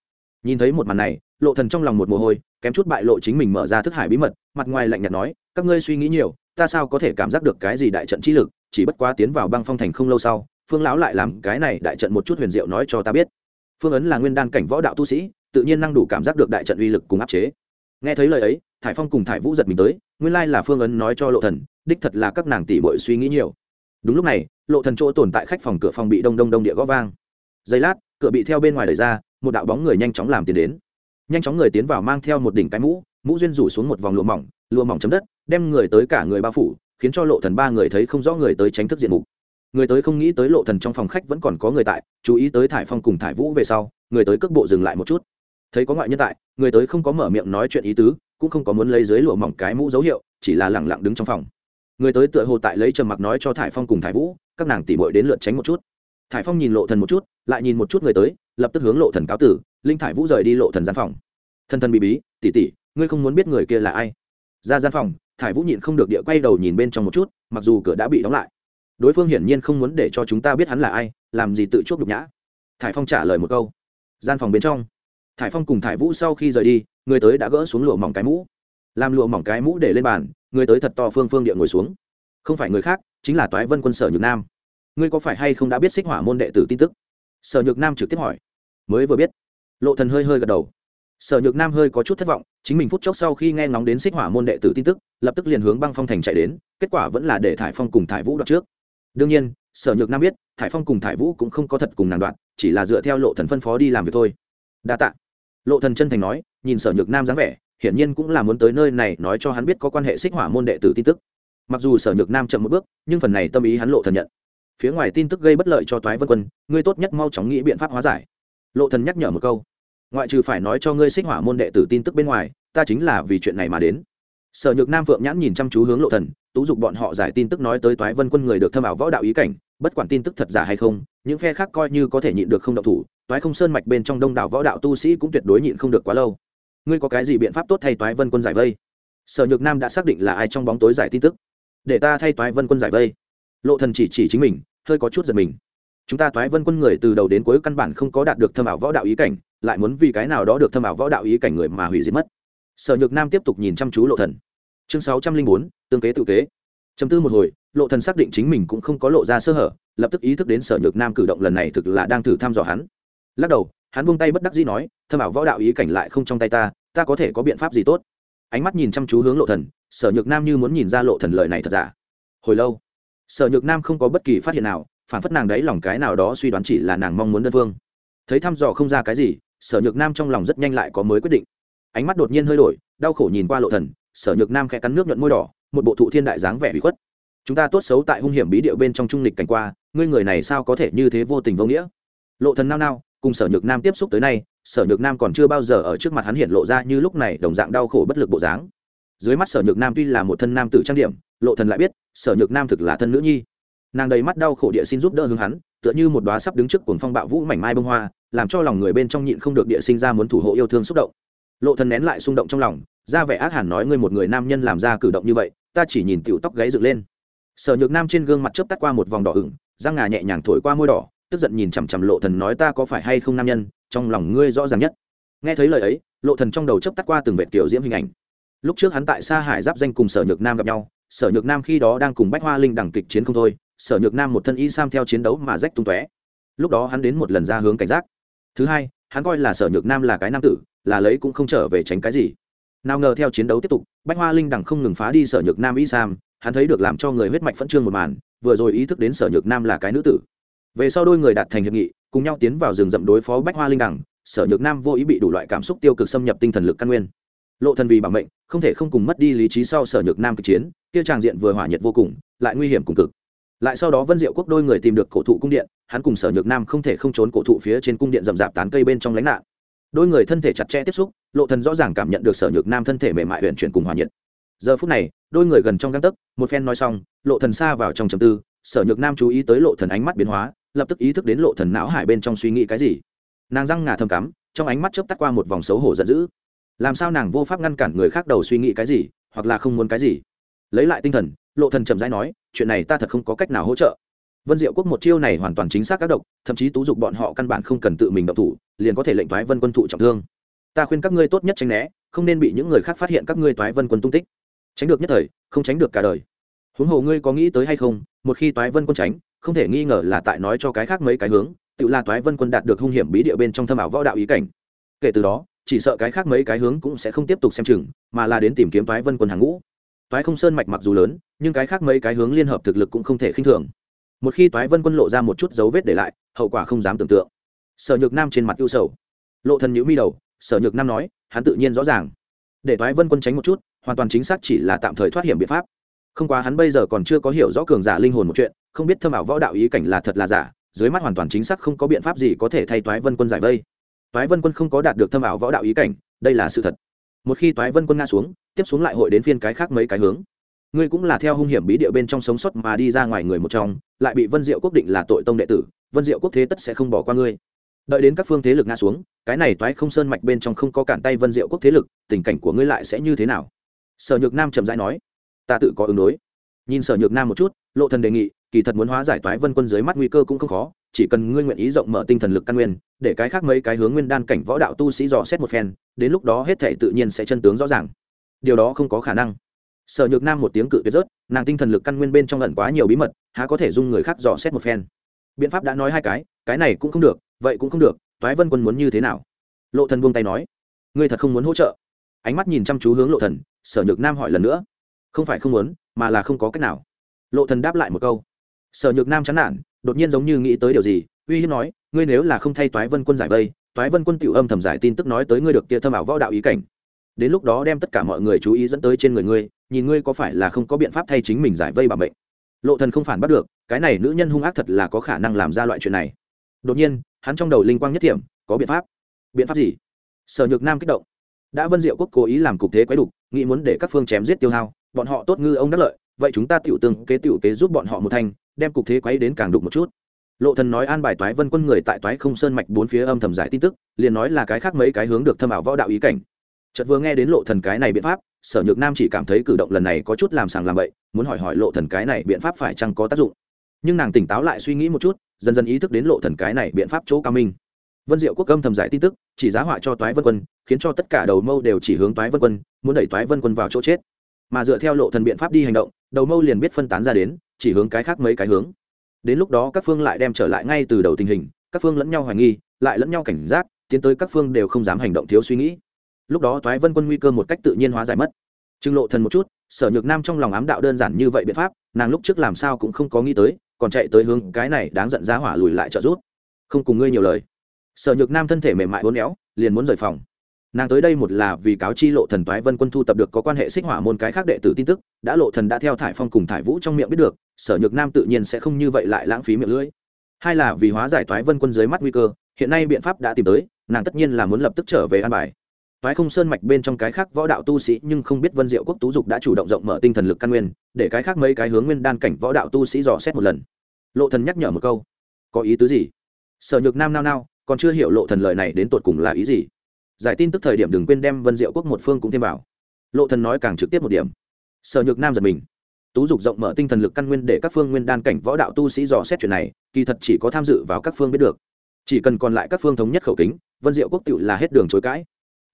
Nhìn thấy một màn này, lộ thần trong lòng một mồ hôi, kém chút bại lộ chính mình mở ra thức hải bí mật, mặt ngoài lạnh nhạt nói, các ngươi suy nghĩ nhiều, ta sao có thể cảm giác được cái gì đại trận chi lực, chỉ bất quá tiến vào băng phong thành không lâu sau phương lão lại làm cái này đại trận một chút huyền diệu nói cho ta biết. Phương ấn là nguyên đan cảnh võ đạo tu sĩ, tự nhiên năng đủ cảm giác được đại trận uy lực cùng áp chế. Nghe thấy lời ấy, thải phong cùng thải vũ giật mình tới, nguyên lai là phương ấn nói cho lộ thần, đích thật là các nàng tỷ bội suy nghĩ nhiều. Đúng lúc này, lộ thần chỗ tồn tại khách phòng cửa phòng bị đông đông đông địa gõ vang. Giây lát, cửa bị theo bên ngoài đẩy ra, một đạo bóng người nhanh chóng làm tiến đến. Nhanh chóng người tiến vào mang theo một đỉnh cái mũ mũ duyên rủ xuống một vòng lụa mỏng lụa mỏng chấm đất, đem người tới cả người bao phủ, khiến cho lộ thần ba người thấy không rõ người tới tránh thức diện mục người tới không nghĩ tới lộ thần trong phòng khách vẫn còn có người tại, chú ý tới thải phong cùng thải vũ về sau, người tới cước bộ dừng lại một chút. Thấy có ngoại nhân tại, người tới không có mở miệng nói chuyện ý tứ, cũng không có muốn lấy dưới lụa mỏng cái mũ dấu hiệu, chỉ là lẳng lặng đứng trong phòng. Người tới tựa hồ tại lấy trầm mặc nói cho thải phong cùng thải vũ, các nàng tỉ mội đến lượt tránh một chút. Thải phong nhìn lộ thần một chút, lại nhìn một chút người tới, lập tức hướng lộ thần cáo tử, linh thải vũ rời đi lộ thần gian phòng. Thân thân bị bí tỉ tỉ ngươi không muốn biết người kia là ai? Ra gian phòng, thải vũ nhịn không được địa quay đầu nhìn bên trong một chút, mặc dù cửa đã bị đóng lại đối phương hiển nhiên không muốn để cho chúng ta biết hắn là ai, làm gì tự chuốc nhục nhã. Thải phong trả lời một câu. Gian phòng bên trong. Thải phong cùng thải vũ sau khi rời đi, người tới đã gỡ xuống lụa mỏng cái mũ. Làm lụa mỏng cái mũ để lên bàn, người tới thật to phương phương địa ngồi xuống. Không phải người khác, chính là toái vân quân sở nhược nam. Ngươi có phải hay không đã biết xích hỏa môn đệ tử tin tức? Sở nhược nam trực tiếp hỏi. Mới vừa biết. Lộ thần hơi hơi gật đầu. Sở nhược nam hơi có chút thất vọng, chính mình phút chốc sau khi nghe ngóng đến xích hỏa môn đệ tử tin tức, lập tức liền hướng băng phong thành chạy đến, kết quả vẫn là để thải phong cùng thải vũ đoạt trước đương nhiên, sở nhược nam biết, thải phong cùng thải vũ cũng không có thật cùng nàng đoạn, chỉ là dựa theo lộ thần phân phó đi làm việc thôi. Đa tạ. Lộ thần chân thành nói, nhìn sở nhược nam dáng vẻ, hiển nhiên cũng là muốn tới nơi này nói cho hắn biết có quan hệ xích hỏa môn đệ tử tin tức. Mặc dù sở nhược nam chậm một bước, nhưng phần này tâm ý hắn lộ thần nhận. Phía ngoài tin tức gây bất lợi cho toái vân quân, ngươi tốt nhất mau chóng nghĩ biện pháp hóa giải. Lộ thần nhắc nhở một câu. Ngoại trừ phải nói cho ngươi xích hỏa môn đệ tử tin tức bên ngoài, ta chính là vì chuyện này mà đến. Sở nhược nam phượng nhãn nhìn chăm chú hướng lộ thần tú dục bọn họ giải tin tức nói tới toái vân quân người được thâm ảo võ đạo ý cảnh, bất quản tin tức thật giả hay không, những phe khác coi như có thể nhịn được không động thủ, toái không sơn mạch bên trong đông đảo võ đạo tu sĩ cũng tuyệt đối nhịn không được quá lâu. Ngươi có cái gì biện pháp tốt thay toái vân quân giải vây? Sở nhược nam đã xác định là ai trong bóng tối giải tin tức. Để ta thay toái vân quân giải vây. Lộ thần chỉ chỉ chính mình, hơi có chút giật mình. Chúng ta toái vân quân người từ đầu đến cuối căn bản không có đạt được thâm ảo võ đạo ý cảnh, lại muốn vì cái nào đó được thâm ảo võ đạo ý cảnh người mà hủy diệt mất. Sở nhược nam tiếp tục nhìn chăm chú lộ thần. Chương sáu trăm linh bốn tương kế tự kế. Chấm tư một hồi, lộ thần xác định chính mình cũng không có lộ ra sơ hở, lập tức ý thức đến sở nhược nam cử động lần này thực là đang thử thăm dò hắn. Lắc đầu, hắn buông tay bất đắc dĩ nói, thâm ảo võ đạo ý cảnh lại không trong tay ta ta có thể có biện pháp gì tốt? Ánh mắt nhìn chăm chú hướng lộ thần, sở nhược nam như muốn nhìn ra lộ thần lời này thật giả. Hồi lâu, sở nhược nam không có bất kỳ phát hiện nào, phản phất nàng đấy lòng cái nào đó suy đoán chỉ là nàng mong muốn đơn phương. Thấy thăm dò không ra cái gì, sở nhược nam trong lòng rất nhanh lại có mới quyết định. Ánh mắt đột nhiên hơi đổi, đau khổ nhìn qua lộ thần sở nhược nam khẽ cắn nước nhuận môi đỏ, một bộ thụ thiên đại dáng vẻ bị khuất. Chúng ta tốt xấu tại hung hiểm bí điệu bên trong trung lịch cảnh qua, ngươi người này sao có thể như thế vô tình vô nghĩa? Lộ thần nao nao, cùng sở nhược nam tiếp xúc tới nay, sở nhược nam còn chưa bao giờ ở trước mặt hắn hiện lộ ra như lúc này đồng dạng đau khổ bất lực bộ dáng. Dưới mắt sở nhược nam tuy là một thân nam tử trang điểm, lộ thần lại biết, sở nhược nam thực là thân nữ nhi. Nàng đầy mắt đau khổ địa xin giúp đỡ hướng hắn, tựa như một đóa sắp đứng trước cuồng phong bạo vũ mảnh mai bông hoa, làm cho lòng người bên trong nhịn không được địa sinh ra muốn thủ hộ yêu thương xúc động. Lộ thần nén lại xung động trong lòng ra vẻ ác hẳn nói ngươi một người nam nhân làm ra cử động như vậy, ta chỉ nhìn tiểu tóc gáy dựng lên. Sở nhược nam trên gương mặt chớp tắt qua một vòng đỏ ửng, răng ngà nhẹ nhàng thổi qua môi đỏ, tức giận nhìn chằm chằm lộ thần nói ta có phải hay không nam nhân, trong lòng ngươi rõ ràng nhất. Nghe thấy lời ấy, lộ thần trong đầu chớp tắt qua từng vệt tiểu diễm hình ảnh. Lúc trước hắn tại xa hải giáp danh cùng sở nhược nam gặp nhau, sở nhược nam khi đó đang cùng bách hoa linh đẳng kịch chiến không thôi, sở nhược nam một thân y sam theo chiến đấu mà rách tung tóe. Lúc đó hắn đến một lần ra hướng cảnh giác. Thứ hai, hắn coi là sở nhược nam là cái nam tử, là lấy cũng không trở về tránh cái gì nào ngờ theo chiến đấu tiếp tục, bách hoa linh đẳng không ngừng phá đi sở nhược nam y sam, hắn thấy được làm cho người huyết mạch phẫn trương một màn, vừa rồi ý thức đến sở nhược nam là cái nữ tử. Về sau đôi người đạt thành hiệp nghị, cùng nhau tiến vào rừng rậm đối phó bách hoa linh đẳng sở nhược nam vô ý bị đủ loại cảm xúc tiêu cực xâm nhập tinh thần lực căn nguyên. Lộ thần vì bảo mệnh, không thể không cùng mất đi lý trí sau sở nhược nam kịch chiến, kia tràng diện vừa hỏa nhiệt vô cùng, lại nguy hiểm cùng cực. Lại sau đó vân diệu quốc đôi người tìm được cổ thụ cung điện, hắn cùng sở nhược nam không thể không trốn cổ thụ phía trên cung điện rậm rạp tán cây bên trong lánh nạn. Đôi người thân thể chặt chẽ tiếp xúc lộ thần rõ ràng cảm nhận được sở nhược nam thân thể mềm mại huyện chuyển cùng hòa nhiệt. Giờ phút này, đôi người gần trong găng tấc, một phen nói xong, lộ thần xa vào trong trầm tư, sở nhược nam chú ý tới lộ thần ánh mắt biến hóa, lập tức ý thức đến lộ thần não hải bên trong suy nghĩ cái gì. Nàng răng ngà thầm cắm, trong ánh mắt chớp tắt qua một vòng xấu hổ giận dữ. Làm sao nàng vô pháp ngăn cản người khác đầu suy nghĩ cái gì, hoặc là không muốn cái gì? Lấy lại tinh thần, lộ thần chậm rãi nói, chuyện này ta thật không có cách nào hỗ trợ. Vân diệu quốc một chiêu này hoàn toàn chính xác các độc, thậm chí tú dục bọn họ căn bản không cần tự mình động thủ, liền có thể lệnh toái vân quân thụ trọng thương ta khuyên các ngươi tốt nhất tránh né, không nên bị những người khác phát hiện các ngươi toái vân quân tung tích. Tránh được nhất thời, không tránh được cả đời. Huống hồ ngươi có nghĩ tới hay không, một khi toái vân quân tránh, không thể nghi ngờ là tại nói cho cái khác mấy cái hướng, tự là toái vân quân đạt được hung hiểm bí địa bên trong thâm ảo võ đạo ý cảnh. Kể từ đó, chỉ sợ cái khác mấy cái hướng cũng sẽ không tiếp tục xem chừng, mà là đến tìm kiếm toái vân quân hàng ngũ. Toái không sơn mạch mặc dù lớn, nhưng cái khác mấy cái hướng liên hợp thực lực cũng không thể khinh thường. Một khi toái vân quân lộ ra một chút dấu vết để lại, hậu quả không dám tưởng tượng. Sở nhược nam trên mặt ưu sầu. Lộ thần nhữ mi đầu sở nhược nam nói, hắn tự nhiên rõ ràng. Để toái vân quân tránh một chút, hoàn toàn chính xác chỉ là tạm thời thoát hiểm biện pháp. Không quá hắn bây giờ còn chưa có hiểu rõ cường giả linh hồn một chuyện, không biết thâm ảo võ đạo ý cảnh là thật là giả, dưới mắt hoàn toàn chính xác không có biện pháp gì có thể thay toái vân quân giải vây. Toái vân quân không có đạt được thâm ảo võ đạo ý cảnh, đây là sự thật. Một khi toái vân quân ngã xuống, tiếp xuống lại hội đến phiên cái khác mấy cái hướng. Ngươi cũng là theo hung hiểm bí địa bên trong sống sót mà đi ra ngoài người một trong, lại bị vân diệu quốc định là tội tông đệ tử, vân diệu quốc thế tất sẽ không bỏ qua ngươi đợi đến các phương thế lực ngã xuống, cái này toái không sơn mạch bên trong không có cản tay vân diệu quốc thế lực, tình cảnh của ngươi lại sẽ như thế nào? Sở nhược nam chậm rãi nói. Ta tự có ứng đối. Nhìn sở nhược nam một chút, lộ thần đề nghị, kỳ thật muốn hóa giải toái vân quân dưới mắt nguy cơ cũng không khó, chỉ cần ngươi nguyện ý rộng mở tinh thần lực căn nguyên, để cái khác mấy cái hướng nguyên đan cảnh võ đạo tu sĩ dò xét một phen, đến lúc đó hết thể tự nhiên sẽ chân tướng rõ ràng. Điều đó không có khả năng. Sở nhược nam một tiếng cự tuyệt rớt, nàng tinh thần lực căn nguyên bên trong ẩn quá nhiều bí mật, há có thể dung người khác dò xét một phen. Biện pháp đã nói hai cái cái này cũng không được vậy cũng không được, toái vân quân muốn như thế nào? Lộ thần buông tay nói, ngươi thật không muốn hỗ trợ. Ánh mắt nhìn chăm chú hướng lộ thần, sở nhược nam hỏi lần nữa, không phải không muốn, mà là không có cách nào. Lộ thần đáp lại một câu, sở nhược nam chán nản, đột nhiên giống như nghĩ tới điều gì, uy hiếp nói, ngươi nếu là không thay toái vân quân giải vây, toái vân quân tiểu âm thầm giải tin tức nói tới ngươi được kia thâm ảo võ đạo ý cảnh. Đến lúc đó đem tất cả mọi người chú ý dẫn tới trên người ngươi, nhìn ngươi có phải là không có biện pháp thay chính mình giải vây bảo mệnh. Lộ thần không phản bắt được, cái này nữ nhân hung ác thật là có khả năng làm ra loại chuyện này. Đột nhiên hắn trong đầu linh quang nhất thiểm, có biện pháp. Biện pháp gì? Sở nhược nam kích động. Đã vân diệu quốc cố ý làm cục thế quấy đục nghĩ muốn để các phương chém giết tiêu hao, bọn họ tốt ngư ông đắc lợi, vậy chúng ta tiểu tương kế tiểu kế giúp bọn họ một thanh, đem cục thế quấy đến càng đục một chút. Lộ thần nói an bài toái vân quân người tại toái không sơn mạch bốn phía âm thầm giải tin tức, liền nói là cái khác mấy cái hướng được thâm ảo võ đạo ý cảnh. Chợt vừa nghe đến lộ thần cái này biện pháp, sở nhược nam chỉ cảm thấy cử động lần này có chút làm sàng làm bậy, muốn hỏi hỏi lộ thần cái này biện pháp phải chăng có tác dụng nhưng nàng tỉnh táo lại suy nghĩ một chút, dần dần ý thức đến lộ thần cái này biện pháp chỗ cao minh. Vân diệu quốc âm thầm giải tin tức, chỉ giá họa cho toái vân quân, khiến cho tất cả đầu mâu đều chỉ hướng toái vân quân, muốn đẩy toái vân quân vào chỗ chết. Mà dựa theo lộ thần biện pháp đi hành động, đầu mâu liền biết phân tán ra đến, chỉ hướng cái khác mấy cái hướng. Đến lúc đó các phương lại đem trở lại ngay từ đầu tình hình, các phương lẫn nhau hoài nghi, lại lẫn nhau cảnh giác, tiến tới các phương đều không dám hành động thiếu suy nghĩ. Lúc đó toái vân quân nguy cơ một cách tự nhiên hóa giải mất. Trưng lộ thần một chút, sở nhược nam trong lòng ám đạo đơn giản như vậy biện pháp, nàng lúc trước làm sao cũng không có nghĩ tới còn chạy tới hướng cái này đáng giận giá hỏa lùi lại trợ rút không cùng ngươi nhiều lời. Sở nhược nam thân thể mềm mại uốn éo, liền muốn rời phòng. Nàng tới đây một là vì cáo chi lộ thần toái vân quân thu tập được có quan hệ xích hỏa môn cái khác đệ tử tin tức, đã lộ thần đã theo thải phong cùng thải vũ trong miệng biết được, sở nhược nam tự nhiên sẽ không như vậy lại lãng phí miệng lưỡi. Hai là vì hóa giải toái vân quân dưới mắt nguy cơ, hiện nay biện pháp đã tìm tới, nàng tất nhiên là muốn lập tức trở về an bài toái không sơn mạch bên trong cái khác võ đạo tu sĩ nhưng không biết vân diệu quốc tú dục đã chủ động rộng mở tinh thần lực căn nguyên, để cái khác mấy cái hướng nguyên đan cảnh võ đạo tu sĩ dò xét một lần. Lộ thần nhắc nhở một câu, có ý tứ gì? Sở nhược nam nao nao, còn chưa hiểu lộ thần lời này đến tột cùng là ý gì. Giải tin tức thời điểm đừng quên đem vân diệu quốc một phương cũng thêm vào. Lộ thần nói càng trực tiếp một điểm. Sở nhược nam giật mình. Tú dục rộng mở tinh thần lực căn nguyên để các phương nguyên đan cảnh võ đạo tu sĩ dò xét chuyện này, kỳ thật chỉ có tham dự vào các phương biết được. Chỉ cần còn lại các phương thống nhất khẩu kính, vân diệu quốc tự là hết đường chối cãi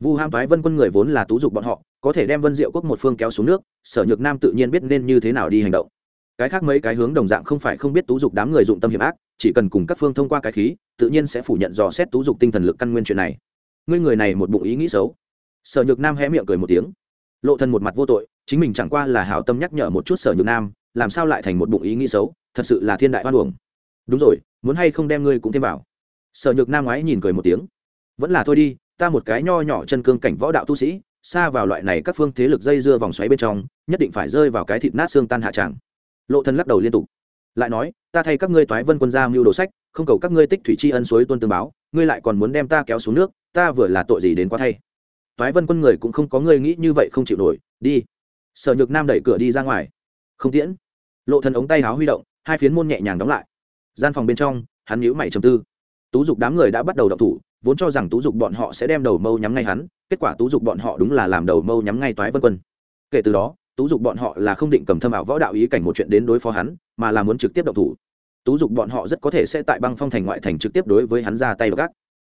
vu ham thoái vân quân người vốn là tú dục bọn họ, có thể đem vân diệu quốc một phương kéo xuống nước, sở nhược nam tự nhiên biết nên như thế nào đi hành động. Cái khác mấy cái hướng đồng dạng không phải không biết tú dục đám người dụng tâm hiểm ác, chỉ cần cùng các phương thông qua cái khí, tự nhiên sẽ phủ nhận dò xét tú dục tinh thần lực căn nguyên chuyện này. Ngươi người này một bụng ý nghĩ xấu. Sở nhược nam hé miệng cười một tiếng. Lộ thần một mặt vô tội, chính mình chẳng qua là hảo tâm nhắc nhở một chút sở nhược nam, làm sao lại thành một bụng ý nghĩ xấu, thật sự là thiên đại hoan uổng. Đúng rồi, muốn hay không đem ngươi cũng thêm vào. Sở nhược nam ngoái nhìn cười một tiếng. Vẫn là thôi đi ta một cái nho nhỏ chân cương cảnh võ đạo tu sĩ, xa vào loại này các phương thế lực dây dưa vòng xoáy bên trong, nhất định phải rơi vào cái thịt nát xương tan hạ tràng lộ thần lắc đầu liên tục. Lại nói, ta thay các ngươi toái vân quân gia mưu đồ sách, không cầu các ngươi tích thủy tri ân suối tuân tương báo, ngươi lại còn muốn đem ta kéo xuống nước, ta vừa là tội gì đến quá thay. Toái vân quân người cũng không có người nghĩ như vậy không chịu nổi, đi. Sở nhược nam đẩy cửa đi ra ngoài. Không tiễn. Lộ thần ống tay háo huy động, hai phiến môn nhẹ nhàng đóng lại. Gian phòng bên trong, hắn nhíu mày trầm tư. Tú dục đám người đã bắt đầu động thủ vốn cho rằng tú dục bọn họ sẽ đem đầu mâu nhắm ngay hắn kết quả tú dục bọn họ đúng là làm đầu mâu nhắm ngay toái vân quân. Kể từ đó tú dục bọn họ là không định cầm thâm ảo võ đạo ý cảnh một chuyện đến đối phó hắn mà là muốn trực tiếp động thủ. Tú dục bọn họ rất có thể sẽ tại băng phong thành ngoại thành trực tiếp đối với hắn ra tay gác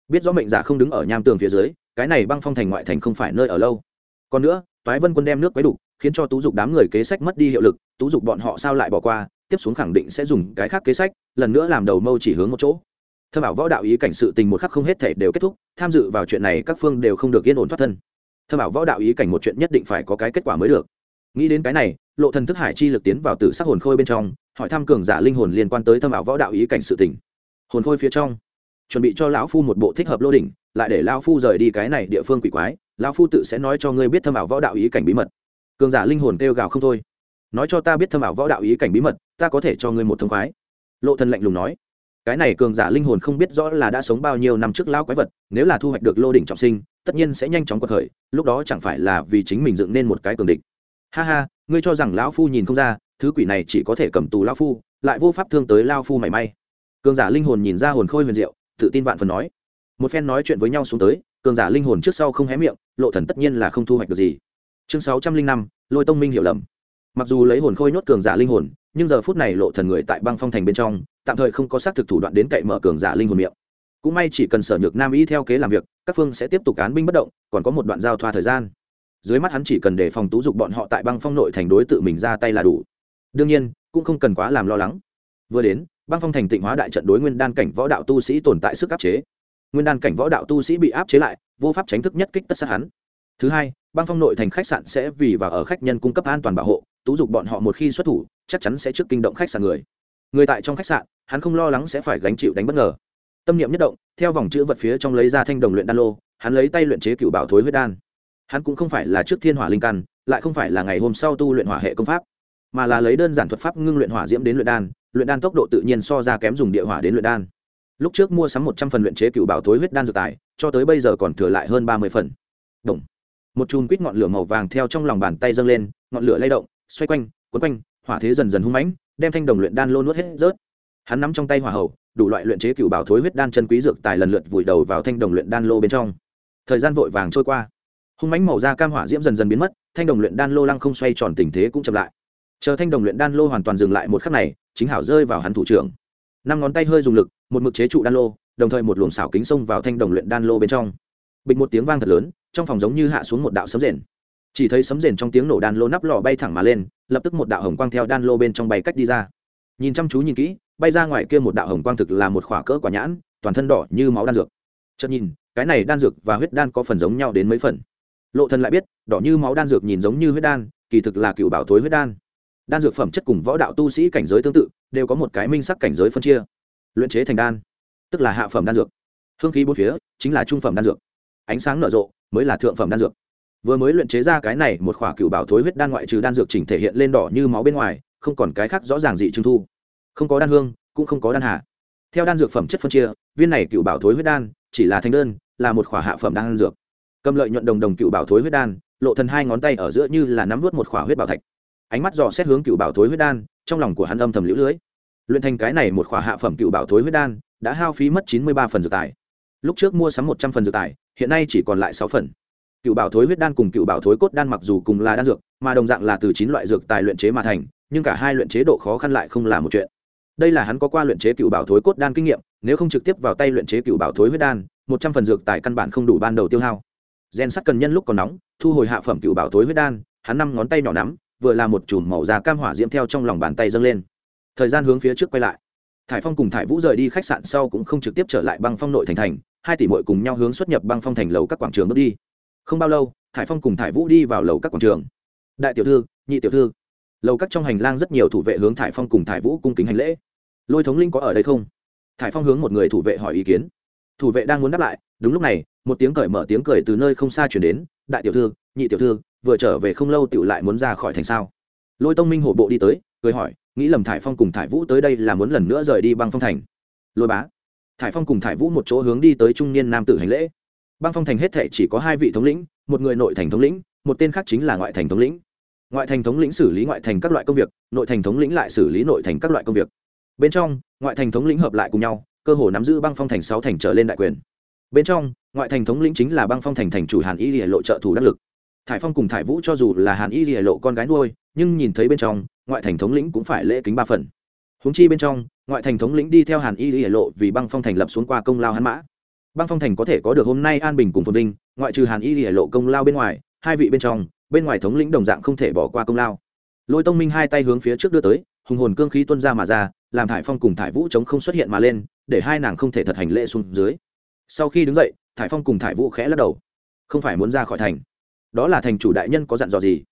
biết rõ mệnh giả không đứng ở nham tường phía dưới cái này băng phong thành ngoại thành không phải nơi ở lâu. Còn nữa toái vân quân đem nước quấy đủ, khiến cho tú dục đám người kế sách mất đi hiệu lực tú dục bọn họ sao lại bỏ qua tiếp xuống khẳng định sẽ dùng cái khác kế sách lần nữa làm đầu mâu chỉ hướng một chỗ. Thâm bảo võ đạo ý cảnh sự tình một khắc không hết thể đều kết thúc, tham dự vào chuyện này các phương đều không được yên ổn thoát thân. Thâm bảo võ đạo ý cảnh một chuyện nhất định phải có cái kết quả mới được. Nghĩ đến cái này, lộ thần thức hải chi lực tiến vào tử sắc hồn khôi bên trong, hỏi thăm cường giả linh hồn liên quan tới thâm ảo võ đạo ý cảnh sự tình. Hồn khôi phía trong, chuẩn bị cho lão phu một bộ thích hợp lô đỉnh, lại để lão phu rời đi cái này địa phương quỷ quái, lão phu tự sẽ nói cho ngươi biết thâm ảo võ đạo ý cảnh bí mật. Cường giả linh hồn kêu gào không thôi. Nói cho ta biết thâm ảo võ đạo ý cảnh bí mật, ta có thể cho ngươi một thông khoái. Lộ thần lạnh lùng nói cái này cường giả linh hồn không biết rõ là đã sống bao nhiêu năm trước lão quái vật, nếu là thu hoạch được lô đỉnh trọng sinh, tất nhiên sẽ nhanh chóng cuộc khởi, lúc đó chẳng phải là vì chính mình dựng nên một cái cường địch. Ha ha, ngươi cho rằng lão phu nhìn không ra, thứ quỷ này chỉ có thể cầm tù lão phu, lại vô pháp thương tới lao phu mảy may. Cường giả linh hồn nhìn ra hồn khôi huyền diệu, tự tin vạn phần nói. Một phen nói chuyện với nhau xuống tới, cường giả linh hồn trước sau không hé miệng, lộ thần tất nhiên là không thu hoạch được gì. Chương sáu trăm linh năm, lôi tông minh hiểu lầm. Mặc dù lấy hồn khôi nhốt cường giả linh hồn nhưng giờ phút này lộ thần người tại băng phong thành bên trong, tạm thời không có xác thực thủ đoạn đến cậy mở cường giả linh hồn miệng. Cũng may chỉ cần sở nhược nam y theo kế làm việc, các phương sẽ tiếp tục án binh bất động, còn có một đoạn giao thoa thời gian. Dưới mắt hắn chỉ cần để phòng tú dục bọn họ tại băng phong nội thành đối tự mình ra tay là đủ. Đương nhiên, cũng không cần quá làm lo lắng. Vừa đến, băng phong thành tịnh hóa đại trận đối nguyên đan cảnh võ đạo tu sĩ tồn tại sức áp chế. Nguyên đan cảnh võ đạo tu sĩ bị áp chế lại, vô pháp tránh thức nhất kích tất sát hắn. Thứ hai, băng phong nội thành khách sạn sẽ vì và ở khách nhân cung cấp an toàn bảo hộ, tú dục bọn họ một khi xuất thủ chắc chắn sẽ trước kinh động khách sạn người. Người tại trong khách sạn, hắn không lo lắng sẽ phải gánh chịu đánh bất ngờ. Tâm niệm nhất động, theo vòng chữ vật phía trong lấy ra thanh đồng luyện đan lô, hắn lấy tay luyện chế cựu bảo thối huyết đan. Hắn cũng không phải là trước thiên hỏa linh căn, lại không phải là ngày hôm sau tu luyện hỏa hệ công pháp, mà là lấy đơn giản thuật pháp ngưng luyện hỏa diễm đến luyện đan luyện đan tốc độ tự nhiên so ra kém dùng địa hỏa đến luyện đan. Lúc trước mua sắm một trăm phần luyện chế cựu bảo thối huyết đan dược tài, cho tới bây giờ còn thừa lại hơn ba mươi phần. Đồng. một chùm quýt ngọn lửa màu vàng theo trong lòng bàn tay dâng lên, ngọn lửa lay động, xoay quanh quấn quanh hỏa thế dần dần hung mãnh, đem thanh đồng luyện đan lô nuốt hết rớt. Hắn nắm trong tay hỏa hầu, đủ loại luyện chế cựu bảo thối huyết đan chân quý dược tài lần lượt vùi đầu vào thanh đồng luyện đan lô bên trong. Thời gian vội vàng trôi qua. Hung mãnh màu da cam hỏa diễm dần dần biến mất, thanh đồng luyện đan lô lăng không xoay tròn tình thế cũng chậm lại. Chờ thanh đồng luyện đan lô hoàn toàn dừng lại một khắc này, chính hảo rơi vào hắn thủ trưởng. Năm ngón tay hơi dùng lực, một mực chế trụ đan lô, đồng thời một luồng xảo kính xông vào thanh đồng luyện đan lô bên trong. Bịch một tiếng vang thật lớn, trong phòng giống như hạ xuống một đạo sấm rền chỉ thấy sấm rền trong tiếng nổ đan lô nắp lò bay thẳng mà lên, lập tức một đạo hồng quang theo đan lô bên trong bay cách đi ra. Nhìn chăm chú nhìn kỹ, bay ra ngoài kia một đạo hồng quang thực là một khỏa cỡ quả nhãn, toàn thân đỏ như máu đan dược. Chợt nhìn, cái này đan dược và huyết đan có phần giống nhau đến mấy phần. Lộ thần lại biết, đỏ như máu đan dược nhìn giống như huyết đan, kỳ thực là cựu bảo thối huyết đan. Đan dược phẩm chất cùng võ đạo tu sĩ cảnh giới tương tự, đều có một cái minh sắc cảnh giới phân chia. Luyện chế thành đan, tức là hạ phẩm đan dược. Hương khí bốn phía, chính là trung phẩm đan dược. Ánh sáng nở rộ, mới là thượng phẩm đan dược vừa mới luyện chế ra cái này, một khỏa cựu bảo thối huyết đan ngoại trừ đan dược chỉnh thể hiện lên đỏ như máu bên ngoài, không còn cái khác rõ ràng dị trưng thu. Không có đan hương, cũng không có đan hạ. Theo đan dược phẩm chất phân chia, viên này cựu bảo thối huyết đan chỉ là thành đơn, là một khỏa hạ phẩm đan dược. Cầm lợi nhuận đồng đồng cựu bảo thối huyết đan, lộ thần hai ngón tay ở giữa như là nắm vớt một khỏa huyết bảo thạch. Ánh mắt dò xét hướng cựu bảo thối huyết đan, trong lòng của hắn âm thầm liễu lưới. Luyện thành cái này một khỏa hạ phẩm cựu bảo thối huyết đan, đã hao phí mất chín mươi ba phần dược tài. Lúc trước mua sắm một trăm phần dược tài, hiện nay chỉ còn lại sáu phần cựu bảo thối huyết đan cùng cựu bảo thối cốt đan mặc dù cùng là đan dược, mà đồng dạng là từ chín loại dược tài luyện chế mà thành, nhưng cả hai luyện chế độ khó khăn lại không là một chuyện. Đây là hắn có qua luyện chế cựu bảo thối cốt đan kinh nghiệm, nếu không trực tiếp vào tay luyện chế cựu bảo thối huyết đan, một trăm phần dược tài căn bản không đủ ban đầu tiêu hao. Gen sắt cần nhân lúc còn nóng, thu hồi hạ phẩm cựu bảo thối huyết đan, hắn năm ngón tay nhỏ nắm, vừa là một chùm màu da cam hỏa diễm theo trong lòng bàn tay dâng lên. Thời gian hướng phía trước quay lại. Thải phong cùng thải vũ rời đi khách sạn sau cũng không trực tiếp trở lại băng phong nội thành thành, hai tỷ mội cùng nhau hướng xuất nhập băng phong thành lầu các quảng trường bước đi không bao lâu, thải phong cùng thải vũ đi vào lầu các quảng trường. Đại tiểu thư, nhị tiểu thư. Lầu các trong hành lang rất nhiều thủ vệ hướng thải phong cùng thải vũ cung kính hành lễ. Lôi thống linh có ở đây không? Thải phong hướng một người thủ vệ hỏi ý kiến. Thủ vệ đang muốn đáp lại, đúng lúc này, một tiếng cởi mở tiếng cười từ nơi không xa chuyển đến. Đại tiểu thư, nhị tiểu thư, vừa trở về không lâu tiểu lại muốn ra khỏi thành sao? Lôi tông minh hổ bộ đi tới, cười hỏi, nghĩ lầm thải phong cùng thải vũ tới đây là muốn lần nữa rời đi băng phong thành. Lôi bá. Thải phong cùng thải vũ một chỗ hướng đi tới trung niên nam tử hành lễ băng phong thành hết thệ chỉ có hai vị thống lĩnh, một người nội thành thống lĩnh, một tên khác chính là ngoại thành thống lĩnh. Ngoại thành thống lĩnh xử lý ngoại thành các loại công việc, nội thành thống lĩnh lại xử lý nội thành các loại công việc. Bên trong, ngoại thành thống lĩnh hợp lại cùng nhau, cơ hồ nắm giữ băng phong thành sáu thành trở lên đại quyền. Bên trong, ngoại thành thống lĩnh chính là băng phong thành thành chủ hàn y lìa lộ trợ thủ đắc lực. Thải phong cùng thải vũ cho dù là hàn y lìa lộ con gái nuôi, nhưng nhìn thấy bên trong, ngoại thành thống lĩnh cũng phải lễ kính ba phần. Húng chi bên trong, ngoại thành thống lĩnh đi theo hàn y lìa lộ vì băng phong thành lập xuống qua công lao hắn mã băng phong thành có thể có được hôm nay an bình cùng phồn vinh, ngoại trừ hàn y lìa lộ công lao bên ngoài, hai vị bên trong, bên ngoài thống lĩnh đồng dạng không thể bỏ qua công lao. Lôi tông minh hai tay hướng phía trước đưa tới, hùng hồn cương khí tuân ra mà ra, làm thải phong cùng thải vũ chống không xuất hiện mà lên, để hai nàng không thể thật hành lễ xuống dưới. Sau khi đứng dậy, thải phong cùng thải vũ khẽ lắc đầu. Không phải muốn ra khỏi thành. Đó là thành chủ đại nhân có dặn dò gì?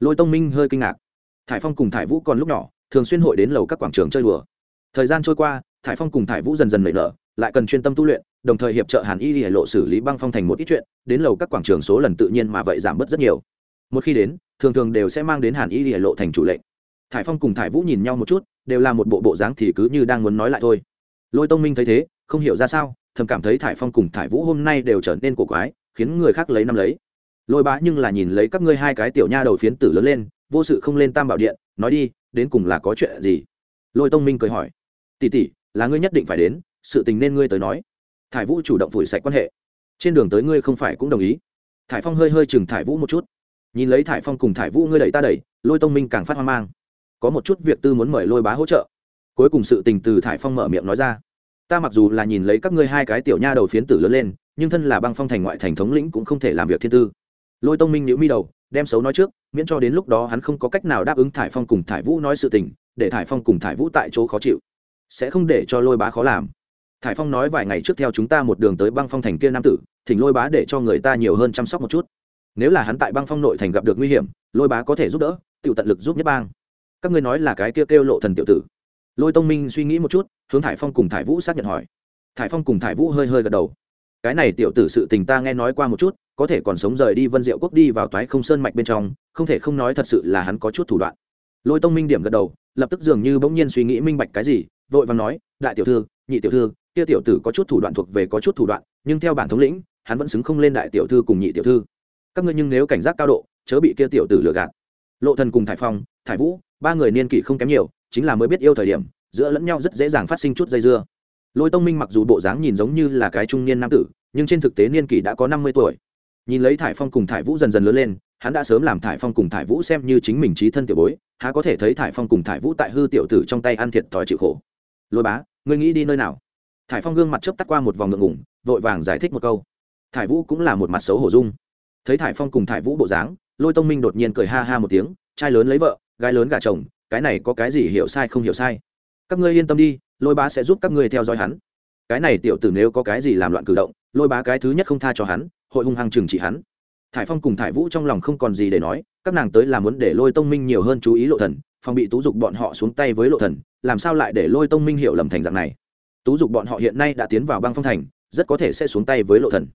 Lôi tông minh hơi kinh ngạc. Thải phong cùng thải vũ còn lúc nhỏ, thường xuyên hội đến lầu các quảng trường chơi đùa. Thời gian trôi qua, thải phong cùng thải vũ dần dần nảy nở lại cần chuyên tâm tu luyện, đồng thời hiệp trợ hàn y hải lộ xử lý băng phong thành một ít chuyện, đến lầu các quảng trường số lần tự nhiên mà vậy giảm bớt rất nhiều. Một khi đến, thường thường đều sẽ mang đến hàn y hải lộ thành chủ lệnh. Thải phong cùng thải vũ nhìn nhau một chút, đều là một bộ bộ dáng thì cứ như đang muốn nói lại thôi. Lôi tông minh thấy thế, không hiểu ra sao, thầm cảm thấy thải phong cùng thải vũ hôm nay đều trở nên cổ quái, khiến người khác lấy năm lấy. Lôi bá nhưng là nhìn lấy các ngươi hai cái tiểu nha đầu phiến tử lớn lên, vô sự không lên tam bảo điện, nói đi, đến cùng là có chuyện gì? Lôi tông minh cười hỏi. Tỷ tỷ, là ngươi nhất định phải đến sự tình nên ngươi tới nói. Thải vũ chủ động phủi sạch quan hệ. Trên đường tới ngươi không phải cũng đồng ý. Thải phong hơi hơi chừng thải vũ một chút. Nhìn lấy thải phong cùng thải vũ ngươi đẩy ta đẩy, lôi tông minh càng phát hoang mang. Có một chút việc tư muốn mời lôi bá hỗ trợ. Cuối cùng sự tình từ thải phong mở miệng nói ra. Ta mặc dù là nhìn lấy các ngươi hai cái tiểu nha đầu phiến tử lớn lên, nhưng thân là băng phong thành ngoại thành thống lĩnh cũng không thể làm việc thiên tư. Lôi tông minh nhữ mi đầu, đem xấu nói trước, miễn cho đến lúc đó hắn không có cách nào đáp ứng thải phong cùng thải vũ nói sự tình, để thải phong cùng thải vũ tại chỗ khó chịu, sẽ không để cho lôi bá khó làm thải phong nói vài ngày trước theo chúng ta một đường tới băng phong thành kia nam tử thỉnh lôi bá để cho người ta nhiều hơn chăm sóc một chút. Nếu là hắn tại băng phong nội thành gặp được nguy hiểm lôi bá có thể giúp đỡ tự tận lực giúp nhất bang. Các ngươi nói là cái kia kêu, kêu lộ thần tiểu tử. Lôi tông minh suy nghĩ một chút hướng thải phong cùng thải vũ xác nhận hỏi. Thải phong cùng thải vũ hơi hơi gật đầu. Cái này tiểu tử sự tình ta nghe nói qua một chút có thể còn sống rời đi vân diệu quốc đi vào toái không sơn mạch bên trong không thể không nói thật sự là hắn có chút thủ đoạn. Lôi tông minh điểm gật đầu lập tức dường như bỗng nhiên suy nghĩ minh bạch cái gì vội và nói đại tiểu thư nhị tiểu thư kia tiểu tử có chút thủ đoạn thuộc về có chút thủ đoạn, nhưng theo bản thống lĩnh, hắn vẫn xứng không lên đại tiểu thư cùng nhị tiểu thư. Các ngươi nhưng nếu cảnh giác cao độ, chớ bị kia tiểu tử lừa gạt. Lộ thần cùng thải phong, thải vũ, ba người niên kỷ không kém nhiều, chính là mới biết yêu thời điểm, giữa lẫn nhau rất dễ dàng phát sinh chút dây dưa. Lôi tông minh mặc dù bộ dáng nhìn giống như là cái trung niên nam tử, nhưng trên thực tế niên kỷ đã có năm mươi tuổi. Nhìn lấy thải phong cùng thải vũ dần dần lớn lên, hắn đã sớm làm thải phong cùng thải vũ xem như chính mình trí thân tiểu bối, há có thể thấy thải phong cùng thải vũ tại hư tiểu tử trong tay ăn thiệt thòi chịu khổ. Lôi bá, ngươi nghĩ đi nơi nào? Thải phong gương mặt chớp tắt qua một vòng ngượng ngủng vội vàng giải thích một câu. Thải vũ cũng là một mặt xấu hổ dung. Thấy thải phong cùng thải vũ bộ dáng, lôi tông minh đột nhiên cười ha ha một tiếng, trai lớn lấy vợ, gái lớn gả chồng, cái này có cái gì hiểu sai không hiểu sai. Các ngươi yên tâm đi, lôi bá sẽ giúp các ngươi theo dõi hắn. Cái này tiểu tử nếu có cái gì làm loạn cử động, lôi bá cái thứ nhất không tha cho hắn, hội hung hăng trừng trị hắn. Thải phong cùng thải vũ trong lòng không còn gì để nói, các nàng tới là muốn để lôi tông minh nhiều hơn chú ý lộ thần, phòng bị tú dục bọn họ xuống tay với lộ thần, làm sao lại để lôi tông minh hiểu lầm thành dạng này? Tú dục bọn họ hiện nay đã tiến vào băng phong thành, rất có thể sẽ xuống tay với lộ thần.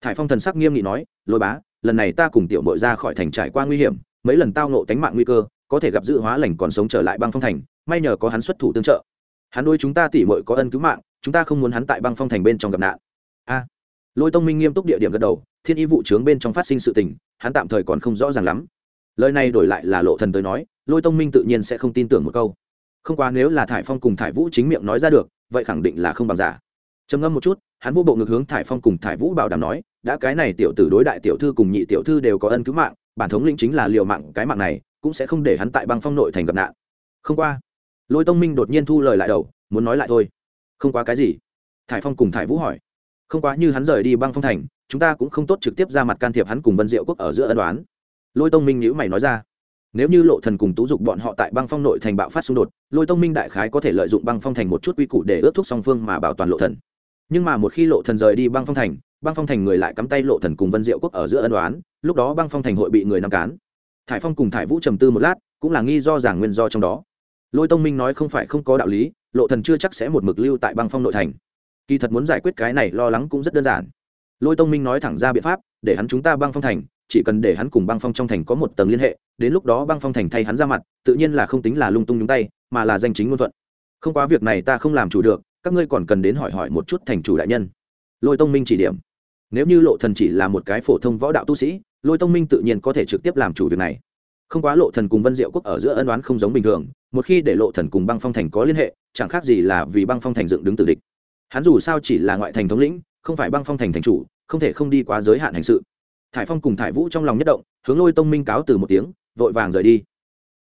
Thải phong thần sắc nghiêm nghị nói, lôi bá, lần này ta cùng tiểu mội ra khỏi thành trải qua nguy hiểm, mấy lần tao nộ tánh mạng nguy cơ, có thể gặp dự hóa lành còn sống trở lại băng phong thành, may nhờ có hắn xuất thủ tương trợ. Hắn đôi chúng ta tỉ mội có ân cứu mạng, chúng ta không muốn hắn tại băng phong thành bên trong gặp nạn. A. À. Lôi tông minh nghiêm túc địa điểm gật đầu, thiên y vụ trướng bên trong phát sinh sự tình, hắn tạm thời còn không rõ ràng lắm. Lời này đổi lại là lộ thần tới nói, lôi tông minh tự nhiên sẽ không tin tưởng một câu. Không quá nếu là thải phong cùng thải vũ chính miệng nói ra được vậy khẳng định là không bằng giả. Trầm ngâm một chút, hắn vô bộ ngược hướng thải phong cùng thải vũ bảo đảm nói, đã cái này tiểu tử đối đại tiểu thư cùng nhị tiểu thư đều có ân cứu mạng, bản thống lĩnh chính là liều mạng, cái mạng này cũng sẽ không để hắn tại băng phong nội thành gặp nạn. Không qua, lôi tông minh đột nhiên thu lời lại đầu, muốn nói lại thôi. Không quá cái gì? Thải phong cùng thải vũ hỏi. Không quá như hắn rời đi băng phong thành, chúng ta cũng không tốt trực tiếp ra mặt can thiệp hắn cùng vân diệu quốc ở giữa ân đoán lôi tông minh nhữ mày nói ra nếu như lộ thần cùng tú dục bọn họ tại băng phong nội thành bạo phát xung đột, lôi tông minh đại khái có thể lợi dụng băng phong thành một chút quy củ để ước thúc song phương mà bảo toàn lộ thần. Nhưng mà một khi lộ thần rời đi băng phong thành, băng phong thành người lại cắm tay lộ thần cùng vân diệu quốc ở giữa ân đoán lúc đó băng phong thành hội bị người nắm cán. Thải phong cùng thải vũ trầm tư một lát, cũng là nghi do giảng nguyên do trong đó. Lôi tông minh nói không phải không có đạo lý, lộ thần chưa chắc sẽ một mực lưu tại băng phong nội thành. Kỳ thật muốn giải quyết cái này lo lắng cũng rất đơn giản. Lôi tông minh nói thẳng ra biện pháp, để hắn chúng ta băng phong thành chỉ cần để hắn cùng băng phong trong thành có một tầng liên hệ, đến lúc đó băng phong thành thay hắn ra mặt, tự nhiên là không tính là lung tung nhúng tay, mà là danh chính ngôn thuận. Không quá việc này ta không làm chủ được, các ngươi còn cần đến hỏi hỏi một chút thành chủ đại nhân. Lôi tông minh chỉ điểm. Nếu như lộ thần chỉ là một cái phổ thông võ đạo tu sĩ, lôi tông minh tự nhiên có thể trực tiếp làm chủ việc này. Không quá lộ thần cùng vân diệu quốc ở giữa ân oán không giống bình thường, một khi để lộ thần cùng băng phong thành có liên hệ, chẳng khác gì là vì băng phong thành dựng đứng tử địch. Hắn dù sao chỉ là ngoại thành thống lĩnh, không phải băng phong thành thành chủ, không thể không đi quá giới hạn hành sự thải phong cùng thải vũ trong lòng nhất động, hướng lôi tông minh cáo từ một tiếng, vội vàng rời đi.